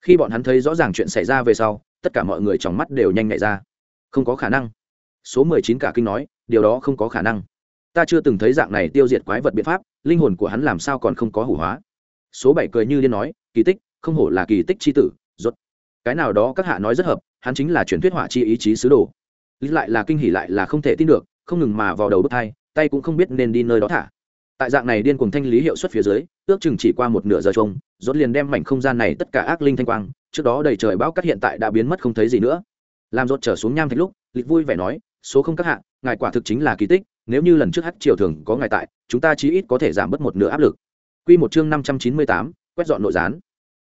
Khi bọn hắn thấy rõ ràng chuyện xảy ra về sau, tất cả mọi người trong mắt đều nhanh nhạy ra. Không có khả năng. Số mười chín cả kinh nói, điều đó không có khả năng. Ta chưa từng thấy dạng này tiêu diệt quái vật biện pháp, linh hồn của hắn làm sao còn không có hủ hóa. Số bảy cười như liên nói, kỳ tích, không hổ là kỳ tích chi tử, rốt. Cái nào đó các hạ nói rất hợp, hắn chính là truyền thuyết hỏa chi ý chí sứ đồ. Lý lại là kinh hỉ lại là không thể tin được, không ngừng mà vào đầu bước thai tay cũng không biết nên đi nơi đó thả tại dạng này điên cuồng thanh lý hiệu suất phía dưới, ước chừng chỉ qua một nửa giờ trông, rốt liền đem mảnh không gian này tất cả ác linh thanh quang, trước đó đầy trời bão cắt hiện tại đã biến mất không thấy gì nữa. Làm rốt trở xuống nham thạch lúc, lịch vui vẻ nói, số không các hạ, ngài quả thực chính là kỳ tích, nếu như lần trước hắc triều thường có ngài tại, chúng ta chí ít có thể giảm bớt một nửa áp lực. Quy một chương năm trăm chín mươi tám, quét dọn nội gián.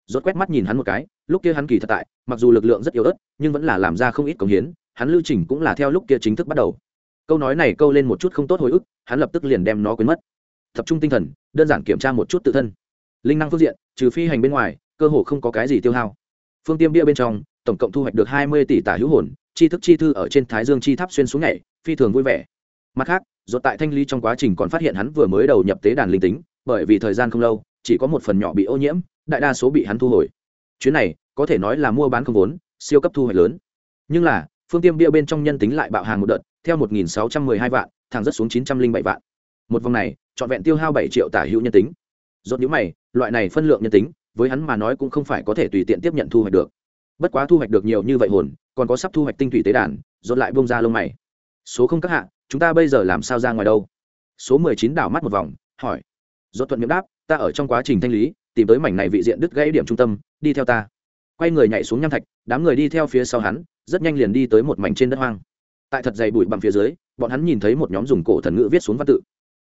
Rốt quét mắt nhìn hắn một cái, lúc kia hắn kỳ thật tại, mặc dù lực lượng rất yếu ớt, nhưng vẫn là làm ra không ít công hiến, hắn lưu trình cũng là theo lúc kia chính thức bắt đầu. Câu nói này câu lên một chút không tốt hồi ức, hắn lập tức liền đem nó quên mất tập trung tinh thần, đơn giản kiểm tra một chút tự thân. Linh năng phương diện, trừ phi hành bên ngoài, cơ hồ không có cái gì tiêu hao. Phương tiêm bia bên trong, tổng cộng thu hoạch được hai mươi tỷ tả hữu hồn, chi thức chi thư ở trên thái dương chi tháp xuyên xuống nhảy, phi thường vui vẻ. Mặt khác dột tại thanh lý trong quá trình còn phát hiện hắn vừa mới đầu nhập tế đàn linh tính, bởi vì thời gian không lâu, chỉ có một phần nhỏ bị ô nhiễm, đại đa số bị hắn thu hồi. Chuyến này, có thể nói là mua bán không vốn, siêu cấp thu hoạch lớn. Nhưng là, phương tiêm bia bên trong nhân tính lại bạo hàng một đợt, theo một nghìn sáu trăm mười hai vạn, thẳng rất xuống chín trăm linh bảy vạn một vòng này, trọn vẹn tiêu hao bảy triệu tả hữu nhân tính. Dốt nhữ mày, loại này phân lượng nhân tính, với hắn mà nói cũng không phải có thể tùy tiện tiếp nhận thu hoạch được. Bất quá thu hoạch được nhiều như vậy hồn, còn có sắp thu hoạch tinh thủy tế đàn dốt lại bông ra lông mày. Số không các hạ, chúng ta bây giờ làm sao ra ngoài đâu? Số mười chín đảo mắt một vòng, hỏi. Dốt thuận miệng đáp, ta ở trong quá trình thanh lý, tìm tới mảnh này vị diện đứt gãy điểm trung tâm, đi theo ta. Quay người nhảy xuống nham thạch, đám người đi theo phía sau hắn, rất nhanh liền đi tới một mảnh trên đất hoang. Tại thật dày bụi bằng phía dưới, bọn hắn nhìn thấy một nhóm dùng cổ thần ngữ viết xuống văn tự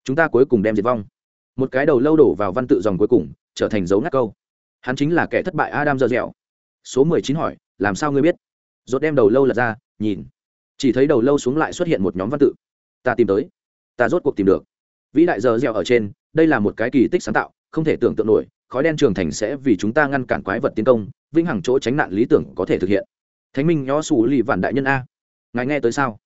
chúng ta cuối cùng đem diệt vong. Một cái đầu lâu đổ vào văn tự dòng cuối cùng, trở thành dấu ngắt câu. Hắn chính là kẻ thất bại adam dơ dẻo. Số mười chín hỏi, làm sao ngươi biết? Rốt đem đầu lâu lật ra, nhìn. Chỉ thấy đầu lâu xuống lại xuất hiện một nhóm văn tự. Ta tìm tới. Ta rốt cuộc tìm được. Vĩ đại giờ dẻo ở trên, đây là một cái kỳ tích sáng tạo, không thể tưởng tượng nổi, khói đen trường thành sẽ vì chúng ta ngăn cản quái vật tiến công, vĩnh hằng chỗ tránh nạn lý tưởng có thể thực hiện. Thánh minh nhó xù lì vạn đại nhân a. Ngài nghe tới sao?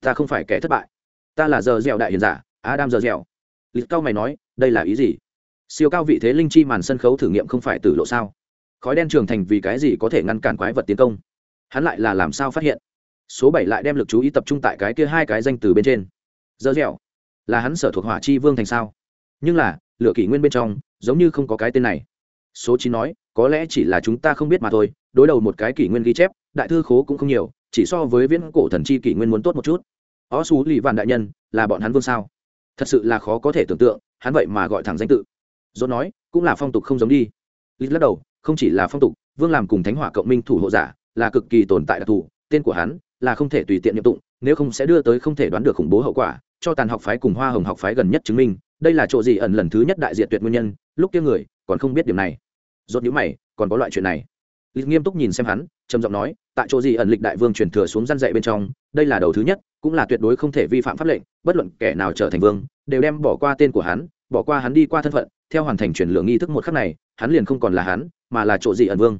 Ta không phải kẻ thất bại. Ta là giờ dẻo đại hiền giả adam giờ dẻo. Lịch cao mày nói, đây là ý gì? Siêu cao vị thế linh chi màn sân khấu thử nghiệm không phải tử lộ sao? Khói đen trường thành vì cái gì có thể ngăn cản quái vật tiến công? Hắn lại là làm sao phát hiện? Số bảy lại đem lực chú ý tập trung tại cái kia hai cái danh từ bên trên. Dơ dẻo. Là hắn sở thuộc hỏa chi vương thành sao? Nhưng là lựa kỷ nguyên bên trong, giống như không có cái tên này. Số chín nói, có lẽ chỉ là chúng ta không biết mà thôi, đối đầu một cái kỷ nguyên ghi chép, đại thư khố cũng không nhiều, chỉ so với viễn cổ thần chi kỷ nguyên muốn tốt một chút. Ó xú lì vạn đại nhân, là bọn hắn vương sao? Thật sự là khó có thể tưởng tượng, hắn vậy mà gọi thẳng danh tự. Dốt nói, cũng là phong tục không giống đi. Lít lắc đầu, không chỉ là phong tục, vương làm cùng thánh hỏa cộng minh thủ hộ giả, là cực kỳ tồn tại đặc thù. Tên của hắn, là không thể tùy tiện nhiệm tụng, nếu không sẽ đưa tới không thể đoán được khủng bố hậu quả, cho tàn học phái cùng hoa hồng học phái gần nhất chứng minh, đây là chỗ gì ẩn lần thứ nhất đại diện tuyệt nguyên nhân, lúc kia người, còn không biết điều này. Dốt nhữ mày, còn có loại chuyện này lịch nghiêm túc nhìn xem hắn, trầm giọng nói, tại chỗ gì ẩn lịch đại vương truyền thừa xuống gian dạy bên trong, đây là đầu thứ nhất, cũng là tuyệt đối không thể vi phạm pháp lệnh, bất luận kẻ nào trở thành vương, đều đem bỏ qua tên của hắn, bỏ qua hắn đi qua thân phận, theo hoàn thành chuyển lượng nghi thức một khắc này, hắn liền không còn là hắn, mà là chỗ gì ẩn vương.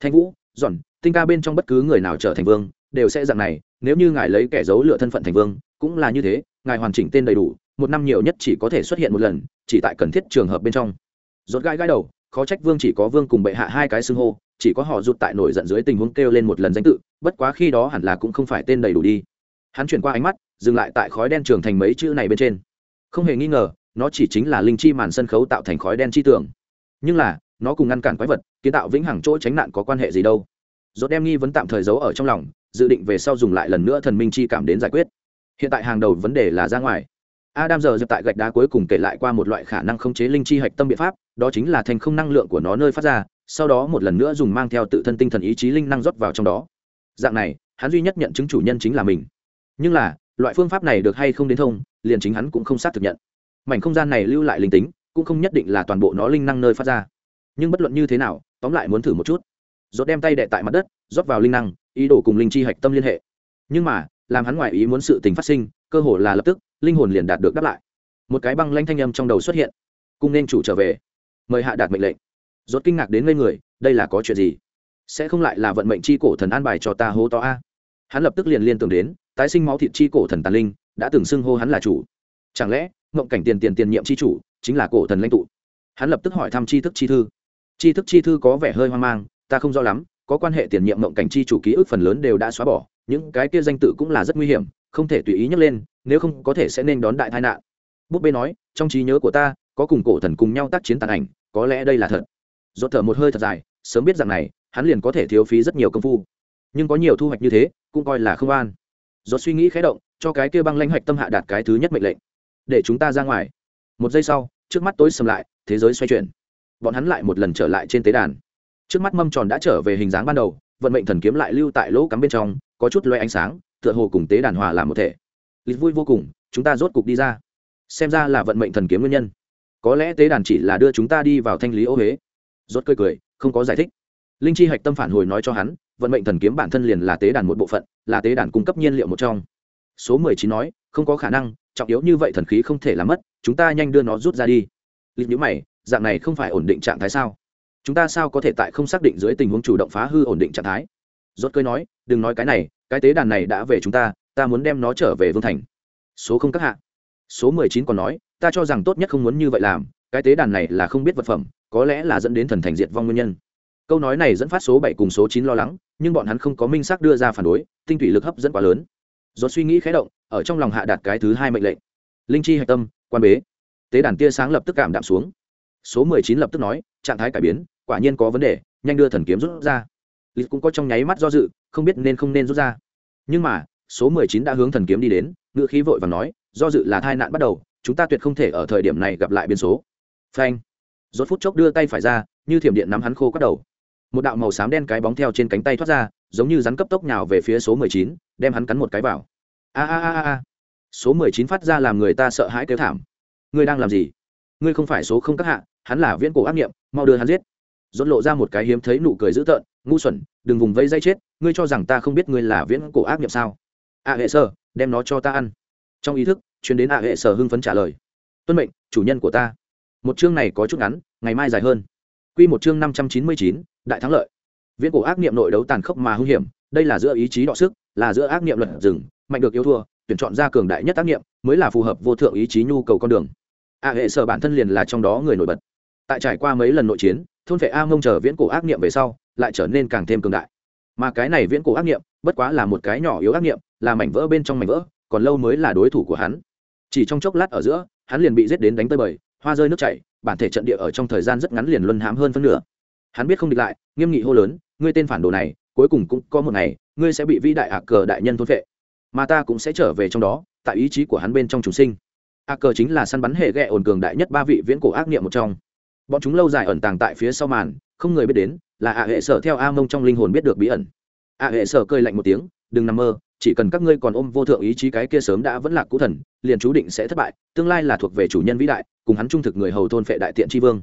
Thanh vũ giòn tinh ca bên trong bất cứ người nào trở thành vương, đều sẽ dạng này, nếu như ngài lấy kẻ giấu lựa thân phận thành vương, cũng là như thế, ngài hoàn chỉnh tên đầy đủ, một năm nhiều nhất chỉ có thể xuất hiện một lần, chỉ tại cần thiết trường hợp bên trong. Rốt gai gai đầu, khó trách vương chỉ có vương cùng bệ hạ hai cái xưng hô chỉ có họ rụt tại nổi giận dưới tình huống kêu lên một lần danh tự, bất quá khi đó hẳn là cũng không phải tên đầy đủ đi. Hắn chuyển qua ánh mắt, dừng lại tại khói đen trường thành mấy chữ này bên trên. Không hề nghi ngờ, nó chỉ chính là linh chi màn sân khấu tạo thành khói đen chi tưởng. Nhưng là, nó cùng ngăn cản quái vật, kiến tạo vĩnh hằng chỗ tránh nạn có quan hệ gì đâu. Dốt đem nghi vấn tạm thời giấu ở trong lòng, dự định về sau dùng lại lần nữa thần minh chi cảm đến giải quyết. Hiện tại hàng đầu vấn đề là ra ngoài. Adam giờ dập tại gạch đá cuối cùng kể lại qua một loại khả năng khống chế linh chi hạch tâm biện pháp, đó chính là thành không năng lượng của nó nơi phát ra sau đó một lần nữa dùng mang theo tự thân tinh thần ý chí linh năng rót vào trong đó. Dạng này, hắn duy nhất nhận chứng chủ nhân chính là mình. Nhưng là, loại phương pháp này được hay không đến thông, liền chính hắn cũng không xác thực nhận. Mảnh không gian này lưu lại linh tính, cũng không nhất định là toàn bộ nó linh năng nơi phát ra. Nhưng bất luận như thế nào, tóm lại muốn thử một chút. Dốt đem tay đệ tại mặt đất, rót vào linh năng, ý đồ cùng linh chi hạch tâm liên hệ. Nhưng mà, làm hắn ngoại ý muốn sự tình phát sinh, cơ hồ là lập tức, linh hồn liền đạt được đáp lại. Một cái băng lanh thanh âm trong đầu xuất hiện. Cung nên chủ trở về. Mời hạ đạt mệnh lệnh rốt kinh ngạc đến ngây người, đây là có chuyện gì? Sẽ không lại là vận mệnh chi cổ thần an bài cho ta hô to a? Hắn lập tức liền liên tưởng đến, tái sinh máu thịt chi cổ thần tàn linh, đã từng xưng hô hắn là chủ. Chẳng lẽ, ngộng cảnh tiền tiền tiền nhiệm chi chủ, chính là cổ thần lãnh tụ? Hắn lập tức hỏi thăm chi thức chi thư. Chi thức chi thư có vẻ hơi hoang mang, ta không rõ lắm, có quan hệ tiền nhiệm ngộng cảnh chi chủ ký ức phần lớn đều đã xóa bỏ, những cái kia danh tự cũng là rất nguy hiểm, không thể tùy ý nhắc lên, nếu không có thể sẽ nên đón đại tai nạn. Búp bê nói, trong trí nhớ của ta, có cùng cổ thần cùng nhau tác chiến tàn ảnh, có lẽ đây là thật dột thở một hơi thật dài, sớm biết rằng này, hắn liền có thể thiếu phí rất nhiều công phu. Nhưng có nhiều thu hoạch như thế, cũng coi là không an. Dột suy nghĩ khé động, cho cái kia băng lãnh hoạch tâm hạ đạt cái thứ nhất mệnh lệnh. Để chúng ta ra ngoài. Một giây sau, trước mắt tối sầm lại, thế giới xoay chuyển. Bọn hắn lại một lần trở lại trên tế đàn. Trước mắt mâm tròn đã trở về hình dáng ban đầu, vận mệnh thần kiếm lại lưu tại lỗ cắm bên trong, có chút loay ánh sáng, tựa hồ cùng tế đàn hòa làm một thể. Lịch vui vô cùng, chúng ta rốt cục đi ra. Xem ra là vận mệnh thần kiếm nguyên nhân. Có lẽ tế đàn chỉ là đưa chúng ta đi vào thanh lý ô huế rốt cười cười, không có giải thích. Linh chi hạch tâm phản hồi nói cho hắn, vận mệnh thần kiếm bản thân liền là tế đàn một bộ phận, là tế đàn cung cấp nhiên liệu một trong. Số mười chín nói, không có khả năng, trọng yếu như vậy thần khí không thể làm mất, chúng ta nhanh đưa nó rút ra đi. Lịch nhữ mày, dạng này không phải ổn định trạng thái sao? Chúng ta sao có thể tại không xác định dưới tình huống chủ động phá hư ổn định trạng thái? Rốt cười nói, đừng nói cái này, cái tế đàn này đã về chúng ta ta muốn đem nó trở về vương thành. Số không các hạ. Số mười chín còn nói, ta cho rằng tốt nhất không muốn như vậy làm, cái tế đàn này là không biết vật phẩm có lẽ là dẫn đến thần thành diệt vong nguyên nhân. Câu nói này dẫn phát số bảy cùng số chín lo lắng, nhưng bọn hắn không có minh xác đưa ra phản đối, tinh thủy lực hấp dẫn quá lớn. Do suy nghĩ khé động, ở trong lòng hạ đạt cái thứ hai mệnh lệnh. Linh chi hạch tâm, quan bế. Tế đàn tia sáng lập tức cảm đạm xuống. Số mười chín lập tức nói, trạng thái cải biến, quả nhiên có vấn đề, nhanh đưa thần kiếm rút ra. Lịch cũng có trong nháy mắt do dự, không biết nên không nên rút ra. Nhưng mà, số mười chín đã hướng thần kiếm đi đến, ngựa khí vội và nói, do dự là tai nạn bắt đầu, chúng ta tuyệt không thể ở thời điểm này gặp lại biến số. Phanh rốt phút chốc đưa tay phải ra, như thiểm điện nắm hắn khô cắt đầu. Một đạo màu xám đen cái bóng theo trên cánh tay thoát ra, giống như rắn cấp tốc nhào về phía số mười chín, đem hắn cắn một cái vào. A a a a số mười chín phát ra làm người ta sợ hãi kêu thảm. Ngươi đang làm gì? Ngươi không phải số không các hạ, hắn là viễn cổ ác nghiệm, mau đưa hắn giết. Dốt lộ ra một cái hiếm thấy nụ cười dữ tợn, ngu xuẩn, đừng vùng vây dây chết, ngươi cho rằng ta không biết ngươi là viễn cổ ác nghiệm sao? A hệ sơ, đem nó cho ta ăn. Trong ý thức chuyến đến a hệ sở hưng phấn trả lời. Tuân mệnh, chủ nhân của ta một chương này có chút ngắn, ngày mai dài hơn. Q một chương năm trăm chín mươi chín, đại thắng lợi. Viễn cổ ác niệm nội đấu tàn khốc mà hung hiểm, đây là giữa ý chí đọ sức, là giữa ác niệm luật rừng, mạnh được yêu thua, tuyển chọn ra cường đại nhất ác niệm, mới là phù hợp vô thượng ý chí nhu cầu con đường. A hệ sở bản thân liền là trong đó người nổi bật. Tại trải qua mấy lần nội chiến, thôn vệ a mông chờ viễn cổ ác niệm về sau, lại trở nên càng thêm cường đại. Mà cái này viễn cổ ác niệm, bất quá là một cái nhỏ yếu ác niệm, là mảnh vỡ bên trong mảnh vỡ, còn lâu mới là đối thủ của hắn. Chỉ trong chốc lát ở giữa, hắn liền bị giết đến đánh tơi bời hoa rơi nước chảy, bản thể trận địa ở trong thời gian rất ngắn liền luân hãm hơn phân nửa. Hắn biết không địch lại, nghiêm nghị hô lớn, ngươi tên phản đồ này, cuối cùng cũng có một ngày, ngươi sẽ bị vĩ đại ạc cờ đại nhân thôn vệ mà ta cũng sẽ trở về trong đó, tại ý chí của hắn bên trong chủ sinh. Ạc cờ chính là săn bắn hệ ghẹ ổn cường đại nhất ba vị viễn cổ ác niệm một trong. Bọn chúng lâu dài ẩn tàng tại phía sau màn, không người biết đến, là ạ hệ sở theo a mông trong linh hồn biết được bí ẩn. Ạ hệ sở cơi lạnh một tiếng, đừng nằm mơ chỉ cần các ngươi còn ôm vô thượng ý chí cái kia sớm đã vẫn là cũ thần, liền chú định sẽ thất bại, tương lai là thuộc về chủ nhân vĩ đại, cùng hắn trung thực người hầu thôn phệ đại tiện tri vương.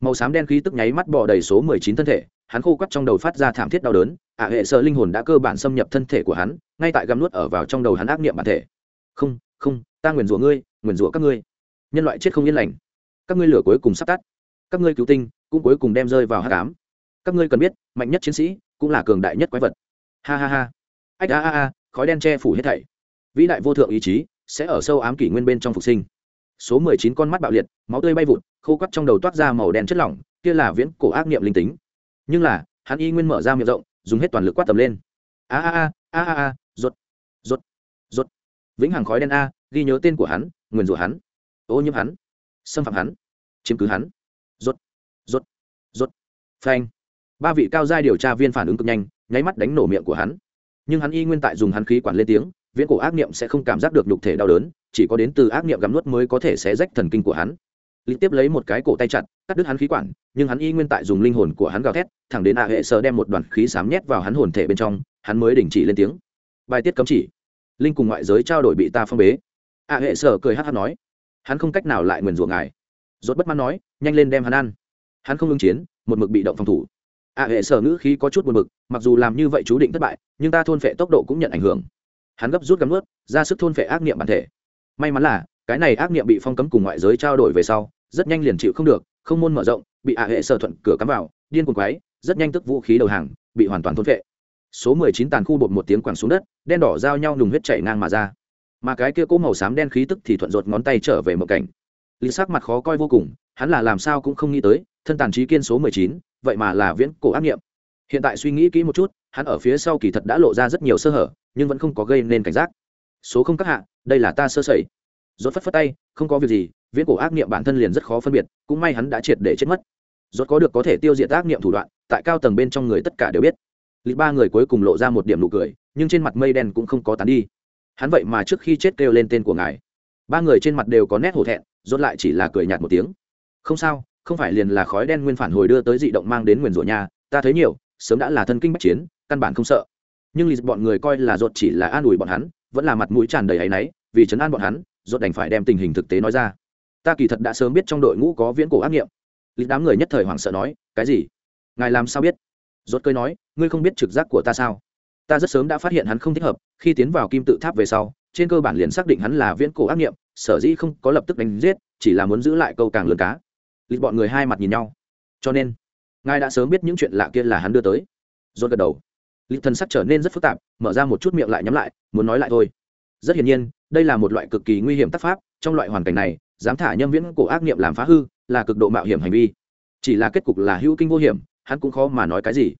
Màu xám đen khí tức nháy mắt bỏ đầy số mười chín thân thể, hắn khô quắt trong đầu phát ra thảm thiết đau đớn ả hệ sợ linh hồn đã cơ bản xâm nhập thân thể của hắn, ngay tại găm nuốt ở vào trong đầu hắn ác niệm bản thể. Không không, ta nguyền rủa ngươi, nguyền rủa các ngươi. Nhân loại chết không yên lành. Các ngươi lửa cuối cùng sắp tắt. Các ngươi cứu tinh, cũng cuối cùng đem rơi vào hát cám các ngươi cần biết, mạnh nhất chiến sĩ cũng là cường đại nhất quái vật. Ha ha ha. Ách a a a khói đen che phủ hết thảy. Vĩ đại vô thượng ý chí sẽ ở sâu ám kỷ nguyên bên trong phục sinh. Số mười chín con mắt bạo liệt, máu tươi bay vụt, khô quắt trong đầu toát ra màu đen chất lỏng, kia là viễn cổ ác niệm linh tính. Nhưng là, hắn y nguyên mở ra miệng rộng, dùng hết toàn lực quát tầm lên. A a a a a a rột rột rột vĩnh hằng khói đen a, ghi nhớ tên của hắn, nguyền rủa hắn. Ô nhiễm hắn, xâm phạm hắn, chiếm cứ hắn. Rột rột rột phanh. Ba vị cao gia điều tra viên phản ứng cực nhanh, nháy mắt đánh nổ miệng của hắn nhưng hắn y nguyên tại dùng hắn khí quản lên tiếng, viễn cổ ác niệm sẽ không cảm giác được nhục thể đau đớn, chỉ có đến từ ác niệm gắm nuốt mới có thể xé rách thần kinh của hắn. Lý tiếp lấy một cái cổ tay chặt, cắt đứt hắn khí quản, nhưng hắn y nguyên tại dùng linh hồn của hắn gào thét, thẳng đến ạ hệ sơ đem một đoàn khí sám nhét vào hắn hồn thể bên trong, hắn mới đình chỉ lên tiếng. Bài tiết cấm chỉ. Linh cùng ngoại giới trao đổi bị ta phong bế. Ạ hệ sơ cười hát hát nói. Hắn không cách nào lại nguyền ruộng ngài. Rốt bất mãn nói, nhanh lên đem hắn ăn. Hắn không ứng chiến, một mực bị động phòng thủ ạ hệ sở ngữ khí có chút buồn bực, mặc dù làm như vậy chú định thất bại, nhưng ta thôn phệ tốc độ cũng nhận ảnh hưởng. Hắn gấp rút gắn ướt ra sức thôn phệ ác niệm bản thể. May mắn là, cái này ác niệm bị phong cấm cùng ngoại giới trao đổi về sau, rất nhanh liền chịu không được, không môn mở rộng, bị ạ hệ sở thuận cửa cắm vào, điên cuồng quái, rất nhanh tức vũ khí đầu hàng, bị hoàn toàn thôn phệ. Số mười chín tàn khu bột một tiếng quẳng xuống đất, đen đỏ giao nhau nùng huyết chảy ngang mà ra. Mà cái kia cỗ màu xám đen khí tức thì thuận rột ngón tay trở về một cảnh. Lý sắc mặt khó coi vô cùng, hắn là làm sao cũng không nghĩ tới, thân tàn trí kiên số mười chín vậy mà là viễn cổ ác nghiệm. Hiện tại suy nghĩ kỹ một chút, hắn ở phía sau kỳ thật đã lộ ra rất nhiều sơ hở, nhưng vẫn không có gây nên cảnh giác. Số không các hạ, đây là ta sơ sẩy. Rốt phất phất tay, không có việc gì, viễn cổ ác niệm bản thân liền rất khó phân biệt, cũng may hắn đã triệt để chết mất. Rốt có được có thể tiêu diệt ác niệm thủ đoạn, tại cao tầng bên trong người tất cả đều biết. Lịch ba người cuối cùng lộ ra một điểm nụ cười, nhưng trên mặt mây đen cũng không có tán đi. Hắn vậy mà trước khi chết kêu lên tên của ngài. Ba người trên mặt đều có nét hổ thẹn, rốt lại chỉ là cười nhạt một tiếng. Không sao không phải liền là khói đen nguyên phản hồi đưa tới dị động mang đến nguyền rủa nhà ta thấy nhiều, sớm đã là thân kinh bách chiến, căn bản không sợ. Nhưng lì bọn người coi là rốt chỉ là an ủi bọn hắn, vẫn là mặt mũi tràn đầy áy náy, vì chấn an bọn hắn rốt đành phải đem tình hình thực tế nói ra. Ta kỳ thật đã sớm biết trong đội ngũ có viễn cổ ác nghiệm. Lì đám người nhất thời hoảng sợ nói, cái gì? Ngài làm sao biết? Rốt cười nói, ngươi không biết trực giác của ta sao? Ta rất sớm đã phát hiện hắn không thích hợp, khi tiến vào kim tự tháp về sau, trên cơ bản liền xác định hắn là viễn cổ ác nghiệm, sở dĩ không có lập tức đánh giết, chỉ là muốn giữ lại câu càng lớn cá lịch bọn người hai mặt nhìn nhau. Cho nên, ngài đã sớm biết những chuyện lạ kia là hắn đưa tới. Dồn gật đầu. Lịch thần sắc trở nên rất phức tạp, mở ra một chút miệng lại nhắm lại, muốn nói lại thôi. Rất hiển nhiên, đây là một loại cực kỳ nguy hiểm tác pháp, trong loại hoàn cảnh này, dám thả nhân viễn cổ ác niệm làm phá hư, là cực độ mạo hiểm hành vi. Chỉ là kết cục là hữu kinh vô hiểm, hắn cũng khó mà nói cái gì.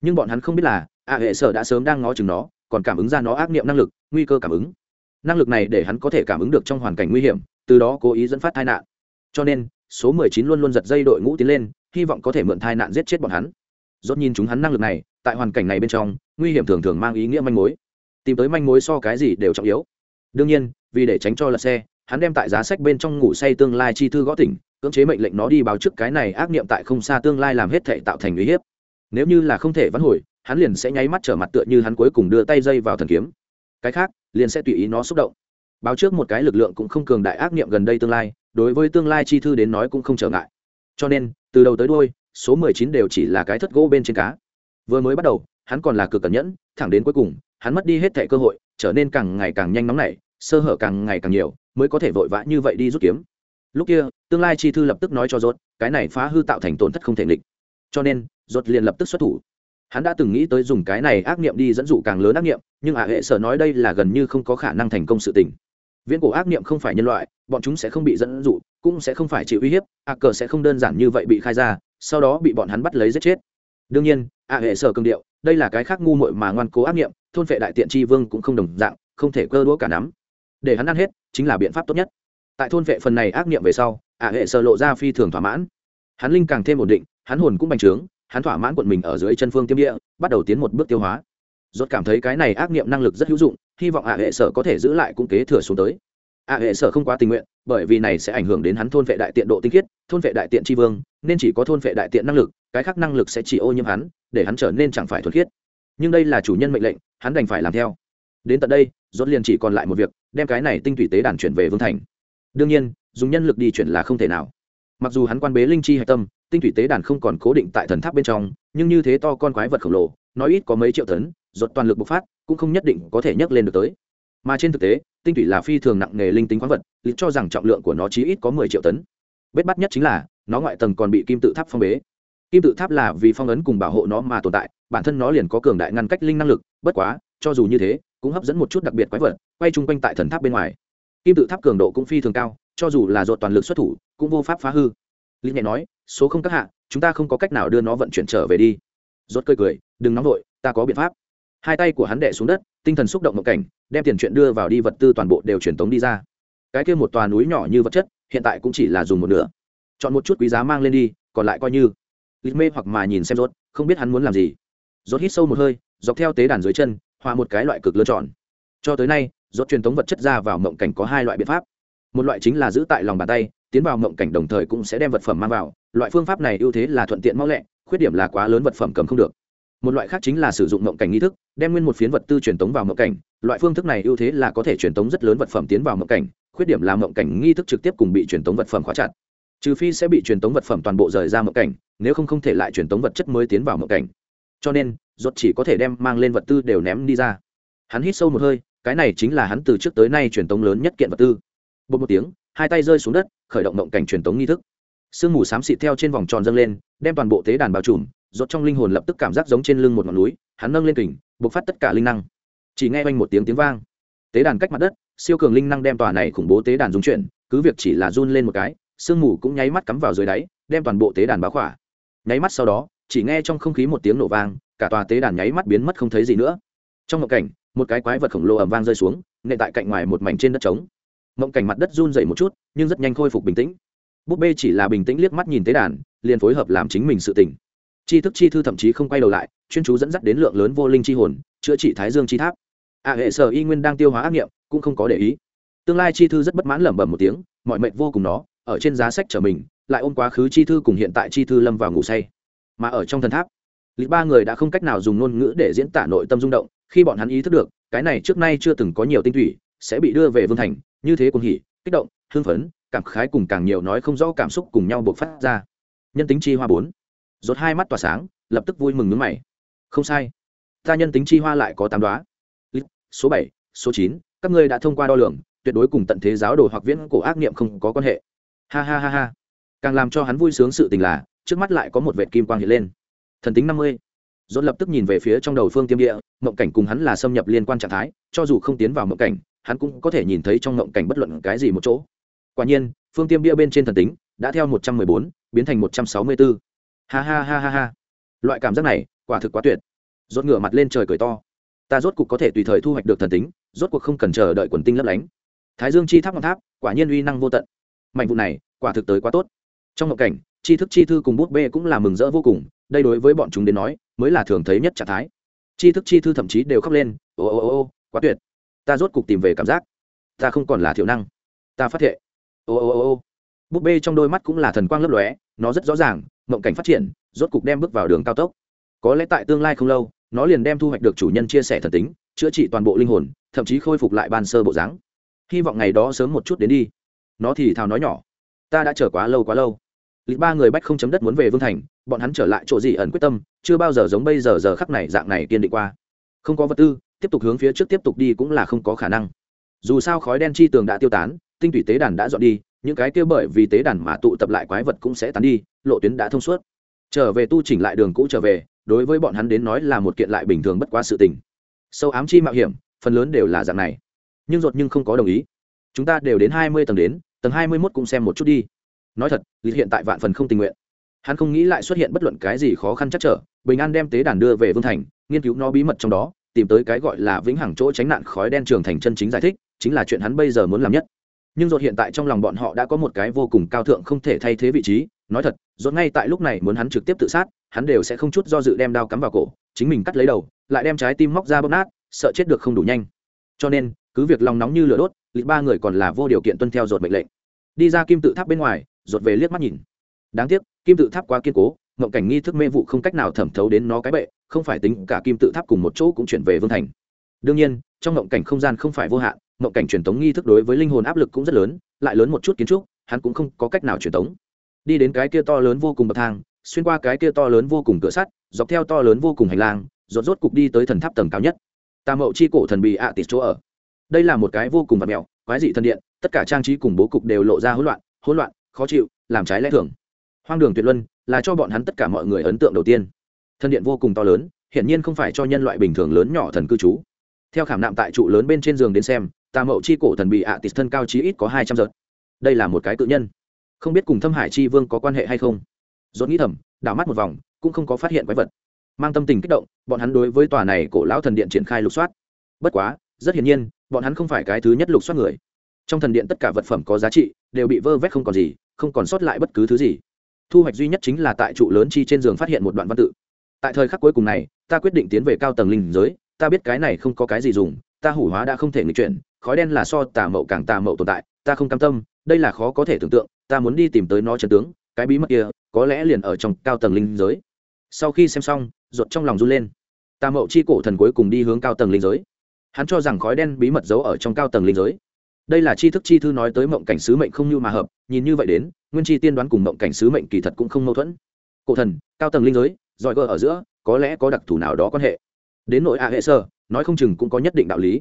Nhưng bọn hắn không biết là, a hệ sở đã sớm đang ngó chừng nó, còn cảm ứng ra nó ác niệm năng lực, nguy cơ cảm ứng. Năng lực này để hắn có thể cảm ứng được trong hoàn cảnh nguy hiểm, từ đó cố ý dẫn phát tai nạn. Cho nên số mười chín luôn luôn giật dây đội ngũ tiến lên, hy vọng có thể mượn tai nạn giết chết bọn hắn. Rốt nhìn chúng hắn năng lực này, tại hoàn cảnh này bên trong, nguy hiểm thường thường mang ý nghĩa manh mối. Tìm tới manh mối so cái gì đều trọng yếu. Đương nhiên, vì để tránh cho lật xe, hắn đem tại giá sách bên trong ngủ say tương lai chi thư gõ tỉnh, cưỡng chế mệnh lệnh nó đi báo trước cái này ác niệm tại không xa tương lai làm hết thể tạo thành nguy hiểm. nếu như là không thể vãn hồi, hắn liền sẽ nháy mắt trở mặt tựa như hắn cuối cùng đưa tay dây vào thần kiếm. Cái khác, liền sẽ tùy ý nó xúc động. Báo trước một cái lực lượng cũng không cường đại ác niệm gần đây tương lai đối với tương lai chi thư đến nói cũng không trở ngại. Cho nên, từ đầu tới đôi số mười chín đều chỉ là cái thất gỗ bên trên cá. Vừa mới bắt đầu, hắn còn là cực cẩn nhẫn, thẳng đến cuối cùng, hắn mất đi hết thẻ cơ hội, trở nên càng ngày càng nhanh nóng nảy, sơ hở càng ngày càng nhiều, mới có thể vội vã như vậy đi rút kiếm. Lúc kia, tương lai chi thư lập tức nói cho rốt cái này phá hư tạo thành tổn thất không thể nghịch. Cho nên rốt liền lập tức xuất thủ. Hắn đã từng nghĩ tới dùng cái này ác niệm đi dẫn dụ càng lớn ác niệm nhưng à hệ sở nói đây là gần như không có khả năng thành công sự tình viễn cổ ác niệm không phải nhân loại, bọn chúng sẽ không bị dẫn dụ, cũng sẽ không phải chịu uy hiếp ạ cờ sẽ không đơn giản như vậy bị khai ra, sau đó bị bọn hắn bắt lấy giết chết. Đương nhiên, a hệ sở cương điệu, đây là cái khác ngu muội mà ngoan cố ác niệm, thôn vệ đại tiện tri vương cũng không đồng dạng, không thể cơ đũa cả nắm. Để hắn ăn hết, chính là biện pháp tốt nhất. Tại thôn vệ phần này ác niệm về sau, a hệ sở lộ ra phi thường thỏa mãn. Hắn linh càng thêm ổn định, hắn hồn cũng bành trướng, hắn thỏa mãn quận mình ở dưới chân phương tiêm địa, bắt đầu tiến một bước tiêu hóa rốt cảm thấy cái này ác niệm năng lực rất hữu dụng, hy vọng ạ hệ sở có thể giữ lại cũng kế thừa xuống tới. ạ hệ sở không quá tình nguyện, bởi vì này sẽ ảnh hưởng đến hắn thôn vệ đại tiện độ tinh khiết, thôn vệ đại tiện tri vương, nên chỉ có thôn vệ đại tiện năng lực, cái khác năng lực sẽ chỉ ô nhiễm hắn, để hắn trở nên chẳng phải thuần khiết. Nhưng đây là chủ nhân mệnh lệnh, hắn đành phải làm theo. Đến tận đây, rốt liền chỉ còn lại một việc, đem cái này tinh thủy tế đàn chuyển về vương thành. Đương nhiên, dùng nhân lực đi chuyển là không thể nào. Mặc dù hắn quan bế linh chi hạch tâm, tinh thủy tế đàn không còn cố định tại thần tháp bên trong, nhưng như thế to con quái vật khổng lồ nói ít có mấy triệu tấn ruột toàn lực bộc phát, cũng không nhất định có thể nhấc lên được tới. Mà trên thực tế, tinh thủy là phi thường nặng nghề linh tính khoáng vật lịch cho rằng trọng lượng của nó chí ít có mười triệu tấn. Bết bắt nhất chính là, nó ngoại tầng còn bị kim tự tháp phong bế. Kim tự tháp là vì phong ấn cùng bảo hộ nó mà tồn tại, bản thân nó liền có cường đại ngăn cách linh năng lực, bất quá, cho dù như thế, cũng hấp dẫn một chút đặc biệt quái vật, quay chung quanh tại thần tháp bên ngoài. Kim tự tháp cường độ cũng phi thường cao, cho dù là dột toàn lực xuất thủ, cũng vô pháp phá hư. Lý nhẹ nói, số không các hạ, chúng ta không có cách nào đưa nó vận chuyển trở về đi. Dốt cười cười, đừng nóng vội, ta có biện pháp hai tay của hắn đệ xuống đất, tinh thần xúc động một cảnh, đem tiền chuyện đưa vào đi vật tư toàn bộ đều truyền tống đi ra. Cái kia một tòa núi nhỏ như vật chất, hiện tại cũng chỉ là dùng một nửa. Chọn một chút quý giá mang lên đi, còn lại coi như. Lịch mê hoặc mà nhìn xem rốt, không biết hắn muốn làm gì. Rốt hít sâu một hơi, dọc theo tế đàn dưới chân hòa một cái loại cực lựa chọn. cho tới nay, rốt truyền tống vật chất ra vào mộng cảnh có hai loại biện pháp. Một loại chính là giữ tại lòng bàn tay, tiến vào mộng cảnh đồng thời cũng sẽ đem vật phẩm mang vào. Loại phương pháp này ưu thế là thuận tiện mau lẹ, khuyết điểm là quá lớn vật phẩm cầm không được một loại khác chính là sử dụng mộng cảnh nghi thức, đem nguyên một phiến vật tư truyền tống vào mộng cảnh. Loại phương thức này ưu thế là có thể truyền tống rất lớn vật phẩm tiến vào mộng cảnh, khuyết điểm là mộng cảnh nghi thức trực tiếp cùng bị truyền tống vật phẩm khóa chặt. Trừ phi sẽ bị truyền tống vật phẩm toàn bộ rời ra mộng cảnh, nếu không không thể lại truyền tống vật chất mới tiến vào mộng cảnh. Cho nên, rốt chỉ có thể đem mang lên vật tư đều ném đi ra. Hắn hít sâu một hơi, cái này chính là hắn từ trước tới nay truyền tống lớn nhất kiện vật tư. Bột một tiếng, hai tay rơi xuống đất, khởi động mộng cảnh truyền tống nghi thức. Sương mù xám xịt theo trên vòng tròn dâng lên, đem toàn bộ tế đàn bao trùm rốt trong linh hồn lập tức cảm giác giống trên lưng một ngọn núi, hắn nâng lên kình, bộc phát tất cả linh năng. Chỉ nghe vang một tiếng tiếng vang. Tế đàn cách mặt đất, siêu cường linh năng đem tòa này khủng bố tế đàn dung chuyển, cứ việc chỉ là run lên một cái, sương mù cũng nháy mắt cắm vào dưới đáy, đem toàn bộ tế đàn bá khỏa. Nháy mắt sau đó, chỉ nghe trong không khí một tiếng nổ vang, cả tòa tế đàn nháy mắt biến mất không thấy gì nữa. Trong một cảnh, một cái quái vật khổng lồ ầm vang rơi xuống nệ tại cạnh ngoài một mảnh trên đất trống. Mộng cảnh mặt đất run dậy một chút, nhưng rất nhanh khôi phục bình tĩnh. Búp bê chỉ là bình tĩnh liếc mắt nhìn tế đàn, liền phối hợp làm chính mình sự tỉnh chi thức chi thư thậm chí không quay đầu lại, chuyên chú dẫn dắt đến lượng lớn vô linh chi hồn, chữa trị thái dương chi tháp. À hệ sở y nguyên đang tiêu hóa ác nghiệm, cũng không có để ý. Tương lai chi thư rất bất mãn lẩm bẩm một tiếng, mọi mệnh vô cùng nó, ở trên giá sách trở mình, lại ôm quá khứ chi thư cùng hiện tại chi thư lâm vào ngủ say. Mà ở trong thần tháp lịch ba người đã không cách nào dùng ngôn ngữ để diễn tả nội tâm rung động, khi bọn hắn ý thức được, cái này trước nay chưa từng có nhiều tinh thủy sẽ bị đưa về vương thành, như thế cùng hỉ, kích động, hưng phấn, cảm khái cùng càng nhiều nói không rõ cảm xúc cùng nhau buộc phát ra. Nhân tính chi hoa bốn rốt hai mắt tỏa sáng, lập tức vui mừng nước mày. Không sai. Ta nhân tính chi hoa lại có tám đoá. Số bảy, số chín, các ngươi đã thông qua đo lường, tuyệt đối cùng tận thế giáo đồ hoặc viễn cổ ác niệm không có quan hệ. Ha ha ha ha. Càng làm cho hắn vui sướng sự tình là, trước mắt lại có một vệt kim quang hiện lên. Thần tính năm mươi. Dồn lập tức nhìn về phía trong đầu phương tiêm địa, mộng cảnh cùng hắn là xâm nhập liên quan trạng thái, cho dù không tiến vào mộng cảnh, hắn cũng có thể nhìn thấy trong mộng cảnh bất luận cái gì một chỗ. Quả nhiên, phương tiêm địa bên trên thần tính đã theo một trăm mười bốn biến thành một trăm sáu mươi bốn ha ha ha ha ha. Loại cảm giác này, quả thực quá tuyệt. Rốt ngửa mặt lên trời cười to. Ta rốt cuộc có thể tùy thời thu hoạch được thần tính, rốt cuộc không cần chờ đợi quần tinh lấp lánh. Thái dương chi tháp ngọn tháp, quả nhiên uy năng vô tận. Mạnh vụ này, quả thực tới quá tốt. Trong ngộ cảnh, chi thức chi thư cùng bút bê cũng là mừng rỡ vô cùng, đây đối với bọn chúng đến nói, mới là thường thấy nhất trạng thái. Chi thức chi thư thậm chí đều khóc lên, ô ô ô ô, quá tuyệt. Ta rốt cuộc tìm về cảm giác. Ta không còn là thiểu năng. Ta phát thệ. Ô ô ô ô. Búp bê trong đôi mắt cũng là thần quang lấp lóe, nó rất rõ ràng mộng cảnh phát triển, rốt cục đem bước vào đường cao tốc. Có lẽ tại tương lai không lâu, nó liền đem thu hoạch được chủ nhân chia sẻ thần tính, chữa trị toàn bộ linh hồn, thậm chí khôi phục lại ban sơ bộ dáng. Hy vọng ngày đó sớm một chút đến đi. Nó thì thào nói nhỏ, ta đã chờ quá lâu quá lâu. Lịch ba người bách không chấm đất muốn về vương thành, bọn hắn trở lại chỗ gì ẩn quyết tâm, chưa bao giờ giống bây giờ giờ khắc này dạng này kiên định qua. Không có vật tư, tiếp tục hướng phía trước tiếp tục đi cũng là không có khả năng. Dù sao khói đen chi tường đã tiêu tán, tinh thủy tế đàn đã dọn đi những cái kia bởi vì tế đàn mà tụ tập lại quái vật cũng sẽ tán đi, lộ tuyến đã thông suốt. Trở về tu chỉnh lại đường cũ trở về, đối với bọn hắn đến nói là một kiện lại bình thường bất quá sự tình. Sâu ám chi mạo hiểm, phần lớn đều là dạng này. Nhưng ruột nhưng không có đồng ý. Chúng ta đều đến hai mươi tầng đến, tầng hai mươi mốt cũng xem một chút đi. Nói thật, lý hiện tại vạn phần không tình nguyện. Hắn không nghĩ lại xuất hiện bất luận cái gì khó khăn chắc trở, bình an đem tế đàn đưa về vương thành, nghiên cứu nó bí mật trong đó, tìm tới cái gọi là vĩnh hằng chỗ tránh nạn khói đen trường thành chân chính giải thích, chính là chuyện hắn bây giờ muốn làm nhất nhưng dột hiện tại trong lòng bọn họ đã có một cái vô cùng cao thượng không thể thay thế vị trí. Nói thật dột ngay tại lúc này muốn hắn trực tiếp tự sát, hắn đều sẽ không chút do dự đem đao cắm vào cổ, chính mình cắt lấy đầu, lại đem trái tim móc ra bóp nát, sợ chết được không đủ nhanh. Cho nên, cứ việc lòng nóng như lửa đốt, lịch ba người còn là vô điều kiện tuân theo dột mệnh lệnh. Đi ra kim tự tháp bên ngoài dột về liếc mắt nhìn. Đáng tiếc, kim tự tháp quá kiên cố ngộng cảnh nghi thức mê vụ không cách nào thẩm thấu đến nó cái bệ, không phải tính cả kim tự tháp cùng một chỗ cũng chuyển về vương thành. Đương nhiên, trong ngộng cảnh không gian không phải vô hạn ngộng cảnh truyền tống nghi thức đối với linh hồn áp lực cũng rất lớn, lại lớn một chút kiến trúc, hắn cũng không có cách nào truyền tống đi đến cái kia to lớn vô cùng bậc thang, xuyên qua cái kia to lớn vô cùng cửa sắt, dọc theo to lớn vô cùng hành lang, rốt rốt cục đi tới thần tháp tầng cao nhất. Tà mậu chi cổ thần bị ạ tịt chỗ ở. Đây là một cái vô cùng vật mèo, quái dị thần điện, tất cả trang trí cùng bố cục đều lộ ra hỗn loạn hỗn loạn, khó chịu, làm trái lẽ thường. Hoang đường tuyệt luân là cho bọn hắn tất cả mọi người ấn tượng đầu tiên. Thần điện vô cùng to lớn, hiển nhiên không phải cho nhân loại bình thường lớn nhỏ thần cư trú. Theo khảm nạm tại trụ lớn bên trên giường đến xem tà mậu chi cổ thần bị ạ tịt thân cao chí ít có hai trăm giật. Đây là một cái tự nhân. Không biết cùng thâm hải chi vương có quan hệ hay không? Dốt nghĩ thầm, đảo mắt một vòng, cũng không có phát hiện quái vật. Mang tâm tình kích động, bọn hắn đối với tòa này cổ lão thần điện triển khai lục soát. Bất quá, rất hiển nhiên, bọn hắn không phải cái thứ nhất lục soát người. Trong thần điện tất cả vật phẩm có giá trị, đều bị vơ vét không còn gì, không còn sót lại bất cứ thứ gì. Thu hoạch duy nhất chính là tại trụ lớn chi trên giường phát hiện một đoạn văn tự. Tại thời khắc cuối cùng này, ta quyết định tiến về cao tầng linh giới, ta biết cái này không có cái gì dùng, ta hủ hóa đã không thể nghịch chuyển khói đen là so tà mậu càng tà mậu tồn tại, ta không cam tâm, đây là khó có thể tưởng tượng, ta muốn đi tìm tới nó chân tướng, cái bí mật kia, có lẽ liền ở trong cao tầng linh giới. Sau khi xem xong, ruột trong lòng run lên. Tà mậu chi cổ thần cuối cùng đi hướng cao tầng linh giới. Hắn cho rằng khói đen bí mật giấu ở trong cao tầng linh giới. Đây là chi thức chi thư nói tới mộng cảnh sứ mệnh không như mà hợp, nhìn như vậy đến, nguyên chi tiên đoán cùng mộng cảnh sứ mệnh kỳ thật cũng không mâu thuẫn. Cổ thần, cao tầng linh giới, giỏi gờ ở giữa, có lẽ có đặc thù nào đó quan hệ. Đến nội a hệ sơ nói không chừng cũng có nhất định đạo lý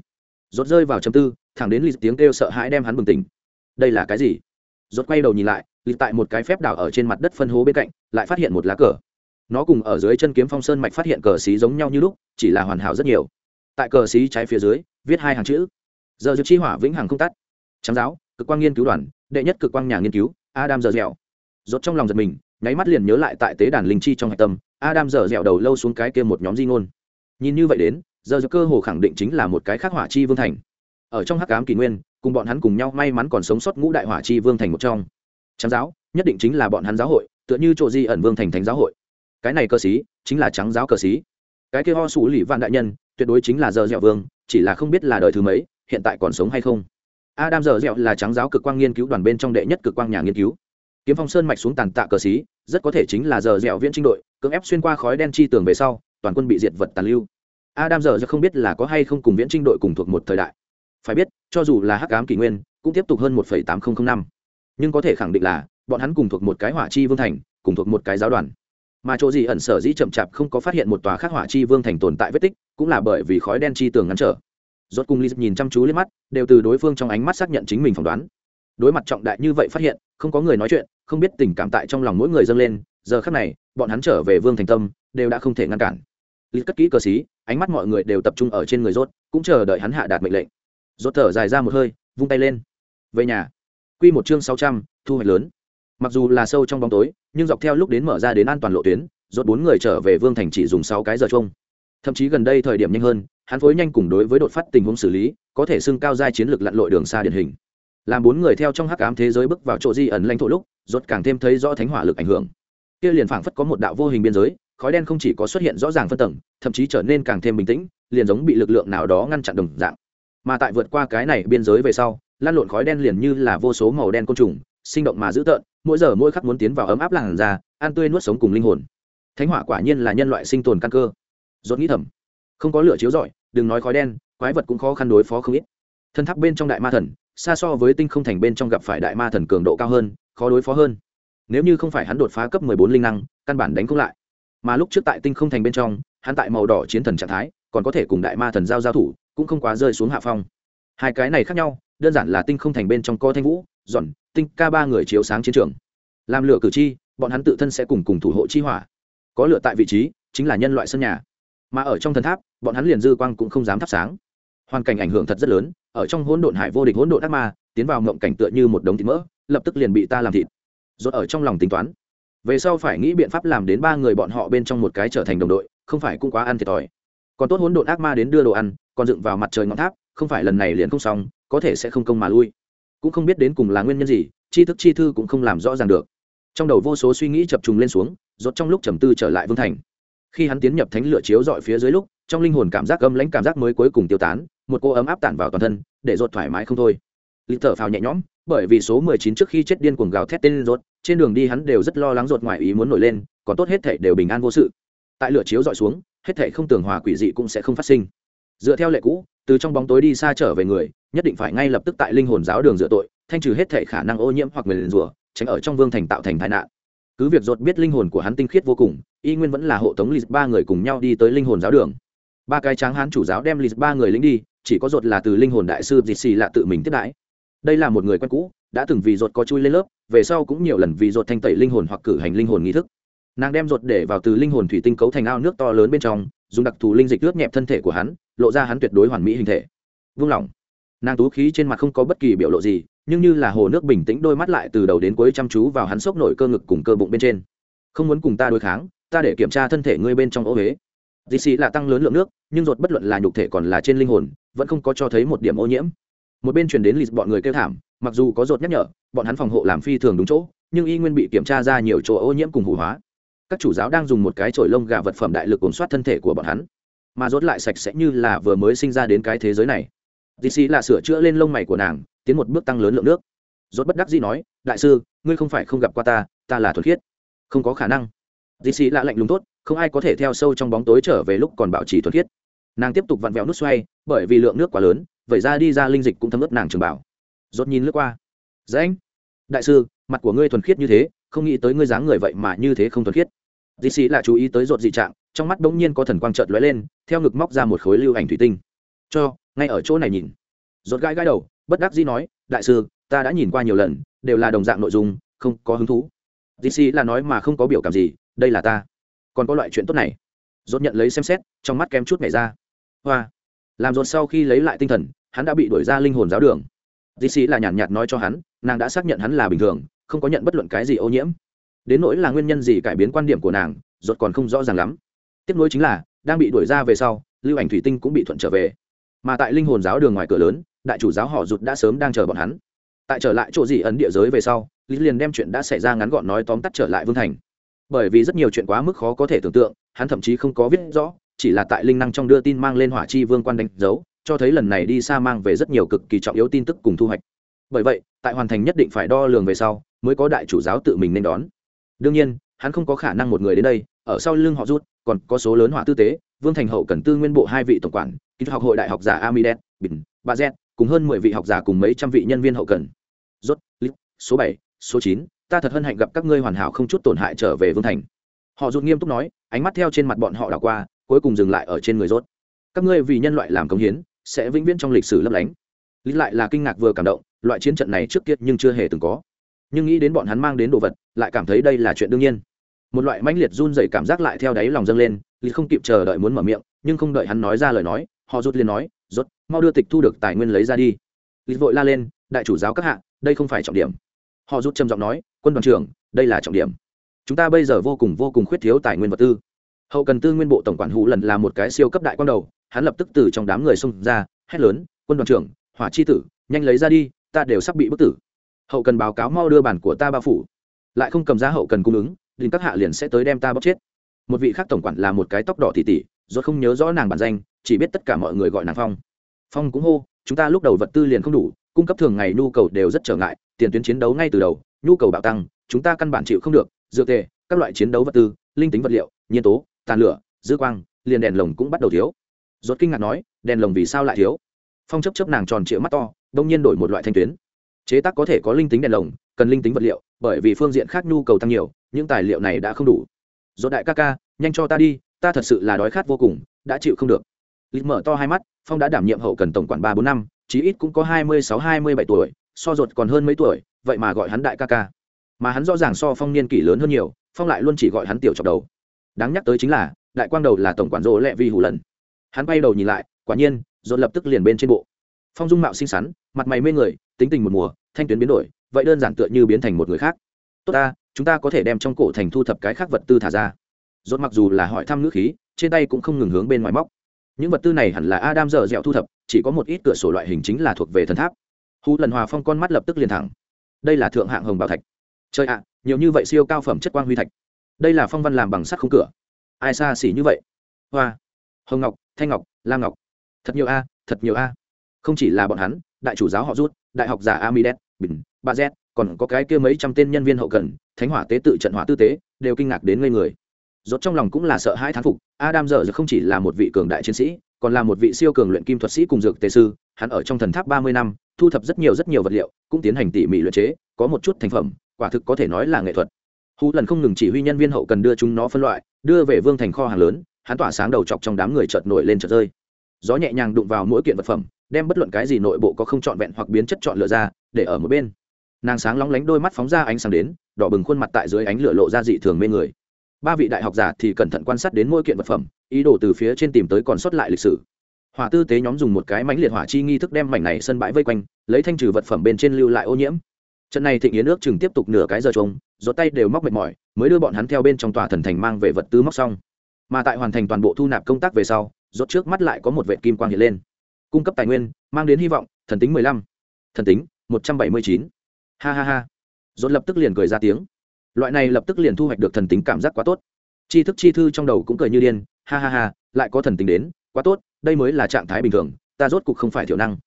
rốt rơi vào chấm tư, thẳng đến lịch tiếng kêu sợ hãi đem hắn bừng tỉnh. Đây là cái gì? Rốt quay đầu nhìn lại lịch tại một cái phép đảo ở trên mặt đất phân hố bên cạnh, lại phát hiện một lá cờ. Nó cùng ở dưới chân kiếm phong sơn mạch phát hiện cờ xí giống nhau như lúc, chỉ là hoàn hảo rất nhiều. Tại cờ xí trái phía dưới, viết hai hàng chữ. Giờ dược chi hỏa vĩnh hằng không tắt. Trắng giáo, cực quang nghiên cứu đoàn, đệ nhất cực quang nhà nghiên cứu, adam giờ dẻo. Rốt trong lòng giật mình, nháy mắt liền nhớ lại tại tế đàn linh chi trong hạch tâm, adam giờ dẻo đầu lâu xuống cái kia một nhóm di ngôn. Nhìn như vậy đến giờ giờ cơ hồ khẳng định chính là một cái khác hỏa chi vương thành. Ở trong hắc ám kỷ nguyên, cùng bọn hắn cùng nhau may mắn còn sống sót ngũ đại hỏa chi vương thành một trong. Trắng giáo, nhất định chính là bọn hắn giáo hội, tựa như chỗ di ẩn vương thành thánh giáo hội. Cái này cơ sĩ, chính là trắng giáo cơ sĩ. Cái kia ho sủ lì vạn đại nhân, tuyệt đối chính là giờ dẻo vương, chỉ là không biết là đời thứ mấy, hiện tại còn sống hay không. Adam giờ dẻo là trắng giáo cực quang nghiên cứu đoàn bên trong đệ nhất cực quang nhà nghiên cứu. Kiếm phong sơn mạch xuống tàn tạ cờ xí rất có thể chính là giờ dẻo viễn trinh đội, cưỡng ép xuyên qua khói đen chi tường về sau, toàn quân bị diệt vật tàn lưu adam giờ giờ không biết là có hay không cùng viễn trinh đội cùng thuộc một thời đại. Phải biết, cho dù là hắc ám kỷ nguyên, cũng tiếp tục hơn một tám nghìn năm. Nhưng có thể khẳng định là, bọn hắn cùng thuộc một cái hỏa chi vương thành, cùng thuộc một cái giáo đoàn. Mà chỗ gì ẩn sở dĩ chậm chạp không có phát hiện một tòa khác hỏa chi vương thành tồn tại vết tích, cũng là bởi vì khói đen chi tường ngăn trở. Rốt cùng ly nhìn chăm chú lên mắt, đều từ đối phương trong ánh mắt xác nhận chính mình phỏng đoán. Đối mặt trọng đại như vậy phát hiện, không có người nói chuyện, không biết tình cảm tại trong lòng mỗi người dâng lên, giờ khắc này, bọn hắn trở về vương thành tâm, đều đã không thể ngăn cản ly cất kỹ cờ xí, ánh mắt mọi người đều tập trung ở trên người rốt, cũng chờ đợi hắn hạ đạt mệnh lệnh. Rốt thở dài ra một hơi, vung tay lên. Về nhà. Quy một chương sáu trăm, thu hoạch lớn. Mặc dù là sâu trong bóng tối, nhưng dọc theo lúc đến mở ra đến an toàn lộ tuyến, rốt bốn người trở về vương thành chỉ dùng sáu cái giờ chung. Thậm chí gần đây thời điểm nhanh hơn, hắn phối nhanh cùng đối với đột phát tình huống xử lý, có thể xưng cao giai chiến lược lặn lội đường xa điển hình. Làm bốn người theo trong hắc ám thế giới bước vào chỗ di ẩn lãnh thổ lúc, rốt càng thêm thấy rõ thánh hỏa lực ảnh hưởng. Kia liền phảng phất có một đạo vô hình biên giới khói đen không chỉ có xuất hiện rõ ràng phân tầng, thậm chí trở nên càng thêm bình tĩnh, liền giống bị lực lượng nào đó ngăn chặn đồng dạng. Mà tại vượt qua cái này biên giới về sau, lan lộn khói đen liền như là vô số màu đen côn trùng, sinh động mà dữ tợn, mỗi giờ mỗi khắc muốn tiến vào ấm áp làn da, ăn tươi nuốt sống cùng linh hồn. Thánh hỏa quả nhiên là nhân loại sinh tồn căn cơ. Dốt nghĩ thầm, không có lửa chiếu rọi, đừng nói khói đen, quái vật cũng khó khăn đối phó không ít. Thân tháp bên trong đại ma thần, xa so với tinh không thành bên trong gặp phải đại ma thần cường độ cao hơn, khó đối phó hơn. Nếu như không phải hắn đột phá cấp mười bốn linh năng, căn bản đánh không lại mà lúc trước tại tinh không thành bên trong, hắn tại màu đỏ chiến thần trạng thái, còn có thể cùng đại ma thần giao giao thủ, cũng không quá rơi xuống hạ phong. Hai cái này khác nhau, đơn giản là tinh không thành bên trong co thanh vũ, giòn, tinh ca ba người chiếu sáng chiến trường. Làm lửa cử chi, bọn hắn tự thân sẽ cùng cùng thủ hộ chi hỏa. Có lửa tại vị trí, chính là nhân loại sân nhà. Mà ở trong thần tháp, bọn hắn liền dư quang cũng không dám thắp sáng. Hoàn cảnh ảnh hưởng thật rất lớn, ở trong hỗn độn hải vô địch hỗn độn ác ma, tiến vào ngộng cảnh tựa như một đống thịt mỡ, lập tức liền bị ta làm thịt. Rốt ở trong lòng tính toán về sau phải nghĩ biện pháp làm đến ba người bọn họ bên trong một cái trở thành đồng đội, không phải cũng quá ăn thiệt thòi. Còn tốt hỗn độn ác ma đến đưa đồ ăn, còn dựng vào mặt trời ngọn tháp, không phải lần này liền không xong, có thể sẽ không công mà lui. Cũng không biết đến cùng là nguyên nhân gì chi thức chi thư cũng không làm rõ ràng được. Trong đầu vô số suy nghĩ chập trùng lên xuống, rốt trong lúc trầm tư trở lại vương thành. Khi hắn tiến nhập thánh lửa chiếu dọi phía dưới lúc, trong linh hồn cảm giác âm lãnh cảm giác mới cuối cùng tiêu tán, một cô ấm áp tản vào toàn thân, để rốt thoải mái không thôi lịch thở phào nhẹ nhõm, bởi vì số mười chín trước khi chết điên cuồng gào thét tên rốt, trên đường đi hắn đều rất lo lắng rột ngoài ý muốn nổi lên, còn tốt hết thể đều bình an vô sự. Tại lửa chiếu dọi xuống, hết thể không tưởng hòa quỷ dị cũng sẽ không phát sinh. Dựa theo lệ cũ, từ trong bóng tối đi xa trở về người, nhất định phải ngay lập tức tại linh hồn giáo đường dựa tội, thanh trừ hết thể khả năng ô nhiễm hoặc người liền rủa, tránh ở trong vương thành tạo thành tai nạn. Cứ việc rột biết linh hồn của hắn tinh khiết vô cùng, y nguyên vẫn là hộ tống lịch ba người cùng nhau đi tới linh hồn giáo đường. Ba cái tráng hán chủ giáo đem lịch ba người lính đi, chỉ có rột là từ linh hồn đại sư dịt xì lạ tự mình tiếp đãi đây là một người quen cũ, đã từng vì ruột có chui lên lớp, về sau cũng nhiều lần vì ruột thanh tẩy linh hồn hoặc cử hành linh hồn nghi thức. Nàng đem ruột để vào từ linh hồn thủy tinh cấu thành ao nước to lớn bên trong, dùng đặc thù linh dịch ướt nhẹp thân thể của hắn, lộ ra hắn tuyệt đối hoàn mỹ hình thể. Vung lòng. Nàng tú khí trên mặt không có bất kỳ biểu lộ gì, nhưng như là hồ nước bình tĩnh đôi mắt lại từ đầu đến cuối chăm chú vào hắn sốc nổi cơ ngực cùng cơ bụng bên trên. Không muốn cùng ta đối kháng, ta để kiểm tra thân thể ngươi bên trong ô huế dì xì là tăng lớn lượng nước, nhưng ruột bất luận là nhục thể còn là trên linh hồn, vẫn không có cho thấy một điểm ô nhiễm một bên chuyển đến lịt bọn người kêu thảm, mặc dù có rột nhắc nhở, bọn hắn phòng hộ làm phi thường đúng chỗ, nhưng y nguyên bị kiểm tra ra nhiều chỗ ô nhiễm cùng hủ hóa. Các chủ giáo đang dùng một cái chổi lông gà vật phẩm đại lực cồn soát thân thể của bọn hắn. Mà rốt lại sạch sẽ như là vừa mới sinh ra đến cái thế giới này. Dc là sửa chữa lên lông mày của nàng, tiến một bước tăng lớn lượng nước. Rốt bất đắc dĩ nói, đại sư, ngươi không phải không gặp qua ta ta là thuần khiết. Không có khả năng. Dc là lạ lạnh lùng tốt, không ai có thể theo sâu trong bóng tối trở về lúc còn bảo trì thuần khiết. Nàng tiếp tục vặn vẹo nút xoay, bởi vì lượng nước quá lớn vậy ra đi ra linh dịch cũng thấm ướt nàng trường bảo. Rốt nhìn lướt qua. Dễ anh, đại sư, mặt của ngươi thuần khiết như thế, không nghĩ tới ngươi dáng người vậy mà như thế không thuần khiết. Dì sĩ là chú ý tới rột dị trạng, trong mắt bỗng nhiên có thần quang trợt lóe lên, theo ngực móc ra một khối lưu ảnh thủy tinh. Cho, ngay ở chỗ này nhìn. Rột gãi gãi đầu, bất đắc dĩ nói, đại sư, ta đã nhìn qua nhiều lần, đều là đồng dạng nội dung, không có hứng thú. Dc là nói mà không có biểu cảm gì, đây là ta. Còn có loại chuyện tốt này. Rốt nhận lấy xem xét, trong mắt kém chút nhảy ra. Hoa làm ruột sau khi lấy lại tinh thần, hắn đã bị đuổi ra linh hồn giáo đường. Dc là nhàn nhạt nói cho hắn, nàng đã xác nhận hắn là bình thường, không có nhận bất luận cái gì ô nhiễm. Đến nỗi là nguyên nhân gì cải biến quan điểm của nàng, ruột còn không rõ ràng lắm. Tiếp nối chính là, đang bị đuổi ra về sau, lưu ảnh thủy tinh cũng bị thuận trở về. Mà tại linh hồn giáo đường ngoài cửa lớn, đại chủ giáo họ rụt đã sớm đang chờ bọn hắn. Tại trở lại chỗ gì ấn địa giới về sau, lý liền đem chuyện đã xảy ra ngắn gọn nói tóm tắt trở lại vương thành. Bởi vì rất nhiều chuyện quá mức khó có thể tưởng tượng, hắn thậm chí không có viết rõ chỉ là tại linh năng trong đưa tin mang lên hỏa chi vương quan đánh dấu, cho thấy lần này đi xa mang về rất nhiều cực kỳ trọng yếu tin tức cùng thu hoạch. Bởi vậy, tại hoàn thành nhất định phải đo lường về sau, mới có đại chủ giáo tự mình nên đón. Đương nhiên, hắn không có khả năng một người đến đây, ở sau lưng họ rút, còn có số lớn hỏa tư tế, vương thành hậu cần tư nguyên bộ hai vị tổng quản, kỹ thuật học hội đại học giả amidet, bình, ba z cùng hơn mười vị học giả cùng mấy trăm vị nhân viên hậu cần. Rốt lip số bảy, số chín, ta thật hân hạnh gặp các ngươi hoàn hảo không chút tổn hại trở về vương thành. Họ rút nghiêm túc nói, ánh mắt theo trên mặt bọn họ đảo qua cuối cùng dừng lại ở trên người rốt. Các ngươi vì nhân loại làm công hiến, sẽ vĩnh viễn trong lịch sử lấp lánh. Lý lại là kinh ngạc vừa cảm động, loại chiến trận này trước kia nhưng chưa hề từng có. Nhưng nghĩ đến bọn hắn mang đến đồ vật, lại cảm thấy đây là chuyện đương nhiên. Một loại mãnh liệt run rẩy cảm giác lại theo đáy lòng dâng lên, lý không kịp chờ đợi muốn mở miệng, nhưng không đợi hắn nói ra lời nói, họ rút liền nói, rốt, mau đưa tịch thu được tài nguyên lấy ra đi. Lý vội la lên, đại chủ giáo các hạ, đây không phải trọng điểm. Họ rút trầm giọng nói, quân đoàn trưởng, đây là trọng điểm. Chúng ta bây giờ vô cùng vô cùng khuyết thiếu tài nguyên vật tư hậu cần tư nguyên bộ tổng quản hữu lần là một cái siêu cấp đại quan đầu, hắn lập tức từ trong đám người xông ra, hét lớn, quân đoàn trưởng, hỏa chi tử, nhanh lấy ra đi, ta đều sắp bị bức tử. Hậu cần báo cáo mau đưa bản của ta bao phủ. Lại không cầm ra hậu cần cung ứng đình các hạ liền sẽ tới đem ta bóc chết. Một vị khác tổng quản là một cái tóc đỏ tỉ tỉ, rốt không nhớ rõ nàng bản danh, chỉ biết tất cả mọi người gọi nàng phong. Phong cũng hô, chúng ta lúc đầu vật tư liền không đủ, cung cấp thường ngày nhu cầu đều rất trở ngại, tiền tuyến chiến đấu ngay từ đầu, nhu cầu bạo tăng, chúng ta căn bản chịu không được dựa tề, các loại chiến đấu vật tư, linh tính vật liệu, nhiên tố tàn lửa, dư quang, liền đèn lồng cũng bắt đầu thiếu. Rốt kinh ngạc nói, đèn lồng vì sao lại thiếu? Phong chấp chấp nàng tròn trịa mắt to đông nhiên đổi một loại thanh tuyến. Chế tác có thể có linh tính đèn lồng, cần linh tính vật liệu, bởi vì phương diện khác nhu cầu tăng nhiều, những tài liệu này đã không đủ. Rốt đại ca ca, nhanh cho ta đi, ta thật sự là đói khát vô cùng, đã chịu không được. Lịch mở to hai mắt, phong đã đảm nhiệm hậu cần tổng quản ba bốn năm, chí ít cũng có hai mươi sáu, hai mươi bảy tuổi, so rột còn hơn mấy tuổi, vậy mà gọi hắn đại ca ca. Mà hắn rõ ràng so phong niên kỷ lớn hơn nhiều, phong lại luôn chỉ gọi hắn tiểu chọc đầu đáng nhắc tới chính là, đại quang đầu là tổng quản rỗ lẹ vi hủ lần. Hắn bay đầu nhìn lại, quả nhiên dồn lập tức liền bên trên bộ. Phong dung mạo xinh xắn, mặt mày mê người, tính tình một mùa, thanh tuyến biến đổi, vậy đơn giản tựa như biến thành một người khác. Tốt ta, chúng ta có thể đem trong cổ thành thu thập cái khác vật tư thả ra. Dồn mặc dù là hỏi thăm ngữ khí, trên tay cũng không ngừng hướng bên ngoài móc. Những vật tư này hẳn là adam dở dẻo thu thập, chỉ có một ít cửa sổ loại hình chính là thuộc về thần tháp. Hù lần hòa phong con mắt lập tức liền thẳng. Đây là thượng hạng hồng bảo thạch. Chơi ạ, nhiều như vậy siêu cao phẩm chất quang huy thạch đây là phong văn làm bằng sắt không cửa. Ai xa xỉ như vậy? Hoa. Hồng ngọc, thanh ngọc, lam ngọc. Thật nhiều a, thật nhiều a. Không chỉ là bọn hắn, đại chủ giáo họ rút, đại học giả amidet, bình, ba z còn có cái kia mấy trăm tên nhân viên hậu cần, thánh hỏa tế tự trận hỏa tư tế, đều kinh ngạc đến ngây người. Rốt trong lòng cũng là sợ hãi thán phục, adam giờ không chỉ là một vị cường đại chiến sĩ, còn là một vị siêu cường luyện kim thuật sĩ cùng dược tề sư, hắn ở trong thần tháp ba mươi năm, thu thập rất nhiều rất nhiều vật liệu, cũng tiến hành tỉ mỉ luyện chế, có một chút thành phẩm, quả thực có thể nói là nghệ thuật hú lần không ngừng chỉ huy nhân viên hậu cần đưa chúng nó phân loại, đưa về vương thành kho hàng lớn, hắn tỏa sáng đầu chọc trong đám người chợt nổi lên chợt rơi. Gió nhẹ nhàng đụng vào mỗi kiện vật phẩm, đem bất luận cái gì nội bộ có không trọn vẹn hoặc biến chất chọn lựa ra, để ở một bên. Nàng sáng lóng lánh đôi mắt phóng ra ánh sáng đến, đỏ bừng khuôn mặt tại dưới ánh lửa lộ ra dị thường mê người. Ba vị đại học giả thì cẩn thận quan sát đến mỗi kiện vật phẩm, ý đồ từ phía trên tìm tới còn sót lại lịch sử. Hỏa tư tế nhóm dùng một cái mánh liệt hỏa chi nghi thức đem mảnh này sân bãi vây quanh, lấy thanh trừ vật phẩm bên trên lưu lại ô nhiễm trận này thịnh yến ước chừng tiếp tục nửa cái giờ trông gió tay đều móc mệt mỏi, mới đưa bọn hắn theo bên trong tòa thần thành mang về vật tư móc xong. Mà tại hoàn thành toàn bộ thu nạp công tác về sau rốt trước mắt lại có một vệ kim quang hiện lên. Cung cấp tài nguyên, mang đến hy vọng, thần tính mười lăm, thần tính một trăm bảy mươi chín. Ha ha ha. Rốt lập tức liền cười ra tiếng. Loại này lập tức liền thu hoạch được thần tính cảm giác quá tốt. Chi thức chi thư trong đầu cũng cười như điên. Ha ha ha, lại có thần tính đến, quá tốt, đây mới là trạng thái bình thường, ta rốt cục không phải thiểu năng.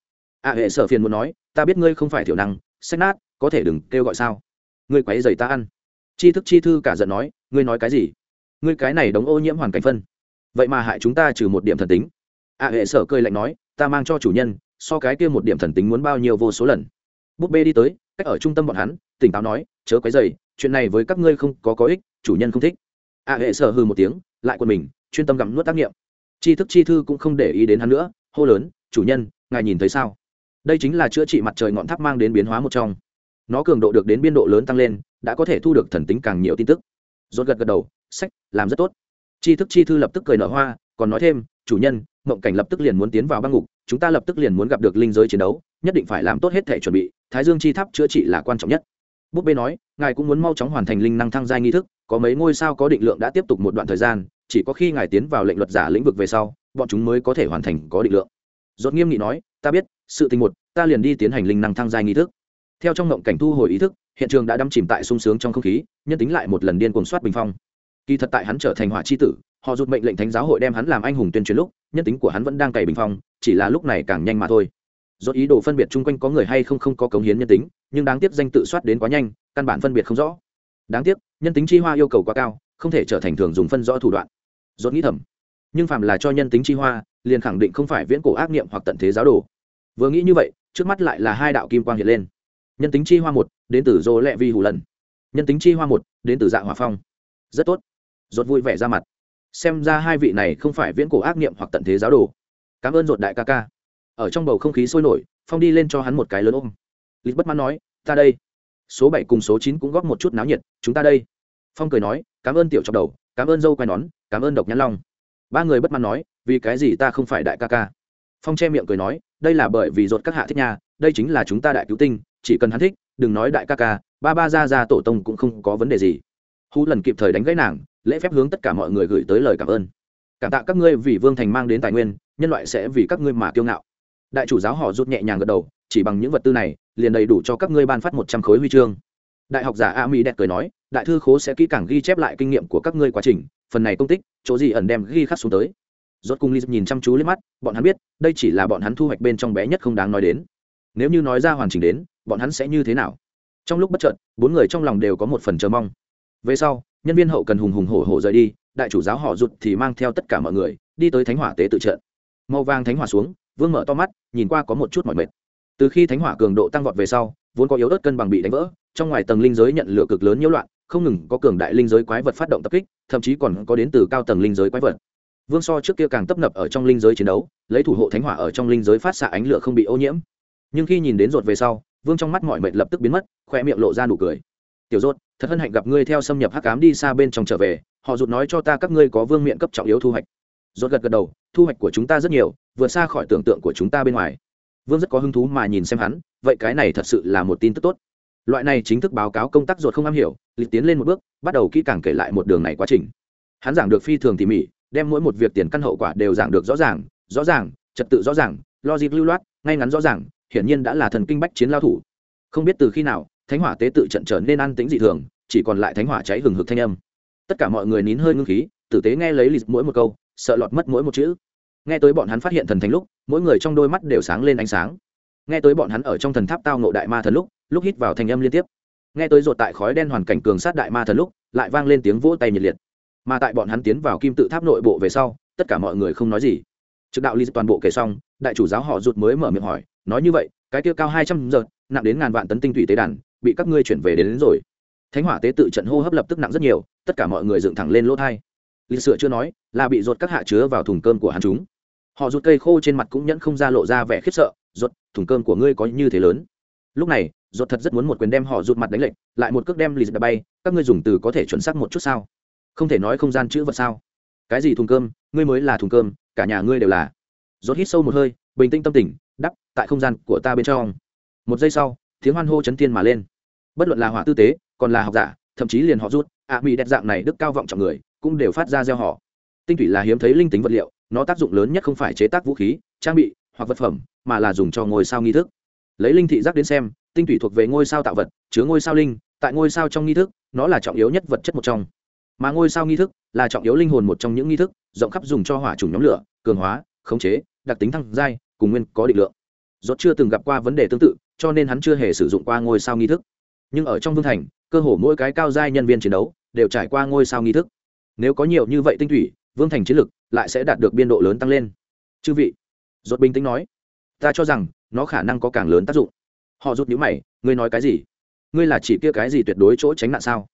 A hệ sở phiền muốn nói, ta biết ngươi không phải thiểu năng sách nát có thể đừng kêu gọi sao? Ngươi quấy giày ta ăn. Chi thức chi thư cả giận nói, ngươi nói cái gì? Ngươi cái này đóng ô nhiễm hoàn cảnh phân. Vậy mà hại chúng ta trừ một điểm thần tính. A hệ sở cười lạnh nói, ta mang cho chủ nhân, so cái kia một điểm thần tính muốn bao nhiêu vô số lần. Búp bê đi tới, cách ở trung tâm bọn hắn, tỉnh táo nói, chớ quấy dày chuyện này với các ngươi không có có ích, chủ nhân không thích. A hệ sở hư một tiếng, lại quần mình, chuyên tâm gặm nuốt tác nghiệm. Chi thức chi thư cũng không để ý đến hắn nữa, hô lớn, chủ nhân, ngài nhìn thấy sao? Đây chính là chữa trị mặt trời ngọn tháp mang đến biến hóa một trong nó cường độ được đến biên độ lớn tăng lên, đã có thể thu được thần tính càng nhiều tin tức. Rốt gật gật đầu, sách, làm rất tốt. Chi thức chi thư lập tức cười nở hoa, còn nói thêm, chủ nhân, mộng cảnh lập tức liền muốn tiến vào băng ngục, chúng ta lập tức liền muốn gặp được linh giới chiến đấu, nhất định phải làm tốt hết thể chuẩn bị, thái dương chi tháp chữa trị là quan trọng nhất. Búp bê nói, ngài cũng muốn mau chóng hoàn thành linh năng thăng giai nghi thức, có mấy ngôi sao có định lượng đã tiếp tục một đoạn thời gian, chỉ có khi ngài tiến vào lệnh luật giả lĩnh vực về sau, bọn chúng mới có thể hoàn thành có định lượng. Dốt nghiêm nghị nói, ta biết, sự tình một, ta liền đi tiến hành linh năng thăng giai nghi thức theo trong ngộng cảnh thu hồi ý thức, hiện trường đã đắm chìm tại sung sướng trong không khí, nhân tính lại một lần điên cuồng soát bình phong. Kỳ thật tại hắn trở thành hỏa c h i tử, họ rút mệnh lệnh thánh giáo hội đem hắn làm anh hùng tuyên truyền lúc, nhân tính của hắn vẫn đang cày bình phong, chỉ là lúc này càng nhanh mà thôi. Do ý đồ phân biệt chung quanh có người hay không không có cống hiến nhân tính, nhưng đáng tiếc danh tự soát đến quá nhanh, căn bản phân biệt không rõ. Đáng tiếc, nhân tính chi hoa yêu cầu quá cao, không thể trở thành thường dùng phân rõ thủ đoạn. Dốt nghĩ thầm, nhưng phạm là cho nhân tính chi hoa, liền khẳng định không phải viễn cổ ác niệm hoặc tận thế giáo đồ. Vừa nghĩ như vậy, trước mắt lại là hai đạo kim quang hiện lên nhân tính chi hoa một, đến từ dô lẹ vi hủ lần. Nhân tính chi hoa một, đến từ dạ hòa phong. Rất tốt. Rốt vui vẻ ra mặt. Xem ra hai vị này không phải viễn cổ ác niệm hoặc tận thế giáo đồ. Cảm ơn rột đại ca ca. Ở trong bầu không khí sôi nổi, phong đi lên cho hắn một cái lớn ôm. Lịch bất mãn nói, ta đây. Số bảy cùng số chín cũng góp một chút náo nhiệt, chúng ta đây. Phong cười nói, cảm ơn tiểu chọc đầu, cảm ơn dâu quai nón, cảm ơn độc nhãn long. Ba người bất mãn nói, vì cái gì ta không phải đại ca ca? Phong che miệng cười nói, đây là bởi vì rột các hạ thích nhà đây chính là chúng ta đại cứu tinh chỉ cần hắn thích, đừng nói đại ca ca, ba ba ra ra tổ tông cũng không có vấn đề gì. Hú lần kịp thời đánh gãy nàng, lễ phép hướng tất cả mọi người gửi tới lời cảm ơn. Cảm tạ các ngươi vì vương thành mang đến tài nguyên, nhân loại sẽ vì các ngươi mà kiêu ngạo. Đại chủ giáo họ rút nhẹ nhàng gật đầu, chỉ bằng những vật tư này, liền đầy đủ cho các ngươi ban phát một trăm khối huy chương. Đại học giả a mỹ đẹp cười nói, đại thư khố sẽ kỹ càng ghi chép lại kinh nghiệm của các ngươi quá trình, phần này công tích, chỗ gì ẩn đem ghi khắc xuống tới. Rốt cung ly nhìn chăm chú lên mắt, bọn hắn biết, đây chỉ là bọn hắn thu hoạch bên trong bé nhất không đáng nói đến. Nếu như nói ra hoàn chỉnh đến bọn hắn sẽ như thế nào? Trong lúc bất chợt, bốn người trong lòng đều có một phần chờ mong. Về sau, nhân viên hậu cần hùng hùng hổ hổ rời đi, đại chủ giáo họ rụt thì mang theo tất cả mọi người, đi tới thánh hỏa tế tự trận. Màu vàng thánh hỏa xuống, vương mở to mắt, nhìn qua có một chút mỏi mệt. Từ khi thánh hỏa cường độ tăng vọt về sau, vốn có yếu ớt cân bằng bị đánh vỡ, trong ngoài tầng linh giới nhận lửa cực lớn nhiễu loạn, không ngừng có cường đại linh giới quái vật phát động tập kích, thậm chí còn có đến từ cao tầng linh giới quái vật. Vương so trước kia càng tấp nập ở trong linh giới chiến đấu, lấy thủ hộ thánh hỏa ở trong linh giới phát xạ ánh lửa không bị ô nhiễm. Nhưng khi nhìn đến ruột về sau vương trong mắt mọi mệt lập tức biến mất khoe miệng lộ ra nụ cười. Tiểu rốt, thật hân hạnh gặp ngươi theo xâm nhập hắc cám đi xa bên trong trở về, họ rụt nói cho ta các ngươi có vương miện cấp trọng yếu thu hoạch. Rốt gật gật đầu, thu hoạch của chúng ta rất nhiều, vượt xa khỏi tưởng tượng của chúng ta bên ngoài. Vương rất có hứng thú mà nhìn xem hắn, vậy cái này thật sự là một tin tức tốt. Loại này chính thức báo cáo công tác ruột không am hiểu, lịch tiến lên một bước, bắt đầu kỹ càng kể lại một đường này quá trình. Hắn giảng được phi thường tỉ mỉ, đem mỗi một việc tiền căn hậu quả đều giảng được rõ ràng rõ ràng, trật tự rõ ràng, logic lưu loát, ngay ngắn rõ ràng hiển nhiên đã là thần kinh bách chiến lao thủ. Không biết từ khi nào, thánh hỏa tế tự trận trở nên an tĩnh dị thường, chỉ còn lại thánh hỏa cháy hừng hực thanh âm. Tất cả mọi người nín hơi ngưng khí, tử tế nghe lấy lịch mỗi một câu, sợ lọt mất mỗi một chữ. Nghe tới bọn hắn phát hiện thần thánh lúc, mỗi người trong đôi mắt đều sáng lên ánh sáng. Nghe tới bọn hắn ở trong thần tháp tao ngộ đại ma thần lúc lúc hít vào thanh âm liên tiếp. Nghe tới ruột tại khói đen hoàn cảnh cường sát đại ma thần lúc, lại vang lên tiếng vỗ tay nhiệt liệt. Mà tại bọn hắn tiến vào kim tự tháp nội bộ về sau, tất cả mọi người không nói gì. Trực đạo lý toàn bộ kể xong, đại chủ giáo họ rụt mới mở miệng hỏi nói như vậy cái kia cao hai trăm giờ nặng đến ngàn vạn tấn tinh thủy tế đàn bị các ngươi chuyển về đến, đến rồi. Thánh hỏa tế tự trận hô hấp lập tức nặng rất nhiều tất cả mọi người dựng thẳng lên lỗ thai. Lịch sửa chưa nói là bị ruột các hạ chứa vào thùng cơm của hắn chúng. Họ rút cây khô trên mặt cũng nhẫn không ra lộ ra vẻ khiếp sợ ruột thùng cơm của ngươi có như thế lớn. Lúc này ruột thật rất muốn một quyền đem họ rút mặt đánh lệnh lại một cước đem lịch đã bay các ngươi dùng từ có thể chuẩn xác một chút sao? Không thể nói không gian chữ vật sao? Cái gì thùng cơm? Ngươi mới là thùng cơm cả nhà ngươi đều là. Ruột hít sâu một hơi bình tĩnh tâm tình tại không gian của ta bên trong. Một giây sau, tiếng hoan hô chấn thiên mà lên. Bất luận là hỏa tư tế, còn là học giả, thậm chí liền họ rút, ạ mỹ đẹp dạng này đức cao vọng trọng người, cũng đều phát ra gieo họ. Tinh thủy là hiếm thấy linh tính vật liệu, nó tác dụng lớn nhất không phải chế tác vũ khí, trang bị, hoặc vật phẩm, mà là dùng cho ngôi sao nghi thức. Lấy linh thị giác đến xem, tinh thủy thuộc về ngôi sao tạo vật, chứa ngôi sao linh, tại ngôi sao trong nghi thức, nó là trọng yếu nhất vật chất một trong. Mà ngôi sao nghi thức là trọng yếu linh hồn một trong những nghi thức, rộng khắp dùng cho hỏa chủng nhóm lửa, cường hóa, khống chế, đặc tính thăng giai, cùng nguyên có định lượng. Rốt chưa từng gặp qua vấn đề tương tự, cho nên hắn chưa hề sử dụng qua ngôi sao nghi thức. Nhưng ở trong vương thành, cơ hồ mỗi cái cao giai nhân viên chiến đấu đều trải qua ngôi sao nghi thức. Nếu có nhiều như vậy tinh thủy, vương thành chiến lực lại sẽ đạt được biên độ lớn tăng lên. Chư vị, Rốt bình tĩnh nói, ta cho rằng nó khả năng có càng lớn tác dụng. Họ rút nhíu mày, ngươi nói cái gì? Ngươi là chỉ kia cái gì tuyệt đối chỗ tránh nạn sao?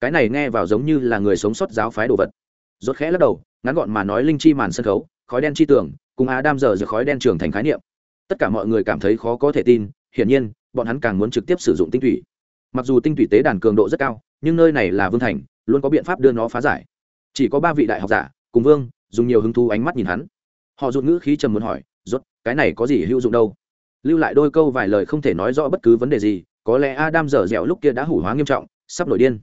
Cái này nghe vào giống như là người sống sót giáo phái đồ vật. Rốt khẽ lắc đầu, ngắn gọn mà nói linh chi màn sân khấu, khói đen chi tường, cùng á đam giờ giờ khói đen trưởng thành khái niệm tất cả mọi người cảm thấy khó có thể tin, hiển nhiên, bọn hắn càng muốn trực tiếp sử dụng tinh thủy. Mặc dù tinh thủy tế đàn cường độ rất cao, nhưng nơi này là vương thành, luôn có biện pháp đưa nó phá giải. Chỉ có ba vị đại học giả, cùng vương, dùng nhiều hứng thú ánh mắt nhìn hắn. Họ rụt ngữ khí trầm muốn hỏi, rốt, cái này có gì hữu dụng đâu? Lưu lại đôi câu vài lời không thể nói rõ bất cứ vấn đề gì, có lẽ adam dở dẻo lúc kia đã hủ hóa nghiêm trọng, sắp nổi điên.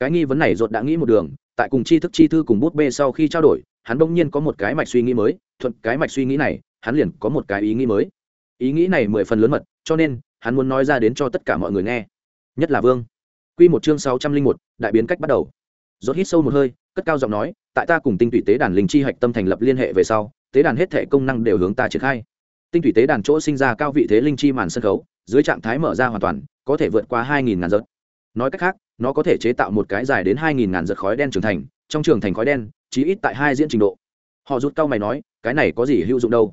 Cái nghi vấn này rốt đã nghĩ một đường, tại cùng chi thức chi thư cùng bút bê sau khi trao đổi, hắn bỗng nhiên có một cái mạch suy nghĩ mới, thuận cái mạch suy nghĩ này, hắn liền có một cái ý nghĩ mới ý nghĩ này mười phần lớn mật, cho nên, hắn muốn nói ra đến cho tất cả mọi người nghe. Nhất là vương. Q một chương sáu trăm linh một, đại biến cách bắt đầu. Dốt hít sâu một hơi, cất cao giọng nói, tại ta cùng tinh thủy tế đàn linh chi hạch tâm thành lập liên hệ về sau, tế đàn hết thể công năng đều hướng ta triển khai. Tinh thủy tế đàn chỗ sinh ra cao vị thế linh chi màn sân khấu, dưới trạng thái mở ra hoàn toàn, có thể vượt qua hai nghìn ngàn giật nói cách khác, nó có thể chế tạo một cái dài đến hai nghìn ngàn giật khói đen trưởng thành, trong trường thành khói đen, chí ít tại hai diễn trình độ. Họ rút cao mày nói, cái này có gì hữu dụng đâu?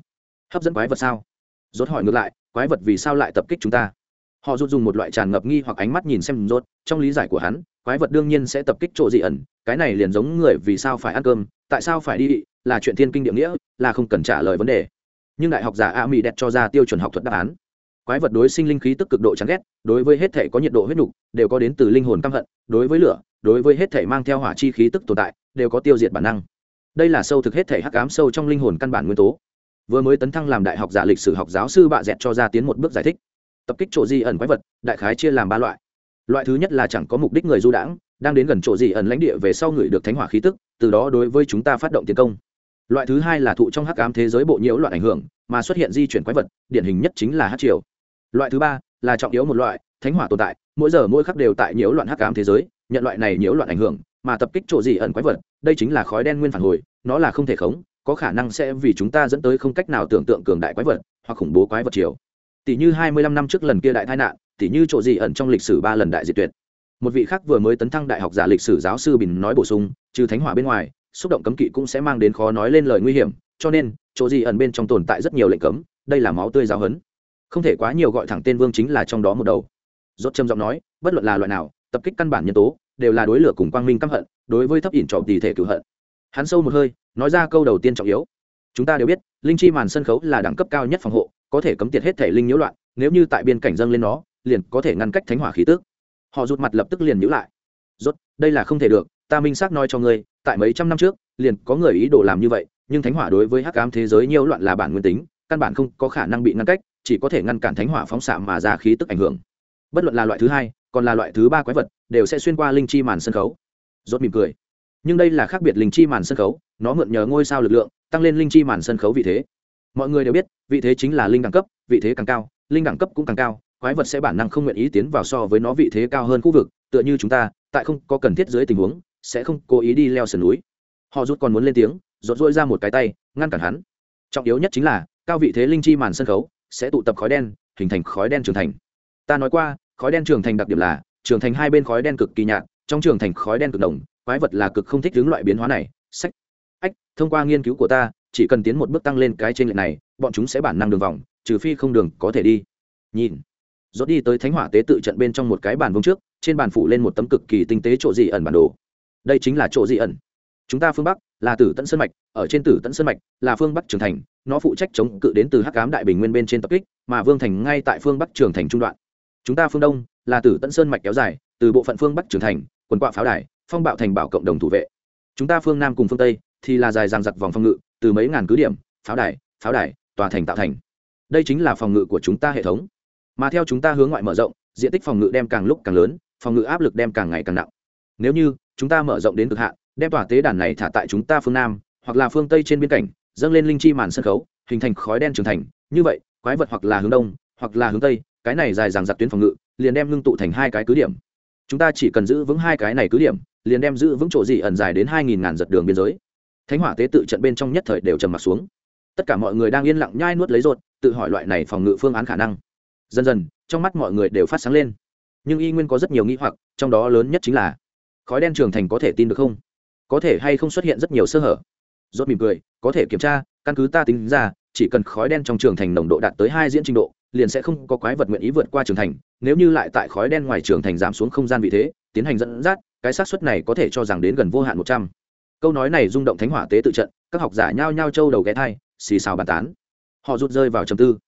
Hấp dẫn quái vật sao? Rốt hỏi ngược lại, quái vật vì sao lại tập kích chúng ta? Họ rút dùng một loại tràn ngập nghi hoặc ánh mắt nhìn xem rốt, trong lý giải của hắn, quái vật đương nhiên sẽ tập kích chỗ dị ẩn, cái này liền giống người vì sao phải ăn cơm, tại sao phải đi, là chuyện thiên kinh địa nghĩa, là không cần trả lời vấn đề. Nhưng đại học giả a mỹ đẹp cho ra tiêu chuẩn học thuật đáp án. Quái vật đối sinh linh khí tức cực độ chán ghét, đối với hết thể có nhiệt độ huyết nhục đều có đến từ linh hồn căm hận, đối với lửa, đối với hết thể mang theo hỏa chi khí tức tồn tại, đều có tiêu diệt bản năng. Đây là sâu thực hết thể hắc ám sâu trong linh hồn căn bản nguyên tố vừa mới tấn thăng làm đại học giả lịch sử học giáo sư bạ dẹt cho ra tiến một bước giải thích. Tập kích chỗ di ẩn quái vật, đại khái chia làm ba loại. Loại thứ nhất là chẳng có mục đích người du đãng, đang đến gần chỗ di ẩn lãnh địa về sau người được thánh hỏa khí tức, từ đó đối với chúng ta phát động tiến công. Loại thứ hai là thụ trong hắc ám thế giới bộ nhiễu loạn ảnh hưởng, mà xuất hiện di chuyển quái vật, điển hình nhất chính là hát triều. Loại thứ ba là trọng yếu một loại, thánh hỏa tồn tại, mỗi giờ mỗi khắc đều tại nhiễu loạn hắc ám thế giới, nhận loại này nhiễu loạn ảnh hưởng, mà tập kích chỗ gì ẩn quái vật, đây chính là khói đen nguyên phản hồi, nó là không thể khống có khả năng sẽ vì chúng ta dẫn tới không cách nào tưởng tượng cường đại quái vật hoặc khủng bố quái vật chiều. Tỷ như hai mươi lăm năm trước lần kia đại tai nạn, tỷ như chỗ gì ẩn trong lịch sử ba lần đại diệt tuyệt. Một vị khác vừa mới tấn thăng đại học giả lịch sử giáo sư bình nói bổ sung, trừ thánh hỏa bên ngoài, xúc động cấm kỵ cũng sẽ mang đến khó nói lên lời nguy hiểm, cho nên, chỗ gì ẩn bên trong tồn tại rất nhiều lệnh cấm, đây là máu tươi giáo hấn không thể quá nhiều gọi thẳng tên vương chính là trong đó một đầu. Rốt trầm giọng nói, bất luận là loại nào, tập kích căn bản nhân tố, đều là đối lửa cùng quang minh căm hận, đối với thấp ỉn trọ tỷ thể cửu hận hắn sâu một hơi, nói ra câu đầu tiên trọng yếu. Chúng ta đều biết, linh chi màn sân khấu là đẳng cấp cao nhất phòng hộ, có thể cấm tiệt hết thể linh nhiễu loạn, nếu như tại biên cảnh dâng lên nó, liền có thể ngăn cách thánh hỏa khí tức. Họ rụt mặt lập tức liền nhíu lại. Rốt, đây là không thể được, ta minh xác nói cho ngươi, tại mấy trăm năm trước, liền có người ý đồ làm như vậy, nhưng thánh hỏa đối với hắc ám thế giới nhiễu loạn là bản nguyên tính, căn bản không có khả năng bị ngăn cách, chỉ có thể ngăn cản thánh hỏa phóng xạ mà ra khí tức ảnh hưởng. Bất luận là loại thứ hai, còn là loại thứ ba quái vật, đều sẽ xuyên qua linh chi màn sân khấu. Rốt mỉm cười nhưng đây là khác biệt linh chi màn sân khấu, nó mượn nhờ ngôi sao lực lượng, tăng lên linh chi màn sân khấu vị thế. Mọi người đều biết, vị thế chính là linh đẳng cấp, vị thế càng cao, linh đẳng cấp cũng càng cao, quái vật sẽ bản năng không nguyện ý tiến vào so với nó vị thế cao hơn khu vực, tựa như chúng ta, tại không có cần thiết dưới tình huống, sẽ không cố ý đi leo sườn núi. Họ rút còn muốn lên tiếng, rột rỗi ra một cái tay, ngăn cản hắn. Trọng yếu nhất chính là, cao vị thế linh chi màn sân khấu sẽ tụ tập khói đen, hình thành khói đen trưởng thành. Ta nói qua, khói đen trưởng thành đặc điểm là, trưởng thành hai bên khói đen cực kỳ nhạt trong trường thành khói đen cực đồng quái vật là cực không thích đứng loại biến hóa này. Sách. Ách, thông qua nghiên cứu của ta, chỉ cần tiến một bước tăng lên cái trên lệch này, bọn chúng sẽ bản năng đường vòng, trừ phi không đường có thể đi. Nhìn. Dốt đi tới thánh hỏa tế tự trận bên trong một cái bàn vương trước, trên bàn phủ lên một tấm cực kỳ tinh tế chỗ dị ẩn bản đồ. Đây chính là chỗ dị ẩn. Chúng ta phương bắc, là tử tận sơn mạch, ở trên tử tận sơn mạch, là phương bắc trường thành, nó phụ trách chống cự đến từ hắc cám đại bình nguyên bên trên tập kích, mà vương thành ngay tại phương bắc trường thành trung đoạn. Chúng ta phương đông, là tử tận sơn mạch kéo dài, từ bộ phận phương bắc trường thành quần quạ pháo đài, phong bạo thành bảo cộng đồng thủ vệ. Chúng ta phương nam cùng phương tây thì là dài dằng giặc vòng phòng ngự, từ mấy ngàn cứ điểm, pháo đài pháo đài, tòa thành tạo thành. Đây chính là phòng ngự của chúng ta hệ thống. Mà theo chúng ta hướng ngoại mở rộng, diện tích phòng ngự đem càng lúc càng lớn, phòng ngự áp lực đem càng ngày càng nặng. Nếu như chúng ta mở rộng đến cực hạn, đem tòa tế đàn này thả tại chúng ta phương nam, hoặc là phương tây trên biên cảnh, dâng lên linh chi màn sân khấu, hình thành khói đen trưởng thành, như vậy, quái vật hoặc là hướng đông, hoặc là hướng tây, cái này dài dàng giặc tuyến phòng ngự, liền đem ngưng tụ thành hai cái cứ điểm chúng ta chỉ cần giữ vững hai cái này cứ điểm, liền đem giữ vững chỗ gì ẩn dài đến hai nghìn ngàn giật đường biên giới. Thánh hỏa tế tự trận bên trong nhất thời đều trầm m ặ t xuống. Tất cả mọi người đang yên lặng nhai nuốt lấy rột tự hỏi loại này phòng ngự phương án khả năng. Dần dần, trong mắt mọi người đều phát sáng lên. Nhưng y nguyên có rất nhiều nghĩ hoặc, trong đó lớn nhất chính là, khói đen trường thành có thể tin được không? Có thể hay không xuất hiện rất nhiều sơ hở? Rốt mỉm cười, có thể kiểm tra, căn cứ ta tính ra, chỉ cần khói đen trong trường thành nồng độ đạt tới hai diễn trình độ liền sẽ không có quái vật nguyện ý vượt qua trường thành, nếu như lại tại khói đen ngoài trường thành giảm xuống không gian vị thế, tiến hành dẫn dắt, cái xác suất này có thể cho rằng đến gần vô hạn một trăm. Câu nói này rung động thánh hỏa tế tự trận, các học giả nhao nhao trâu đầu ghé thai xì xào bàn tán. Họ rút rơi vào trầm tư.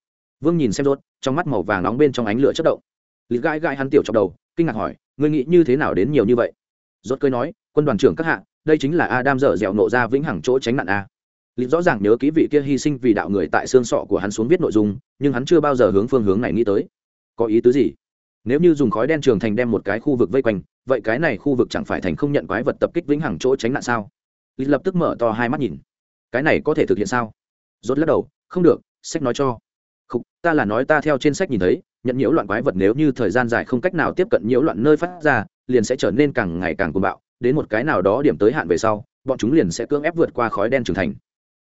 Vương nhìn xem rốt, trong mắt màu vàng nóng bên trong ánh lửa chất động. Lịch gãi gãi hắn tiểu trong đầu, kinh ngạc hỏi, ngươi nghĩ như thế nào đến nhiều như vậy? Rốt cười nói, quân đoàn trưởng các hạ, đây chính là adam dở dẻo nộ ra vĩnh hằng chỗ tránh nạn a lịch rõ ràng nhớ ký vị kia hy sinh vì đạo người tại xương sọ của hắn xuống viết nội dung, nhưng hắn chưa bao giờ hướng phương hướng này nghĩ tới. Có ý tứ gì? Nếu như dùng khói đen trường thành đem một cái khu vực vây quanh, vậy cái này khu vực chẳng phải thành không nhận quái vật tập kích vĩnh hằng chỗ tránh nạn sao? Lịch lập tức mở to hai mắt nhìn. Cái này có thể thực hiện sao? Rốt lắc đầu, không được, sách nói cho. Không ta là nói ta theo trên sách nhìn thấy, nhận nhiễu loạn quái vật nếu như thời gian dài không cách nào tiếp cận nhiễu loạn nơi phát ra, liền sẽ trở nên càng ngày càng cuồng bạo, đến một cái nào đó điểm tới hạn về sau, bọn chúng liền sẽ cưỡng ép vượt qua khói đen trưởng thành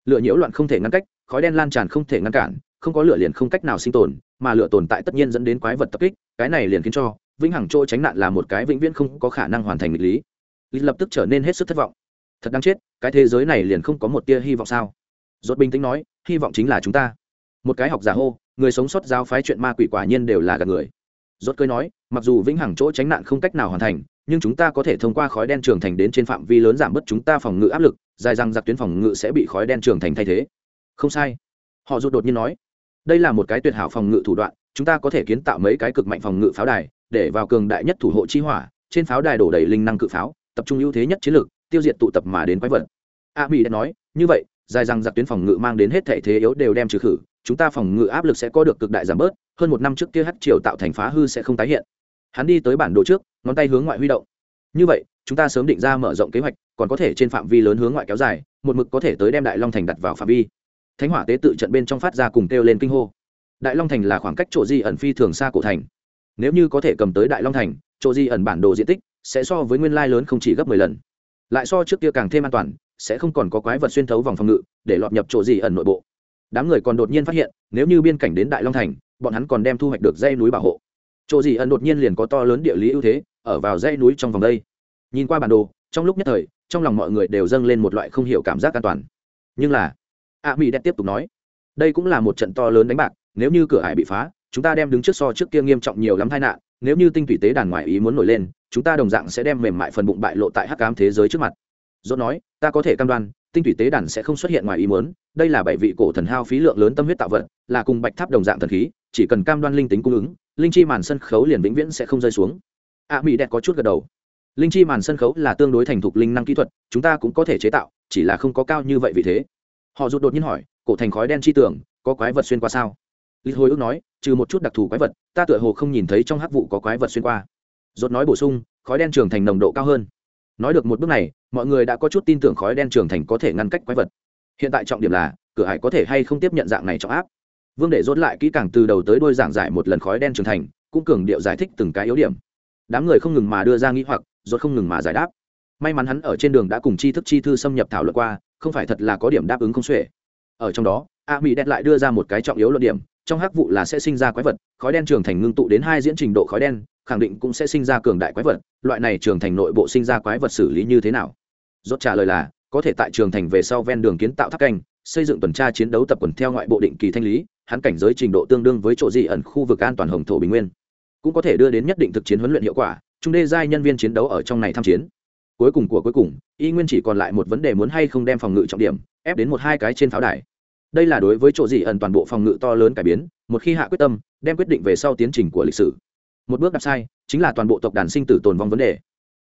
lửa nhiễu loạn không thể ngăn cách, khói đen lan tràn không thể ngăn cản, không có lửa liền không cách nào sinh tồn, mà lửa tồn tại tất nhiên dẫn đến quái vật tập kích, cái này liền khiến cho vĩnh hằng chỗ tránh nạn là một cái vĩnh viễn không có khả năng hoàn thành nghịch lý. Lý lập tức trở nên hết sức thất vọng. Thật đáng chết, cái thế giới này liền không có một tia hy vọng sao? Rốt bình tĩnh nói, hy vọng chính là chúng ta. Một cái học giả hô, người sống sót giáo phái chuyện ma quỷ quả nhiên đều là gạt người. Rốt cơi nói, mặc dù vĩnh hằng chỗ tránh nạn không cách nào hoàn thành, nhưng chúng ta có thể thông qua khói đen trường thành đến trên phạm vi lớn giảm bớt chúng ta phòng ngự áp lực dài rằng giặc tuyến phòng ngự sẽ bị khói đen trường thành thay thế. Không sai. Họ rụt đột nhiên nói, đây là một cái tuyệt hảo phòng ngự thủ đoạn, chúng ta có thể kiến tạo mấy cái cực mạnh phòng ngự pháo đài, để vào cường đại nhất thủ hộ chi hỏa, trên pháo đài đổ đầy linh năng cự pháo, tập trung ưu thế nhất chiến lược, tiêu diệt tụ tập mà đến quái vật. A mỹ đã nói, như vậy, dài rằng giặc tuyến phòng ngự mang đến hết thể thế yếu đều đem trừ khử, chúng ta phòng ngự áp lực sẽ có được cực đại giảm bớt, hơn một năm trước kia hát triều tạo thành phá hư sẽ không tái hiện. Hắn đi tới bản đồ trước, ngón tay hướng ngoại huy động. Như vậy chúng ta sớm định ra mở rộng kế hoạch, còn có thể trên phạm vi lớn hướng ngoại kéo dài, một mực có thể tới đem đại long thành đặt vào phạm vi. Thánh hỏa tế tự trận bên trong phát ra cùng kêu lên kinh hô. Đại long thành là khoảng cách chỗ di ẩn phi thường xa cổ thành. Nếu như có thể cầm tới đại long thành, chỗ di ẩn bản đồ diện tích sẽ so với nguyên lai lớn không chỉ gấp mười lần. Lại so trước kia càng thêm an toàn, sẽ không còn có quái vật xuyên thấu vòng phòng ngự để lọt nhập chỗ di ẩn nội bộ. Đám người còn đột nhiên phát hiện, nếu như biên cảnh đến đại long thành, bọn hắn còn đem thu hoạch được dây núi bảo hộ. Chỗ di ẩn đột nhiên liền có to lớn địa lý ưu thế, ở vào dây núi trong vòng đây nhìn qua bản đồ, trong lúc nhất thời, trong lòng mọi người đều dâng lên một loại không hiểu cảm giác an toàn. Nhưng là, a mỹ đã tiếp tục nói, đây cũng là một trận to lớn đánh bạc, nếu như cửa hải bị phá, chúng ta đem đứng trước so trước kia nghiêm trọng nhiều lắm tai nạn, nếu như tinh thủy tế đàn ngoại ý muốn nổi lên, chúng ta đồng dạng sẽ đem mềm mại phần bụng bại lộ tại hắc cám thế giới trước mặt. Dốt nói, ta có thể cam đoan, tinh thủy tế đàn sẽ không xuất hiện ngoài ý muốn, đây là bảy vị cổ thần hao phí lượng lớn tâm huyết tạo vật, là cùng bạch tháp đồng dạng thần khí, chỉ cần cam đoan linh tính cung ứng, linh chi màn sân khấu liền vĩnh viễn sẽ không rơi xuống. A mỹ đẹp có chút gật đầu linh chi màn sân khấu là tương đối thành thục linh năng kỹ thuật, chúng ta cũng có thể chế tạo, chỉ là không có cao như vậy vì thế. Họ rụt đột nhiên hỏi, cổ thành khói đen chi tưởng có quái vật xuyên qua sao? Lịch hồi ước nói, trừ một chút đặc thù quái vật, ta tựa hồ không nhìn thấy trong hắc vụ có quái vật xuyên qua. Rốt nói bổ sung, khói đen trường thành nồng độ cao hơn. Nói được một bước này, mọi người đã có chút tin tưởng khói đen trường thành có thể ngăn cách quái vật. Hiện tại trọng điểm là, cửa hải có thể hay không tiếp nhận dạng này trọng áp. Vương để rốt lại kỹ càng từ đầu tới đuôi giảng giải một lần khói đen trường thành, cũng cường điệu giải thích từng cái yếu điểm. Đám người không ngừng mà đưa ra nghĩ hoặc rốt không ngừng mà giải đáp. May mắn hắn ở trên đường đã cùng tri thức chi thư xâm nhập thảo luận qua, không phải thật là có điểm đáp ứng không xuể. Ở trong đó, a mỹ đen lại đưa ra một cái trọng yếu luận điểm, trong hắc vụ là sẽ sinh ra quái vật, khói đen trường thành ngưng tụ đến hai diễn trình độ khói đen, khẳng định cũng sẽ sinh ra cường đại quái vật, loại này trường thành nội bộ sinh ra quái vật xử lý như thế nào? Rốt trả lời là, có thể tại trường thành về sau ven đường kiến tạo tháp canh, xây dựng tuần tra chiến đấu tập quần theo ngoại bộ định kỳ thanh lý, hắn cảnh giới trình độ tương đương với chỗ dị ẩn khu vực an toàn hồng thổ bình nguyên. Cũng có thể đưa đến nhất định thực chiến huấn luyện hiệu quả trung đê giai nhân viên chiến đấu ở trong này tham chiến. Cuối cùng của cuối cùng, y nguyên chỉ còn lại một vấn đề muốn hay không đem phòng ngự trọng điểm ép đến một hai cái trên pháo đài. Đây là đối với chỗ gì ẩn toàn bộ phòng ngự to lớn cải biến, một khi hạ quyết tâm, đem quyết định về sau tiến trình của lịch sử. Một bước đạp sai, chính là toàn bộ tộc đàn sinh tử tồn vong vấn đề.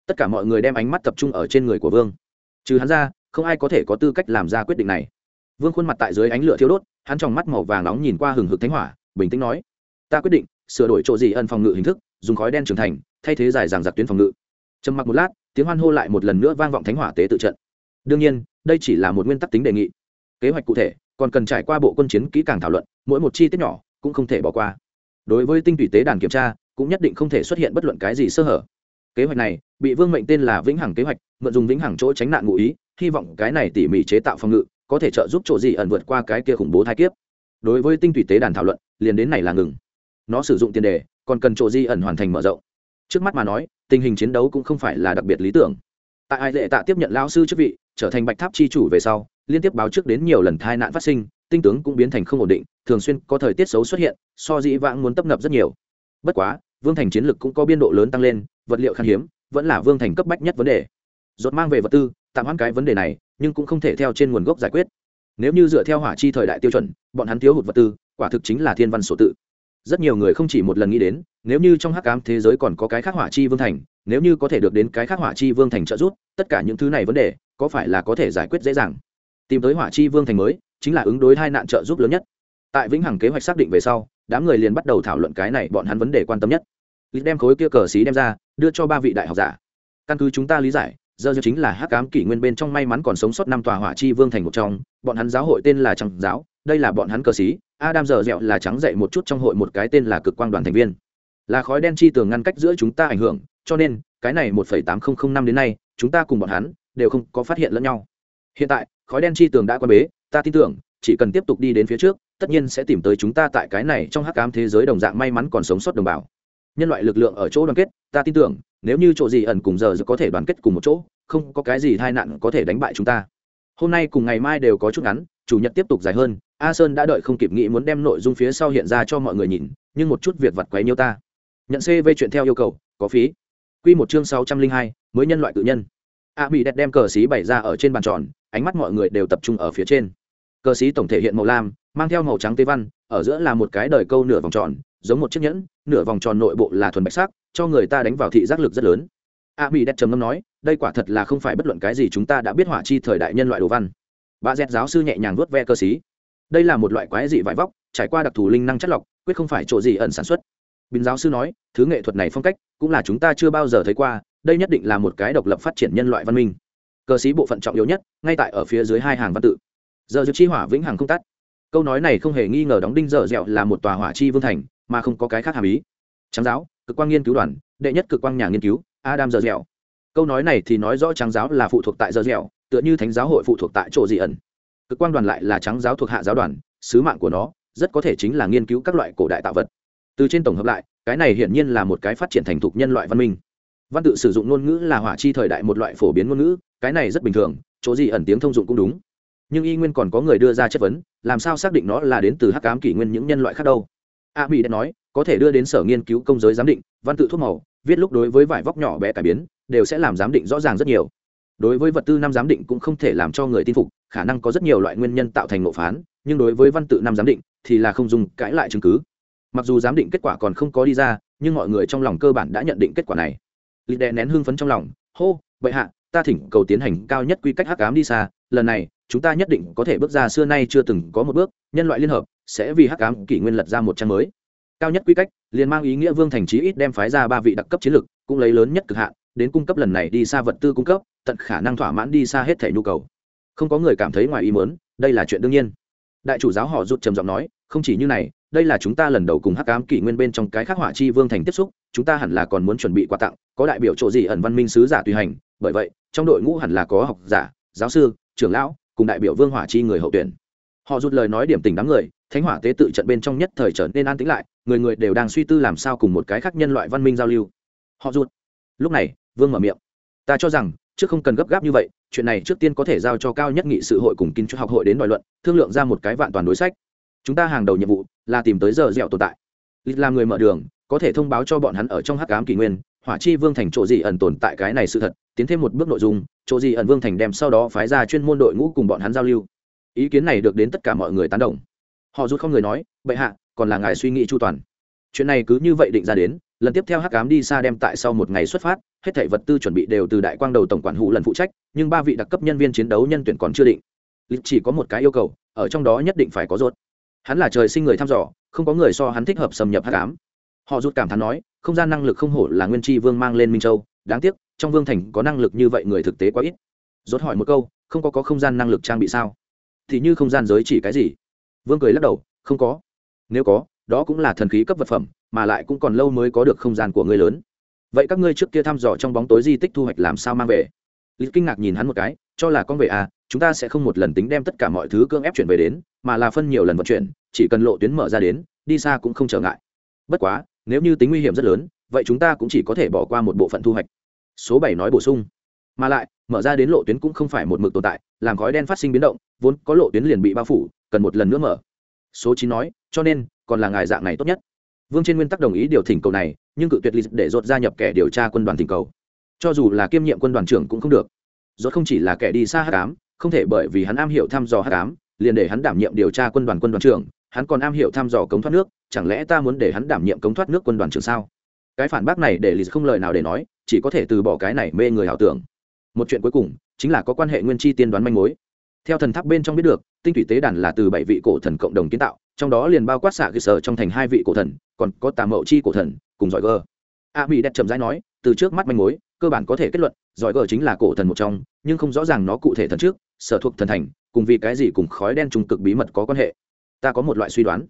Tất cả mọi người đem ánh mắt tập trung ở trên người của vương. Trừ hắn ra, không ai có thể có tư cách làm ra quyết định này. Vương khuôn mặt tại dưới ánh lửa thiêu đốt, hắn trong mắt màu vàng nóng nhìn qua hừng hực thánh hỏa, bình tĩnh nói, ta quyết định sửa đổi chỗ gì ẩn phòng ngự hình thức, dùng khói đen trưởng thành thay thế dài dàng giặc tuyến phòng ngự. Trầm mặc một lát, tiếng hoan hô lại một lần nữa vang vọng thánh hỏa tế tự trận. Đương nhiên, đây chỉ là một nguyên tắc tính đề nghị. Kế hoạch cụ thể, còn cần trải qua bộ quân chiến kỹ càng thảo luận, mỗi một chi tiết nhỏ cũng không thể bỏ qua. Đối với tinh tủy tế đàn kiểm tra, cũng nhất định không thể xuất hiện bất luận cái gì sơ hở. Kế hoạch này, bị vương mệnh tên là vĩnh hằng kế hoạch, mượn dùng vĩnh hằng chỗ tránh nạn ngụ ý, hy vọng cái này tỉ mỉ chế tạo phòng ngự, có thể trợ giúp chỗ gì ẩn vượt qua cái kia khủng bố thai kiếp. Đối với tinh tủy tế đàn thảo luận, liền đến này là ngừng. Nó sử dụng tiền đề, còn cần chỗ di ẩn hoàn thành mở rộng trước mắt mà nói, tình hình chiến đấu cũng không phải là đặc biệt lý tưởng. Tại ai lệ tạ tiếp nhận lao sư chức vị, trở thành bạch tháp chi chủ về sau, liên tiếp báo trước đến nhiều lần tai nạn phát sinh, tinh tướng cũng biến thành không ổn định, thường xuyên có thời tiết xấu xuất hiện, so dĩ vãng muốn tấp nập rất nhiều. Bất quá, vương thành chiến lực cũng có biên độ lớn tăng lên, vật liệu khan hiếm, vẫn là vương thành cấp bách nhất vấn đề. Dột mang về vật tư, tạm hoãn cái vấn đề này, nhưng cũng không thể theo trên nguồn gốc giải quyết. Nếu như dựa theo hỏa chi thời đại tiêu chuẩn, bọn hắn thiếu hụt vật tư, quả thực chính là thiên văn sổ tự rất nhiều người không chỉ một lần nghĩ đến, nếu như trong hắc ám thế giới còn có cái khác hỏa chi vương thành, nếu như có thể được đến cái khác hỏa chi vương thành trợ giúp, tất cả những thứ này vấn đề, có phải là có thể giải quyết dễ dàng? Tìm tới hỏa chi vương thành mới, chính là ứng đối hai nạn trợ giúp lớn nhất. Tại vĩnh hằng kế hoạch xác định về sau, đám người liền bắt đầu thảo luận cái này bọn hắn vấn đề quan tâm nhất. Lịch đem khối kia cờ xí đem ra, đưa cho ba vị đại học giả. Căn cứ chúng ta lý giải, giờ chính là hắc ám kỷ nguyên bên trong may mắn còn sống sót năm tòa hỏa chi vương thành một trong, bọn hắn giáo hội tên là trăng giáo, đây là bọn hắn cờ xí adam giờ dẹo là trắng dậy một chút trong hội một cái tên là cực quang đoàn thành viên. Là khói đen chi tường ngăn cách giữa chúng ta ảnh hưởng, cho nên, cái này một phẩy tám nghìn năm đến nay, chúng ta cùng bọn hắn, đều không có phát hiện lẫn nhau. Hiện tại, khói đen chi tường đã quan bế, ta tin tưởng, chỉ cần tiếp tục đi đến phía trước, tất nhiên sẽ tìm tới chúng ta tại cái này trong hắc ám thế giới đồng dạng may mắn còn sống sót đồng bào. Nhân loại lực lượng ở chỗ đoàn kết, ta tin tưởng, nếu như chỗ gì ẩn cùng giờ có thể đoàn kết cùng một chỗ, không có cái gì tai nạn có thể đánh bại chúng ta. Hôm nay cùng ngày mai đều có chút ngắn, chủ nhật tiếp tục dài hơn a sơn đã đợi không kịp nghĩ muốn đem nội dung phía sau hiện ra cho mọi người nhìn, nhưng một chút việc vặt quấy nhiêu ta. Nhận cv chuyện theo yêu cầu, có phí. Q một chương sáu trăm linh hai, mới nhân loại tự nhân. A bị đẹp đem cờ xí bày ra ở trên bàn tròn, ánh mắt mọi người đều tập trung ở phía trên. Cờ xí tổng thể hiện màu lam, mang theo màu trắng tê văn, ở giữa là một cái đời câu nửa vòng tròn, giống một chiếc nhẫn, nửa vòng tròn nội bộ là thuần bạch sắc, cho người ta đánh vào thị giác lực rất lớn. A mỹ đẹp trầm ngâm nói, đây quả thật là không phải bất luận cái gì chúng ta đã biết hỏa chi thời đại nhân loại đồ văn. Bà dẹt giáo sư nhẹ nhàng vuốt ve cơ xí đây là một loại quái dị vải vóc, trải qua đặc thù linh năng chất lọc, quyết không phải chỗ gì ẩn sản xuất. Bình giáo sư nói, thứ nghệ thuật này phong cách, cũng là chúng ta chưa bao giờ thấy qua, đây nhất định là một cái độc lập phát triển nhân loại văn minh. Cơ sĩ bộ phận trọng yếu nhất, ngay tại ở phía dưới hai hàng văn tự. Giờ dược chi hỏa vĩnh hằng không tắt. Câu nói này không hề nghi ngờ đóng đinh dở dẹo là một tòa hỏa chi vương thành, mà không có cái khác hàm ý. Trắng giáo, cực quang nghiên cứu đoàn, đệ nhất cực quang nhà nghiên cứu, adam dở dẹo. Câu nói này thì nói rõ trắng giáo là phụ thuộc tại dở dẹo, tựa như thánh giáo hội phụ thuộc tại chỗ dị ẩn cực quang đoàn lại là trắng giáo thuộc hạ giáo đoàn, sứ mạng của nó rất có thể chính là nghiên cứu các loại cổ đại tạo vật. Từ trên tổng hợp lại, cái này hiển nhiên là một cái phát triển thành thục nhân loại văn minh. Văn tự sử dụng ngôn ngữ là hỏa chi thời đại một loại phổ biến ngôn ngữ, cái này rất bình thường, chỗ gì ẩn tiếng thông dụng cũng đúng. Nhưng y nguyên còn có người đưa ra chất vấn, làm sao xác định nó là đến từ hắc cám kỷ nguyên những nhân loại khác đâu? A mỹ đã nói, có thể đưa đến sở nghiên cứu công giới giám định, văn tự thuốc màu, viết lúc đối với vải vóc nhỏ bé cải biến, đều sẽ làm giám định rõ ràng rất nhiều đối với vật tư năm giám định cũng không thể làm cho người tin phục, khả năng có rất nhiều loại nguyên nhân tạo thành ngộ phán, nhưng đối với văn tự năm giám định thì là không dùng cãi lại chứng cứ. Mặc dù giám định kết quả còn không có đi ra, nhưng mọi người trong lòng cơ bản đã nhận định kết quả này. Lịch đè nén hưng phấn trong lòng, hô, bệ hạ, ta thỉnh cầu tiến hành cao nhất quy cách hắc ám đi xa, lần này, chúng ta nhất định có thể bước ra xưa nay chưa từng có một bước, nhân loại liên hợp, sẽ vì hắc ám kỷ nguyên lật ra một trang mới. Cao nhất quy cách liền mang ý nghĩa vương thành trí ít đem phái ra ba vị đặc cấp chiến lược, cũng lấy lớn nhất cực hạn đến cung cấp lần này đi xa vật tư cung cấp, tận khả năng thỏa mãn đi xa hết thể nhu cầu. Không có người cảm thấy ngoài ý mớn đây là chuyện đương nhiên. Đại chủ giáo họ rụt trầm giọng nói, không chỉ như này, đây là chúng ta lần đầu cùng hắc ám kỷ nguyên bên trong cái khắc hỏa chi vương thành tiếp xúc, chúng ta hẳn là còn muốn chuẩn bị quà tặng, có đại biểu chỗ gì ẩn văn minh sứ giả tùy hành, bởi vậy, trong đội ngũ hẳn là có học giả, giáo sư, trưởng lão, cùng đại biểu vương hỏa chi người hậu tuyển. Họ rút lời nói điểm tình đám người, thánh hỏa tế tự trận bên trong nhất thời trở nên an tĩnh lại, người người đều đang suy tư làm sao cùng một cái khác nhân loại văn minh giao lưu. Họ rút lúc này vương mở miệng. Ta cho rằng, trước không cần gấp gáp như vậy, chuyện này trước tiên có thể giao cho cao nhất nghị sự hội cùng kinh cho học hội đến đòi luận, thương lượng ra một cái vạn toàn đối sách. Chúng ta hàng đầu nhiệm vụ là tìm tới giờ dẻo tồn tại. Lịch làm người mở đường, có thể thông báo cho bọn hắn ở trong hắc ám kỷ nguyên, hỏa chi vương thành chỗ gì ẩn tồn tại cái này sự thật, tiến thêm một bước nội dung, chỗ gì ẩn vương thành đem sau đó phái ra chuyên môn đội ngũ cùng bọn hắn giao lưu. Ý kiến này được đến tất cả mọi người tán đồng. Họ rút không người nói, bệ hạ, còn là ngài suy nghĩ chu toàn chuyện này cứ như vậy định ra đến lần tiếp theo hắc ám đi xa đem tại sau một ngày xuất phát hết thảy vật tư chuẩn bị đều từ đại quang đầu tổng quản hụ lần phụ trách nhưng ba vị đặc cấp nhân viên chiến đấu nhân tuyển còn chưa định. Lịch chỉ có một cái yêu cầu ở trong đó nhất định phải có rốt hắn là trời sinh người thăm dò không có người so hắn thích hợp xâm nhập hắc ám. Họ rút cảm thán nói không gian năng lực không hổ là nguyên tri vương mang lên minh châu đáng tiếc trong vương thành có năng lực như vậy người thực tế quá ít. Rốt hỏi một câu không có, có không gian năng lực trang bị sao? Thì như không gian giới chỉ cái gì? Vương cười lắc đầu không có. Nếu có đó cũng là thần khí cấp vật phẩm, mà lại cũng còn lâu mới có được không gian của ngươi lớn. Vậy các ngươi trước kia thăm dò trong bóng tối di tích thu hoạch làm sao mang về? Lý kinh ngạc nhìn hắn một cái, cho là con về à chúng ta sẽ không một lần tính đem tất cả mọi thứ cưỡng ép chuyển về đến, mà là phân nhiều lần vận chuyển, chỉ cần lộ tuyến mở ra đến, đi xa cũng không trở ngại. Bất quá, nếu như tính nguy hiểm rất lớn, vậy chúng ta cũng chỉ có thể bỏ qua một bộ phận thu hoạch. Số bảy nói bổ sung. Mà lại, mở ra đến lộ tuyến cũng không phải một mực tồn tại, làm khói đen phát sinh biến động, vốn có lộ tuyến liền bị bao phủ, cần một lần nữa mở. Số chín nói, cho nên còn là ngài dạng này tốt nhất. Vương trên nguyên tắc đồng ý điều thỉnh cầu này, nhưng cự tuyệt lý để dột gia nhập kẻ điều tra quân đoàn thỉnh cầu. Cho dù là kiêm nhiệm quân đoàn trưởng cũng không được. Rốt không chỉ là kẻ đi xa hắc ám, không thể bởi vì hắn am hiểu thăm dò hắc ám, liền để hắn đảm nhiệm điều tra quân đoàn quân đoàn trưởng, hắn còn am hiểu thăm dò cống thoát nước, chẳng lẽ ta muốn để hắn đảm nhiệm cống thoát nước quân đoàn trưởng sao? Cái phản bác này để lịch không lời nào để nói, chỉ có thể từ bỏ cái này mê người ảo tưởng. Một chuyện cuối cùng, chính là có quan hệ nguyên chi tiên đoán manh mối. Theo thần tháp bên trong biết được, tinh thủy tế đàn là từ bảy vị cổ thần cộng đồng kiến tạo trong đó liền bao quát xạ cơ sở trong thành hai vị cổ thần, còn có tà mậu chi cổ thần, cùng giỏi gờ. A mỹ đẹp chậm rãi nói, từ trước mắt manh mối, cơ bản có thể kết luận, giỏi gờ chính là cổ thần một trong, nhưng không rõ ràng nó cụ thể thần trước, sở thuộc thần thành, cùng vì cái gì cùng khói đen trùng cực bí mật có quan hệ. Ta có một loại suy đoán.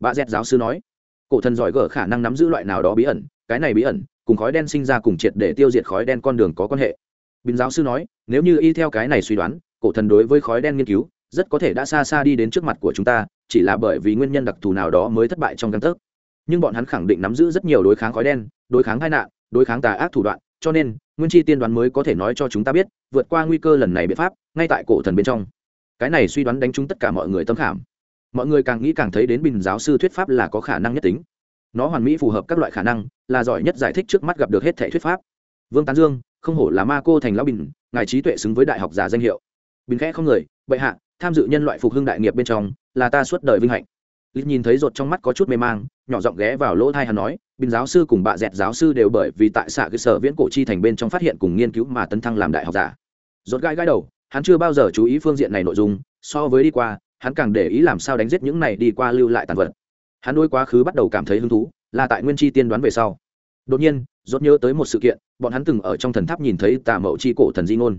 Bà z giáo sư nói, cổ thần giỏi gờ khả năng nắm giữ loại nào đó bí ẩn, cái này bí ẩn, cùng khói đen sinh ra cùng triệt để tiêu diệt khói đen con đường có quan hệ. Bình giáo sư nói, nếu như y theo cái này suy đoán, cổ thần đối với khói đen nghiên cứu, rất có thể đã xa xa đi đến trước mặt của chúng ta chỉ là bởi vì nguyên nhân đặc thù nào đó mới thất bại trong căn tấc. Nhưng bọn hắn khẳng định nắm giữ rất nhiều đối kháng khói đen, đối kháng tai nạn, đối kháng tà ác thủ đoạn, cho nên, nguyên chi tiên đoán mới có thể nói cho chúng ta biết, vượt qua nguy cơ lần này biện pháp, ngay tại cổ thần bên trong. Cái này suy đoán đánh trúng tất cả mọi người tâm khảm. Mọi người càng nghĩ càng thấy đến bình giáo sư thuyết pháp là có khả năng nhất tính. Nó hoàn mỹ phù hợp các loại khả năng, là giỏi nhất giải thích trước mắt gặp được hết thể thuyết pháp. Vương tán dương, không hổ là ma cô thành lão bình, ngài trí tuệ xứng với đại học giả danh hiệu. Bình khẽ không người, bệ hạ tham dự nhân loại phục hưng đại nghiệp bên trong, là ta suốt đời vinh hạnh. Lít nhìn thấy rột trong mắt có chút mê mang, nhỏ giọng ghé vào lỗ thai hắn nói, bình giáo sư cùng bà dẹt giáo sư đều bởi vì tại xạ cơ sở viễn cổ chi thành bên trong phát hiện cùng nghiên cứu mà tấn thăng làm đại học giả. Rột gai gai đầu, hắn chưa bao giờ chú ý phương diện này nội dung, so với đi qua, hắn càng để ý làm sao đánh giết những này đi qua lưu lại tàn vật. Hắn đôi quá khứ bắt đầu cảm thấy hứng thú, là tại nguyên chi tiên đoán về sau. Đột nhiên rốt nhớ tới một sự kiện, bọn hắn từng ở trong thần tháp nhìn thấy tà mậu chi cổ thần di ngôn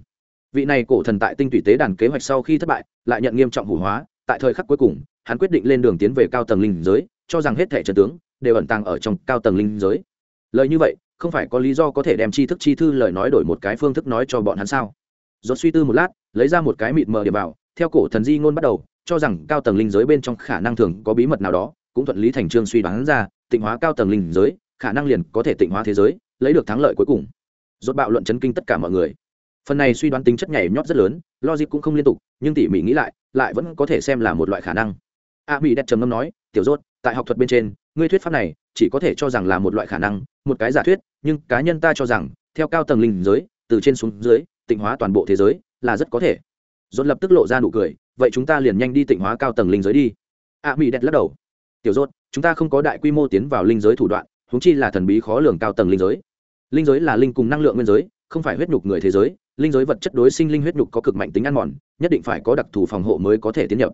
vị này cổ thần tại tinh thủy tế đàn kế hoạch sau khi thất bại, lại nhận nghiêm trọng hủ hóa, tại thời khắc cuối cùng, hắn quyết định lên đường tiến về cao tầng linh giới, cho rằng hết thể trần tướng đều ẩn tàng ở trong cao tầng linh giới. Lời như vậy, không phải có lý do có thể đem chi thức chi thư lời nói đổi một cái phương thức nói cho bọn hắn sao? Do suy tư một lát, lấy ra một cái mịt mờ để bảo theo cổ thần di ngôn bắt đầu, cho rằng cao tầng linh giới bên trong khả năng thường có bí mật nào đó, cũng thuận lý thành trương suy đoán ra, tịnh hóa cao tầng linh giới, khả năng liền có thể tịnh hóa thế giới, lấy được thắng lợi cuối cùng. Rốt bạo luận chấn kinh tất cả mọi người phần này suy đoán tính chất nhảy nhót rất lớn, logic cũng không liên tục, nhưng tỉ mỉ nghĩ lại lại vẫn có thể xem là một loại khả năng. A mỹ đẹp trầm ngâm nói, tiểu rốt, tại học thuật bên trên, ngươi thuyết pháp này chỉ có thể cho rằng là một loại khả năng, một cái giả thuyết, nhưng cá nhân ta cho rằng, theo cao tầng linh giới, từ trên xuống dưới, tịnh hóa toàn bộ thế giới là rất có thể. Rốt lập tức lộ ra nụ cười, vậy chúng ta liền nhanh đi tịnh hóa cao tầng linh giới đi. A mỹ đẹp lắc đầu, tiểu rốt, chúng ta không có đại quy mô tiến vào linh giới thủ đoạn húng chi là thần bí khó lường cao tầng linh giới. Linh giới là linh cùng năng lượng nguyên giới không phải huyết nhục người thế giới linh giới vật chất đối sinh linh huyết nhục có cực mạnh tính ăn mòn nhất định phải có đặc thù phòng hộ mới có thể tiến nhập.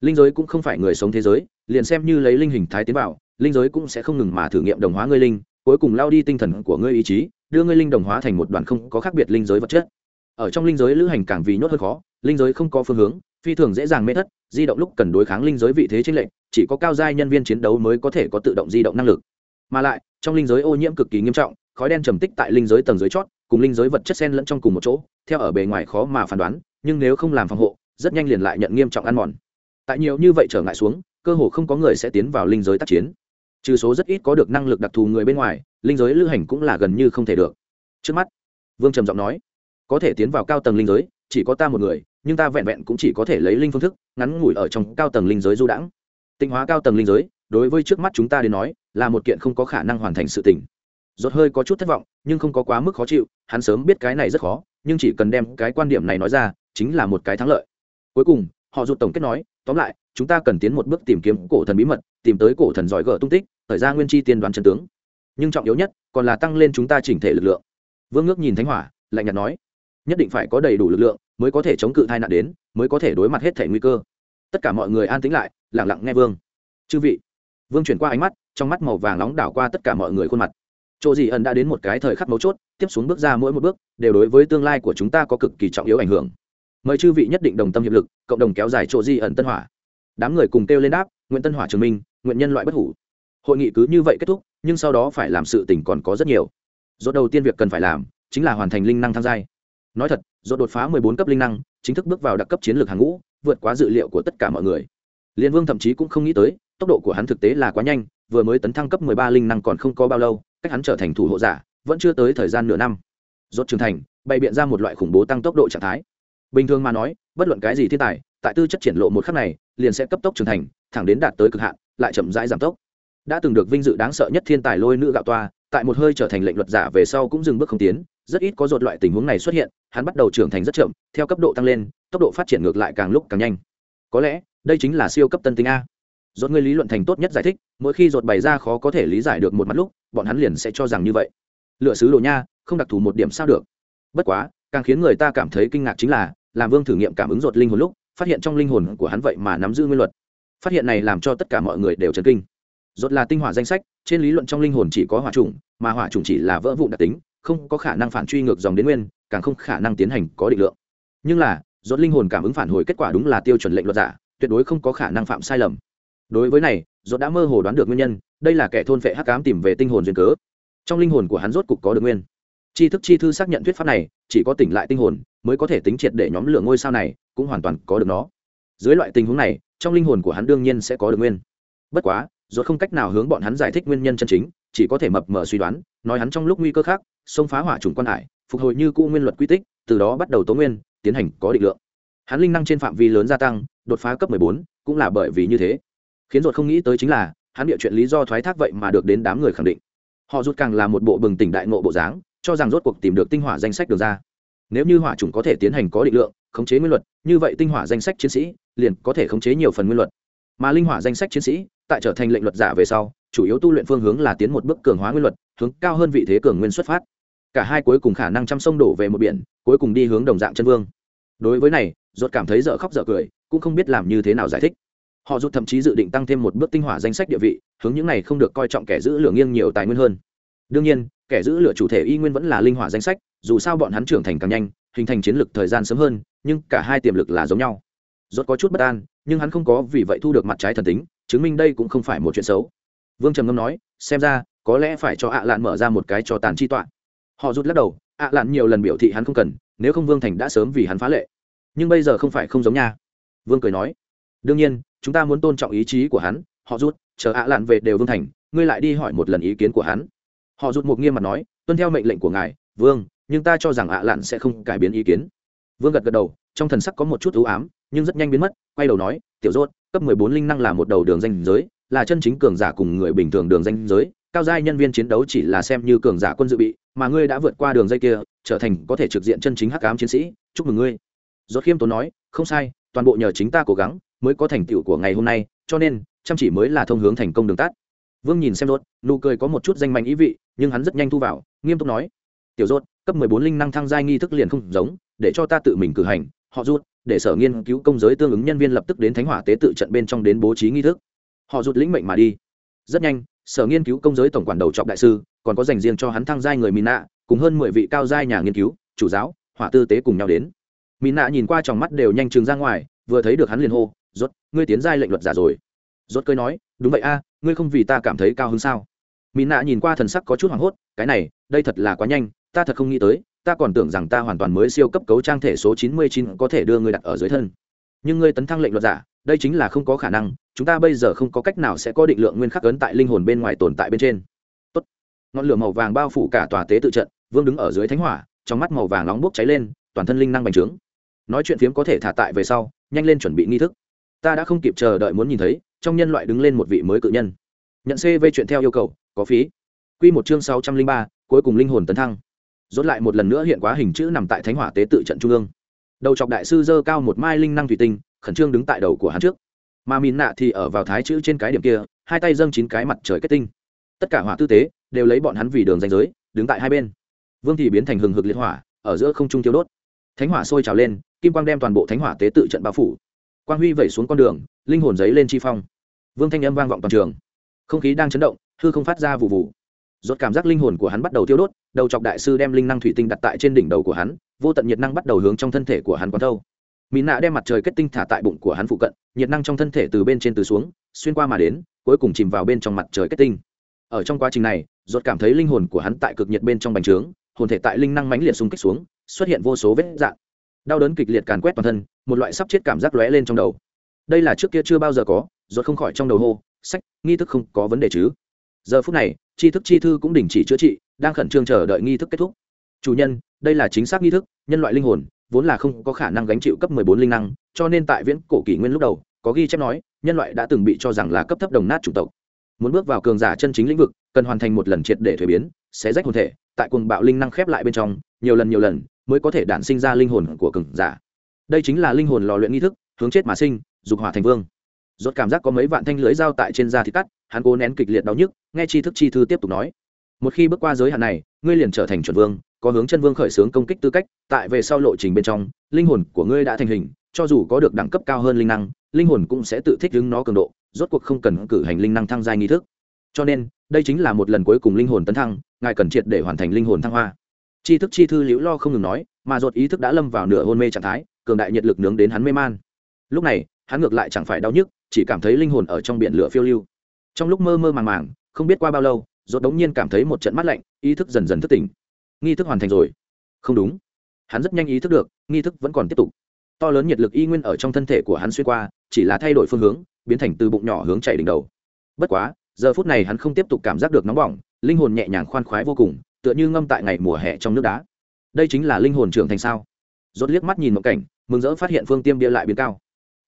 Linh giới cũng không phải người sống thế giới liền xem như lấy linh hình thái tiến vào linh giới cũng sẽ không ngừng mà thử nghiệm đồng hóa ngươi linh cuối cùng lao đi tinh thần của ngươi ý chí đưa ngươi linh đồng hóa thành một đoàn không có khác biệt linh giới vật chất. Ở trong linh giới lữ hành càng vì nhốt hơn khó linh giới không có phương hướng phi thường dễ dàng mê thất di động lúc cần đối kháng linh giới vị thế trên lệ, chỉ có cao giai nhân viên chiến đấu mới có thể có tự động di động năng lực. Mà lại trong linh giới ô nhiễm cực kỳ nghiêm trọng khói đen trầm tích tại linh giới tầng dưới chót cùng linh giới vật chất sen lẫn trong cùng một chỗ, theo ở bề ngoài khó mà phán đoán, nhưng nếu không làm phòng hộ, rất nhanh liền lại nhận nghiêm trọng ăn mòn. Tại nhiều như vậy trở ngại xuống, cơ hồ không có người sẽ tiến vào linh giới tác chiến. Trừ số rất ít có được năng lực đặc thù người bên ngoài, linh giới lữ hành cũng là gần như không thể được. Trước mắt, vương trầm giọng nói, có thể tiến vào cao tầng linh giới, chỉ có ta một người, nhưng ta vẹn vẹn cũng chỉ có thể lấy linh phương thức, ngắn ngủi ở trong cao tầng linh giới du đãng. Tinh hóa cao tầng linh giới, đối với trước mắt chúng ta đến nói, là một kiện không có khả năng hoàn thành sự tình rốt hơi có chút thất vọng, nhưng không có quá mức khó chịu, hắn sớm biết cái này rất khó, nhưng chỉ cần đem cái quan điểm này nói ra, chính là một cái thắng lợi. Cuối cùng, họ rụt tổng kết nói, tóm lại, chúng ta cần tiến một bước tìm kiếm cổ thần bí mật, tìm tới cổ thần giỏi gỡ tung tích thời ra nguyên chi tiên đoán chân tướng. Nhưng trọng yếu nhất, còn là tăng lên chúng ta chỉnh thể lực lượng. Vương ngước nhìn thánh hỏa, lạnh nhạt nói, nhất định phải có đầy đủ lực lượng, mới có thể chống cự tai nạn đến, mới có thể đối mặt hết thể nguy cơ. Tất cả mọi người an tĩnh lại, lặng lặng nghe vương. Chư vị. Vương chuyển qua ánh mắt, trong mắt màu vàng nóng đảo qua tất cả mọi người khuôn mặt chỗ gì ẩn đã đến một cái thời khắc mấu chốt, tiếp xuống bước ra mỗi một bước, đều đối với tương lai của chúng ta có cực kỳ trọng yếu ảnh hưởng. Mời chư vị nhất định đồng tâm hiệp lực, cộng đồng kéo dài chỗ di ẩn tân hỏa. Đám người cùng kêu lên đáp nguyễn tân hỏa trường minh, nguyện nhân loại bất hủ. Hội nghị cứ như vậy kết thúc, nhưng sau đó phải làm sự tỉnh còn có rất nhiều. Dốt đầu tiên việc cần phải làm, chính là hoàn thành linh năng tham gia nói thật dốt đột phá mười bốn cấp linh năng, chính thức bước vào đặc cấp chiến lược hàng ngũ, vượt quá dự liệu của tất cả mọi người. Liên vương thậm chí cũng không nghĩ tới, tốc độ của hắn thực tế là quá nhanh, vừa mới tấn thăng cấp mười ba linh năng còn không có bao lâu cách hắn trở thành thủ hộ giả, vẫn chưa tới thời gian nửa năm. Rốt trưởng thành, bày biện ra một loại khủng bố tăng tốc độ trạng thái. Bình thường mà nói, bất luận cái gì thiên tài, tại tư chất triển lộ một khắc này, liền sẽ cấp tốc trưởng thành, thẳng đến đạt tới cực hạn, lại chậm rãi giảm tốc. Đã từng được vinh dự đáng sợ nhất thiên tài lôi nữ gạo toa, tại một hơi trở thành lệnh luật giả về sau cũng dừng bước không tiến, rất ít có rột loại tình huống này xuất hiện, hắn bắt đầu trưởng thành rất chậm, theo cấp độ tăng lên, tốc độ phát triển ngược lại càng lúc càng nhanh. Có lẽ, đây chính là siêu cấp tân tinh a rốt ngươi lý luận thành tốt nhất giải thích, mỗi khi dột bày ra khó có thể lý giải được một mặt lúc, bọn hắn liền sẽ cho rằng như vậy. Lựa sứ đồ nha, không đặc thù một điểm sao được. Bất quá, càng khiến người ta cảm thấy kinh ngạc chính là, làm vương thử nghiệm cảm ứng dột linh hồn lúc, phát hiện trong linh hồn của hắn vậy mà nắm giữ nguyên luật. Phát hiện này làm cho tất cả mọi người đều chấn kinh. Dột là tinh hỏa danh sách, trên lý luận trong linh hồn chỉ có hỏa trùng mà hỏa trùng chỉ là vỡ vụn đặc tính, không có khả năng phản truy ngược dòng đến nguyên, càng không khả năng tiến hành có định lượng. Nhưng là dột linh hồn cảm ứng phản hồi kết quả đúng là tiêu chuẩn lệnh luật giả, tuyệt đối không có khả năng phạm sai lầm đối với này dốt đã mơ hồ đoán được nguyên nhân đây là kẻ thôn phệ hắc ám tìm về tinh hồn duyên cớ. Trong linh hồn của hắn rốt cục có được nguyên. Tri thức chi thư xác nhận thuyết pháp này chỉ có tỉnh lại tinh hồn mới có thể tính triệt để nhóm lửa ngôi sao này cũng hoàn toàn có được nó. Dưới loại tình huống này trong linh hồn của hắn đương nhiên sẽ có được nguyên. Bất quá rốt không cách nào hướng bọn hắn giải thích nguyên nhân chân chính chỉ có thể mập mờ suy đoán nói hắn trong lúc nguy cơ khác xông phá hỏa trùng quan hải phục hồi như cũ nguyên luật quy tích từ đó bắt đầu tố nguyên tiến hành có định lượng. Hắn linh năng trên phạm vi lớn gia tăng đột phá cấp 14, cũng là bởi vì như thế khiến ruột không nghĩ tới chính là, hắn địa chuyện lý do thoái thác vậy mà được đến đám người khẳng định. Họ rút càng là một bộ bừng tỉnh đại ngộ bộ dáng, cho rằng rốt cuộc tìm được tinh hỏa danh sách được ra. Nếu như hỏa chủng có thể tiến hành có định lượng, khống chế nguyên luật, như vậy tinh hỏa danh sách chiến sĩ liền có thể khống chế nhiều phần nguyên luật. Mà linh hỏa danh sách chiến sĩ, tại trở thành lệnh luật giả về sau, chủ yếu tu luyện phương hướng là tiến một bước cường hóa nguyên luật, hướng cao hơn vị thế cường nguyên xuất phát. Cả hai cuối cùng khả năng chăm sông đổ về một biển, cuối cùng đi hướng đồng dạng chân vương. Đối với này, ruột cảm thấy dở khóc dở cười, cũng không biết làm như thế nào giải thích họ rút thậm chí dự định tăng thêm một bước tinh hỏa danh sách địa vị, hướng những này không được coi trọng kẻ giữ lửa nghiêng nhiều tài nguyên hơn. Đương nhiên, kẻ giữ lửa chủ thể y nguyên vẫn là linh hỏa danh sách, dù sao bọn hắn trưởng thành càng nhanh, hình thành chiến lược thời gian sớm hơn, nhưng cả hai tiềm lực là giống nhau. Rốt có chút bất an, nhưng hắn không có vì vậy thu được mặt trái thần tính, chứng minh đây cũng không phải một chuyện xấu. Vương trầm ngâm nói, xem ra, có lẽ phải cho ạ lạn mở ra một cái cho tàn chi tọa. Họ rút lắc đầu, ạ lạn nhiều lần biểu thị hắn không cần, nếu không vương thành đã sớm vì hắn phá lệ. Nhưng bây giờ không phải không giống nha. Vương cười nói đương nhiên, chúng ta muốn tôn trọng ý chí của hắn, họ rút, chờ ạ lạn về đều vương thành, ngươi lại đi hỏi một lần ý kiến của hắn. Họ rút một nghiêm mặt nói, tuân theo mệnh lệnh của ngài, vương, nhưng ta cho rằng ạ lạn sẽ không cải biến ý kiến. Vương gật gật đầu, trong thần sắc có một chút ưu ám, nhưng rất nhanh biến mất, quay đầu nói, tiểu rốt, cấp mười bốn linh năng là một đầu đường danh giới, là chân chính cường giả cùng người bình thường đường danh giới, cao giai nhân viên chiến đấu chỉ là xem như cường giả quân dự bị, mà ngươi đã vượt qua đường dây kia, trở thành có thể trực diện chân chính hắc ám chiến sĩ, chúc mừng ngươi. Rốt khiêm tốn nói, không sai toàn bộ nhờ chính ta cố gắng mới có thành tựu của ngày hôm nay, cho nên, chăm chỉ mới là thông hướng thành công đường tắt. Vương nhìn xem rốt, nụ cười có một chút danh mạnh ý vị, nhưng hắn rất nhanh thu vào, nghiêm túc nói, tiểu rốt, cấp mười bốn linh năng thăng giai nghi thức liền không giống, để cho ta tự mình cử hành, họ rút để sở nghiên cứu công giới tương ứng nhân viên lập tức đến thánh hỏa tế tự trận bên trong đến bố trí nghi thức. Họ rút lĩnh mệnh mà đi. Rất nhanh, sở nghiên cứu công giới tổng quản đầu trọng đại sư, còn có dành riêng cho hắn thăng giai người mina, cùng hơn mười vị cao giai nhà nghiên cứu, chủ giáo, hỏa tư tế cùng nhau đến mina nhìn qua tròng mắt đều nhanh chừng ra ngoài, vừa thấy được hắn liền hô, rốt, ngươi tiến giai lệnh luật giả rồi. Rốt cười nói, đúng vậy a, ngươi không vì ta cảm thấy cao hứng sao? Mina nhìn qua thần sắc có chút hoảng hốt, cái này, đây thật là quá nhanh, ta thật không nghĩ tới, ta còn tưởng rằng ta hoàn toàn mới siêu cấp cấu trang thể số chín mươi chín có thể đưa ngươi đặt ở dưới thân. Nhưng ngươi tấn thăng lệnh luật giả, đây chính là không có khả năng, chúng ta bây giờ không có cách nào sẽ có định lượng nguyên khắc ấn tại linh hồn bên ngoài tồn tại bên trên. Tốt. ngọn lửa màu vàng bao phủ cả tòa tế tự trận, vương đứng ở dưới thánh hỏa, trong mắt màu vàng nóng bốc cháy lên, toàn thân linh năng bành trướng nói chuyện phiếm có thể thả tại về sau, nhanh lên chuẩn bị nghi thức. Ta đã không kịp chờ đợi muốn nhìn thấy, trong nhân loại đứng lên một vị mới cự nhân. Nhận cv chuyện theo yêu cầu, có phí. Quy một chương sáu trăm linh ba, cuối cùng linh hồn tấn thăng. Rốt lại một lần nữa hiện quá hình chữ nằm tại thánh hỏa tế tự trận trung ương. Đầu chọc đại sư dơ cao một mai linh năng thủy tinh, khẩn trương đứng tại đầu của hắn trước. Mà mìn nạ thì ở vào thái chữ trên cái điểm kia, hai tay dâng chín cái mặt trời kết tinh. Tất cả hỏa tư tế đều lấy bọn hắn vì đường danh giới, đứng tại hai bên. Vương thì biến thành hừng hực liệt hỏa, ở giữa không trung tiêu đốt thánh hỏa sôi trào lên, kim quang đem toàn bộ thánh hỏa tế tự trận bao phủ. Quang huy vẩy xuống con đường, linh hồn giấy lên chi phong. Vương thanh âm vang vọng toàn trường. Không khí đang chấn động, hư không phát ra vụ vụ rốt cảm giác linh hồn của hắn bắt đầu tiêu đốt, đầu chọc đại sư đem linh năng thủy tinh đặt tại trên đỉnh đầu của hắn, vô tận nhiệt năng bắt đầu hướng trong thân thể của hắn quán thâu. Mỹ nạ đem mặt trời kết tinh thả tại bụng của hắn phụ cận, nhiệt năng trong thân thể từ bên trên từ xuống, xuyên qua mà đến, cuối cùng chìm vào bên trong mặt trời kết tinh. Ở trong quá trình này, rốt cảm thấy linh hồn của hắn tại cực nhiệt bên trong bành trướng, hồn thể tại linh năng mãnh liệt xung kích xuống xuất hiện vô số vết dạn. Đau đớn kịch liệt càn quét toàn thân, một loại sắp chết cảm giác lóe lên trong đầu. Đây là trước kia chưa bao giờ có, rốt không khỏi trong đầu hô, sách, nghi thức không có vấn đề chứ? Giờ phút này, tri thức chi thư cũng đình chỉ chữa trị, đang khẩn trương chờ đợi nghi thức kết thúc. Chủ nhân, đây là chính xác nghi thức, nhân loại linh hồn, vốn là không có khả năng gánh chịu cấp 14 linh năng, cho nên tại viễn cổ kỷ nguyên lúc đầu, có ghi chép nói, nhân loại đã từng bị cho rằng là cấp thấp đồng nát chủng tộc. Muốn bước vào cường giả chân chính lĩnh vực, cần hoàn thành một lần triệt để thuế biến sẽ rách hồn thể, tại cuồng bạo linh năng khép lại bên trong, nhiều lần nhiều lần mới có thể đản sinh ra linh hồn của cường giả. Đây chính là linh hồn lò luyện nghi thức, hướng chết mà sinh, dục hỏa thành vương. Rốt cảm giác có mấy vạn thanh lưới dao tại trên da thịt cắt, hắn cố nén kịch liệt đau nhức, nghe chi thức chi thư tiếp tục nói. Một khi bước qua giới hạn này, ngươi liền trở thành chuẩn vương, có hướng chân vương khởi xướng công kích tư cách, tại về sau lộ trình bên trong, linh hồn của ngươi đã thành hình, cho dù có được đẳng cấp cao hơn linh năng, linh hồn cũng sẽ tự thích ứng nó cường độ, rốt cuộc không cần cử hành linh năng thăng giai nghi thức. Cho nên, đây chính là một lần cuối cùng linh hồn tấn thăng, ngài cần triệt để hoàn thành linh hồn thăng hoa tri thức chi thư liễu lo không ngừng nói, mà ruột ý thức đã lâm vào nửa hôn mê trạng thái, cường đại nhiệt lực nướng đến hắn mê man. Lúc này, hắn ngược lại chẳng phải đau nhức, chỉ cảm thấy linh hồn ở trong biển lửa phiêu lưu. Trong lúc mơ mơ màng màng, không biết qua bao lâu ruột đống nhiên cảm thấy một trận mát lạnh, ý thức dần dần thức tỉnh. Nghi thức hoàn thành rồi. Không đúng. Hắn rất nhanh ý thức được, nghi thức vẫn còn tiếp tục. To lớn nhiệt lực y nguyên ở trong thân thể của hắn xuyên qua, chỉ là thay đổi phương hướng, biến thành từ bụng nhỏ hướng chạy đỉnh đầu. Bất quá, giờ phút này hắn không tiếp tục cảm giác được nóng bỏng, linh hồn nhẹ nhàng khoan khoái vô cùng tựa như ngâm tại ngày mùa hè trong nước đá. Đây chính là linh hồn trưởng thành sao? Rốt liếc mắt nhìn một cảnh, mừng rỡ phát hiện phương tiêm bia lại biến cao.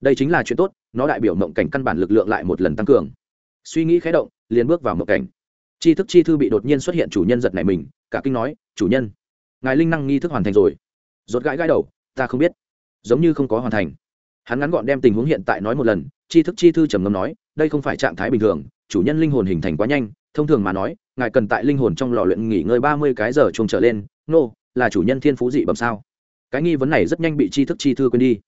Đây chính là chuyện tốt, nó đại biểu mộng cảnh căn bản lực lượng lại một lần tăng cường. Suy nghĩ khẽ động, liền bước vào mộng cảnh. Tri thức chi thư bị đột nhiên xuất hiện chủ nhân giật này mình, cả kinh nói, chủ nhân, ngài linh năng nghi thức hoàn thành rồi. Rốt gãi gãi đầu, ta không biết, giống như không có hoàn thành. Hắn ngắn gọn đem tình huống hiện tại nói một lần tri thức chi thư trầm ngâm nói, đây không phải trạng thái bình thường, chủ nhân linh hồn hình thành quá nhanh, thông thường mà nói ngài cần tại linh hồn trong lò luyện nghỉ ngơi ba mươi cái giờ chung trở lên nô、no, là chủ nhân thiên phú dị bẩm sao? Cái nghi vấn này rất nhanh bị tri thức chi thư quên đi.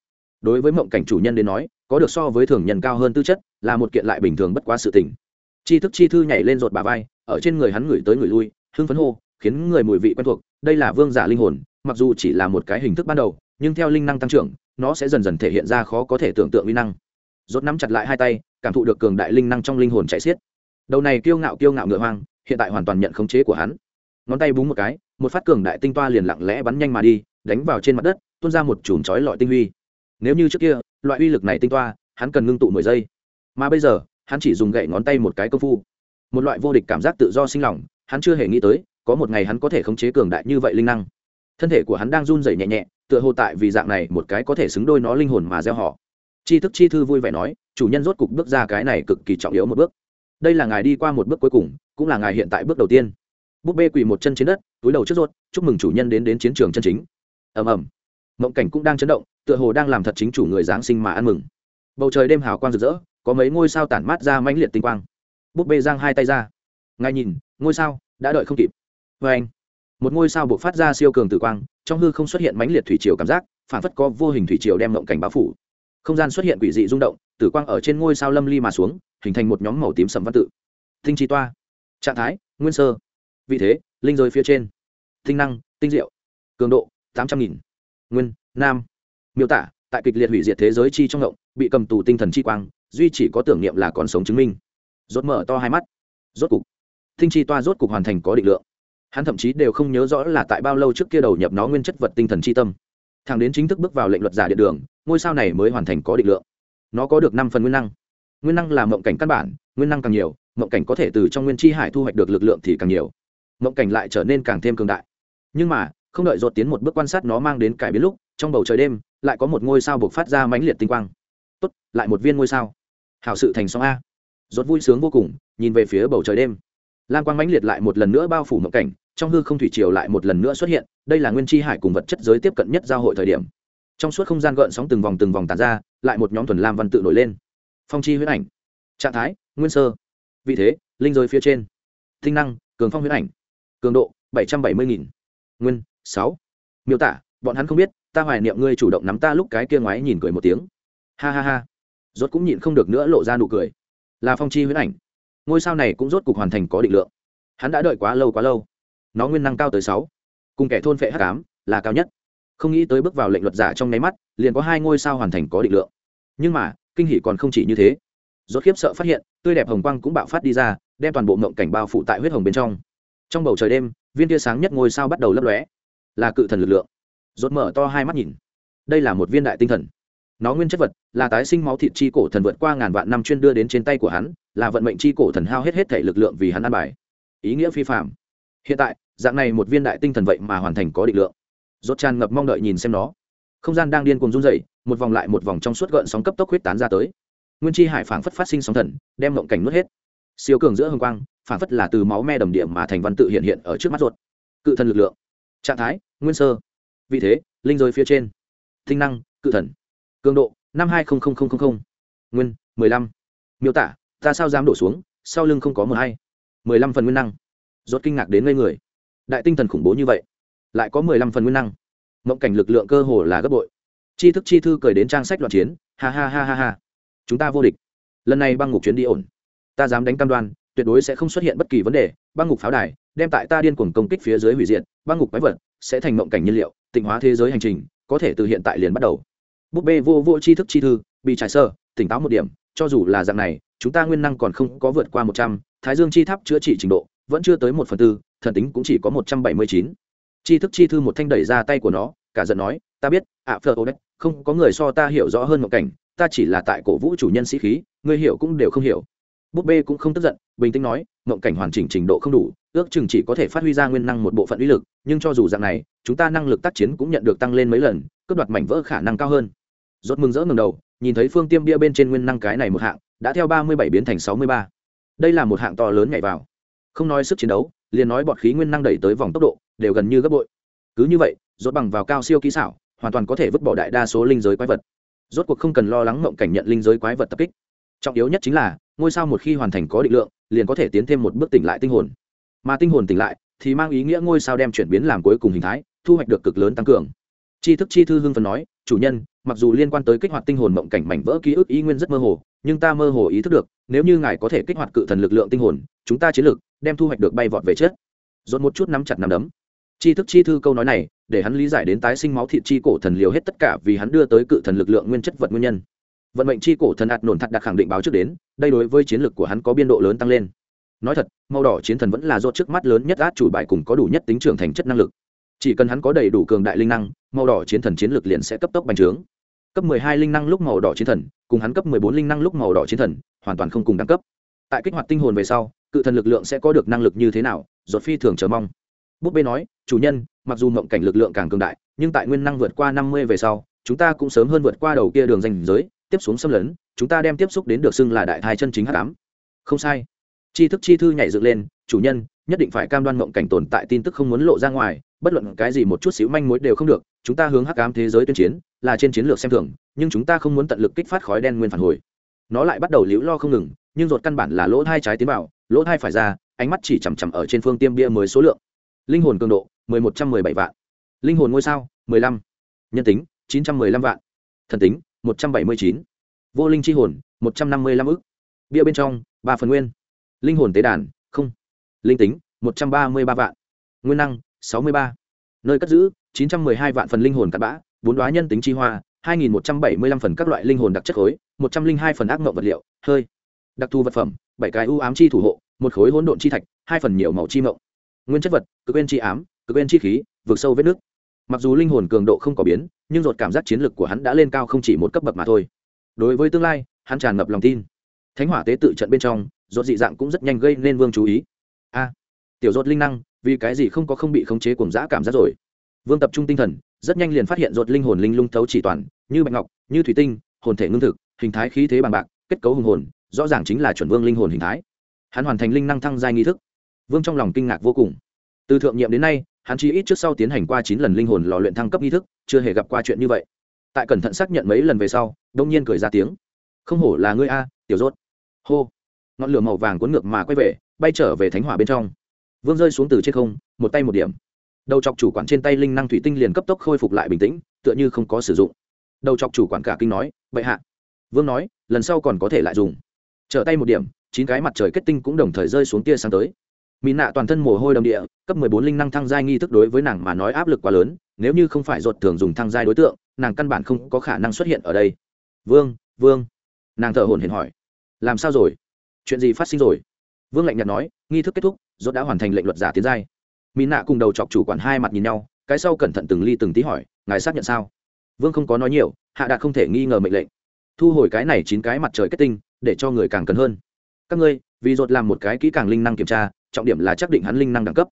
Đối với mộng cảnh chủ nhân đến nói có được so với thường nhân cao hơn tư chất là một kiện lại bình thường bất quá sự tình. Tri thức chi thư nhảy lên rột bà vai ở trên người hắn ngửi tới người lui hưng phấn hô khiến người mùi vị quen thuộc đây là vương giả linh hồn mặc dù chỉ là một cái hình thức ban đầu nhưng theo linh năng tăng trưởng nó sẽ dần dần thể hiện ra khó có thể tưởng tượng uy năng. Rốt nắm chặt lại hai tay cảm thụ được cường đại linh năng trong linh hồn chạy xiết. Đầu này kiêu ngạo kiêu ngạo ngựa hoang hiện tại hoàn toàn nhận khống chế của hắn. Ngón tay búng một cái, một phát cường đại tinh toa liền lặng lẽ bắn nhanh mà đi, đánh vào trên mặt đất, tuôn ra một chùm chói lọi tinh huy. Nếu như trước kia, loại uy lực này tinh toa, hắn cần ngưng tụ mười giây. Mà bây giờ, hắn chỉ dùng gậy ngón tay một cái công phu. Một loại vô địch cảm giác tự do sinh lòng, hắn chưa hề nghĩ tới, có một ngày hắn có thể khống chế cường đại như vậy linh năng. Thân thể của hắn đang run rẩy nhẹ nhẹ, tựa hồ tại vì dạng này một cái có thể xứng đôi nó linh hồn mà gieo họ. Chi thức chi thư vui vẻ nói, chủ nhân rốt cục bước ra cái này cực kỳ trọng yếu một bước. Đây là ngài đi qua một bước cuối cùng cũng là ngài hiện tại bước đầu tiên. Búp bê quỳ một chân trên đất túi đầu trước ruột, chúc mừng chủ nhân đến đến chiến trường chân chính. Ầm ầm. Mộng cảnh cũng đang chấn động tựa hồ đang làm thật chính chủ người giáng sinh mà ăn mừng. Bầu trời đêm hào quang rực rỡ có mấy ngôi sao tản mát ra mãnh liệt tinh quang. Búp bê giang hai tay ra. Ngài nhìn ngôi sao đã đợi không kịp. Vê anh một ngôi sao buộc phát ra siêu cường tử quang trong hư không xuất hiện mãnh liệt thủy triều cảm giác phản phất có vô hình thủy triều đem mộng cảnh báo phủ. Không gian xuất hiện quỷ dị rung động tử quang ở trên ngôi sao lâm ly mà xuống hình thành một nhóm màu tím sầm văn tự. Tinh chi toa trạng thái, nguyên sơ. Vị thế, linh rơi phía trên. Tinh năng, tinh diệu. Cường độ, tám trăm nghìn. Nguyên, nam. Miêu tả, tại kịch liệt hủy diệt thế giới chi trong ngộng, bị cầm tù tinh thần chi quang, duy chỉ có tưởng niệm là còn sống chứng minh. Rốt mở to hai mắt. Rốt cục, tinh chi toa rốt cục hoàn thành có định lượng. Hắn thậm chí đều không nhớ rõ là tại bao lâu trước kia đầu nhập nó nguyên chất vật tinh thần chi tâm. Thằng đến chính thức bước vào lệnh luật giả điện đường, ngôi sao này mới hoàn thành có định lượng. Nó có được năm phần nguyên năng. Nguyên năng là mộng cảnh căn bản nguyên năng càng nhiều, mộng cảnh có thể từ trong nguyên chi hải thu hoạch được lực lượng thì càng nhiều. Mộng cảnh lại trở nên càng thêm cường đại. Nhưng mà, không đợi dột tiến một bước quan sát nó mang đến cải biến lúc, trong bầu trời đêm, lại có một ngôi sao buộc phát ra mãnh liệt tinh quang. Tốt, lại một viên ngôi sao. Hảo sự thành song a. Dột vui sướng vô cùng, nhìn về phía bầu trời đêm. Lan quang mãnh liệt lại một lần nữa bao phủ mộng cảnh, trong hư không thủy triều lại một lần nữa xuất hiện, đây là nguyên chi hải cùng vật chất giới tiếp cận nhất giao hội thời điểm. Trong suốt không gian gợn sóng từng vòng từng vòng tàn ra, lại một nhóm thuần lam văn tự nổi lên. Phong chi huyết ảnh. Trạng thái nguyên sơ. Vị thế, linh giới phía trên. Tinh năng, cường phong huyết ảnh. Cường độ, bảy trăm bảy mươi nghìn. Nguyên, sáu. Miêu tả, bọn hắn không biết, ta hoài niệm ngươi chủ động nắm ta lúc cái kia ngoái nhìn cười một tiếng. Ha ha ha. Rốt cũng nhịn không được nữa lộ ra nụ cười. Là phong chi huyết ảnh. Ngôi sao này cũng rốt cục hoàn thành có định lượng. Hắn đã đợi quá lâu quá lâu. Nó nguyên năng cao tới sáu. Cùng kẻ thôn phệ hắc ám, là cao nhất. Không nghĩ tới bước vào lệnh luật giả trong nháy mắt, liền có hai ngôi sao hoàn thành có định lượng. Nhưng mà, kinh hỷ còn không chỉ như thế rốt khiếp sợ phát hiện, tươi đẹp hồng quang cũng bạo phát đi ra, đem toàn bộ mộng cảnh bao phủ tại huyết hồng bên trong. Trong bầu trời đêm, viên tia sáng nhất ngôi sao bắt đầu lấp lóe. Là cự thần lực lượng. Rốt mở to hai mắt nhìn. Đây là một viên đại tinh thần. Nó nguyên chất vật, là tái sinh máu thịt chi cổ thần vượt qua ngàn vạn năm chuyên đưa đến trên tay của hắn, là vận mệnh chi cổ thần hao hết hết thể lực lượng vì hắn ăn bài. Ý nghĩa phi phạm hiện tại, dạng này một viên đại tinh thần vậy mà hoàn thành có định lượng. Rốt tràn ngập mong đợi nhìn xem nó. Không gian đang điên cuồng run rẩy, một vòng lại một vòng trong suốt gợn sóng cấp tốc huyết tán ra tới nguyên chi hải phảng phất phát sinh sóng thần, đem mộng cảnh nuốt hết. Siêu cường giữa hồng quang, phảng phất là từ máu me đầm điểm mà thành văn tự hiện hiện ở trước mắt ruột. Cự thần lực lượng. Trạng thái, nguyên sơ. Vị thế, linh giới phía trên. Thinh năng, cự thần. Cường độ, năm hai nguyên, mười lăm. Miêu tả, ta sao dám đổ xuống, sau lưng không có mờ hay. mười lăm phần nguyên năng. Rốt kinh ngạc đến ngây người. Đại tinh thần khủng bố như vậy, lại có mười lăm phần nguyên năng. Mộng cảnh lực lượng cơ hồ là gấp bội. Chi thức chi thư cười đến trang sách loạn chiến. Ha ha ha ha ha chúng ta vô địch. Lần này băng ngục chuyến đi ổn. Ta dám đánh cam đoan, tuyệt đối sẽ không xuất hiện bất kỳ vấn đề. Băng ngục pháo đài, đem tại ta điên cuồng công kích phía dưới hủy diệt, băng ngục quái vật sẽ thành mộng cảnh nhiên liệu, tịnh hóa thế giới hành trình, có thể từ hiện tại liền bắt đầu. Búp bê vô vô chi thức chi thư, bị trải sơ, tỉnh táo một điểm, cho dù là dạng này, chúng ta nguyên năng còn không có vượt qua một trăm, thái dương chi tháp chữa trị trình độ, vẫn chưa tới một phần tư, thần tính cũng chỉ có một trăm bảy mươi chín. Chi thức chi thư một thanh đẩy ra tay của nó, cả giận nói, ta biết, ạ phờ ô đấy không có người so ta hiểu rõ hơn mộng cảnh ta chỉ là tại cổ vũ chủ nhân sĩ khí người hiểu cũng đều không hiểu. Búp bê cũng không tức giận, bình tĩnh nói, mộng cảnh hoàn chỉnh trình độ không đủ, ước chừng chỉ có thể phát huy ra nguyên năng một bộ phận uy lực, nhưng cho dù dạng này, chúng ta năng lực tác chiến cũng nhận được tăng lên mấy lần, cướp đoạt mảnh vỡ khả năng cao hơn. Rốt mừng rỡ ngầm đầu, nhìn thấy phương tiêm bia bên trên nguyên năng cái này một hạng, đã theo ba mươi bảy biến thành sáu mươi ba. Đây là một hạng to lớn nhảy vào. Không nói sức chiến đấu, liền nói bọt khí nguyên năng đẩy tới vòng tốc độ, đều gần như gấp bội. Cứ như vậy, rốt bằng vào cao siêu kỹ xảo, hoàn toàn có thể vứt bỏ đại đa số linh giới quái vật rốt cuộc không cần lo lắng mộng cảnh nhận linh giới quái vật tập kích. Trọng yếu nhất chính là, ngôi sao một khi hoàn thành có định lượng, liền có thể tiến thêm một bước tỉnh lại tinh hồn. Mà tinh hồn tỉnh lại, thì mang ý nghĩa ngôi sao đem chuyển biến làm cuối cùng hình thái, thu hoạch được cực lớn tăng cường. Tri thức chi thư hưng phần nói, chủ nhân, mặc dù liên quan tới kích hoạt tinh hồn mộng cảnh mảnh vỡ ký ức ý nguyên rất mơ hồ, nhưng ta mơ hồ ý thức được, nếu như ngài có thể kích hoạt cự thần lực lượng tinh hồn, chúng ta chiến lược, đem thu hoạch được bay vọt về chết dồn một chút nắm chặt nắm đấm tri thức chi thư câu nói này, để hắn lý giải đến tái sinh máu thịt chi cổ thần liều hết tất cả vì hắn đưa tới cự thần lực lượng nguyên chất vật nguyên nhân. Vận mệnh chi cổ thần ạt nổn thật đặt khẳng định báo trước đến, đây đối với chiến lược của hắn có biên độ lớn tăng lên. Nói thật, màu đỏ chiến thần vẫn là do trước mắt lớn nhất át chủ bài cùng có đủ nhất tính trưởng thành chất năng lực. Chỉ cần hắn có đầy đủ cường đại linh năng, màu đỏ chiến thần chiến lược liền sẽ cấp tốc bành trướng. Cấp 12 linh năng lúc màu đỏ chiến thần, cùng hắn cấp 14 linh năng lúc màu đỏ chiến thần, hoàn toàn không cùng đẳng cấp. Tại kích hoạt tinh hồn về sau, cự thần lực lượng sẽ có được năng lực như thế nào, ruột phi thường chờ mong búp bê nói, chủ nhân, mặc dù mộng cảnh lực lượng càng cường đại, nhưng tại nguyên năng vượt qua 50 về sau, chúng ta cũng sớm hơn vượt qua đầu kia đường danh giới, tiếp xuống xâm lấn, chúng ta đem tiếp xúc đến được xưng là đại thai chân chính hắc ám. Không sai. Chi thức chi thư nhảy dựng lên, chủ nhân, nhất định phải cam đoan mộng cảnh tồn tại tin tức không muốn lộ ra ngoài, bất luận cái gì một chút xíu manh mối đều không được, chúng ta hướng hắc ám thế giới tuyên chiến, là trên chiến lược xem thường, nhưng chúng ta không muốn tận lực kích phát khói đen nguyên phản hồi. Nó lại bắt đầu liễu lo không ngừng, nhưng ruột căn bản là lỗ thai trái tiến vào, lỗ thai phải ra, ánh mắt chỉ chằm chằm ở trên phương tiêm bia mới số lượng linh hồn cường độ, mười một trăm mười bảy vạn. Linh hồn ngôi sao, mười lăm. Nhân tính, chín trăm mười lăm vạn. Thần tính, một trăm bảy mươi chín. Vô linh chi hồn, một trăm năm mươi lăm ức. Bia bên trong, ba phần nguyên. Linh hồn tế đàn, không. Linh tính, một trăm ba mươi ba vạn. Nguyên năng, sáu mươi ba. Nơi cất giữ, chín trăm m ư ơ i hai vạn phần linh hồn cắt bã, bốn đoá nhân tính chi hoa, hai nghìn một trăm bảy mươi lăm phần các loại linh hồn đặc chất khối, một trăm linh hai phần ác mộng vật liệu, hơi. Đặc thù vật phẩm, bảy cái ưu ám chi thủ hộ, một khối hỗn độn chi thạch, hai phần nhiều màu chi mộng nguyên chất vật, cực bên chi ám, cực bên chi khí, vượt sâu vết nước. Mặc dù linh hồn cường độ không có biến, nhưng dột cảm giác chiến lược của hắn đã lên cao không chỉ một cấp bậc mà thôi. Đối với tương lai, hắn tràn ngập lòng tin. Thánh hỏa tế tự trận bên trong dột dị dạng cũng rất nhanh gây nên vương chú ý. A, tiểu dột linh năng, vì cái gì không có không bị khống chế cùng dã cảm giác rồi? Vương tập trung tinh thần, rất nhanh liền phát hiện dột linh hồn linh lung thấu chỉ toàn, như bạch ngọc, như thủy tinh, hồn thể ngưng thực, hình thái khí thế bằng bạc, kết cấu hùng hồn, rõ ràng chính là chuẩn vương linh hồn hình thái. Hắn hoàn thành linh năng thăng giai nghi thức vương trong lòng kinh ngạc vô cùng. Từ thượng nhiệm đến nay, hắn chỉ ít trước sau tiến hành qua chín lần linh hồn lò luyện thăng cấp nghi thức, chưa hề gặp qua chuyện như vậy. Tại cẩn thận xác nhận mấy lần về sau, đông nhiên cười ra tiếng. Không hổ là ngươi a, tiểu rốt. Hô. Ngọn lửa màu vàng cuốn ngược mà quay về, bay trở về thánh hỏa bên trong. Vương rơi xuống từ trên không, một tay một điểm. Đầu chọc chủ quản trên tay linh năng thủy tinh liền cấp tốc khôi phục lại bình tĩnh, tựa như không có sử dụng. Đầu chọc chủ quản cả kinh nói, bệ hạ. Vương nói, lần sau còn có thể lại dùng. Trở tay một điểm, chín cái mặt trời kết tinh cũng đồng thời rơi xuống tia sáng tới mỹ nạ toàn thân mồ hôi đầm địa, cấp mười bốn linh năng thăng giai nghi thức đối với nàng mà nói áp lực quá lớn, nếu như không phải ruột thường dùng thăng giai đối tượng, nàng căn bản không có khả năng xuất hiện ở đây. Vương vương. Nàng thở hồn hển hỏi. Làm sao rồi? Chuyện gì phát sinh rồi? Vương lạnh nhạt nói, nghi thức kết thúc ruột đã hoàn thành lệnh luật giả tiến giai. Mỹ nạ cùng đầu chọc chủ quản hai mặt nhìn nhau, cái sau cẩn thận từng ly từng tí hỏi, ngài xác nhận sao? Vương không có nói nhiều, hạ đạt không thể nghi ngờ mệnh lệnh. Thu hồi cái này chín cái mặt trời kết tinh, để cho người càng cần hơn. Các ngươi, vì dột làm một cái kỹ càng linh năng kiểm tra trọng điểm là xác định hắn linh năng đẳng cấp.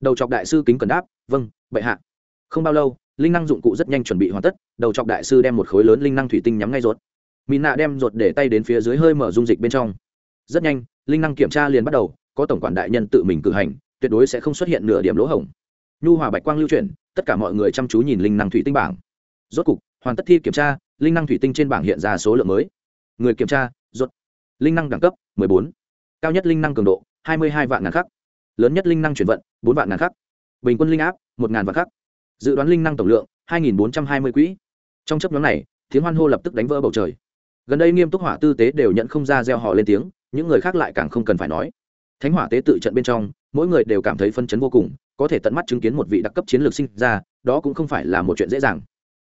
Đầu chọc đại sư kính cần đáp vâng bệ hạ. Không bao lâu, linh năng dụng cụ rất nhanh chuẩn bị hoàn tất, đầu chọc đại sư đem một khối lớn linh năng thủy tinh nhắm ngay ruột. mỹ nạ đem ruột để tay đến phía dưới hơi mở dung dịch bên trong. Rất nhanh, linh năng kiểm tra liền bắt đầu, có tổng quản đại nhân tự mình cử hành, tuyệt đối sẽ không xuất hiện nửa điểm lỗ hổng. Nhu hòa bạch quang lưu chuyển, tất cả mọi người chăm chú nhìn linh năng thủy tinh bảng. Rốt cục, hoàn tất thi kiểm tra, linh năng thủy tinh trên bảng hiện ra số lượng mới. Người kiểm tra rốt linh năng đẳng cấp 14. cao nhất linh năng cường độ 22 vạn ngàn khắc. Lớn nhất linh năng chuyển vận 4 vạn ngàn khắc. Bình quân linh áp, một ngàn vạn khắc. Dự đoán linh năng tổng lượng 2.420 quỹ. Trong chấp nhóm này, tiếng hoan hô lập tức đánh vỡ bầu trời. Gần đây nghiêm túc hỏa tư tế đều nhận không ra gieo họ lên tiếng, những người khác lại càng không cần phải nói. Thánh hỏa tế tự trận bên trong, mỗi người đều cảm thấy phân chấn vô cùng, có thể tận mắt chứng kiến một vị đặc cấp chiến lược sinh ra, đó cũng không phải là một chuyện dễ dàng.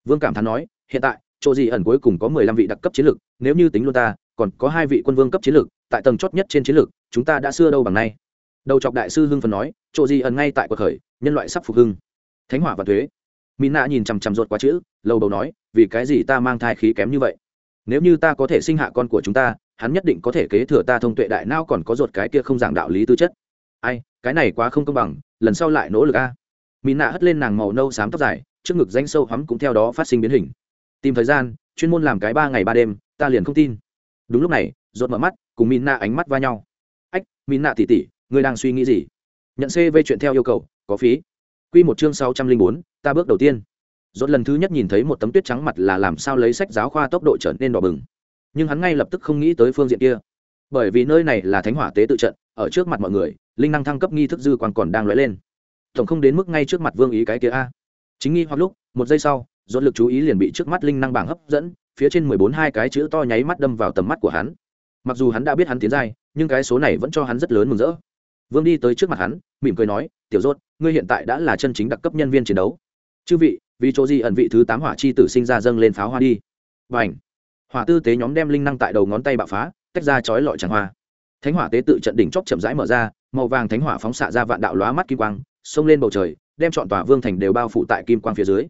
Vương cảm thán nói, hiện tại, chỗ gì ẩn cuối cùng có mười lăm vị đặc cấp chiến lược, nếu như tính luôn ta, còn có hai vị quân vương cấp chiến lược tại tầng chót nhất trên chiến lược, chúng ta đã xưa đâu bằng nay. Đầu chọc đại sư hưng phần nói, chỗ gì ẩn ngay tại cuộc khởi, nhân loại sắp phục hưng. Thánh hỏa và thuế. Mỹ nạ nhìn chằm chằm ruột quá chữ lâu đầu nói, vì cái gì ta mang thai khí kém như vậy? Nếu như ta có thể sinh hạ con của chúng ta, hắn nhất định có thể kế thừa ta thông tuệ đại não còn có ruột cái kia không giảng đạo lý tư chất. Ai, cái này quá không công bằng, lần sau lại nỗ lực a. Mỹ nạ hất lên nàng màu nâu xám tóc dài, trước ngực danh sâu hắm cũng theo đó phát sinh biến hình. Tìm thời gian, chuyên môn làm cái ba ngày ba đêm, ta liền không tin. Đúng lúc này rột mở mắt cùng mỹ nạ ánh mắt va nhau. Ách mỹ nạ tỉ tỉ ngươi đang suy nghĩ gì? Nhận cv chuyện theo yêu cầu, có phí. Q một chương sáu trăm linh bốn, ta bước đầu tiên. Rốt lần thứ nhất nhìn thấy một tấm tuyết trắng mặt là làm sao lấy sách giáo khoa tốc độ trở nên đỏ bừng. Nhưng hắn ngay lập tức không nghĩ tới phương diện kia. Bởi vì nơi này là thánh hỏa tế tự trận, ở trước mặt mọi người, linh năng thăng cấp nghi thức dư quan còn đang lóe lên. Tổng không đến mức ngay trước mặt vương ý cái kia a. Chính nghi hoặc lúc, một giây sau, Rốt lực chú ý liền bị trước mắt linh năng bảng hấp dẫn, phía trên mười bốn hai cái chữ to nháy mắt đâm vào tầm mắt của hắn mặc dù hắn đã biết hắn tiến giai, nhưng cái số này vẫn cho hắn rất lớn mừng rỡ. Vương đi tới trước mặt hắn, mỉm cười nói, tiểu rốt, ngươi hiện tại đã là chân chính đặc cấp nhân viên chiến đấu. Chư vị, vì chỗ gì ẩn vị thứ tám hỏa chi tử sinh ra dâng lên pháo hoa đi. Và ảnh hỏa tư tế nhóm đem linh năng tại đầu ngón tay bạo phá, tách ra chói lọi tràng hoa. Thánh hỏa tế tự trận đỉnh chóp chậm rãi mở ra, màu vàng thánh hỏa phóng xạ ra vạn đạo lóa mắt kim quang, xông lên bầu trời, đem chọn tòa vương thành đều bao phủ tại kim quang phía dưới.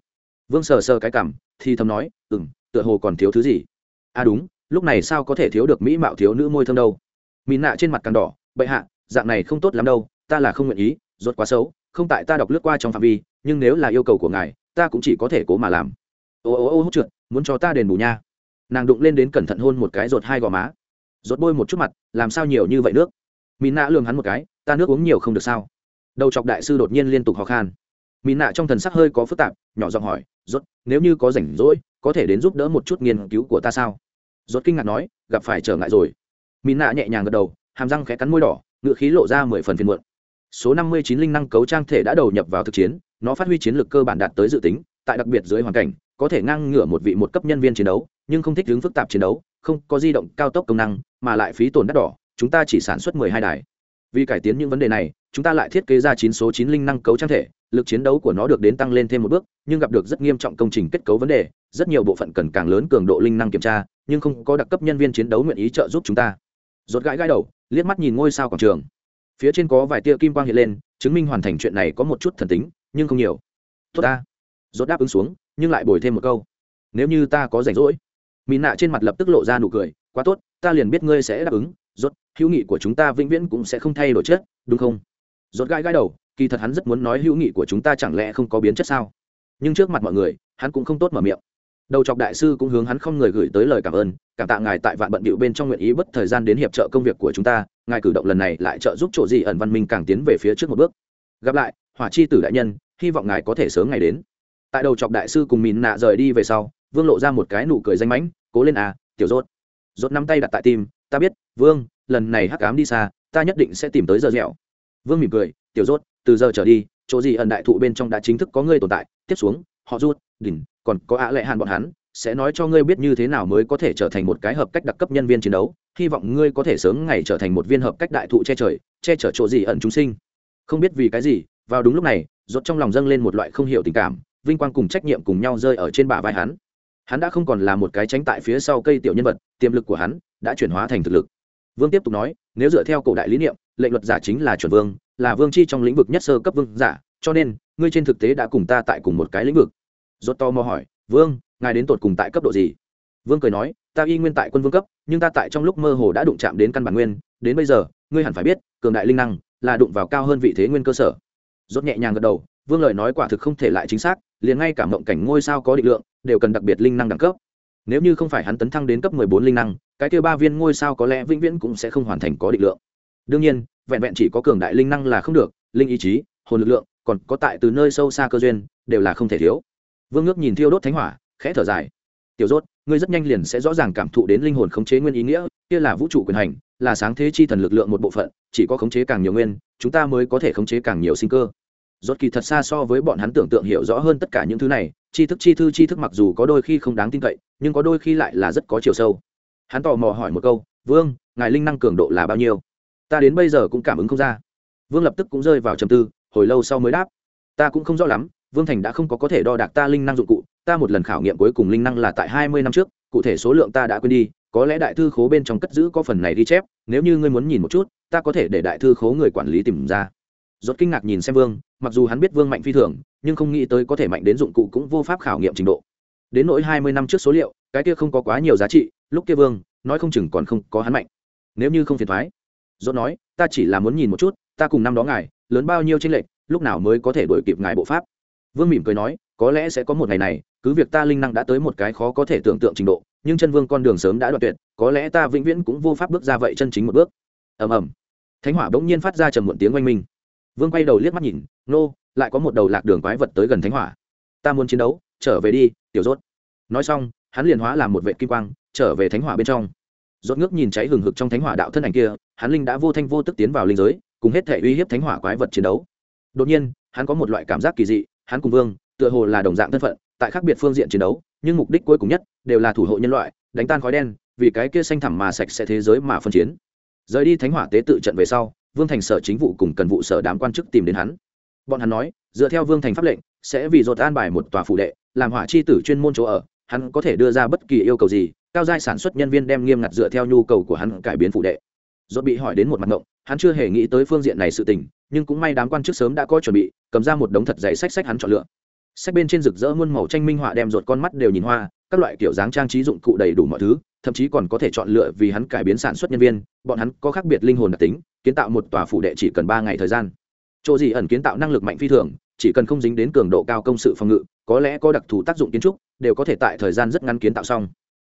Vương sờ sờ cái cảm thì thầm nói ừ m tựa hồ còn thiếu thứ gì. À đúng lúc này sao có thể thiếu được mỹ mạo thiếu nữ môi thơm đâu? Mỹ nạ trên mặt càng đỏ, bệ hạ, dạng này không tốt lắm đâu, ta là không nguyện ý, rốt quá xấu, không tại ta đọc lướt qua trong phạm vi, nhưng nếu là yêu cầu của ngài, ta cũng chỉ có thể cố mà làm. Ô ô ô hút trượt, muốn cho ta đền bù nha. Nàng đụng lên đến cẩn thận hôn một cái rột hai gò má. Rột bôi một chút mặt, làm sao nhiều như vậy nước? Mỹ nạ lường hắn một cái, ta nước uống nhiều không được sao? Đầu chọc đại sư đột nhiên liên tục ho khan. Mỹ nạ trong thần sắc hơi có phức tạp, nhỏ giọng hỏi rốt nếu như có rảnh rỗi, có thể đến giúp đỡ một chút nghiên cứu của ta sao? Rốt kinh ngạc nói, gặp phải trở ngại rồi. Mỹ nạ nhẹ nhàng gật đầu, hàm răng khẽ cắn môi đỏ ngựa khí lộ ra mười phần phiền muộn. Số năm mươi chín linh năng cấu trang thể đã đầu nhập vào thực chiến, nó phát huy chiến lược cơ bản đạt tới dự tính, tại đặc biệt dưới hoàn cảnh, có thể ngang ngửa một vị một cấp nhân viên chiến đấu, nhưng không thích hướng phức tạp chiến đấu, không có di động cao tốc công năng, mà lại phí tổn đắt đỏ, chúng ta chỉ sản xuất mười hai đài. Vì cải tiến những vấn đề này, chúng ta lại thiết kế ra chín số chín linh năng cấu trang thể, lực chiến đấu của nó được đến tăng lên thêm một bước, nhưng gặp được rất nghiêm trọng công trình kết cấu vấn đề, rất nhiều bộ phận cần càng lớn cường độ linh năng kiểm tra nhưng không có đặc cấp nhân viên chiến đấu nguyện ý trợ giúp chúng ta. Rốt gãi gãi đầu, liếc mắt nhìn ngôi sao quảng trường. Phía trên có vài tia kim quang hiện lên, chứng minh hoàn thành chuyện này có một chút thần tính, nhưng không nhiều. Tốt ta. Rốt đáp ứng xuống, nhưng lại bồi thêm một câu. Nếu như ta có rảnh rỗi. Mỹ nạ trên mặt lập tức lộ ra nụ cười, quá tốt, ta liền biết ngươi sẽ đáp ứng. Rốt, hữu nghị của chúng ta vĩnh viễn cũng sẽ không thay đổi chất, đúng không? Rốt gãi gãi đầu, kỳ thật hắn rất muốn nói hữu nghị của chúng ta chẳng lẽ không có biến chất sao? Nhưng trước mặt mọi người, hắn cũng không tốt mở miệng đầu chọc đại sư cũng hướng hắn không người gửi tới lời cảm ơn, cảm tạ ngài tại vạn bận bịu bên trong nguyện ý bất thời gian đến hiệp trợ công việc của chúng ta, ngài cử động lần này lại trợ giúp chỗ gì ẩn văn minh càng tiến về phía trước một bước. Gặp lại, hỏa chi tử đại nhân, hy vọng ngài có thể sớm ngày đến. Tại đầu chọc đại sư cùng mìn nạ rời đi về sau, vương lộ ra một cái nụ cười danh mãnh, cố lên à tiểu rốt. Rốt nắm tay đặt tại tim, ta biết, vương, lần này hắc ám đi xa, ta nhất định sẽ tìm tới giờ dẻo. Vương mỉm cười, tiểu rốt, từ giờ trở đi, chỗ gì ẩn đại thụ bên trong đã chính thức có ngươi tồn tại, tiếp xuống, họ rút, đỉnh còn có ạ lệ hàn bọn hắn, sẽ nói cho ngươi biết như thế nào mới có thể trở thành một cái hợp cách đặc cấp nhân viên chiến đấu. Hy vọng ngươi có thể sớm ngày trở thành một viên hợp cách đại thụ che trời, che chở chỗ gì ẩn chúng sinh. Không biết vì cái gì, vào đúng lúc này, rốt trong lòng dâng lên một loại không hiểu tình cảm, vinh quang cùng trách nhiệm cùng nhau rơi ở trên bả vai hắn. Hắn đã không còn là một cái tránh tại phía sau cây tiểu nhân vật, tiềm lực của hắn đã chuyển hóa thành thực lực. Vương tiếp tục nói, nếu dựa theo cổ đại lý niệm, lệnh luật giả chính là chuẩn vương, là vương chi trong lĩnh vực nhất sơ cấp vương giả, cho nên, ngươi trên thực tế đã cùng ta tại cùng một cái lĩnh vực rốt to mò hỏi, vương, ngài đến tột cùng tại cấp độ gì? Vương cười nói, ta y nguyên tại quân vương cấp, nhưng ta tại trong lúc mơ hồ đã đụng chạm đến căn bản nguyên, đến bây giờ, ngươi hẳn phải biết, cường đại linh năng là đụng vào cao hơn vị thế nguyên cơ sở. Rốt nhẹ nhàng gật đầu, vương lời nói quả thực không thể lại chính xác, liền ngay cả mộng cảnh ngôi sao có định lượng, đều cần đặc biệt linh năng đẳng cấp. Nếu như không phải hắn tấn thăng đến cấp mười bốn linh năng, cái kia ba viên ngôi sao có lẽ vĩnh viễn cũng sẽ không hoàn thành có định lượng. Đương nhiên, vẹn vẹn chỉ có cường đại linh năng là không được, linh ý chí, hồn lực lượng, còn có tại từ nơi sâu xa cơ duyên, đều là không thể thiếu vương ngước nhìn thiêu đốt thánh hỏa, khẽ thở dài. Tiểu rốt ngươi rất nhanh liền sẽ rõ ràng cảm thụ đến linh hồn khống chế nguyên ý nghĩa, kia là vũ trụ quyền hành, là sáng thế chi thần lực lượng một bộ phận, chỉ có khống chế càng nhiều nguyên, chúng ta mới có thể khống chế càng nhiều sinh cơ. Rốt kỳ thật xa so với bọn hắn tưởng tượng hiểu rõ hơn tất cả những thứ này, tri thức chi thư tri thức mặc dù có đôi khi không đáng tin cậy, nhưng có đôi khi lại là rất có chiều sâu. Hắn tò mò hỏi một câu, vương, ngài linh năng cường độ là bao nhiêu? Ta đến bây giờ cũng cảm ứng không ra. Vương lập tức cũng rơi vào trầm tư, hồi lâu sau mới đáp, ta cũng không rõ lắm vương thành đã không có có thể đo đạc ta linh năng dụng cụ, ta một lần khảo nghiệm cuối cùng linh năng là tại hai mươi năm trước, cụ thể số lượng ta đã quên đi, có lẽ đại thư khố bên trong cất giữ có phần này ghi chép, nếu như ngươi muốn nhìn một chút, ta có thể để đại thư khố người quản lý tìm ra. Rốt kinh ngạc nhìn xem vương, mặc dù hắn biết vương mạnh phi thường, nhưng không nghĩ tới có thể mạnh đến dụng cụ cũng vô pháp khảo nghiệm trình độ. Đến nỗi hai mươi năm trước số liệu, cái kia không có quá nhiều giá trị, lúc kia vương, nói không chừng còn không có hắn mạnh. Nếu như không phiền thoái, rốt nói, ta chỉ là muốn nhìn một chút, ta cùng năm đó ngài, lớn bao nhiêu tranh lệch, lúc nào mới có thể đuổi kịp ngài bộ pháp? Vương mỉm cười nói, có lẽ sẽ có một ngày này, cứ việc ta linh năng đã tới một cái khó có thể tưởng tượng trình độ, nhưng chân vương con đường sớm đã đoạn tuyệt, có lẽ ta vĩnh viễn cũng vô pháp bước ra vậy chân chính một bước. Ầm ầm. Thánh hỏa bỗng nhiên phát ra trầm muộn tiếng oanh minh. Vương quay đầu liếc mắt nhìn, nô, lại có một đầu lạc đường quái vật tới gần thánh hỏa. Ta muốn chiến đấu, trở về đi, tiểu rốt. Nói xong, hắn liền hóa làm một vệ kim quang, trở về thánh hỏa bên trong. Rốt ngước nhìn cháy hừng hực trong thánh hỏa đạo thân ảnh kia, hắn linh đã vô thanh vô tức tiến vào linh giới, cùng hết thể uy hiếp thánh hỏa quái vật chiến đấu. Đột nhiên, hắn có một loại cảm giác kỳ dị hắn cùng vương, tựa hồ là đồng dạng thân phận, tại khác biệt phương diện chiến đấu, nhưng mục đích cuối cùng nhất đều là thủ hộ nhân loại, đánh tan khói đen, vì cái kia xanh thẳm mà sạch sẽ thế giới mà phân chiến. Rời đi thánh hỏa tế tự trận về sau, vương thành sở chính vụ cùng cần vụ sở đám quan chức tìm đến hắn. Bọn hắn nói, dựa theo vương thành pháp lệnh, sẽ vì dột an bài một tòa phủ đệ, làm hỏa chi tử chuyên môn chỗ ở, hắn có thể đưa ra bất kỳ yêu cầu gì, cao giai sản xuất nhân viên đem nghiêm ngặt dựa theo nhu cầu của hắn cải biến phủ đệ. Dột bị hỏi đến một mặt ngộng, hắn chưa hề nghĩ tới phương diện này sự tình nhưng cũng may đám quan chức sớm đã có chuẩn bị, cầm ra một đống thật dày sách sách hắn chọn lựa. Sách bên trên rực rỡ muôn màu tranh minh họa đem rột con mắt đều nhìn hoa, các loại kiểu dáng trang trí dụng cụ đầy đủ mọi thứ, thậm chí còn có thể chọn lựa vì hắn cải biến sản xuất nhân viên, bọn hắn có khác biệt linh hồn đặc tính, kiến tạo một tòa phủ đệ chỉ cần ba ngày thời gian. Chỗ gì ẩn kiến tạo năng lực mạnh phi thường, chỉ cần không dính đến cường độ cao công sự phòng ngự, có lẽ có đặc thù tác dụng kiến trúc, đều có thể tại thời gian rất ngắn kiến tạo xong.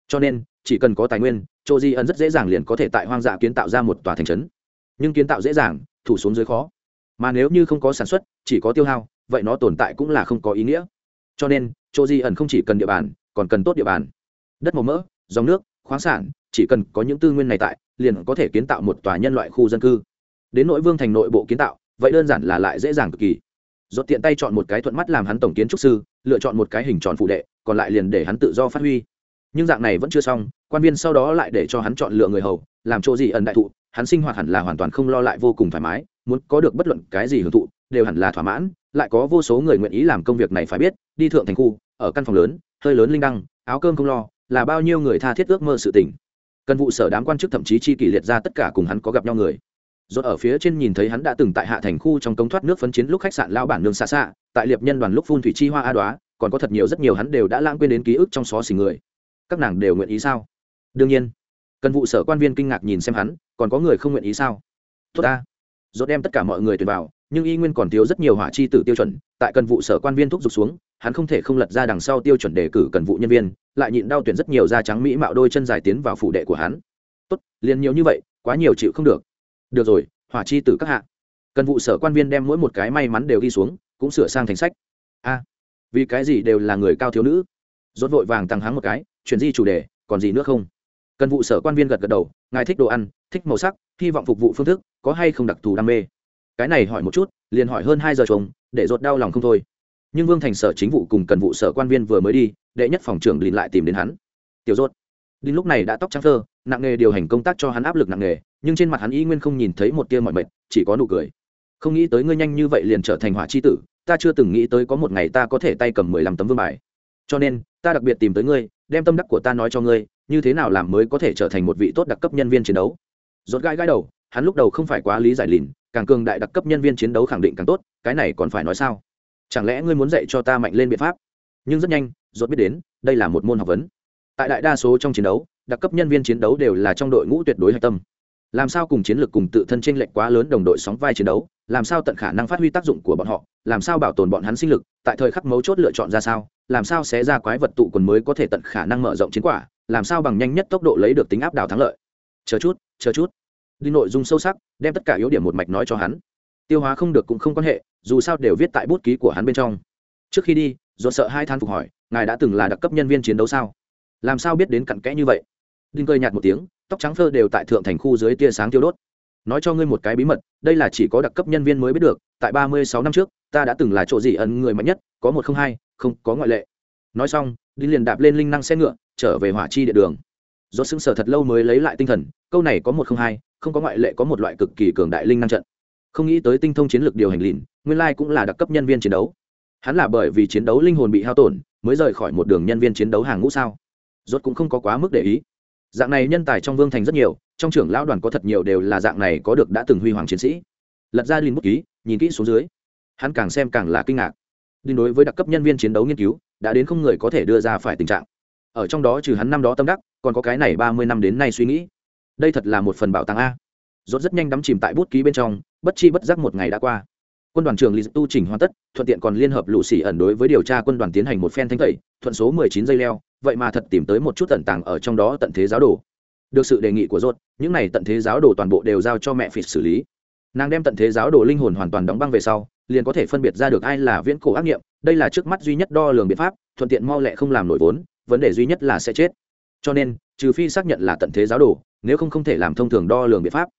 Cho nên, chỉ cần có tài nguyên, chỗ gì ẩn rất dễ dàng liền có thể tại hoang dã kiến tạo ra một tòa thành trấn. Nhưng kiến tạo dễ dàng, thủ xuống dưới khó mà nếu như không có sản xuất, chỉ có tiêu hao, vậy nó tồn tại cũng là không có ý nghĩa. Cho nên, chỗ di ẩn không chỉ cần địa bàn, còn cần tốt địa bàn. Đất màu mỡ, dòng nước, khoáng sản, chỉ cần có những tư nguyên này tại, liền có thể kiến tạo một tòa nhân loại khu dân cư. Đến nội vương thành nội bộ kiến tạo, vậy đơn giản là lại dễ dàng cực kỳ. Dốt tiện tay chọn một cái thuận mắt làm hắn tổng kiến trúc sư, lựa chọn một cái hình tròn phụ đệ, còn lại liền để hắn tự do phát huy. Nhưng dạng này vẫn chưa xong, quan viên sau đó lại để cho hắn chọn lựa người hầu, làm chỗ gì ẩn đại thụ hắn sinh hoạt hẳn là hoàn toàn không lo lại vô cùng thoải mái, muốn có được bất luận cái gì hưởng thụ, đều hẳn là thỏa mãn, lại có vô số người nguyện ý làm công việc này phải biết, đi thượng thành khu, ở căn phòng lớn, hơi lớn linh đăng, áo cơm không lo, là bao nhiêu người tha thiết ước mơ sự tình. Cần vụ sở đám quan chức thậm chí chi kỷ liệt ra tất cả cùng hắn có gặp nhau người. Rốt ở phía trên nhìn thấy hắn đã từng tại hạ thành khu trong công thoát nước phấn chiến lúc khách sạn lao bản nương xa xa, tại liệp nhân đoàn lúc phun thủy chi hoa a đoá, còn có thật nhiều rất nhiều hắn đều đã lãng quên đến ký ức trong xó xỉ người. Các nàng đều nguyện ý sao? Đương nhiên cần vụ sở quan viên kinh ngạc nhìn xem hắn, còn có người không nguyện ý sao? Tốt ta. Rốt đem tất cả mọi người tuyển vào, nhưng y nguyên còn thiếu rất nhiều hỏa chi tử tiêu chuẩn, tại cần vụ sở quan viên thúc giục xuống, hắn không thể không lật ra đằng sau tiêu chuẩn đề cử cần vụ nhân viên, lại nhịn đau tuyển rất nhiều da trắng mỹ mạo đôi chân dài tiến vào phủ đệ của hắn. Tốt, liền nhiều như vậy, quá nhiều chịu không được. Được rồi, hỏa chi tử các hạ. Cần vụ sở quan viên đem mỗi một cái may mắn đều ghi xuống, cũng sửa sang thành sách. A, vì cái gì đều là người cao thiếu nữ? Rốt vội vàng tăng háng một cái, chuyển di chủ đề, còn gì nữa không? Cần vụ sở quan viên gật gật đầu, ngài thích đồ ăn, thích màu sắc, hy vọng phục vụ phương thức, có hay không đặc thù đam mê? Cái này hỏi một chút, liền hỏi hơn hai giờ chồng để rột đau lòng không thôi. Nhưng vương thành sở chính vụ cùng cần vụ sở quan viên vừa mới đi, đệ nhất phòng trưởng liền lại tìm đến hắn. Tiểu rột đinh lúc này đã tóc trắng thơ, nặng nghề điều hành công tác cho hắn áp lực nặng nghề, nhưng trên mặt hắn y nguyên không nhìn thấy một tia mọi mệt, chỉ có nụ cười. Không nghĩ tới ngươi nhanh như vậy liền trở thành hỏa chi tử, ta chưa từng nghĩ tới có một ngày ta có thể tay cầm mười lăm tấm vương bài. Cho nên, ta đặc biệt tìm tới ngươi, đem tâm đắc của ta nói cho ngươi như thế nào làm mới có thể trở thành một vị tốt đặc cấp nhân viên chiến đấu? Rốt gai gai đầu, hắn lúc đầu không phải quá lý giải lìn càng cường đại đặc cấp nhân viên chiến đấu khẳng định càng tốt, cái này còn phải nói sao? Chẳng lẽ ngươi muốn dạy cho ta mạnh lên biện pháp? Nhưng rất nhanh, rốt biết đến, đây là một môn học vấn. Tại đại đa số trong chiến đấu, đặc cấp nhân viên chiến đấu đều là trong đội ngũ tuyệt đối hạch tâm. Làm sao cùng chiến lược cùng tự thân tranh lệch quá lớn đồng đội sóng vai chiến đấu, làm sao tận khả năng phát huy tác dụng của bọn họ, làm sao bảo tồn bọn hắn sinh lực, tại thời khắc mấu chốt lựa chọn ra sao, làm sao sẽ ra quái vật tụ quần mới có thể tận khả năng mở rộng chiến quả làm sao bằng nhanh nhất tốc độ lấy được tính áp đảo thắng lợi. Chờ chút chờ chút. Đi nội dung sâu sắc, đem tất cả yếu điểm một mạch nói cho hắn. Tiêu hóa không được cũng không quan hệ, dù sao đều viết tại bút ký của hắn bên trong. Trước khi đi do sợ hai than phục hỏi, ngài đã từng là đặc cấp nhân viên chiến đấu sao? Làm sao biết đến cặn kẽ như vậy? Đinh cười nhạt một tiếng, tóc trắng phơ đều tại thượng thành khu dưới tia sáng tiêu đốt. Nói cho ngươi một cái bí mật, đây là chỉ có đặc cấp nhân viên mới biết được, tại ba mươi sáu năm trước, ta đã từng là chỗ gì ẩn người mạnh nhất, có một không hai, không có ngoại lệ. Nói xong đi liền đạp lên linh năng xe ngựa trở về hỏa chi địa đường. Do xứng sở thật lâu mới lấy lại tinh thần, câu này có một không hai, không có ngoại lệ có một loại cực kỳ cường đại linh năng trận. Không nghĩ tới tinh thông chiến lược điều hành lìn nguyên lai cũng là đặc cấp nhân viên chiến đấu. Hắn là bởi vì chiến đấu linh hồn bị hao tổn, mới rời khỏi một đường nhân viên chiến đấu hàng ngũ sao? Rốt cũng không có quá mức để ý. Dạng này nhân tài trong vương thành rất nhiều, trong trưởng lão đoàn có thật nhiều đều là dạng này có được đã từng huy hoàng chiến sĩ. Lật ra linh bút ký, nhìn kỹ xuống dưới. Hắn càng xem càng là kinh ngạc. Đinh đối với đặc cấp nhân viên chiến đấu nghiên cứu, đã đến không người có thể đưa ra phải tình trạng ở trong đó trừ hắn năm đó tâm đắc, còn có cái này ba mươi năm đến nay suy nghĩ. Đây thật là một phần bảo tàng a. Rốt rất nhanh đắm chìm tại bút ký bên trong, bất chi bất giác một ngày đã qua. Quân đoàn trưởng lý tu chỉnh hoàn tất, thuận tiện còn liên hợp lũ xỉ ẩn đối với điều tra quân đoàn tiến hành một phen thanh tẩy thuận số mười chín giây leo, vậy mà thật tìm tới một chút tận tàng ở trong đó tận thế giáo đồ. Được sự đề nghị của rốt, những này tận thế giáo đồ toàn bộ đều giao cho mẹ phịt xử lý. Nàng đem tận thế giáo đồ linh hồn hoàn toàn đóng băng về sau, liền có thể phân biệt ra được ai là viễn cổ ác nghiệm, đây là trước mắt duy nhất đo lường biện pháp, thuận tiện mau lẹ không làm nổi vốn vấn đề duy nhất là sẽ chết. Cho nên, trừ phi xác nhận là tận thế giáo đồ, nếu không không thể làm thông thường đo lường biện pháp.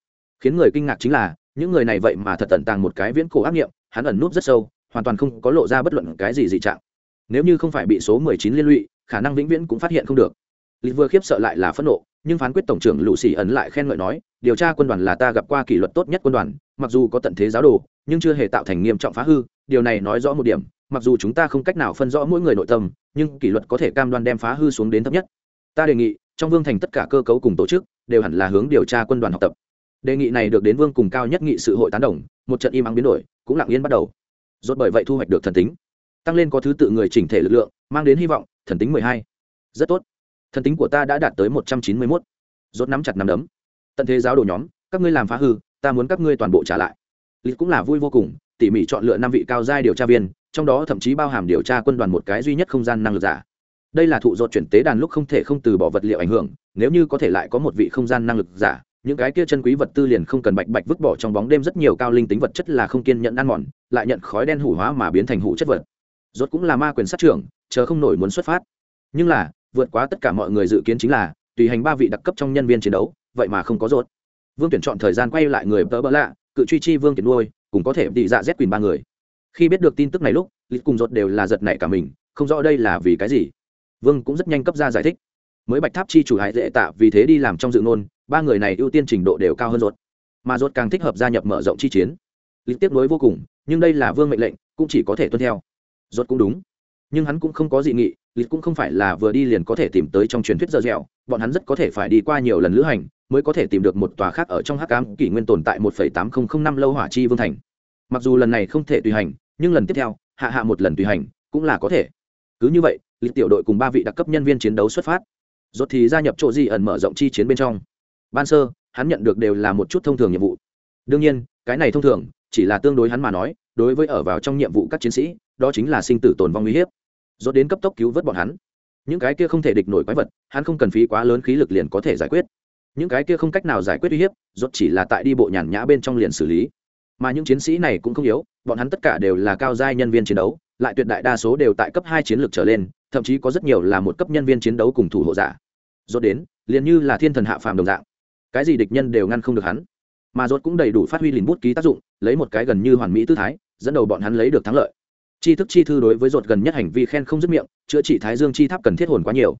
Khiến người kinh ngạc chính là, những người này vậy mà thật tận tàng một cái viễn cổ ác nghiệm, hắn ẩn nút rất sâu, hoàn toàn không có lộ ra bất luận cái gì dị trạng. Nếu như không phải bị số mười chín liên lụy, khả năng vĩnh viễn cũng phát hiện không được. Lịch vừa khiếp sợ lại là phẫn nộ, nhưng phán quyết tổng trưởng lũ xì ẩn lại khen ngợi nói, điều tra quân đoàn là ta gặp qua kỷ luật tốt nhất quân đoàn, mặc dù có tận thế giáo đồ, nhưng chưa hề tạo thành nghiêm trọng phá hư, điều này nói rõ một điểm mặc dù chúng ta không cách nào phân rõ mỗi người nội tâm, nhưng kỷ luật có thể cam đoan đem phá hư xuống đến thấp nhất. Ta đề nghị, trong vương thành tất cả cơ cấu cùng tổ chức đều hẳn là hướng điều tra quân đoàn học tập. Đề nghị này được đến vương cùng cao nhất nghị sự hội tán đồng, một trận im ắng biến đổi, cũng lặng yên bắt đầu. Rốt bởi vậy thu hoạch được thần tính. Tăng lên có thứ tự người chỉnh thể lực lượng, mang đến hy vọng, thần tính mười hai. Rất tốt. Thần tính của ta đã đạt tới một trăm chín mươi mốt. Rốt nắm chặt nắm đấm. Tận thế giáo đồ nhóm, các ngươi làm phá hư, ta muốn các ngươi toàn bộ trả lại. Lịch cũng là vui vô cùng, tỉ mỉ chọn lựa năm vị cao giai điều tra viên trong đó thậm chí bao hàm điều tra quân đoàn một cái duy nhất không gian năng lực giả. Đây là thụ dột chuyển tế đàn lúc không thể không từ bỏ vật liệu ảnh hưởng, nếu như có thể lại có một vị không gian năng lực giả, những cái kia chân quý vật tư liền không cần bạch bạch vứt bỏ trong bóng đêm rất nhiều cao linh tính vật chất là không kiên nhận ăn mòn, lại nhận khói đen hủ hóa mà biến thành hủ chất vật. Rốt cũng là ma quyền sát trưởng, chờ không nổi muốn xuất phát. Nhưng là, vượt quá tất cả mọi người dự kiến chính là, tùy hành ba vị đặc cấp trong nhân viên chiến đấu, vậy mà không có rốt. Vương tuyển chọn thời gian quay lại người tớ bỡ lạ, cự truy chi vương tuyển nuôi cũng có thể bị dạ z quỳnh ba người khi biết được tin tức này lúc, lịch cùng rốt đều là giật nảy cả mình, không rõ đây là vì cái gì. Vương cũng rất nhanh cấp ra giải thích. Mới bạch tháp chi chủ hại dễ tạ vì thế đi làm trong dự ngôn, ba người này ưu tiên trình độ đều cao hơn rốt mà rốt càng thích hợp gia nhập mở rộng chi chiến. Lịch tiếp nối vô cùng, nhưng đây là vương mệnh lệnh, cũng chỉ có thể tuân theo. Rốt cũng đúng. Nhưng hắn cũng không có dị nghị, lịch cũng không phải là vừa đi liền có thể tìm tới trong truyền thuyết dơ dẻo, bọn hắn rất có thể phải đi qua nhiều lần lữ hành, mới có thể tìm được một tòa khác ở trong hắc ám kỷ nguyên tồn tại một tám nghìn năm lâu hỏa chi vương thành. Mặc dù lần này không thể tùy hành nhưng lần tiếp theo, hạ hạ một lần tùy hành, cũng là có thể. Cứ như vậy, lịch tiểu đội cùng ba vị đặc cấp nhân viên chiến đấu xuất phát. Rốt thì gia nhập chỗ di ẩn mở rộng chi chiến bên trong. Ban sơ, hắn nhận được đều là một chút thông thường nhiệm vụ. Đương nhiên, cái này thông thường, chỉ là tương đối hắn mà nói, đối với ở vào trong nhiệm vụ các chiến sĩ, đó chính là sinh tử tồn vong uy hiếp. Rốt đến cấp tốc cứu vớt bọn hắn. Những cái kia không thể địch nổi quái vật, hắn không cần phí quá lớn khí lực liền có thể giải quyết. Những cái kia không cách nào giải quyết uy hiếp, rốt chỉ là tại đi bộ nhàn nhã bên trong liền xử lý. Mà những chiến sĩ này cũng không yếu bọn hắn tất cả đều là cao giai nhân viên chiến đấu, lại tuyệt đại đa số đều tại cấp hai chiến lược trở lên, thậm chí có rất nhiều là một cấp nhân viên chiến đấu cùng thủ hộ giả. Rốt đến, liền như là thiên thần hạ phàm đồng dạng. Cái gì địch nhân đều ngăn không được hắn. Mà rốt cũng đầy đủ phát huy lìn bút ký tác dụng, lấy một cái gần như hoàn mỹ tư thái, dẫn đầu bọn hắn lấy được thắng lợi. Chi thức chi thư đối với rốt gần nhất hành vi khen không dứt miệng, chữa trị thái dương chi tháp cần thiết hồn quá nhiều.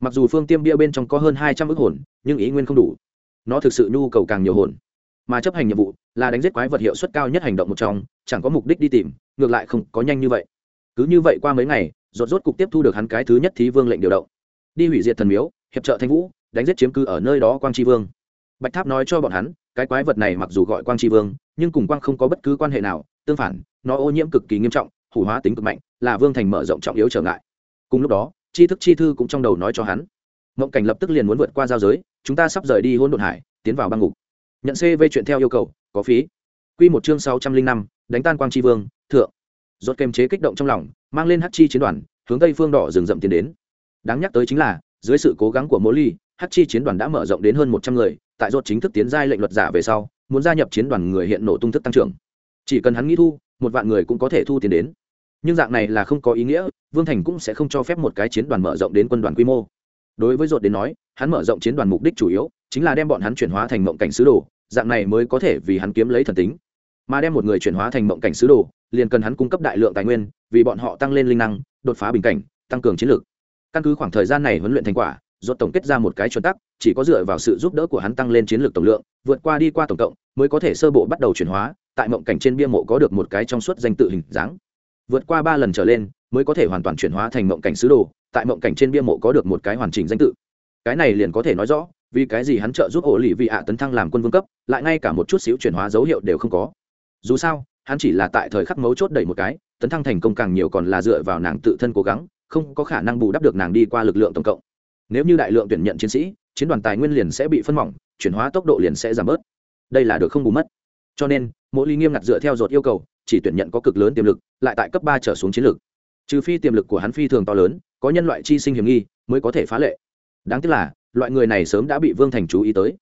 Mặc dù phương tiêm bia bên trong có hơn hai trăm ức hồn, nhưng ý nguyên không đủ. Nó thực sự nhu cầu càng nhiều hồn mà chấp hành nhiệm vụ là đánh giết quái vật hiệu suất cao nhất hành động một trong, chẳng có mục đích đi tìm, ngược lại không có nhanh như vậy. Cứ như vậy qua mấy ngày, rốt rốt cục tiếp thu được hắn cái thứ nhất thí vương lệnh điều động. Đi hủy diệt thần miếu, hiệp trợ thanh vũ, đánh giết chiếm cư ở nơi đó quang tri vương. Bạch tháp nói cho bọn hắn, cái quái vật này mặc dù gọi quang tri vương, nhưng cùng quang không có bất cứ quan hệ nào, tương phản, nó ô nhiễm cực kỳ nghiêm trọng, hủ hóa tính cực mạnh, là vương thành mở rộng trọng yếu trở ngại. Cùng lúc đó, tri thức chi thư cũng trong đầu nói cho hắn. Mộng cảnh lập tức liền muốn vượt qua giao giới, chúng ta sắp rời đi hôn đột hải, tiến vào băng ngục nhận cv chuyện theo yêu cầu, có phí. Q một chương sáu trăm linh năm, đánh tan quang tri vương, thượng. Rốt kềm chế kích động trong lòng, mang lên hát chi chiến đoàn, hướng tây phương đỏ rừng rậm tiến đến. Đáng nhắc tới chính là, dưới sự cố gắng của mỗi ly hát chi chiến đoàn đã mở rộng đến hơn một trăm người, tại rốt chính thức tiến giai lệnh luật giả về sau, muốn gia nhập chiến đoàn người hiện nổ tung thức tăng trưởng. Chỉ cần hắn nghĩ thu, một vạn người cũng có thể thu tiền đến. Nhưng dạng này là không có ý nghĩa, vương thành cũng sẽ không cho phép một cái chiến đoàn mở rộng đến quân đoàn quy mô. Đối với rột đến nói, hắn mở rộng chiến đoàn mục đích chủ yếu, chính là đem bọn hắn chuyển hóa thành mộng cảnh sứ đồ dạng này mới có thể vì hắn kiếm lấy thần tính. Mà đem một người chuyển hóa thành mộng cảnh sứ đồ, liền cần hắn cung cấp đại lượng tài nguyên, vì bọn họ tăng lên linh năng, đột phá bình cảnh, tăng cường chiến lược. Căn cứ khoảng thời gian này huấn luyện thành quả, rốt tổng kết ra một cái chuẩn tắc, chỉ có dựa vào sự giúp đỡ của hắn tăng lên chiến lược tổng lượng, vượt qua đi qua tổng cộng, mới có thể sơ bộ bắt đầu chuyển hóa, tại mộng cảnh trên bia mộ có được một cái trong suốt danh tự hình dáng. Vượt qua ba lần trở lên, mới có thể hoàn toàn chuyển hóa thành mộng cảnh sứ đồ, tại mộng cảnh trên bia mộ có được một cái hoàn chỉnh danh tự. Cái này liền có thể nói rõ vì cái gì hắn trợ giúp ổ lì vị ạ tấn thăng làm quân vương cấp, lại ngay cả một chút xíu chuyển hóa dấu hiệu đều không có. Dù sao, hắn chỉ là tại thời khắc mấu chốt đẩy một cái, tấn thăng thành công càng nhiều còn là dựa vào nàng tự thân cố gắng, không có khả năng bù đắp được nàng đi qua lực lượng tổng cộng. Nếu như đại lượng tuyển nhận chiến sĩ, chiến đoàn tài nguyên liền sẽ bị phân mỏng, chuyển hóa tốc độ liền sẽ giảm bớt. Đây là được không bù mất. Cho nên mỗi ly nghiêm ngặt dựa theo dột yêu cầu, chỉ tuyển nhận có cực lớn tiềm lực, lại tại cấp ba trở xuống chiến lược. Trừ phi tiềm lực của hắn phi thường to lớn, có nhân loại chi sinh hiểm nghi, mới có thể phá lệ. Đáng tiếc là loại người này sớm đã bị vương thành chú ý tới.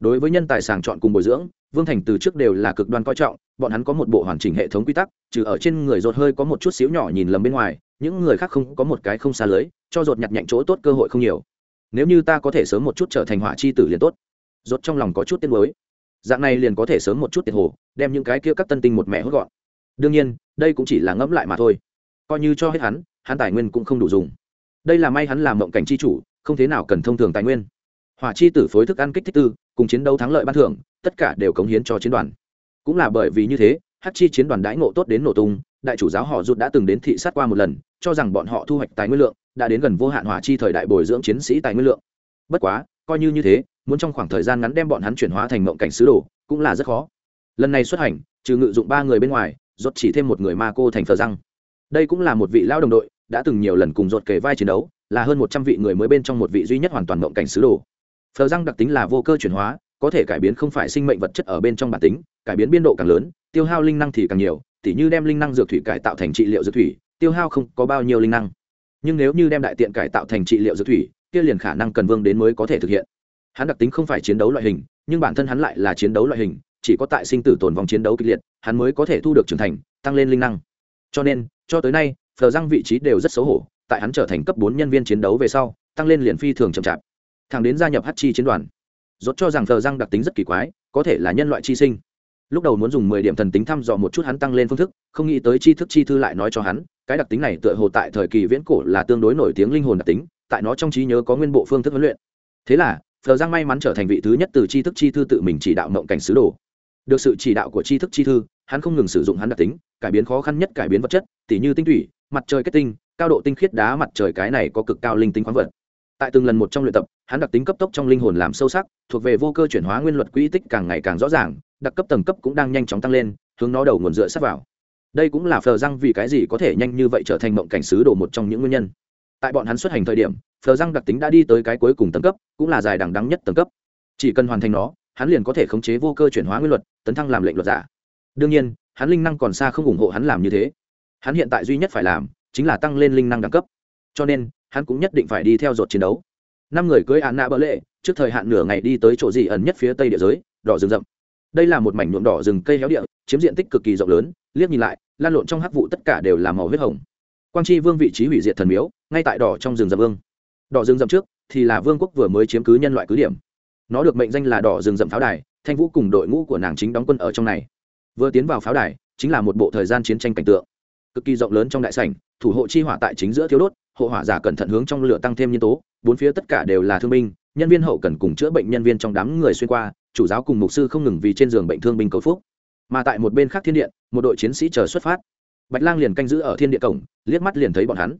Đối với nhân tài sàng chọn cùng bồi dưỡng, vương thành từ trước đều là cực đoan coi trọng, bọn hắn có một bộ hoàn chỉnh hệ thống quy tắc, trừ ở trên người rột hơi có một chút xíu nhỏ nhìn lầm bên ngoài, những người khác không có một cái không xa lưới, cho rột nhặt nhạnh chỗ tốt cơ hội không nhiều. Nếu như ta có thể sớm một chút trở thành hỏa chi tử liền tốt. Rột trong lòng có chút tiên mới dạng này liền có thể sớm một chút tiền hồ, đem những cái kia các tân tinh một mẹ hốt gọn. Đương nhiên, đây cũng chỉ là ngẫm lại mà thôi. Coi như cho hết hắn hắn tài nguyên cũng không đủ dùng. Đây là may hắn làm mộng cảnh chi chủ không thế nào cần thông thường tài nguyên. Hỏa chi tử phối thức ăn kích thích tư, cùng chiến đấu thắng lợi ban thưởng, tất cả đều cống hiến cho chiến đoàn. Cũng là bởi vì như thế, hắc chi chiến đoàn đãi ngộ tốt đến nổ tung, đại chủ giáo họ rụt đã từng đến thị sát qua một lần, cho rằng bọn họ thu hoạch tài nguyên lượng, đã đến gần vô hạn hỏa chi thời đại bồi dưỡng chiến sĩ tài nguyên lượng. Bất quá, coi như như thế, muốn trong khoảng thời gian ngắn đem bọn hắn chuyển hóa thành mộng cảnh sứ đồ, cũng là rất khó. Lần này xuất hành, trừ ngự dụng ba người bên ngoài rốt chỉ thêm một người ma cô thành phở răng. Đây cũng là một vị lao đồng đội, đã từng nhiều lần cùng rốt kề vai chiến đấu là hơn một trăm vị người mới bên trong một vị duy nhất hoàn toàn mộng cảnh sứ đồ. Phờ răng đặc tính là vô cơ chuyển hóa, có thể cải biến không phải sinh mệnh vật chất ở bên trong bản tính, cải biến biên độ càng lớn, tiêu hao linh năng thì càng nhiều, tỉ như đem linh năng dược thủy cải tạo thành trị liệu dược thủy, tiêu hao không có bao nhiêu linh năng. Nhưng nếu như đem đại tiện cải tạo thành trị liệu dược thủy, kia liền khả năng cần vương đến mới có thể thực hiện. Hắn đặc tính không phải chiến đấu loại hình, nhưng bản thân hắn lại là chiến đấu loại hình, chỉ có tại sinh tử tồn vòng chiến đấu kịch liệt, hắn mới có thể thu được trưởng thành, tăng lên linh năng. Cho nên, cho tới nay, phờ răng vị trí đều rất xấu hổ tại hắn trở thành cấp bốn nhân viên chiến đấu về sau, tăng lên liền phi thường chậm chạp. Thằng đến gia nhập hát chi chiến đoàn dốt cho rằng phờ răng đặc tính rất kỳ quái, có thể là nhân loại chi sinh. Lúc đầu muốn dùng mười điểm thần tính thăm dò một chút hắn tăng lên phương thức, không nghĩ tới chi thức chi thư lại nói cho hắn, cái đặc tính này tựa hồ tại thời kỳ viễn cổ là tương đối nổi tiếng linh hồn đặc tính, tại nó trong trí nhớ có nguyên bộ phương thức huấn luyện. Thế là phờ giang may mắn trở thành vị thứ nhất từ tri thức chi thư tự mình chỉ đạo mộng cảnh sứ đồ. Được sự chỉ đạo của tri thức chi thư, hắn không ngừng sử dụng hắn đặc tính, cải biến khó khăn nhất cải biến vật chất, tỉ như tinh thủy mặt trời kết tinh cao độ tinh khiết đá mặt trời cái này có cực cao linh tinh khoáng vật. Tại từng lần một trong luyện tập, hắn đặc tính cấp tốc trong linh hồn làm sâu sắc, thuộc về vô cơ chuyển hóa nguyên luật quỹ tích càng ngày càng rõ ràng, đặc cấp tầng cấp cũng đang nhanh chóng tăng lên, hướng nó đầu nguồn dựa sắp vào. Đây cũng là phờ răng vì cái gì có thể nhanh như vậy trở thành mộng cảnh sứ đồ một trong những nguyên nhân. Tại bọn hắn xuất hành thời điểm, phờ răng đặc tính đã đi tới cái cuối cùng tầng cấp, cũng là dài đẳng đắng nhất tầng cấp. Chỉ cần hoàn thành nó, hắn liền có thể khống chế vô cơ chuyển hóa nguyên luật, tấn thăng làm lệnh luật giả. Đương nhiên, hắn linh năng còn xa không ủng hộ hắn làm như thế. Hắn hiện tại duy nhất phải làm chính là tăng lên linh năng đẳng cấp. Cho nên, hắn cũng nhất định phải đi theo dột chiến đấu. Năm người cưới án nạ bỡ lệ, trước thời hạn nửa ngày đi tới chỗ gì ẩn nhất phía tây địa giới, đỏ rừng rậm. Đây là một mảnh nhuộm đỏ rừng cây héo địa, chiếm diện tích cực kỳ rộng lớn, liếc nhìn lại, lan lộn trong hắc vụ tất cả đều là màu huyết hồng. Quang chi vương vị trí hủy diệt thần miếu, ngay tại đỏ trong rừng rậm vương. Đỏ rừng rậm trước thì là vương quốc vừa mới chiếm cứ nhân loại cứ điểm. Nó được mệnh danh là đỏ rừng rậm pháo đài, thanh vũ cùng đội ngũ của nàng chính đóng quân ở trong này. Vừa tiến vào pháo đài, chính là một bộ thời gian chiến tranh cảnh tượng. Cực kỳ rộng lớn trong đại sảnh thủ hộ chi hỏa tại chính giữa thiếu đốt, hộ hỏa giả cẩn thận hướng trong lửa tăng thêm nhân tố, bốn phía tất cả đều là thương binh, nhân viên hậu cần cùng chữa bệnh nhân viên trong đám người xuyên qua, chủ giáo cùng mục sư không ngừng vì trên giường bệnh thương binh cầu phúc. Mà tại một bên khác thiên điện một đội chiến sĩ chờ xuất phát. Bạch lang liền canh giữ ở thiên địa cổng, liếc mắt liền thấy bọn hắn.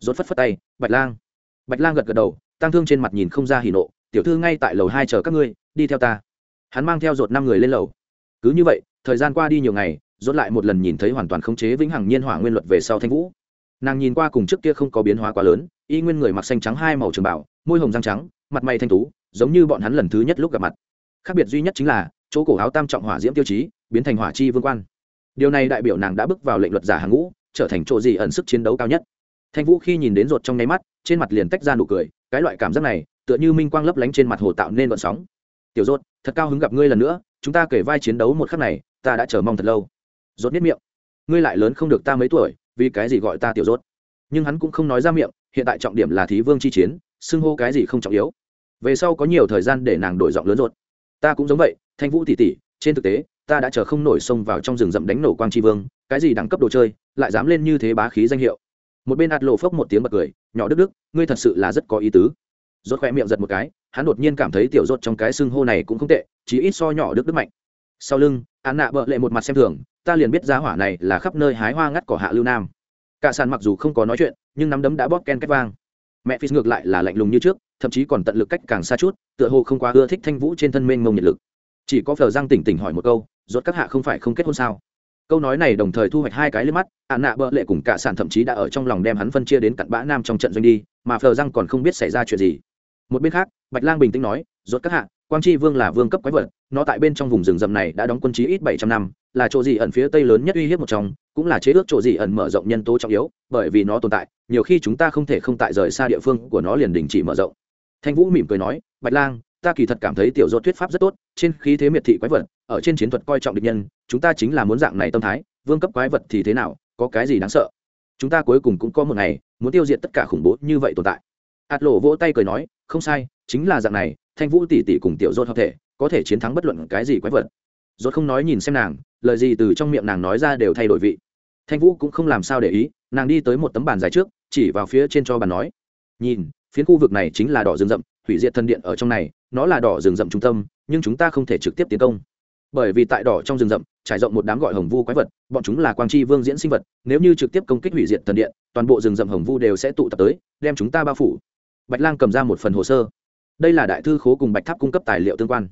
Rốt phất phất tay, bạch lang. Bạch lang gật gật đầu, tăng thương trên mặt nhìn không ra hỉ nộ, tiểu thư ngay tại lầu hai chờ các ngươi, đi theo ta. Hắn mang theo rột năm người lên lầu. Cứ như vậy, thời gian qua đi nhiều ngày, rốt lại một lần nhìn thấy hoàn toàn khống chế vĩnh hằng nhiên hỏa nguyên luật về sau thanh vũ nàng nhìn qua cùng trước kia không có biến hóa quá lớn y nguyên người mặc xanh trắng hai màu trường bảo môi hồng răng trắng mặt mày thanh tú giống như bọn hắn lần thứ nhất lúc gặp mặt. Khác biệt duy nhất chính là chỗ cổ áo tam trọng hỏa diễm tiêu chí biến thành hỏa chi vương quan. Điều này đại biểu nàng đã bước vào lệnh luật giả hàng ngũ trở thành chỗ gì ẩn sức chiến đấu cao nhất. Thanh vũ khi nhìn đến ruột trong nháy mắt trên mặt liền tách ra nụ cười cái loại cảm giác này tựa như minh quang lấp lánh trên mặt hồ tạo nên vận sóng. Tiểu ruột, thật cao hứng gặp ngươi lần nữa chúng ta kể vai chiến đấu một khắc này ta đã chờ mong thật lâu. Ruột biết miệng. Ngươi lại lớn không được ta mấy tuổi vì cái gì gọi ta tiểu rốt? Nhưng hắn cũng không nói ra miệng, hiện tại trọng điểm là thí vương chi chiến, xưng hô cái gì không trọng yếu. Về sau có nhiều thời gian để nàng đổi giọng lớn rột ta cũng giống vậy, thanh vũ tỷ tỷ, trên thực tế, ta đã chờ không nổi xông vào trong rừng rậm đánh nổ quang tri vương, cái gì đẳng cấp đồ chơi, lại dám lên như thế bá khí danh hiệu. Một bên ạt lộ phốc một tiếng bật cười, nhỏ đức đức, ngươi thật sự là rất có ý tứ. Rốt khoe miệng giật một cái, hắn đột nhiên cảm thấy tiểu rốt trong cái xưng hô này cũng không tệ chỉ ít so nhỏ đức đức mạnh. Sau lưng án nạ bợ lệ một mặt xem thường ta liền biết giá hỏa này là khắp nơi hái hoa ngắt cỏ hạ lưu nam. Cả sàn mặc dù không có nói chuyện, nhưng nắm đấm đã bóp ken cách vang. Mẹ phi ngược lại là lạnh lùng như trước, thậm chí còn tận lực cách càng xa chút, tựa hồ không quá ưa thích thanh vũ trên thân mênh mông nhiệt lực. Chỉ có phờ giang tỉnh tỉnh hỏi một câu, rốt các hạ không phải không kết hôn sao? Câu nói này đồng thời thu hoạch hai cái lên mắt ạn nạ bợ lệ cùng cả sản thậm chí đã ở trong lòng đem hắn phân chia đến cặn bã nam trong trận doanh đi, mà phờ giang còn không biết xảy ra chuyện gì. Một bên khác, bạch lang bình tĩnh nói, rốt các hạ quang tri vương là vương cấp quái vật, nó tại bên trong vùng rừng rậm này đã đóng quân trí ít bảy trăm năm, là chỗ gì ẩn phía tây lớn nhất uy hiếp một trong, cũng là chế ước chỗ gì ẩn mở rộng nhân tố trọng yếu, bởi vì nó tồn tại, nhiều khi chúng ta không thể không tại rời xa địa phương của nó liền đình chỉ mở rộng. Thanh vũ mỉm cười nói, bạch lang, ta kỳ thật cảm thấy tiểu dốt thuyết pháp rất tốt, trên khí thế miệt thị quái vật, ở trên chiến thuật coi trọng địch nhân, chúng ta chính là muốn dạng này tâm thái, vương cấp quái vật thì thế nào, có cái gì đáng sợ? Chúng ta cuối cùng cũng có một ngày, muốn tiêu diệt tất cả khủng bố như vậy tồn tại. Hạt lộ vỗ tay cười nói, không sai chính là dạng này, thanh vũ tỷ tỷ cùng tiểu dốt hợp thể, có thể chiến thắng bất luận cái gì quái vật. Dốt không nói nhìn xem nàng, lời gì từ trong miệng nàng nói ra đều thay đổi vị. Thanh vũ cũng không làm sao để ý, nàng đi tới một tấm bàn dài trước, chỉ vào phía trên cho bàn nói. Nhìn, phiến khu vực này chính là đỏ rừng rậm, hủy diệt thân điện ở trong này, nó là đỏ rừng rậm trung tâm, nhưng chúng ta không thể trực tiếp tiến công. Bởi vì tại đỏ trong rừng rậm, trải rộng một đám gọi hồng vu quái vật, bọn chúng là quang tri vương diễn sinh vật, nếu như trực tiếp công kích hủy diệt thần điện, toàn bộ rừng rậm hồng vu đều sẽ tụ tập tới, đem chúng ta bao phủ. Bạch lang cầm ra một phần hồ sơ đây là đại thư khố cùng bạch tháp cung cấp tài liệu tương quan.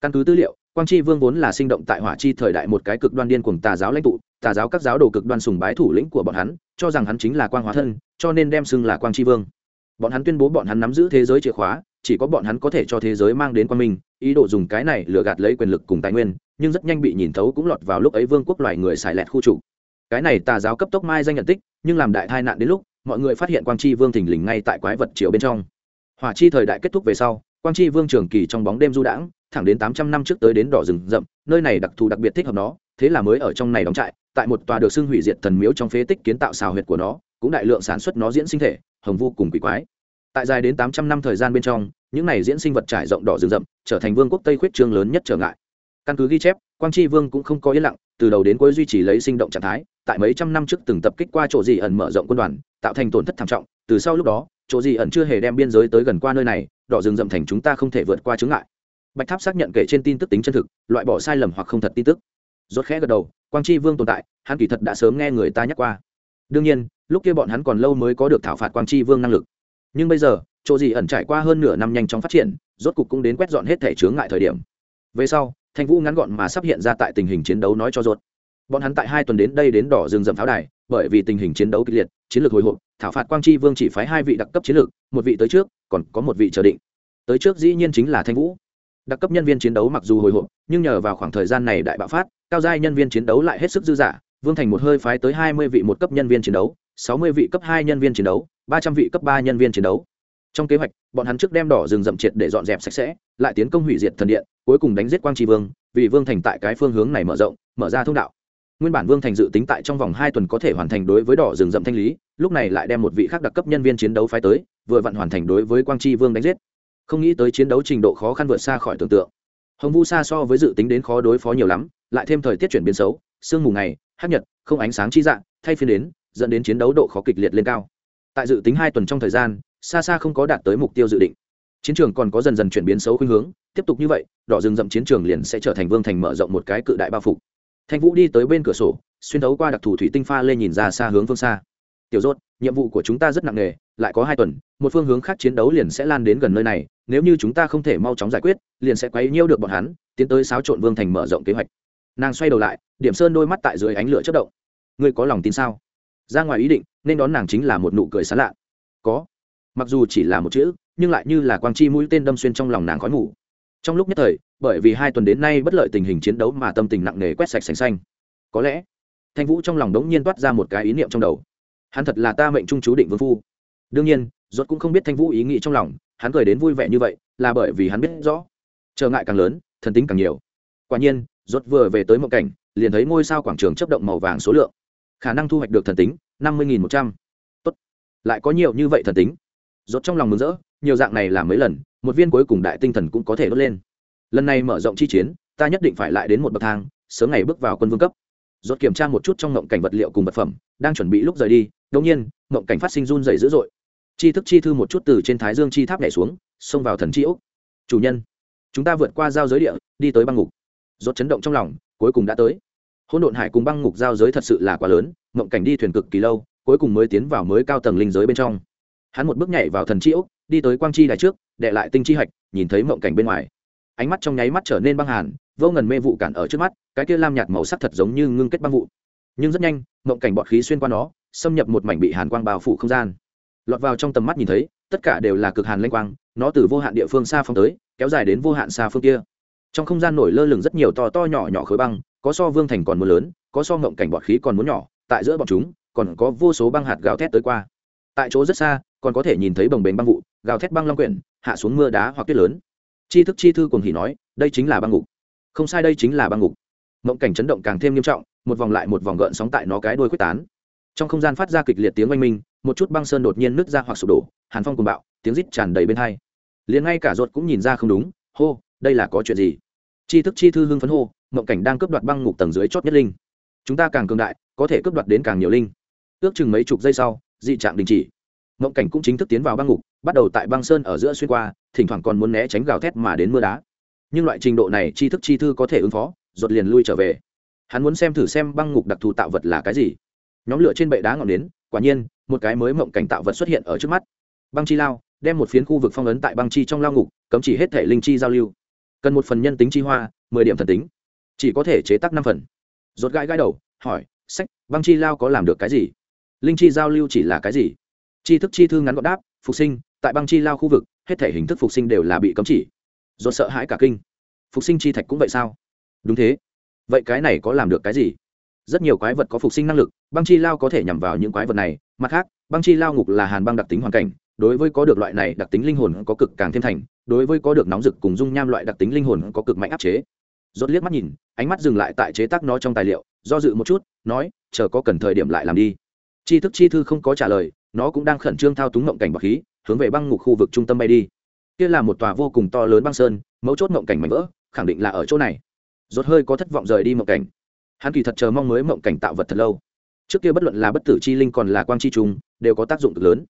Căn cứ tư liệu, quang tri vương vốn là sinh động tại hỏa chi thời đại một cái cực đoan điên cùng tà giáo lãnh tụ, tà giáo các giáo đồ cực đoan sùng bái thủ lĩnh của bọn hắn, cho rằng hắn chính là quang hóa thân, cho nên đem xưng là quang tri vương. Bọn hắn tuyên bố bọn hắn nắm giữ thế giới chìa khóa, chỉ có bọn hắn có thể cho thế giới mang đến quan minh, ý đồ dùng cái này lừa gạt lấy quyền lực cùng tài nguyên, nhưng rất nhanh bị nhìn thấu cũng lọt vào lúc ấy vương quốc loài người xài lẹt khu trụ cái này tà giáo cấp tốc mai danh nhận tích, nhưng làm đại tai nạn đến lúc, mọi người phát hiện quang chi vương thình lình ngay tại quái vật triều bên trong hỏa chi thời đại kết thúc về sau, quang chi vương trường kỳ trong bóng đêm du đãng, thẳng đến tám trăm năm trước tới đến đỏ rừng rậm, nơi này đặc thù đặc biệt thích hợp nó, thế là mới ở trong này đóng trại, tại một tòa được xưng hủy diệt thần miếu trong phế tích kiến tạo xào huyệt của nó, cũng đại lượng sản xuất nó diễn sinh thể, hồng vô cùng quỷ quái. Tại dài đến tám trăm năm thời gian bên trong, những này diễn sinh vật trải rộng đỏ rừng rậm, trở thành vương quốc tây khuyết trương lớn nhất trở ngại. Căn cứ ghi chép, quang tri vương cũng không có yên lặng, từ đầu đến cuối duy trì lấy sinh động trạng thái, tại mấy trăm năm trước từng tập kích qua chỗ gì ẩn mở rộng quân đoàn, tạo thành tổn thất thảm trọng, từ sau lúc đó chỗ gì ẩn chưa hề đem biên giới tới gần qua nơi này, đỏ rừng rậm thành chúng ta không thể vượt qua chướng ngại. Bạch tháp xác nhận kể trên tin tức tính chân thực, loại bỏ sai lầm hoặc không thật tin tức. Rốt khẽ gật đầu, quang tri vương tồn tại, hắn kỳ thật đã sớm nghe người ta nhắc qua. Đương nhiên, lúc kia bọn hắn còn lâu mới có được thảo phạt quang tri vương năng lực. Nhưng bây giờ, chỗ gì ẩn trải qua hơn nửa năm nhanh chóng phát triển, rốt cục cũng đến quét dọn hết thể chướng ngại thời điểm. Về sau thanh vũ ngắn gọn mà sắp hiện ra tại tình hình chiến đấu nói cho rốt. Bọn hắn tại hai tuần đến đây đến đỏ rừng rậm pháo đài, bởi vì tình hình chiến đấu kịch liệt, chiến lược hồi hộp thảo phạt quang chi vương chỉ phái hai vị đặc cấp chiến lược, một vị tới trước, còn có một vị chờ định. Tới trước dĩ nhiên chính là thanh vũ. Đặc cấp nhân viên chiến đấu mặc dù hồi hộp, nhưng nhờ vào khoảng thời gian này đại bạo phát, cao giai nhân viên chiến đấu lại hết sức dư dả. Vương thành một hơi phái tới hai mươi vị một cấp nhân viên chiến đấu, sáu mươi vị cấp hai nhân viên chiến đấu, ba trăm vị cấp ba nhân viên chiến đấu. Trong kế hoạch, bọn hắn trước đem đỏ rừng rậm triệt để dọn dẹp sạch sẽ, lại tiến công hủy diệt thần điện, cuối cùng đánh giết quang tri vương, vì vương thành tại cái phương hướng này mở rộng, mở ra thông đạo nguyên bản vương thành dự tính tại trong vòng hai tuần có thể hoàn thành đối với đỏ rừng rậm thanh lý, lúc này lại đem một vị khác đặc cấp nhân viên chiến đấu phái tới, vừa vặn hoàn thành đối với quang tri vương đánh giết. Không nghĩ tới chiến đấu trình độ khó khăn vượt xa khỏi tưởng tượng. Hồng vu xa so với dự tính đến khó đối phó nhiều lắm, lại thêm thời tiết chuyển biến xấu, sương mù ngày, hát nhật, không ánh sáng chi dạng, thay phiên đến, dẫn đến chiến đấu độ khó kịch liệt lên cao. Tại dự tính hai tuần trong thời gian, xa xa không có đạt tới mục tiêu dự định. Chiến trường còn có dần dần chuyển biến xấu khuynh hướng, tiếp tục như vậy, đỏ rừng rậm chiến trường liền sẽ trở thành vương thành mở rộng một cái cự đại bao phục thanh vũ đi tới bên cửa sổ, xuyên thấu qua đặc thù thủy tinh pha lên nhìn ra xa hướng phương xa. Tiểu rốt nhiệm vụ của chúng ta rất nặng nề, lại có hai tuần, một phương hướng khác chiến đấu liền sẽ lan đến gần nơi này, nếu như chúng ta không thể mau chóng giải quyết, liền sẽ quấy nhiêu được bọn hắn, tiến tới xáo trộn vương thành mở rộng kế hoạch. Nàng xoay đầu lại, điểm sơn đôi mắt tại dưới ánh lửa chất động. Ngươi có lòng tin sao? Ra ngoài ý định, nên đón nàng chính là một nụ cười sán lạ. Có. Mặc dù chỉ là một chữ, nhưng lại như là quang chi mũi tên đâm xuyên trong lòng nàng khói ngủ trong lúc nhất thời, bởi vì hai tuần đến nay bất lợi tình hình chiến đấu mà tâm tình nặng nề quét sạch sành xanh. Có lẽ, thanh vũ trong lòng đống nhiên toát ra một cái ý niệm trong đầu. Hắn thật là ta mệnh trung chú định vương phu. Đương nhiên, rốt cũng không biết thanh vũ ý nghĩ trong lòng, hắn cười đến vui vẻ như vậy, là bởi vì hắn biết rõ. Trở ngại càng lớn, thần tính càng nhiều. Quả nhiên, rốt vừa về tới một cảnh, liền thấy ngôi sao quảng trường chấp động màu vàng số lượng. Khả năng thu hoạch được thần tính, năm mươi một trăm. Tốt. Lại có nhiều như vậy thần tính. Rốt trong lòng mừng rỡ, nhiều dạng này làm mấy lần một viên cuối cùng đại tinh thần cũng có thể đốt lên. Lần này mở rộng chi chiến, ta nhất định phải lại đến một bậc thang, sớm ngày bước vào quân vương cấp. Rốt kiểm tra một chút trong ngộng cảnh vật liệu cùng vật phẩm, đang chuẩn bị lúc rời đi, đột nhiên, ngộng cảnh phát sinh run rẩy dữ dội. Chi thức chi thư một chút từ trên thái dương chi tháp nhảy xuống, xông vào thần chi úc chủ nhân, chúng ta vượt qua giao giới địa, đi tới băng ngục. Rốt chấn động trong lòng, cuối cùng đã tới. Hỗn độn hải cùng băng ngục giao giới thật sự là quá lớn, ngộng cảnh đi thuyền cực kỳ lâu, cuối cùng mới tiến vào mới cao tầng linh giới bên trong hắn một bước nhảy vào thần chi ốc, đi tới quang chi đài trước đệ lại tinh chi hạch, nhìn thấy mộng cảnh bên ngoài. Ánh mắt trong nháy mắt trở nên băng hàn, vô ngần mê vụ cản ở trước mắt, cái kia lam nhạt màu sắc thật giống như ngưng kết băng vụ. Nhưng rất nhanh, mộng cảnh bọt khí xuyên qua nó, xâm nhập một mảnh bị hàn quang bao phủ không gian. Lọt vào trong tầm mắt nhìn thấy, tất cả đều là cực hàn lanh quang, nó từ vô hạn địa phương xa phong tới, kéo dài đến vô hạn xa phương kia. Trong không gian nổi lơ lửng rất nhiều to to nhỏ nhỏ khối băng, có so vương thành còn muốn lớn, có so mộng cảnh bọt khí còn muốn nhỏ, tại giữa bọn chúng, còn có vô số băng hạt gào thét tới qua tại chỗ rất xa, còn có thể nhìn thấy bồng bềnh băng vụ, gào thét băng long quyển, hạ xuống mưa đá hoặc tuyết lớn. Chi thức chi thư cùng hỉ nói, đây chính là băng ngục. Không sai đây chính là băng ngục. Mộng cảnh chấn động càng thêm nghiêm trọng, một vòng lại một vòng gợn sóng tại nó cái đuôi quyết tán. Trong không gian phát ra kịch liệt tiếng oanh minh, một chút băng sơn đột nhiên nứt ra hoặc sụp đổ, hàn phong cùng bạo, tiếng rít tràn đầy bên hai. Liền ngay cả ruột cũng nhìn ra không đúng, hô, đây là có chuyện gì? Chi thức chi thư hưng phấn hô, mộng cảnh đang cướp đoạt băng ngục tầng dưới chót nhất linh. Chúng ta càng cường đại, có thể cướp đoạt đến càng nhiều linh. Ước chừng mấy chục giây sau dị trạng đình chỉ. Mộng cảnh cũng chính thức tiến vào băng ngục, bắt đầu tại băng sơn ở giữa xuyên qua, thỉnh thoảng còn muốn né tránh gào thét mà đến mưa đá. Nhưng loại trình độ này chi thức chi thư có thể ứng phó rột liền lui trở về. Hắn muốn xem thử xem băng ngục đặc thù tạo vật là cái gì. Nhóm lửa trên bệ đá ngọn đến quả nhiên, một cái mới mộng cảnh tạo vật xuất hiện ở trước mắt. Băng chi lao, đem một phiến khu vực phong ấn tại băng chi trong lao ngục, cấm chỉ hết thể linh chi giao lưu. Cần một phần nhân tính chi hoa, mười điểm thần tính. Chỉ có thể chế tác năm phần. Rột gãi gãi đầu, hỏi, sách, băng chi lao có làm được cái gì? Linh chi giao lưu chỉ là cái gì? Chi thức chi thư ngắn gọn đáp, phục sinh, tại băng chi lao khu vực, hết thể hình thức phục sinh đều là bị cấm chỉ. Do sợ hãi cả kinh. Phục sinh chi thạch cũng vậy sao? Đúng thế. Vậy cái này có làm được cái gì? Rất nhiều quái vật có phục sinh năng lực, băng chi lao có thể nhằm vào những quái vật này. Mặt khác, băng chi lao ngục là hàn băng đặc tính hoàn cảnh, đối với có được loại này đặc tính linh hồn có cực càng thêm thành, đối với có được nóng rực cùng dung nham loại đặc tính linh hồn có cực mạnh áp chế. Rốt liếc mắt nhìn, ánh mắt dừng lại tại chế tác nó trong tài liệu, do dự một chút, nói, chờ có cần thời điểm lại làm đi chi thức chi thư không có trả lời, nó cũng đang khẩn trương thao túng ngộng cảnh bọc khí, hướng về băng ngục khu vực trung tâm bay đi. Kia là một tòa vô cùng to lớn băng sơn, mấu chốt ngộng cảnh mảnh vỡ, khẳng định là ở chỗ này. Rốt hơi có thất vọng rời đi ngộng cảnh. Hắn kỳ thật chờ mong mới ngộng cảnh tạo vật thật lâu. Trước kia bất luận là bất tử chi linh còn là quang chi trùng, đều có tác dụng cực lớn.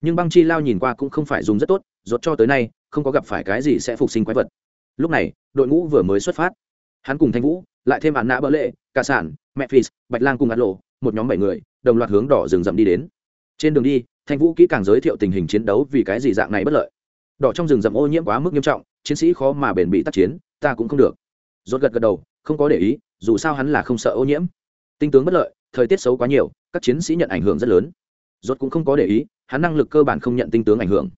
Nhưng băng chi lao nhìn qua cũng không phải dùng rất tốt, rốt cho tới nay, không có gặp phải cái gì sẽ phục sinh quái vật. Lúc này, đội ngũ vừa mới xuất phát. Hắn cùng thanh vũ, lại thêm án nã bỡ lệ, cả sản, mẹ phi bạch lang cùng át lộ, một nhóm bảy người đồng loạt hướng đỏ rừng rậm đi đến. Trên đường đi, thanh vũ kỹ càng giới thiệu tình hình chiến đấu vì cái gì dạng này bất lợi. Đỏ trong rừng rậm ô nhiễm quá mức nghiêm trọng, chiến sĩ khó mà bền bị tác chiến, ta cũng không được. Rốt gật gật đầu, không có để ý, dù sao hắn là không sợ ô nhiễm. Tinh tướng bất lợi, thời tiết xấu quá nhiều, các chiến sĩ nhận ảnh hưởng rất lớn. Rốt cũng không có để ý, hắn năng lực cơ bản không nhận tinh tướng ảnh hưởng.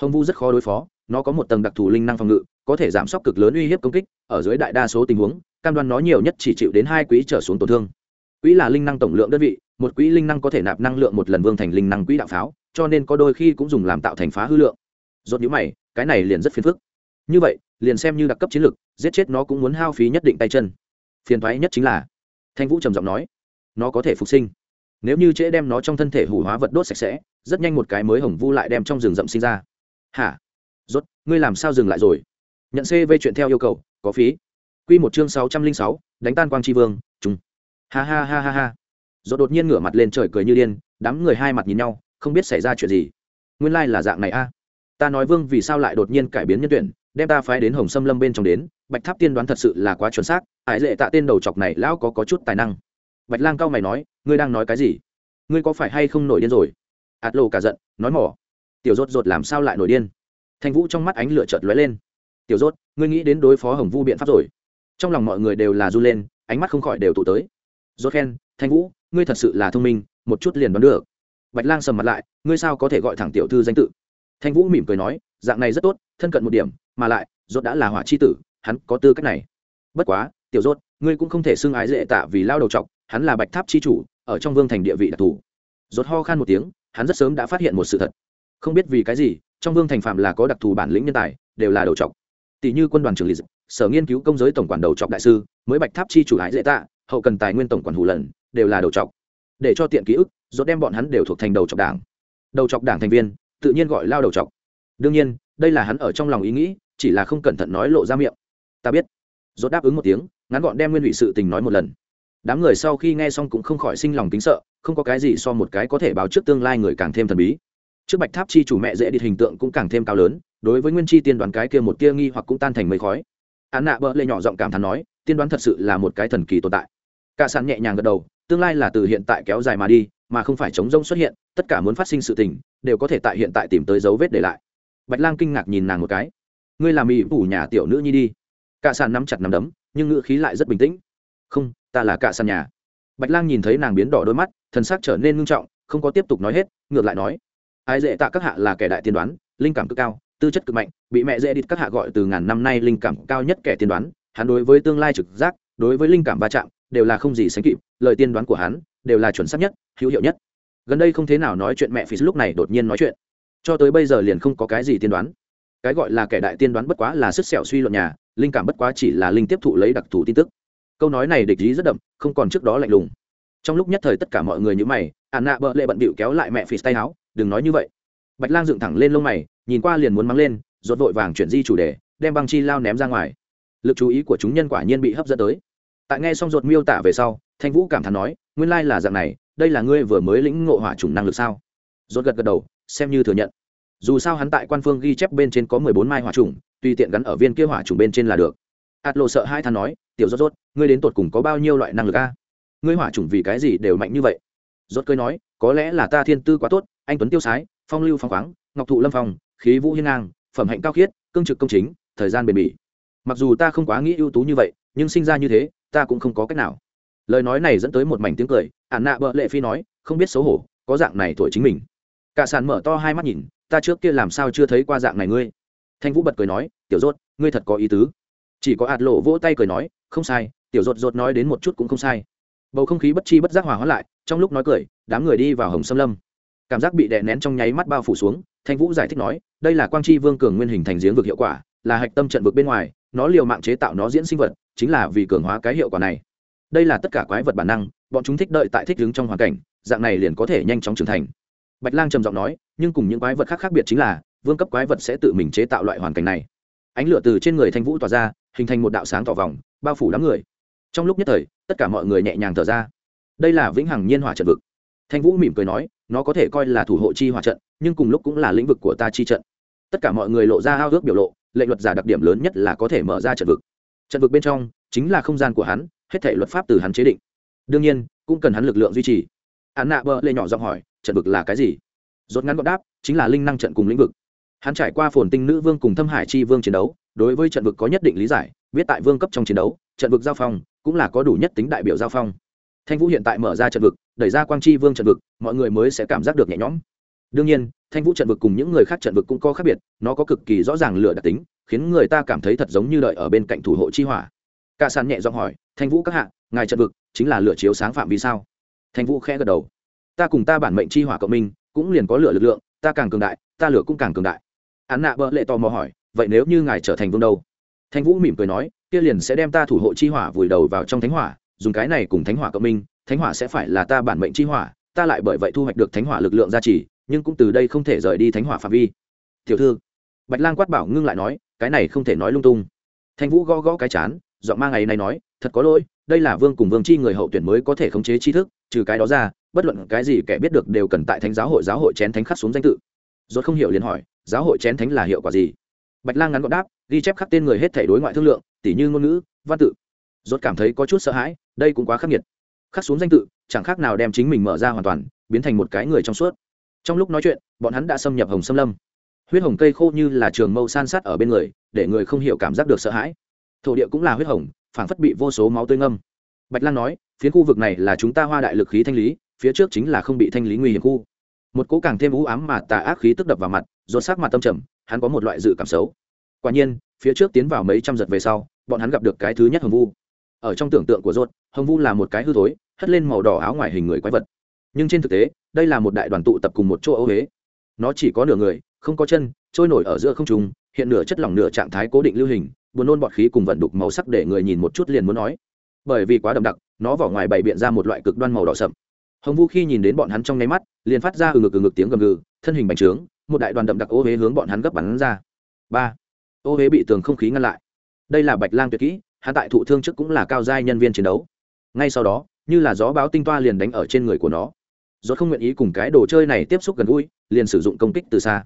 Hồng vu rất khó đối phó, nó có một tầng đặc thù linh năng phòng ngự, có thể giảm sốc cực lớn uy hiếp công kích, ở dưới đại đa số tình huống, cam đoan nó nhiều nhất chỉ chịu đến hai quỹ trở xuống tổn thương. Quỹ là linh năng tổng lượng đơn vị một quỹ linh năng có thể nạp năng lượng một lần vương thành linh năng quỹ đạo pháo, cho nên có đôi khi cũng dùng làm tạo thành phá hư lượng. Rốt nhũ mày, cái này liền rất phiền phức. Như vậy, liền xem như đặc cấp chiến lược, giết chết nó cũng muốn hao phí nhất định tay chân. Phiền thoái nhất chính là, thanh vũ trầm giọng nói, nó có thể phục sinh. Nếu như trễ đem nó trong thân thể hủ hóa vật đốt sạch sẽ, rất nhanh một cái mới hồng vu lại đem trong rừng rậm sinh ra. Hả? Rốt, ngươi làm sao dừng lại rồi? Nhận cv chuyện theo yêu cầu, có phí. Quy một chương sáu trăm linh sáu, đánh tan quang tri vương chúng ha ha ha ha ha rốt đột nhiên ngửa mặt lên trời cười như điên, đám người hai mặt nhìn nhau, không biết xảy ra chuyện gì. Nguyên lai là dạng này a. Ta nói vương vì sao lại đột nhiên cải biến nhân tuyển, đem ta phái đến hồng sâm lâm bên trong đến, bạch tháp tiên đoán thật sự là quá chuẩn xác ải lệ tạ tên đầu chọc này lão có có chút tài năng. Bạch lang cao mày nói, ngươi đang nói cái gì? Ngươi có phải hay không nổi điên rồi? Ạt lộ cả giận, nói mỏ. Tiểu rốt rốt làm sao lại nổi điên? Thanh vũ trong mắt ánh lửa chợt lóe lên. Tiểu rốt, ngươi nghĩ đến đối phó hồng vu biện pháp rồi. Trong lòng mọi người đều là run lên, ánh mắt không khỏi đều tụ tới. Rốt khen, thanh vũ ngươi thật sự là thông minh, một chút liền đoán được. Bạch lang sầm mặt lại, ngươi sao có thể gọi thẳng tiểu thư danh tự? Thanh vũ mỉm cười nói, dạng này rất tốt, thân cận một điểm, mà lại, rốt đã là hỏa chi tử, hắn có tư cách này. Bất quá, tiểu rốt, ngươi cũng không thể xưng ái dễ tạ vì lao đầu trọc hắn là bạch tháp chi chủ, ở trong vương thành địa vị đặc thù. Rốt ho khan một tiếng, hắn rất sớm đã phát hiện một sự thật. Không biết vì cái gì, trong vương thành phạm là có đặc thù bản lĩnh nhân tài, đều là đầu trọc tỷ như quân đoàn trưởng lý sở nghiên cứu công giới tổng quản đầu trọc đại sư, mới bạch tháp chi chủ ái dễ tạ, hậu cần tài nguyên tổng quản hủ lần đều là đầu trọc. Để cho tiện ký ức, rốt đem bọn hắn đều thuộc thành đầu trọc đảng. Đầu trọc đảng thành viên, tự nhiên gọi lao đầu trọc. Đương nhiên, đây là hắn ở trong lòng ý nghĩ, chỉ là không cẩn thận nói lộ ra miệng. Ta biết. Rốt đáp ứng một tiếng, ngắn gọn đem nguyên ủy sự tình nói một lần. Đám người sau khi nghe xong cũng không khỏi sinh lòng kính sợ, không có cái gì so một cái có thể báo trước tương lai người càng thêm thần bí. Trước bạch tháp chi chủ mẹ dễ địt hình tượng cũng càng thêm cao lớn, đối với nguyên chi tiên đoán cái kia một tia nghi hoặc cũng tan thành mây khói. Án nạ bỡ lệ nhỏ giọng cảm thán nói, tiên đoán thật sự là một cái thần kỳ tồn tại. Cả sàn nhẹ nhàng gật đầu tương lai là từ hiện tại kéo dài mà đi, mà không phải chống rông xuất hiện, tất cả muốn phát sinh sự tình, đều có thể tại hiện tại tìm tới dấu vết để lại. Bạch lang kinh ngạc nhìn nàng một cái. Ngươi làm mỹ phủ nhà tiểu nữ nhi đi. Cả sàn nắm chặt nắm đấm, nhưng ngữ khí lại rất bình tĩnh. Không, ta là cả sàn nhà. Bạch lang nhìn thấy nàng biến đỏ đôi mắt, thần sắc trở nên ngưng trọng, không có tiếp tục nói hết, ngược lại nói. Ai dễ tạ các hạ là kẻ đại tiên đoán, linh cảm cực cao, tư chất cực mạnh, bị mẹ dễ đít các hạ gọi từ ngàn năm nay linh cảm cao nhất kẻ tiên đoán, hắn đối với tương lai trực giác đối với linh cảm va chạm đều là không gì sánh kịp, lời tiên đoán của hắn đều là chuẩn xác nhất, hữu hiệu nhất. Gần đây không thế nào nói chuyện mẹ phí lúc này đột nhiên nói chuyện. Cho tới bây giờ liền không có cái gì tiên đoán. Cái gọi là kẻ đại tiên đoán bất quá là sức sẹo suy luận nhà, linh cảm bất quá chỉ là linh tiếp thụ lấy đặc thù tin tức. Câu nói này địch ý rất đậm, không còn trước đó lạnh lùng. Trong lúc nhất thời tất cả mọi người như mày ạn nạ bợ lệ bận bịu kéo lại mẹ phì tay áo, đừng nói như vậy. Bạch lang dựng thẳng lên lông mày, nhìn qua liền muốn mắng lên rột vội vàng chuyển di chủ đề, đem băng chi lao ném ra ngoài lực chú ý của chúng nhân quả nhiên bị hấp dẫn tới. Tại nghe xong ruột miêu tả về sau, thanh vũ cảm thán nói, nguyên lai là dạng này, đây là ngươi vừa mới lĩnh ngộ hỏa chủng năng lực sao? Ruột gật gật đầu, xem như thừa nhận. Dù sao hắn tại quan phương ghi chép bên trên có mười bốn mai hỏa trùng tùy tiện gắn ở viên kia hỏa trùng bên trên là được. Ạt lộ sợ hai thằng nói, tiểu rốt rốt ngươi đến tột cùng có bao nhiêu loại năng lực a? Ngươi hỏa trùng vì cái gì đều mạnh như vậy? Rốt cười nói, có lẽ là ta thiên tư quá tốt, anh tuấn tiêu sái, phong lưu phong khoáng, ngọc thụ lâm phong, khí vũ hiên ngang, phẩm hạnh cao khiết, cương trực công chính, thời gian bền bỉ mặc dù ta không quá nghĩ ưu tú như vậy, nhưng sinh ra như thế, ta cũng không có cách nào. Lời nói này dẫn tới một mảnh tiếng cười ản nạ bợ lệ phi nói, không biết xấu hổ, có dạng này tuổi chính mình. Cả sàn mở to hai mắt nhìn, ta trước kia làm sao chưa thấy qua dạng này ngươi. Thanh vũ bật cười nói, tiểu rốt ngươi thật có ý tứ. Chỉ có ạt lộ vỗ tay cười nói, không sai, tiểu rột rột nói đến một chút cũng không sai. Bầu không khí bất chi bất giác hòa hóa lại, trong lúc nói cười, đám người đi vào hồng xâm lâm. Cảm giác bị đè nén trong nháy mắt bao phủ xuống, thanh vũ giải thích nói, đây là quang chi vương cường nguyên hình thành giếng vực hiệu quả, là hạch tâm trận vực bên ngoài nó liều mạng chế tạo nó diễn sinh vật, chính là vì cường hóa cái hiệu quả này. Đây là tất cả quái vật bản năng, bọn chúng thích đợi tại thích đứng trong hoàn cảnh, dạng này liền có thể nhanh chóng trưởng thành. Bạch lang trầm giọng nói, nhưng cùng những quái vật khác khác biệt chính là, vương cấp quái vật sẽ tự mình chế tạo loại hoàn cảnh này. Ánh lửa từ trên người thanh vũ tỏa ra, hình thành một đạo sáng tỏ vòng, bao phủ đám người. Trong lúc nhất thời, tất cả mọi người nhẹ nhàng thở ra. Đây là vĩnh hằng nhiên hỏa trận vực. Thanh vũ mỉm cười nói, nó có thể coi là thủ hộ chi hỏa trận, nhưng cùng lúc cũng là lĩnh vực của ta chi trận. Tất cả mọi người lộ ra ao ước biểu lộ lệnh luật giả đặc điểm lớn nhất là có thể mở ra trận vực. Trận vực bên trong chính là không gian của hắn, hết thể luật pháp từ hắn chế định. Đương nhiên, cũng cần hắn lực lượng duy trì. Hắn nạ bợ lê nhỏ giọng hỏi, trận vực là cái gì? Rốt ngắn gọn đáp, chính là linh năng trận cùng lĩnh vực. Hắn trải qua phồn tinh nữ vương cùng thâm hải chi vương chiến đấu, đối với trận vực có nhất định lý giải, biết tại vương cấp trong chiến đấu, trận vực giao phong cũng là có đủ nhất tính đại biểu giao phong. Thanh vũ hiện tại mở ra trận vực, đẩy ra quang chi vương trận vực, mọi người mới sẽ cảm giác được nhẹ nhõm. Đương nhiên thanh vũ trận vực cùng những người khác trận vực cũng có khác biệt, nó có cực kỳ rõ ràng lửa đặc tính, khiến người ta cảm thấy thật giống như đợi ở bên cạnh thủ hộ chi hỏa. Cả sàn nhẹ giọng hỏi, thanh vũ các hạ, ngài trận vực chính là lửa chiếu sáng phạm vì sao? Thanh vũ khẽ gật đầu. Ta cùng ta bản mệnh chi hỏa cộng minh, cũng liền có lửa lực lượng, ta càng cường đại, ta lửa cũng càng cường đại. Án nạ bợ lệ tò mò hỏi, vậy nếu như ngài trở thành vương đâu? Thanh vũ mỉm cười nói, kia liền sẽ đem ta thủ hộ chi hỏa vùi đầu vào trong thánh hỏa, dùng cái này cùng thánh hỏa cộng minh, thánh hỏa sẽ phải là ta bản mệnh chi hỏa, ta lại bởi vậy thu hoạch được thánh hỏa lực lượng gia trì nhưng cũng từ đây không thể rời đi thánh hỏa phạm vi. Tiểu thư, bạch lang quát bảo ngưng lại nói, cái này không thể nói lung tung. Thanh vũ gõ gõ cái chán, giọng ma ngày này nói, thật có lỗi, đây là vương cùng vương chi người hậu tuyển mới có thể khống chế tri thức, trừ cái đó ra, bất luận cái gì kẻ biết được đều cần tại thánh giáo hội giáo hội chén thánh khắc xuống danh tự. Rốt không hiểu liền hỏi, giáo hội chén thánh là hiệu quả gì? Bạch lang ngắn gọn đáp, ghi chép khắc tên người hết thể đối ngoại thương lượng, tỉ như ngôn ngữ, văn tự. Rốt cảm thấy có chút sợ hãi, đây cũng quá khắc nghiệt. Khắc xuống danh tự, chẳng khác nào đem chính mình mở ra hoàn toàn, biến thành một cái người trong suốt trong lúc nói chuyện, bọn hắn đã xâm nhập hồng xâm lâm. Huyết hồng cây khô như là trường mâu san sát ở bên người, để người không hiểu cảm giác được sợ hãi. Thổ địa cũng là huyết hồng phản phất bị vô số máu tươi ngâm. Bạch lan nói, phiến khu vực này là chúng ta hoa đại lực khí thanh lý, phía trước chính là không bị thanh lý nguy hiểm khu. Một cỗ càng thêm u ám mà tà ác khí tức đập vào mặt rột sắc mặt tâm trầm, hắn có một loại dự cảm xấu. Quả nhiên, phía trước tiến vào mấy trăm giật về sau, bọn hắn gặp được cái thứ nhất hồng vu. Ở trong tưởng tượng của rột hồng vu là một cái hư thối, hất lên màu đỏ áo ngoài hình người quái vật nhưng trên thực tế, đây là một đại đoàn tụ tập cùng một chỗ ấu huế. Nó chỉ có nửa người, không có chân, trôi nổi ở giữa không trung, hiện nửa chất lỏng nửa trạng thái cố định lưu hình, buồn nôn bọt khí cùng vận đục màu sắc để người nhìn một chút liền muốn nói. Bởi vì quá đậm đặc, nó vỏ ngoài bày biện ra một loại cực đoan màu đỏ sậm. Hồng vu khi nhìn đến bọn hắn trong nháy mắt, liền phát ra ừ ngực ừ ngực tiếng gầm gừ, thân hình bành trướng, một đại đoàn đậm đặc ô huế hướng bọn hắn gấp bắn ra. Ba. Ô huế bị tường không khí ngăn lại. Đây là bạch lang tuyệt kỹ, hắn tại thụ thương trước cũng là cao giai nhân viên chiến đấu. Ngay sau đó, như là gió báo tinh toa liền đánh ở trên người của nó. Rốt không nguyện ý cùng cái đồ chơi này tiếp xúc gần gũi, liền sử dụng công kích từ xa.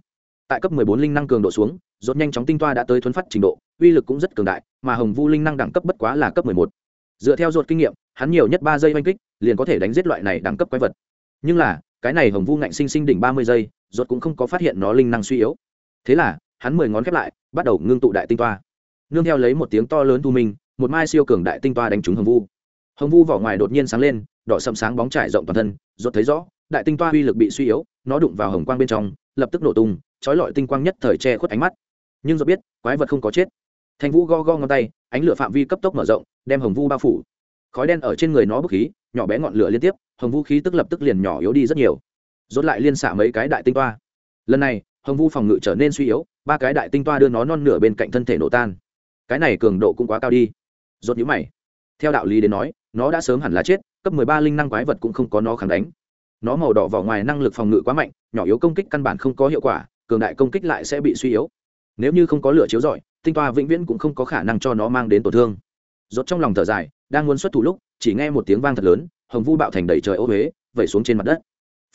Tại cấp 14 linh năng cường độ xuống, rốt nhanh chóng tinh toa đã tới thuần phát trình độ, uy lực cũng rất cường đại, mà hồng vu linh năng đẳng cấp bất quá là cấp 11. dựa theo rốt kinh nghiệm, hắn nhiều nhất ba giây oanh kích, liền có thể đánh giết loại này đẳng cấp quái vật. Nhưng là, cái này hồng vu ngạnh sinh sinh đỉnh 30 giây, rốt cũng không có phát hiện nó linh năng suy yếu. Thế là, hắn mười ngón khép lại, bắt đầu ngưng tụ đại tinh toa. Nương theo lấy một tiếng to lớn thu minh, một mai siêu cường đại tinh toa đánh trúng hồng vu hồng vu vỏ ngoài đột nhiên sáng lên, đỏ sậm sáng bóng trải rộng toàn thân, rốt thấy rõ, đại tinh toa uy lực bị suy yếu, nó đụng vào hồng quang bên trong, lập tức nổ tung, trói lọi tinh quang nhất thời che khuất ánh mắt. Nhưng Rốt biết, quái vật không có chết. Thanh vũ go go ngón tay, ánh lửa phạm vi cấp tốc mở rộng, đem hồng vu bao phủ. Khói đen ở trên người nó bốc khí, nhỏ bé ngọn lửa liên tiếp, hồng vũ khí tức lập tức liền nhỏ yếu đi rất nhiều. Rốt lại liên xạ mấy cái đại tinh toa. Lần này, hồng vu phòng ngự trở nên suy yếu, ba cái đại tinh toa đưa nó non nửa bên cạnh thân thể nổ tan. Cái này cường độ cũng quá cao đi. Rốt nhíu mày. Theo đạo lý đến nói nó đã sớm hẳn là chết, cấp mười ba linh năng quái vật cũng không có nó kháng đánh. Nó màu đỏ vỏ ngoài năng lực phòng ngự quá mạnh, nhỏ yếu công kích căn bản không có hiệu quả, cường đại công kích lại sẽ bị suy yếu. Nếu như không có lửa chiếu rọi, tinh toa vĩnh viễn cũng không có khả năng cho nó mang đến tổn thương. Rốt trong lòng thở dài, đang muốn xuất thủ lúc, chỉ nghe một tiếng vang thật lớn, hồng vu bạo thành đầy trời ô huế, vẩy xuống trên mặt đất.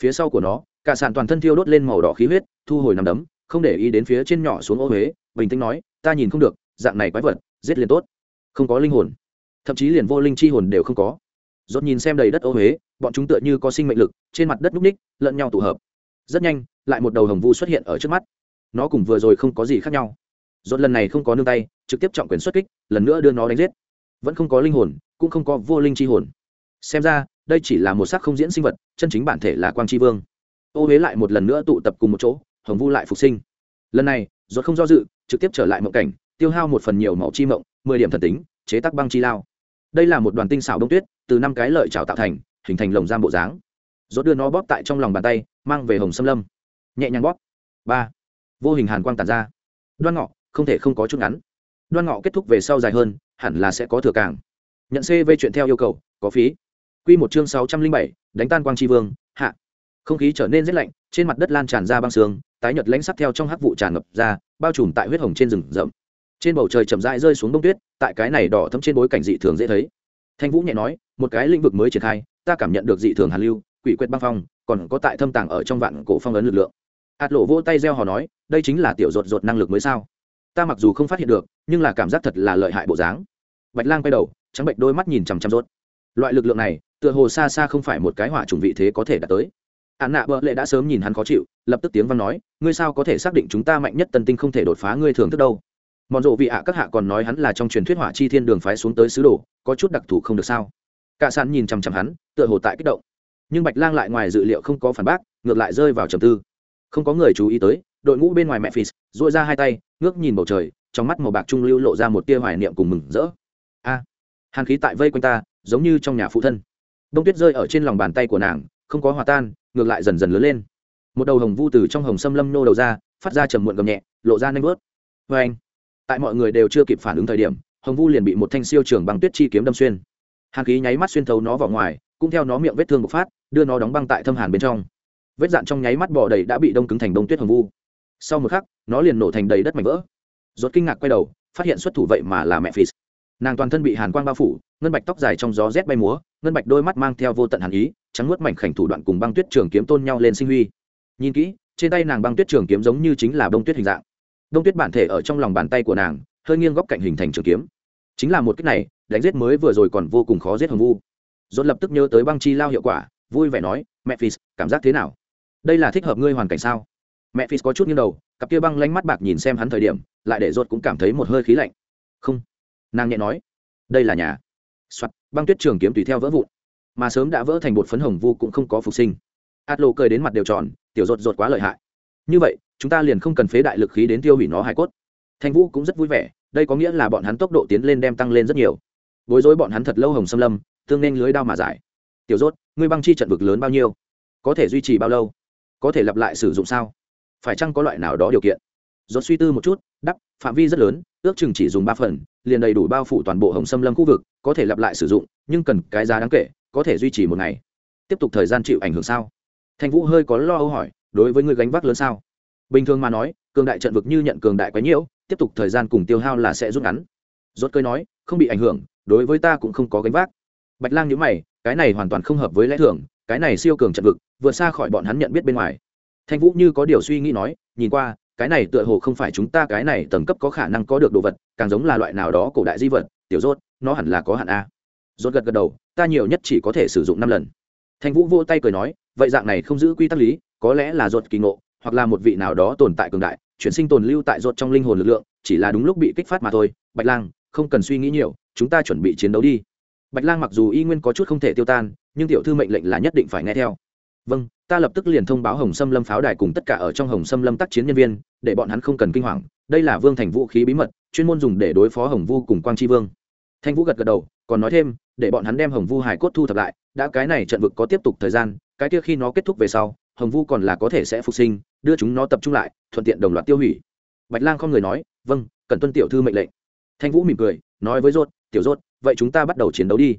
Phía sau của nó, cả sàn toàn thân thiêu đốt lên màu đỏ khí huyết, thu hồi nằm đấm, không để ý đến phía trên nhỏ xuống ô huế, bình tĩnh nói, ta nhìn không được, dạng này quái vật, giết liền tốt. Không có linh hồn thậm chí liền vô linh chi hồn đều không có. Rốt nhìn xem đầy đất ô huế, bọn chúng tựa như có sinh mệnh lực, trên mặt đất núp ních, lẫn nhau tụ hợp. Rất nhanh, lại một đầu hồng vu xuất hiện ở trước mắt. Nó cùng vừa rồi không có gì khác nhau. Rốt lần này không có nương tay, trực tiếp trọng quyền xuất kích, lần nữa đưa nó đánh giết. Vẫn không có linh hồn, cũng không có vô linh chi hồn. Xem ra, đây chỉ là một sắc không diễn sinh vật, chân chính bản thể là quang tri vương. Ô huế lại một lần nữa tụ tập cùng một chỗ, hồng vu lại phục sinh. Lần này, rốt không do dự, trực tiếp trở lại mộng cảnh, tiêu hao một phần nhiều mẫu chi mộng, mười điểm thần tính, chế tác băng chi lao đây là một đoàn tinh xảo đông tuyết, từ năm cái lợi trào tạo thành, hình thành lồng giam bộ dáng. Rốt đưa nó bóp tại trong lòng bàn tay, mang về hồng xâm lâm. Nhẹ nhàng bóp. Ba. Vô hình hàn quang tàn ra. Đoan ngọ, không thể không có chút ngắn. Đoan ngọ kết thúc về sau dài hơn, hẳn là sẽ có thừa càng. Nhận cv chuyện theo yêu cầu, có phí. Q một chương sáu trăm linh bảy, đánh tan quang tri vương, hạ. Không khí trở nên rét lạnh, trên mặt đất lan tràn ra băng sương, tái nhật lãnh sắc theo trong hắc vụ tràn ngập ra, bao trùm tại huyết hồng trên rừng rậm trên bầu trời chậm rãi rơi xuống bông tuyết, tại cái này đỏ thấm trên bối cảnh dị thường dễ thấy. Thanh vũ nhẹ nói, một cái lĩnh vực mới triển khai, ta cảm nhận được dị thường hàn lưu, quỷ quyệt băng phong, còn có tại thâm tàng ở trong vạn cổ phong ấn lực lượng. Hạt lộ vỗ tay reo hò nói, đây chính là tiểu rột rột năng lực mới sao? Ta mặc dù không phát hiện được, nhưng là cảm giác thật là lợi hại bộ dáng. Bạch lang quay đầu, trắng bệnh đôi mắt nhìn chằm chằm rốt loại lực lượng này, tựa hồ xa xa không phải một cái hỏa trùng vị thế có thể đạt tới. Hạn nạ bợ lệ đã sớm nhìn hắn khó chịu, lập tức tiếng văn nói, ngươi sao có thể xác định chúng ta mạnh nhất tân tinh không thể đột phá ngươi thường thức đâu? Mòn rộ vị ạ, các hạ còn nói hắn là trong truyền thuyết hỏa chi thiên đường phái xuống tới sứ đồ, có chút đặc thù không được sao? Cả sàn nhìn chằm chằm hắn, tựa hồ tại kích động. Nhưng bạch lang lại ngoài dự liệu không có phản bác, ngược lại rơi vào trầm tư. Không có người chú ý tới, đội ngũ bên ngoài mẹ phì dội ra hai tay, ngước nhìn bầu trời, trong mắt màu bạc trung lưu lộ ra một tia hoài niệm cùng mừng rỡ. A, hàn khí tại vây quanh ta, giống như trong nhà phụ thân. Đông tuyết rơi ở trên lòng bàn tay của nàng, không có hòa tan, ngược lại dần dần lớn lên. Một đầu hồng vu từ trong hồng xâm lâm nô đầu ra, phát ra trầm muộn gầm nhẹ, lộ ra nanh bớt vê anh tại mọi người đều chưa kịp phản ứng thời điểm, hồng vu liền bị một thanh siêu trường bằng tuyết chi kiếm đâm xuyên. Hàn khí nháy mắt xuyên thấu nó vào ngoài, cũng theo nó miệng vết thương bộc phát, đưa nó đóng băng tại thâm hàn bên trong. Vết dạn trong nháy mắt bỏ đầy đã bị đông cứng thành đông tuyết hồng vu. Sau một khắc, nó liền nổ thành đầy đất mảnh vỡ. Rốt kinh ngạc quay đầu, phát hiện xuất thủ vậy mà là mẹ phì. Nàng toàn thân bị hàn quang bao phủ, ngân bạch tóc dài trong gió rét bay múa, ngân bạch đôi mắt mang theo vô tận hàn ý, trắng nuốt mảnh khảnh thủ đoạn cùng băng tuyết trường kiếm tôn nhau lên sinh huy. Nhìn kỹ, trên tay nàng băng tuyết trường kiếm giống như chính là bông tuyết hình dạng đông tuyết bản thể ở trong lòng bàn tay của nàng, hơi nghiêng góc cạnh hình thành trường kiếm. Chính là một cách này, đánh giết mới vừa rồi còn vô cùng khó giết hồng vu. Dốt lập tức nhớ tới băng chi lao hiệu quả, vui vẻ nói, mẹ phis, cảm giác thế nào? Đây là thích hợp ngươi hoàn cảnh sao? Mẹ phis có chút nghiêng đầu, cặp kia băng lanh mắt bạc nhìn xem hắn thời điểm, lại để dốt cũng cảm thấy một hơi khí lạnh. Không. Nàng nhẹ nói, đây là nhà. Soạt, băng tuyết trường kiếm tùy theo vỡ vụn. Mà sớm đã vỡ thành bột phấn hồng vu cũng không có phục sinh. Át lộ cười đến mặt đều tròn, tiểu rột rột quá lợi hại như vậy, chúng ta liền không cần phế đại lực khí đến tiêu hủy nó hải cốt. Thanh vũ cũng rất vui vẻ, đây có nghĩa là bọn hắn tốc độ tiến lên đem tăng lên rất nhiều. Bối rối bọn hắn thật lâu hồng xâm lâm, tương nên lưới đao mà giải. Tiểu rốt, ngươi băng chi trận vực lớn bao nhiêu? Có thể duy trì bao lâu? Có thể lặp lại sử dụng sao? Phải chăng có loại nào đó điều kiện? Rốt suy tư một chút đắp phạm vi rất lớn, ước chừng chỉ dùng ba phần, liền đầy đủ bao phủ toàn bộ hồng xâm lâm khu vực, có thể lặp lại sử dụng, nhưng cần cái giá đáng kể, có thể duy trì một ngày. Tiếp tục thời gian chịu ảnh hưởng sao? Thanh vũ hơi có lo âu hỏi đối với người gánh vác lớn sao? Bình thường mà nói, cường đại trận vực như nhận cường đại quá nhiễu, tiếp tục thời gian cùng tiêu hao là sẽ rút ngắn. Rốt cơi nói, không bị ảnh hưởng, đối với ta cũng không có gánh vác. Bạch lang nhíu mày, cái này hoàn toàn không hợp với lẽ thường, cái này siêu cường trận vực, vượt xa khỏi bọn hắn nhận biết bên ngoài. Thanh vũ như có điều suy nghĩ nói, nhìn qua, cái này tựa hồ không phải chúng ta cái này tầng cấp có khả năng có được đồ vật, càng giống là loại nào đó cổ đại di vật, tiểu rốt, nó hẳn là có hạn a. Rốt gật gật đầu, ta nhiều nhất chỉ có thể sử dụng năm lần. Thanh vũ vô tay cười nói, vậy dạng này không giữ quy tắc lý có lẽ là ruột kỳ ngộ, hoặc là một vị nào đó tồn tại cường đại, chuyển sinh tồn lưu tại ruột trong linh hồn lực lượng, chỉ là đúng lúc bị kích phát mà thôi. Bạch lang, không cần suy nghĩ nhiều, chúng ta chuẩn bị chiến đấu đi. Bạch lang mặc dù y nguyên có chút không thể tiêu tan, nhưng tiểu thư mệnh lệnh là nhất định phải nghe theo. Vâng ta lập tức liền thông báo hồng sâm lâm pháo đài cùng tất cả ở trong hồng sâm lâm tác chiến nhân viên, để bọn hắn không cần kinh hoàng. Đây là vương thành vũ khí bí mật, chuyên môn dùng để đối phó hồng vu cùng quang tri vương. Thanh vũ gật gật đầu, còn nói thêm, để bọn hắn đem hồng vu hải cốt thu thập lại, đã cái này trận vực có tiếp tục thời gian, cái kia khi nó kết thúc về sau hồng vu còn là có thể sẽ phục sinh, đưa chúng nó tập trung lại, thuận tiện đồng loạt tiêu hủy. Bạch lang không người nói vâng cần tuân tiểu thư mệnh lệnh. Thanh vũ mỉm cười, nói với rốt, tiểu rốt, vậy chúng ta bắt đầu chiến đấu đi.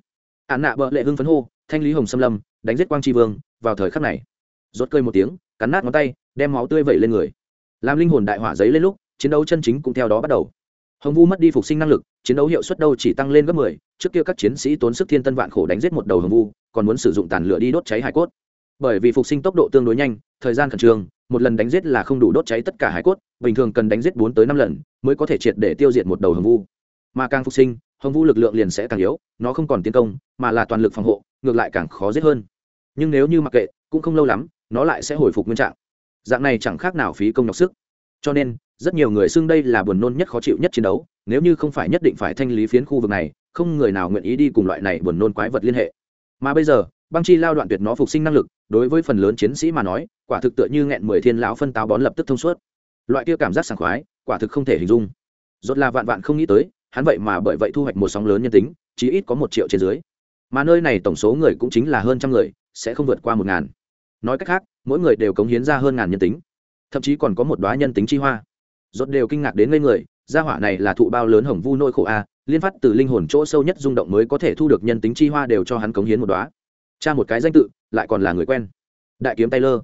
Ạn nạ bợ lệ hưng phấn hô, thanh lý hồng xâm lâm, đánh giết quang tri vương, vào thời khắc này. Rốt cơi một tiếng, cắn nát ngón tay, đem máu tươi vẩy lên người. Làm linh hồn đại hỏa giấy lên lúc, chiến đấu chân chính cũng theo đó bắt đầu. Hồng vu mất đi phục sinh năng lực, chiến đấu hiệu suất đâu chỉ tăng lên gấp mười. trước kia các chiến sĩ tốn sức thiên tân vạn khổ đánh giết một đầu hồng vu, còn muốn sử dụng tàn lửa đi đốt cháy hải cốt bởi vì phục sinh tốc độ tương đối nhanh, thời gian khẩn trương, một lần đánh giết là không đủ đốt cháy tất cả hải cốt, bình thường cần đánh giết bốn tới năm lần mới có thể triệt để tiêu diệt một đầu hồng vu. Mà càng phục sinh, hồng vu lực lượng liền sẽ càng yếu, nó không còn tiến công, mà là toàn lực phòng hộ, ngược lại càng khó giết hơn. Nhưng nếu như mặc kệ, cũng không lâu lắm, nó lại sẽ hồi phục nguyên trạng. Dạng này chẳng khác nào phí công nhọc sức. Cho nên, rất nhiều người xưng đây là buồn nôn nhất khó chịu nhất chiến đấu, nếu như không phải nhất định phải thanh lý phiến khu vực này, không người nào nguyện ý đi cùng loại này buồn nôn quái vật liên hệ. Mà bây giờ băng chi lao đoạn tuyệt nó phục sinh năng lực, đối với phần lớn chiến sĩ mà nói, quả thực tựa như nghẹn mười thiên lão phân táo bón lập tức thông suốt. Loại kia cảm giác sảng khoái, quả thực không thể hình dung. Rốt là vạn vạn không nghĩ tới, hắn vậy mà bởi vậy thu hoạch một sóng lớn nhân tính, chí ít có một triệu trên dưới. Mà nơi này tổng số người cũng chính là hơn trăm người, sẽ không vượt qua một ngàn. Nói cách khác, mỗi người đều cống hiến ra hơn ngàn nhân tính. Thậm chí còn có một đoá nhân tính chi hoa. Rốt đều kinh ngạc đến ngây người, gia hỏa này là thụ bao lớn hồng vu nỗi khổ a, liên phát từ linh hồn chỗ sâu nhất rung động mới có thể thu được nhân tính chi hoa đều cho hắn cống hiến một đoá cha một cái danh tự, lại còn là người quen. Đại kiếm taylor.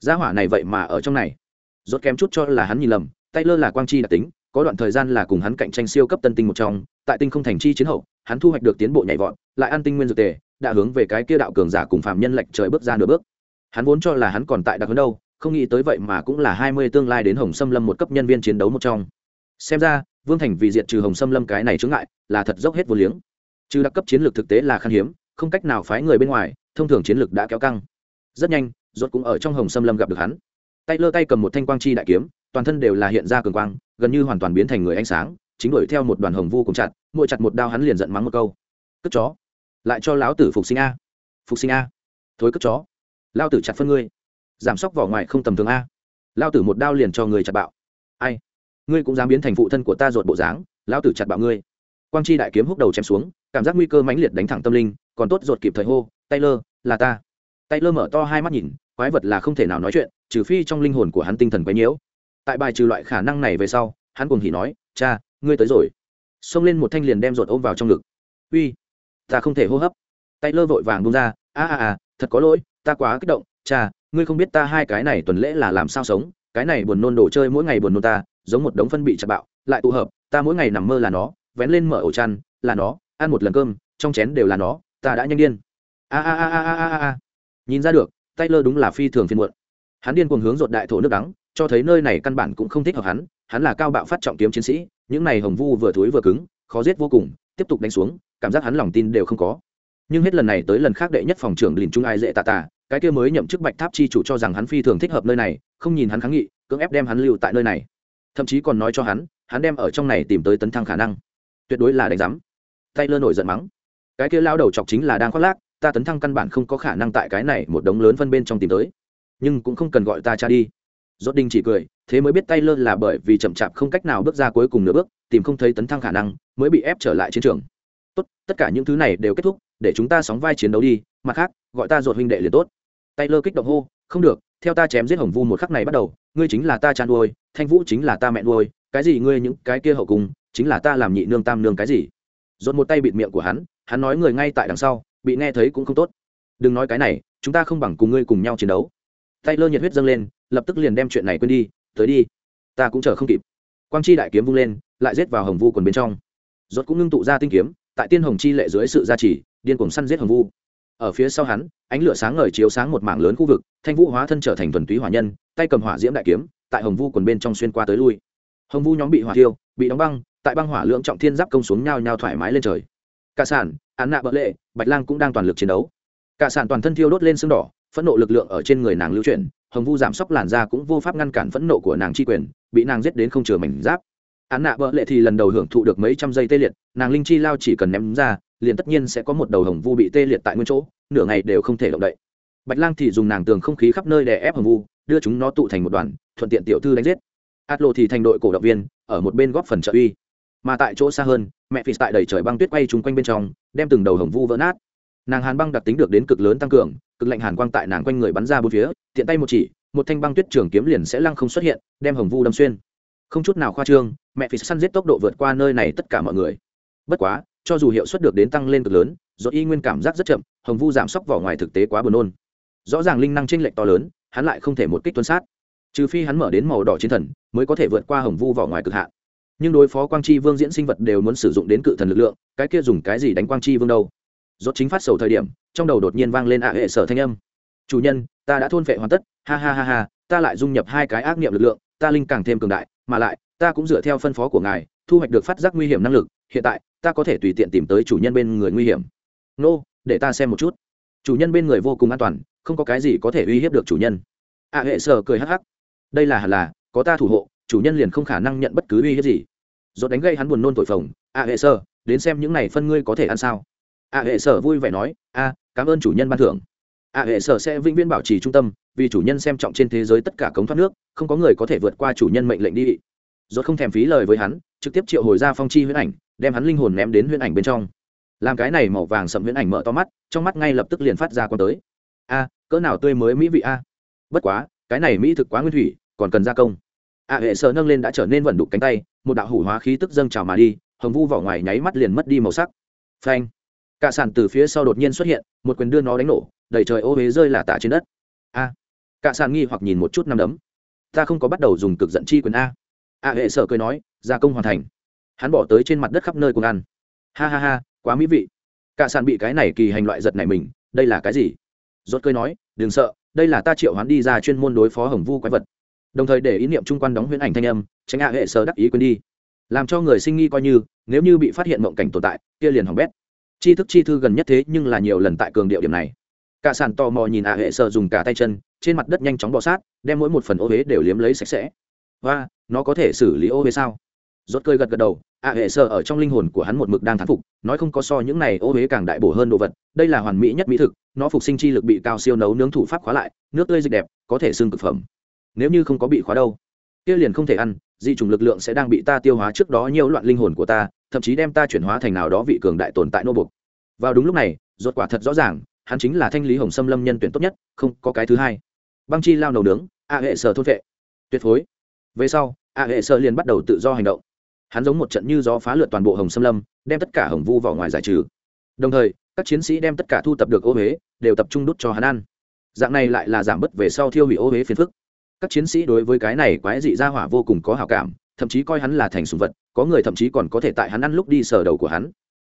Gia hỏa này vậy mà ở trong này. Rốt kém chút cho là hắn nhìn lầm, taylor là quang chi đặc tính, có đoạn thời gian là cùng hắn cạnh tranh siêu cấp tân tinh một trong, tại tinh không thành chi chiến hậu, hắn thu hoạch được tiến bộ nhảy vọt, lại ăn tinh nguyên dược tề, đã hướng về cái kia đạo cường giả cùng phạm nhân lệnh trời bước ra nửa bước. Hắn vốn cho là hắn còn tại đặc hơn đâu, không nghĩ tới vậy mà cũng là hai mươi tương lai đến hồng xâm lâm một cấp nhân viên chiến đấu một trong. Xem ra, vương thành vì diệt trừ hồng xâm lâm cái này chướng ngại, là thật dốc hết vô liếng. Trừ đặc cấp chiến lược thực tế là khan hiếm, không cách nào phái người bên ngoài thông thường chiến lược đã kéo căng. Rất nhanh, rốt cũng ở trong hồng xâm lâm gặp được hắn. Tay lơ tay cầm một thanh quang chi đại kiếm, toàn thân đều là hiện ra cường quang, gần như hoàn toàn biến thành người ánh sáng, chính đuổi theo một đoàn hồng vu cùng chặt, mỗi chặt một đao hắn liền giận mắng một câu. Cất chó. Lại cho lão tử phục sinh a. Phục sinh a. Thối cất chó. Lao tử chặt phân ngươi. Giảm sóc vỏ ngoài không tầm thường a. Lao tử một đao liền cho người chặt bạo. Ai? Ngươi cũng dám biến thành phụ thân của ta ruột bộ dáng lao tử chặt bạo ngươi. Quang chi đại kiếm húc đầu chém xuống, cảm giác nguy cơ mãnh liệt đánh thẳng tâm linh, còn tốt ruột kịp thời hô taylor, là ta. Taylor mở to hai mắt nhìn, quái vật là không thể nào nói chuyện, trừ phi trong linh hồn của hắn tinh thần quấy nhiễu. Tại bài trừ loại khả năng này về sau, hắn cùng hỉ nói, cha, ngươi tới rồi. Xông lên một thanh liền đem ruột ôm vào trong ngực. Uy, ta không thể hô hấp. Taylor vội vàng bung ra, a a a, thật có lỗi, ta quá kích động. Cha, ngươi không biết ta hai cái này tuần lễ là làm sao sống, cái này buồn nôn đồ chơi mỗi ngày buồn nôn ta, giống một đống phân bị chặt bạo, lại tụ hợp, ta mỗi ngày nằm mơ là nó, vén lên mở ổ chăn, là nó, ăn một lần cơm, trong chén đều là nó, ta đã nhanh điên a a a a a a a. Nhìn ra được, Taylor đúng là phi thường phiên muộn. Hắn điên cuồng hướng rột đại thổ nước đắng, cho thấy nơi này căn bản cũng không thích hợp hắn hắn là cao bạo phát trọng kiếm chiến sĩ, những này hồng vu vừa thối vừa cứng, khó giết vô cùng, tiếp tục đánh xuống, cảm giác hắn lòng tin đều không có. Nhưng hết lần này tới lần khác đệ nhất phòng trưởng lìn trung ai dễ tạ tạ cái kia mới nhậm chức bạch tháp chi chủ cho rằng hắn phi thường thích hợp nơi này, không nhìn hắn kháng nghị, cưỡng ép đem hắn lưu tại nơi này. Thậm chí còn nói cho hắn hắn đem ở trong này tìm tới tấn thăng khả năng. Tuyệt đối là đánh giám. Tay lơ nổi giận mắng. Cái kia lao đầu chọc chính là đang khoác lác ta tấn thăng căn bản không có khả năng tại cái này một đống lớn phân bên trong tìm tới. Nhưng cũng không cần gọi ta cha đi. Dốt đinh chỉ cười, thế mới biết tay lơ là bởi vì chậm chạp không cách nào bước ra cuối cùng nửa bước, tìm không thấy tấn thăng khả năng, mới bị ép trở lại chiến trường. Tốt, tất cả những thứ này đều kết thúc, để chúng ta sóng vai chiến đấu đi, mặt khác, gọi ta ruột huynh đệ liền tốt. Tay lơ kích động hô, không được, theo ta chém giết hồng vu một khắc này bắt đầu, ngươi chính là ta cha nuôi, thanh vũ chính là ta mẹ nuôi, cái gì ngươi những cái kia hậu cùng, chính là ta làm nhị nương tam nương cái gì? Dồn một tay bịt miệng của hắn hắn nói người ngay tại đằng sau bị nghe thấy cũng không tốt. Đừng nói cái này, chúng ta không bằng cùng ngươi cùng nhau chiến đấu. Tay lơ nhiệt huyết dâng lên, lập tức liền đem chuyện này quên đi, tới đi. Ta cũng chờ không kịp. Quang chi đại kiếm vung lên, lại giết vào hồng vu quần bên trong. Rốt cũng ngưng tụ ra tinh kiếm, tại tiên hồng chi lệ dưới sự gia trì, điên cuồng săn giết hồng vu. Ở phía sau hắn, ánh lửa sáng ngời chiếu sáng một mảng lớn khu vực, thanh vũ hóa thân trở thành thuần túy hỏa nhân, tay cầm hỏa diễm đại kiếm, tại hồng vu quần bên trong xuyên qua tới lui. Hồng vu nhóm bị hỏa thiêu, bị đóng băng, tại băng hỏa lượng trọng thiên giáp công xuống nhau nhau thoải mái lên trời cả sản, án nạ bợ lệ, bạch lang cũng đang toàn lực chiến đấu. Cả sản toàn thân thiêu đốt lên sưng đỏ, phẫn nộ lực lượng ở trên người nàng lưu chuyển, hồng vu giảm sốc làn da cũng vô pháp ngăn cản phẫn nộ của nàng chi quyền, bị nàng giết đến không chừa mảnh giáp. Án nạ bợ lệ thì lần đầu hưởng thụ được mấy trăm giây tê liệt, nàng linh chi lao chỉ cần ném ra, liền tất nhiên sẽ có một đầu hồng vu bị tê liệt tại nguyên chỗ, nửa ngày đều không thể động đậy. Bạch lang thì dùng nàng tường không khí khắp nơi để ép hồng vu, đưa chúng nó tụ thành một đoàn, thuận tiện tiểu thư đánh giết. Át lộ thì thành đội cổ động viên, ở một bên góp phần trợ uy mà tại chỗ xa hơn, mẹ phi tại đầy trời băng tuyết quay chung quanh bên trong, đem từng đầu hồng vu vỡ nát. Nàng hàn băng đặc tính được đến cực lớn tăng cường, cực lạnh hàn quang tại nàng quanh người bắn ra bốn phía, tiện tay một chỉ, một thanh băng tuyết trường kiếm liền sẽ lăng không xuất hiện, đem hồng vu đâm xuyên. Không chút nào khoa trương, mẹ phi săn giết tốc độ vượt qua nơi này tất cả mọi người. Bất quá, cho dù hiệu suất được đến tăng lên cực lớn, do y nguyên cảm giác rất chậm, hồng vu giảm sốc vỏ ngoài thực tế quá buồn nôn. Rõ ràng linh năng tranh lệch to lớn, hắn lại không thể một kích tuân sát. Trừ phi hắn mở đến màu đỏ chiến thần, mới có thể vượt qua hồng vu vỏ ngoài cực hạn nhưng đối phó quang chi vương diễn sinh vật đều muốn sử dụng đến cự thần lực lượng, cái kia dùng cái gì đánh quang chi vương đâu? Rốt chính phát sầu thời điểm, trong đầu đột nhiên vang lên ạ hệ sở thanh âm. Chủ nhân, ta đã thôn vệ hoàn tất, ha ha ha ha, ta lại dung nhập hai cái ác niệm lực lượng, ta linh càng thêm cường đại, mà lại, ta cũng dựa theo phân phó của ngài, thu hoạch được phát giác nguy hiểm năng lực, hiện tại, ta có thể tùy tiện tìm tới chủ nhân bên người nguy hiểm. Nô, để ta xem một chút. Chủ nhân bên người vô cùng an toàn, không có cái gì có thể uy hiếp được chủ nhân. ạ hệ sở cười hắc hắc. Đây là hẳn là, có ta thủ hộ chủ nhân liền không khả năng nhận bất cứ uy hiếp gì. Dốt đánh gây hắn buồn nôn thổi phồng à hệ sở, đến xem những này phân ngươi có thể ăn sao? À hệ sở vui vẻ nói, a, cảm ơn chủ nhân ban thưởng. A hệ sở sẽ vĩnh viễn bảo trì trung tâm, vì chủ nhân xem trọng trên thế giới tất cả cống thoát nước, không có người có thể vượt qua chủ nhân mệnh lệnh đi. Dốt không thèm phí lời với hắn, trực tiếp triệu hồi ra phong chi huyễn ảnh, đem hắn linh hồn ném đến huyễn ảnh bên trong. Làm cái này màu vàng sậm huyễn ảnh mở to mắt, trong mắt ngay lập tức liền phát ra con tới. A, cỡ nào tươi mới mỹ vị a? Bất quá, cái này mỹ thực quá nguyên thủy, còn cần gia công a hệ sở nâng lên đã trở nên vẩn đục cánh tay, một đạo hủ hóa khí tức dâng trào mà đi, hồng vu vỏ ngoài nháy mắt liền mất đi màu sắc. Phanh! Cả sàn từ phía sau đột nhiên xuất hiện, một quyền đưa nó đánh nổ, đẩy trời ô huế rơi là tả trên đất. A! Cả sàn nghi hoặc nhìn một chút năm đấm. Ta không có bắt đầu dùng cực giận chi quyền a. A hệ sở cười nói, gia công hoàn thành. Hắn bỏ tới trên mặt đất khắp nơi cùng ăn. Ha ha ha, quá mỹ vị. Cả sàn bị cái này kỳ hành loại giật này mình, đây là cái gì? Rốt cười nói, đừng sợ, đây là ta triệu hắn đi ra chuyên môn đối phó hồng vu quái vật đồng thời để ý niệm trung quan đóng huyễn ảnh thanh âm, tránh hạ hệ sơ đắc ý quên đi. Làm cho người sinh nghi coi như, nếu như bị phát hiện mộng cảnh tồn tại, kia liền hỏng bét. Chi thức chi thư gần nhất thế nhưng là nhiều lần tại cường điệu điểm này. Cả sàn tò mò nhìn ạ hệ sơ dùng cả tay chân, trên mặt đất nhanh chóng bò sát, đem mỗi một phần ô huế đều liếm lấy sạch sẽ. Và nó có thể xử lý ô huế sao? Rốt cơi gật gật đầu, ạ hệ sơ ở trong linh hồn của hắn một mực đang thán phục, nói không có so những này ô huế càng đại bổ hơn đồ vật, đây là hoàn mỹ nhất mỹ thực, nó phục sinh chi lực bị cao siêu nấu nướng thủ pháp khóa lại, nước tươi dịch đẹp, có thể xương cực phẩm nếu như không có bị khóa đâu, kia liền không thể ăn di trùng lực lượng sẽ đang bị ta tiêu hóa trước đó nhiều loạn linh hồn của ta, thậm chí đem ta chuyển hóa thành nào đó vị cường đại tồn tại nô bục vào đúng lúc này, rốt quả thật rõ ràng, hắn chính là thanh lý hồng xâm lâm nhân tuyển tốt nhất, không có cái thứ hai. Băng chi lao nấu nướng, a hệ sở thôn vệ. Tuyệt phối. Về sau, a hệ sở liền bắt đầu tự do hành động. Hắn giống một trận như gió phá lượt toàn bộ hồng xâm lâm, đem tất cả hồng vu vào ngoài giải trừ. Đồng thời, các chiến sĩ đem tất cả thu tập được ô huế, đều tập trung đút cho hắn ăn. Dạng này lại là giảm bớt về sau thiêu hủy ô huế phiền phức các chiến sĩ đối với cái này quái dị ra hỏa vô cùng có hào cảm, thậm chí coi hắn là thành sùng vật, có người thậm chí còn có thể tại hắn ăn lúc đi sờ đầu của hắn.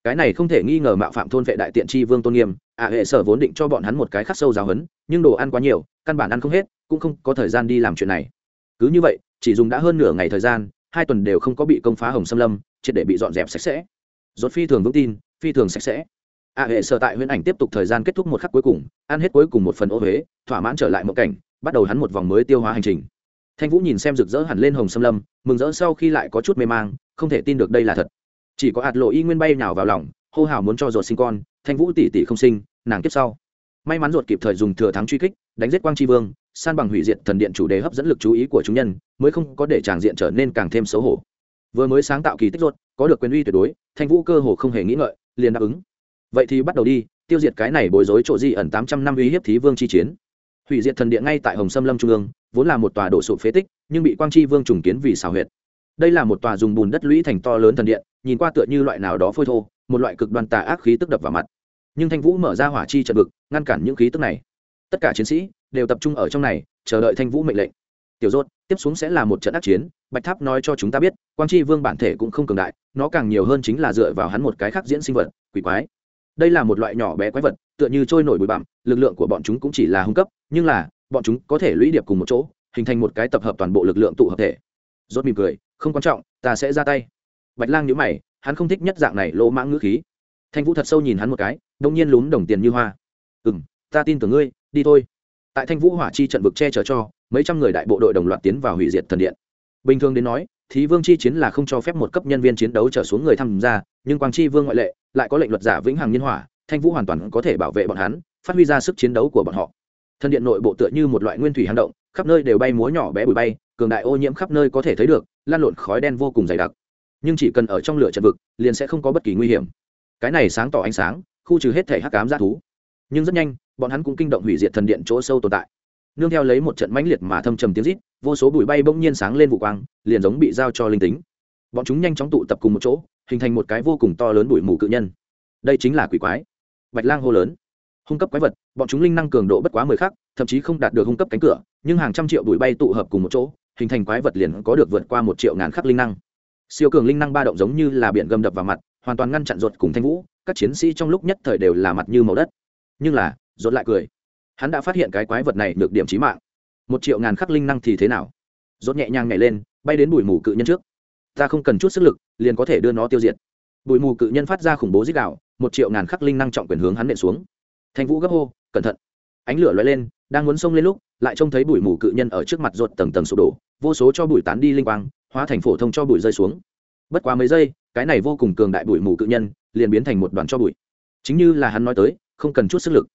Cái này không thể nghi ngờ mạo phạm thôn vệ đại tiện tri vương tôn nghiêm ạ hệ sở vốn định cho bọn hắn một cái khắc sâu giáo hấn nhưng đồ ăn quá nhiều, căn bản ăn không hết, cũng không có thời gian đi làm chuyện này. Cứ như vậy, chỉ dùng đã hơn nửa ngày thời gian, hai tuần đều không có bị công phá hồng xâm lâm, triệt để bị dọn dẹp sạch sẽ. Rốt phi thường vững tin, phi thường sạch sẽ. Ạ hệ sở tại huyễn ảnh tiếp tục thời gian kết thúc một khắc cuối cùng, ăn hết cuối cùng một phần ô huế, thỏa mãn trở lại một cảnh bắt đầu hắn một vòng mới tiêu hóa hành trình. Thanh vũ nhìn xem rực rỡ hẳn lên hồng xâm lâm, mừng rỡ sau khi lại có chút mê mang, không thể tin được đây là thật. Chỉ có hạt lộ y nguyên bay nào vào lòng, hô hào muốn cho ruột sinh con, thanh vũ tỷ tỷ không sinh, nàng kiếp sau. May mắn ruột kịp thời dùng thừa thắng truy kích, đánh giết quang tri vương, san bằng hủy diệt thần điện chủ đề hấp dẫn lực chú ý của chúng nhân, mới không có để tràng diện trở nên càng thêm xấu hổ. Vừa mới sáng tạo kỳ tích ruột, có được quyền uy tuyệt đối, thanh vũ cơ hồ không hề nghĩ ngợi, liền đáp ứng. Vậy thì bắt đầu đi, tiêu diệt cái này bối rối chỗ di ẩn tám trăm năm uy hiếp thí vương chi chiến hủy diệt thần điện ngay tại hồng sâm lâm trung ương, vốn là một tòa đổ sụp phế tích, nhưng bị quang tri vương trùng kiến vì xào huyệt. Đây là một tòa dùng bùn đất lũy thành to lớn thần điện, nhìn qua tựa như loại nào đó phôi thô, một loại cực đoan tà ác khí tức đập vào mặt. Nhưng thanh vũ mở ra hỏa chi trận vực, ngăn cản những khí tức này. Tất cả chiến sĩ đều tập trung ở trong này, chờ đợi thanh vũ mệnh lệnh. Tiểu dốt, tiếp xuống sẽ là một trận ác chiến, bạch tháp nói cho chúng ta biết, quang chi vương bản thể cũng không cường đại, nó càng nhiều hơn chính là dựa vào hắn một cái khác diễn sinh vật, quỷ quái đây là một loại nhỏ bé quái vật, tựa như trôi nổi bụi bặm, lực lượng của bọn chúng cũng chỉ là hung cấp, nhưng là, bọn chúng có thể lũy điệp cùng một chỗ, hình thành một cái tập hợp toàn bộ lực lượng tụ hợp thể. Rốt mỉm cười, không quan trọng, ta sẽ ra tay. Bạch lang nhíu mày, hắn không thích nhất dạng này lỗ mãng ngữ khí. Thanh vũ thật sâu nhìn hắn một cái, đông nhiên lún đồng tiền như hoa. Ừ m ta tin tưởng ngươi, đi thôi. Tại thanh vũ hỏa chi trận vực che chở cho, mấy trăm người đại bộ đội đồng loạt tiến vào hủy diệt thần điện. Bình thường đến nói thí vương chi chiến là không cho phép một cấp nhân viên chiến đấu trở xuống người tham gia, nhưng quang chi vương ngoại lệ, lại có lệnh luật giả vĩnh hằng nhiên hỏa, thanh vũ hoàn toàn có thể bảo vệ bọn hắn, phát huy ra sức chiến đấu của bọn họ. Thần điện nội bộ tựa như một loại nguyên thủy hang động, khắp nơi đều bay múa nhỏ bé bụi bay, cường đại ô nhiễm khắp nơi có thể thấy được, lan lộn khói đen vô cùng dày đặc. Nhưng chỉ cần ở trong lửa trận vực, liền sẽ không có bất kỳ nguy hiểm. Cái này sáng tỏ ánh sáng, khu trừ hết thể hắc cám g thú. Nhưng rất nhanh, bọn hắn cũng kinh động hủy diệt thần điện chỗ sâu tồn tại nương theo lấy một trận mãnh liệt mà thâm trầm tiếng rít, vô số bụi bay bỗng nhiên sáng lên vụ quang, liền giống bị giao cho linh tính. Bọn chúng nhanh chóng tụ tập cùng một chỗ, hình thành một cái vô cùng to lớn bụi mù cự nhân. Đây chính là quỷ quái. Bạch lang hô lớn. Hung cấp quái vật, bọn chúng linh năng cường độ bất quá mười khắc, thậm chí không đạt được hung cấp cánh cửa, nhưng hàng trăm triệu bụi bay tụ hợp cùng một chỗ, hình thành quái vật liền có được vượt qua một triệu ngàn khắc linh năng. Siêu cường linh năng ba động giống như là biển gầm đập vào mặt, hoàn toàn ngăn chặn ruột cùng thanh vũ, các chiến sĩ trong lúc nhất thời đều là mặt như màu đất. Nhưng là, ruột lại cười hắn đã phát hiện cái quái vật này được điểm trí mạng. Một triệu ngàn khắc linh năng thì thế nào? Rốt nhẹ nhàng nhảy lên, bay đến bụi mù cự nhân trước. Ta không cần chút sức lực, liền có thể đưa nó tiêu diệt. Bụi mù cự nhân phát ra khủng bố dích đạo một triệu ngàn khắc linh năng trọng quyền hướng hắn nện xuống. Thanh vũ gấp hô, cẩn thận. Ánh lửa lóe lên, đang muốn xông lên lúc, lại trông thấy bụi mù cự nhân ở trước mặt ruột tầng tầng sụp đổ, vô số cho bụi tán đi linh quang, hóa thành phổ thông cho bụi rơi xuống. Bất quá mấy giây, cái này vô cùng cường đại bụi mù cự nhân liền biến thành một đoàn cho bụi. Chính như là hắn nói tới, không cần chút sức lực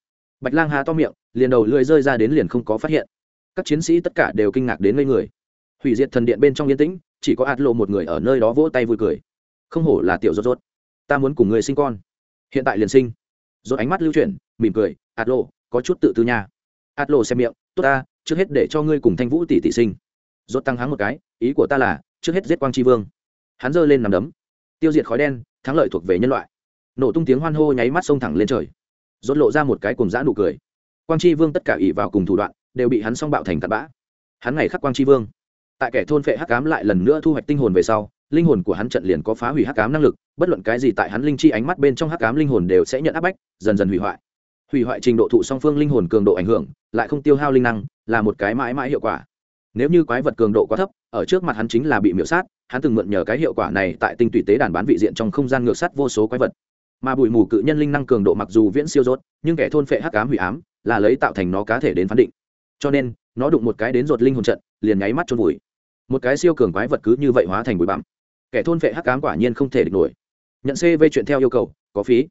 bạch lang há to miệng, liền đầu lưỡi rơi ra đến liền không có phát hiện. Các chiến sĩ tất cả đều kinh ngạc đến ngây người. Hủy diệt thần điện bên trong yên tĩnh, chỉ có ạt lộ một người ở nơi đó vỗ tay vui cười. Không hổ là tiểu rốt rốt. Ta muốn cùng người sinh con. Hiện tại liền sinh. Rốt ánh mắt lưu chuyển, mỉm cười, ạt lộ, có chút tự tư nha. Ạt lộ xem miệng, tốt ta, trước hết để cho ngươi cùng thanh vũ tỷ tỷ sinh. Rốt tăng hắng một cái, ý của ta là, trước hết giết quang tri vương. Hắn giơ lên nằm đấm. Tiêu diệt khói đen, thắng lợi thuộc về nhân loại. Nổ tung tiếng hoan hô nháy mắt xông thẳng lên trời rốt lộ ra một cái cùng dã nụ cười. Quang tri vương tất cả ỷ vào cùng thủ đoạn, đều bị hắn xong bạo thành tạt bã. Hắn ngày khắc quang tri vương. Tại kẻ thôn phệ hắc ám lại lần nữa thu hoạch tinh hồn về sau, linh hồn của hắn trận liền có phá hủy hắc ám năng lực, bất luận cái gì tại hắn linh chi ánh mắt bên trong hắc ám linh hồn đều sẽ nhận áp bách, dần dần hủy hoại. Hủy hoại trình độ thụ song phương linh hồn cường độ ảnh hưởng, lại không tiêu hao linh năng, là một cái mãi mãi hiệu quả. Nếu như quái vật cường độ quá thấp, ở trước mặt hắn chính là bị miễu sát, hắn từng mượn nhờ cái hiệu quả này tại tinh tùy tế đàn bán vị diện trong không gian ngược sát vô số quái vật mà bụi mù cự nhân linh năng cường độ mặc dù viễn siêu rốt, nhưng kẻ thôn phệ hắc ám hủy ám là lấy tạo thành nó cá thể đến phán định. Cho nên, nó đụng một cái đến ruột linh hồn trận, liền nháy mắt trôn vùi. Một cái siêu cường quái vật cứ như vậy hóa thành bụi bặm. Kẻ thôn phệ hắc ám quả nhiên không thể địch nổi. Nhận cv chuyện theo yêu cầu, có phí.